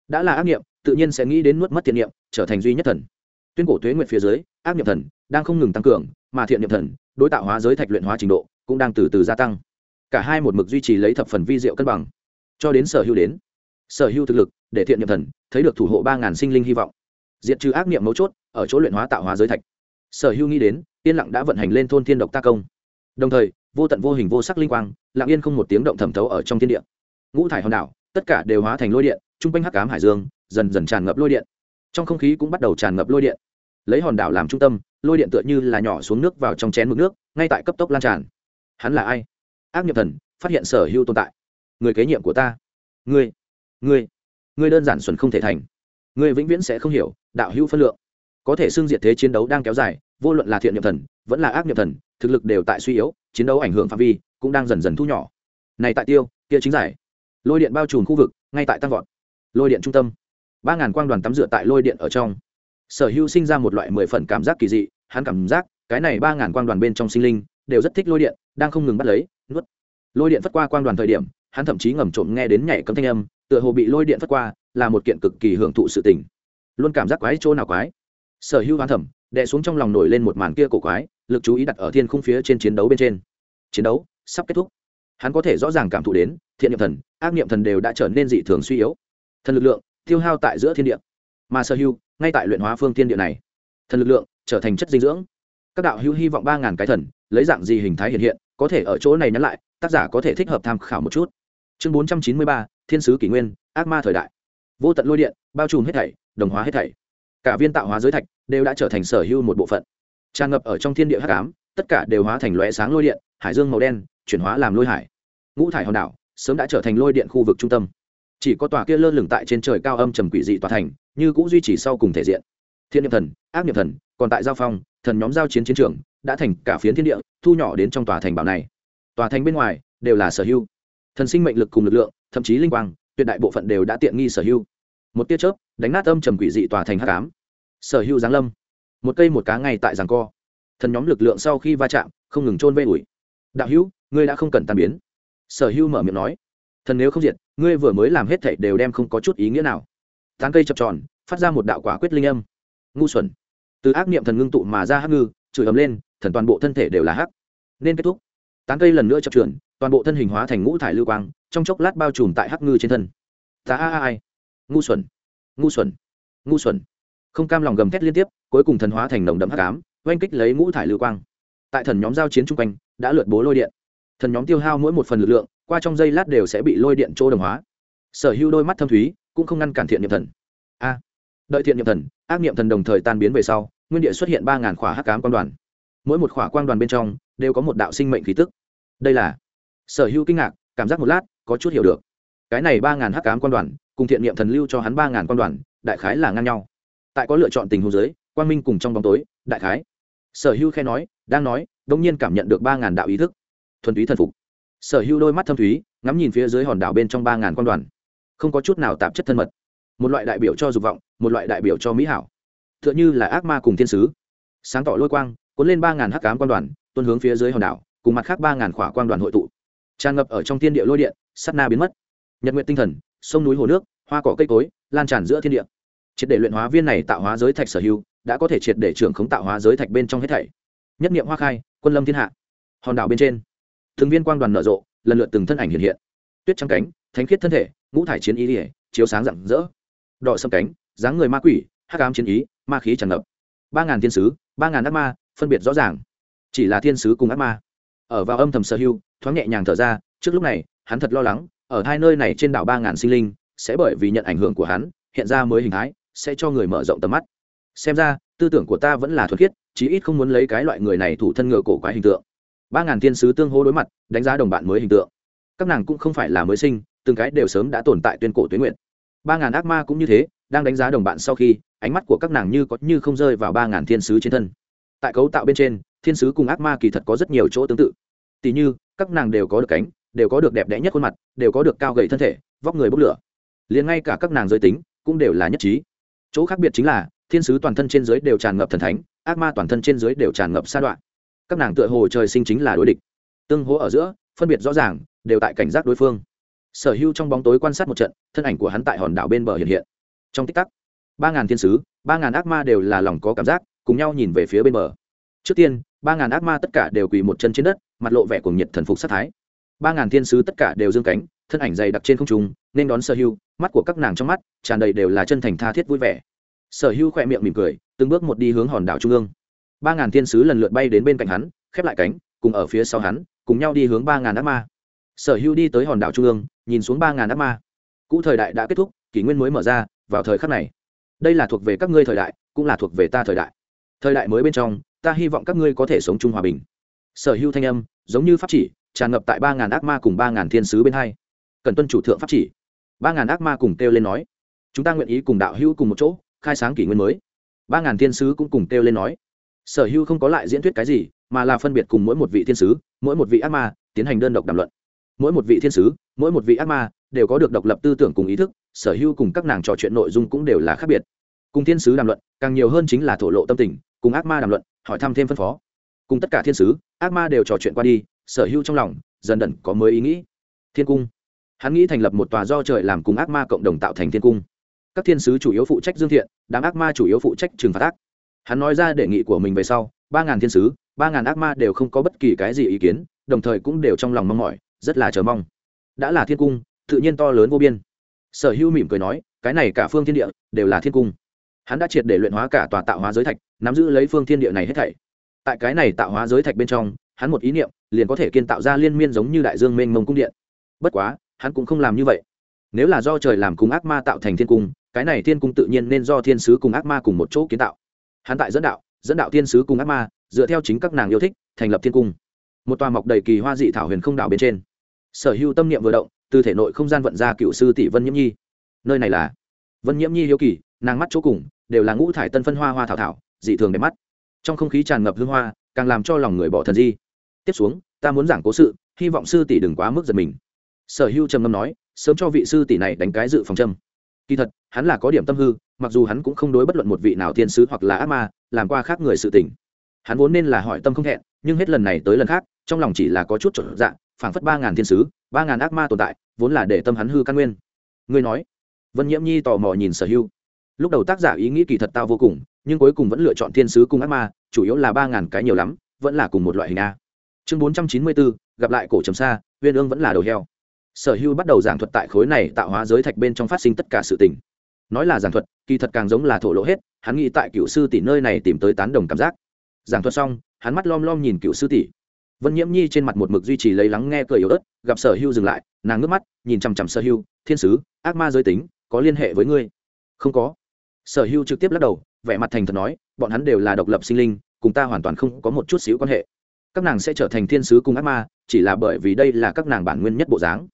Đã là ác niệm, tự nhiên sẽ nghĩ đến nuốt mất thiện niệm, trở thành duy nhất thần. Tuyên cổ tuế nguyện phía dưới, ác niệm thần đang không ngừng tăng cường mà thiện niệm thần, đối tạo hóa giới thạch luyện hóa trình độ cũng đang từ từ gia tăng. Cả hai một mực duy trì lấy thập phần vi diệu cân bằng. Cho đến sở hữu đến, sở hữu thực lực, để thiện niệm thần thấy được thủ hộ ba ngàn sinh linh hy vọng. Diệt trừ ác niệm mấu chốt ở chỗ luyện hóa tạo hóa giới thạch. Sở hữu nghĩ đến, yên lặng đã vận hành lên thôn thiên độc ta công. Đồng thời, vô tận vô hình vô sắc linh quang, lặng yên không một tiếng động thẩm thấu ở trong thiên địa. Ngũ thải hòn đảo, tất cả đều hóa thành lôi điện, trung quanh hắc cám hải dương, dần dần tràn ngập lôi điện. Trong không khí cũng bắt đầu tràn ngập lôi điện. Lấy hòn đảo làm trung tâm lôi điện tựa như là nhỏ xuống nước vào trong chén mực nước, ngay tại cấp tốc lan tràn. Hắn là ai? Ác nhập thần, phát hiện sở hữu tồn tại. Người kế nhiệm của ta. Ngươi ngươi ngươi đơn giản xuẩn không thể thành. Ngươi vĩnh viễn sẽ không hiểu, đạo hữu phân lượng. Có thể xưng diệt thế chiến đấu đang kéo dài, vô luận là thiện nhập thần, vẫn là ác nhập thần, thực lực đều tại suy yếu, chiến đấu ảnh hưởng phạm vi cũng đang dần dần thu nhỏ. Này tại tiêu, kia chính giải. Lôi điện bao trùm khu vực, ngay tại tăng vọt. Lôi điện trung tâm. Ba ngàn quang đoàn tắm rửa tại lôi điện ở trong sở hữu sinh ra một loại mười phần cảm giác kỳ dị, hắn cảm giác, cái này ba ngàn quang đoàn bên trong sinh linh, đều rất thích lôi điện, đang không ngừng bắt lấy, nuốt. Lôi điện phất qua quang đoàn thời điểm, hắn thậm chí ngầm trộm nghe đến nhảy cấm thanh âm, tựa hồ bị lôi điện phất qua, là một kiện cực kỳ hưởng thụ sự tình. Luôn cảm giác quái chỗ nào quái. Sở hữu hoán thẩm, đè xuống trong lòng nổi lên một màn kia cổ quái, lực chú ý đặt ở thiên khung phía trên chiến đấu bên trên. Chiến đấu sắp kết thúc. Hắn có thể rõ ràng cảm thụ đến, thiện niệm thần, ác niệm thần đều đã trở nên dị thường suy yếu. Thần lực lượng tiêu hao tại giữa thiên địa mà sở hữu ngay tại luyện hóa phương thiên địa này. Thần lực lượng trở thành chất dinh dưỡng. Các đạo hữu hy vọng ba ngàn cái thần, lấy dạng gì hình thái hiện hiện, có thể ở chỗ này nhắn lại, tác giả có thể thích hợp tham khảo một chút. Chương bốn trăm chín mươi ba, thiên sứ kỷ nguyên, ác ma thời đại. Vô tận lôi điện, bao trùm hết thảy, đồng hóa hết thảy. Cả viên tạo hóa giới thạch đều đã trở thành sở hữu một bộ phận. Tràn ngập ở trong thiên địa hắc ám, tất cả đều hóa thành lóe sáng lôi điện, hải dương màu đen, chuyển hóa làm lôi hải. Ngũ thải hòn đảo sớm đã trở thành lôi điện khu vực trung tâm chỉ có tòa kia lơ lửng tại trên trời cao âm trầm quỷ dị tòa thành, như cũng duy trì sau cùng thể diện. Thiên niệm thần, ác niệm thần, còn tại giao phong, thần nhóm giao chiến chiến trường, đã thành cả phiến thiên địa, thu nhỏ đến trong tòa thành bảo này. Tòa thành bên ngoài, đều là sở hữu. Thần sinh mệnh lực cùng lực lượng, thậm chí linh quang, tuyệt đại bộ phận đều đã tiện nghi sở hữu. Một tia chớp, đánh nát âm trầm quỷ dị tòa thành hắc ám. Sở hữu giáng lâm. Một cây một cá ngay tại giảng co. Thần nhóm lực lượng sau khi va chạm, không ngừng trôn vây ủi. Đạo hữu, ngươi đã không cần tàn biến. Sở hữu mở miệng nói thần nếu không diệt, ngươi vừa mới làm hết thảy đều đem không có chút ý nghĩa nào. Tán cây chập tròn, phát ra một đạo quả quyết linh âm. Ngu xuẩn. Từ ác niệm thần ngưng tụ mà ra hắc ngư, chửi ấm lên, thần toàn bộ thân thể đều là hắc. Nên kết thúc. Tán cây lần nữa chập trườn toàn bộ thân hình hóa thành ngũ thải lưu quang, trong chốc lát bao trùm tại hắc ngư trên thân. Ta a ai. Ngu xuẩn. Ngu xuẩn. Ngu xuẩn. Không cam lòng gầm thét liên tiếp, cuối cùng thần hóa thành nồng đậm hắc ám, oanh kích lấy ngũ thải lưu quang. Tại thần nhóm giao chiến chung quanh, đã lượt bố lôi điện. Thần nhóm tiêu hao mỗi một phần lực lượng qua trong giây lát đều sẽ bị lôi điện chỗ đồng hóa. Sở hữu đôi mắt thâm thúy, cũng không ngăn cản thiện niệm thần. A! Đợi thiện niệm thần, ác niệm thần đồng thời tan biến về sau, nguyên địa xuất hiện ba ngàn khỏa hắc cám quan đoàn. Mỗi một khỏa quan đoàn bên trong, đều có một đạo sinh mệnh khí tức. Đây là sở hữu kinh ngạc, cảm giác một lát, có chút hiểu được. Cái này ba ngàn hắc cám quan đoàn, cùng thiện niệm thần lưu cho hắn ba ngàn quan đoàn, đại khái là ngang nhau. Tại có lựa chọn tình huống giới quang minh cùng trong bóng tối, đại khái. Sở hữu khe nói, đang nói đông nhiên cảm nhận được ba ngàn đạo ý thức. Thuần túy thần phục sở hữu đôi mắt thâm thúy, ngắm nhìn phía dưới hòn đảo bên trong ba ngàn quan đoàn. Không có chút nào tạp chất thân mật. Một loại đại biểu cho dục vọng, một loại đại biểu cho mỹ hảo. T h ư ợ n h ư là ác ma cùng thiên sứ. Sáng tỏ lôi quang, cuốn lên ba ngàn hắc cám quan đoàn tuân hướng phía dưới hòn đảo, cùng mặt khác ba ngàn khỏa quan đoàn hội tụ. Tràn ngập ở trong thiên địa lôi điện, sắt na biến mất. Nhật nguyện tinh thần, sông núi hồ nước, hoa cỏ cây cối, lan tràn giữa thiên địa. Triệt để luyện hóa viên này tạo hóa giới thạch sở hữu, đã có thể triệt để trưởng khống tạo hóa giới thạch bên trong hết thảy. Nhất niệm hoa khai, quân lâm thiên hạ. Hòn đảo bên trên thường viên quang đoàn nở rộ, lần lượt từng thân ảnh hiện hiện. Tuyết trắng cánh, thánh khiết thân thể, ngũ thải chiến ý ỉa chiếu sáng rạng rỡ. Đỏ sâm cánh, dáng người ma quỷ, hắc ám chiến ý, ma khí tràn ngập. Ba ngàn thiên sứ, ba ngàn ác ma, phân biệt rõ ràng. Chỉ là thiên sứ cùng ác ma. Ở vào âm thầm sở hưu thoáng nhẹ nhàng thở ra, trước lúc này, hắn thật lo lắng, ở hai nơi này trên đảo ba ngàn sinh linh, sẽ bởi vì nhận ảnh hưởng của hắn, hiện ra mới hình thái, sẽ cho người mở rộng tầm mắt. Xem ra, tư tưởng của ta vẫn là thuật khiết, chí ít không muốn lấy cái loại người này thủ thân ngựa cổ quái hình tượng ba ngàn thiên sứ tương hô đối mặt, đánh giá đồng bạn mới hình tượng. Các nàng cũng không phải là mới sinh, từng cái đều sớm đã tồn tại tuyên cổ tuyến nguyện. ba ngàn ác ma cũng như thế, đang đánh giá đồng bạn sau khi, ánh mắt của các nàng như có như không rơi vào ba ngàn thiên sứ trên thân. Tại cấu tạo bên trên, thiên sứ cùng ác ma kỳ thật có rất nhiều chỗ tương tự. Tỉ như, các nàng đều có được cánh, đều có được đẹp đẽ nhất khuôn mặt, đều có được cao gầy thân thể, vóc người bốc lửa. Liền ngay cả các nàng giới tính, cũng đều là nhất trí. Chỗ khác biệt chính là, thiên sứ toàn thân trên dưới đều tràn ngập thần thánh, ác ma toàn thân trên dưới đều tràn ngập sa đoạn các nàng tựa hồ trời sinh chính là đối địch. Tương hố ở giữa, phân biệt rõ ràng, đều tại cảnh giác đối phương. Sở hữu trong bóng tối quan sát một trận, thân ảnh của hắn tại hòn đảo bên bờ hiện hiện. Trong tích tắc, ba ngàn thiên sứ, ba ngàn ác ma đều là lòng có cảm giác, cùng nhau nhìn về phía bên bờ. Trước tiên, ba ngàn ác ma tất cả đều quỳ một chân trên đất, mặt lộ vẻ cùng nhiệt thần phục sát thái. Ba ngàn thiên sứ tất cả đều dương cánh, thân ảnh dày đặc trên không trung, nên đón sở hưu, mắt của các nàng trong mắt tràn đầy đều là chân thành tha thiết vui vẻ. Sở hưu khỏe miệng mỉm cười, từng bước một đi hướng hòn đảo trung ương ba ngàn thiên sứ lần lượt bay đến bên cạnh hắn, khép lại cánh, cùng ở phía sau hắn, cùng nhau đi hướng ba ngàn ác ma. Sở hưu đi tới hòn đảo trung ương, nhìn xuống ba ngàn ác ma. Cũ thời đại đã kết thúc, kỷ nguyên mới mở ra, vào thời khắc này. Đây là thuộc về các ngươi thời đại, cũng là thuộc về ta thời đại. Thời đại mới bên trong, ta hy vọng các ngươi có thể sống chung hòa bình. Sở hưu thanh âm, giống như pháp chỉ, tràn ngập tại ba ngàn ác ma cùng ba ngàn thiên sứ bên hai. Cần tuân chủ thượng pháp chỉ. ba ngàn ác ma cùng kêu lên nói. Chúng ta nguyện ý cùng đạo hữu cùng một chỗ, khai sáng kỷ nguyên mới. ba ngàn thiên sứ cũng cùng kêu lên nói sở hữu không có lại diễn thuyết cái gì, mà là phân biệt cùng mỗi một vị thiên sứ, mỗi một vị ác ma, tiến hành đơn độc đàm luận. Mỗi một vị thiên sứ, mỗi một vị ác ma, đều có được độc lập tư tưởng cùng ý thức, sở hữu cùng các nàng trò chuyện nội dung cũng đều là khác biệt. Cùng thiên sứ đàm luận, càng nhiều hơn chính là thổ lộ tâm tình, cùng ác ma đàm luận, hỏi thăm thêm phân phó. Cùng tất cả thiên sứ, ác ma đều trò chuyện qua đi, sở hữu trong lòng, dần đần có mới ý nghĩ. Thiên cung. Hắn nghĩ thành lập một tòa do trời làm cùng ác ma cộng đồng tạo thành thiên cung. Các thiên sứ chủ yếu phụ trách dương thiện, đám ác ma chủ yếu phụ trách trừng phạt ác hắn nói ra đề nghị của mình về sau, ba ngàn thiên sứ, ba ngàn ác ma đều không có bất kỳ cái gì ý kiến, đồng thời cũng đều trong lòng mong mỏi, rất là chờ mong. Đã là thiên cung, tự nhiên to lớn vô biên. Sở hữu mỉm cười nói, cái này cả phương thiên địa đều là thiên cung. Hắn đã triệt để luyện hóa cả tòa tạo hóa giới thạch, nắm giữ lấy phương thiên địa này hết thảy. Tại cái này tạo hóa giới thạch bên trong, hắn một ý niệm liền có thể kiên tạo ra liên miên giống như đại dương mênh mông cung điện. Bất quá, hắn cũng không làm như vậy. Nếu là do trời làm cùng ác ma tạo thành thiên cung, cái này thiên cung tự nhiên nên do thiên sứ cùng ác ma cùng một chỗ kiến tạo hắn tại dẫn đạo dẫn đạo thiên sứ cùng ác ma, dựa theo chính các nàng yêu thích, thành lập thiên cung. Một tòa mọc đầy kỳ hoa dị thảo huyền không đảo bên trên. Sở hữu tâm niệm vừa động, từ thể nội không gian vận ra cựu sư tỷ vân nhiễm nhi. Nơi này là vân nhiễm nhi hiếu kỳ, nàng mắt chỗ cùng, đều là ngũ thải tân phân hoa hoa thảo thảo, dị thường đẹp mắt. Trong không khí tràn ngập hương hoa, càng làm cho lòng người bỏ thần di. Tiếp xuống, ta muốn giảng cố sự, hy vọng sư tỷ đừng quá mức giật mình. Sở hữu trầm ngâm nói, sớm cho vị sư tỷ này đánh cái dự phòng châm. Kỳ thật, hắn là có điểm tâm hư mặc dù hắn cũng không đối bất luận một vị nào thiên sứ hoặc là ác ma làm qua khác người sự tình. Hắn vốn nên là hỏi tâm không hẹn nhưng hết lần này tới lần khác, trong lòng chỉ là có chút trộn dạng phảng phất ba ngàn thiên sứ, ba ngàn ác ma tồn tại, vốn là để tâm hắn hư căn nguyên. Ngươi nói, vân nhiễm nhi tò mò nhìn sở hưu. Lúc đầu tác giả ý nghĩ kỳ thật tao vô cùng, nhưng cuối cùng vẫn lựa chọn thiên sứ cùng ác ma, chủ yếu là ba ngàn cái nhiều lắm, vẫn là cùng một loại hình a. Chương bốn trăm chín mươi bốn, gặp lại cổ trầm xa huyên ương vẫn là đầu heo. Sở hưu bắt đầu giảng thuật tại khối này tạo hóa giới thạch bên trong phát sinh tất cả sự tình nói là giảng thuật, kỳ thật càng giống là thổ lộ hết, hắn nghĩ tại cựu sư tỷ nơi này tìm tới tán đồng cảm giác. Giảng thuật xong, hắn mắt lom lom nhìn cựu sư tỷ. Vân nhiễm nhi trên mặt một mực duy trì lấy lắng nghe cười yếu ớt, gặp sở hưu dừng lại, nàng ngước mắt, nhìn chằm chằm sở hưu, thiên sứ, ác ma giới tính, có liên hệ với ngươi? Không có. Sở hưu trực tiếp lắc đầu, vẻ mặt thành thật nói, bọn hắn đều là độc lập sinh linh, cùng ta hoàn toàn không có một chút xíu quan hệ. Các nàng sẽ trở thành thiên sứ cùng ác ma, chỉ là bởi vì đây là các nàng bản nguyên nhất bộ dáng.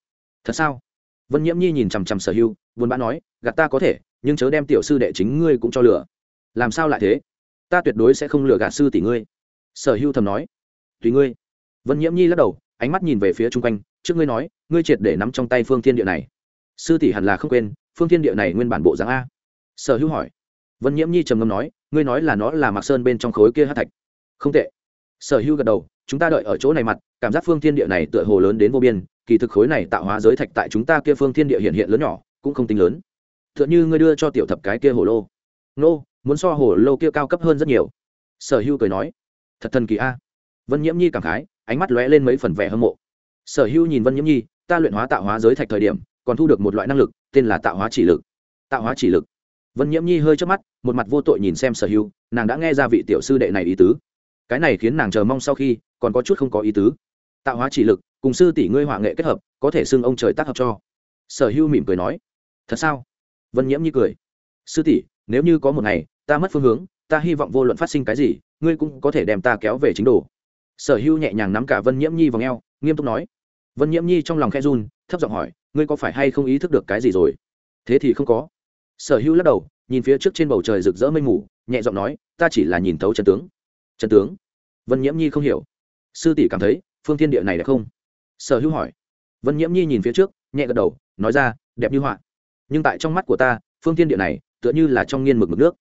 Thật sao? Vân nhiễm nhi nhìn chằm chằm sở hưu, buồn bã nói, gạt ta có thể nhưng chớ đem tiểu sư đệ chính ngươi cũng cho lừa. Làm sao lại thế? Ta tuyệt đối sẽ không lừa gạt sư tỷ ngươi. Sở hưu thầm nói. Tùy ngươi. Vân nhiễm nhi lắc đầu, ánh mắt nhìn về phía chung quanh, trước ngươi nói, ngươi triệt để nắm trong tay phương thiên địa này. Sư tỷ hẳn là không quên, phương thiên địa này nguyên bản bộ dáng a. Sở hữu hỏi. Vân nhiễm nhi trầm ngâm nói, ngươi nói là nó là mạc sơn bên trong khối kia hát thạch. Không tệ. Sở hữu gật đầu, chúng ta đợi ở chỗ này mặt, cảm giác phương thiên địa này tựa hồ lớn đến vô biên, kỳ thực khối này tạo hóa giới thạch tại chúng ta kia phương thiên địa hiện hiện lớn nhỏ, cũng không tính lớn t h ư ợ n h ư ngươi đưa cho tiểu thập cái kia hồ lô. Nô, muốn so hồ lô kia cao cấp hơn rất nhiều. Sở hưu cười nói. Thật thần kỳ a. Vân nhiễm nhi cảm khái, ánh mắt lóe lên mấy phần vẻ hâm mộ. Sở hưu nhìn vân nhiễm nhi, ta luyện hóa tạo hóa giới thạch thời điểm, còn thu được một loại năng lực, tên là tạo hóa chỉ lực. Tạo hóa chỉ lực. Vân nhiễm nhi hơi trước mắt, một mặt vô tội nhìn xem sở hưu nàng đã nghe ra vị tiểu sư đệ này ý tứ. Cái này khiến nàng chờ mong sau khi, còn có chút không có ý tứ. Tạo hóa chỉ lực, cùng sư tỷ ngươi họa nghệ kết hợp, có thể xưng ông trời tác hợp cho. Sở hưu mỉm cười nói. Thật sao? Vân nhiễm Nhi cười. Sư tỷ, nếu như có một ngày, ta mất phương hướng, ta hy vọng vô luận phát sinh cái gì, ngươi cũng có thể đem ta kéo về chính đồ. Sở hưu nhẹ nhàng nắm cả vân nhiễm nhi vào ngheo nghiêm túc nói. Vân nhiễm nhi trong lòng khe run, thấp giọng hỏi, ngươi có phải hay không ý thức được cái gì rồi? Thế thì không có. Sở hưu lắc đầu, nhìn phía trước trên bầu trời rực rỡ mây mù, nhẹ giọng nói, ta chỉ là nhìn thấu chân tướng. Chân tướng? Vân nhiễm nhi không hiểu. Sư tỷ cảm thấy, phương thiên địa này đẹp không? Sở hữu hỏi. Vân nhiễm nhi nhìn phía trước, nhẹ gật đầu, nói ra, đẹp như họa nhưng tại trong mắt của ta, phương thiên địa này, tựa như là trong nghiên mực mực nước.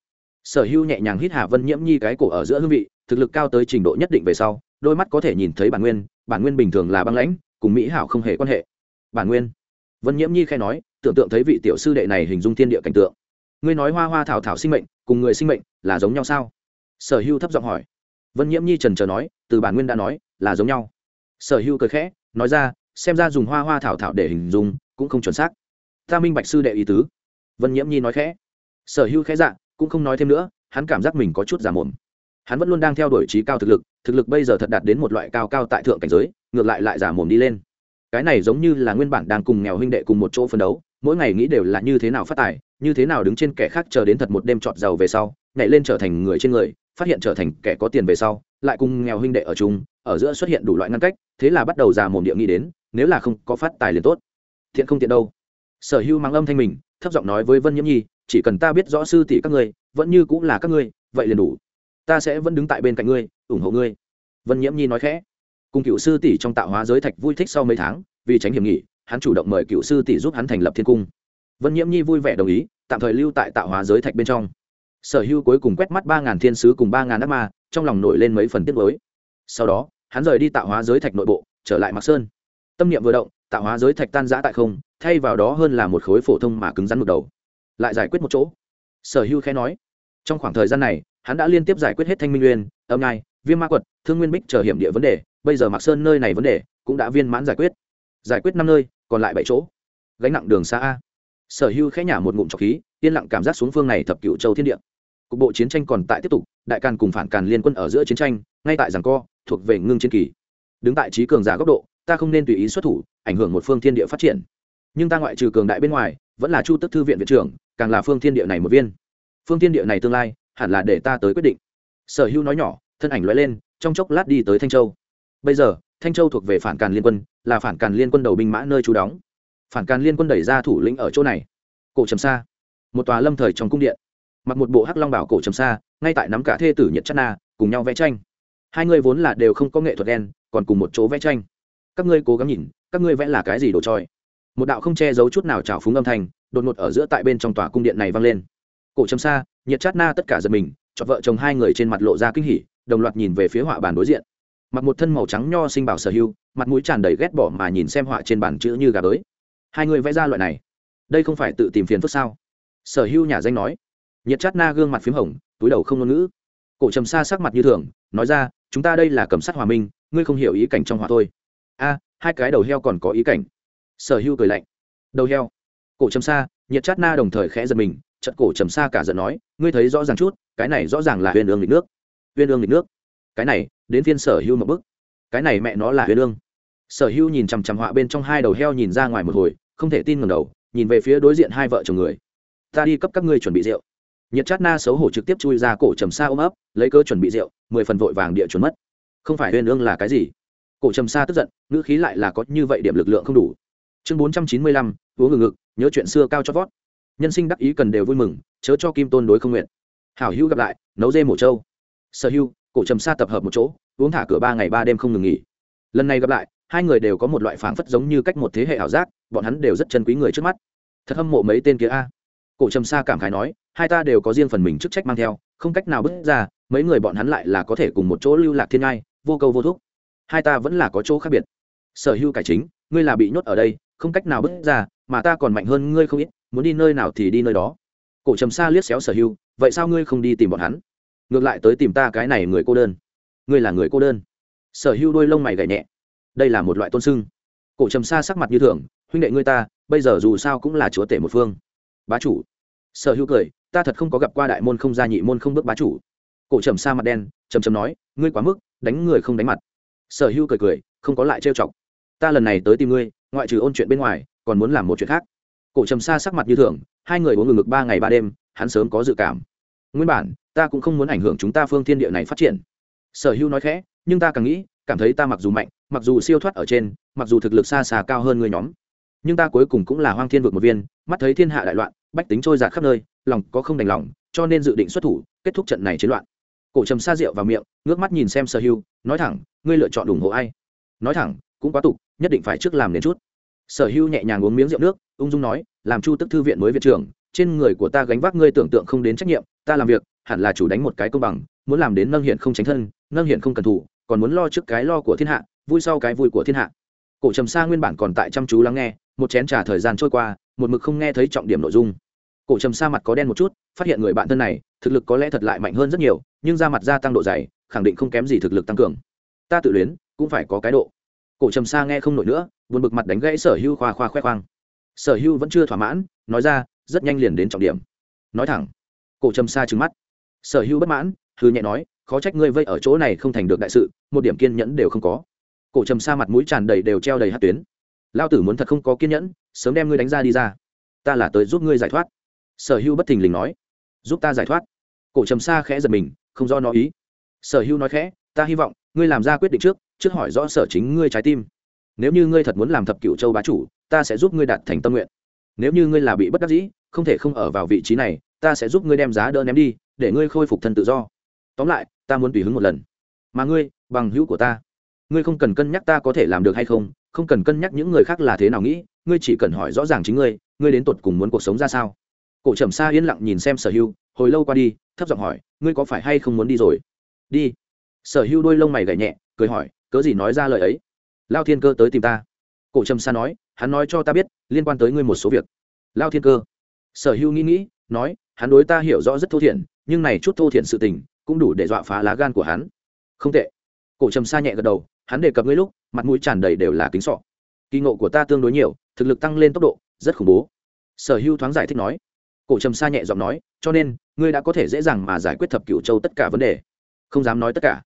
Sở hữu nhẹ nhàng hít hà vân nhiễm nhi cái cổ ở giữa hương vị, thực lực cao tới trình độ nhất định về sau, đôi mắt có thể nhìn thấy bản nguyên bản nguyên bình thường là băng lãnh, cùng mỹ hảo không hề quan hệ. Bản nguyên. Vân nhiễm nhi khai nói, tưởng tượng thấy vị tiểu sư đệ này hình dung thiên địa cảnh tượng. Ngươi nói hoa hoa thảo thảo sinh mệnh, cùng người sinh mệnh, là giống nhau sao? Sở hữu thấp giọng hỏi. Vân nhiễm nhi trần trờ nói, từ bản nguyên đã nói, là giống nhau. Sở hữu cười khẽ, nói ra, xem ra dùng hoa hoa thảo thảo để hình dung, cũng không chuẩn xác ta minh bạch sư đệ ý tứ. Vân nhiễm nhi nói khẽ. Sở hữu khẽ dạ cũng không nói thêm nữa, hắn cảm giác mình có chút giả mồm. Hắn vẫn luôn đang theo đuổi trí cao thực lực thực lực bây giờ thật đạt đến một loại cao cao tại thượng cảnh giới, ngược lại lại giả mồm đi lên. Cái này giống như là nguyên bản đang cùng nghèo huynh đệ cùng một chỗ phân đấu, mỗi ngày nghĩ đều là như thế nào phát tài, như thế nào đứng trên kẻ khác chờ đến thật một đêm trọt giàu về sau, nhảy lên trở thành người trên người, phát hiện trở thành kẻ có tiền về sau, lại cùng nghèo huynh đệ ở chung, ở giữa xuất hiện đủ loại ngăn cách, thế là bắt đầu già mồm địa nghĩ đến, nếu là không có phát tài liền tốt. Thiện không tiện đâu sở hữu mang âm thanh mình, thấp giọng nói với vân nhiễm nhi, chỉ cần ta biết rõ sư tỷ các ngươi, vẫn như cũng là các ngươi, vậy liền đủ. Ta sẽ vẫn đứng tại bên cạnh ngươi, ủng hộ ngươi. Vân nhiễm nhi nói khẽ. Cùng cựu sư tỷ trong tạo hóa giới thạch vui thích sau mấy tháng, vì tránh hiểm nghị, hắn chủ động mời cựu sư tỷ giúp hắn thành lập thiên cung. Vân nhiễm nhi vui vẻ đồng ý, tạm thời lưu tại tạo hóa giới thạch bên trong. Sở hữu cuối cùng quét mắt ba ngàn thiên sứ cùng ba ngàn ác ma, trong lòng nổi lên mấy phần tiết mới sau đó, hắn rời đi tạo hóa giới thạch nội bộ, trở lại mạc sơn. Tâm niệm vừa động tạo hóa giới thạch tan giã tại không, thay vào đó hơn là một khối phổ thông mà cứng rắn một đầu. Lại giải quyết một chỗ. Sở hữu khẽ nói. Trong khoảng thời gian này, hắn đã liên tiếp giải quyết hết thanh minh nguyên, âm ngai, viêm ma quật, thương nguyên bích chờ hiểm địa vấn đề, bây giờ mạc sơn nơi này vấn đề cũng đã viên mãn giải quyết. Giải quyết năm nơi, còn lại bảy chỗ. Gánh nặng đường xa a. Sở hữu khẽ nhả một ngụm trọc khí, yên lặng cảm giác xuống phương này thập cựu châu thiên địa. Cục bộ chiến tranh còn tại tiếp tục, đại càn cùng phản càn liên quân ở giữa chiến tranh, ngay tại giảng co, thuộc về ngưng chiến kỳ. Đứng tại trí cường giả góc độ ta không nên tùy ý xuất thủ, ảnh hưởng một phương thiên địa phát triển. Nhưng ta ngoại trừ cường đại bên ngoài, vẫn là chu tức thư viện viện trưởng, càng là phương thiên địa này một viên. Phương thiên địa này tương lai, hẳn là để ta tới quyết định. Sở hữu nói nhỏ, thân ảnh loại lên, trong chốc lát đi tới thanh châu. Bây giờ, thanh châu thuộc về phản càn liên quân, là phản càn liên quân đầu binh mã nơi trú đóng. Phản càn liên quân đẩy ra thủ lĩnh ở chỗ này. Cổ trầm xa một tòa lâm thời trong cung điện. Mặc một bộ hắc long bảo cổ trầm xa ngay tại nắm cả thê tử nhiệt chất na, cùng nhau vẽ tranh. Hai người vốn là đều không có nghệ thuật đen, còn cùng một chỗ vẽ tranh các ngươi cố gắng nhìn, các ngươi vẽ là cái gì đồ tròi một đạo không che giấu chút nào trào phúng âm thanh, đột ngột ở giữa tại bên trong tòa cung điện này vang lên. Cổ trầm xa nhiệt chát na tất cả giật mình cho vợ chồng hai người trên mặt lộ ra kinh hỉ, đồng loạt nhìn về phía họa bàn đối diện. Mặc một thân màu trắng nho sinh bảo sở hưu, mặt mũi tràn đầy ghét bỏ mà nhìn xem họa trên bản chữ như gà tới hai người vẽ ra loại này, đây không phải tự tìm phiền phức sao? Sở hưu nhà danh nói. Nhiệt chát na gương mặt p h í m hồng, túi đầu không ngôn ngữ. Cổ trầm xa sắc mặt như thường, nói ra, chúng ta đây là cầm sát hòa minh, ngươi không hiểu ý cảnh trong họa thôi a, hai cái đầu heo còn có ý cảnh. Sở hưu cười lạnh. Đầu heo. Cổ trầm xa nhiệt chát na đồng thời khẽ giật mình chật cổ trầm xa cả giận nói, ngươi thấy rõ ràng chút, cái này rõ ràng là huyền ương lịch nước. Huyền ương lịch nước. Cái này, đến phiên sở hưu một bức cái này mẹ nó là huyền ương. Sở hưu nhìn chằm chằm họa bên trong hai đầu heo nhìn ra ngoài một hồi, không thể tin ngầm đầu, nhìn về phía đối diện hai vợ chồng người. Ta đi cấp các ngươi chuẩn bị rượu. Nhiệt chát na xấu hổ trực tiếp chui ra cổ trầm sa ôm ấp, lấy cơ chuẩn bị rượu, mười phần vội vàng địa chuẩn mất. Không phải huyền ương là cái gì? Cổ trầm sa tức giận, ngữ khí lại là có như vậy điểm lực lượng không đủ. Chương bốn trăm chín mươi lăm uống ngừng ngực, nhớ chuyện xưa cao chót vót. Nhân sinh đắc ý cần đều vui mừng, chớ cho kim tôn đối không nguyện. Hảo hữu gặp lại, nấu dê mổ trâu. Sở hữu, cổ trầm sa tập hợp một chỗ, uống thả cửa ba ngày ba đêm không ngừng nghỉ. Lần này gặp lại, hai người đều có một loại phảng phất giống như cách một thế hệ ảo giác, bọn hắn đều rất chân quý người trước mắt. Thật hâm mộ mấy tên kia a. Cổ trầm sa cảm khái nói, hai ta đều có riêng phần mình chức trách mang theo, không cách nào bước ra, mấy người bọn hắn lại là có thể cùng một chỗ lưu lạc thiên ngai, vô câu vô thúc hai ta vẫn là có chỗ khác biệt. Sở hữu cải chính, ngươi là bị nhốt ở đây, không cách nào bước ra, mà ta còn mạnh hơn ngươi không ít, muốn đi nơi nào thì đi nơi đó. Cổ trầm sa liếc xéo sở hưu vậy sao ngươi không đi tìm bọn hắn? Ngược lại tới tìm ta cái này người cô đơn. Ngươi là người cô đơn. Sở hưu đôi lông mày gảy nhẹ. Đây là một loại tôn sưng. Cổ trầm sa sắc mặt như thường, huynh đệ ngươi ta, bây giờ dù sao cũng là chúa tể một phương. Bá chủ. Sở hưu cười, ta thật không có gặp qua đại môn không gia nhị môn không bước bá chủ. Cổ trầm sa mặt đen, trầm trầm nói, ngươi quá mức, đánh người không đánh mặt sở hưu cười cười, không có lại trêu chọc. Ta lần này tới tìm ngươi, ngoại trừ ôn chuyện bên ngoài, còn muốn làm một chuyện khác. Cổ trầm sa sắc mặt như thường, hai người uống ngừng ngực ba ngày ba đêm, hắn sớm có dự cảm. Nguyên bản, ta cũng không muốn ảnh hưởng chúng ta phương thiên địa này phát triển. Sở hưu nói khẽ, nhưng ta càng nghĩ, cảm thấy ta mặc dù mạnh, mặc dù siêu thoát ở trên, mặc dù thực lực xa xa cao hơn người nhóm, nhưng ta cuối cùng cũng là hoang thiên vực một viên, mắt thấy thiên hạ đại loạn, bách tính trôi giạt khắp nơi, lòng có không đành lòng, cho nên dự định xuất thủ, kết thúc trận này chiến loạn cổ trầm xa rượu vào miệng, ngước mắt nhìn xem sở hưu, nói thẳng, ngươi lựa chọn ủng hộ ai? Nói thẳng, cũng quá tục, nhất định phải trước làm đến chút. Sở hưu nhẹ nhàng uống miếng rượu nước, ung dung nói, làm chu tức thư viện mới viện trưởng, trên người của ta gánh vác ngươi tưởng tượng không đến trách nhiệm, ta làm việc, hẳn là chủ đánh một cái công bằng, muốn làm đến nâng hiện không tránh thân, nâng hiện không cần thủ, còn muốn lo trước cái lo của thiên hạ, vui sau cái vui của thiên hạ. Cổ trầm sa nguyên bản còn tại chăm chú lắng nghe, một chén trà thời gian trôi qua, một mực không nghe thấy trọng điểm nội dung. Cổ trầm sa mặt có đen một chút phát hiện người bạn thân này, thực lực có lẽ thật lại mạnh hơn rất nhiều, nhưng da mặt gia tăng độ dày, khẳng định không kém gì thực lực tăng cường. Ta tự luyến, cũng phải có cái độ. Cổ trầm sa nghe không nổi nữa, buồn bực mặt đánh gãy sở hưu khoa khoa khoe khoang. Sở hưu vẫn chưa thỏa mãn, nói ra, rất nhanh liền đến trọng điểm. Nói thẳng. Cổ trầm sa trừng mắt. Sở hưu bất mãn hư nhẹ nói, khó trách ngươi vây ở chỗ này không thành được đại sự, một điểm kiên nhẫn đều không có. Cổ trầm sa mặt mũi tràn đầy đều treo đầy hát tuyến. Lao tử muốn thật không có kiên nhẫn, sớm đem ngươi đánh ra đi ra. Ta là tới giúp ngươi giải thoát sở hưu bất thình lình nói, giúp ta giải thoát. Cổ trầm sa khẽ giật mình, không do nó ý. Sở hưu nói khẽ, ta hy vọng ngươi làm ra quyết định trước trước hỏi rõ sở chính ngươi trái tim. Nếu như ngươi thật muốn làm thập cựu châu bá chủ, ta sẽ giúp ngươi đạt thành tâm nguyện. Nếu như ngươi là bị bất đắc dĩ, không thể không ở vào vị trí này, ta sẽ giúp ngươi đem giá đỡ ném đi, để ngươi khôi phục thân tự do. Tóm lại, ta muốn tùy hứng một lần. Mà ngươi, bằng hữu của ta, ngươi không cần cân nhắc ta có thể làm được hay không không cần cân nhắc những người khác là thế nào nghĩ, ngươi chỉ cần hỏi rõ ràng chính ngươi ngươi đến tột cùng muốn cuộc sống ra sao cổ trầm xa yên lặng nhìn xem sở hưu, hồi lâu qua đi, thấp giọng hỏi, ngươi có phải hay không muốn đi rồi? Đi. Sở hưu đôi lông mày gảy nhẹ, cười hỏi, cớ gì nói ra lời ấy? Lao thiên cơ tới tìm ta. Cổ trầm xa nói, hắn nói cho ta biết, liên quan tới ngươi một số việc. Lao thiên cơ? Sở hưu nghĩ nghĩ, nói, hắn đối ta hiểu rõ rất thô thiển, nhưng này chút thô thiển sự tình, cũng đủ để dọa phá lá gan của hắn. Không tệ. Cổ trầm xa nhẹ gật đầu, hắn đề cập ngươi lúc, mặt mũi tràn đầy đều là kính sọ. Kỳ ngộ của ta tương đối nhiều, thực lực tăng lên tốc độ, rất khủng bố. Sở hưu thoáng giải thích nói cổ trầm Sa nhẹ giọng nói, cho nên, ngươi đã có thể dễ dàng mà giải quyết thập cựu châu tất cả vấn đề. Không dám nói tất cả.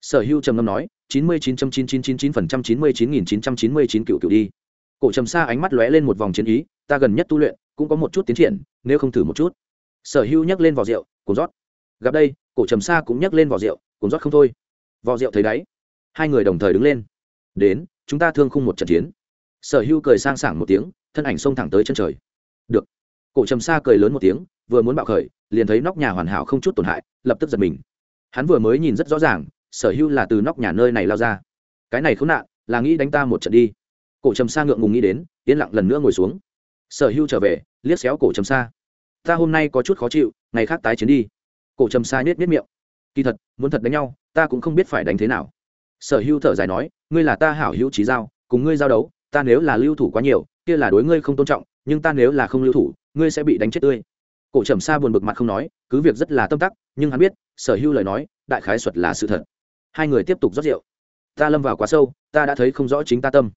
Sở hưu trầm ngâm nói, chín mươi chín trăm chín chín chín chín phần trăm chín mươi chín nghìn chín trăm chín mươi chín cựu cựu đi. Cổ trầm Sa ánh mắt lóe lên một vòng chiến ý, ta gần nhất tu luyện, cũng có một chút tiến triển, nếu không thử một chút. Sở hưu nhắc lên vỏ rượu cùng rót. Gặp đây, cổ trầm Sa cũng nhắc lên vỏ rượu cùng rót không thôi. Vỏ rượu thấy đáy, hai người đồng thời đứng lên. Đến, chúng ta thương khung một trận chiến. Sở hưu cười sang sảng một tiếng, thân ảnh xông thẳng tới chân trời. Được cổ trầm xa cười lớn một tiếng, vừa muốn bạo khởi, liền thấy nóc nhà hoàn hảo không chút tổn hại, lập tức giật mình. Hắn vừa mới nhìn rất rõ ràng, sở hữu là từ nóc nhà nơi này lao ra. Cái này khốn nạn, là nghĩ đánh ta một trận đi. Cổ trầm xa ngượng ngùng nghĩ đến, yên lặng lần nữa ngồi xuống. Sở hữu trở về, liếc xéo cổ trầm xa ta hôm nay có chút khó chịu, ngày khác tái chiến đi. Cổ trầm xa nhét nhét miệng. Kỳ thật, muốn thật đánh nhau, ta cũng không biết phải đánh thế nào. Sở hữu thở dài nói, ngươi là ta hảo hữu trí giao, cùng ngươi giao đấu, ta nếu là lưu thủ quá nhiều, kia là đối ngươi không tôn trọng, nhưng ta nếu là không lưu thủ ngươi sẽ bị đánh chết tươi. Cổ trầm Sa buồn bực mặt không nói, cứ việc rất là tâm tắc, nhưng hắn biết, sở hữu lời nói, đại khái thuật là sự thật. Hai người tiếp tục rót rượu. Ta lâm vào quá sâu, ta đã thấy không rõ chính ta tâm.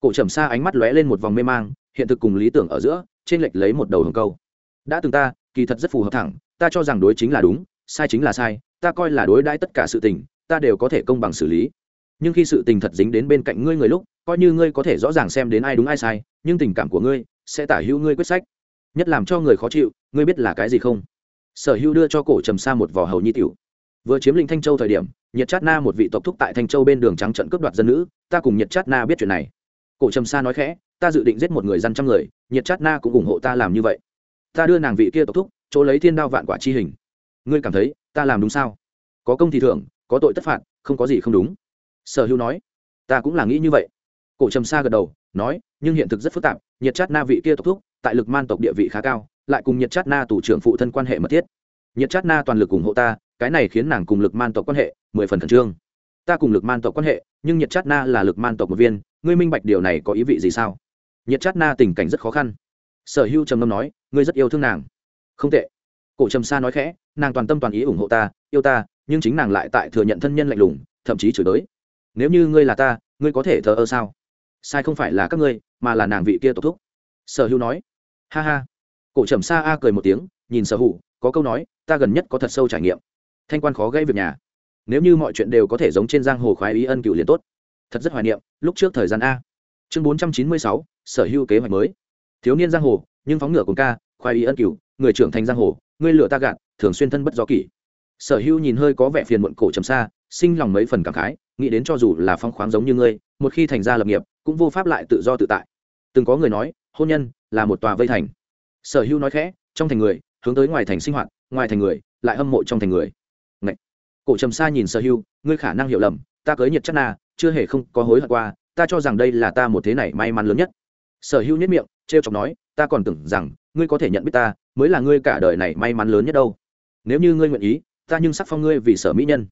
Cổ trầm Sa ánh mắt lóe lên một vòng mê mang, hiện thực cùng lý tưởng ở giữa, trên lệch lấy một đầu hồng câu. Đã từng ta, kỳ thật rất phù hợp thẳng, ta cho rằng đối chính là đúng, sai chính là sai, ta coi là đối đãi tất cả sự tình, ta đều có thể công bằng xử lý. Nhưng khi sự tình thật dính đến bên cạnh ngươi người lúc, coi như ngươi có thể rõ ràng xem đến ai đúng ai sai, nhưng tình cảm của ngươi sẽ tả hữu ngươi quyết sách nhất làm cho người khó chịu, ngươi biết là cái gì không? Sở hữu đưa cho cổ trầm sa một vỏ hầu nhi tiểu. Vừa chiếm lĩnh thanh châu thời điểm nhật chát na một vị tộc thúc tại thanh châu bên đường trắng trận cướp đoạt dân nữ, ta cùng nhật chát na biết chuyện này. Cổ trầm sa nói khẽ, ta dự định giết một người dân trăm người nhật chát na cũng ủng hộ ta làm như vậy. Ta đưa nàng vị kia tộc thúc, chỗ lấy thiên đao vạn quả chi hình. Ngươi cảm thấy, ta làm đúng sao? Có công thì thưởng, có tội tất phạt, không có gì không đúng. Sở hữu nói, ta cũng là nghĩ như vậy. Cổ trầm sa gật đầu, nói, nhưng hiện thực rất phức tạp, nhiệt chát na vị kia tộc thúc tại lực man tộc địa vị khá cao, lại cùng nhiệt chát na tù trưởng phụ thân quan hệ mật thiết. Nhiệt chát na toàn lực ủng hộ ta, cái này khiến nàng cùng lực man tộc quan hệ mười phần khẩn trương. Ta cùng lực man tộc quan hệ, nhưng nhiệt chát na là lực man tộc một viên, ngươi minh bạch điều này có ý vị gì sao? Nhiệt chát na tình cảnh rất khó khăn. Sở hưu trầm ngâm nói, ngươi rất yêu thương nàng. Không tệ. Cổ trầm sa nói khẽ, nàng toàn tâm toàn ý ủng hộ ta, yêu ta, nhưng chính nàng lại tại thừa nhận thân nhân lạnh lùng, thậm chí chửi đới nếu như ngươi là ta, ngươi có thể thờ ơ sao? Sai không phải là các ngươi, mà là nàng vị kia tộc thúc sở hữu nói. Ha ha. Cổ trầm sa a cười một tiếng, nhìn sở hữu, có câu nói, ta gần nhất có thật sâu trải nghiệm. Thanh quan khó gây việc nhà. Nếu như mọi chuyện đều có thể giống trên giang hồ khoái ý ân cựu liền tốt. Thật rất hoài niệm, lúc trước thời gian a. Chương bốn trăm chín mươi sáu, sở hữu kế hoạch mới. Thiếu niên giang hồ, nhưng phóng ngựa cùng ca, khoái ý ân cựu, người trưởng thành giang hồ, ngươi lựa ta gạt, thường xuyên thân bất gió kỷ. Sở hữu nhìn hơi có vẻ phiền muộn cổ trầm xa sinh lòng mấy phần cảm khái, nghĩ đến cho dù là phong khoáng giống như ngươi, một khi thành ra lập nghiệp, cũng vô pháp lại tự do tự tại. Từng có người nói hôn nhân là một tòa vây thành. Sở hữu nói khẽ, trong thành người, hướng tới ngoài thành sinh hoạt, ngoài thành người, lại hâm mộ trong thành người. Ngậy! cổ trầm sa nhìn sở hữu, ngươi khả năng hiểu lầm, ta cưới nhiệt chất na, chưa hề không có hối hận qua, ta cho rằng đây là ta một thế này may mắn lớn nhất. Sở hữu nhất miệng, trêu chọc nói, ta còn tưởng rằng, ngươi có thể nhận biết ta, mới là ngươi cả đời này may mắn lớn nhất đâu. Nếu như ngươi nguyện ý, ta nhưng sắc phong ngươi vì sở mỹ nhân.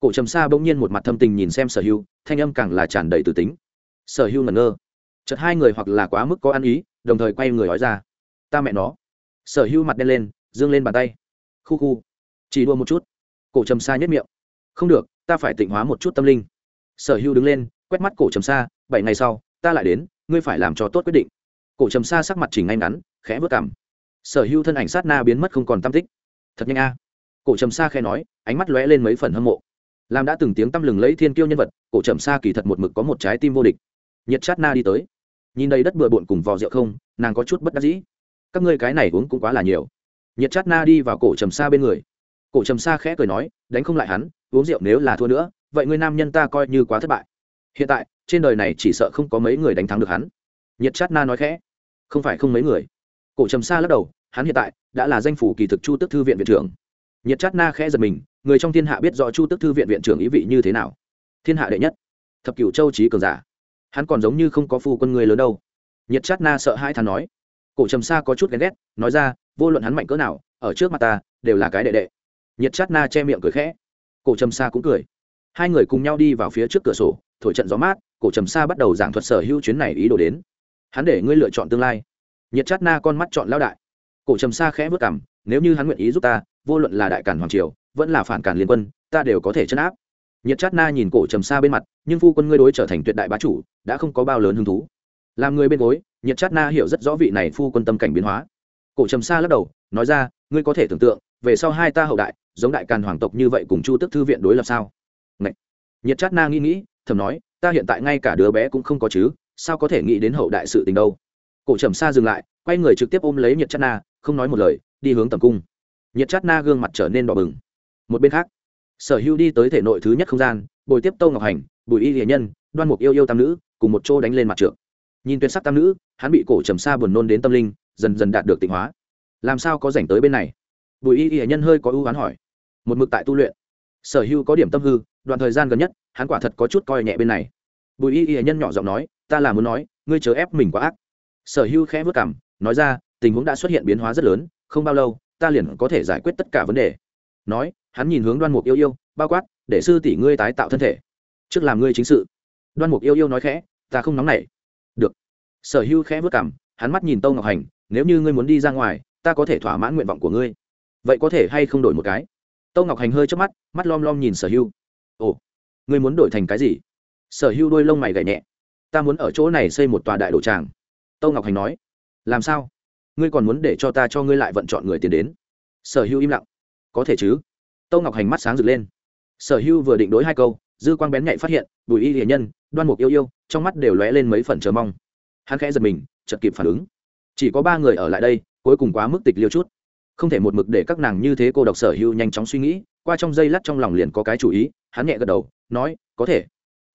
Cổ trầm sa bỗng nhiên một mặt thâm tình nhìn xem sở hưu thanh âm càng là tràn đầy từ tính. Sở hưu ngẩn ngơ chợt hai người hoặc là quá mức có ăn ý, đồng thời quay người nói ra. Ta mẹ nó. Sở hưu mặt đen lên dương lên bàn tay. Khu khu. Chỉ đua một chút. Cổ trầm sa nhất miệng. Không được, ta phải tịnh hóa một chút tâm linh. Sở hưu đứng lên, quét mắt cổ trầm sa, bảy ngày sau, ta lại đến, ngươi phải làm cho tốt quyết định. Cổ trầm sa sắc mặt chỉnh ngay ngắn, khẽ vớt cảm. Sở hưu thân ảnh sát na biến mất không còn tam tích. Thật nhanh a. Cổ trầm sa khẽ nói, ánh mắt lóe lên mấy phần hâm mộ. Làm đã từng tiếng tăm lừng lấy thiên kiêu nhân vật, cổ trầm sa kỳ thật một mực có một trái tim vô địch. Nhiệt sát na đi tới nhìn đây đất bừa bộn cùng vò rượu không, nàng có chút bất đắc dĩ. Các ngươi cái này uống cũng quá là nhiều. Nhiệt chát na đi vào cổ trầm sa bên người. Cổ trầm sa khẽ cười nói, đánh không lại hắn, uống rượu nếu là thua nữa, vậy ngươi nam nhân ta coi như quá thất bại. Hiện tại, trên đời này chỉ sợ không có mấy người đánh thắng được hắn. Nhiệt chát na nói khẽ, không phải không mấy người. Cổ trầm sa lắc đầu, hắn hiện tại đã là danh phủ kỳ thực chu tức thư viện viện trưởng. Nhiệt chát na khẽ giật mình, người trong thiên hạ biết rõ chu tức thư viện viện trưởng ý vị như thế nào. Thiên hạ đệ nhất, thập cửu châu trí cường giả hắn còn giống như không có phu quân người lớn đâu. Nhật chát na sợ hai thằng nói. Cổ trầm sa có chút ghen ghét, nói ra, vô luận hắn mạnh cỡ nào, ở trước mặt ta, đều là cái đệ đệ. Nhật chát na che miệng cười khẽ. Cổ trầm sa cũng cười. Hai người cùng nhau đi vào phía trước cửa sổ, thổi trận gió mát, cổ trầm sa bắt đầu giảng thuật sở hữu chuyến này ý đồ đến. Hắn để ngươi lựa chọn tương lai. Nhật chát na con mắt chọn lao đại. Cổ trầm sa khẽ vất cảm nếu như hắn nguyện ý giúp ta, vô luận là đại cản hoàng triều, vẫn là phản cản liên quân, ta đều có thể chấn áp nhiệt chát na nhìn cổ trầm xa bên mặt, nhưng phu quân ngươi đối trở thành tuyệt đại bá chủ, đã không có bao lớn hứng thú. Làm người bên gối, nhiệt chát na hiểu rất rõ vị này phu quân tâm cảnh biến hóa. Cổ trầm xa lắc đầu, nói ra, ngươi có thể tưởng tượng, về sau hai ta hậu đại, giống đại càn hoàng tộc như vậy cùng chu tức thư viện đối lập sao? Ngậy! nhiệt chát na nghĩ nghĩ, thầm nói, ta hiện tại ngay cả đứa bé cũng không có chứ, sao có thể nghĩ đến hậu đại sự tình đâu? Cổ trầm xa dừng lại, quay người trực tiếp ôm lấy nhiệt chát na, không nói một lời, đi hướng tầm cung. Nhiệt chát na gương mặt trở nên đỏ bừng. Một bên khác sở hữu đi tới thể nội thứ nhất không gian, bồi tiếp tâu ngọc hành, bùi y hiền nhân, đoan mục yêu yêu tam nữ, cùng một chỗ đánh lên mặt trượng. Nhìn tuyệt sắc tam nữ, hắn bị cổ trầm xa buồn nôn đến tâm linh, dần dần đạt được tịnh hóa. Làm sao có rảnh tới bên này? Bùi y hiền nhân hơi có ưu oán hỏi. Một mực tại tu luyện. Sở hữu có điểm tâm hư, đoạn thời gian gần nhất, hắn quả thật có chút coi nhẹ bên này. Bùi y hiền nhân nhỏ giọng nói, ta là muốn nói, ngươi chớ ép mình quá ác. Sở hữu khẽ vất cảm nói ra, tình huống đã xuất hiện biến hóa rất lớn, không bao lâu, ta liền có thể giải quyết tất cả vấn đề nói, hắn nhìn hướng đoan mục yêu yêu, bao quát, để sư tỷ ngươi tái tạo thân thể. Trước làm ngươi chính sự. Đoan mục yêu yêu nói khẽ, ta không nóng nảy. Được. Sở hưu khẽ vất cảm hắn mắt nhìn tâu ngọc hành, nếu như ngươi muốn đi ra ngoài, ta có thể thỏa mãn nguyện vọng của ngươi. Vậy có thể hay không đổi một cái? Tâu ngọc hành hơi trước mắt mắt lom lom nhìn sở hưu. Ồ, ngươi muốn đổi thành cái gì? Sở hưu đôi lông mày gảy nhẹ. Ta muốn ở chỗ này xây một tòa đại đồ tràng. Tâu ngọc hành nói. Làm sao? Ngươi còn muốn để cho ta cho ngươi lại vận chọn người tiền đến? Sở hưu im lặng có thể chứ? Tâu ngọc hành mắt sáng rực lên. Sở hưu vừa định đối hai câu, dư quang bén nhạy phát hiện, bùi y hiền nhân, đoan mục yêu yêu, trong mắt đều lóe lên mấy phần chờ mong. Hắn khẽ giật mình chật kịp phản ứng. Chỉ có ba người ở lại đây, cuối cùng quá mức tịch liêu chút. Không thể một mực để các nàng như thế cô độc sở hưu nhanh chóng suy nghĩ, qua trong giây lát trong lòng liền có cái chủ ý, hắn nhẹ gật đầu, nói, có thể.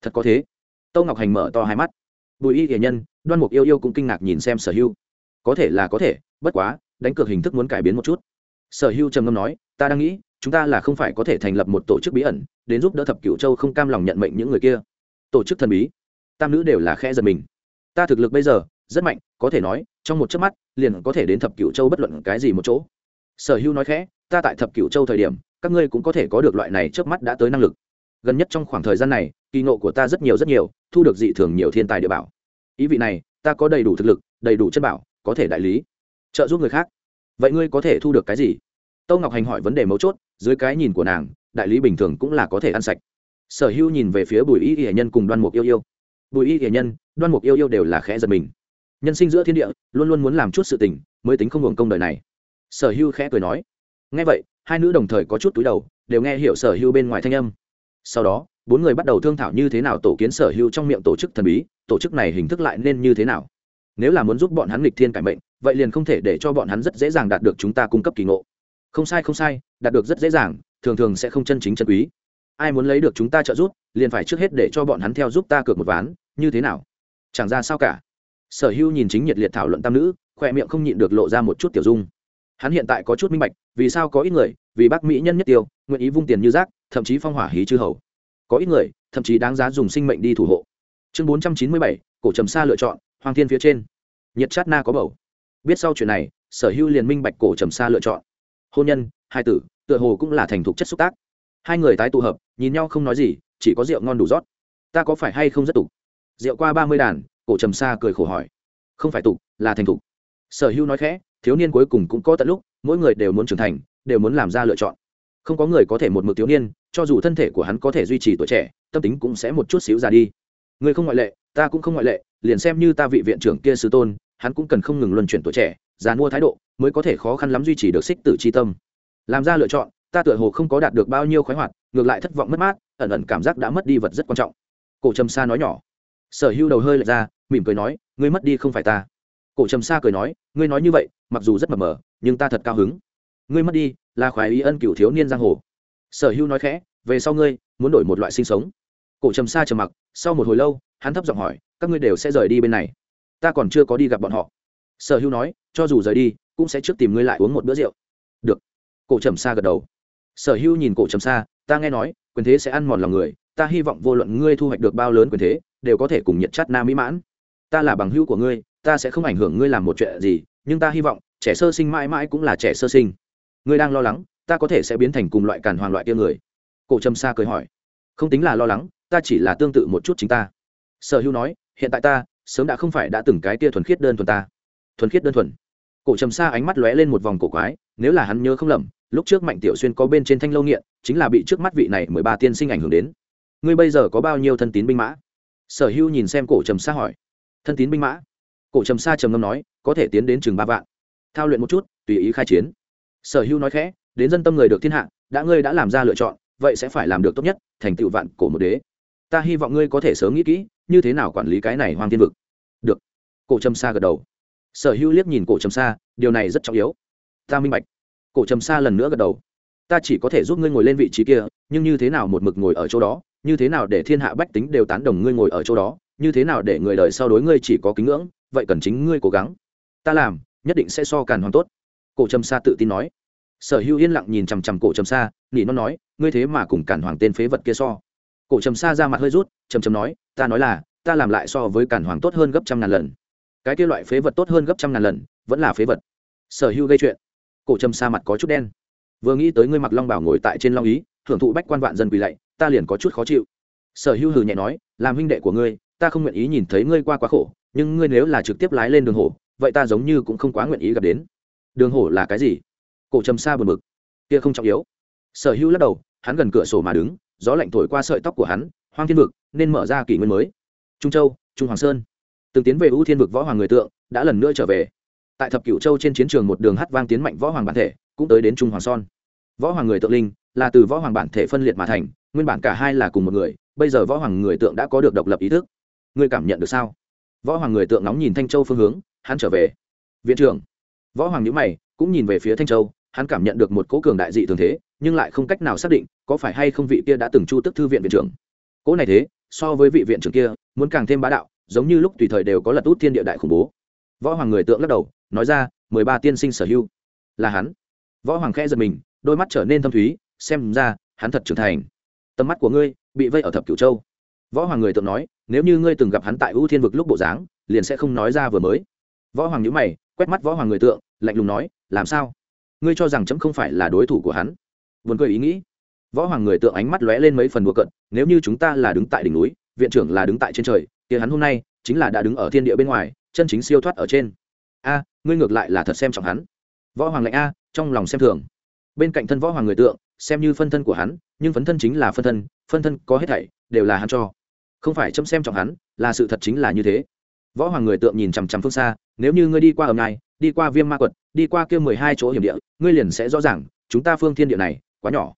Thật có thế. Tâu ngọc hành mở to hai mắt. Bùi y hiền nhân, đoan mục yêu yêu cũng kinh ngạc nhìn xem sở hưu. Có thể là có thể, bất quá, đánh cược hình thức muốn cải biến một chút. Sở hưu trầm ngâm nói ta đang nghĩ, chúng ta là không phải có thể thành lập một tổ chức bí ẩn, đến giúp đỡ thập cửu châu không cam lòng nhận mệnh những người kia. Tổ chức thần bí. Tam nữ đều là khe giật mình. Ta thực lực bây giờ, rất mạnh, có thể nói, trong một chớp mắt, liền có thể đến thập cửu châu bất luận cái gì một chỗ. Sở hưu nói khẽ, ta tại thập cửu châu thời điểm, các ngươi cũng có thể có được loại này trước mắt đã tới năng lực. Gần nhất trong khoảng thời gian này, kỳ ngộ của ta rất nhiều rất nhiều, thu được dị thường nhiều thiên tài địa bảo. Ý vị này, ta có đầy đủ thực lực, đầy đủ chân bảo, có thể đại lý. Trợ giúp người khác. Vậy ngươi có thể thu được cái gì? Tâu ngọc hành hỏi vấn đề mấu chốt, dưới cái nhìn của nàng, đại lý bình thường cũng là có thể ăn sạch. Sở hữu nhìn về phía bùi y hiển nhân cùng đoan mục yêu yêu. Bùi y hiển nhân, đoan mục yêu yêu đều là khẽ giật mình. Nhân sinh giữa thiên địa, luôn luôn muốn làm chút sự tình, mới tính không hưởng công đời này. Sở hữu khẽ cười nói. Ngay vậy, hai nữ đồng thời có chút túi đầu, đều nghe hiểu sở hữu bên ngoài thanh âm. Sau đó, bốn người bắt đầu thương thảo như thế nào tổ kiến sở hữu trong miệng tổ chức thần bí, tổ chức này hình thức lại nên như thế nào. Nếu là muốn giúp bọn hắn nghịch thiên cải mệnh, vậy liền không thể để cho bọn hắn rất dễ dàng đạt được chúng ta cung cấp kỳ ngộ không sai không sai, đạt được rất dễ dàng, thường thường sẽ không chân chính chân quý. Ai muốn lấy được chúng ta trợ giúp, liền phải trước hết để cho bọn hắn theo giúp ta cược một ván, như thế nào? Chẳng ra sao cả. Sở hữu nhìn chính nhiệt liệt thảo luận tam nữ khoe miệng không nhịn được lộ ra một chút tiểu dung. Hắn hiện tại có chút minh bạch, vì sao có ít người, vì bác mỹ nhân nhất tiêu, nguyện ý vung tiền như rác, thậm chí phong hỏa hí chư hầu. Có ít người, thậm chí đáng giá dùng sinh mệnh đi thủ hộ. Chương bốn trăm chín mươi bảy, cổ trầm sa lựa chọn hoàng thiên phía trên. Nhiệt chát na có bầu. Biết sau chuyện này, sở hữu liền minh bạch cổ trầm sa lựa chọn hôn nhân, hai tử, tựa hồ cũng là thành thục chất xúc tác. Hai người tái tụ hợp, nhìn nhau không nói gì, chỉ có rượu ngon đủ rót. Ta có phải hay không rất tục? Rượu qua ba mươi đàn, cổ trầm sa cười khổ hỏi. Không phải tục, là thành thục. Sở hữu nói khẽ, thiếu niên cuối cùng cũng có tận lúc, mỗi người đều muốn trưởng thành, đều muốn làm ra lựa chọn. Không có người có thể một mực thiếu niên, cho dù thân thể của hắn có thể duy trì tuổi trẻ, tâm tính cũng sẽ một chút xíu già đi. Người không ngoại lệ, ta cũng không ngoại lệ, liền xem như ta vị viện trưởng kia sư tôn, hắn cũng cần không ngừng luân chuyển tuổi trẻ giàn mua thái độ, mới có thể khó khăn lắm duy trì được xích tử c h i tâm. Làm ra lựa chọn, ta tựa hồ không có đạt được bao nhiêu khoái hoạt, ngược lại thất vọng mất mát, ẩn ẩn cảm giác đã mất đi vật rất quan trọng. Cổ trầm sa nói nhỏ. Sở hữu đầu hơi lệch ra, mỉm cười nói, ngươi mất đi không phải ta. Cổ trầm sa cười nói, ngươi nói như vậy, mặc dù rất mập mờ, nhưng ta thật cao hứng. Ngươi mất đi, là khoái ý ân cựu thiếu niên giang hồ. Sở hữu nói khẽ, về sau ngươi, muốn đổi một loại sinh sống. Cổ trầm sa trầm mặc, sau một hồi lâu, hắn thấp giọng hỏi, các ngươi đều sẽ rời đi bên này. Ta còn chưa có đi gặp bọn họ sở hữu nói, cho dù rời đi, cũng sẽ trước tìm ngươi lại uống một bữa rượu. Được. Cổ trầm sa gật đầu. Sở hữu nhìn cổ trầm sa, ta nghe nói, quyền thế sẽ ăn mòn lòng người, ta hy vọng vô luận ngươi thu hoạch được bao lớn quyền thế, đều có thể cùng nhận chắt Nam mỹ mãn. Ta là bằng hữu của ngươi, ta sẽ không ảnh hưởng ngươi làm một chuyện gì, nhưng ta hy vọng, trẻ sơ sinh mãi mãi cũng là trẻ sơ sinh. Ngươi đang lo lắng, ta có thể sẽ biến thành cùng loại càn hoàng loại kia người. Cổ trầm sa cười hỏi. Không tính là lo lắng, ta chỉ là tương tự một chút chính ta. Sở hữu nói, hiện tại ta, sớm đã không phải đã từng cái kia thuần khiết đơn thuần ta thuần khiết đơn thuần. Cổ trầm sa ánh mắt lóe lên một vòng cổ quái, nếu là hắn nhớ không lầm, lúc trước mạnh tiểu xuyên có bên trên thanh lâu nghiện, chính là bị trước mắt vị này mười ba tiên sinh ảnh hưởng đến. Ngươi bây giờ có bao nhiêu thân tín binh mã? Sở hữu nhìn xem cổ trầm sa hỏi. Thân tín binh mã? Cổ trầm sa trầm ngâm nói, có thể tiến đến chừng ba vạn. Thao luyện một chút, tùy ý khai chiến. Sở hữu nói khẽ, đến dân tâm người được thiên hạ, đã ngươi đã làm ra lựa chọn, vậy sẽ phải làm được tốt nhất, thành tựu vạn cổ một đế. Ta hy vọng ngươi có thể sớm nghĩ kỹ, như thế nào quản lý cái này hoang thiên vực. Được. Cổ trầm sa gật đầu sở hữu liếc nhìn cổ trầm sa, điều này rất trọng yếu. Ta minh bạch. Cổ trầm sa lần nữa gật đầu. Ta chỉ có thể giúp ngươi ngồi lên vị trí kia, nhưng như thế nào một mực ngồi ở chỗ đó, như thế nào để thiên hạ bách tính đều tán đồng ngươi ngồi ở chỗ đó, như thế nào để người đời sau đối ngươi chỉ có kính ngưỡng, vậy cần chính ngươi cố gắng. Ta làm, nhất định sẽ so càn hoàn tốt. Cổ trầm sa tự tin nói. Sở hữu yên lặng nhìn chằm chằm cổ trầm sa, nỉ nó nói, ngươi thế mà cùng cản hoàng tên phế vật kia so. Cổ trầm sa ra mặt hơi rút, trầm trầm nói, ta nói là, ta làm lại so với cản hoàng tốt hơn gấp trăm ngàn lần cái kia loại phế vật tốt hơn gấp trăm ngàn lần, vẫn là phế vật. Sở hữu gây chuyện. Cổ trầm sa mặt có chút đen. Vừa nghĩ tới ngươi mặc long bảo ngồi tại trên long ý hưởng thụ bách quan vạn dân quỳ lạy, ta liền có chút khó chịu. Sở hữu hừ nhẹ nói, làm huynh đệ của ngươi, ta không nguyện ý nhìn thấy ngươi qua quá khổ, nhưng ngươi nếu là trực tiếp lái lên đường hổ, vậy ta giống như cũng không quá nguyện ý gặp đến. Đường hổ là cái gì? Cổ trầm xa buồn bực. Kia không trọng yếu. Sở hữu lắc đầu, hắn gần cửa sổ mà đứng, gió lạnh thổi qua sợi tóc của hắn, hoang thiên vực, nên mở ra kỷ nguyên mới. Trung châu, trung hoàng sơn từng tiến về ưu thiên vực võ hoàng người tượng, đã lần nữa trở về. Tại thập cửu châu trên chiến trường một đường hát vang tiến mạnh võ hoàng bản thể, cũng tới đến trung hoàng son. Võ hoàng người tượng linh là từ võ hoàng bản thể phân liệt mà thành, nguyên bản cả hai là cùng một người, bây giờ võ hoàng người tượng đã có được độc lập ý thức. Ngươi cảm nhận được sao? Võ hoàng người tượng nóng nhìn thanh châu phương hướng, hắn trở về. Viện trưởng. Võ hoàng nhữ mày, cũng nhìn về phía thanh châu, hắn cảm nhận được một cố cường đại dị thường thế, nhưng lại không cách nào xác định có phải hay không vị kia đã từng chu tức thư viện viện trưởng. Cố này thế, so với vị viện trưởng kia, muốn càng thêm bá đạo giống như lúc tùy thời đều có lật út thiên địa đại khủng bố. Võ hoàng người tượng lắc đầu, nói ra, mười ba tiên sinh sở hữu. Là hắn. Võ hoàng khẽ giật mình, đôi mắt trở nên thâm thúy, xem ra, hắn thật trưởng thành. Tầm mắt của ngươi bị vây ở thập cửu châu. Võ hoàng người tượng nói, nếu như ngươi từng gặp hắn tại ưu thiên vực lúc bộ dáng, liền sẽ không nói ra vừa mới. Võ hoàng nhữ mày, quét mắt võ hoàng người tượng, lạnh lùng nói, làm sao? Ngươi cho rằng chấm không phải là đối thủ của hắn? Vườn cười ý nghĩ. Võ hoàng người tượng ánh mắt lóe lên mấy phần bùa cận nếu như chúng ta là đứng tại đỉnh núi, viện trưởng là đứng tại trên trời kia hắn hôm nay chính là đã đứng ở thiên địa bên ngoài, chân chính siêu thoát ở trên. A, ngươi ngược lại là thật xem trọng hắn. Võ hoàng lạnh a, trong lòng xem thường. Bên cạnh thân võ hoàng người tượng, xem như phân thân của hắn, nhưng phấn thân chính là phân thân phân thân có hết thảy, đều là hắn cho. Không phải chấm xem trọng hắn, là sự thật chính là như thế. Võ hoàng người tượng nhìn chằm chằm phương xa, nếu như ngươi đi qua ầm này đi qua viêm ma quật, đi qua kia mười hai chỗ hiểm địa, ngươi liền sẽ rõ ràng, chúng ta phương thiên địa này quá nhỏ.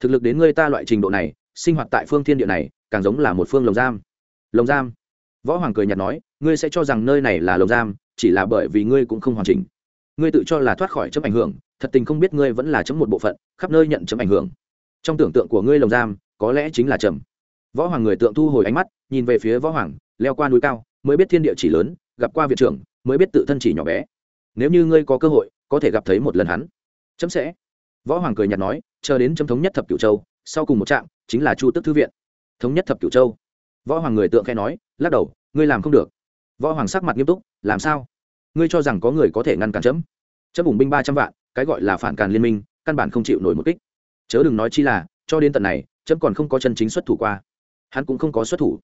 Thực lực đến ngươi ta loại trình độ này, sinh hoạt tại phương thiên địa này, càng giống là một phương lồng giam. Lồng giam võ hoàng cười nhạt nói, ngươi sẽ cho rằng nơi này là lồng giam, chỉ là bởi vì ngươi cũng không hoàn chỉnh. Ngươi tự cho là thoát khỏi chấm ảnh hưởng, thật tình không biết ngươi vẫn là chấm một bộ phận, khắp nơi nhận chấm ảnh hưởng. Trong tưởng tượng của ngươi lồng giam, có lẽ chính là trầm võ hoàng người tượng thu hồi ánh mắt, nhìn về phía võ hoàng, leo qua núi cao, mới biết thiên địa chỉ lớn, gặp qua viện trưởng, mới biết tự thân chỉ nhỏ bé. Nếu như ngươi có cơ hội, có thể gặp thấy một lần hắn. Chấm sẽ. Võ hoàng cười nhạt nói, chờ đến chấm thống nhất thập cửu châu, sau cùng một trạm, chính là chu tức thư viện. Thống nhất thập cửu châu võ hoàng người tượng khai nói, lắc đầu, ngươi làm không được. Võ hoàng sắc mặt nghiêm túc, làm sao? Ngươi cho rằng có người có thể ngăn cản chấm? Chấm bùng binh ba trăm vạn, cái gọi là phản càn liên minh, căn bản không chịu nổi một kích. Chớ đừng nói chi là, cho đến tận này, chấm còn không có chân chính xuất thủ qua. Hắn cũng không có xuất thủ.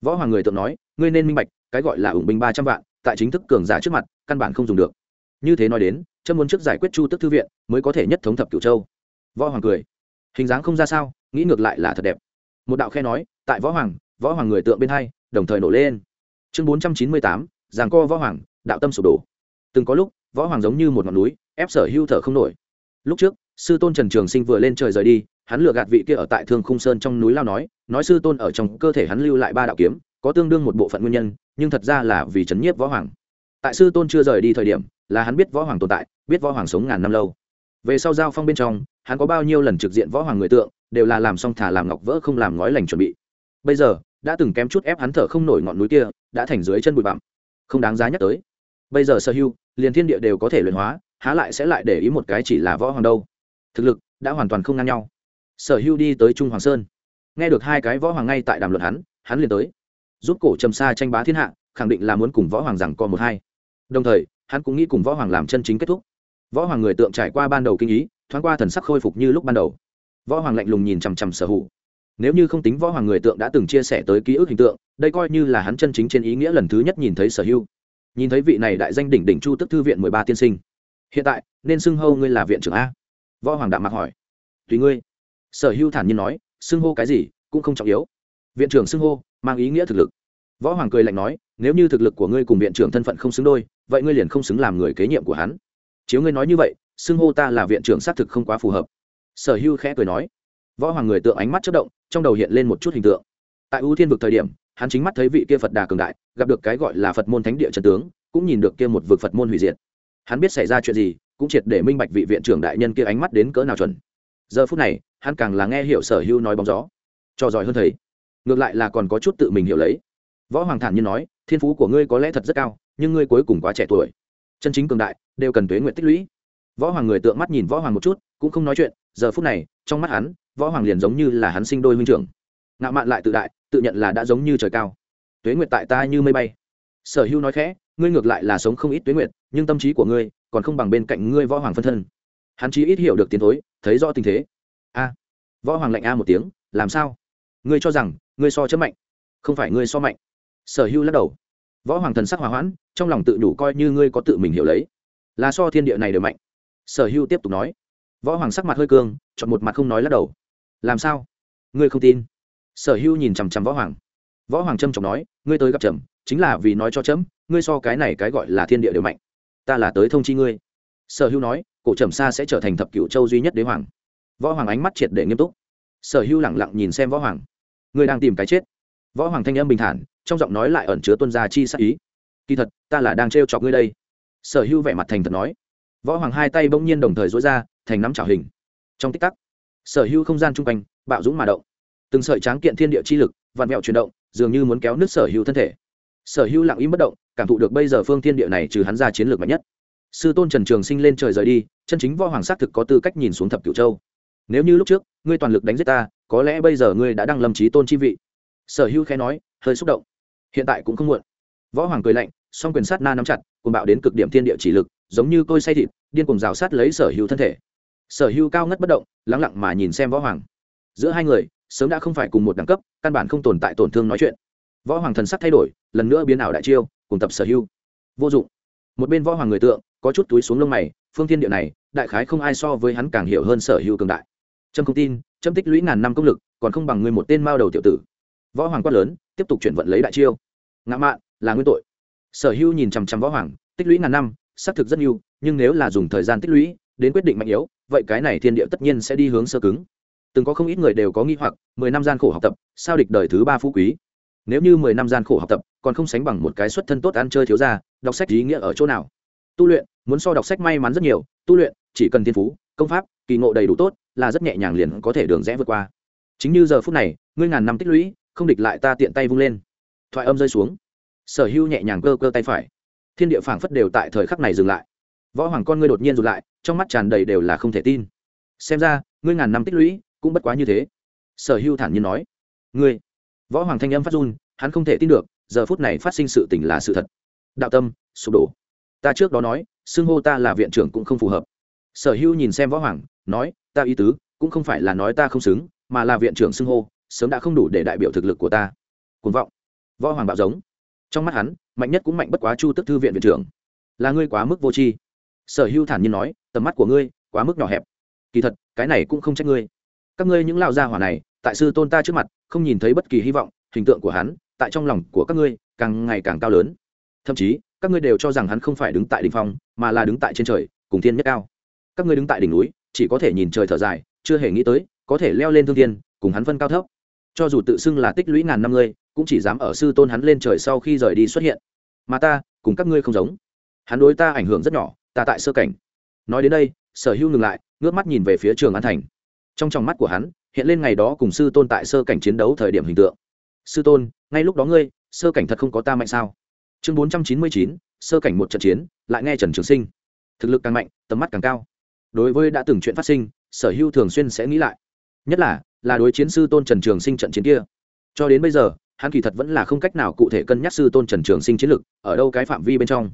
Võ hoàng người tượng nói, ngươi nên minh bạch, cái gọi là ủng binh ba trăm vạn, tại chính thức cường giả trước mặt, căn bản không dùng được. Như thế nói đến, chấm muốn trước giải quyết chu tức thư viện, mới có thể nhất thống thập cửu châu. Võ hoàng cười. Hình dáng không ra sao, nghĩ ngược lại là thật đẹp. Một đạo khe nói, tại võ hoàng võ hoàng người tượng bên hai, đồng thời nổ lên. Chương bốn trăm chín mươi tám giảng co võ hoàng, đạo tâm sụp đổ. Từng có lúc, võ hoàng giống như một ngọn núi, ép sở hưu thở không nổi. Lúc trước, sư tôn trần trường sinh vừa lên trời rời đi, hắn lừa gạt vị kia ở tại thương khung sơn trong núi lao nói nói sư tôn ở trong cơ thể hắn lưu lại ba đạo kiếm, có tương đương một bộ phận nguyên nhân, nhưng thật ra là vì chấn nhiếp võ hoàng. Tại sư tôn chưa rời đi thời điểm, là hắn biết võ hoàng tồn tại, biết võ hoàng sống ngàn năm lâu. Về sau giao phong bên trong, hắn có bao nhiêu lần trực diện võ hoàng người tượng, đều là làm xong thả làm ngọc vỡ không làm ngói lành chuẩn bị bây giờ, đã từng kém chút ép hắn thở không nổi ngọn núi kia, đã thành dưới chân bụi bặm. Không đáng giá nhắc tới. Bây giờ sở hưu, liền thiên địa đều có thể luyện hóa, há lại sẽ lại để ý một cái chỉ là võ hoàng đâu. Thực lực đã hoàn toàn không ngang nhau. Sở hưu đi tới trung hoàng sơn. Nghe được hai cái võ hoàng ngay tại đàm luận hắn hắn liền tới. Giúp cổ trầm xa tranh bá thiên hạ, khẳng định là muốn cùng võ hoàng rằng co một hai. Đồng thời, hắn cũng nghĩ cùng võ hoàng làm chân chính kết thúc. Võ hoàng người tượng trải qua ban đầu kinh ý, thoáng qua thần sắc khôi phục như lúc ban đầu. Võ hoàng lạnh lùng nhìn chằm chằm sở hữu nếu như không tính võ hoàng người tượng đã từng chia sẻ tới ký ức hình tượng, đây coi như là hắn chân chính trên ý nghĩa lần thứ nhất nhìn thấy sở hữu. Nhìn thấy vị này đại danh đỉnh đỉnh chu tức thư viện mười ba tiên sinh. Hiện tại, nên xưng hô ngươi là viện trưởng a? Võ hoàng đạm mặc hỏi. Tùy ngươi. Sở hữu thản nhiên nói, xưng hô cái gì, cũng không trọng yếu. Viện trưởng xưng hô, mang ý nghĩa thực lực. Võ hoàng cười lạnh nói, nếu như thực lực của ngươi cùng viện trưởng thân phận không xứng đôi, vậy ngươi liền không xứng làm người kế nhiệm của hắn. Chiếu ngươi nói như vậy, xưng hô ta là viện trưởng xác thực không quá phù hợp. Sở hưu khẽ cười nói võ hoàng người tượng ánh mắt chất động, trong đầu hiện lên một chút hình tượng. Tại ưu thiên vực thời điểm, hắn chính mắt thấy vị kia phật đà cường đại, gặp được cái gọi là phật môn thánh địa trần tướng, cũng nhìn được kia một vực phật môn hủy diệt. Hắn biết xảy ra chuyện gì, cũng triệt để minh bạch vị viện trưởng đại nhân kia ánh mắt đến cỡ nào chuẩn. Giờ phút này, hắn càng là nghe hiểu sở hưu nói bóng gió. Cho giỏi hơn thầy. Ngược lại là còn có chút tự mình hiểu lấy. Võ hoàng thản nhiên nói, thiên phú của ngươi có lẽ thật rất cao, nhưng ngươi cuối cùng quá trẻ tuổi. Chân chính cường đại, đều cần tuế nguyện tích lũy. Võ hoàng người tượng mắt nhìn võ hoàng một chút, cũng không nói chuyện, giờ phút này, trong mắt hắn võ hoàng liền giống như là hắn sinh đôi huynh trưởng. Ngạo mạn lại tự đại, tự nhận là đã giống như trời cao. Tuế nguyệt tại ta như mây bay. Sở hữu nói khẽ, ngươi ngược lại là sống không ít tuế nguyệt, nhưng tâm trí của ngươi còn không bằng bên cạnh ngươi võ hoàng phân thân. Hắn chí ít hiểu được tiến thối, thấy rõ tình thế. A. Võ hoàng lạnh a một tiếng, làm sao? Ngươi cho rằng, ngươi so chấm mạnh, không phải ngươi so mạnh. Sở hữu lắc đầu. Võ hoàng thần sắc hòa hoãn, trong lòng tự đủ coi như ngươi có tự mình hiểu lấy. Là so thiên địa này đều mạnh. Sở hữu tiếp tục nói. Võ hoàng sắc mặt hơi cương chọn một mặt không nói lắc đầu làm sao? Ngươi không tin? Sở hữu nhìn chằm chằm võ hoàng. Võ hoàng trâm trọng nói ngươi tới gặp trầm chính là vì nói cho trẫm, ngươi so cái này cái gọi là thiên địa đều mạnh. Ta là tới thông chi ngươi. Sở hữu nói cổ trầm xa sẽ trở thành thập cựu châu duy nhất đế hoàng. Võ hoàng ánh mắt triệt để nghiêm túc. Sở hữu lẳng lặng nhìn xem võ hoàng. Ngươi đang tìm cái chết. Võ hoàng thanh âm bình thản trong giọng nói lại ẩn chứa tuân gia chi sắc ý. Kỳ thật ta là đang trêu chọc ngươi đây. Sở hữu vẻ mặt thành thật nói. Võ hoàng hai tay bỗng nhiên đồng thời dối ra thành nắm trào hình. Trong tích tắc sở hữu không gian chung quanh, bạo dũng mà động. Từng sợi tráng kiện thiên địa chi lực, vặn vẹo chuyển động, dường như muốn kéo nước sở hữu thân thể. Sở hữu lặng im bất động, cảm thụ được bây giờ phương thiên địa này trừ hắn ra chiến lược mạnh nhất. Sư tôn trần trường sinh lên trời rời đi, chân chính võ hoàng xác thực có tư cách nhìn xuống thập cửu châu. Nếu như lúc trước, ngươi toàn lực đánh giết ta, có lẽ bây giờ ngươi đã đang lâm trí tôn chi vị. Sở hữu khẽ nói, hơi xúc động. Hiện tại cũng không muộn. Võ hoàng cười lạnh, song quyền sát na nắm chặt cùng bạo đến cực điểm thiên địa chỉ lực, giống như côi say thịt, điên cùng rào sát lấy sở hữu thân thể sở hữu cao ngất bất động lắng lặng mà nhìn xem võ hoàng. Giữa hai người, sớm đã không phải cùng một đẳng cấp, căn bản không tồn tại tổn thương nói chuyện. Võ hoàng thần sắc thay đổi, lần nữa biến ảo đại chiêu, cùng tập sở hữu. Vô dụng. Một bên võ hoàng người tượng, có chút túi xuống lông mày, phương thiên địa này, đại khái không ai so với hắn càng hiểu hơn sở hữu cường đại. Trâm không tin, trâm tích lũy ngàn năm công lực, còn không bằng người một tên mao đầu tiểu tử. Võ hoàng quát lớn, tiếp tục chuyển vận lấy đại chiêu. Ngã mạn, là nguyên tội. Sở hữu nhìn chằm chằm võ hoàng, tích lũy ngàn năm, xác thực rất nhiều, nhưng nếu là dùng thời gian tích lũy đến quyết định mạnh yếu, vậy cái này thiên địa tất nhiên sẽ đi hướng sơ cứng. Từng có không ít người đều có nghi hoặc, mười năm gian khổ học tập, sao địch đời thứ ba phú quý? Nếu như mười năm gian khổ học tập, còn không sánh bằng một cái xuất thân tốt ăn chơi thiếu ra đọc sách ý nghĩa ở chỗ nào? Tu luyện, muốn so đọc sách may mắn rất nhiều, tu luyện, chỉ cần thiên phú, công pháp, kỳ ngộ đầy đủ tốt, là rất nhẹ nhàng liền có thể đường rẽ vượt qua. Chính như giờ phút này, ngươi ngàn năm tích lũy, không địch lại ta tiện tay vung lên. Thoại âm rơi xuống. Sở hưu nhẹ nhàng cơ cơ tay phải. Thiên địa phảng phất đều tại thời khắc này dừng lại. Võ hoàng con ngươi đột nhiên rụt lại trong mắt tràn đầy đều là không thể tin. Xem ra, ngươi ngàn năm tích lũy cũng bất quá như thế. Sở hưu thản nhiên nói. Ngươi, võ hoàng thanh âm phát run, hắn không thể tin được, giờ phút này phát sinh sự tình là sự thật. Đạo tâm, sụp đổ. Ta trước đó nói, xưng hô ta là viện trưởng cũng không phù hợp. Sở hưu nhìn xem võ hoàng, nói, ta ý tứ, cũng không phải là nói ta không xứng, mà là viện trưởng xưng hô, sớm đã không đủ để đại biểu thực lực của ta. Cuồng vọng. Võ hoàng bạo giống. Trong mắt hắn, mạnh nhất cũng mạnh bất quá chu tức thư viện viện trưởng. Là ngươi quá mức vô tri sở hưu thản nhiên nói, tầm mắt của ngươi quá mức nhỏ hẹp. Kỳ thật, cái này cũng không trách ngươi. Các ngươi những lao gia hỏa này, tại sư tôn ta trước mặt, không nhìn thấy bất kỳ hy vọng, hình tượng của hắn, tại trong lòng của các ngươi càng ngày càng cao lớn. Thậm chí, các ngươi đều cho rằng hắn không phải đứng tại đỉnh phong, mà là đứng tại trên trời, cùng thiên nhất cao. Các ngươi đứng tại đỉnh núi, chỉ có thể nhìn trời thở dài, chưa hề nghĩ tới, có thể leo lên thương thiên, cùng hắn phân cao thấp. Cho dù tự xưng là tích lũy ngàn năm ngươi, cũng chỉ dám ở sư tôn hắn lên trời sau khi rời đi xuất hiện. Mà ta, cùng các ngươi không giống. Hắn đối ta ảnh hưởng rất nhỏ ta tại sơ cảnh. Nói đến đây, sở hữu ngừng lại, ngước mắt nhìn về phía trường an thành. Trong tròng mắt của hắn, hiện lên ngày đó cùng sư tôn tại sơ cảnh chiến đấu thời điểm hình tượng. Sư tôn, ngay lúc đó ngươi, sơ cảnh thật không có ta mạnh sao? Chương bốn trăm chín mươi chín, sơ cảnh một trận chiến, lại nghe trần trường sinh. Thực lực càng mạnh, tầm mắt càng cao. Đối với đã từng chuyện phát sinh, sở hữu thường xuyên sẽ nghĩ lại. Nhất là là đối chiến sư tôn trần trường sinh trận chiến kia. Cho đến bây giờ, hắn kỳ thật vẫn là không cách nào cụ thể cân nhắc sư tôn trần trường sinh chiến lực, ở đâu cái phạm vi bên trong.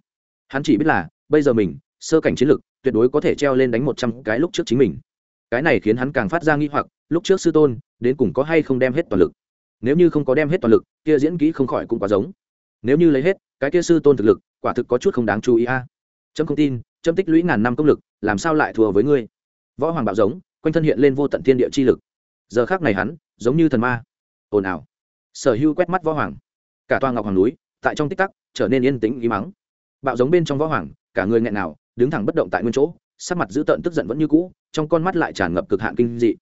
Hắn chỉ biết là, bây giờ mình sơ cảnh chiến lực tuyệt đối có thể treo lên đánh một trăm cái lúc trước chính mình. Cái này khiến hắn càng phát ra nghi hoặc, lúc trước sư tôn, đến cùng có hay không đem hết toàn lực? Nếu như không có đem hết toàn lực, kia diễn kỹ không khỏi cũng quá giống. Nếu như lấy hết, cái kia sư tôn thực lực, quả thực có chút không đáng chú ý a. À. trâm không tin trâm tích lũy ngàn năm công lực, làm sao lại thua với ngươi? Võ hoàng bạo giống, quanh thân hiện lên vô tận thiên địa chi lực. Giờ khác này hắn, giống như thần ma. Ồn ào. Sở hưu quét mắt võ hoàng. Cả toa ngọc hoàng núi, tại trong tích tắc, trở nên yên tĩnh ý mắng bạo giống bên trong võ hoàng, cả người nghẹn nào đứng thẳng bất động tại nguyên chỗ, sắc mặt dữ tợn tức giận vẫn như cũ, trong con mắt lại tràn ngập cực hạn kinh dị.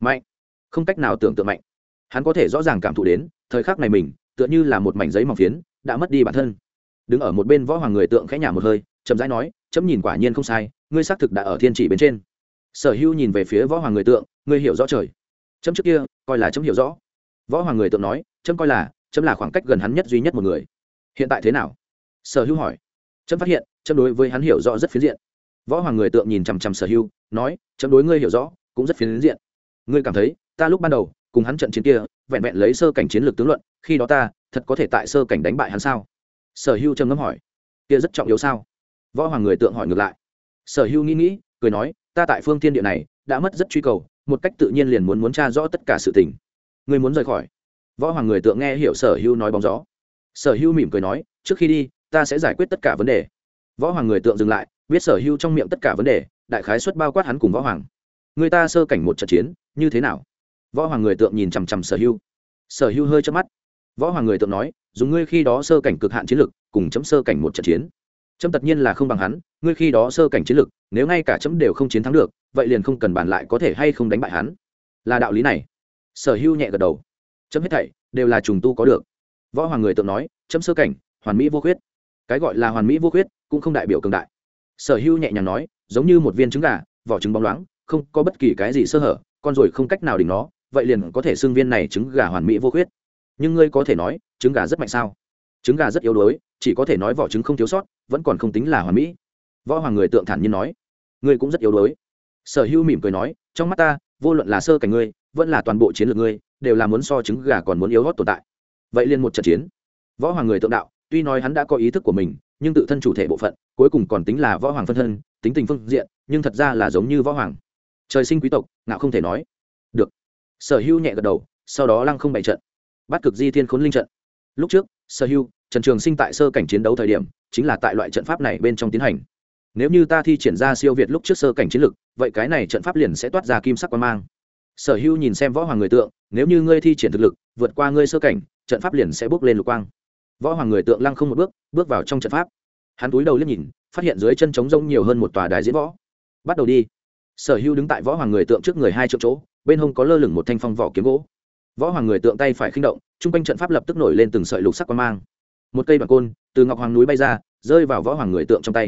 Mạnh. Không cách nào tưởng tượng mạnh. Hắn có thể rõ ràng cảm thụ đến, thời khắc này mình, tựa như là một mảnh giấy mỏng phiến, đã mất đi bản thân. Đứng ở một bên võ hoàng người tượng khẽ nhả một hơi, chậm rãi nói, chấm nhìn quả nhiên không sai, ngươi xác thực đã ở thiên chỉ bên trên. Sở hưu nhìn về phía võ hoàng người tượng, ngươi hiểu rõ trời. Chấm trước kia, coi là chấm hiểu rõ. Võ hoàng người tượng nói, chấm coi là, chấm là khoảng cách gần hắn nhất duy nhất một người. Hiện tại thế nào? Sở hưu hỏi. Chấm phát hiện chấm đối với hắn hiểu rõ rất phiến diện. Võ hoàng người tượng nhìn chằm chằm sở hưu nói, chấm đối ngươi hiểu rõ, cũng rất phiến diện. Ngươi cảm thấy, ta lúc ban đầu, cùng hắn trận chiến kia, vẹn vẹn lấy sơ cảnh chiến lược tướng luận, khi đó ta, thật có thể tại sơ cảnh đánh bại hắn sao? Sở hưu trầm ngâm hỏi. Kia rất trọng yếu sao? Võ hoàng người tượng hỏi ngược lại. Sở hưu nghĩ nghĩ, cười nói, ta tại phương thiên địa này, đã mất rất truy cầu, một cách tự nhiên liền muốn muốn tra rõ tất cả sự tình. Ngươi muốn rời khỏi? Võ hoàng người tượng nghe hiểu sở hưu nói bóng gió. Sở hưu mỉm cười nói, trước khi đi, ta sẽ giải quyết tất cả vấn đề võ hoàng người tượng dừng lại, biết sở hưu trong miệng tất cả vấn đề, đại khái xuất bao quát hắn cùng võ hoàng. Người ta sơ cảnh một trận chiến, như thế nào? Võ hoàng người tượng nhìn chằm chằm sở hưu sở hưu hơi chớp mắt. Võ hoàng người tượng nói, dùng ngươi khi đó sơ cảnh cực hạn chiến lực, cùng chấm sơ cảnh một trận chiến. Chấm tất nhiên là không bằng hắn, ngươi khi đó sơ cảnh chiến lực, nếu ngay cả chấm đều không chiến thắng được, vậy liền không cần bàn lại có thể hay không đánh bại hắn. Là đạo lý này. Sở hưu nhẹ gật đầu. Chấm hết thảy, đều là trùng tu có được. Võ hoàng người tượng nói, chấm sơ cảnh, hoàn mỹ vô khuyết. Cái gọi là hoàn mỹ vô khuyết cũng không đại biểu cường đại. Sở hưu nhẹ nhàng nói, giống như một viên trứng gà, vỏ trứng bóng loáng, không có bất kỳ cái gì sơ hở, con rồi không cách nào đỉnh nó, vậy liền có thể xưng viên này trứng gà hoàn mỹ vô khuyết. Nhưng ngươi có thể nói, trứng gà rất mạnh sao? Trứng gà rất yếu đuối, chỉ có thể nói vỏ trứng không thiếu sót, vẫn còn không tính là hoàn mỹ. Võ hoàng người tượng thản nhiên nói, ngươi cũng rất yếu đuối. Sở hữu mỉm cười nói, trong mắt ta, vô luận là sơ cảnh ngươi, vẫn là toàn bộ chiến lược ngươi, đều là muốn so trứng gà còn muốn yếu hót tồn tại. Vậy liền một trận chiến. Võ hoàng người tượng đạo, tuy nói hắn đã có ý thức của mình nhưng tự thân chủ thể bộ phận, cuối cùng còn tính là võ hoàng phân thân, tính tình phương diện, nhưng thật ra là giống như võ hoàng. Trời sinh quý tộc, ngạo không thể nói. Được. Sở hữu nhẹ gật đầu, sau đó lăng không bày trận. Bắt cực di thiên khốn linh trận. Lúc trước, sở hữu trần trường sinh tại sơ cảnh chiến đấu thời điểm, chính là tại loại trận pháp này bên trong tiến hành. Nếu như ta thi triển ra siêu việt lúc trước sơ cảnh chiến lực, vậy cái này trận pháp liền sẽ toát ra kim sắc quan mang. Sở hữu nhìn xem võ hoàng người tượng, nếu như ngươi thi triển thực lực, vượt qua ngươi sơ cảnh, trận pháp liền sẽ bước lên lục quang võ hoàng người tượng lăng không một bước bước vào trong trận pháp. Hắn túi đầu liếc nhìn, phát hiện dưới chân trống rông nhiều hơn một tòa đài diễn võ. Bắt đầu đi. Sở hữu đứng tại võ hoàng người tượng trước người hai triệu chỗ, bên hông có lơ lửng một thanh phong vỏ kiếm gỗ. Võ hoàng người tượng tay phải khinh động t r u n g quanh trận pháp lập tức nổi lên từng sợi lục sắc quan mang. Một cây đoạn côn từ ngọc hoàng núi bay ra, rơi vào võ hoàng người tượng trong tay.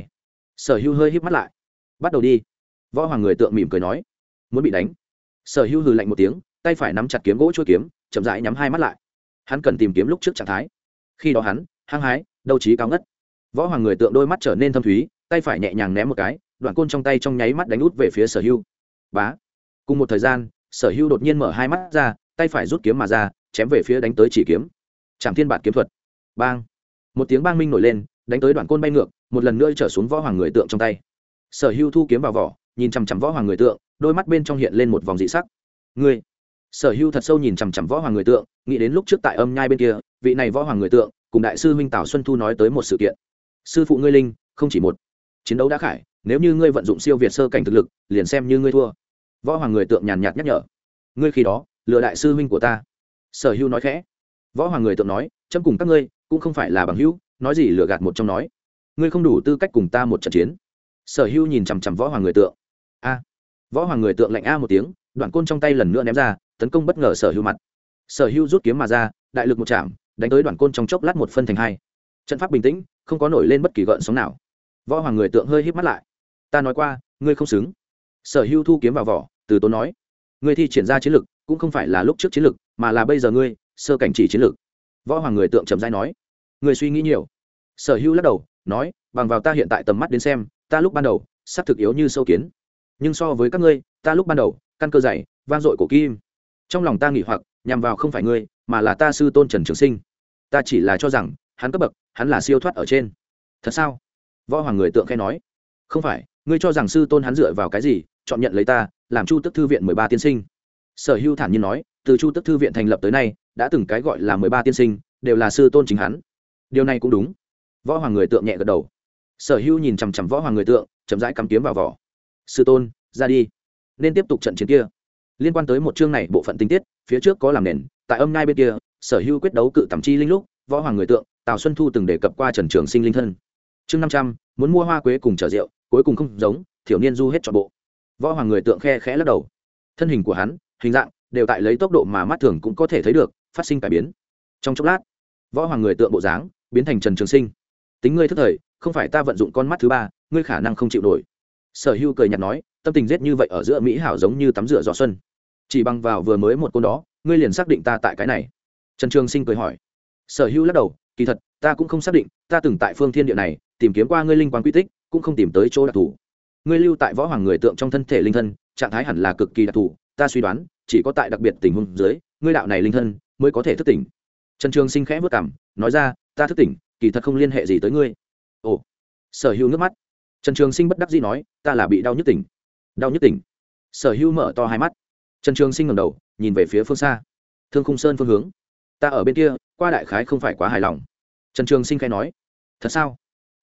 Sở hữu hơi híp mắt lại. Bắt đầu đi. Võ hoàng người tượng mỉm cười nói. Muốn bị đánh. Sở hữu hừ lạnh một tiếng, tay phải nắm chặt kiếm gỗ chuôi kiếm, chậm rãi nhắm hai mắt lại. Hắn cần tìm kiếm lúc trước trạng thái khi đó hắn, hăng hái đâu trí cao ngất. Võ hoàng người tượng đôi mắt trở nên thâm thúy, tay phải nhẹ nhàng ném một cái, đoạn côn trong tay trong nháy mắt đánh út về phía sở hưu. Bá! Cùng một thời gian, sở hưu đột nhiên mở hai mắt ra, tay phải rút kiếm mà ra, chém về phía đánh tới chỉ kiếm. Trạm thiên bản kiếm thuật. Bang! Một tiếng bang minh nổi lên, đánh tới đoạn côn bay ngược, một lần nữa trở xuống võ hoàng người tượng trong tay. Sở hưu thu kiếm vào vỏ, nhìn chằm chằm võ hoàng người tượng, đôi mắt bên trong hiện lên một vòng dị sắc. Ngươi! Sở hưu thật sâu nhìn chằm chằm võ hoàng người tượng, nghĩ đến lúc trước tại âm nhai bên kia, vị này võ hoàng người tượng, cùng đại sư minh tào xuân thu nói tới một sự kiện. Sư phụ ngươi linh, không chỉ một. Chiến đấu đã khải, nếu như ngươi vận dụng siêu việt sơ cảnh thực lực, liền xem như ngươi thua. Võ hoàng người tượng nhàn nhạt nhắc nhở. Ngươi khi đó, lừa đại sư huynh của ta. Sở Hưu nói khẽ. Võ hoàng người tượng nói, chấm cùng các ngươi, cũng không phải là bằng hữu, nói gì lừa gạt một trong nói. Ngươi không đủ tư cách cùng ta một trận chiến. Sở Hưu nhìn chằm chằm võ hoàng người tượng. A. Võ hoàng người tượng lạnh a một tiếng, đoạn côn trong tay lần nữa ném ra tấn công bất ngờ sở hữu mặt. Sở hữu rút kiếm mà ra, đại lực một chạm, đánh tới đoạn côn trong chốc lát một phân thành hai. Trận pháp bình tĩnh, không có nổi lên bất kỳ gợn sóng nào. Võ hoàng người tượng hơi híp mắt lại. Ta nói qua, ngươi không xứng. Sở hưu thu kiếm vào vỏ, từ tốn nói. Ngươi thi triển ra chiến lực, cũng không phải là lúc trước chiến lực, mà là bây giờ ngươi, sơ cảnh chỉ chiến lực. Võ hoàng người tượng trầm dai nói. Ngươi suy nghĩ nhiều. Sở hưu lắc đầu, nói, bằng vào ta hiện tại tầm mắt đến xem, ta lúc ban đầu sắp thực yếu như sâu kiến. Nhưng so với các ngươi, ta lúc ban đầu, căn cơ dày, vang dội của kim trong lòng ta nghĩ hoặc, nhằm vào không phải ngươi, mà là ta sư tôn trần trường sinh. Ta chỉ là cho rằng, hắn cấp bậc, hắn là siêu thoát ở trên. Thật sao? Võ hoàng người tượng khen nói. Không phải, ngươi cho rằng sư tôn hắn dựa vào cái gì, chọn nhận lấy ta, làm chu tức thư viện mười ba tiên sinh. Sở hưu thản nhiên nói, từ chu tức thư viện thành lập tới nay, đã từng cái gọi là mười ba tiên sinh, đều là sư tôn chính hắn. Điều này cũng đúng. Võ hoàng người tượng nhẹ gật đầu. Sở hưu nhìn chằm chằm võ hoàng người tượng, chậm rãi cắm kiếm vào vỏ. Sư tôn, ra đi. Nên tiếp tục trận chiến kia liên quan tới một chương này, bộ phận tinh tiết, phía trước có làm nền, tại âm ngai bên kia, sở hưu quyết đấu cự tầm chi linh lúc, võ hoàng người tượng, tào xuân thu từng đề cập qua trần trường sinh linh thân. Chương năm trăm, muốn mua hoa quế cùng chở rượu, cuối cùng không giống, thiểu niên du hết trọn bộ. Võ hoàng người tượng khe khẽ lắc đầu. Thân hình của hắn, hình dạng, đều tại lấy tốc độ mà mắt thường cũng có thể thấy được, phát sinh cải biến. Trong chốc lát, võ hoàng người tượng bộ dáng biến thành trần trường sinh. Tính ngươi thức thời, không phải ta vận dụng con mắt thứ ba, ngươi khả năng không chịu nổi. Sở hưu cười nhạt nói tâm tình rét như vậy ở giữa mỹ hảo giống như tắm rửa gió xuân. Chỉ bằng vào vừa mới một côn đó, ngươi liền xác định ta tại cái này. Trần trường sinh cười hỏi. Sở hưu lắc đầu, kỳ thật, ta cũng không xác định, ta từng tại phương thiên địa này, tìm kiếm qua ngươi linh quan quy tích, cũng không tìm tới chỗ đặc thù. Ngươi lưu tại võ hoàng người tượng trong thân thể linh thân, trạng thái hẳn là cực kỳ đặc thù, ta suy đoán, chỉ có tại đặc biệt tình huống dưới, ngươi đạo này linh thân mới có thể thức tỉnh. Trần trường sinh khẽ vất cảm nói ra, ta thức tỉnh, kỳ thật không liên hệ gì tới ngươi. Ồ. Sở hữu nước mắt. Trần trường sinh bất đắc dĩ nói, ta là bị đau nhức tỉnh đau nhức tỉnh. Sở hữu mở to hai mắt. Trần trường sinh ngầm đầu, nhìn về phía phương xa. Thương khung sơn phương hướng. Ta ở bên kia, qua đại khái không phải quá hài lòng. Trần trường sinh khai nói. Thật sao?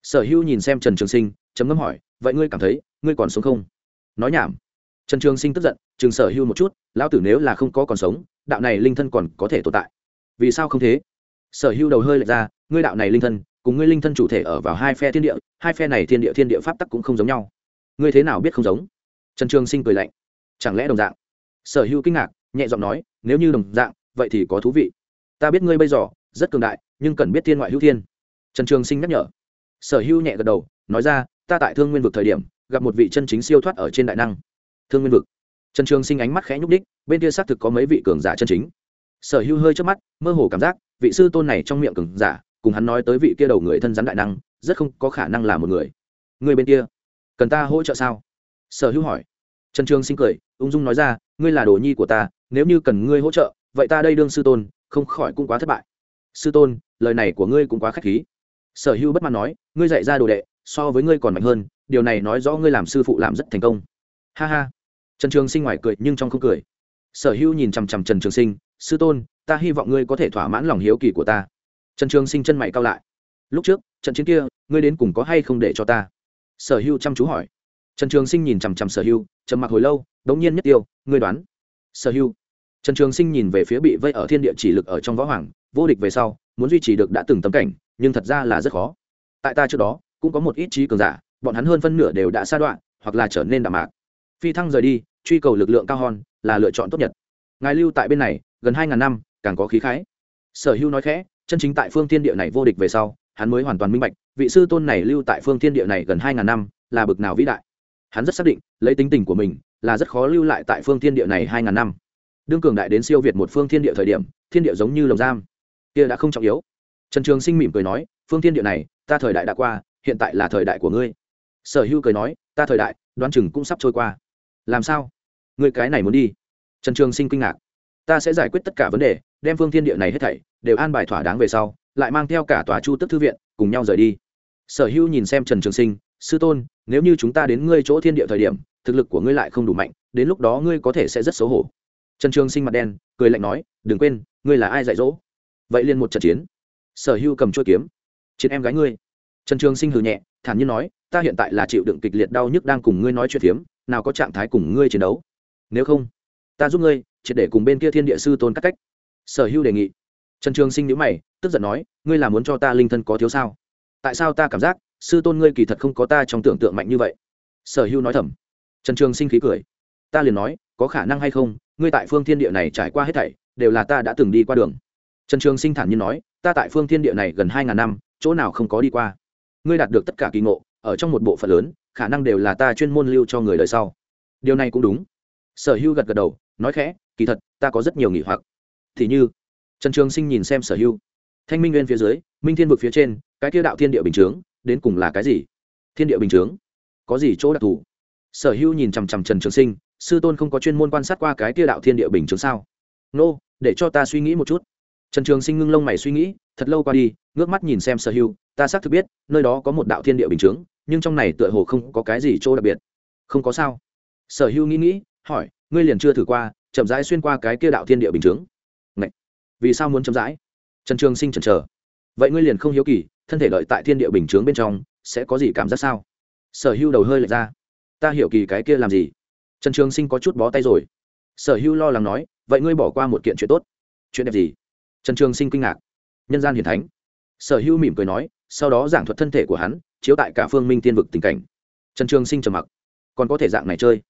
Sở hữu nhìn xem trần trường sinh chấm ngâm hỏi, vậy ngươi cảm thấy, ngươi còn sống không? Nói nhảm. Trần trường sinh tức giận, chừng sở hữu một chút, lão tử nếu là không có còn sống, đạo này linh thân còn có thể tồn tại. Vì sao không thế? Sở hữu đầu hơi lệch ra, ngươi đạo này linh thân, cùng ngươi linh thân chủ thể ở vào hai phe thiên địa, hai phe này thiên địa thiên địa pháp tắc cũng không giống nhau. Ngươi thế nào biết không giống? Trần trường sinh cười lạnh. Chẳng lẽ đồng dạng? Sở hữu kinh ngạc, nhẹ giọng nói, nếu như đồng dạng, vậy thì có thú vị. Ta biết ngươi bây giờ, rất cường đại, nhưng cần biết thiên ngoại hữu thiên. Trần trường sinh nhắc nhở. Sở hữu nhẹ gật đầu, nói ra, ta tại thương nguyên vực thời điểm, gặp một vị chân chính siêu thoát ở trên đại năng. Thương nguyên vực. Trần trường sinh ánh mắt khẽ nhúc đích bên kia xác thực có mấy vị cường giả chân chính. Sở hữu hơi trước mắt, mơ hồ cảm giác, vị sư tôn này trong miệng cường giả, cùng hắn nói tới vị kia đầu người thân rắn đại năng, rất không có khả năng là một người. Người bên kia, cần ta hỗ trợ sao? Sở hữu hỏi. Trần trường sinh cười, ung dung nói ra, ngươi là đồ nhi của ta, nếu như cần ngươi hỗ trợ, vậy ta đây đương sư tôn, không khỏi cũng quá thất bại. Sư tôn, lời này của ngươi cũng quá k h á c h khí. Sở hữu bất mãn nói, ngươi dạy ra đồ đệ, so với ngươi còn mạnh hơn, điều này nói rõ ngươi làm sư phụ làm rất thành công. Ha ha. Trần trường sinh ngoài cười nhưng trong không cười. Sở hữu nhìn chằm chằm trần trường sinh, sư tôn, ta hy vọng ngươi có thể thỏa mãn lòng hiếu kỳ của ta. Trần trường sinh chân mày cao lại. Lúc trước, trận chiến kia, ngươi đến cùng có hay không để cho ta? Sở hữu chăm chú hỏi trần trường sinh nhìn chằm chằm sở hưu, trầm mặc hồi lâu, đống nhiên nhất tiêu, ngươi đoán? Sở hưu. Trần trường sinh nhìn về phía bị vây ở thiên địa chỉ lực ở trong võ hoàng, vô địch về sau, muốn duy trì được đã từng tấm cảnh, nhưng thật ra là rất khó. Tại ta trước đó, cũng có một ít trí cường giả, bọn hắn hơn phân nửa đều đã sa đoạn, hoặc là trở nên đạm mạc. Phi thăng rời đi, truy cầu lực lượng cao hòn là lựa chọn tốt nhất. Ngài lưu tại bên này, gần hai ngàn năm, càng có khí khái. Sở hưu nói khẽ, chân chính tại phương thiên địa này vô địch về sau, hắn mới hoàn toàn minh bạch, vị sư tôn này lưu tại phương thiên địa này gần hai ngàn năm, là bực nào vĩ đại hắn rất xác định, lấy tính tình của mình, là rất khó lưu lại tại phương thiên địa này hai ngàn năm. Đương cường đại đến siêu việt một phương thiên địa thời điểm, thiên địa giống như lồng giam. Kia đã không trọng yếu. Trần trường sinh mỉm cười nói, phương thiên địa này, ta thời đại đã qua, hiện tại là thời đại của ngươi. Sở hữu cười nói, ta thời đại, đoán chừng cũng sắp trôi qua. Làm sao? Ngươi cái này muốn đi. Trần trường sinh kinh ngạc. Ta sẽ giải quyết tất cả vấn đề, đem phương thiên địa này hết thảy, đều an bài thỏa đáng về sau, lại mang theo cả tòa chu tức thư viện, cùng nhau rời đi. Sở hữu nhìn xem trần trường sinh, sư tôn nếu như chúng ta đến ngươi chỗ thiên địa thời điểm, thực lực của ngươi lại không đủ mạnh, đến lúc đó ngươi có thể sẽ rất xấu hổ. Trần trường sinh mặt đen, cười lạnh nói, đừng quên, ngươi là ai dạy dỗ? Vậy liền một trận chiến. Sở hưu cầm chuỗi kiếm, chiến em gái ngươi. Trần trường sinh hừ nhẹ, thản nhiên nói, ta hiện tại là chịu đựng kịch liệt đau nhức đang cùng ngươi nói chuyện phiếm, nào có trạng thái cùng ngươi chiến đấu. Nếu không, ta giúp ngươi, triệt để cùng bên kia thiên địa sư tôn các cách. Sở hưu đề nghị. Trần trường sinh nhữ mày, tức giận nói, ngươi là muốn cho ta linh thân có thiếu sao? Tại sao ta cảm giác sư tôn ngươi kỳ thật không có ta trong tưởng tượng mạnh như vậy. Sở hữu nói thầm. Trần trường sinh khí cười. Ta liền nói, có khả năng hay không, ngươi tại phương thiên địa này trải qua hết thảy, đều là ta đã từng đi qua đường. Trần trường sinh thản nhiên nói, ta tại phương thiên địa này gần hai ngàn năm, chỗ nào không có đi qua. Ngươi đạt được tất cả kỳ ngộ, ở trong một bộ phận lớn, khả năng đều là ta chuyên môn lưu cho người đời sau. Điều này cũng đúng. Sở hữu gật gật đầu, nói khẽ, kỳ thật, ta có rất nhiều nghỉ hoặc. Thì như, trần trường sinh nhìn xem sở hữu thanh minh nguyên phía dưới, minh thiên vực phía trên, cái kia đạo thiên địa bình chướng đến cùng là cái gì? Thiên địa bình chướng. Có gì chỗ đặc thù? Sở hữu nhìn chằm chằm trần trường sinh sư tôn không có chuyên môn quan sát qua cái kia đạo thiên địa bình chướng sao? Nô、no, để cho ta suy nghĩ một chút. Trần trường sinh ngưng lông mày suy nghĩ thật lâu qua đi ngước mắt nhìn xem sở hữu ta xác thực biết nơi đó có một đạo thiên địa bình chướng nhưng trong này tựa hồ không có cái gì chỗ đặc biệt. Không có sao. Sở hữu nghĩ nghĩ hỏi ngươi liền chưa thử qua chậm rãi xuyên qua cái kia đạo thiên địa bình chướng. Ngậy! vì sao muốn chậm rãi? Trần trường sinh chần chờ. Vậy ngươi liền không hiếu kỳ thân thể lợi tại thiên địa bình chướng bên trong, sẽ có gì cảm giác sao? Sở Hưu đầu hơi lệch ra. Ta hiểu kỳ cái kia làm gì? Trần trường sinh có chút bó tay rồi. Sở Hưu lo lắng nói, vậy ngươi bỏ qua một kiện chuyện tốt. Chuyện đẹp gì? Trần trường sinh kinh ngạc. Nhân gian hiển thánh. Sở Hưu mỉm cười nói, sau đó giảng thuật thân thể của hắn, chiếu tại cả phương minh tiên vực tình cảnh. Trần trường sinh trầm mặc. Còn có thể dạng này chơi.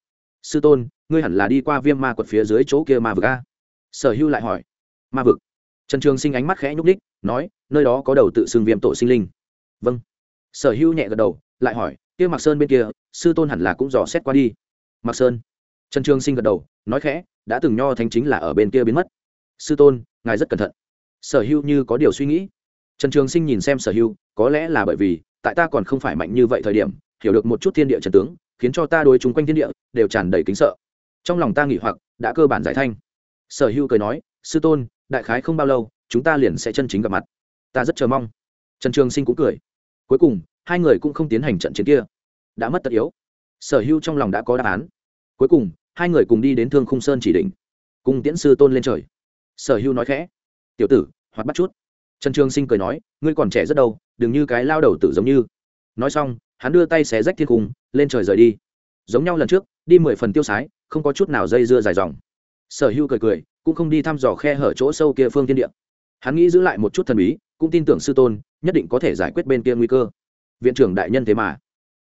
Sư tôn, ngươi hẳn là đi qua viêm ma quật phía dưới chỗ kia ma vực a. Sở Hưu lại hỏi. Ma vực? Trần trường sinh ánh mắt khẽ nhúc ních nói, nơi đó có đầu tự xưng viêm tổ sinh linh. Vâng. Sở hữu nhẹ gật đầu, lại hỏi, kia mặc sơn bên kia, sư tôn hẳn là cũng dò xét qua đi. Mặc sơn? Trần trường sinh gật đầu, nói khẽ, đã từng nho thánh chính là ở bên kia biến mất. Sư tôn, ngài rất cẩn thận. Sở hữu như có điều suy nghĩ. Trần trường sinh nhìn xem sở hữu, có lẽ là bởi vì, tại ta còn không phải mạnh như vậy thời điểm, hiểu được một chút thiên địa trần tướng, khiến cho ta đối chúng quanh thiên địa đều tràn đầy kính sợ. Trong lòng ta nghỉ hoặc, đã cơ bản giải thanh. Sở hữu cười nói sư tôn, đại khái không bao lâu, chúng ta liền sẽ chân chính gặp mặt. Ta rất chờ mong. Trần trường sinh cũng cười. Cuối cùng, hai người cũng không tiến hành trận chiến kia. Đã mất tất yếu. Sở hữu trong lòng đã có đáp án. Cuối cùng, hai người cùng đi đến thương khung sơn chỉ định cùng tiễn sư tôn lên trời. Sở hữu nói khẽ. Tiểu tử hoặc bắt chút. Trần trường sinh cười nói, ngươi còn trẻ rất đâu, đừng như cái lao đầu tử giống như. Nói xong, hắn đưa tay xé rách thiên cung, lên trời rời đi. Giống nhau lần trước, đi mười phần tiêu sái, không có chút nào dây dưa dài dòng. Sở hữu cười cười cũng không đi thăm dò khe hở chỗ sâu kia phương thiên địa. Hắn nghĩ giữ lại một chút thần bí cũng tin tưởng sư tôn nhất định có thể giải quyết bên kia nguy cơ. Viện trưởng đại nhân thế mà.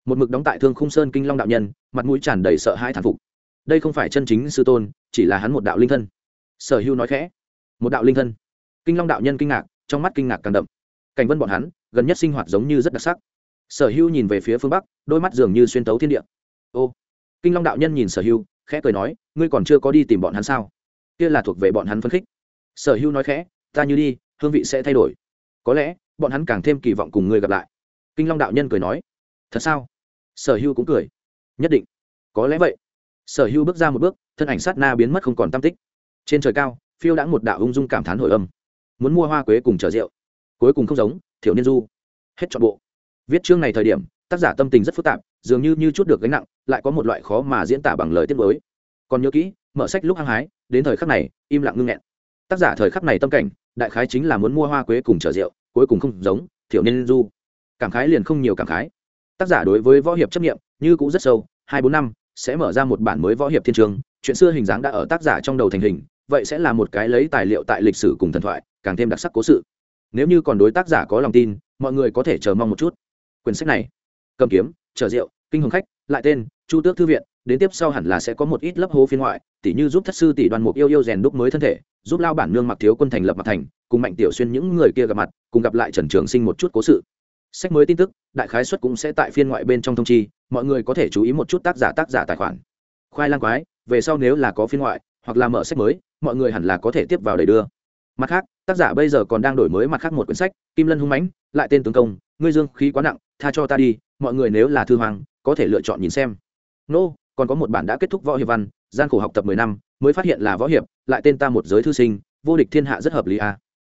Một mực đóng tại thương khung sơn kinh long đạo nhân mặt mũi tràn đầy sợ hãi thản phục. Đây không phải chân chính sư tôn chỉ là hắn một đạo linh thân. Sở hưu nói khẽ. Một đạo linh thân. Kinh long đạo nhân kinh ngạc trong mắt kinh ngạc càng đậm. Cảnh vân bọn hắn gần nhất sinh hoạt giống như rất đặc sắc. Sở hưu nhìn về phía phương bắc đôi mắt dường như xuyên tấu thiên địa. Ô. Kinh long đạo nhân nhìn sở hưu, khẽ cười nói ngươi còn chưa có đi tìm bọn hắn sao? Kia là thuộc về bọn hắn phấn khích. Sở hữu nói khẽ, ta như đi, hương vị sẽ thay đổi. Có lẽ, bọn hắn càng thêm kỳ vọng cùng ngươi gặp lại. Kinh long đạo nhân cười nói, thật sao? Sở hữu cũng cười, nhất định. Có lẽ vậy. Sở hữu bước ra một bước, thân ảnh sát na biến mất không còn tam tích. Trên trời cao, phiêu đã một đạo ung dung cảm thán hồi âm. Muốn mua hoa quế cùng chở rượu. Cuối cùng không giống, thiểu niên du. Hết trọn bộ. Viết chương này thời điểm, tác giả tâm tình rất phức tạp, dường như như chút được gánh nặng, lại có một loại khó mà diễn tả bằng lời tiết mới. Còn nhớ kỹ mở sách lúc hăng hái, đến thời khắc này, im lặng ngưng nghẹn. Tác giả thời khắc này tâm cảnh, đại khái chính là muốn mua hoa quế cùng chở rượu, cuối cùng không giống, thiểu niên du. Cảm khái liền không nhiều cảm khái. Tác giả đối với võ hiệp chấp nghiệm như cũng rất sâu, hai bốn năm, sẽ mở ra một bản mới võ hiệp thiên trường, chuyện xưa hình dáng đã ở tác giả trong đầu thành hình, vậy sẽ là một cái lấy tài liệu tại lịch sử cùng thần thoại, càng thêm đặc sắc cố sự. Nếu như còn đối tác giả có lòng tin, mọi người có thể chờ mong một chút. Quyển sách này, cầm kiếm, chở rượu, kinh hồng khách, lại tên, chu tước thư viện đến tiếp sau hẳn là sẽ có một ít lấp hố phiên ngoại tỷ như giúp thất sư tỷ đoàn mục yêu yêu rèn đúc mới thân thể giúp lao bản nương mặc thiếu quân thành lập mặt thành cùng mạnh tiểu xuyên những người kia gặp mặt cùng gặp lại trần trường sinh một chút cố sự. Sách mới tin tức đại khái xuất cũng sẽ tại phiên ngoại bên trong thông chi mọi người có thể chú ý một chút tác giả tác giả tài khoản. Khoai lang quái về sau nếu là có phiên ngoại hoặc là mở sách mới mọi người hẳn là có thể tiếp vào đầy đưa. Mặt khác tác giả bây giờ còn đang đổi mới mặt khác một quyển sách kim lân hung mãnh lại tên tướng công ngươi dương khí quá nặng tha cho ta đi mọi người nếu là thư hoàng có thể lựa chọn nhìn xem. Nô、no, còn có một bản đã kết thúc võ hiệp văn, gian khổ học tập mười năm, mới phát hiện là võ hiệp, lại tên ta một giới thư sinh, vô địch thiên hạ rất hợp lý a à.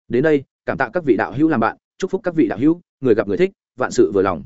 đến đây, cảm tạ các vị đạo hữu làm bạn, chúc phúc các vị đạo hữu, người gặp người thích, vạn sự vừa lòng